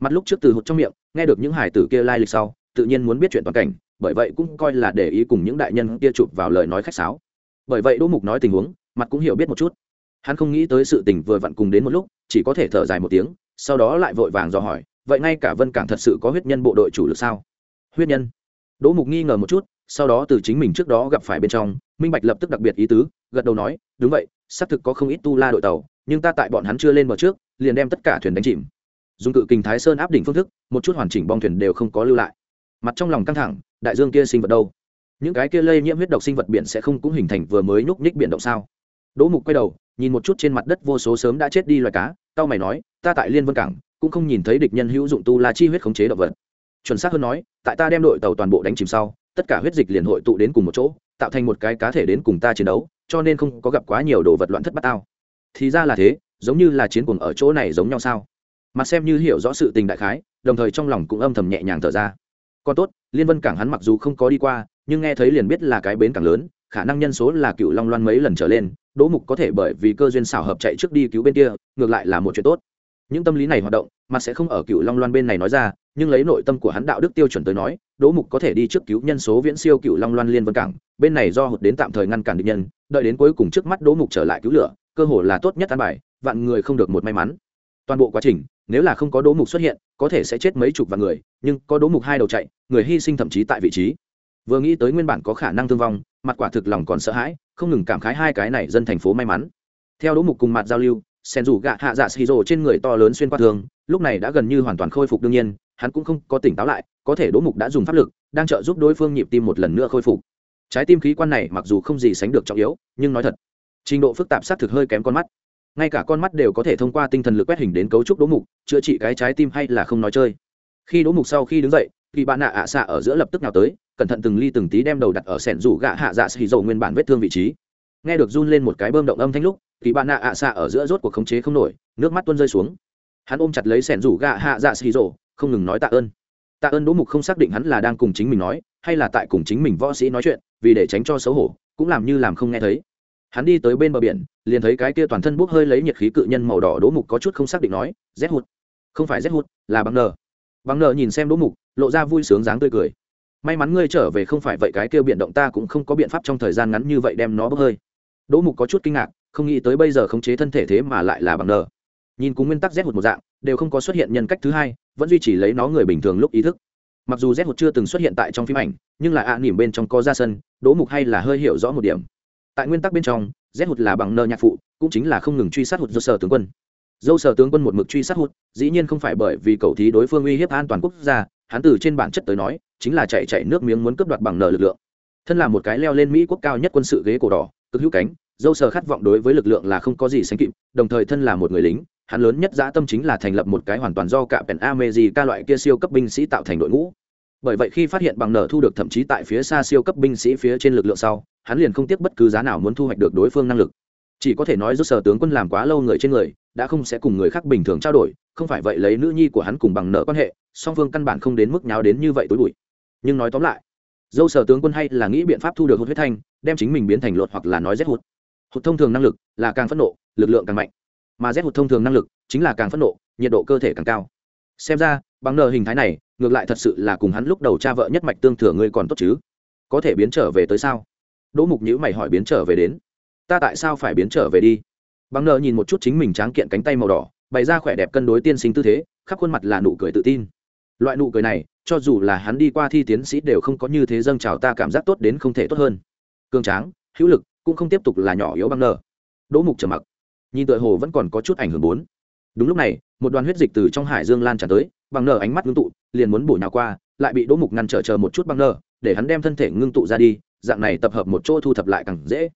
Mặt lúc trước từ hụt trong miệng, nghe được những hải tử kia lai lịch sau tự nhiên muốn biết chuyện toàn cảnh, bởi vậy cũng coi là để ý cùng những đại nhân kia chụp vào lời nói khách sáo. Bởi vậy đỗ mục nói tình huống, mặt cũng hiểu biết một chút. Hắn không nghĩ tới sự tình vừa vặn cùng đến một lúc, chỉ có thể thở dài một tiếng, sau đó lại vội vàng dò hỏi, vậy ngay cả vân cảng thật sự có huyết nhân bộ đội chủ lực sao? Huyết nhân? Đỗ mục nghi ngờ một chút, sau đó từ chính mình trước đó gặp phải bên trong, minh bạch lập tức đặc biệt ý tứ, gật đầu nói, đúng vậy, xác thực có không ít tu la đội tàu, nhưng ta tại bọn hắn chưa lên bờ trước, liền đem tất cả thuyền đánh chìm. Dùng cự kình thái sơn áp đỉnh phương thức, một chút hoàn chỉnh bong thuyền đều không có lưu lại mặt trong lòng căng thẳng, đại dương kia sinh vật đâu? Những cái kia lây nhiễm huyết độc sinh vật biển sẽ không cũng hình thành vừa mới nhúc nhích biển động sao? Đỗ mục quay đầu, nhìn một chút trên mặt đất vô số sớm đã chết đi loài cá tao mày nói, ta tại liên vân cảng, cũng không nhìn thấy địch nhân hữu dụng tu la chi huyết khống chế động vật. Chuẩn xác hơn nói, tại ta đem đội tàu toàn bộ đánh chìm sau, tất cả huyết dịch liền hội tụ đến cùng một chỗ, tạo thành một cái cá thể đến cùng ta chiến đấu, cho nên không có gặp quá nhiều đồ vật loạn thất bát tao. Thì ra là thế, giống như là chiến cuồng ở chỗ này giống nhau sao? Mặt xem như hiểu rõ sự tình đại khái, đồng thời trong lòng cũng âm thầm nhẹ nhàng thở ra còn tốt, liên vân cảng hắn mặc dù không có đi qua, nhưng nghe thấy liền biết là cái bến cảng lớn, khả năng nhân số là cựu long loan mấy lần trở lên, đỗ mục có thể bởi vì cơ duyên xảo hợp chạy trước đi cứu bên kia, ngược lại là một chuyện tốt. Những tâm lý này hoạt động, mà sẽ không ở cựu long loan bên này nói ra, nhưng lấy nội tâm của hắn đạo đức tiêu chuẩn tới nói, đỗ mục có thể đi trước cứu nhân số viễn siêu cựu long loan liên vân cảng, bên này do hụt đến tạm thời ngăn cản địch nhân, đợi đến cuối cùng trước mắt đỗ mục trở lại cứu lửa, cơ hội là tốt nhất an bài, vạn người không được một may mắn toàn bộ quá trình, nếu là không có đố mục xuất hiện, có thể sẽ chết mấy chục vạn người, nhưng có đố mục hai đầu chạy, người hy sinh thậm chí tại vị trí. Vừa nghĩ tới nguyên bản có khả năng thương vong, mặt quả thực lòng còn sợ hãi, không ngừng cảm khái hai cái này dân thành phố may mắn. Theo đố mục cùng mặt giao lưu, sen rủ gạ hạ dạ xì rồ trên người to lớn xuyên qua thường lúc này đã gần như hoàn toàn khôi phục đương nhiên, hắn cũng không có tỉnh táo lại, có thể đố mục đã dùng pháp lực, đang trợ giúp đối phương nhịp tim một lần nữa khôi phục. Trái tim khí quan này mặc dù không gì sánh được trọng yếu, nhưng nói thật, trình độ phức tạp xác thực hơi kém con mắt ngay cả con mắt đều có thể thông qua tinh thần lực quét hình đến cấu trúc đỗ mục, chữa trị cái trái tim hay là không nói chơi. Khi đỗ mục sau khi đứng dậy, thì bạn nạ ạ xạ ở giữa lập tức nào tới, cẩn thận từng ly từng tí đem đầu đặt ở sẻn rủ gạ hạ dạ xì dầu nguyên bản vết thương vị trí. Nghe được run lên một cái bơm động âm thanh lúc, thì bạn nạ ạ xạ ở giữa rốt cuộc khống chế không nổi, nước mắt tuôn rơi xuống. Hắn ôm chặt lấy sẻn rủ gạ hạ dạ xì dầu, không ngừng nói tạ ơn. Tạ ơn đỗ mục không xác định hắn là đang cùng chính mình nói, hay là tại cùng chính mình võ sĩ nói chuyện, vì để tránh cho xấu hổ, cũng làm như làm không nghe thấy hắn đi tới bên bờ biển, liền thấy cái kia toàn thân bốc hơi lấy nhiệt khí cự nhân màu đỏ đỗ mục có chút không xác định nói rét hụt. Không phải rét hụt, là bằng nờ. Bằng nờ nhìn xem đỗ mục, lộ ra vui sướng dáng tươi cười. May mắn ngươi trở về không phải vậy, cái kia biện động ta cũng không có biện pháp trong thời gian ngắn như vậy đem nó bốc hơi. Đỗ mục có chút kinh ngạc, không nghĩ tới bây giờ khống chế thân thể thế mà lại là bằng nờ. Nhìn cùng nguyên tắc rét hụt một dạng, đều không có xuất hiện nhân cách thứ hai, vẫn duy trì lấy nó người bình thường lúc ý thức. Mặc dù rét hụt chưa từng xuất hiện tại trong phim ảnh, nhưng là ạ nỉm bên trong có ra sân, đỗ mục hay là hơi hiểu rõ một điểm tại nguyên tắc bên trong, z hụt là bằng nợ nhạc phụ, cũng chính là không ngừng truy sát hụt do sở tướng quân. Dâu sở tướng quân một mực truy sát hụt, dĩ nhiên không phải bởi vì cầu thí đối phương uy hiếp an toàn quốc gia, hắn từ trên bản chất tới nói, chính là chạy chạy nước miếng muốn cướp đoạt bằng nợ lực lượng. Thân là một cái leo lên mỹ quốc cao nhất quân sự ghế cổ đỏ, cực hữu cánh, dâu sở khát vọng đối với lực lượng là không có gì sánh kịp, đồng thời thân là một người lính, hắn lớn nhất dã tâm chính là thành lập một cái hoàn toàn do cả pèn amezi ca loại kia siêu cấp binh sĩ tạo thành đội ngũ bởi vậy khi phát hiện bằng nở thu được thậm chí tại phía xa siêu cấp binh sĩ phía trên lực lượng sau, hắn liền không tiếc bất cứ giá nào muốn thu hoạch được đối phương năng lực. Chỉ có thể nói rút sở tướng quân làm quá lâu người trên người, đã không sẽ cùng người khác bình thường trao đổi, không phải vậy lấy nữ nhi của hắn cùng bằng nợ quan hệ, song phương căn bản không đến mức nháo đến như vậy tối bụi. Nhưng nói tóm lại, dâu sở tướng quân hay là nghĩ biện pháp thu được hốt huyết thanh, đem chính mình biến thành lột hoặc là nói rét hút. Hụt thông thường năng lực là càng phẫn nộ, lực lượng càng mạnh. Mà rét hụt thông thường năng lực chính là càng phẫn nộ, nhiệt độ cơ thể càng cao. Xem ra, bằng nợ hình thái này ngược lại thật sự là cùng hắn lúc đầu cha vợ nhất mạch tương thừa ngươi còn tốt chứ? Có thể biến trở về tới sao? Đỗ mục nhữ mày hỏi biến trở về đến. Ta tại sao phải biến trở về đi? Bằng nợ nhìn một chút chính mình tráng kiện cánh tay màu đỏ, bày ra khỏe đẹp cân đối tiên sinh tư thế, khắp khuôn mặt là nụ cười tự tin. Loại nụ cười này, cho dù là hắn đi qua thi tiến sĩ đều không có như thế dâng trào ta cảm giác tốt đến không thể tốt hơn. Cường tráng, hữu lực, cũng không tiếp tục là nhỏ yếu băng nở. đỗ mục trầm mặc. Nhìn tựa hồ vẫn còn có chút ảnh hưởng bốn. Đúng lúc này, một đoàn huyết dịch từ trong hải dương lan tràn tới bằng nở ánh mắt ngưng tụ, liền muốn bổ nhào qua, lại bị đỗ mục ngăn trở chờ một chút bằng nở để hắn đem thân thể ngưng tụ ra đi, dạng này tập hợp một chỗ thu thập lại càng dễ.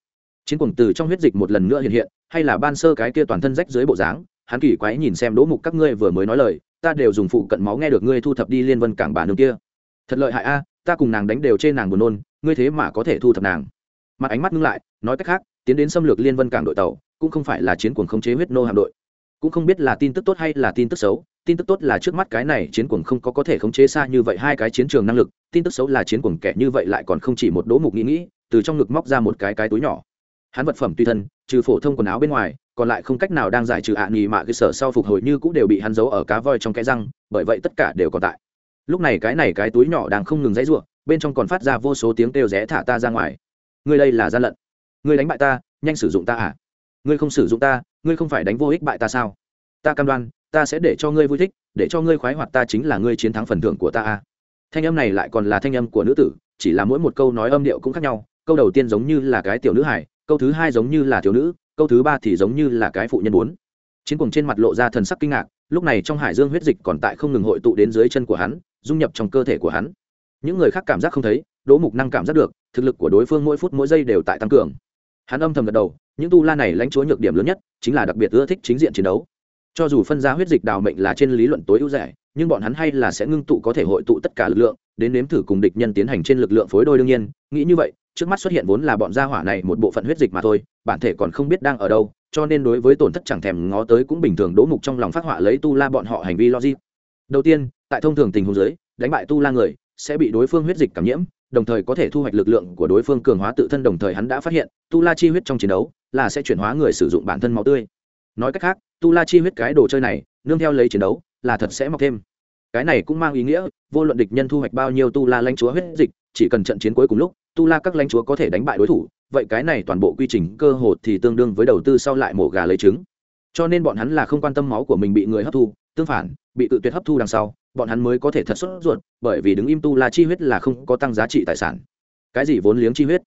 Chiến cuồng từ trong huyết dịch một lần nữa hiện hiện, hay là ban sơ cái kia toàn thân rách dưới bộ dáng, hắn kỳ quái nhìn xem đỗ mục các ngươi vừa mới nói lời, ta đều dùng phụ cận máu nghe được ngươi thu thập đi liên vân cảng bà nương kia. Thật lợi hại a, ta cùng nàng đánh đều trên nàng buồn nôn, ngươi thế mà có thể thu thập nàng. Mặt ánh mắt ngưng lại, nói cách khác, tiến đến xâm lược liên vân cảng đội tàu, cũng không phải là chiến cuồng khống chế huyết nô hạm đội. Cũng không biết là tin tức tốt hay là tin tức xấu tin tức tốt là trước mắt cái này chiến cuồng không có có thể khống chế xa như vậy hai cái chiến trường năng lực, tin tức xấu là chiến cuồng kẻ như vậy lại còn không chỉ một đỗ mục nghĩ nghĩ, từ trong ngực móc ra một cái cái túi nhỏ. Hắn vật phẩm tùy thân, trừ phổ thông quần áo bên ngoài, còn lại không cách nào đang giải trừ ạ à nghỉ mạ cơ sở sau phục hồi như cũng đều bị hắn giấu ở cá voi trong cái răng, bởi vậy tất cả đều còn tại. Lúc này cái này cái túi nhỏ đang không ngừng dãy ruộng bên trong còn phát ra vô số tiếng kêu rẽ thả ta ra ngoài. Ngươi đây là gian lận. Ngươi đánh bại ta, nhanh sử dụng ta à? Ngươi không sử dụng ta, ngươi không phải đánh vô ích bại ta sao? Ta cam đoan ta sẽ để cho ngươi vui thích, để cho ngươi khoái hoạt, ta chính là ngươi chiến thắng phần thưởng của ta a. Thanh âm này lại còn là thanh âm của nữ tử, chỉ là mỗi một câu nói âm điệu cũng khác nhau, câu đầu tiên giống như là cái tiểu nữ hải câu thứ hai giống như là thiếu nữ, câu thứ ba thì giống như là cái phụ nhân bốn. Chiến cuồng trên mặt lộ ra thần sắc kinh ngạc, lúc này trong hải dương huyết dịch còn tại không ngừng hội tụ đến dưới chân của hắn, dung nhập trong cơ thể của hắn. Những người khác cảm giác không thấy, đỗ mục năng cảm giác được, thực lực của đối phương mỗi phút mỗi giây đều tại tăng cường. Hắn âm thầm gật đầu, những tu la này lãnh chúa nhược điểm lớn nhất, chính là đặc biệt ưa thích chính diện chiến đấu cho dù phân ra huyết dịch đào mệnh là trên lý luận tối ưu rẻ, nhưng bọn hắn hay là sẽ ngưng tụ có thể hội tụ tất cả lực lượng, đến nếm thử cùng địch nhân tiến hành trên lực lượng phối đôi đương nhiên. Nghĩ như vậy, trước mắt xuất hiện vốn là bọn gia hỏa này một bộ phận huyết dịch mà thôi, bản thể còn không biết đang ở đâu, cho nên đối với tổn thất chẳng thèm ngó tới cũng bình thường đỗ mục trong lòng phát họa lấy tu la bọn họ hành vi logic. Đầu tiên, tại thông thường tình huống giới đánh bại tu la người sẽ bị đối phương huyết dịch cảm nhiễm, đồng thời có thể thu hoạch lực lượng của đối phương cường hóa tự thân đồng thời hắn đã phát hiện, tu la chi huyết trong chiến đấu là sẽ chuyển hóa người sử dụng bản thân máu tươi. Nói cách khác tu la chi huyết cái đồ chơi này, nương theo lấy chiến đấu, là thật sẽ mọc thêm. Cái này cũng mang ý nghĩa, vô luận địch nhân thu hoạch bao nhiêu tu la lãnh chúa huyết dịch, chỉ cần trận chiến cuối cùng lúc, tu la các lãnh chúa có thể đánh bại đối thủ, vậy cái này toàn bộ quy trình cơ hồ thì tương đương với đầu tư sau lại mổ gà lấy trứng. Cho nên bọn hắn là không quan tâm máu của mình bị người hấp thu, tương phản, bị tự tuyệt hấp thu đằng sau, bọn hắn mới có thể thật xuất ruột, bởi vì đứng im tu la chi huyết là không có tăng giá trị tài sản. Cái gì vốn liếng chi huyết?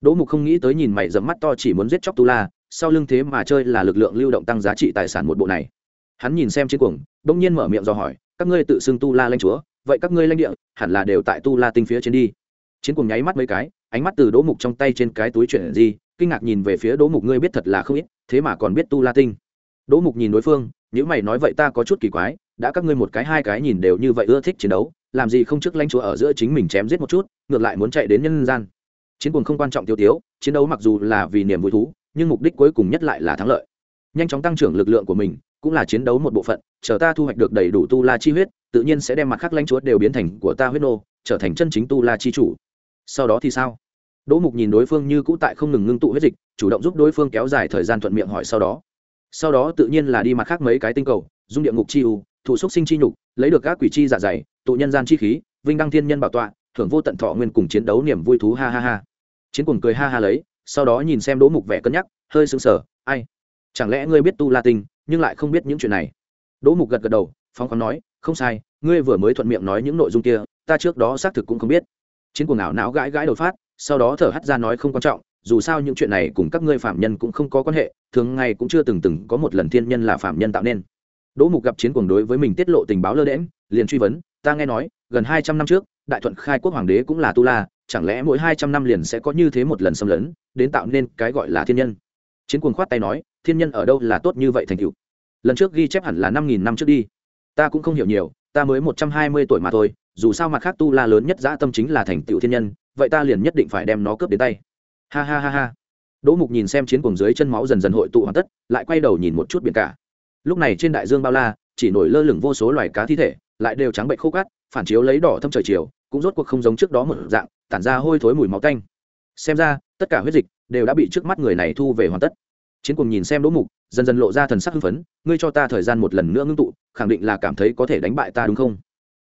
Đỗ mục không nghĩ tới nhìn mày dẫm mắt to chỉ muốn giết chóc tu la sau lưng thế mà chơi là lực lượng lưu động tăng giá trị tài sản một bộ này. Hắn nhìn xem chiến cuồng đông nhiên mở miệng do hỏi, các ngươi tự xưng tu la lanh chúa, vậy các ngươi lãnh địa hẳn là đều tại tu la tinh phía trên đi. Chiến cuồng nháy mắt mấy cái, ánh mắt từ đỗ mục trong tay trên cái túi chuyển gì kinh ngạc nhìn về phía đỗ mục, ngươi biết thật là không ít, thế mà còn biết tu la tinh. Đỗ mục nhìn đối phương nếu mày nói vậy ta có chút kỳ quái, đã các ngươi một cái hai cái nhìn đều như vậy ưa thích chiến đấu, làm gì không trước lãnh chúa ở giữa chính mình chém giết một chút, ngược lại muốn chạy đến nhân gian. Chiến cuồng không quan trọng tiêu tiếu, chiến đấu mặc dù là vì niềm vui thú nhưng mục đích cuối cùng nhất lại là thắng lợi. Nhanh chóng tăng trưởng lực lượng của mình, cũng là chiến đấu một bộ phận, chờ ta thu hoạch được đầy đủ tu la chi huyết, tự nhiên sẽ đem mặt khác lãnh chúa đều biến thành của ta huyết nô, trở thành chân chính tu la chi chủ. Sau đó thì sao? Đỗ mục nhìn đối phương như cũ tại không ngừng ngưng tụ huyết dịch, chủ động giúp đối phương kéo dài thời gian thuận miệng hỏi sau đó. Sau đó tự nhiên là đi mặt khác mấy cái tinh cầu, dung địa ngục chi u, thụ xúc sinh chi nhục, lấy được các quỷ chi dạ dày, tụ nhân gian chi khí, vinh đăng thiên nhân bảo tọa, thưởng vô tận thọ nguyên cùng chiến đấu niềm vui thú, ha ha ha. Chiến cuồng cười ha ha lấy sau đó nhìn xem đỗ mục vẻ cân nhắc, hơi sững sờ, ai? Chẳng lẽ ngươi biết tu la tinh, nhưng lại không biết những chuyện này? Đỗ mục gật gật đầu, phóng khoáng nói, không sai, ngươi vừa mới thuận miệng nói những nội dung kia, ta trước đó xác thực cũng không biết. Chiến cuồng ảo não gãi gãi đột phát, sau đó thở hắt ra nói không quan trọng, dù sao những chuyện này cùng các ngươi phạm nhân cũng không có quan hệ, thường ngày cũng chưa từng từng có một lần thiên nhân là phạm nhân tạo nên. Đỗ mục gặp chiến cuồng đối với mình tiết lộ tình báo lơ đễm liền truy vấn, ta nghe nói, gần hai trăm năm trước, đại thuận khai quốc hoàng đế cũng là tu la chẳng lẽ mỗi hai trăm năm liền sẽ có như thế một lần xâm lấn, đến tạo nên cái gọi là thiên nhân? Chiến cuồng khoát tay nói, thiên nhân ở đâu là tốt như vậy thành cựu lần trước ghi chép hẳn là năm nghìn năm trước đi. Ta cũng không hiểu nhiều, ta mới một trăm hai mươi tuổi mà thôi, dù sao mặt khác tu la lớn nhất dã tâm chính là thành tựu thiên nhân, vậy ta liền nhất định phải đem nó cướp đến tay. Ha ha ha ha. Đỗ mục nhìn xem chiến cuồng dưới chân máu dần dần hội tụ hoàn tất, lại quay đầu nhìn một chút biển cả. Lúc này trên đại dương bao la, chỉ nổi lơ lửng vô số loài cá thi thể, lại đều trắng bệnh khô cát, phản chiếu lấy đỏ thâm trời chiều, cũng rốt cuộc không giống trước đó một dạng tản ra hôi thối mùi máu tanh. Xem ra tất cả huyết dịch đều đã bị trước mắt người này thu về hoàn tất. Chiến cùng nhìn xem đỗ mục dần dần lộ ra thần sắc hưng phấn ngươi cho ta thời gian một lần nữa ngưng tụ khẳng định là cảm thấy có thể đánh bại ta đúng không?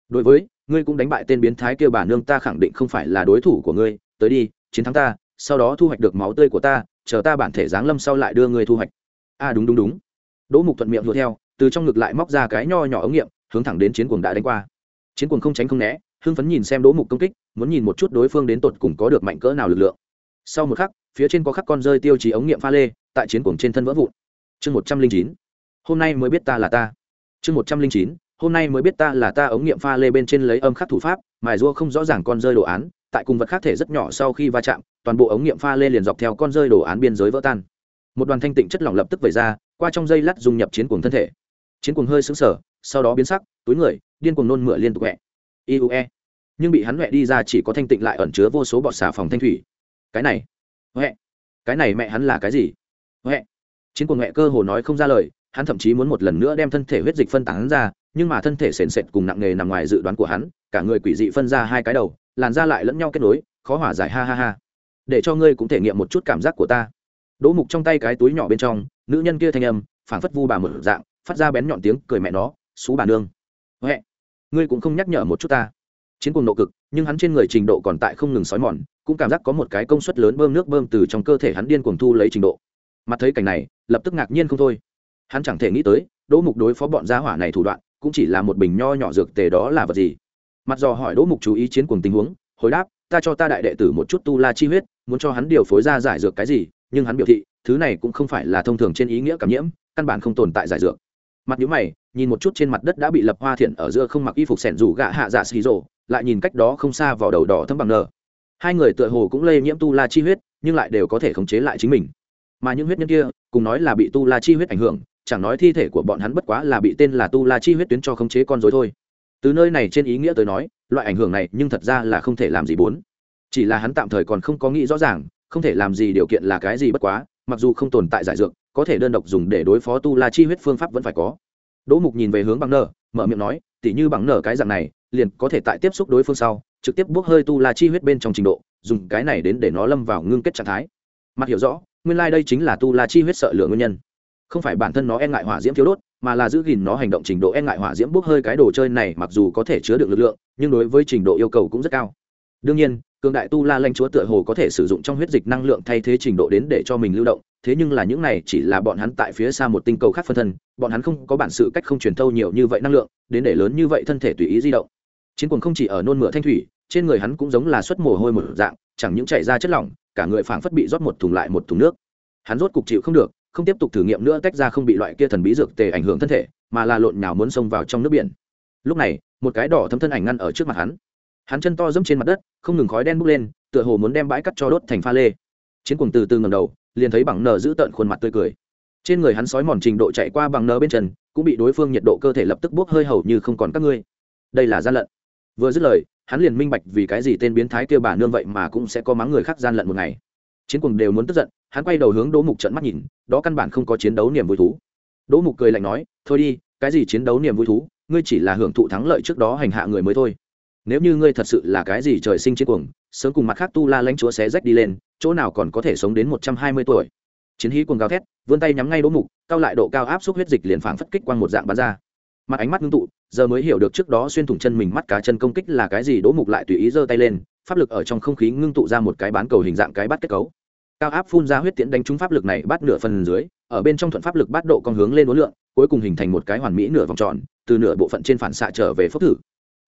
Đối với ngươi cũng đánh bại tên biến thái kêu bà nương ta khẳng định không phải là đối thủ của ngươi. Tới đi chiến thắng ta sau đó thu hoạch được máu tươi của ta chờ ta bản thể giáng lâm sau lại đưa ngươi thu hoạch. A à, đúng đúng đúng. Đỗ mục thuận miệng đuổi theo từ trong ngực lại móc ra cái nho nhỏ ống nghiệm hướng thẳng đến chiến cuồng đã đánh qua. Chiến cuồng không tránh không né hưng phấn nhìn xem đỗ mục công kích, muốn nhìn một chút đối phương đến tột cùng có được mạnh cỡ nào lực lượng. Sau một khắc, phía trên có khắc con rơi tiêu chí ống nghiệm pha lê, tại chiến cuồng trên thân vỡ vụn. Chương một trăm linh chín, hôm nay mới biết ta là ta. Chương một trăm linh chín, hôm nay mới biết ta là ta ống nghiệm pha lê bên trên lấy âm khắc thủ pháp, mài rua không rõ ràng con rơi đồ án, tại cùng vật khác thể rất nhỏ sau khi va chạm, toàn bộ ống nghiệm pha lê liền dọc theo con rơi đồ án biên giới vỡ tan. Một đoàn thanh tịnh chất lỏng lập tức vẩy ra, qua trong dây lát dung nhập chiến cuồng thân thể. Chiến cuồng hơi xứng sở sau đó biến sắc, túi người, điên cuồng nôn mửa liên tục hẹ iue nhưng bị hắn huệ đi ra chỉ có thanh tịnh lại ẩn chứa vô số bọt xà phòng thanh thủy. Cái này, huệ, cái này mẹ hắn là cái gì? Huệ. Chiến cuồng huệ cơ hồ nói không ra lời, hắn thậm chí muốn một lần nữa đem thân thể huyết dịch phân tán ra, nhưng mà thân thể sền sệt cùng nặng nề nằm ngoài dự đoán của hắn, cả người quỷ dị phân ra hai cái đầu, làn ra lại lẫn nhau kết nối, khó hỏa giải ha ha ha. Để cho ngươi cũng thể nghiệm một chút cảm giác của ta. Đỗ mục trong tay cái túi nhỏ bên trong, nữ nhân kia thanh âm, phảng phất vu bà một dạng, phát ra bén nhọn tiếng cười mẹ nó xú bà nương. Huệ ngươi cũng không nhắc nhở một chút ta. Chiến cuồng nộ cực, nhưng hắn trên người trình độ còn tại không ngừng xói mòn, cũng cảm giác có một cái công suất lớn bơm nước bơm từ trong cơ thể hắn điên cuồng thu lấy trình độ. Mặt thấy cảnh này, lập tức ngạc nhiên không thôi. Hắn chẳng thể nghĩ tới, đỗ mục đối phó bọn gia hỏa này thủ đoạn, cũng chỉ là một bình nho nhỏ dược tề đó là vật gì. Mặt dò hỏi đỗ mục chú ý chiến cuồng tình huống, hồi đáp, ta cho ta đại đệ tử một chút tu la chi huyết, muốn cho hắn điều phối ra giải dược cái gì, nhưng hắn biểu thị, thứ này cũng không phải là thông thường trên ý nghĩa cảm nhiễm, căn bản không tồn tại giải dược. Mặt nhíu mày nhìn một chút trên mặt đất đã bị lập hoa thiện ở giữa không mặc y phục sẻn rủ gạ hạ dạ xì rổ lại nhìn cách đó không xa vào đầu đỏ thâm bằng nờ. Hai người tựa hồ cũng lây nhiễm tu la chi huyết, nhưng lại đều có thể khống chế lại chính mình. Mà những huyết nhân kia, cùng nói là bị tu la chi huyết ảnh hưởng, chẳng nói thi thể của bọn hắn bất quá là bị tên là tu la chi huyết tuyến cho khống chế con dối thôi. Từ nơi này trên ý nghĩa tới nói, loại ảnh hưởng này nhưng thật ra là không thể làm gì bốn. Chỉ là hắn tạm thời còn không có nghĩ rõ ràng, không thể làm gì điều kiện là cái gì bất quá, mặc dù không tồn tại giải dược, có thể đơn độc dùng để đối phó tu la chi huyết phương pháp vẫn phải có đỗ mục nhìn về hướng bằng nở, mở miệng nói, tỉ như bằng nở cái dạng này, liền có thể tại tiếp xúc đối phương sau, trực tiếp bốc hơi tu la chi huyết bên trong trình độ, dùng cái này đến để nó lâm vào ngưng kết trạng thái. Mặt hiểu rõ, nguyên lai、like、đây chính là tu la chi huyết sợ lửa nguyên nhân. Không phải bản thân nó e ngại hỏa diễm thiếu đốt, mà là giữ gìn nó hành động trình độ e ngại hỏa diễm bốc hơi cái đồ chơi này mặc dù có thể chứa được lực lượng, nhưng đối với trình độ yêu cầu cũng rất cao. Đương nhiên, cường đại tu la lanh chúa tựa hồ có thể sử dụng trong huyết dịch năng lượng thay thế trình độ đến để cho mình lưu động thế nhưng là những này chỉ là bọn hắn tại phía xa một tinh cầu khác phân thân, bọn hắn không có bản sự cách không truyền thâu nhiều như vậy năng lượng, đến để lớn như vậy thân thể tùy ý di động. Chiến quần không chỉ ở nôn mửa thanh thủy, trên người hắn cũng giống là xuất mồ hôi một dạng, chẳng những chảy ra chất lỏng, cả người phảng phất bị rót một thùng lại một thùng nước. Hắn rốt cục chịu không được, không tiếp tục thử nghiệm nữa tách ra không bị loại kia thần bí dược tề ảnh hưởng thân thể, mà là lộn nhào muốn xông vào trong nước biển. Lúc này, một cái đỏ thấm thân ảnh ngăn ở trước mặt hắn. Hắn chân to dẫm trên mặt đất, không ngừng khói đen bốc lên, tựa hồ muốn đem bãi cắt cho đốt thành pha lê. Chiến cuồng từ từ ngầm đầu liền thấy bằng nờ giữ tợn khuôn mặt tươi cười. Trên người hắn sói mòn trình độ chạy qua bằng nờ bên trần cũng bị đối phương nhiệt độ cơ thể lập tức bốc hơi hầu như không còn các ngươi. Đây là gian lận. Vừa dứt lời, hắn liền minh bạch vì cái gì tên biến thái kêu bà nương vậy mà cũng sẽ có mắng người khác gian lận một ngày. Chiến cuồng đều muốn tức giận, hắn quay đầu hướng đỗ mục trận mắt nhìn, đó căn bản không có chiến đấu niềm vui thú. Đỗ mục cười lạnh nói, thôi đi, cái gì chiến đấu niềm vui thú, ngươi chỉ là hưởng thụ thắng lợi trước đó hành hạ người mới thôi. Nếu như ngươi thật sự là cái gì trời sinh chiến cuồng, sớm cùng mặt khác tu la lãnh chúa xé rách đi lên chỗ nào còn có thể sống đến một trăm hai mươi tuổi. Chiến hí cuồng gào thét, vươn tay nhắm ngay đỗ mục, cao lại độ cao áp suất huyết dịch liền phảng phất kích quang một dạng bắn ra. Mặt ánh mắt ngưng tụ, giờ mới hiểu được trước đó xuyên thủng chân mình mắt cá chân công kích là cái gì, đỗ mục lại tùy ý giơ tay lên, pháp lực ở trong không khí ngưng tụ ra một cái bán cầu hình dạng cái bát kết cấu. Cao áp phun ra huyết tiễn đánh trúng pháp lực này bắt nửa phần dưới, ở bên trong thuận pháp lực bắt độ con hướng lên đối lượng cuối cùng hình thành một cái hoàn mỹ nửa vòng tròn, từ nửa bộ phận trên phản xạ trở về phốc thử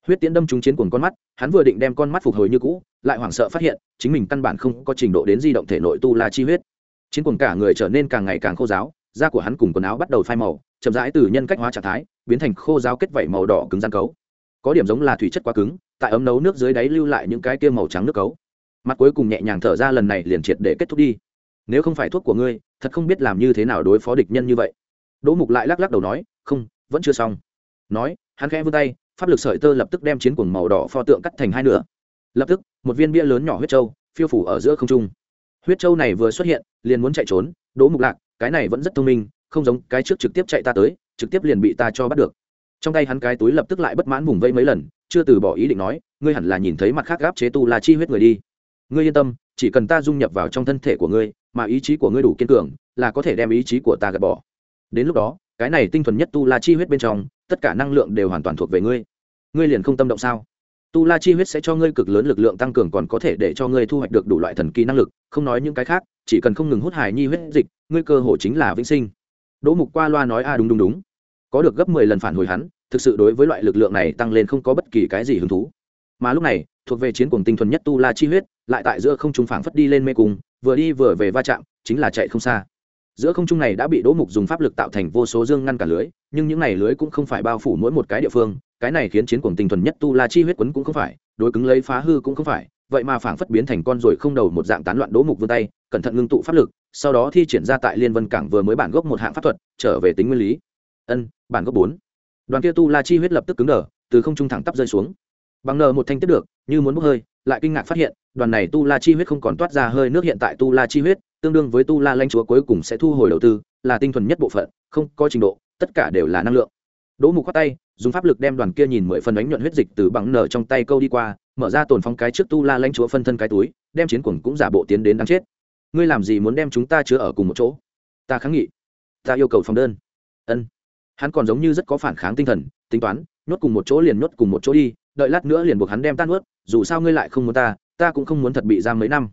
huyết tiễn đâm trúng chiến cuồng con mắt, hắn vừa định đem con mắt phục hồi như cũ, lại hoảng sợ phát hiện, chính mình căn bản không có trình độ đến di động thể nội tu la chi huyết. Chiến cuồng cả người trở nên càng ngày càng khô giáo, da của hắn cùng quần áo bắt đầu phai màu, chậm rãi từ nhân cách hóa trạng thái, biến thành khô giáo kết vảy màu đỏ cứng gian cấu. Có điểm giống là thủy chất quá cứng, tại ấm nấu nước dưới đáy lưu lại những cái kia màu trắng nước cấu. Mặt cuối cùng nhẹ nhàng thở ra lần này liền triệt để kết thúc đi. Nếu không phải thuốc của ngươi, thật không biết làm như thế nào đối phó địch nhân như vậy. Đỗ mục lại lắc lắc đầu nói, không, vẫn chưa xong. Nói, hắn khẽ vươn tay pháp lực sợi tơ lập tức đem chiến cuồng màu đỏ pho tượng cắt thành hai nửa. Lập tức, một viên bia lớn nhỏ huyết trâu phiêu phủ ở giữa không trung. Huyết trâu này vừa xuất hiện, liền muốn chạy trốn, đỗ mục lạc, cái này vẫn rất thông minh, không giống cái trước trực tiếp chạy ta tới, trực tiếp liền bị ta cho bắt được. Trong tay hắn cái túi lập tức lại bất mãn vùng vây mấy lần, chưa từ bỏ ý định nói, ngươi hẳn là nhìn thấy mặt khác gáp chế tu là chi huyết người đi. Ngươi yên tâm, chỉ cần ta dung nhập vào trong thân thể của ngươi, mà ý chí của ngươi đủ kiên cường, là có thể đem ý chí của ta gạt bỏ. Đến lúc đó, cái này tinh thuần nhất tu la chi huyết bên trong tất cả năng lượng đều hoàn toàn thuộc về ngươi. Ngươi liền không tâm động sao? Tu la chi huyết sẽ cho ngươi cực lớn lực lượng tăng cường còn có thể để cho ngươi thu hoạch được đủ loại thần kỳ năng lực, không nói những cái khác, chỉ cần không ngừng hút hài nhi huyết dịch, ngươi cơ hội chính là vĩnh sinh. Đỗ mục qua loa nói a đúng đúng đúng. Có được gấp mười lần phản hồi hắn, thực sự đối với loại lực lượng này tăng lên không có bất kỳ cái gì hứng thú. Mà lúc này, thuộc về chiến cuồng tinh thuần nhất tu la chi huyết, lại tại giữa không trung phảng phất đi lên mê cung, vừa đi vừa về va chạm, chính là chạy không xa giữa không trung này đã bị đỗ mục dùng pháp lực tạo thành vô số dương ngăn cả lưới, nhưng những này lưới cũng không phải bao phủ mỗi một cái địa phương, cái này khiến chiến cuồng tinh thuần nhất tu la chi huyết quấn cũng không phải, đối cứng lấy phá hư cũng không phải, vậy mà phảng phất biến thành con rồi không đầu một dạng tán loạn đỗ mục vươn tay, cẩn thận ngưng tụ pháp lực, sau đó thi triển ra tại liên vân cảng vừa mới bản gốc một hạng pháp thuật, trở về tính nguyên lý. Ân, bản gốc bốn. Đoàn kia tu la chi huyết lập tức cứng đờ, từ không trung thẳng tắp rơi xuống. Bằng nờ một thanh tiết được, như muốn bốc hơi, lại kinh ngạc phát hiện, đoàn này tu la chi huyết không còn toát ra hơi nước hiện tại tu la chi huyết tương đương với tu la lãnh chúa cuối cùng sẽ thu hồi đầu tư, là tinh thuần nhất bộ phận, không có trình độ, tất cả đều là năng lượng. Đỗ mục khoát tay, dùng pháp lực đem đoàn kia nhìn mười phần đánh nhuận huyết dịch từ bằng nở trong tay câu đi qua, mở ra tồn phong cái trước tu la lãnh chúa phân thân cái túi, đem chiến cuồng cũng giả bộ tiến đến đáng chết. Ngươi làm gì muốn đem chúng ta chứa ở cùng một chỗ? Ta kháng nghị. Ta yêu cầu phòng đơn. Ân. Hắn còn giống như rất có phản kháng tinh thần, tính toán, nhốt cùng một chỗ liền nhốt cùng một chỗ đi, đợi lát nữa liền buộc hắn đem tan ướt dù sao ngươi lại không muốn ta ta cũng không muốn thật bị giam mấy năm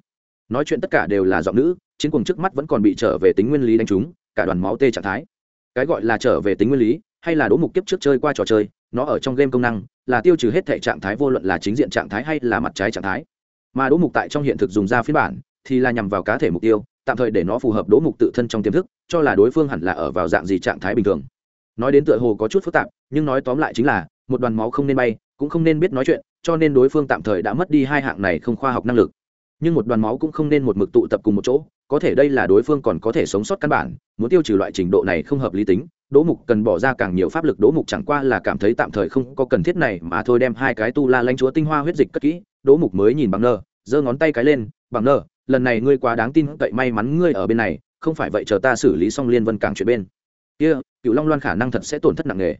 nói chuyện tất cả đều là giọng nữ, chiến cuồng trước mắt vẫn còn bị trở về tính nguyên lý đánh trúng, cả đoàn máu tê trạng thái. Cái gọi là trở về tính nguyên lý, hay là đỗ mục kiếp trước chơi qua trò chơi, nó ở trong game công năng, là tiêu trừ hết thể trạng thái vô luận là chính diện trạng thái hay là mặt trái trạng thái. Mà đỗ mục tại trong hiện thực dùng ra phiên bản, thì là nhằm vào cá thể mục tiêu, tạm thời để nó phù hợp đỗ mục tự thân trong tiềm thức, cho là đối phương hẳn là ở vào dạng gì trạng thái bình thường. Nói đến tựa hồ có chút phức tạp, nhưng nói tóm lại chính là, một đoàn máu không nên bay, cũng không nên biết nói chuyện, cho nên đối phương tạm thời đã mất đi hai hạng này không khoa học năng lực nhưng một đoàn máu cũng không nên một mực tụ tập cùng một chỗ, có thể đây là đối phương còn có thể sống sót căn bản, muốn tiêu trừ loại trình độ này không hợp lý tính, đỗ mục cần bỏ ra càng nhiều pháp lực, đỗ mục chẳng qua là cảm thấy tạm thời không có cần thiết này mà thôi đem hai cái tu la lanh chúa tinh hoa huyết dịch cất kỹ, đỗ mục mới nhìn bằng nơ giơ ngón tay cái lên bằng nơ lần này ngươi quá đáng tin, cậy may mắn ngươi ở bên này, không phải vậy chờ ta xử lý xong liên vân càng chuyện bên. Kia cựu long loan khả năng thật sẽ tổn thất nặng nề.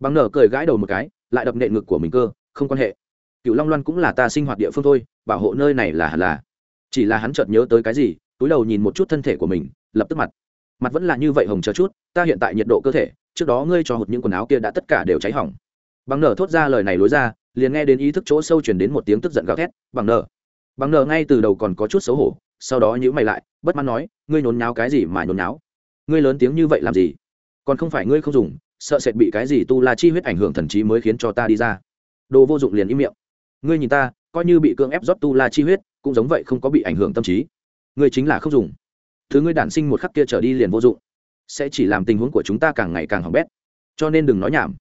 Bằng nở cười gãi đầu một cái, lại đập nệ ngực của mình cơ, không quan hệ cựu long loan cũng là ta sinh hoạt địa phương thôi, bảo hộ nơi này là hẳn là. Chỉ là hắn chợt nhớ tới cái gì, túi đầu nhìn một chút thân thể của mình, lập tức mặt. Mặt vẫn là như vậy hồng chờ chút, ta hiện tại nhiệt độ cơ thể, trước đó ngươi cho hụt những quần áo kia đã tất cả đều cháy hỏng. Bằng nở thốt ra lời này lối ra, liền nghe đến ý thức chỗ sâu chuyển đến một tiếng tức giận gào thét, bằng nở. Bằng nở ngay từ đầu còn có chút xấu hổ, sau đó nhữ mày lại, bất mãn nói, ngươi nhốn nháo cái gì mà nhốn nháo? Ngươi lớn tiếng như vậy làm gì? Còn không phải ngươi không dùng, sợ sệt bị cái gì tu la chi huyết ảnh hưởng thần trí mới khiến cho ta đi ra. Đồ vô dụng liền im miệng ngươi nhìn ta, coi như bị cưỡng ép rót tu la chi huyết, cũng giống vậy không có bị ảnh hưởng tâm trí. Ngươi chính là không dùng. Thứ ngươi đản sinh một khắc kia trở đi liền vô dụng. Sẽ chỉ làm tình huống của chúng ta càng ngày càng hỏng bét. Cho nên đừng nói nhảm.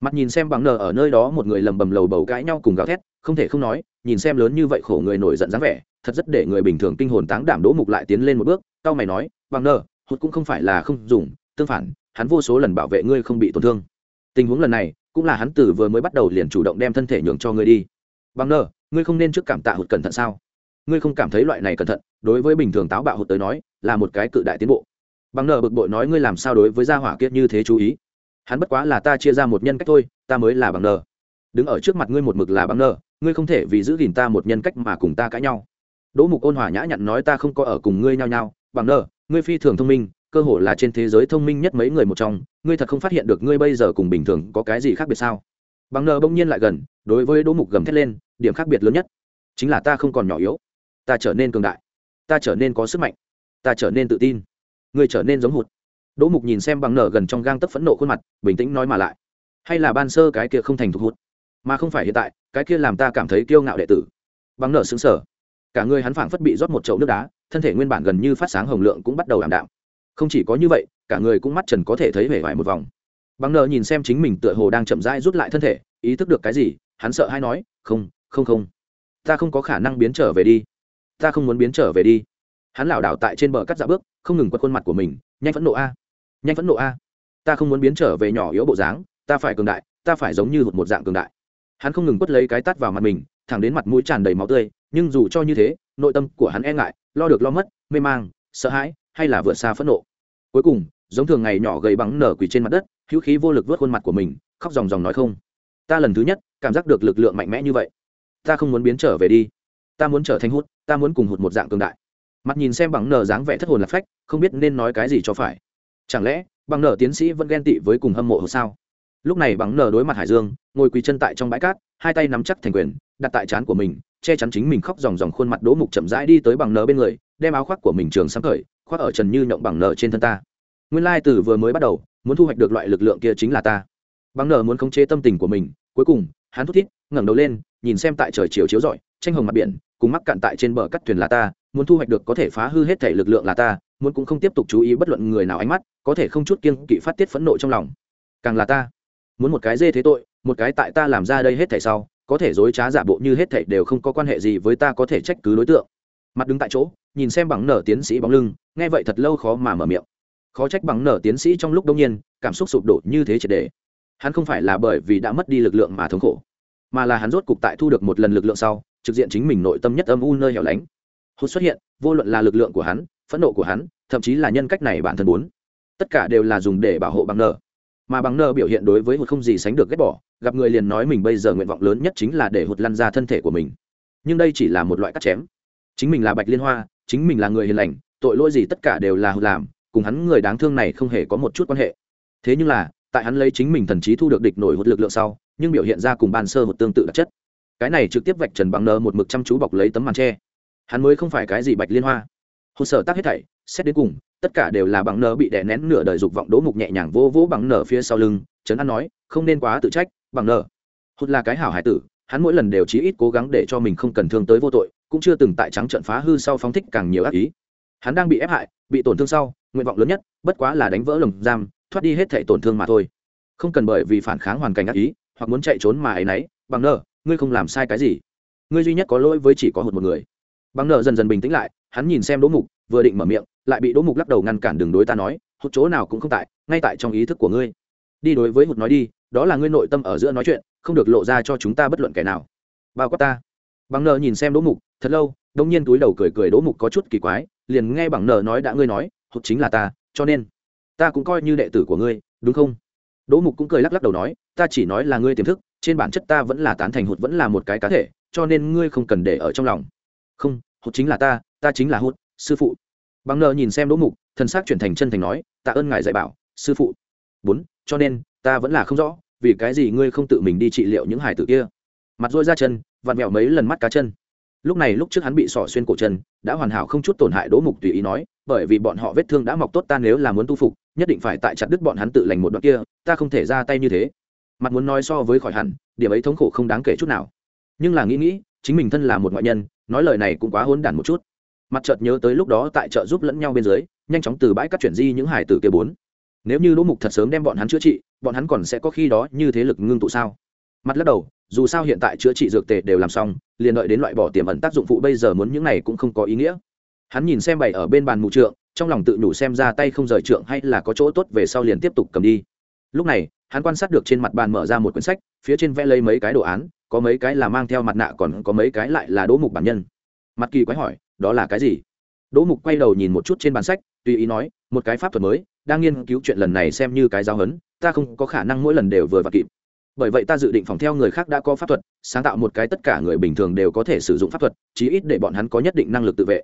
Mặt nhìn xem bằng nờ ở nơi đó một người lầm bầm lầu bầu cãi nhau cùng gào thét, không thể không nói, nhìn xem lớn như vậy khổ người nổi giận dáng vẻ, thật rất để người bình thường kinh hồn táng đảm đỗ mục lại tiến lên một bước tao mày nói bằng nờ, hụt cũng không phải là không dùng, tương phản, hắn vô số lần bảo vệ ngươi không bị tổn thương. Tình huống lần này, cũng là hắn từ vừa mới bắt đầu liền chủ động đem thân thể nhường cho ngươi đi bằng nờ ngươi không nên trước cảm tạ hụt cẩn thận sao? Ngươi không cảm thấy loại này cẩn thận, đối với bình thường táo bạo hụt tới nói, là một cái cự đại tiến bộ. Bằng nờ bực bội nói ngươi làm sao đối với gia hỏa kiết như thế chú ý? Hắn bất quá là ta chia ra một nhân cách thôi, ta mới là bằng nờ đứng ở trước mặt ngươi một mực là bằng nờ ngươi không thể vì giữ gìn ta một nhân cách mà cùng ta cãi nhau. Đỗ mục ôn hòa nhã nhặn nói ta không có ở cùng ngươi nhau nhau bằng nờ ngươi phi thường thông minh, cơ hồ là trên thế giới thông minh nhất mấy người một trong, ngươi thật không phát hiện được ngươi bây giờ cùng bình thường có cái gì khác biệt sao? Bằng nờ bỗng nhiên lại gần, đối với đỗ mục gầm thét lên điểm khác biệt lớn nhất chính là ta không còn nhỏ yếu. Ta trở nên cường đại. Ta trở nên có sức mạnh. Ta trở nên tự tin. Người trở nên giống hụt. Đỗ mục nhìn xem bằng nở gần trong gang tấc phẫn nộ khuôn mặt, bình tĩnh nói mà lại. Hay là ban sơ cái kia không thành thục hụt? Mà không phải hiện tại, cái kia làm ta cảm thấy kiêu ngạo đệ tử. Bằng nở xứng sở cả người hắn phảng phất bị rót một chậu nước đá, thân thể nguyên bản gần như phát sáng hồng lượng cũng bắt đầu ảm đạm. Không chỉ có như vậy, cả người cũng mắt trần có thể thấy vẻ vải một vòng. Bằng nở nhìn xem chính mình tựa hồ đang chậm rãi rút lại thân thể, ý thức được cái gì, hắn sợ hay nói, không không không, ta không có khả năng biến trở về đi. Ta không muốn biến trở về đi. Hắn lảo đảo tại trên bờ cắt dạ bước, không ngừng quật khuôn mặt của mình. Nhanh phẫn nộ a. Nhanh phẫn nộ a. Ta không muốn biến trở về nhỏ yếu bộ dáng, ta phải cường đại, ta phải giống như một dạng cường đại. Hắn không ngừng quất lấy cái tắt vào mặt mình, thẳng đến mặt mũi tràn đầy máu tươi, nhưng dù cho như thế, nội tâm của hắn e ngại, lo được lo mất, mê mang, sợ hãi, hay là vượt xa phẫn nộ. Cuối cùng, giống thường ngày nhỏ gầy bắn nở quỳ trên mặt đất, hữu khí vô lực vớt khuôn mặt của mình, khóc ròng ròng nói không. Ta lần thứ nhất cảm giác được lực lượng mạnh mẽ như vậy ta không muốn biến trở về đi. Ta muốn trở thành hút, ta muốn cùng hụt một dạng cường đại. Mặt nhìn xem bằng nở dáng vẻ thất hồn lạc phách, không biết nên nói cái gì cho phải. Chẳng lẽ, bằng nở tiến sĩ vẫn ghen tị với cùng hâm mộ sao? Lúc này bằng nở đối mặt hải dương, ngồi quỳ chân tại trong bãi cát, hai tay nắm chắc thành quyền, đặt tại trán của mình, che chắn chính mình khóc ròng ròng khuôn mặt đỗ mục chậm rãi đi tới bằng nở bên người, đem áo khoác của mình trường sáng khởi khoác ở trần như nhộng bằng nở trên thân ta. Nguyên lai từ vừa mới bắt đầu, muốn thu hoạch được loại lực lượng kia chính là ta. Bằng nở muốn khống chế tâm tình của mình, cuối cùng, hắn thút thít ngẩng đầu lên nhìn xem tại trời chiều chiếu rọi tranh hồng mặt biển cùng mắc cạn tại trên bờ cắt thuyền là ta muốn thu hoạch được có thể phá hư hết thể lực lượng là ta muốn cũng không tiếp tục chú ý bất luận người nào ánh mắt có thể không chút kiên kỵ phát tiết phẫn nộ trong lòng. Càng là ta muốn một cái dê thế tội một cái tại ta làm ra đây hết thảy sau có thể dối trá giả bộ như hết thảy đều không có quan hệ gì với ta có thể trách cứ đối tượng. Mặt đứng tại chỗ nhìn xem bằng nở tiến sĩ bóng lưng nghe vậy thật lâu khó mà mở miệng. Khó trách bằng nở tiến sĩ trong lúc đông nhiên cảm xúc sụp đổ như thế triệt để, hắn không phải là bởi vì đã mất đi lực lượng mà thống khổ mà là hắn rốt cục tại thu được một lần lực lượng sau, trực diện chính mình nội tâm nhất âm u nơi hẻo lánh. Hốt xuất hiện, vô luận là lực lượng của hắn, phẫn nộ của hắn, thậm chí là nhân cách này bản thân muốn, tất cả đều là dùng để bảo hộ bằng nợ. Mà bằng nợ biểu hiện đối với hụt không gì sánh được ghét bỏ, gặp người liền nói mình bây giờ nguyện vọng lớn nhất chính là để hụt lăn ra thân thể của mình. Nhưng đây chỉ là một loại cắt chém. Chính mình là bạch liên hoa, chính mình là người hiền lành, tội lỗi gì tất cả đều là hụt làm, cùng hắn người đáng thương này không hề có một chút quan hệ. Thế nhưng là tại hắn lấy chính mình thần trí thu được địch nổi hụt lực lượng sau, nhưng biểu hiện ra cùng ban sơ hụt tương tự đặc chất. Cái này trực tiếp vạch trần bằng nợ một mực chăm chú bọc lấy tấm màn tre hắn mới không phải cái gì bạch liên hoa. Hồ sở tác hết thảy, xét đến cùng, tất cả đều là bằng nở bị đè nén nửa đời dục vọng đỗ mục nhẹ nhàng vô vỗ bằng nở phía sau lưng, trấn an nói, không nên quá tự trách, bằng nở hụt là cái hảo hải tử, hắn mỗi lần đều chí ít cố gắng để cho mình không cần thương tới vô tội, cũng chưa từng tại trắng trận phá hư sau phóng thích càng nhiều ác ý. Hắn đang bị ép hại, bị tổn thương sau, nguyện vọng lớn nhất, bất quá là đánh vỡ lồng giam thoát đi hết thảy tổn thương mà thôi. Không cần bởi vì phản kháng hoàn cảnh ác ý, hoặc muốn chạy trốn mà ấy nấy bằng nở, ngươi không làm sai cái gì. Ngươi duy nhất có lỗi với chỉ có hụt một người. Bằng nợ dần dần bình tĩnh lại, hắn nhìn xem đỗ mục, vừa định mở miệng, lại bị đỗ mục lắc đầu ngăn cản đường đối ta nói, hụt chỗ nào cũng không tại, ngay tại trong ý thức của ngươi. Đi đối với hụt nói đi, đó là ngươi nội tâm ở giữa nói chuyện, không được lộ ra cho chúng ta bất luận kẻ nào. Bao quát ta. Bằng nợ nhìn xem đỗ mục, thật lâu đông nhiên túi đầu cười cười đỗ mục có chút kỳ quái, liền nghe bằng nợ nói đã ngươi nói, hụt chính là ta, cho nên ta cũng coi như đệ tử của ngươi, đúng không? Đỗ mục cũng cười lắc lắc đầu nói, ta chỉ nói là ngươi tiềm thức, trên bản chất ta vẫn là tán thành hụt vẫn là một cái cá thể, cho nên ngươi không cần để ở trong lòng. Không, hụt chính là ta ta chính là hụt, sư phụ. Bằng nợ nhìn xem đỗ mục thân xác chuyển thành chân thành nói, tạ ơn ngài dạy bảo, sư phụ. Bốn, cho nên, ta vẫn là không rõ, vì cái gì ngươi không tự mình đi trị liệu những hải tử kia. Mặt dôi ra chân, vặn mẹo mấy lần mắt cá chân lúc này lúc trước hắn bị sỏ xuyên cổ chân, đã hoàn hảo không chút tổn hại đỗ mục tùy ý nói, bởi vì bọn họ vết thương đã mọc tốt ta nếu là muốn tu phục, nhất định phải tại chặt đứt bọn hắn tự lành một đoạn kia, ta không thể ra tay như thế. Mặt muốn nói so với khỏi hẳn, điểm ấy thống khổ không đáng kể chút nào. Nhưng là nghĩ nghĩ, chính mình thân là một ngoại nhân, nói lời này cũng quá hôn đản một chút. Mặt chợt nhớ tới lúc đó tại chợ giúp lẫn nhau bên dưới, nhanh chóng từ bãi cắt chuyển di những hải tử kia bốn. Nếu như đỗ mục thật sớm đem bọn hắn chữa trị, bọn hắn còn sẽ có khi đó như thế lực ngưng tụ sao? Mặt lắc đầu dù sao hiện tại chữa trị dược tề đều làm xong, liền đợi đến loại bỏ tiềm ẩn tác dụng phụ bây giờ muốn những này cũng không có ý nghĩa. Hắn nhìn xem bày ở bên bàn mụ trượng, trong lòng tự nhủ xem ra tay không rời trượng hay là có chỗ tốt về sau liền tiếp tục cầm đi. Lúc này, hắn quan sát được trên mặt bàn mở ra một quyển sách, phía trên vẽ lấy mấy cái đồ án, có mấy cái là mang theo mặt nạ còn có mấy cái lại là đỗ mục bản nhân. Mặt kỳ quái hỏi, đó là cái gì? Đỗ mục quay đầu nhìn một chút trên bàn sách, tùy ý nói, một cái pháp thuật mới, đang nghiên cứu chuyện lần này xem như cái giáo hấn ta không có khả năng mỗi lần đều vừa và kịp bởi vậy ta dự định phòng theo người khác đã có pháp thuật, sáng tạo một cái tất cả người bình thường đều có thể sử dụng pháp thuật, chí ít để bọn hắn có nhất định năng lực tự vệ.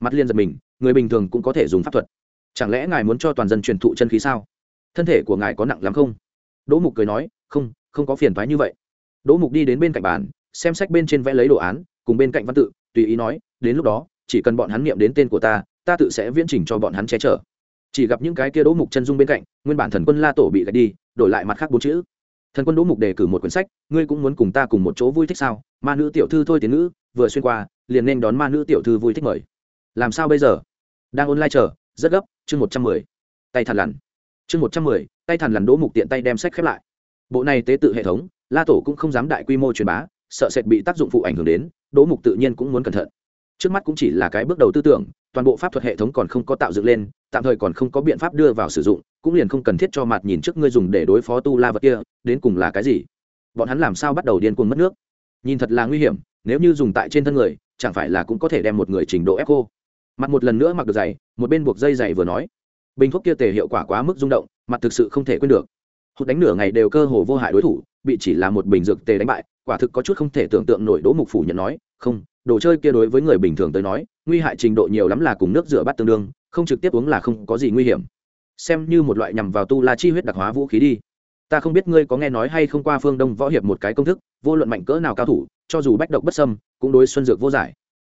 Mặt liên giật mình, người bình thường cũng có thể dùng pháp thuật. Chẳng lẽ ngài muốn cho toàn dân truyền thụ chân khí sao? Thân thể của ngài có nặng lắm không? Đỗ mục cười nói, không không có phiền thoái như vậy. Đỗ mục đi đến bên cạnh bàn, xem sách bên trên vẽ lấy đồ án, cùng bên cạnh văn tự, tùy ý nói, đến lúc đó, chỉ cần bọn hắn niệm đến tên của ta ta tự sẽ viễn trình cho bọn hắn che chở. Chỉ gặp những cái kia đỗ mục chân dung bên cạnh, nguyên bản thần quân la tổ bị gạch đi, đổi lại mặt khác bốn chữ thần quân đỗ mục đề cử một quyển sách, ngươi cũng muốn cùng ta cùng một chỗ vui thích sao? Ma nữ tiểu thư thôi tiến nữ vừa xuyên qua, liền nên đón ma nữ tiểu thư vui thích mời. Làm sao bây giờ? Đang online chờ, rất gấp, chương một trăm mười. Tay thằn lằn. Chương một trăm mười, tay thằn lằn đỗ mục tiện tay đem sách khép lại. Bộ này tế tự hệ thống, la tổ cũng không dám đại quy mô truyền bá, sợ sệt bị tác dụng phụ ảnh hưởng đến, đỗ mục tự nhiên cũng muốn cẩn thận. Trước mắt cũng chỉ là cái bước đầu tư tưởng toàn bộ pháp thuật hệ thống còn không có tạo dựng lên, tạm thời còn không có biện pháp đưa vào sử dụng, cũng liền không cần thiết cho mặt nhìn trước ngươi dùng để đối phó tu la vật kia, đến cùng là cái gì? Bọn hắn làm sao bắt đầu điên cuồng mất nước? Nhìn thật là nguy hiểm, nếu như dùng tại trên thân người, chẳng phải là cũng có thể đem một người trình độ ép cô? Mặt một lần nữa mặc được giày, một bên buộc dây giày vừa nói. Bình thuốc kia tề hiệu quả quá mức rung động, mặt thực sự không thể quên được. Hụt đánh nửa ngày đều cơ hồ vô hại đối thủ, bị chỉ là một bình dược tề đánh bại, quả thực có chút không thể tưởng tượng nổi đỗ mục phủ nhận nói, không đồ chơi kia đối với người bình thường tới nói, nguy hại trình độ nhiều lắm là cùng nước rửa bát tương đương, không trực tiếp uống là không có gì nguy hiểm. Xem như một loại nhằm vào tu la chi huyết đặc hóa vũ khí đi. Ta không biết ngươi có nghe nói hay không qua phương đông võ hiệp một cái công thức, vô luận mạnh cỡ nào cao thủ, cho dù bách độc bất sâm cũng đối xuân dược vô giải.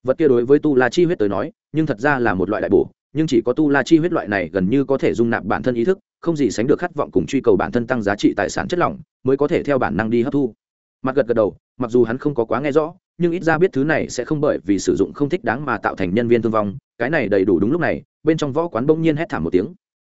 Vật kia đối với tu la chi huyết tới nói, nhưng thật ra là một loại đại bổ, nhưng chỉ có tu la chi huyết loại này gần như có thể dung nạp bản thân ý thức, không gì sánh được khát vọng cùng truy cầu bản thân tăng giá trị tài sản chất lỏng, mới có thể theo bản năng đi hấp thu. Mặt gật gật đầu, mặc dù hắn không có quá nghe rõ nhưng ít ra biết thứ này sẽ không bởi vì sử dụng không thích đáng mà tạo thành nhân viên thương vong, cái này đầy đủ đúng lúc này, bên trong võ quán bỗng nhiên hét thảm một tiếng.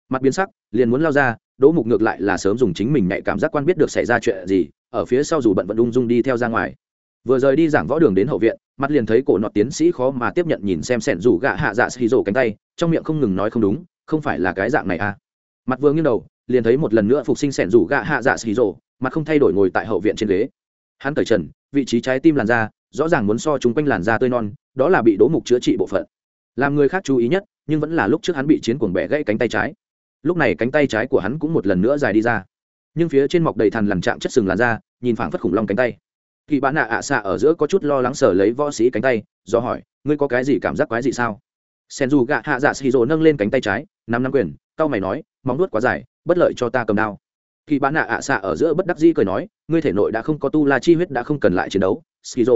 Mặt biến sắc, liền muốn lao ra, đỗ mục ngược lại là sớm dùng chính mình nhạy cảm giác quan biết được xảy ra chuyện gì, ở phía sau dù bận vận ung dung đi theo ra ngoài. Vừa rời đi giảng võ đường đến hậu viện, mặt liền thấy cổ nọt tiến sĩ khó mà tiếp nhận nhìn xem sẻn rủ gạ hạ dạ xì rổ cánh tay, trong miệng không ngừng nói không đúng, không phải là cái dạng này à. Mặt vừa nghiêng đầu, liền thấy một lần nữa phục sinh sẻn rủ gạ hạ dạ xì rổ, mặt không thay đổi ngồi tại hậu viện trên ghế. Hắn cởi trần, vị trí trái tim làn da rõ ràng muốn so chúng quanh làn da tươi non, đó là bị đố mục chữa trị bộ phận. Làm người khác chú ý nhất, nhưng vẫn là lúc trước hắn bị chiến cuồng bẻ gãy cánh tay trái. Lúc này cánh tay trái của hắn cũng một lần nữa dài đi ra. Nhưng phía trên mọc đầy thằn lằn chạm chất sừng làn da, nhìn phảng phất khủng long cánh tay. Kỳ bán nạ ạ xạ ở giữa có chút lo lắng sở lấy võ sĩ cánh tay, do hỏi, ngươi có cái gì cảm giác quái gì sao? Sen dù gạ hạ dạ xì rồ nâng lên cánh tay trái, nắm nắm quyền, cau mày nói, móng nuốt quá dài, bất lợi cho ta cầm đao. Kỳ bán nạ ạ xạ ở giữa bất đắc dĩ cười nói, ngươi thể nội đã không có tu la chi huyết đã không cần lại chiến đấu shiro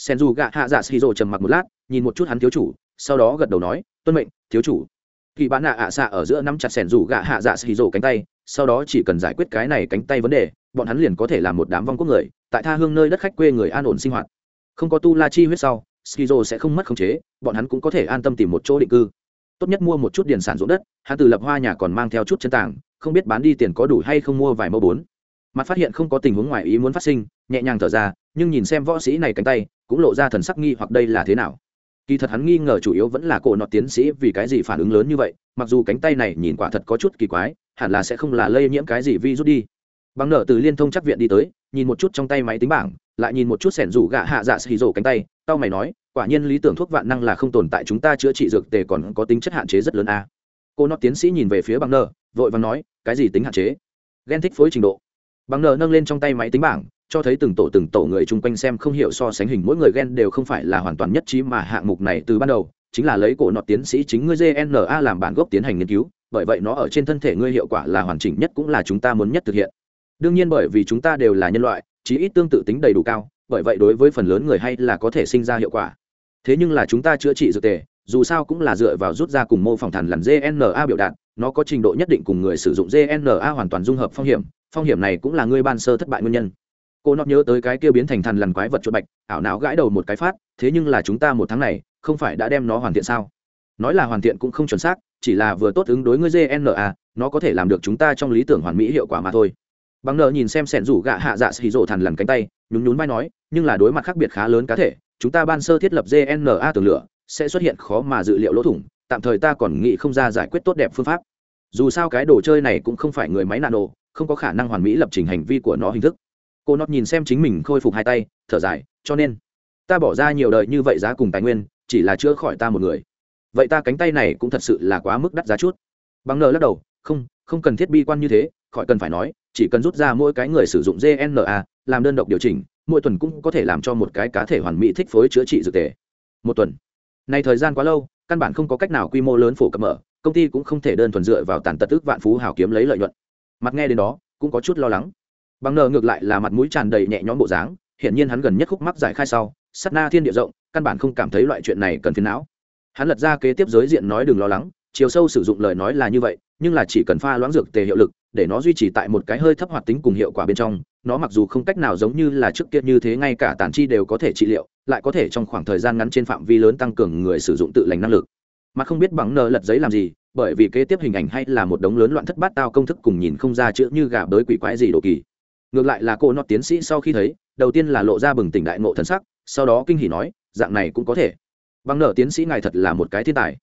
sen dù gạ hạ dạ skizo trầm mặc một lát, nhìn một chút hắn thiếu chủ, sau đó gật đầu nói, tuân mệnh, thiếu chủ. Kỳ bán nạ ạ xạ ở giữa nắm chặt sẻn rủ gạ hạ dạ skizo cánh tay, sau đó chỉ cần giải quyết cái này cánh tay vấn đề, bọn hắn liền có thể làm một đám vong quốc người, tại tha hương nơi đất khách quê người an ổn sinh hoạt. Không có tu la chi huyết sau skizo sẽ không mất khống chế, bọn hắn cũng có thể an tâm tìm một chỗ định cư. Tốt nhất mua một chút điền sản ruộng đất, hắn từ lập hoa nhà còn mang theo chút chân tảng không biết bán đi tiền có đủ hay không mua vài mẫu bốn. Mặt phát hiện không có tình huống ngoài ý muốn phát sinh, nhẹ nhàng thở ra, nhưng nhìn xem võ sĩ này cánh tay cũng lộ ra thần sắc nghi hoặc đây là thế nào. Kỳ thật hắn nghi ngờ chủ yếu vẫn là cổ nọt tiến sĩ vì cái gì phản ứng lớn như vậy, mặc dù cánh tay này nhìn quả thật có chút kỳ quái, hẳn là sẽ không là lây nhiễm cái gì vi rút đi. Bằng nợ từ liên thông chắc viện đi tới, nhìn một chút trong tay máy tính bảng, lại nhìn một chút sẻn rủ gạ hạ dạ xì rổ cánh tay, tao mày nói, quả nhiên lý tưởng thuốc vạn năng là không tồn tại chúng ta chữa trị dược tề còn có tính chất hạn chế rất lớn a. À. cô nó tiến sĩ nhìn về phía bằng nợ vội và nói, cái gì tính hạn chế? Ghen thích phối trình độ. Bằng nợ nâng lên trong tay máy tính bảng cho thấy từng tổ từng tổ người chung quanh xem không hiểu so sánh hình mỗi người ghen đều không phải là hoàn toàn nhất trí mà hạng mục này từ ban đầu, chính là lấy cổ nọt tiến sĩ chính ngươi gna làm bản gốc tiến hành nghiên cứu, bởi vậy nó ở trên thân thể ngươi hiệu quả là hoàn chỉnh nhất cũng là chúng ta muốn nhất thực hiện. Đương nhiên bởi vì chúng ta đều là nhân loại, chí ít tương tự tính đầy đủ cao, bởi vậy đối với phần lớn người hay là có thể sinh ra hiệu quả. Thế nhưng là chúng ta chữa trị dược tề, dù sao cũng là dựa vào rút ra cùng mô phỏng thần làm gna biểu đạt, nó có trình độ nhất định cùng người sử dụng gna hoàn toàn dung hợp phong hiểm phong hiểm này cũng là ngươi ban sơ thất bại nguyên nhân cô nọ nhớ tới cái kia biến thành thần lằn quái vật chuột bạch, ảo não gãi đầu một cái phát, thế nhưng là chúng ta một tháng này, không phải đã đem nó hoàn thiện sao? Nói là hoàn thiện cũng không chuẩn xác, chỉ là vừa tốt ứng đối ngươi gna nó có thể làm được chúng ta trong lý tưởng hoàn mỹ hiệu quả mà thôi. Bằng nợ nhìn xem sẻn rủ gạ hạ dạ xì rộ thằn lằn cánh tay, nhún nhún vai nói, nhưng là đối mặt khác biệt khá lớn cá thể, chúng ta ban sơ thiết lập gna tường lửa, sẽ xuất hiện khó mà dự liệu lỗ thủng, tạm thời ta còn nghĩ không ra giải quyết tốt đẹp phương pháp. Dù sao cái đồ chơi này cũng không phải người máy nano, không có khả năng hoàn mỹ lập trình hành vi của nó hình thức cô nót nhìn xem chính mình khôi phục hai tay, thở dài, cho nên, ta bỏ ra nhiều đời như vậy giá cùng tài nguyên, chỉ là chữa khỏi ta một người. Vậy ta cánh tay này cũng thật sự là quá mức đắt giá chút. Bằng nợ lắc đầu, không không cần thiết bi quan như thế, khỏi cần phải nói, chỉ cần rút ra mỗi cái người sử dụng gna làm đơn độc điều chỉnh, mỗi tuần cũng có thể làm cho một cái cá thể hoàn mỹ thích phối chữa trị dược tề. Một tuần. Này thời gian quá lâu, căn bản không có cách nào quy mô lớn phổ cập mở, công ty cũng không thể đơn thuần dựa vào tàn tật ức vạn phú hào kiếm lấy lợi nhuận. Mặt nghe đến đó, cũng có chút lo lắng bằng nợ ngược lại là mặt mũi tràn đầy nhẹ nhõm bộ dáng hiện nhiên hắn gần nhất khúc mắc giải khai sau, sát na thiên địa rộng, căn bản không cảm thấy loại chuyện này cần phiền não. Hắn lật ra kế tiếp giới diện nói đừng lo lắng, chiều sâu sử dụng lời nói là như vậy, nhưng là chỉ cần pha loãng dược tề hiệu lực, để nó duy trì tại một cái hơi thấp hoạt tính cùng hiệu quả bên trong, nó mặc dù không cách nào giống như là trước kia như thế ngay cả tàn chi đều có thể trị liệu, lại có thể trong khoảng thời gian ngắn trên phạm vi lớn tăng cường người sử dụng tự lành năng lực. Mà không biết bằng nờ lật giấy làm gì, bởi vì kế tiếp hình ảnh hay là một đống lớn loạn thất bát tao công thức cùng nhìn không ra chữ như gà bới quỷ quái gì đồ kỳ ngược lại là cô nọ tiến sĩ sau khi thấy, đầu tiên là lộ ra bừng tỉnh đại ngộ thần sắc, sau đó kinh hỉ nói, dạng này cũng có thể. Bằng nợ tiến sĩ ngài thật là một cái thiên tài.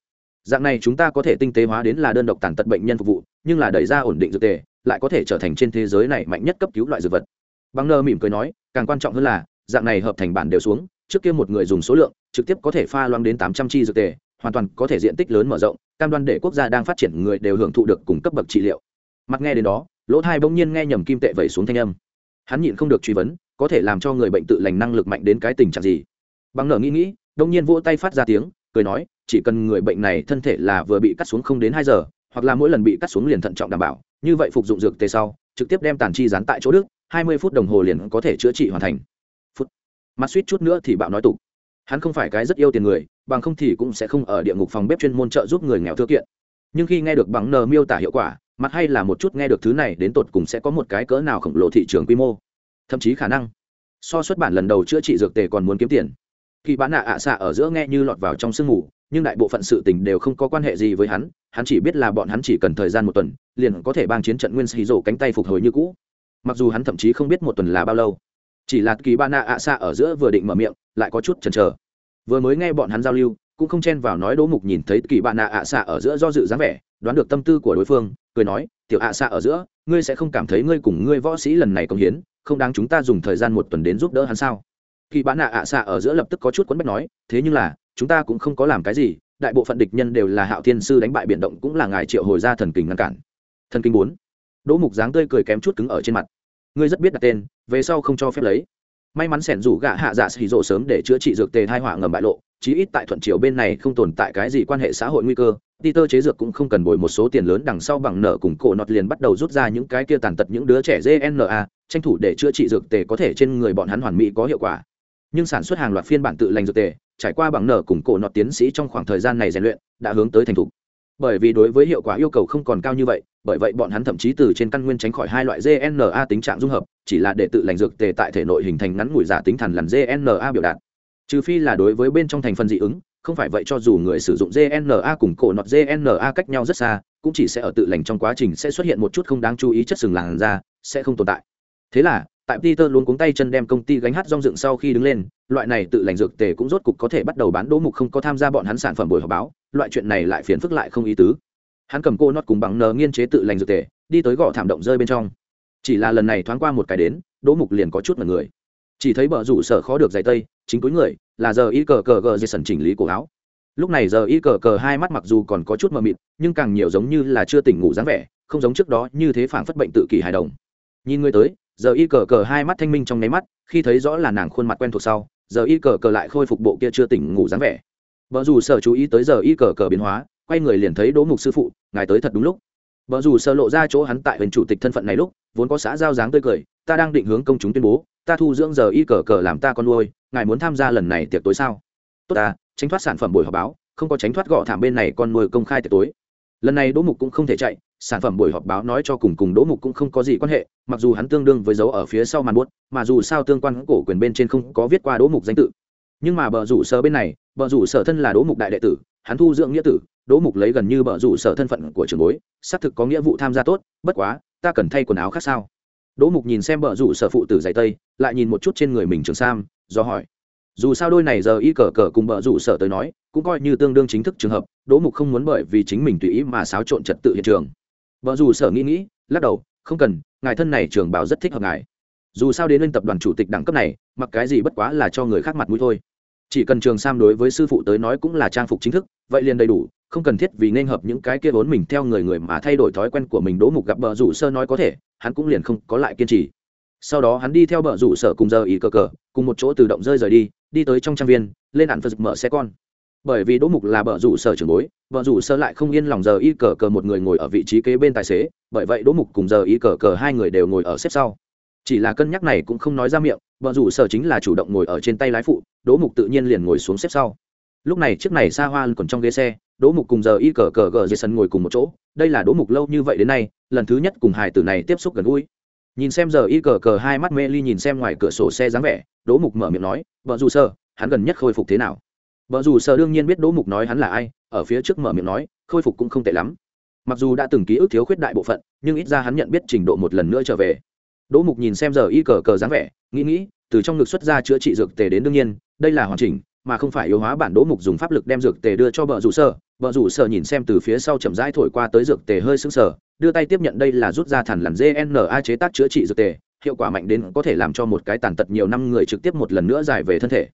Dạng này chúng ta có thể tinh tế hóa đến là đơn độc tàn tật bệnh nhân phục vụ, nhưng là đẩy ra ổn định dược tề, lại có thể trở thành trên thế giới này mạnh nhất cấp cứu loại dược vật. Bằng nợ mỉm cười nói, càng quan trọng hơn là, dạng này hợp thành bản đều xuống, trước kia một người dùng số lượng, trực tiếp có thể pha loang đến tám trăm chi dược tề, hoàn toàn có thể diện tích lớn mở rộng, cam đoan để quốc gia đang phát triển người đều hưởng thụ được cùng cấp bậc trị liệu. Mặt nghe đến đó lỗ thai bỗng nhiên nghe nhầm kim tệ vẩy xuống thanh âm. Hắn nhịn không được truy vấn, có thể làm cho người bệnh tự lành năng lực mạnh đến cái tình trạng gì? Bằng nợ nghĩ nghĩ, đông nhiên vỗ tay phát ra tiếng, cười nói, chỉ cần người bệnh này thân thể là vừa bị cắt xuống không đến hai giờ, hoặc là mỗi lần bị cắt xuống liền thận trọng đảm bảo, như vậy phục dụng dược tề sau, trực tiếp đem tàn chi dán tại chỗ đức, hai mươi phút đồng hồ liền có thể chữa trị hoàn thành. Phút. Mắt suýt chút nữa thì bạo nói tục. Hắn không phải cái rất yêu tiền người, bằng không thì cũng sẽ không ở địa ngục phòng bếp chuyên môn trợ giúp người nghèo thư kiện. Nhưng khi nghe được bằng nờ miêu tả hiệu quả mặt hay là một chút nghe được thứ này, đến tột cùng sẽ có một cái cỡ nào khổng lồ thị trường quy mô? Thậm chí khả năng. So xuất bản lần đầu chữa trị dược tề còn muốn kiếm tiền. Kỳ bán nạ ạ xạ ở giữa nghe như lọt vào trong sương mù, nhưng đại bộ phận sự tình đều không có quan hệ gì với hắn hắn chỉ biết là bọn hắn chỉ cần thời gian một tuần, liền có thể bang chiến trận nguyên xì rổ cánh tay phục hồi như cũ. Mặc dù hắn thậm chí không biết một tuần là bao lâu, chỉ là kỳ bán nạ ạ xạ ở giữa vừa định mở miệng, lại có chút chần chờ. Vừa mới nghe bọn hắn giao lưu, cũng không chen vào nói đỗ mục nhìn thấy kỳ ba nạ ạ xạ ở giữa do dự dáng vẻ, đoán được tâm tư của đối phương cười nói, tiểu ạ xạ ở giữa, ngươi sẽ không cảm thấy ngươi cùng ngươi võ sĩ lần này công hiến, không đáng chúng ta dùng thời gian một tuần đến giúp đỡ hắn sao? Kỳ bán nạ ạ xạ ở giữa lập tức có chút quấn bách nói, thế nhưng là, chúng ta cũng không có làm cái gì, đại bộ phận địch nhân đều là hạo thiên sư đánh bại biển động cũng là ngài triệu hồi ra thần kình ngăn cản. Thần kinh bốn. Đỗ mục dáng tươi cười kém chút cứng ở trên mặt. Ngươi rất biết đặt tên, về sau không cho phép lấy. May mắn sẻn rủ gạ hạ dạ xì rộ sớm để chữa trị dược tề thai họa ngầm bại lộ chí ít tại thuận triều bên này không tồn tại cái gì quan hệ xã hội nguy cơ Peter chế dược cũng không cần bồi một số tiền lớn đằng sau bằng nợ cùng cổ nọt liền bắt đầu rút ra những cái kia tàn tật những đứa trẻ GNA, tranh thủ để chữa trị dược tề có thể trên người bọn hắn hoàn mỹ có hiệu quả. Nhưng sản xuất hàng loạt phiên bản tự lành dược tề trải qua bằng nợ cùng cổ nọt tiến sĩ trong khoảng thời gian này rèn luyện đã hướng tới thành thục. Bởi vì đối với hiệu quả yêu cầu không còn cao như vậy bởi vậy bọn hắn thậm chí từ trên căn nguyên tránh khỏi hai loại gna tính trạng dung hợp chỉ là để tự lành dược tề tại thể nội hình thành ngắn ngủi giả tính thần làm gna biểu đạt trừ phi là đối với bên trong thành phần dị ứng không phải vậy cho dù người sử dụng gna cùng cổ nọt gna cách nhau rất xa cũng chỉ sẽ ở tự lành trong quá trình sẽ xuất hiện một chút không đáng chú ý chất sừng làn da sẽ không tồn tại thế là tại Peter luôn cuống tay chân đem công ty gánh hát rong dựng sau khi đứng lên, loại này tự lành dược tề cũng rốt cục có thể bắt đầu bán đỗ mục không có tham gia bọn hắn sản phẩm buổi họp báo, loại chuyện này lại phiền phức lại không ý tứ. Hắn cầm cô nót cùng bằng nờ nghiên chế tự lành dược tề, đi tới gõ thảm động rơi bên trong. Chỉ là lần này thoáng qua một cái đến, đỗ mục liền có chút mặt người. Chỉ thấy bờ rủ sở khó được giày tây, chính cuối người, là giờ y cờ cờ gờ sần chỉnh lý cổ áo. Lúc này giờ y cờ cờ hai mắt mặc dù còn có chút mờ mịt, nhưng càng nhiều giống như là chưa tỉnh ngủ dáng vẻ, không giống trước đó như thế phảng phất bệnh tự kỷ hài đồng. Nhìn người tới, giờ y cờ cờ hai mắt thanh minh trong nháy mắt khi thấy rõ là nàng khuôn mặt quen thuộc sau giờ y cờ cờ lại khôi phục bộ kia chưa tỉnh ngủ dáng vẻ vợ dù sở chú ý tới giờ y cờ cờ biến hóa quay người liền thấy đỗ mục sư phụ ngài tới thật đúng lúc vợ dù sở lộ ra chỗ hắn tại bên chủ tịch thân phận này lúc vốn có xã giao dáng tươi cười ta đang định hướng công chúng tuyên bố ta thu dưỡng giờ y cờ cờ làm ta con nuôi, ngài muốn tham gia lần này tiệc tối sao? Tốt ta, tránh thoát sản phẩm buổi họp báo, không có tránh thoát gõ thảm bên này con nuôi công khai tiệc tối. Lần này đỗ mục cũng không thể chạy, sản phẩm buổi họp báo nói cho cùng cùng đỗ mục cũng không có gì quan hệ, mặc dù hắn tương đương với dấu ở phía sau màn buốt, mà dù sao tương quan cổ quyền bên trên không có viết qua đỗ mục danh tự. Nhưng mà bờ rủ sở bên này, bờ rủ sở thân là đỗ mục đại đệ tử, hắn thu dưỡng nghĩa tử, đỗ mục lấy gần như bờ rủ sở thân phận của trường bối, xác thực có nghĩa vụ tham gia tốt, bất quá, ta cần thay quần áo khác sao? Đỗ mục nhìn xem bờ rủ sở phụ tử giày tây, lại nhìn một chút trên người mình trường sam, do hỏi. Dù sao đôi này giờ y cờ cờ cùng bờ rủ sở tới nói, cũng coi như tương đương chính thức trường hợp, đỗ mục không muốn bởi vì chính mình tùy ý mà xáo trộn trật tự hiện trường. Vợ dù sở nghĩ nghĩ, lắc đầu, không cần, ngài thân này trường bảo rất thích hợp ngài. Dù sao đến lên tập đoàn chủ tịch đẳng cấp này, mặc cái gì bất quá là cho người khác mặt mũi thôi. Chỉ cần trường sam đối với sư phụ tới nói cũng là trang phục chính thức, vậy liền đầy đủ, không cần thiết vì nên hợp những cái kia vốn mình theo người người mà thay đổi thói quen của mình. Đỗ mục gặp bờ rủ sơ nói có thể hắn cũng liền không có lại kiên trì. Sau đó hắn đi theo bờ rủ sở cùng giờ ý cờ cờ, cùng một chỗ tự động rơi rời đi đi tới trong trang viên, lên ạn phật mở xe con. Bởi vì đỗ mục là bờ rủ sở trưởng bối, bờ rủ sở lại không yên lòng giờ y cờ cờ một người ngồi ở vị trí kế bên tài xế, bởi vậy đỗ mục cùng giờ y cờ cờ hai người đều ngồi ở xếp sau. Chỉ là cân nhắc này cũng không nói ra miệng, bờ rủ sở chính là chủ động ngồi ở trên tay lái phụ, đỗ mục tự nhiên liền ngồi xuống xếp sau. Lúc này chiếc này xa hoa còn trong ghế xe đỗ mục cùng giờ y cờ cờ gờ dây sân ngồi cùng một chỗ, đây là đỗ mục lâu như vậy đến nay, lần thứ nhất cùng hải tử này tiếp xúc gần gũi. Nhìn xem giờ y cờ cờ hai mắt mê ly nhìn xem ngoài cửa sổ xe dáng vẻ, đỗ mục mở miệng nói, vợ dù sơ, hắn gần nhất khôi phục thế nào? Vợ dù sơ đương nhiên biết đỗ mục nói hắn là ai, ở phía trước mở miệng nói, khôi phục cũng không tệ lắm. Mặc dù đã từng ký ức thiếu khuyết đại bộ phận, nhưng ít ra hắn nhận biết trình độ một lần nữa trở về. Đỗ mục nhìn xem giờ y cờ cờ dáng vẻ, nghĩ nghĩ, từ trong ngực xuất ra chữa trị dược tề đến đương nhiên, đây là hoàn chỉnh, mà không phải yếu hóa bản đỗ mục dùng pháp lực đem dược tề đưa cho vợ dù sơ vợ rủ sở nhìn xem từ phía sau chậm rãi thổi qua tới dược tề hơi sưng sờ, đưa tay tiếp nhận đây là rút ra thần lằn gna chế tác chữa trị dược tề, hiệu quả mạnh đến có thể làm cho một cái tàn tật nhiều năm người trực tiếp một lần nữa giải về thân thể.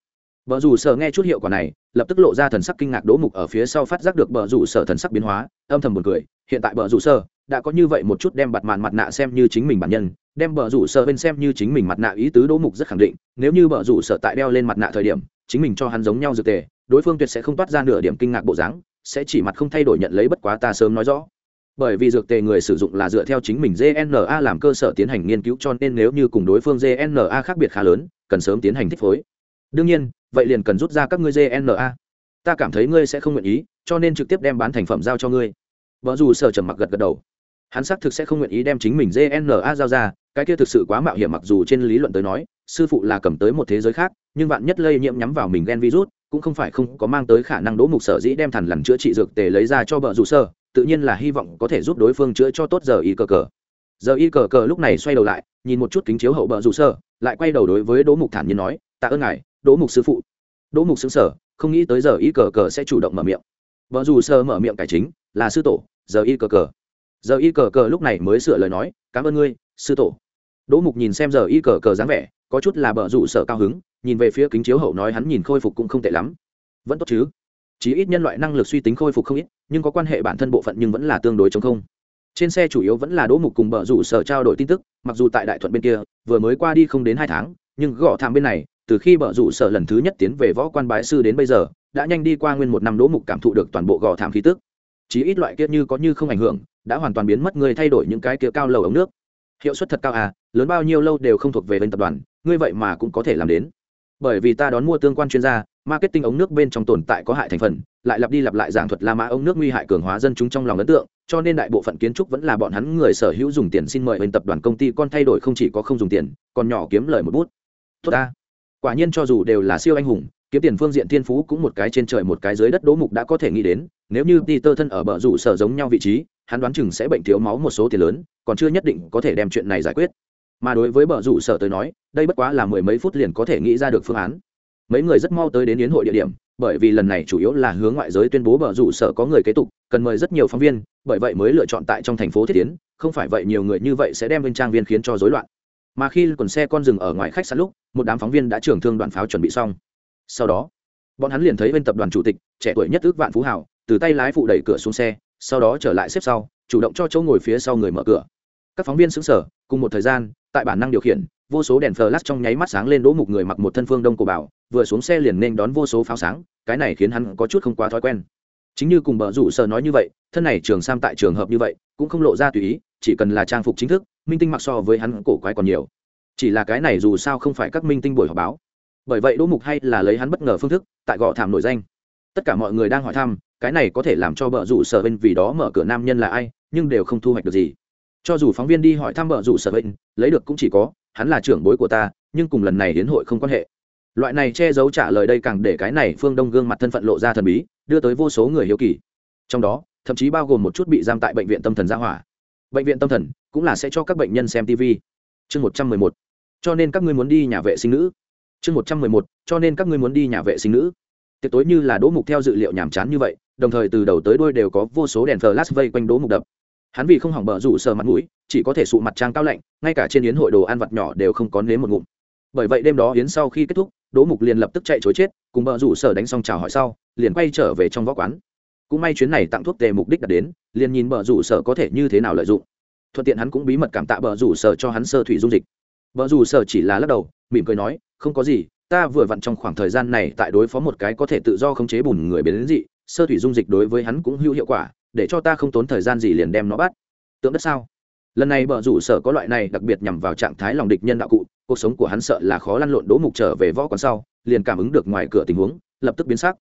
Vợ rủ sở nghe chút hiệu quả này, lập tức lộ ra thần sắc kinh ngạc đỗ mục ở phía sau phát giác được bờ rủ sở thần sắc biến hóa, âm thầm buồn cười, hiện tại bờ rủ sở đã có như vậy một chút đem bật màn mặt nạ xem như chính mình bản nhân, đem bờ rủ sở bên xem như chính mình mặt nạ ý tứ đỗ mục rất khẳng định, nếu như bờ rủ sở tại đeo lên mặt nạ thời điểm, chính mình cho hắn giống nhau dược tề, đối phương tuyệt sẽ không toát ra nửa điểm kinh ngạc bộ dáng sẽ chỉ mặt không thay đổi nhận lấy bất quá ta sớm nói rõ. Bởi vì dược tề người sử dụng là dựa theo chính mình gna làm cơ sở tiến hành nghiên cứu cho nên nếu như cùng đối phương gna khác biệt khá lớn, cần sớm tiến hành thích phối. Đương nhiên, vậy liền cần rút ra các ngươi gna ta cảm thấy ngươi sẽ không nguyện ý, cho nên trực tiếp đem bán thành phẩm giao cho ngươi. Vợ dù sở trầm mặc gật gật đầu. Hắn xác thực sẽ không nguyện ý đem chính mình gna giao ra, cái kia thực sự quá mạo hiểm mặc dù trên lý luận tới nói, sư phụ là cầm tới một thế giới khác, nhưng vạn nhất lây nhiễm nhắm vào mình gen virus cũng không phải không có mang tới khả năng đỗ mục sở dĩ đem thằn lằn chữa trị dược tề lấy ra cho vợ dù sơ, tự nhiên là hy vọng có thể giúp đối phương chữa cho tốt giờ y cờ cờ. Giờ y cờ cờ lúc này xoay đầu lại, nhìn một chút kính chiếu hậu vợ dù sơ, lại quay đầu đối với đỗ mục thản nhiên nói, tạ ơn ngài, đỗ mục sư phụ. Đỗ mục xứng sở không nghĩ tới giờ y cờ cờ sẽ chủ động mở miệng. Vợ dù sơ mở miệng cải chính, là sư tổ, giờ y cờ cờ. Giờ y cờ cờ lúc này mới sửa lời nói, cảm ơn ngươi, sư tổ. Đỗ mục nhìn xem giờ y cờ cờ dáng vẻ, có chút là bờ rủ sở cao hứng nhìn về phía kính chiếu hậu nói hắn nhìn khôi phục cũng không tệ lắm. Vẫn tốt chứ. Chí ít nhân loại năng lực suy tính khôi phục không ít, nhưng có quan hệ bản thân bộ phận nhưng vẫn là tương đối chống không. Trên xe chủ yếu vẫn là đỗ mục cùng bờ rủ sở trao đổi tin tức, mặc dù tại đại thuận bên kia, vừa mới qua đi không đến hai tháng, nhưng gõ thảm bên này, từ khi bờ rủ sở lần thứ nhất tiến về võ quan bái sư đến bây giờ, đã nhanh đi qua nguyên một năm đỗ mục cảm thụ được toàn bộ gò thảm khí tức. Chí ít loại kia như có như không ảnh hưởng, đã hoàn toàn biến mất người thay đổi những cái kia cao lầu ống nước. Hiệu suất thật cao à lớn bao nhiêu lâu đều không thuộc về bên tập đoàn, ngươi vậy mà cũng có thể làm đến bởi vì ta đón mua tương quan chuyên gia, marketing ống nước bên trong tồn tại có hại thành phần, lại lặp đi lặp lại giảng thuật la mã ống nước nguy hại cường hóa dân chúng trong lòng ấn tượng, cho nên đại bộ phận kiến trúc vẫn là bọn hắn người sở hữu dùng tiền xin mời bên tập đoàn công ty con thay đổi không chỉ có không dùng tiền, còn nhỏ kiếm lời một bút. Tốt ta. Quả nhiên cho dù đều là siêu anh hùng, kiếm tiền phương diện thiên phú cũng một cái trên trời một cái dưới đất đố mục đã có thể nghĩ đến, nếu như peter thân ở bờ rủ sở giống nhau vị trí, hắn đoán chừng sẽ bệnh thiếu máu một số tiền lớn, còn chưa nhất định có thể đem chuyện này giải quyết mà đối với bờ rủ sở tới nói, đây bất quá là mười mấy phút liền có thể nghĩ ra được phương án. Mấy người rất mau tới đến yến hội địa điểm, bởi vì lần này chủ yếu là hướng ngoại giới tuyên bố bờ rủ sở có người kế tục, cần mời rất nhiều phóng viên, bởi vậy mới lựa chọn tại trong thành phố thiết tiến, không phải vậy nhiều người như vậy sẽ đem bên trang viên khiến cho rối loạn. Mà khi còn xe con dừng ở ngoài khách sạn lúc, một đám phóng viên đã trưởng thương đoàn pháo chuẩn bị xong. Sau đó, bọn hắn liền thấy bên tập đoàn chủ tịch, trẻ tuổi nhất ước vạn phú hảo từ tay lái phụ đẩy cửa xuống xe, sau đó trở lại xếp sau, chủ động cho chỗ ngồi phía sau người mở cửa các phóng viên xứng sở cùng một thời gian, tại bản năng điều khiển, vô số đèn flash trong nháy mắt sáng lên đỗ mục người mặc một thân phương đông cổ bảo, vừa xuống xe liền nên đón vô số pháo sáng, cái này khiến hắn có chút không quá thói quen. Chính như cùng bờ rủ sở nói như vậy, thân này trường sam tại trường hợp như vậy, cũng không lộ ra tùy ý, chỉ cần là trang phục chính thức, minh tinh mặc so với hắn cổ quái còn nhiều. Chỉ là cái này dù sao không phải các minh tinh buổi họp báo. Bởi vậy đỗ mục hay là lấy hắn bất ngờ phương thức, tại gõ thảm nổi danh. Tất cả mọi người đang hỏi thăm, cái này có thể làm cho bờ rủ sở bên vì đó mở cửa nam nhân là ai, nhưng đều không thu hoạch được gì cho dù phóng viên đi hỏi thăm vợ rủ sở bệnh, lấy được cũng chỉ có hắn là trưởng bối của ta nhưng cùng lần này hiến hội không quan hệ. Loại này che giấu trả lời đây càng để cái này phương đông gương mặt thân phận lộ ra thần bí đưa tới vô số người hiếu kỳ. Trong đó thậm chí bao gồm một chút bị giam tại bệnh viện tâm thần gia hỏa. Bệnh viện tâm thần cũng là sẽ cho các bệnh nhân xem tv chương một trăm mười một. Cho nên các ngươi muốn đi nhà vệ sinh nữ. Chương một trăm mười một. Cho nên các ngươi muốn đi nhà vệ sinh nữ. Tiệc tối như là đỗ mục theo dự liệu nhàm chán như vậy đồng thời từ đầu tới đuôi đều có vô số đèn flash vây quanh đỗ mục đập hắn vì không hỏng bờ rủ sờ mặt mũi, chỉ có thể sụ mặt trang cao lạnh, ngay cả trên yến hội đồ ăn vặt nhỏ đều không có nếm một ngụm. Bởi vậy đêm đó yến sau khi kết thúc, đỗ mục liền lập tức chạy chối chết, cùng bờ rủ sở đánh xong chào hỏi sau, liền quay trở về trong võ quán. Cũng may chuyến này tặng thuốc tề mục đích đạt đến, liền nhìn bờ rủ sở có thể như thế nào lợi dụng. Thuận tiện hắn cũng bí mật cảm tạ bờ rủ sở cho hắn sơ thủy dung dịch. Bờ rủ sở chỉ là lắc đầu, mỉm cười nói, không có gì, ta vừa vặn trong khoảng thời gian này tại đối phó một cái có thể tự do khống chế bùn người biến đến dị, sơ thủy dung dịch đối với hắn cũng hữu hiệu quả để cho ta không tốn thời gian gì liền đem nó bắt. Tượng đất sao? Lần này bờ rủ sở có loại này đặc biệt nhằm vào trạng thái lòng địch nhân đạo cụ, cuộc sống của hắn sợ là khó lăn lộn đỗ mục trở về võ quán sau, liền cảm ứng được ngoài cửa tình huống, lập tức biến sắc.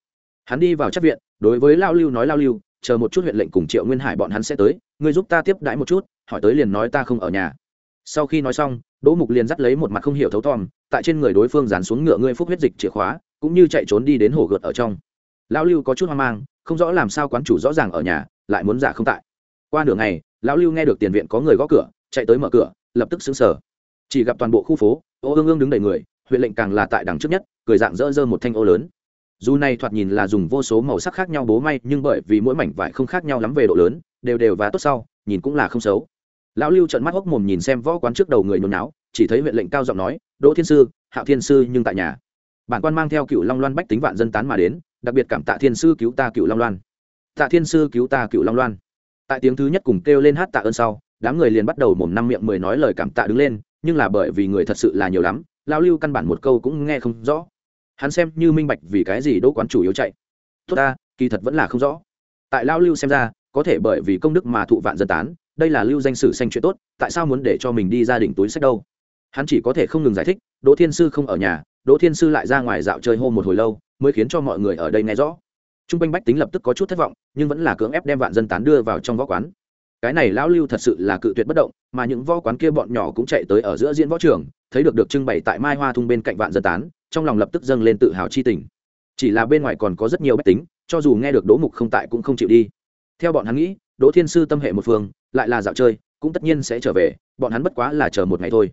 Hắn đi vào chắc viện, đối với lao lưu nói lao lưu, chờ một chút huyện lệnh cùng triệu nguyên hải bọn hắn sẽ tới, ngươi giúp ta tiếp đãi một chút, hỏi tới liền nói ta không ở nhà. Sau khi nói xong, đỗ mục liền dắt lấy một mặt không hiểu thấu thòm, tại trên người đối phương dán xuống ngựa ngươi phúc huyết dịch chìa khóa, cũng như chạy trốn đi đến hồ gợt ở trong. Lão lưu có chút hoang mang, không rõ làm sao quán chủ rõ ràng ở nhà lại muốn giả không tại. Qua nửa ngày, lão lưu nghe được tiền viện có người gõ cửa, chạy tới mở cửa, lập tức xứng sở chỉ gặp toàn bộ khu phố, ô ương ương đứng đầy người, huyện lệnh càng là tại đằng trước nhất, cười dạng dỡ dơ một thanh ô lớn. Dù này thoạt nhìn là dùng vô số màu sắc khác nhau bố may, nhưng bởi vì mỗi mảnh vải không khác nhau lắm về độ lớn, đều đều và tốt sau, nhìn cũng là không xấu. Lão lưu trợn mắt hốc mồm nhìn xem võ quán trước đầu người nôn náo chỉ thấy huyện lệnh cao giọng nói, đỗ thiên sư, hạo thiên sư nhưng tại nhà. Bản quan mang theo cựu long loan bách tính vạn dân tán mà đến, đặc biệt cảm tạ thiên sư cứu ta cựu long loan tạ thiên sư cứu ta cựu long loan. Tại tiếng thứ nhất cùng kêu lên hát tạ ơn sau, đám người liền bắt đầu mồm năm miệng mười nói lời cảm tạ đứng lên, nhưng là bởi vì người thật sự là nhiều lắm lao lưu căn bản một câu cũng nghe không rõ. Hắn xem như minh bạch vì cái gì đỗ quán chủ yếu chạy. Tốt ta, kỳ thật vẫn là không rõ. Tại lao lưu xem ra, có thể bởi vì công đức mà thụ vạn dân tán, đây là lưu danh sử xanh chuyện tốt, tại sao muốn để cho mình đi gia đình túi sách đâu? Hắn chỉ có thể không ngừng giải thích, đỗ thiên sư không ở nhà, đỗ thiên sư lại ra ngoài dạo chơi hô một hồi lâu, mới khiến cho mọi người ở đây nghe rõ t r u n g quanh bách tính lập tức có chút thất vọng, nhưng vẫn là cưỡng ép đem vạn dân tán đưa vào trong võ quán. Cái này lão lưu thật sự là cự tuyệt bất động, mà những võ quán kia bọn nhỏ cũng chạy tới ở giữa diễn võ trường, thấy được được trưng bày tại mai hoa thung bên cạnh vạn dân tán, trong lòng lập tức dâng lên tự hào chi tình. Chỉ là bên ngoài còn có rất nhiều bách tính, cho dù nghe được đỗ mục không tại cũng không chịu đi. Theo bọn hắn nghĩ, đỗ thiên sư tâm hệ một phương, lại là dạo chơi, cũng tất nhiên sẽ trở về, bọn hắn bất quá là chờ một ngày thôi.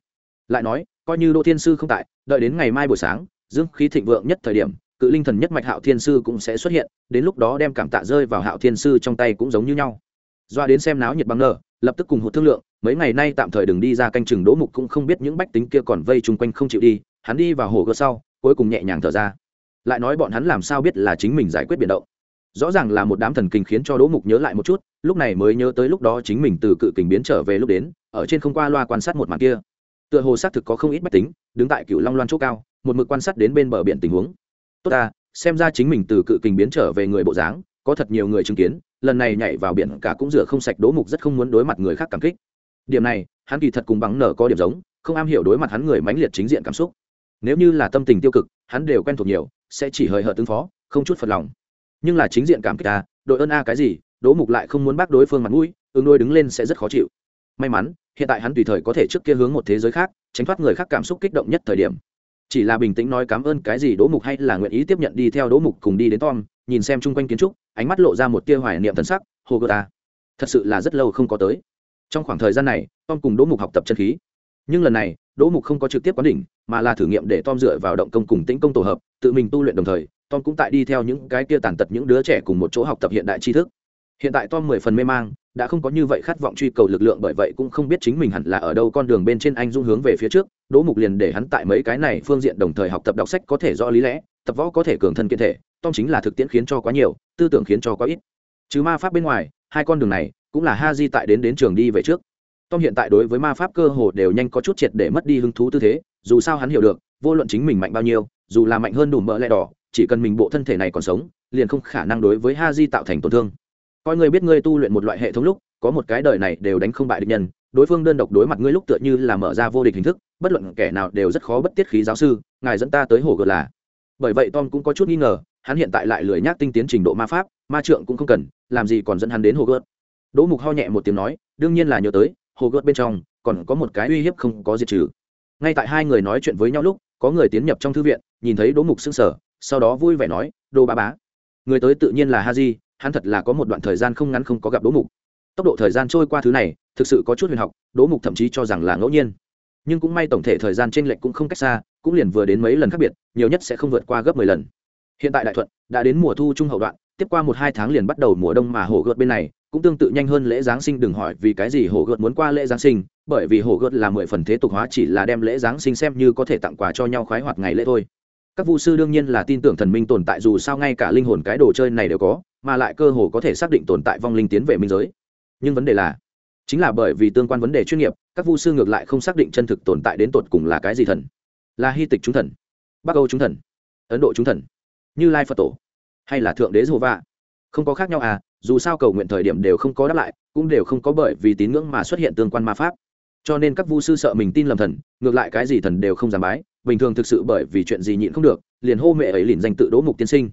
Lại nói, coi như đỗ thiên sư không tại, đợi đến ngày mai buổi sáng, dương khí thịnh vượng nhất thời điểm cự linh thần nhất mạch hạo thiên sư cũng sẽ xuất hiện, đến lúc đó đem cảm tạ rơi vào hạo thiên sư trong tay cũng giống như nhau. Doa đến xem náo nhiệt băng nở, lập tức cùng hụt thương lượng, mấy ngày nay tạm thời đừng đi ra canh chừng đỗ mục cũng không biết những bách tính kia còn vây chung quanh không chịu đi, hắn đi vào hồ gỡ sau, cuối cùng nhẹ nhàng thở ra. Lại nói bọn hắn làm sao biết là chính mình giải quyết biển động. Rõ ràng là một đám thần kinh khiến cho đỗ mục nhớ lại một chút, lúc này mới nhớ tới lúc đó chính mình từ cự kình biến trở về lúc đến, ở trên không qua loa quan sát một màn kia. Tựa hồ xác thực có không ít bách tính, đứng tại cựu long loan chỗ cao, một mực quan sát đến bên bờ biển tình huống tốt ta, xem ra chính mình từ cự kình biến trở về người bộ dáng, có thật nhiều người chứng kiến, lần này nhảy vào biển cả cũng rửa không sạch đố mục rất không muốn đối mặt người khác cảm kích. Điểm này, hắn kỳ thật cùng bằng nở có điểm giống, không am hiểu đối mặt hắn người mãnh liệt chính diện cảm xúc. Nếu như là tâm tình tiêu cực, hắn đều quen thuộc nhiều, sẽ chỉ hời hợt tương phó, không chút phật lòng. Nhưng là chính diện cảm kích ta, đội ơn a cái gì, đố mục lại không muốn bác đối phương mặt mũi, ứng đôi đứng lên sẽ rất khó chịu. May mắn, hiện tại hắn tùy thời có thể trước kia hướng một thế giới khác, tránh thoát người khác cảm xúc kích động nhất thời điểm chỉ là bình tĩnh nói cảm ơn cái gì đỗ mục hay là nguyện ý tiếp nhận đi theo đỗ mục cùng đi đến tom, nhìn xem chung quanh kiến trúc, ánh mắt lộ ra một tia hoài niệm thần sắc, hồ gơ ta, thật sự là rất lâu không có tới. Trong khoảng thời gian này, tom cùng đỗ mục học tập chân khí. Nhưng lần này, đỗ mục không có trực tiếp quán đỉnh, mà là thử nghiệm để tom dựa vào động công cùng tĩnh công tổ hợp, tự mình tu luyện đồng thời, tom cũng tại đi theo những cái kia tàn tật những đứa trẻ cùng một chỗ học tập hiện đại tri thức. Hiện tại tom mười phần mê mang đã không có như vậy khát vọng truy cầu lực lượng bởi vậy cũng không biết chính mình hẳn là ở đâu con đường bên trên anh dung hướng về phía trước. Đỗ mục liền để hắn tại mấy cái này phương diện đồng thời học tập đọc sách có thể rõ lý lẽ, tập võ có thể cường thân kiện thể tom chính là thực tiễn khiến cho quá nhiều, tư tưởng khiến cho quá ít. Chứ ma pháp bên ngoài, hai con đường này cũng là ha di tại đến đến trường đi về trước. Tom hiện tại đối với ma pháp cơ hồ đều nhanh có chút triệt để mất đi hứng thú tư thế, dù sao hắn hiểu được, vô luận chính mình mạnh bao nhiêu, dù là mạnh hơn đủ mỡ lẹ đỏ, chỉ cần mình bộ thân thể này còn sống, liền không khả năng đối với ha di tạo thành tổn thương coi người biết ngươi tu luyện một loại hệ thống lúc, có một cái đời này đều đánh không bại địch nhân, đối phương đơn độc đối mặt ngươi lúc tựa như là mở ra vô địch hình thức, bất luận kẻ nào đều rất khó bất tiết khí giáo sư, ngài dẫn ta tới hồ gợt là. Bởi vậy tom cũng có chút nghi ngờ, hắn hiện tại lại lười nhác tinh tiến trình độ ma pháp, ma trượng cũng không cần, làm gì còn dẫn hắn đến hồ gợt. Đỗ mục ho nhẹ một tiếng nói, đương nhiên là nhớ tới, hồ gợt bên trong còn có một cái uy hiếp không có diệt trừ. Ngay tại hai người nói chuyện với nhau lúc, có người tiến nhập trong thư viện, nhìn thấy đỗ mục xưng sở sau đó vui vẻ nói đô ba bá, người tới tự nhiên là ha di hắn thật là có một đoạn thời gian không ngắn không có gặp đỗ mục. Tốc độ thời gian trôi qua thứ này, thực sự có chút huyền học, đỗ mục thậm chí cho rằng là ngẫu nhiên. Nhưng cũng may tổng thể thời gian t r ê n lệch cũng không cách xa, cũng liền vừa đến mấy lần khác biệt, nhiều nhất sẽ không vượt qua gấp mười lần. Hiện tại đại thuận, đã đến mùa thu trung hậu đoạn, tiếp qua một hai tháng liền bắt đầu mùa đông mà hổ gợt bên này, cũng tương tự nhanh hơn lễ giáng sinh đừng hỏi vì cái gì hổ gợt muốn qua lễ giáng sinh, bởi vì hổ gợt là mười phần thế tục hóa chỉ là đem lễ giáng sinh xem như có thể tặng quà cho nhau khoái hoạt ngày lễ thôi. Các vu sư đương nhiên là tin tưởng thần minh tồn tại dù sao ngay cả linh hồn cái đồ chơi này đều có mà lại cơ hồ có thể xác định tồn tại vong linh tiến về minh giới. Nhưng vấn đề là, chính là bởi vì tương quan vấn đề chuyên nghiệp, các vu sư ngược lại không xác định chân thực tồn tại đến tột cùng là cái gì thần. Là hy tịch chúng thần, bắc âu chúng thần, ấn độ chúng thần, như lai phật tổ, hay là thượng đế dô không có khác nhau à dù sao cầu nguyện thời điểm đều không có đáp lại, cũng đều không có bởi vì tín ngưỡng mà xuất hiện tương quan ma pháp. Cho nên các vu sư sợ mình tin lầm thần, ngược lại cái gì thần đều không dám bái, bình thường thực sự bởi vì chuyện gì nhịn không được, liền hô mẹ ấy liền danh tự đỗ mục tiên sinh.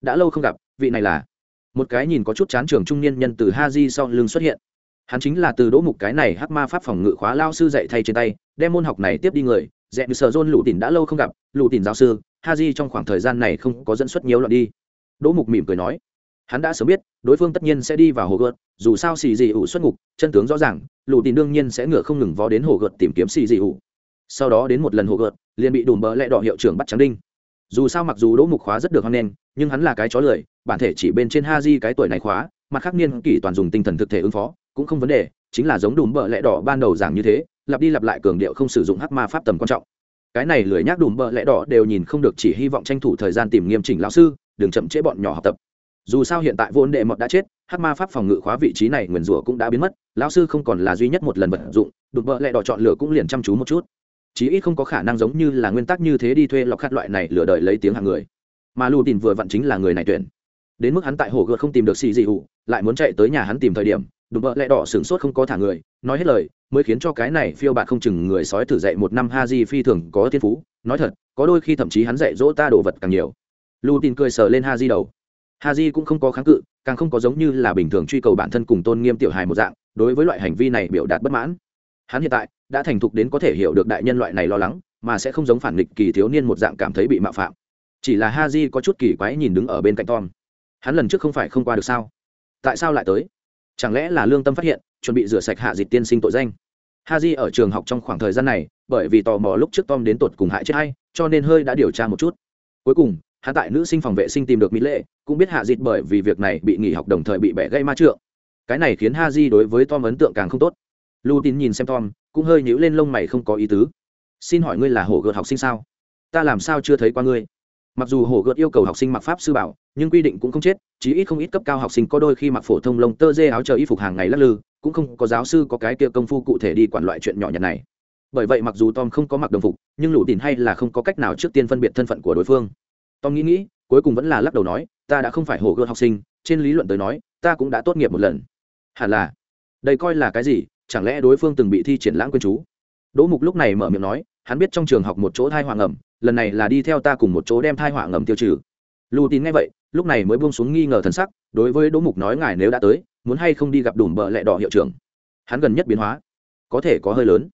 Đã lâu không gặp, vị này là một cái nhìn có chút chán trường trung niên nhân từ ha di sau lưng xuất hiện. Hắn chính là từ đỗ mục cái này hắc ma pháp phòng ngự khóa lao sư dạy thay trên tay, đem môn học này tiếp đi người dẹ như sở dôn lụ tìn đã lâu không gặp lụ tìn giáo sư ha di trong khoảng thời gian này không có dẫn xuất nhiều loạn đi. Đỗ mục mỉm cười nói, hắn đã sớm biết, đối phương tất nhiên sẽ đi vào hồ gợt, dù sao xì dị ủ xuất ngục, chân tướng rõ ràng lụ tìn đương nhiên sẽ ngựa không ngừng vó đến hồ gợt tìm kiếm xì dị ủ. Sau đó đến một lần hồ gợt, liền bị đùm bỡ lẹ đỏ hiệu trưởng bắt trắng đinh dù sao mặc dù đỗ mục khóa rất được hoan nghênh, nhưng hắn là cái chó lười, bản thể chỉ bên trên ha di cái tuổi này khóa, mặt khác niên kỷ toàn dùng tinh thần thực thể ứng phó, cũng không vấn đề, chính là giống đùm bợ lẽ đỏ ban đầu giảng như thế, lặp đi lặp lại cường điệu không sử dụng hắc ma pháp tầm quan trọng. Cái này lười nhác đùm bợ lẽ đỏ đều nhìn không được chỉ hy vọng tranh thủ thời gian tìm nghiêm chỉnh lão sư, đừng chậm trễ bọn nhỏ học tập. Dù sao hiện tại vốn đệ mọt đã chết, hắc ma pháp phòng ngự khóa vị trí này nguyền rủa cũng đã biến mất, lão sư không còn là duy nhất một lần vận dụng, đùm bợ lẽ đỏ chọn lựa cũng liền chăm chú một chút chí ít không có khả năng giống như là nguyên tắc như thế đi thuê lọc khát loại này lừa đời lấy tiếng hàng người. Mà lù tìm vừa vặn chính là người này tuyển. Đến mức hắn tại hồ gợt không tìm được xì dị hụ lại muốn chạy tới nhà hắn tìm thời điểm, đùm bợ lẹ đỏ sửng sốt không có thả người, nói hết lời, mới khiến cho cái này phiêu bạc không chừng người sói thử dạy một năm ha di phi thường có thiên phú. Nói thật, có đôi khi thậm chí hắn dạy dỗ ta đồ vật càng nhiều. Lù tin cười sờ lên ha di đầu. Ha di cũng không có kháng cự, càng không có giống như là bình thường truy cầu bản thân cùng tôn nghiêm tiểu hài một dạng, đối với loại hành vi này biểu đạt bất mãn hắn hiện tại đã thành thục đến có thể hiểu được đại nhân loại này lo lắng, mà sẽ không giống phản nghịch kỳ thiếu niên một dạng cảm thấy bị mạo phạm. Chỉ là ha di có chút kỳ quái nhìn đứng ở bên cạnh tom. Hắn lần trước không phải không qua được sao? Tại sao lại tới? Chẳng lẽ là lương tâm phát hiện, chuẩn bị rửa sạch hạ dịch tiên sinh tội danh? Ha di ở trường học trong khoảng thời gian này, bởi vì tò mò lúc trước tom đến tột cùng hại chết hay cho nên hơi đã điều tra một chút. Cuối cùng, hắn tại nữ sinh phòng vệ sinh tìm được mỹ lệ, cũng biết hạ dịch bởi vì việc này bị nghỉ học đồng thời bị bẻ gây ma trượng. Cái này khiến ha di đối với tom ấn tượng càng không tốt lu tín nhìn xem tom, cũng hơi nhíu lên lông mày không có ý tứ. Xin hỏi ngươi là hổ gợt học sinh sao? Ta làm sao chưa thấy qua ngươi? Mặc dù hổ gợt yêu cầu học sinh mặc pháp sư bảo, nhưng quy định cũng không chết, chí ít không ít cấp cao học sinh có đôi khi mặc phổ thông lông tơ dê áo chờ y phục hàng ngày lắc lư, cũng không có giáo sư có cái kia công phu cụ thể đi quản loại chuyện nhỏ nhặt này. Bởi vậy mặc dù tom không có mặc đồng phục, nhưng lũ Tín hay là không có cách nào trước tiên phân biệt thân phận của đối phương. Tom nghĩ nghĩ, cuối cùng vẫn là lắc đầu nói, ta đã không phải hổ gợt học sinh, trên lý luận tới nói, ta cũng đã tốt nghiệp một lần. Hẳn là. Đây coi là cái gì? Chẳng lẽ đối phương từng bị thi triển lãng quên chú? Đỗ mục lúc này mở miệng nói, hắn biết trong trường học một chỗ thai họa ngầm, lần này là đi theo ta cùng một chỗ đem thai họa ngầm tiêu trừ. Lù tín nghe vậy, lúc này mới buông xuống nghi ngờ thần sắc, đối với đỗ mục nói ngài nếu đã tới, muốn hay không đi gặp đùm bợ lẹ đỏ hiệu trưởng? Hắn gần nhất biến hóa, có thể có hơi lớn.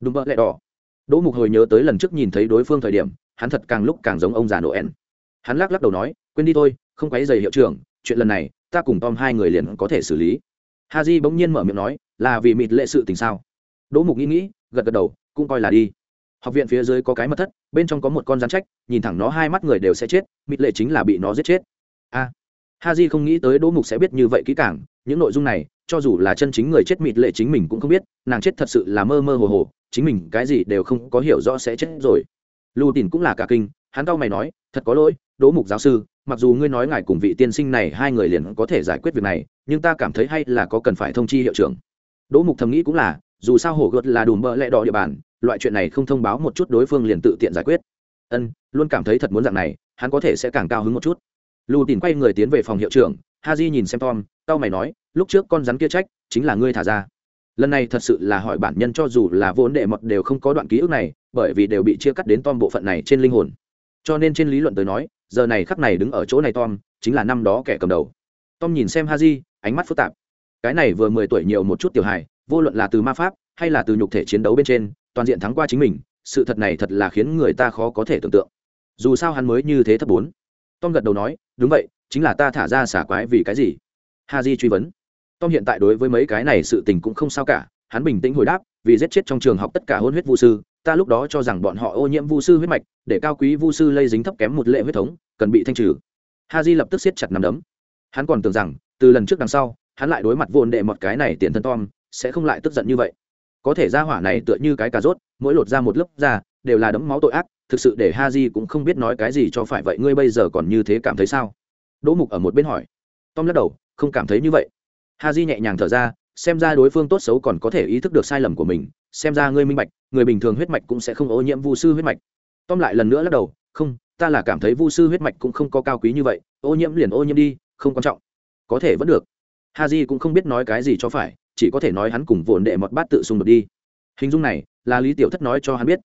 Đùm bợ lẹ đỏ. Đỗ mục hồi nhớ tới lần trước nhìn thấy đối phương thời điểm, hắn thật càng lúc càng giống ông già noel. Hắn lắc lắc đầu nói, quên đi thôi, không quấy giày hiệu trưởng, chuyện lần này, ta cùng tom hai người liền có thể xử lý ha j bỗng nhiên mở miệng nói là vì mịt lệ sự tình sao? Đỗ mục nghĩ nghĩ gật gật đầu cũng coi là đi. Học viện phía dưới có cái mật thất bên trong có một con rắn trách nhìn thẳng nó hai mắt người đều sẽ chết mịt lệ chính là bị nó giết chết. A. À, ha j không nghĩ tới đỗ mục sẽ biết như vậy kỹ càng những nội dung này cho dù là chân chính người chết mịt lệ chính mình cũng không biết nàng chết thật sự là mơ mơ hồ hồ chính mình cái gì đều không có hiểu rõ sẽ chết rồi. Lưu tìn cũng là cả kinh hắn cau mày nói thật có lỗi đỗ mục giáo sư mặc dù ngươi nói ngài cùng vị tiên sinh này hai người liền có thể giải quyết việc này, nhưng ta cảm thấy hay là có cần phải thông chi hiệu trưởng. Đỗ mục thầm nghĩ cũng là, dù sao hổ gợt là đùm bợ lẹ đỏ địa bàn, loại chuyện này không thông báo một chút đối phương liền tự tiện giải quyết. Ân, luôn cảm thấy thật muốn dạng này, hắn có thể sẽ càng cao hứng một chút. Lù tìm quay người tiến về phòng hiệu trưởng, ha di nhìn xem tom tao mày nói, lúc trước con rắn kia trách, chính là ngươi thả ra. Lần này thật sự là hỏi bản nhân cho dù là vốn đệ mật đều không có đoạn ký ức này, bởi vì đều bị chia cắt đến tom bộ phận này trên linh hồn. Cho nên trên lý luận tới nói giờ này khắc này đứng ở chỗ này tom, chính là năm đó kẻ cầm đầu. Tom nhìn xem ha j ánh mắt phức tạp. Cái này vừa mười tuổi nhiều một chút tiểu hài, vô luận là từ ma pháp, hay là từ nhục thể chiến đấu bên trên, toàn diện thắng qua chính mình, sự thật này thật là khiến người ta khó có thể tưởng tượng. Dù sao hắn mới như thế thấp bốn. Tom gật đầu nói, đúng vậy, chính là ta thả ra xả quái vì cái gì? Ha truy vấn. Tom hiện tại đối với mấy cái này sự tình cũng không sao cả, hắn bình tĩnh hồi đáp, vì giết chết trong trường học tất cả hôn huyết vu sư ta lúc đó cho rằng bọn họ ô nhiễm vu sư huyết mạch, để cao quý vu sư lây dính thấp kém một lệ huyết thống, cần bị thanh trừ. Ha di lập tức siết chặt nằm đấm. Hắn còn tưởng rằng, từ lần trước đằng sau, hắn lại đối mặt vồn đệ một cái này tiền thân tom, sẽ không lại tức giận như vậy. Có thể ra hỏa này tựa như cái cà rốt, mỗi lột ra một lớp da, đều là đấm máu tội ác, thực sự để ha di cũng không biết nói cái gì cho phải vậy, ngươi bây giờ còn như thế cảm thấy sao? Đỗ mục ở một bên hỏi. Tom lắc đầu, không cảm thấy như vậy. Ha di nhẹ nhàng thở ra xem ra đối phương tốt xấu còn có thể ý thức được sai lầm của mình, xem ra ngươi minh bạch, người bình thường huyết mạch cũng sẽ không ô nhiễm vu sư huyết mạch. Tom lại lần nữa lắc đầu, không, ta là cảm thấy vu sư huyết mạch cũng không có cao quý như vậy, ô nhiễm liền ô nhiễm đi, không quan trọng. Có thể vẫn được. Ha j cũng không biết nói cái gì cho phải, chỉ có thể nói hắn cùng vồn đệ mọt bát tự xung đột đi. Hình dung này là lý tiểu thất nói cho hắn biết.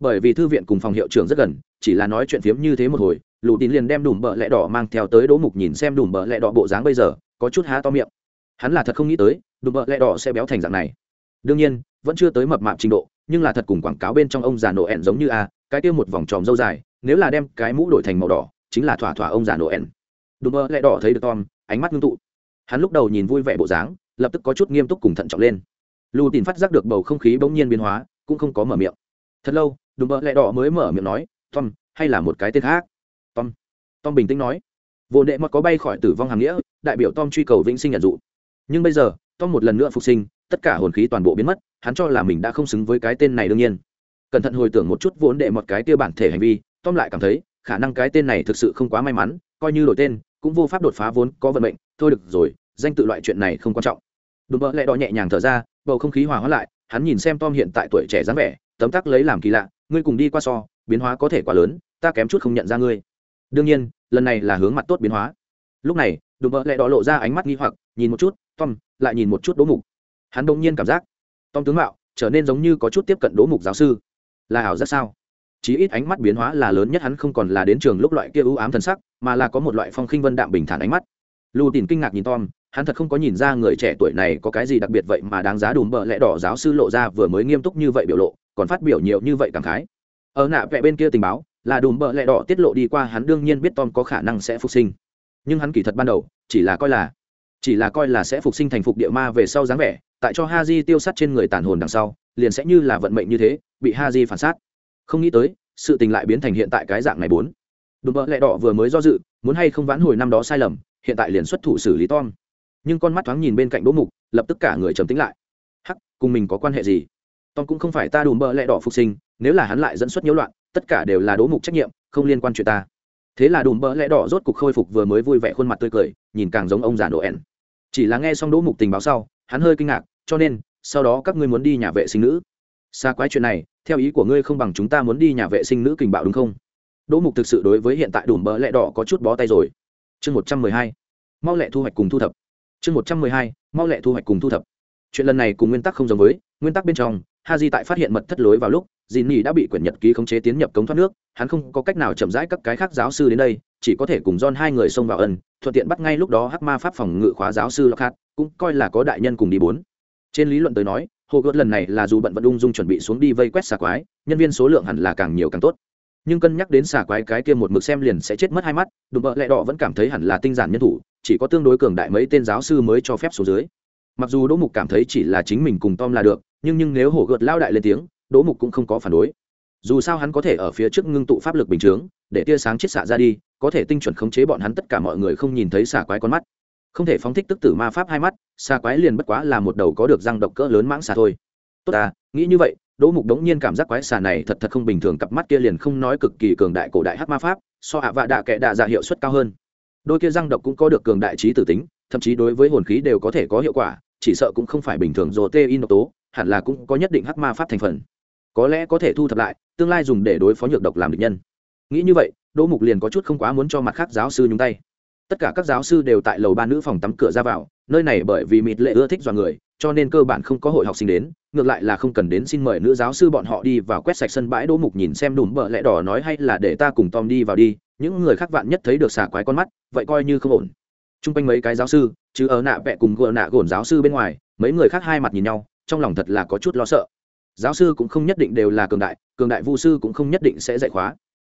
Bởi vì thư viện cùng phòng hiệu trưởng rất gần, chỉ là nói chuyện phiếm như thế một hồi lù tín liền đem đùm bợ lẹ đỏ mang theo tới đỗ mục nhìn xem đùm bợ lẹ đỏ bộ dáng bây giờ, có chút há to miệng. Hắn là thật không nghĩ tới đùm bợ lẹ đỏ sẽ béo thành dạng này. Đương nhiên, vẫn chưa tới mập mạp trình độ, nhưng là thật cùng quảng cáo bên trong ông già nổ ẹn giống như a, cái kia một vòng tròm dâu dài, nếu là đem cái mũ đổi thành màu đỏ, chính là thỏa thỏa ông già nổ ẹn đùm bợ lẹ đỏ thấy được tom, ánh mắt ngưng tụ. Hắn lúc đầu nhìn vui vẻ bộ dáng, lập tức có chút nghiêm túc cùng thận trọng lên. Lù tìm phát giác được bầu không khí bỗng nhiên biến hóa, cũng không có mở miệng. Thật lâu, đùm bợ lẹ đỏ mới mở miệng nói, tom, hay là một cái tên khác? Tom tom bình tĩnh nói. Vô đệ mọt có bay khỏi tử vong hàm nghĩa, đại biểu tom truy cầu vĩnh sinh nhận dụ. Nhưng bây giờ tom một lần nữa phục sinh, tất cả hồn khí toàn bộ biến mất, hắn cho là mình đã không xứng với cái tên này đương nhiên. Cẩn thận hồi tưởng một chút vốn đệ một cái tiêu bản thể hành vi, tom lại cảm thấy, khả năng cái tên này thực sự không quá may mắn, coi như đổi tên, cũng vô pháp đột phá vốn có vận mệnh, thôi được rồi, danh tự loại chuyện này không quan trọng. Đùm bợ lẹ đỏ nhẹ nhàng thở ra, bầu không khí hòa hóa lại, hắn nhìn xem tom hiện tại tuổi trẻ dáng vẻ, tấm tắc lấy làm kỳ lạ, ngươi cùng đi qua so, biến hóa có thể quá lớn, ta kém chút không nhận ra ngươi. Đương nhiên, lần này là hướng mặt tốt biến hóa. Lúc này, đùm bợ lẹ đỏ lộ ra ánh mắt nghi hoặc, nhìn một chút tom lại nhìn một chút đỗ mục. Hắn bỗng nhiên cảm giác tom tướng mạo trở nên giống như có chút tiếp cận đỗ mục giáo sư. Là ảo ra sao? Chí ít ánh mắt biến hóa là lớn nhất hắn không còn là đến trường lúc loại kia ưu ám thân sắc, mà là có một loại phong khinh vân đạm bình thản ánh mắt. Lù tìm kinh ngạc nhìn tom, hắn thật không có nhìn ra người trẻ tuổi này có cái gì đặc biệt vậy mà đáng giá đùm bợ lẽ đỏ giáo sư lộ ra vừa mới nghiêm túc như vậy biểu lộ, còn phát biểu nhiều như vậy cảm khái. Ở nạ vẽ bên kia tình báo, là đùm bợ lẽ đỏ tiết lộ đi qua, hắn đương nhiên biết tom có khả năng sẽ phục sinh. Nhưng hắn kỳ thật ban đầu chỉ là coi là chỉ là coi là sẽ phục sinh thành phục địa ma về sau dáng vẻ, tại cho ha di tiêu sát trên người tàn hồn đằng sau, liền sẽ như là vận mệnh như thế, bị ha di phản sát. Không nghĩ tới, sự tình lại biến thành hiện tại cái dạng này bốn. Đùm bỡ lẽ đỏ vừa mới do dự, muốn hay không vãn hồi năm đó sai lầm, hiện tại liền xuất thủ xử lý tom. Nhưng con mắt thoáng nhìn bên cạnh đỗ mục, lập tức cả người trầm tính lại. Hắc, cùng mình có quan hệ gì? Tom cũng không phải ta đùm bỡ lẽ đỏ phục sinh, nếu là hắn lại dẫn xuất nhiễu loạn, tất cả đều là đỗ mục trách nhiệm, không liên quan chuyện ta. Thế là đùm bỡ lẽ đỏ rốt cục khôi phục vừa mới vui vẻ khuôn mặt tươi cười, nhìn càng giống ông già noel chỉ là nghe xong đỗ mục tình báo sau, hắn hơi kinh ngạc, cho nên, sau đó các ngươi muốn đi nhà vệ sinh nữ. Xa quái chuyện này, theo ý của ngươi không bằng chúng ta muốn đi nhà vệ sinh nữ kình bạo đúng không? Đỗ mục thực sự đối với hiện tại đùm bỡ lẹ đỏ có chút bó tay rồi. Chương một trăm mười hai, mau lẹ thu hoạch cùng thu thập. Chương một trăm mười hai, mau lẹ thu hoạch cùng thu thập. Chuyện lần này cùng nguyên tắc không giống với, nguyên tắc bên trong ha di tại phát hiện mật thất lối vào lúc dì nỉ đã bị quyển nhật ký khống chế tiến nhập cống thoát nước, hắn không có cách nào chậm rãi các cái khác giáo sư đến đây chỉ có thể cùng don hai người xông vào ân, thuận tiện bắt ngay lúc đó hắc ma pháp phòng ngự khóa giáo sư lockhart, cũng coi là có đại nhân cùng đi bốn. Trên lý luận tới nói hồ gợt lần này là dù bận vận ung dung chuẩn bị xuống đi vây quét xà quái, nhân viên số lượng hẳn là càng nhiều càng tốt. Nhưng cân nhắc đến xà quái cái kia một mực xem liền sẽ chết mất hai mắt, đùm bợ lẹ đỏ vẫn cảm thấy hẳn là tinh giản nhân thủ, chỉ có tương đối cường đại mấy tên giáo sư mới cho phép số dưới. Mặc dù đỗ mục cảm thấy chỉ là chính mình cùng tom là được, nhưng nhưng nếu hồ gợt lao đại lên tiếng, đỗ mục cũng không có phản đối. Dù sao hắn có thể ở phía trước ngưng tụ pháp lực bình chướng, để tia sáng chiết xạ ra đi có thể tinh chuẩn khống chế bọn hắn, tất cả mọi người không nhìn thấy xà quái con mắt. Không thể phóng thích tức tử ma pháp hai mắt, xà quái liền bất quá là một đầu có được răng độc cỡ lớn mãng xà thôi. Tốt à nghĩ như vậy, đỗ mục đống nhiên cảm giác quái xà này thật thật không bình thường, cặp mắt kia liền không nói cực kỳ cường đại cổ đại hát ma pháp, so hạ vạ đạ kệ đạ dạ hiệu suất cao hơn. Đôi kia răng độc cũng có được cường đại trí tử tính, thậm chí đối với hồn khí đều có thể có hiệu quả, chỉ sợ cũng không phải bình thường dồ tê in độc tố, hẳn là cũng có nhất định hắc ma pháp thành phần. Có lẽ có thể thu thập lại, tương lai dùng để đối phó nhược độc làm địch nhân. Nghĩ như vậy đỗ mục liền có chút không quá muốn cho mặt khác giáo sư nhúng tay. Tất cả các giáo sư đều tại lầu ba nữ phòng tắm cửa ra vào, nơi này bởi vì mịt lệ ưa thích dọa người, cho nên cơ bản không có hội học sinh đến, ngược lại là không cần đến xin mời nữ giáo sư bọn họ đi vào quét sạch sân bãi. Đỗ mục nhìn xem đùm bợ lẽ đỏ nói hay là để ta cùng tom đi vào đi, những người khác vạn nhất thấy được xả quái con mắt, vậy coi như không ổn. T r u n g quanh mấy cái giáo sư, chứ ở nạ vẹ cùng gợ nạ gồn giáo sư bên ngoài, mấy người khác hai mặt nhìn nhau, trong lòng thật là có chút lo sợ. Giáo sư cũng không nhất định đều là cường đại cường đại vu sư cũng không nhất định sẽ dạy khóa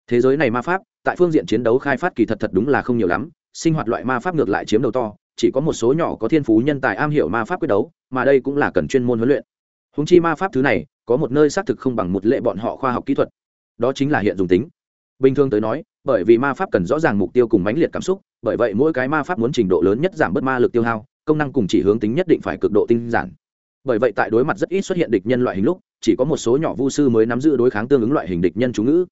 thế giới này ma pháp, tại phương diện chiến đấu khai phát kỳ thật thật đúng là không nhiều lắm, sinh hoạt loại ma pháp ngược lại chiếm đầu to, chỉ có một số nhỏ có thiên phú nhân tài am hiểu ma pháp quyết đấu, mà đây cũng là cần chuyên môn huấn luyện. Húng chi ma pháp thứ này, có một nơi xác thực không bằng một lệ bọn họ khoa học kỹ thuật. Đó chính là hiện dùng tính. Bình thường tới nói, bởi vì ma pháp cần rõ ràng mục tiêu cùng mãnh liệt cảm xúc, bởi vậy mỗi cái ma pháp muốn trình độ lớn nhất giảm bớt ma lực tiêu hao, công năng cùng chỉ hướng tính nhất định phải cực độ tinh giản. Bởi vậy tại đối mặt rất ít xuất hiện địch nhân loại hình lúc, chỉ có một số nhỏ vu sư mới nắm giữ đối kháng tương ứng loại hình địch nhân chú ngữ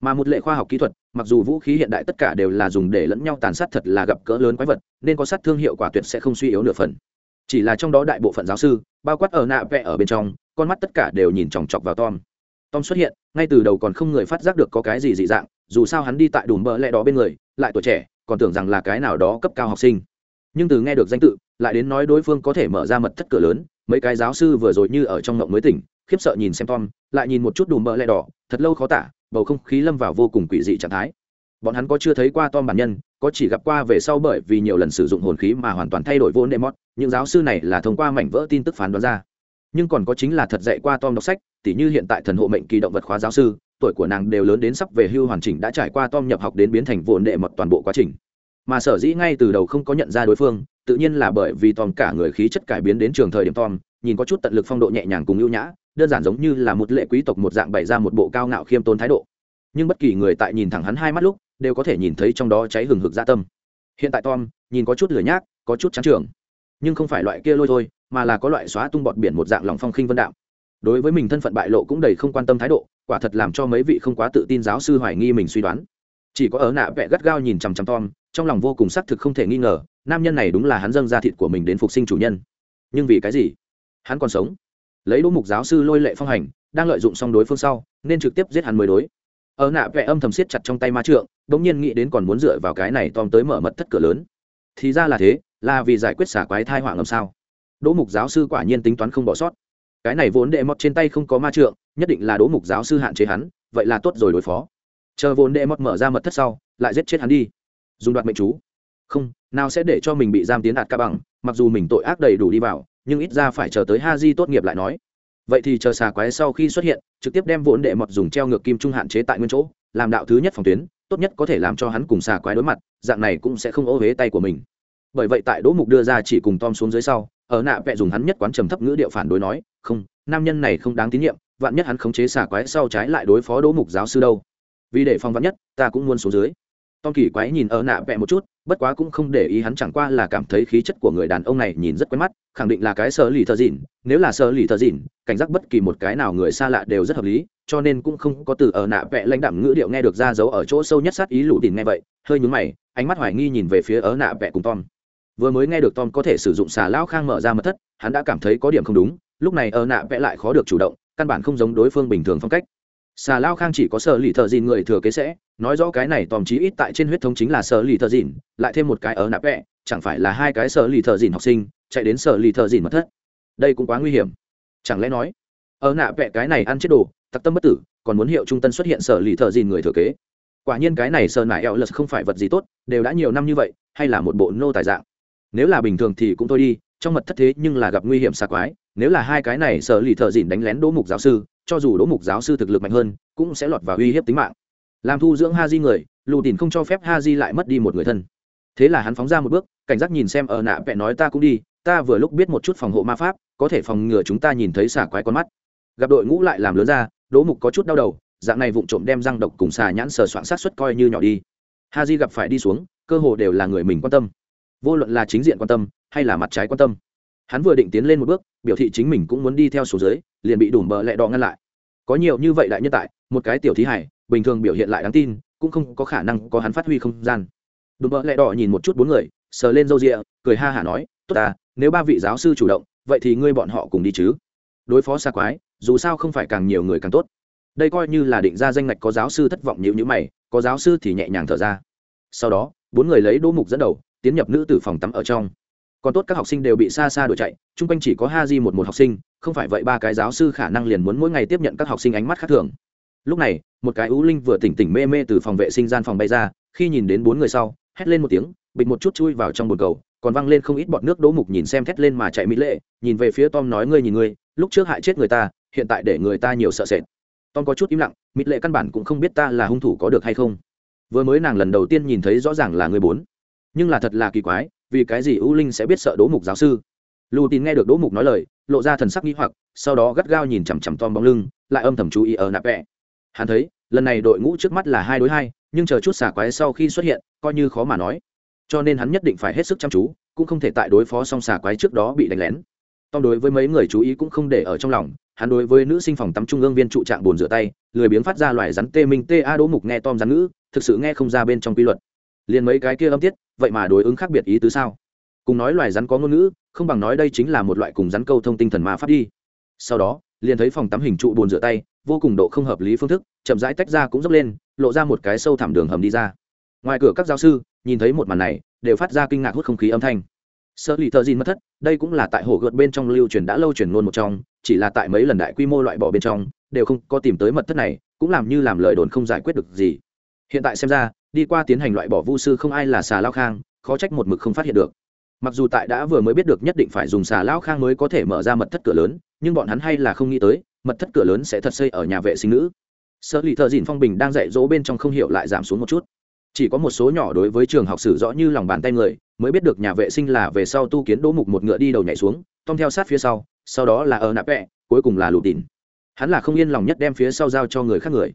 mà một lệ khoa học kỹ thuật, mặc dù vũ khí hiện đại tất cả đều là dùng để lẫn nhau tàn sát thật là gặp cỡ lớn quái vật, nên có sát thương hiệu quả tuyệt sẽ không suy yếu nửa phần. Chỉ là trong đó đại bộ phận giáo sư, bao quát ở nạ vẽ ở bên trong, con mắt tất cả đều nhìn chòng chọc vào tom. Tom xuất hiện, ngay từ đầu còn không người phát giác được có cái gì dị dạng, dù sao hắn đi tại đùm bờ lẽ đó bên người, lại tuổi trẻ, còn tưởng rằng là cái nào đó cấp cao học sinh. Nhưng từ nghe được danh tự, lại đến nói đối phương có thể mở ra mật thất cửa lớn, mấy cái giáo sư vừa rồi như ở trong ngộng mới tỉnh, khiếp sợ nhìn xem tom, lại nhìn một chút đùm bờ lẽ đỏ, thật lâu khó tả bầu không khí lâm vào vô cùng quỷ dị trạng thái. Bọn hắn có chưa thấy qua tom bản nhân, có chỉ gặp qua về sau bởi vì nhiều lần sử dụng hồn khí mà hoàn toàn thay đổi vô nệm mót những giáo sư này là thông qua mảnh vỡ tin tức phán đoán ra. Nhưng còn có chính là thật dạy qua tom đọc sách, tỉ như hiện tại thần hộ mệnh kỳ động vật khóa giáo sư, tuổi của nàng đều lớn đến sắp về hưu hoàn chỉnh đã trải qua tom nhập học đến biến thành vô nệ mật toàn bộ quá trình. Mà sở dĩ ngay từ đầu không có nhận ra đối phương, tự nhiên là bởi vì tom cả người khí chất cải biến đến trường thời điểm tom, nhìn có chút tận lực phong độ nhẹ nhàng cùng ưu nhã đơn giản giống như là một lệ quý tộc một dạng bày ra một bộ cao ngạo khiêm tốn thái độ. Nhưng bất kỳ người tại nhìn thẳng hắn hai mắt lúc, đều có thể nhìn thấy trong đó cháy hừng hực gia tâm. Hiện tại tom, nhìn có chút lửa nhác, có chút trắng trường nhưng không phải loại kia lôi thôi, mà là có loại xóa tung bọt biển một dạng lòng phong khinh vân đạo. Đối với mình thân phận bại lộ cũng đầy không quan tâm thái độ, quả thật làm cho mấy vị không quá tự tin giáo sư hoài nghi mình suy đoán. Chỉ có ở nạ vẽ gắt gao nhìn chằm chằm tom, trong lòng vô cùng xác thực không thể nghi ngờ, nam nhân này đúng là hắn dâng ra thịt của mình đến phục sinh chủ nhân. Nhưng vì cái gì? Hắn còn sống lấy đỗ mục giáo sư lôi lệ phong hành, đang lợi dụng xong đối phương sau, nên trực tiếp giết hắn mới đối. Ở nạ vẽ âm thầm siết chặt trong tay ma trượng đ ỗ n g nhiên nghĩ đến còn muốn dựa vào cái này tom tới mở mật thất cửa lớn. Thì ra là thế, là vì giải quyết xả quái thai họa ngầm sao? Đỗ mục giáo sư quả nhiên tính toán không bỏ sót. Cái này vốn đệ mọt trên tay không có ma trượng, nhất định là đỗ mục giáo sư hạn chế hắn, vậy là tốt rồi đối phó. Chờ vốn đệ mọt mở ra mật thất sau, lại giết chết hắn đi. Dùng đoạt mệnh chú. Không, nào sẽ để cho mình bị giam tiến đạt ca bằng, mặc dù mình tội ác đầy đủ đi vào nhưng ít ra phải chờ tới ha di tốt nghiệp lại nói. Vậy thì chờ xà quái sau khi xuất hiện, trực tiếp đem vốn đệ mọt dùng treo ngược kim trung hạn chế tại nguyên chỗ, làm đạo thứ nhất phòng tuyến, tốt nhất có thể làm cho hắn cùng xà quái đối mặt, dạng này cũng sẽ không ô huế tay của mình. Bởi vậy tại đỗ mục đưa ra chỉ cùng tom xuống dưới sau, ở nạ vẹ dùng hắn nhất quán trầm thấp ngữ điệu phản đối nói, không, nam nhân này không đáng tín nhiệm, vạn nhất hắn khống chế xà quái sau trái lại đối phó đỗ mục giáo sư đâu. Vì để phòng vạn nhất, ta cũng muốn xuống dưới. Tom kỳ quái nhìn ở nạ vẹ một chút bất quá cũng không để ý hắn chẳng qua là cảm thấy khí chất của người đàn ông này nhìn rất quen mắt, khẳng định là cái sơ lì thợ dịn nếu là sơ lì thợ dịn cảnh giác bất kỳ một cái nào người xa lạ đều rất hợp lý, cho nên cũng không có từ ở nạ vẽ lãnh đạm ngữ điệu nghe được ra dấu ở chỗ sâu nhất sát ý lũ tìm nghe vậy, hơi nhúng mày, ánh mắt hoài nghi nhìn về phía ở nạ vẽ cùng tom. Vừa mới nghe được tom có thể sử dụng xà lão khang mở ra mật thất, hắn đã cảm thấy có điểm không đúng, lúc này ở nạ vẽ lại khó được chủ động, căn bản không giống đối phương bình thường phong cách xà lao khang chỉ có sở lì thợ dìn người thừa kế sẽ, nói rõ cái này tòm chí ít tại trên huyết thống chính là sở lì thợ dìn, lại thêm một cái ở nạp vẽ chẳng phải là hai cái sở lì thợ dìn học sinh, chạy đến sở lì thợ dìn mất thất. Đây cũng quá nguy hiểm. Chẳng lẽ nói, ở nạp vẽ cái này ăn chết đồ, tặc tâm bất tử, còn muốn hiệu trung tân xuất hiện sở lì thợ dìn người thừa kế? Quả nhiên cái này sở nải eo lật không phải vật gì tốt, đều đã nhiều năm như vậy, hay là một bộ nô tài dạng? Nếu là bình thường thì cũng thôi đi, trong mật thất thế nhưng là gặp nguy hiểm xa quái, nếu là hai cái này sở lì thợ dìn đánh lén đỗ mục giáo sư cho dù đỗ mục giáo sư thực lực mạnh hơn, cũng sẽ lọt vào uy hiếp tính mạng. Làm thu dưỡng ha di người, lù tìm không cho phép ha di lại mất đi một người thân. Thế là hắn phóng ra một bước, cảnh giác nhìn xem ở nạ vẹ nói ta cũng đi, ta vừa lúc biết một chút phòng hộ ma pháp, có thể phòng ngừa chúng ta nhìn thấy xả quái con mắt. Gặp đội ngũ lại làm lớn ra, đỗ mục có chút đau đầu, dạng này vụng trộm đem răng độc cùng xà nhãn sờ soạn sát xuất coi như nhỏ đi. Ha di gặp phải đi xuống, cơ hồ đều là người mình quan tâm. Vô luận là chính diện quan tâm, hay là mặt trái quan tâm hắn vừa định tiến lên một bước, biểu thị chính mình cũng muốn đi theo số dưới liền bị đùm bờ lẹ đỏ ngăn lại. Có nhiều như vậy đại nhân tại, một cái tiểu thí hải, bình thường biểu hiện lại đáng tin, cũng không có khả năng có hắn phát huy không gian. Đùm bờ lẹ đỏ nhìn một chút bốn người, sờ lên râu rịa cười ha hả nói, tốt ta, nếu ba vị giáo sư chủ động, vậy thì ngươi bọn họ cùng đi chứ. Đối phó xa quái, dù sao không phải càng nhiều người càng tốt. Đây coi như là định ra danh ngạch có giáo sư thất vọng nhịu nhữ mày, có giáo sư thì nhẹ nhàng thở ra. Sau đó, bốn người lấy đỗ mục dẫn đầu, tiến nhập nữ tử phòng tắm ở trong còn tốt các học sinh đều bị xa xa đuổi chạy, chung quanh chỉ có ha di một một học sinh, không phải vậy ba cái giáo sư khả năng liền muốn mỗi ngày tiếp nhận các học sinh ánh mắt khác thường. Lúc này, một cái ú linh vừa tỉnh tỉnh mê mê từ phòng vệ sinh gian phòng bay ra, khi nhìn đến bốn người sau, hét lên một tiếng, bịch một chút chui vào trong bồn cầu, còn văng lên không ít bọt nước đỗ mục nhìn xem thét lên mà chạy mỹ lệ, nhìn về phía tom nói ngươi nhìn ngươi, lúc trước hại chết người ta, hiện tại để người ta nhiều sợ sệt. Tom có chút im lặng, mỹ lệ căn bản cũng không biết ta là hung thủ có được hay không. Vừa mới nàng lần đầu tiên nhìn thấy rõ ràng là người bốn. Nhưng là thật là kỳ quái vì cái gì ưu linh sẽ biết sợ đố mục giáo sư? Lù tín nghe được đố mục nói lời, lộ ra thần sắc nghĩ hoặc, sau đó gắt gao nhìn chằm chằm tom bóng lưng, lại âm thầm chú ý ở nạp vẽ hắn thấy, lần này đội ngũ trước mắt là hai đối hai, nhưng chờ chút xả quái sau khi xuất hiện, coi như khó mà nói. Cho nên hắn nhất định phải hết sức chăm chú, cũng không thể tại đối phó song xả quái trước đó bị đánh lén. Tom đối với mấy người chú ý cũng không để ở trong lòng, hắn đối với nữ sinh phòng tắm trung ương viên trụ trạng bồn rửa tay, lười biếng phát ra loài rắn tê minh tê a đố mục nghe tom rắn ngữ, thực sự nghe không ra bên trong quy luật liền mấy cái kia âm tiết, vậy mà đối ứng khác biệt ý tứ sao? Cùng nói loài rắn có ngôn ngữ, không bằng nói đây chính là một loại cùng rắn câu thông tinh thần ma pháp đi. Sau đó, liền thấy phòng tắm hình trụ bồn rửa tay, vô cùng độ không hợp lý phương thức, chậm rãi tách ra cũng dốc lên, lộ ra một cái sâu thẳm đường hầm đi ra. Ngoài cửa các giáo sư, nhìn thấy một màn này, đều phát ra kinh ngạc hút không khí âm thanh. Sơ lì thợ dìn mất thất, đây cũng là tại hồ gợt bên trong lưu truyền đã lâu truyền ngôn một trong, chỉ là tại mấy lần đại quy mô loại bỏ bên trong, đều không có tìm tới mật thất này, cũng làm như làm lời đồn không giải quyết được gì. Hiện tại xem ra đi qua tiến hành loại bỏ vu sư không ai là xà lao khang, khó trách một mực không phát hiện được. Mặc dù tại đã vừa mới biết được nhất định phải dùng xà lao khang mới có thể mở ra mật thất cửa lớn, nhưng bọn hắn hay là không nghĩ tới, mật thất cửa lớn sẽ thật xây ở nhà vệ sinh nữ. Sơ lì thợ dìn phong bình đang dạy dỗ bên trong không hiểu lại giảm xuống một chút. Chỉ có một số nhỏ đối với trường học sử rõ như lòng bàn tay người, mới biết được nhà vệ sinh là về sau tu kiến đỗ mục một ngựa đi đầu nhảy xuống tom theo sát phía sau sau đó là ở nạp vẹ, cuối cùng là lụt đỉnh. Hắn là không yên lòng nhất đem phía sau giao cho người khác người.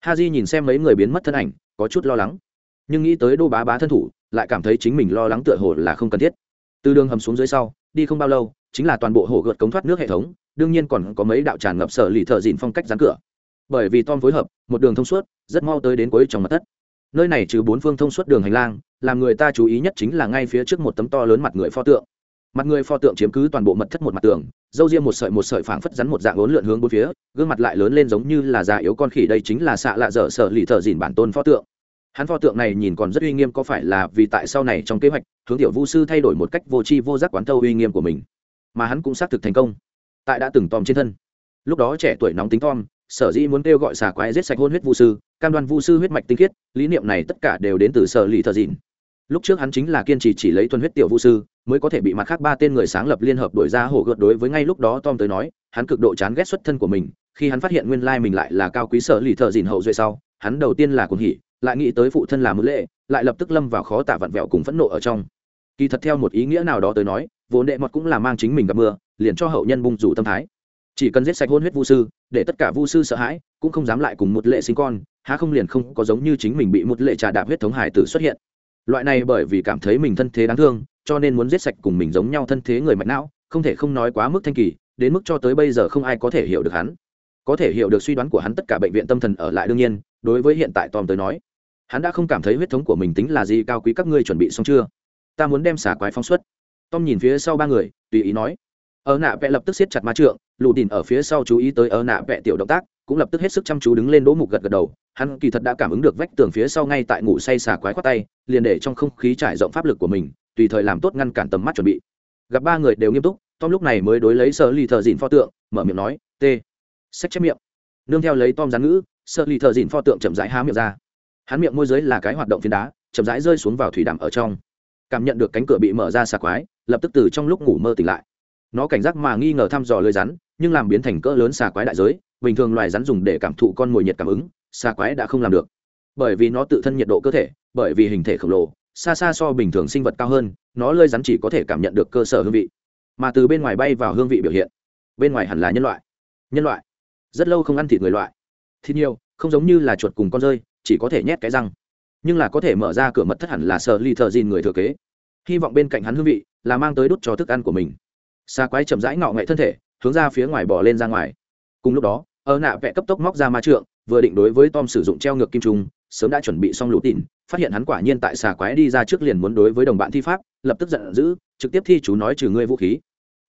Ha j nhìn xem mấy người biến mất thân ảnh có chút lo lắng. Nhưng nghĩ tới đô bá bá thân thủ, lại cảm thấy chính mình lo lắng tựa hồ là không cần thiết. Từ đường hầm xuống dưới sau, đi không bao lâu, chính là toàn bộ hồ gợt cống thoát nước hệ thống, đương nhiên còn có mấy đạo tràn ngập sở lì thợ dịn phong cách dán cửa. Bởi vì tom phối hợp, một đường thông suốt, rất mau tới đến cuối trong mặt thất. Nơi này trừ bốn phương thông suốt đường hành lang, làm người ta chú ý nhất chính là ngay phía trước một tấm to lớn mặt người pho tượng mặt người pho tượng chiếm cứ toàn bộ mật thất một mặt tường, dâu riêng một sợi một sợi phảng phất rắn một dạng ốn lượn hướng bốn phía, gương mặt lại lớn lên giống như là già yếu con khỉ, đây chính là xạ lạ dở sở lì thợ dìn bản tôn pho tượng. Hắn pho tượng này nhìn còn rất uy nghiêm có phải là vì tại sau này trong kế hoạch, hướng tiểu vu sư thay đổi một cách vô tri vô giác quán thâu uy nghiêm của mình, mà hắn cũng xác thực thành công, tại đã từng tòm trên thân. Lúc đó trẻ tuổi nóng tính tom, sở dĩ muốn kêu gọi xà quái giết sạch hôn huyết vu sư, cam đoan vu sư huyết mạch tinh khiết, lý niệm này tất cả đều đến từ sở lì thợ dìn. Lúc trước hắn chính là kiên trì chỉ lấy thuần huyết tiểu vu sư mới có thể bị mặt khác ba tên người sáng lập liên hợp đổi ra hổ gợt đối với ngay lúc đó tom tới nói, hắn cực độ chán ghét xuất thân của mình, khi hắn phát hiện nguyên lai mình lại là cao quý sở lì thợ dìn hậu duệ sau, hắn đầu tiên là cuồng hỉ, lại nghĩ tới phụ thân là mưu lệ, lại lập tức lâm vào khó tả vặn vẹo cùng phẫn nộ ở trong. Kỳ thật theo một ý nghĩa nào đó tới nói vốn đệ mọt cũng là mang chính mình gặp mưa, liền cho hậu nhân bung rủ tâm thái. Chỉ cần giết sạch hôn huyết vu sư, để tất cả vu sư sợ hãi, cũng không dám lại cùng một lệ sinh con, há không liền không có giống như chính mình bị một lệ trà đạp huyết thống hải tử xuất hiện loại này bởi vì cảm thấy mình thân thế đáng thương, cho nên muốn giết sạch cùng mình giống nhau thân thế người mạnh não, không thể không nói quá mức thanh kỳ, đến mức cho tới bây giờ không ai có thể hiểu được hắn. Có thể hiểu được suy đoán của hắn tất cả bệnh viện tâm thần ở lại đương nhiên, đối với hiện tại tom tới nói, hắn đã không cảm thấy huyết thống của mình tính là gì, cao quý các ngươi chuẩn bị xong chưa? Ta muốn đem xả quái phóng xuất. Tom nhìn phía sau ba người, tùy ý nói ở nạ vẽ lập tức siết chặt ma trượng, lù đìn ở phía sau chú ý tới ở nạ vẽ tiểu động tác, cũng lập tức hết sức chăm chú đứng lên đỗ mục gật gật đầu. Hắn kỳ thật đã cảm ứng được vách tường phía sau ngay tại ngủ say xà quái khoát tay, liền để trong không khí trải rộng pháp lực của mình, tùy thời làm tốt ngăn cản tầm mắt chuẩn bị. Gặp ba người đều nghiêm túc, tom lúc này mới đối lấy sợ lì thợ dìn pho tượng, mở miệng nói t sách chép miệng. Nương theo lấy tom gián ngữ sợ lì thợ dìn pho tượng chậm rãi há miệng ra. Hắn miệng môi giới là cái hoạt động phiến đá, chậm rãi rơi xuống vào thủy đàm ở trong. Cảm nhận được cánh cửa bị mở ra xà quái, lập tức từ trong lúc ngủ mơ tỉnh lại nó cảnh giác mà nghi ngờ thăm dò lưới rắn, nhưng làm biến thành cỡ lớn xà quái đại giới, bình thường loài rắn dùng để cảm thụ con mồi nhiệt cảm ứng, xà quái đã không làm được. Bởi vì nó tự thân nhiệt độ cơ thể, bởi vì hình thể khổng lồ, xa xa so bình thường sinh vật cao hơn, nó lơi rắn chỉ có thể cảm nhận được cơ sở hương vị, mà từ bên ngoài bay vào hương vị biểu hiện. Bên ngoài hẳn là nhân loại. Nhân loại. Rất lâu không ăn thịt người loại. Thịt nhiều, không giống như là chuột cùng con rơi, chỉ có thể nhét cái răng. Nhưng là có thể mở ra cửa mật thất hẳn là sợ ly thợ dìn người thừa kế. Hy vọng bên cạnh hắn hương vị là mang tới đút cho thức ăn của mình xa quái chậm rãi ngọ ngậy thân thể, hướng ra phía ngoài bỏ lên ra ngoài. Cùng lúc đó ở nạ vẽ cấp tốc móc ra ma trượng, vừa định đối với tom sử dụng treo ngược kim trung, sớm đã chuẩn bị xong lũ tịn, phát hiện hắn quả nhiên tại xà quái đi ra trước liền muốn đối với đồng bạn thi pháp, lập tức giận dữ, trực tiếp thi chú nói trừ ngươi vũ khí.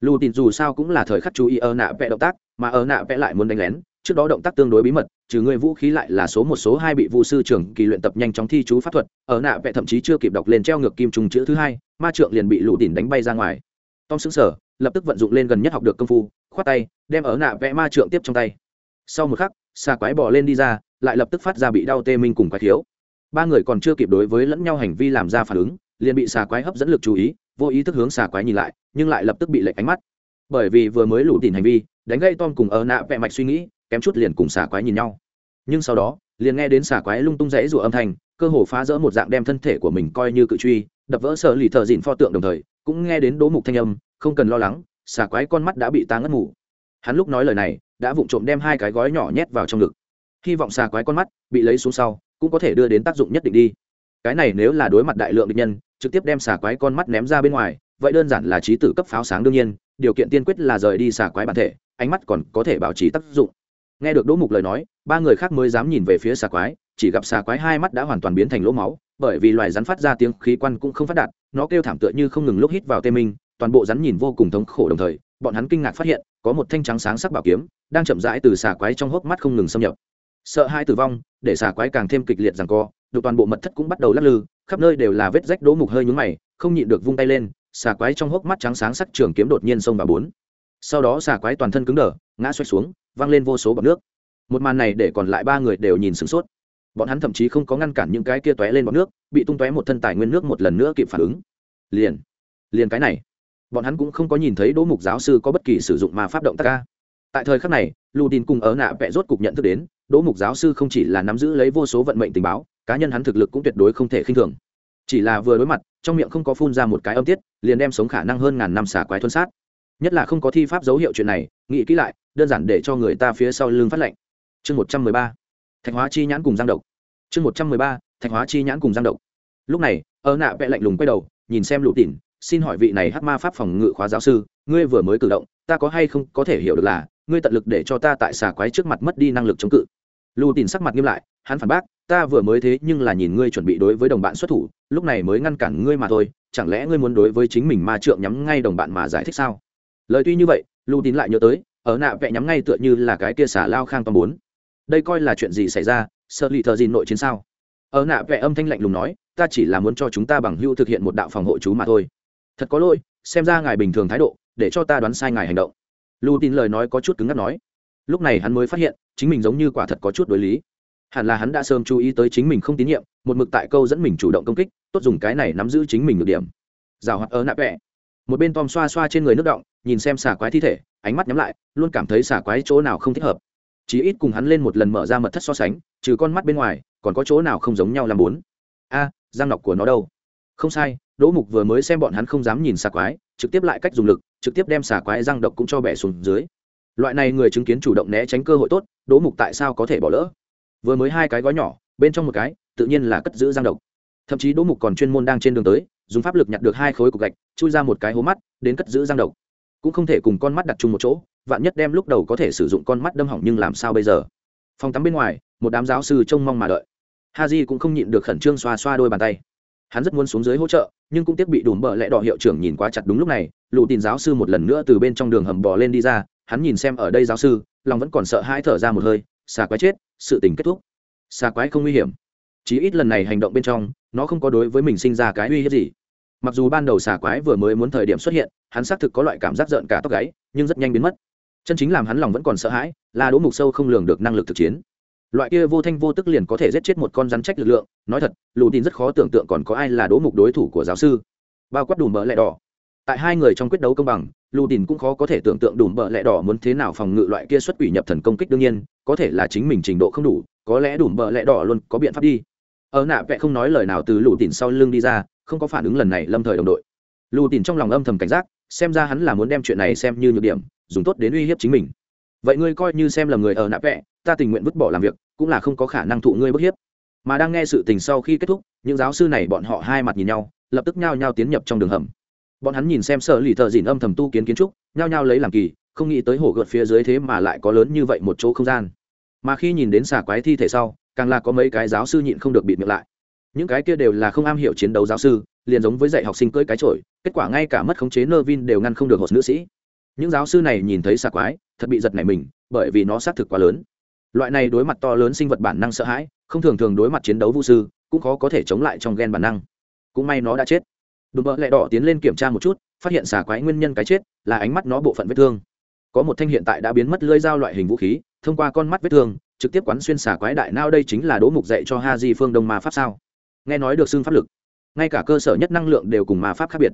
Lù tịn dù sao cũng là thời khắc chú ý ở nạ vẽ động tác, mà ở nạ vẽ lại muốn đánh lén, trước đó động tác tương đối bí mật, trừ ngươi vũ khí lại là số một số hai bị vụ sư trưởng kỳ luyện tập nhanh chóng thi chú pháp thuật ở nạ vẽ thậm chí chưa kịp đọc lên treo ngược kim trùng chữ thứ hai, ma trượng liền bị lụ tỉn đánh bay ra ngoài. Tom xứng sở lập tức vận dụng lên gần nhất học được công phu, khoát tay, đem ở nạ vẽ ma trượng tiếp trong tay. Sau một khắc, xà quái bỏ lên đi ra, lại lập tức phát ra bị đau tê minh cùng quái thiếu ba người còn chưa kịp đối với lẫn nhau hành vi làm ra phản ứng, liền bị xà quái hấp dẫn lực chú ý, vô ý thức hướng xà quái nhìn lại, nhưng lại lập tức bị lệch ánh mắt. Bởi vì vừa mới lủ tìm hành vi, đánh gây tom cùng ở nạ vẽ mạch suy nghĩ, kém chút liền cùng xà quái nhìn nhau. Nhưng sau đó, liền nghe đến xà quái lung tung rẫy rủa âm thanh, cơ hồ phá rỡ một dạng đem thân thể của mình coi như cự truy, đập vỡ sợ lì thợ dịn pho tượng đồng thời cũng nghe đến đố mục thanh âm, không cần lo lắng, xà quái con mắt đã bị ta ngất ngủ. Hắn lúc nói lời này, đã vụng trộm đem hai cái gói nhỏ nhét vào trong ngực. Hy vọng xà quái con mắt bị lấy xuống sau, cũng có thể đưa đến tác dụng nhất định đi. Cái này nếu là đối mặt đại lượng địch nhân, trực tiếp đem xà quái con mắt ném ra bên ngoài, vậy đơn giản là trí tử cấp pháo sáng đương nhiên, điều kiện tiên quyết là rời đi xà quái bản thể, ánh mắt còn có thể bảo trì tác dụng. Nghe được đỗ mục lời nói, ba người khác mới dám nhìn về phía xà quái, chỉ gặp xà quái hai mắt đã hoàn toàn biến thành lỗ máu, bởi vì loài rắn phát ra tiếng khí quan cũng không phát đạt nó kêu thảm tựa như không ngừng lúc hít vào tê minh, toàn bộ rắn nhìn vô cùng thống khổ đồng thời, bọn hắn kinh ngạc phát hiện, có một thanh trắng sáng sắc bảo kiếm, đang chậm rãi từ xà quái trong hốc mắt không ngừng xâm nhập. Sợ hai tử vong, để xà quái càng thêm kịch liệt rằng co, được toàn bộ mật thất cũng bắt đầu lắc lư, khắp nơi đều là vết rách đỗ mục hơi nhúng mày, không nhịn được vung tay lên, xà quái trong hốc mắt trắng sáng sắc trường kiếm đột nhiên xông vào bốn. Sau đó xà quái toàn thân cứng đờ, ngã xoay xuống, văng lên vô số bọc nước. Một màn này để còn lại ba người đều nhìn sửng sốt bọn hắn thậm chí không có ngăn cản những cái kia tóe lên bọn nước, bị tung tóe một thân tài nguyên nước một lần nữa kịp phản ứng. Liền liền cái này. Bọn hắn cũng không có nhìn thấy đỗ mục giáo sư có bất kỳ sử dụng ma pháp động tác. Ca tại thời khắc này lù tin cùng ở nạ vẽ rốt cục nhận thức đến, đỗ mục giáo sư không chỉ là nắm giữ lấy vô số vận mệnh tình báo, cá nhân hắn thực lực cũng tuyệt đối không thể khinh thường. Chỉ là vừa đối mặt, trong miệng không có phun ra một cái âm tiết, liền đem sống khả năng hơn ngàn năm xả quái thuân sát. Nhất là không có thi pháp dấu hiệu chuyện này, nghĩ kỹ lại, đơn giản để cho người ta phía sau lưng phát lệnh. Chương một trăm mười ba thạch hóa chi nhãn cùng giang độc. Chương một trăm mười ba, thạch hóa chi nhãn cùng giang độc. Lúc này, ở nạ vẽ lạnh lùng quay đầu, nhìn xem lụ tỉn xin hỏi vị này hát ma pháp phòng ngự khóa giáo sư, ngươi vừa mới cử động, ta có hay không có thể hiểu được là, ngươi tận lực để cho ta tại xà quái trước mặt mất đi năng lực chống cự. Lù tìn sắc mặt nghiêm lại, hắn phản bác, ta vừa mới thế nhưng là nhìn ngươi chuẩn bị đối với đồng bạn xuất thủ, lúc này mới ngăn cản ngươi mà thôi, chẳng lẽ ngươi muốn đối với chính mình ma trượng nhắm ngay đồng bạn mà giải thích sao? Lời tuy như vậy lù tín lại nhớ tới, ở nạ vẽ nhắm ngay tựa như là cái kia xả lao khang toàn bốn đây coi là chuyện gì xảy ra, sợ lì thợ gì nội chiến sao? Ở nạ vẽ âm thanh lạnh lùng nói, ta chỉ là muốn cho chúng ta bằng hưu thực hiện một đạo phòng hộ chú mà thôi. Thật có lỗi, xem ra ngài bình thường thái độ, để cho ta đoán sai ngài hành động. Lưu tín lời nói có chút cứng ngắt nói. Lúc này hắn mới phát hiện, chính mình giống như quả thật có chút đối lý. Hẳn là hắn đã sớm chú ý tới chính mình không tín nhiệm, một mực tại câu dẫn mình chủ động công kích, tốt dùng cái này nắm giữ chính mình được điểm. Rào hoạt ớ nạ vẽ một bên tom xoa xoa trên người nước động, nhìn xem xà quái thi thể, ánh mắt nhắm lại, luôn cảm thấy xà quái chỗ nào không thích hợp chí ít cùng hắn lên một lần mở ra mật thất so sánh trừ con mắt bên ngoài còn có chỗ nào không giống nhau làm bốn? A à, giang nọc của nó đâu? Không sai đỗ mục vừa mới xem bọn hắn không dám nhìn xà quái trực tiếp lại cách dùng lực trực tiếp đem xà quái răng độc cũng cho bẻ xuống dưới. Loại này người chứng kiến chủ động né tránh cơ hội tốt đỗ mục tại sao có thể bỏ lỡ? Vừa mới hai cái gói nhỏ bên trong một cái tự nhiên là cất giữ giang độc. Thậm chí đỗ mục còn chuyên môn đang trên đường tới dùng pháp lực nhặt được hai khối cục gạch chui ra một cái hố mắt đến cất giữ giang độc. Cũng không thể cùng con mắt đặt chung một chỗ vạn nhất đem lúc đầu có thể sử dụng con mắt đâm hỏng nhưng làm sao bây giờ? Phòng tắm bên ngoài, một đám giáo sư trông mong mà đợi. Ha j cũng không nhịn được khẩn trương xoa xoa đôi bàn tay. Hắn rất muốn xuống dưới hỗ trợ, nhưng cũng tiếc bị đùm bợ lẹ đỏ hiệu trưởng nhìn quá chặt đúng lúc này lụ tin giáo sư một lần nữa từ bên trong đường hầm bò lên đi ra, hắn nhìn xem ở đây giáo sư, lòng vẫn còn sợ hãi thở ra một hơi, xà quái chết, sự tình kết thúc. Xà quái không nguy hiểm. Chí ít lần này hành động bên trong, nó không có đối với mình sinh ra cái uy hiếp gì. Mặc dù ban đầu xà quái vừa mới muốn thời điểm xuất hiện, hắn xác thực có loại cảm giác rợn cả tóc gáy, nhưng rất nhanh biến mất chân chính làm hắn lòng vẫn còn sợ hãi, là đỗ mục sâu không lường được năng lực thực chiến. Loại kia vô thanh vô tức liền có thể giết chết một con rắn trách lực lượng, nói thật, lù tin rất khó tưởng tượng còn có ai là đỗ mục đối thủ của giáo sư. Bao quát đủ mỡ lẹ đỏ. Tại hai người trong quyết đấu công bằng, lù tin cũng khó có thể tưởng tượng đủ mỡ lẹ đỏ muốn thế nào phòng ngự loại kia xuất quỷ nhập thần công kích đương nhiên, có thể là chính mình trình độ không đủ, có lẽ đủ mỡ lẹ đỏ luôn có biện pháp đi. Ở nạ vẽ không nói lời nào từ lù tin sau lưng đi ra, không có phản ứng lần này lâm thời đồng đội. Lù tin trong lòng âm thầm cảnh giác, xem ra hắn là muốn đem chuyện này xem như nhược điểm dùng tốt đến uy hiếp chính mình. Vậy ngươi coi như xem là người ở nạ vẽ ta tình nguyện vứt bỏ làm việc, cũng là không có khả năng thụ ngươi bức hiếp. Mà đang nghe sự tình sau khi kết thúc, những giáo sư này bọn họ hai mặt nhìn nhau, lập tức nhao nhao tiến nhập trong đường hầm. Bọn hắn nhìn xem sợ lì thợ dìn âm thầm tu kiến kiến trúc, nhao nhao lấy làm kỳ, không nghĩ tới hổ gợt phía dưới thế mà lại có lớn như vậy một chỗ không gian. Mà khi nhìn đến xà quái thi thể sau, càng là có mấy cái giáo sư nhịn không được bịt miệng lại. Những cái kia đều là không am hiểu chiến đấu giáo sư, liền giống với dạy học sinh cưỡi cái trội kết quả ngay cả mất khống chế nơ vin đều ngăn không được hột nữ sĩ những giáo sư này nhìn thấy xà quái, thật bị giật nảy mình, bởi vì nó xác thực quá lớn. Loại này đối mặt to lớn sinh vật bản năng sợ hãi, không thường thường đối mặt chiến đấu vũ sư, cũng khó có thể chống lại trong ghen bản năng. Cũng may nó đã chết. Đùm bợ lẹ đỏ tiến lên kiểm tra một chút, phát hiện xà quái nguyên nhân cái chết là ánh mắt nó bộ phận vết thương. Có một thanh hiện tại đã biến mất lưỡi dao loại hình vũ khí, thông qua con mắt vết thương, trực tiếp quán xuyên xà quái đại nao đây chính là đỗ mục dạy cho ha di phương đông ma pháp sao? Nghe nói được xưng pháp lực, ngay cả cơ sở nhất năng lượng đều cùng ma pháp khác biệt.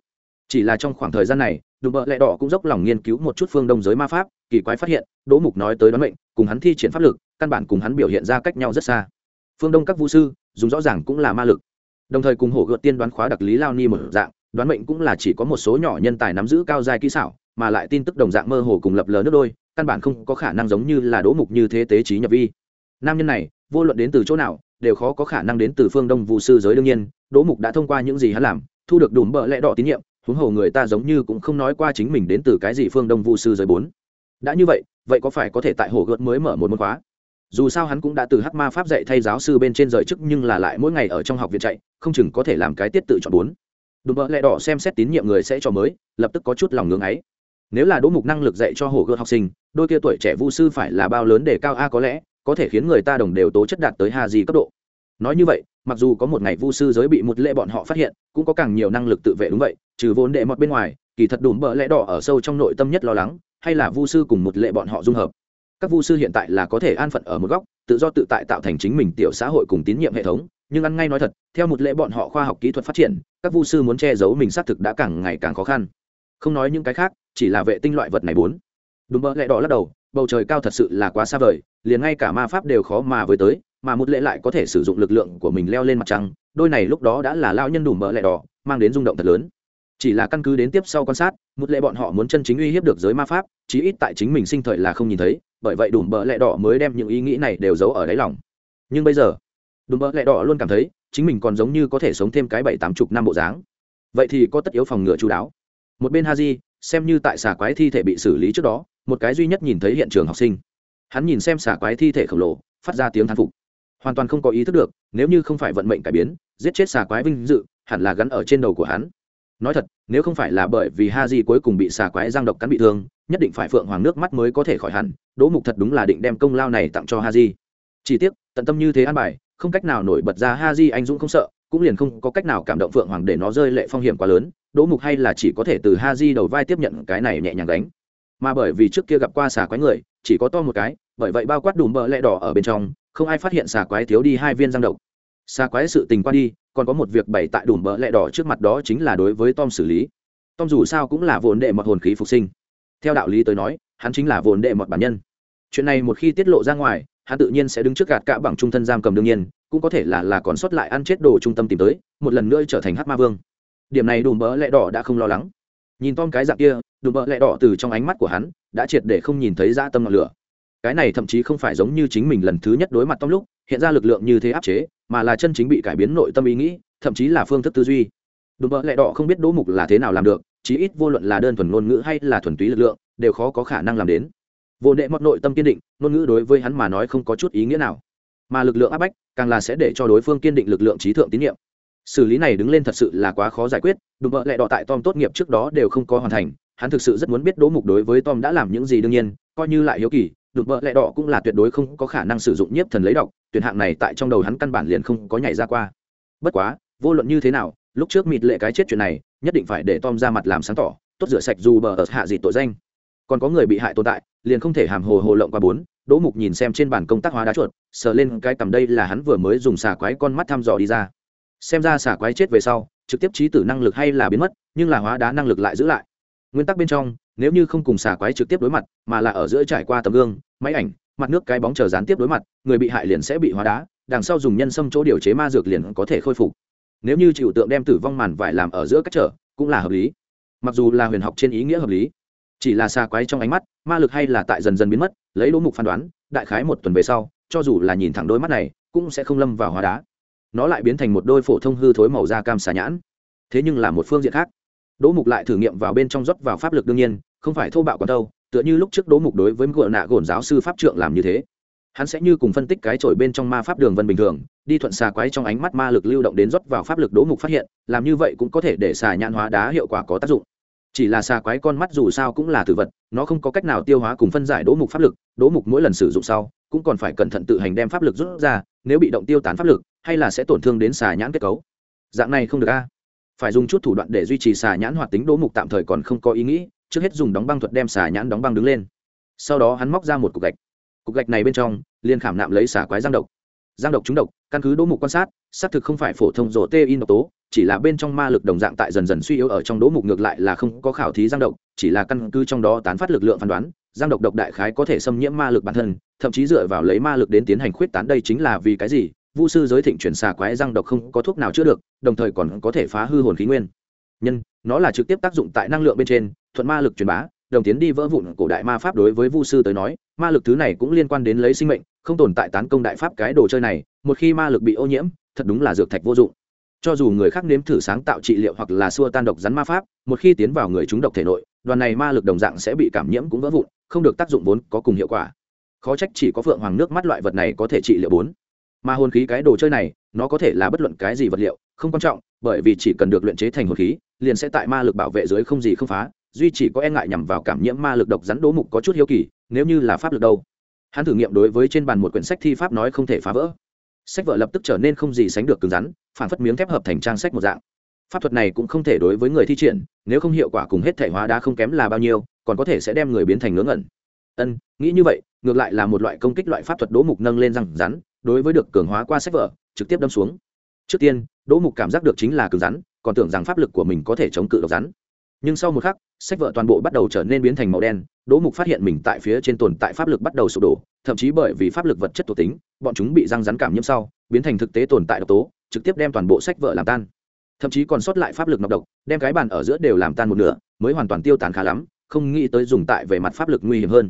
Chỉ là trong khoảng thời gian này đùm bợ lẹ đỏ cũng dốc lòng nghiên cứu một chút phương đông giới ma pháp, kỳ quái phát hiện, đỗ mục nói tới đoán mệnh, cùng hắn thi triển pháp lực, căn bản cùng hắn biểu hiện ra cách nhau rất xa. Phương đông các vũ sư, dùng rõ ràng cũng là ma lực. Đồng thời cùng hổ gợt tiên đoán khóa đặc lý lao ni một dạng, đoán mệnh cũng là chỉ có một số nhỏ nhân tài nắm giữ cao dài kỹ xảo, mà lại tin tức đồng dạng mơ hồ cùng lập lờ nước đôi, căn bản không có khả năng giống như là đỗ mục như thế tế trí nhập vi. Nam nhân này, vô luận đến từ chỗ nào, đều khó có khả năng đến từ phương đông vũ sư giới đương nhiên, đỗ mục đã thông qua những gì hắn làm, thu được đủ bợ lẽ đỏ tín nhiệm huống hồ người ta giống như cũng không nói qua chính mình đến từ cái gì phương đông vu sư giới bốn. Đã như vậy vậy có phải có thể tại hồ gợt mới mở một môn khóa? Dù sao hắn cũng đã từ hắc ma pháp dạy thay giáo sư bên trên rời chức nhưng là lại mỗi ngày ở trong học viện chạy, không chừng có thể làm cái tiết tự chọn bốn. Đùm bỡ lẹ đỏ xem xét tín nhiệm người sẽ cho mới, lập tức có chút lòng ngưng ấy. Nếu là đỗ mục năng lực dạy cho hồ gợt học sinh, đôi kia tuổi trẻ vu sư phải là bao lớn để cao a có lẽ, có thể khiến người ta đồng đều tố chất đạt tới hà gì cấp độ nói như vậy, mặc dù có một ngày vu sư giới bị một lệ bọn họ phát hiện, cũng có càng nhiều năng lực tự vệ đúng vậy, trừ vốn đệ mọt bên ngoài, kỳ thật đùm bỡ lẽ đỏ ở sâu trong nội tâm nhất lo lắng, hay là vu sư cùng một lệ bọn họ dung hợp. Các vu sư hiện tại là có thể an phận ở một góc, tự do tự tại tạo thành chính mình tiểu xã hội cùng tín nhiệm hệ thống, nhưng ăn ngay nói thật, theo một lệ bọn họ khoa học kỹ thuật phát triển, các vu sư muốn che giấu mình xác thực đã càng ngày càng khó khăn. Không nói những cái khác, chỉ là vệ tinh loại vật này bốn. Đúng bỡ lẽ đỏ lắc đầu, bầu trời cao thật sự là quá xa vời, liền ngay cả ma pháp đều khó mà với tới mà một lễ lại có thể sử dụng lực lượng của mình leo lên mặt trăng, đôi này lúc đó đã là lao nhân đủ mỡ lẹ đỏ, mang đến rung động thật lớn. Chỉ là căn cứ đến tiếp sau quan sát, một lệ bọn họ muốn chân chính uy hiếp được giới ma pháp, chí ít tại chính mình sinh thời là không nhìn thấy, bởi vậy đủ mỡ lẹ đỏ mới đem những ý nghĩ này đều giấu ở đáy lòng. Nhưng bây giờ đủ mỡ lẹ đỏ luôn cảm thấy, chính mình còn giống như có thể sống thêm cái bảy tám chục năm bộ dáng. Vậy thì có tất yếu phòng ngừa chú đáo. Một bên haji, xem như tại xà quái thi thể bị xử lý trước đó, một cái duy nhất nhìn thấy hiện trường học sinh. Hắn nhìn xem xà quái thi thể khổng lồ, phát ra tiếng thán phục hoàn toàn không có ý thức được, nếu như không phải vận mệnh cải biến, giết chết xà quái vinh dự, hẳn là gắn ở trên đầu của hắn. Nói thật, nếu không phải là bởi vì ha di cuối cùng bị xà quái giang độc cắn bị thương, nhất định phải phượng hoàng nước mắt mới có thể khỏi hẳn, đỗ mục thật đúng là định đem công lao này tặng cho ha di chỉ tiếc, tận tâm như thế an bài, không cách nào nổi bật ra ha di anh dũng không sợ, cũng liền không có cách nào cảm động phượng hoàng để nó rơi lệ phong hiểm quá lớn, đỗ mục hay là chỉ có thể từ ha di đầu vai tiếp nhận cái này nhẹ nhàng đánh mà bởi vì trước kia gặp qua xà quái người, chỉ có to một cái, bởi vậy bao quát đùm bờ lẹ đỏ ở bên trong không ai phát hiện xà quái thiếu đi hai viên răng độc. Xà quái sự tình qua đi, còn có một việc bày tại đùm mỡ lẹ đỏ trước mặt đó chính là đối với tom xử lý. Tom dù sao cũng là vốn đệ mọt hồn khí phục sinh. Theo đạo lý tới nói, hắn chính là vốn đệ mọt bản nhân. Chuyện này một khi tiết lộ ra ngoài, hắn tự nhiên sẽ đứng trước gạt cả bằng trung thân giam cầm đương nhiên, cũng có thể là là còn sót lại ăn chết đồ trung tâm tìm tới, một lần nữa trở thành hát ma vương. Điểm này đùm bỡ lẹ đỏ đã không lo lắng. Nhìn tom cái dạng kia, đùm bỡ lẹ đỏ từ trong ánh mắt của hắn, đã triệt để không nhìn thấy dã tâm ngọn lửa cái này thậm chí không phải giống như chính mình lần thứ nhất đối mặt tom lúc, hiện ra lực lượng như thế áp chế, mà là chân chính bị cải biến nội tâm ý nghĩ, thậm chí là phương thức tư duy. Đùm bỡ lẹ đỏ không biết đỗ mục là thế nào làm được, chí ít vô luận là đơn thuần ngôn ngữ hay là thuần túy lực lượng, đều khó có khả năng làm đến. Vô nệ mọt nội tâm kiên định, ngôn ngữ đối với hắn mà nói không có chút ý nghĩa nào. Mà lực lượng áp bách, càng là sẽ để cho đối phương kiên định lực lượng trí thượng tín nhiệm. Xử lý này đứng lên thật sự là quá khó giải quyết đùm bợ lẹ đỏ tại tom tốt nghiệp trước đó đều không có hoàn thành, hắn thực sự rất muốn biết đỗ mục đối với tom đã làm những gì đương nhiên, coi như lại hiếu kỳ đùm bợ lẹ đỏ cũng là tuyệt đối không có khả năng sử dụng nhiếp thần lấy độc, tuyển hạng này tại trong đầu hắn căn bản liền không có nhảy ra qua. Bất quá, vô luận như thế nào, lúc trước mịt lệ cái chết chuyện này, nhất định phải để tom ra mặt làm sáng tỏ, tốt rửa sạch dù bờ ở hạ gì tội danh. Còn có người bị hại tồn tại, liền không thể hàm hồ hồ lộng qua bốn, đỗ mục nhìn xem trên bàn công tác hóa đá chuột, sờ lên cái tầm đây là hắn vừa mới dùng xà quái con mắt thăm dò đi ra. Xem ra xà quái chết về sau, trực tiếp trí tử năng lực hay là biến mất, nhưng là hóa đá năng lực lại giữ lại. Nguyên tắc bên trong nếu như không cùng xà quái trực tiếp đối mặt, mà là ở giữa trải qua tấm gương, máy ảnh, mặt nước cái bóng chờ gián tiếp đối mặt, người bị hại liền sẽ bị hóa đá, đằng sau dùng nhân sâm chỗ điều chế ma dược liền có thể khôi phục. Nếu như chịu tượng đem tử vong màn vải làm ở giữa cách trở, cũng là hợp lý. Mặc dù là huyền học trên ý nghĩa hợp lý, chỉ là xa quái trong ánh mắt, ma lực hay là tại dần dần biến mất, lấy đỗ mục phán đoán, đại khái một tuần về sau, cho dù là nhìn thẳng đôi mắt này, cũng sẽ không lâm vào hóa đá. Nó lại biến thành một đôi phổ thông hư thối màu da cam xà nhãn. Thế nhưng là một phương diện khác đỗ mục lại thử nghiệm vào bên trong rót vào pháp lực đương nhiên, không phải thô bạo còn đâu, tựa như lúc trước đỗ mục đối với gợ nạ gồn giáo sư pháp trượng làm như thế. Hắn sẽ như cùng phân tích cái chổi bên trong ma pháp đường vân bình thường, đi thuận xà quái trong ánh mắt ma lực lưu động đến rót vào pháp lực đỗ mục phát hiện, làm như vậy cũng có thể để xà nhãn hóa đá hiệu quả có tác dụng. Chỉ là xà quái con mắt dù sao cũng là tử vật, nó không có cách nào tiêu hóa cùng phân giải đỗ mục pháp lực, đỗ mục mỗi lần sử dụng sau, cũng còn phải cẩn thận tự hành đem pháp lực rút ra, nếu bị động tiêu tán pháp lực, hay là sẽ tổn thương đến xà nhãn kết cấu. Dạng này không được a phải dùng chút thủ đoạn để duy trì xà nhãn hoạt tính đỗ mục tạm thời còn không có ý nghĩ, trước hết dùng đóng băng thuật đem xà nhãn đóng băng đứng lên. Sau đó hắn móc ra một cục gạch. Cục gạch này bên trong, liền khảm nạm lấy xà quái giang độc. Giang độc trúng độc, căn cứ đỗ mục quan sát, xác thực không phải phổ thông rổ tê in độc tố, chỉ là bên trong ma lực đồng dạng tại dần dần suy yếu ở trong đỗ mục ngược lại là không có khảo thí giang độc, chỉ là căn cứ trong đó tán phát lực lượng phán đoán, giang độc độc đại khái có thể xâm nhiễm ma lực bản thân, thậm chí dựa vào lấy ma lực đến tiến hành khuyết tán đây chính là vì cái gì? Vu sư giới thịnh chuyển xà quái răng độc không có thuốc nào chữa được, đồng thời còn có thể phá hư hồn khí nguyên. Nhân, nó là trực tiếp tác dụng tại năng lượng bên trên, thuận ma lực truyền bá, đồng tiến đi vỡ vụn cổ đại ma pháp đối với vu sư tới nói, ma lực thứ này cũng liên quan đến lấy sinh mệnh, không tồn tại tán công đại pháp cái đồ chơi này, một khi ma lực bị ô nhiễm, thật đúng là dược thạch vô dụng. Cho dù người khác nếm thử sáng tạo trị liệu hoặc là xua tan độc rắn ma pháp, một khi tiến vào người chúng độc thể nội, đoàn này ma lực đồng dạng sẽ bị cảm nhiễm cũng vỡ vụn, không được tác dụng vốn có cùng hiệu quả. Khó trách chỉ có phượng hoàng nước mắt loại vật này có thể trị liệu bốn mà hồn khí cái đồ chơi này, nó có thể là bất luận cái gì vật liệu, không quan trọng, bởi vì chỉ cần được luyện chế thành hồn khí, liền sẽ tại ma lực bảo vệ dưới không gì không phá, duy chỉ có e ngại nhằm vào cảm nhiễm ma lực độc rắn đố mục có chút hiếu kỳ, nếu như là pháp lực đâu. Hắn thử nghiệm đối với trên bàn một quyển sách thi pháp nói không thể phá vỡ. Sách vở lập tức trở nên không gì sánh được cứng rắn phản phất miếng thép hợp thành trang sách một dạng. Pháp thuật này cũng không thể đối với người thi triển, nếu không hiệu quả cùng hết thể hóa đá không kém là bao nhiêu, còn có thể sẽ đem người biến thành ngớ ngẩn. Ân, nghĩ như vậy, ngược lại là một loại công kích loại pháp thuật đố mục nâng lên răng rắn đối với được cường hóa qua sách vở, trực tiếp đâm xuống. Trước tiên, đỗ mục cảm giác được chính là cứng rắn, còn tưởng rằng pháp lực của mình có thể chống cự độc rắn. Nhưng sau một khắc, sách vở toàn bộ bắt đầu trở nên biến thành màu đen, đỗ mục phát hiện mình tại phía trên tồn tại pháp lực bắt đầu sụp đổ, thậm chí bởi vì pháp lực vật chất thuộc tính, bọn chúng bị răng rắn cảm nhiễm sau, biến thành thực tế tồn tại độc tố, trực tiếp đem toàn bộ sách vở làm tan. Thậm chí còn sót lại pháp lực nọc độc, đem cái bàn ở giữa đều làm tan một nửa, mới hoàn toàn tiêu tán khá lắm, không nghĩ tới dùng tại về mặt pháp lực nguy hiểm hơn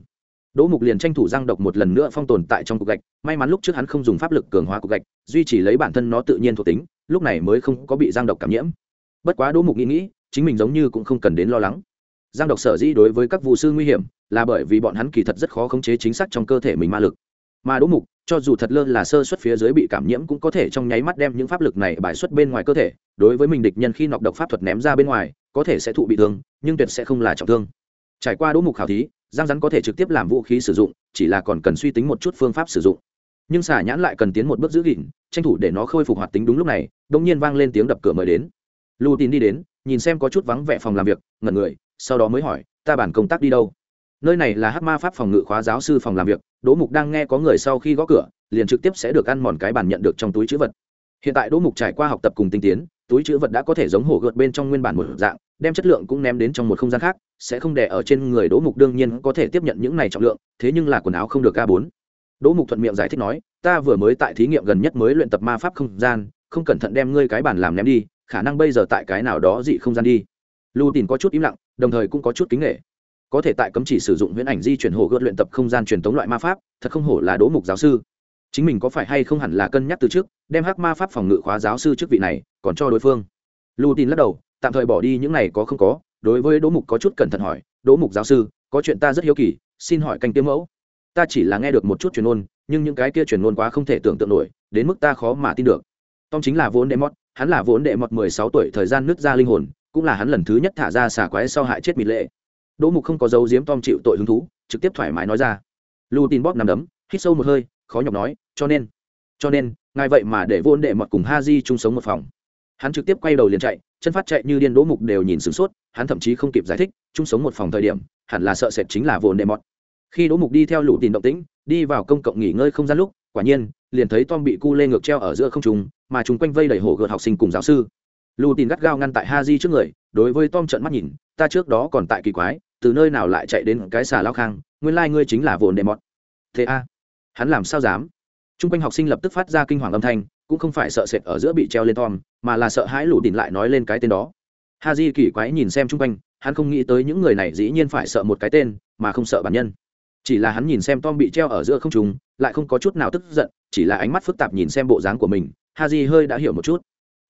đỗ mục liền tranh thủ răng độc một lần nữa phong tồn tại trong cục gạch, may mắn lúc trước hắn không dùng pháp lực cường hóa cục gạch, duy trì lấy bản thân nó tự nhiên thuộc tính, lúc này mới không có bị răng độc cảm nhiễm. Bất quá đỗ mục nghĩ nghĩ, chính mình giống như cũng không cần đến lo lắng. Giang độc sở dĩ đối với các vụ sư nguy hiểm, là bởi vì bọn hắn kỳ thật rất khó khống chế chính xác trong cơ thể mình ma lực. Mà đỗ mục, cho dù thật lơ là sơ xuất phía dưới bị cảm nhiễm cũng có thể trong nháy mắt đem những pháp lực này bài xuất bên ngoài cơ thể, đối với mình địch nhân khi nọc độc pháp thuật ném ra bên ngoài, có thể sẽ thụ bị thương, nhưng tuyệt sẽ không là trọng thương. Trải qua đỗ mục khảo thí giang rắn có thể trực tiếp làm vũ khí sử dụng, chỉ là còn cần suy tính một chút phương pháp sử dụng. Nhưng xà nhãn lại cần tiến một bước giữ gìn, tranh thủ để nó khôi phục hoạt tính đúng lúc này đông nhiên vang lên tiếng đập cửa mời đến. Lù tín đi đến, nhìn xem có chút vắng vẻ phòng làm việc, ngẩn người, sau đó mới hỏi, ta bản công tác đi đâu? Nơi này là hát ma pháp phòng ngự khóa giáo sư phòng làm việc, đỗ mục đang nghe có người sau khi gõ cửa, liền trực tiếp sẽ được ăn mòn cái bản nhận được trong túi chữ vật. Hiện tại đỗ mục trải qua học tập cùng tinh tiến, túi chữ vật đã có thể giống hổ gợt bên trong nguyên bản một dạng, đem chất lượng cũng ném đến trong một không gian khác sẽ không đè ở trên người đỗ mục đương nhiên có thể tiếp nhận những này trọng lượng, thế nhưng là quần áo không được a bốn. Đỗ mục thuận miệng giải thích nói, ta vừa mới tại thí nghiệm gần nhất mới luyện tập ma pháp không gian, không cẩn thận đem ngươi cái bàn làm ném đi, khả năng bây giờ tại cái nào đó dị không gian đi. Lưu tìm có chút im lặng, đồng thời cũng có chút kính nghệ có thể tại cấm chỉ sử dụng huyễn ảnh di chuyển hồ gợt luyện tập không gian truyền tống loại ma pháp, thật không hổ là đỗ mục giáo sư. Chính mình có phải hay không hẳn là cân nhắc từ trước, đem hắc ma pháp phòng ngự khóa giáo sư chức vị này, còn cho đối phương. Lưu tin lắc đầu, tạm thời bỏ đi những này có không có đối với đỗ mục có chút cẩn thận hỏi, đỗ mục giáo sư, có chuyện ta rất hiếu kỳ, xin hỏi canh tiêm mẫu. Ta chỉ là nghe được một chút truyền ôn nhưng những cái kia truyền ôn quá không thể tưởng tượng nổi, đến mức ta khó mà tin được. Tom chính là vốn đệ mót hắn là vốn đệ mọt mười sáu tuổi, thời gian nứt ra linh hồn, cũng là hắn lần thứ nhất thả ra xà quái sau hại chết mịt lệ. Đỗ mục không có dấu diếm tom chịu tội hứng thú, trực tiếp thoải mái nói ra. Lu tin bóp nằm đấm, hít sâu một hơi, khó nhọc nói, cho nên cho nên, ngài vậy mà để vốn đệ mọt cùng ha di chung sống một phòng hắn trực tiếp quay đầu liền chạy, chân phát chạy như điên đỗ mục đều nhìn sửng sốt, hắn thậm chí không kịp giải thích, chung sống một phòng thời điểm, hẳn là sợ sệt chính là vồn đệ mọt. Khi đỗ mục đi theo lũ tìm động tĩnh, đi vào công cộng nghỉ ngơi không gian lúc, quả nhiên, liền thấy tom bị cu lê ngược treo ở giữa không trùng mà chúng quanh vây đầy hổ gợt học sinh cùng giáo sư. Lù tìm gắt gao ngăn tại ha di trước người, đối với tom trận mắt nhìn, ta trước đó còn tại kỳ quái, từ nơi nào lại chạy đến cái xà lao khang, nguyên lai、like、ngươi chính là vồn đệ mọt. Thế a, hắn làm sao dám? T r u n g quanh học sinh lập tức phát ra kinh hoàng âm thanh cũng không phải sợ sệt ở giữa bị treo lên tom, mà là sợ hãi lũ đỉnh lại nói lên cái tên đó. Ha di kỳ quái nhìn xem chung quanh, hắn không nghĩ tới những người này dĩ nhiên phải sợ một cái tên, mà không sợ bản nhân. Chỉ là hắn nhìn xem tom bị treo ở giữa không trùng lại không có chút nào tức giận, chỉ là ánh mắt phức tạp nhìn xem bộ dáng của mình ha di hơi đã hiểu một chút.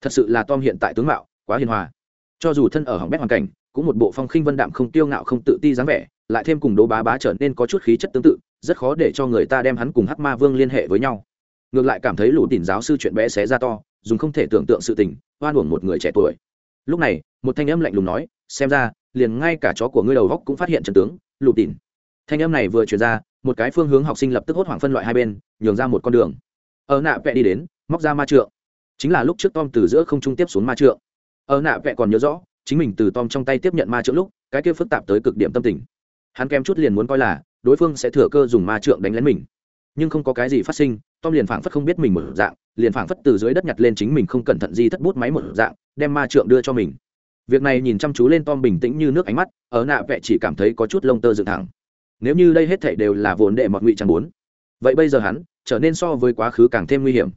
Thật sự là tom hiện tại tướng mạo, quá hiền hòa. Cho dù thân ở hỏng bét hoàn cảnh, cũng một bộ phong khinh vân đạm không tiêu ngạo không tự ti dáng vẻ, lại thêm cùng đố bá bá trở nên có chút khí chất tương tự, rất khó để cho người ta đem hắn cùng hắc ma vương liên hệ với nhau ngược lại cảm thấy lũ tìm giáo sư chuyện bé xé ra to, dùng không thể tưởng tượng sự tình, oan uổng một người trẻ tuổi. Lúc này, một thanh âm lạnh lùng nói, xem ra, liền ngay cả chó của ngươi đầu góc cũng phát hiện trần tướng lụt tỉn thanh âm này vừa truyền ra, một cái phương hướng học sinh lập tức hốt hoảng phân loại hai bên, nhường ra một con đường. Ở nạ vẽ đi đến, móc ra ma trượng. Chính là lúc trước tom từ giữa không trung tiếp xuống ma trượng. Ở nạ vẽ còn nhớ rõ, chính mình từ tom trong tay tiếp nhận ma trượng lúc, cái kia phức tạp tới cực điểm tâm tình. Hắn kém chút liền muốn coi là, đối phương sẽ thừa cơ dùng ma trượng đánh lén mình nhưng không có cái gì phát sinh, tom liền phảng phất không biết mình một dạng, liền phảng phất từ dưới đất nhặt lên chính mình không cẩn thận di thất bút máy một dạng, đem ma trượng đưa cho mình. Việc này nhìn chăm chú lên tom bình tĩnh như nước ánh mắt, ở nạ vẽ chỉ cảm thấy có chút lông tơ dựng thẳng. Nếu như đây hết thảy đều là vốn đệ mọt ngụy chẳng bốn vậy bây giờ hắn trở nên so với quá khứ càng thêm nguy hiểm.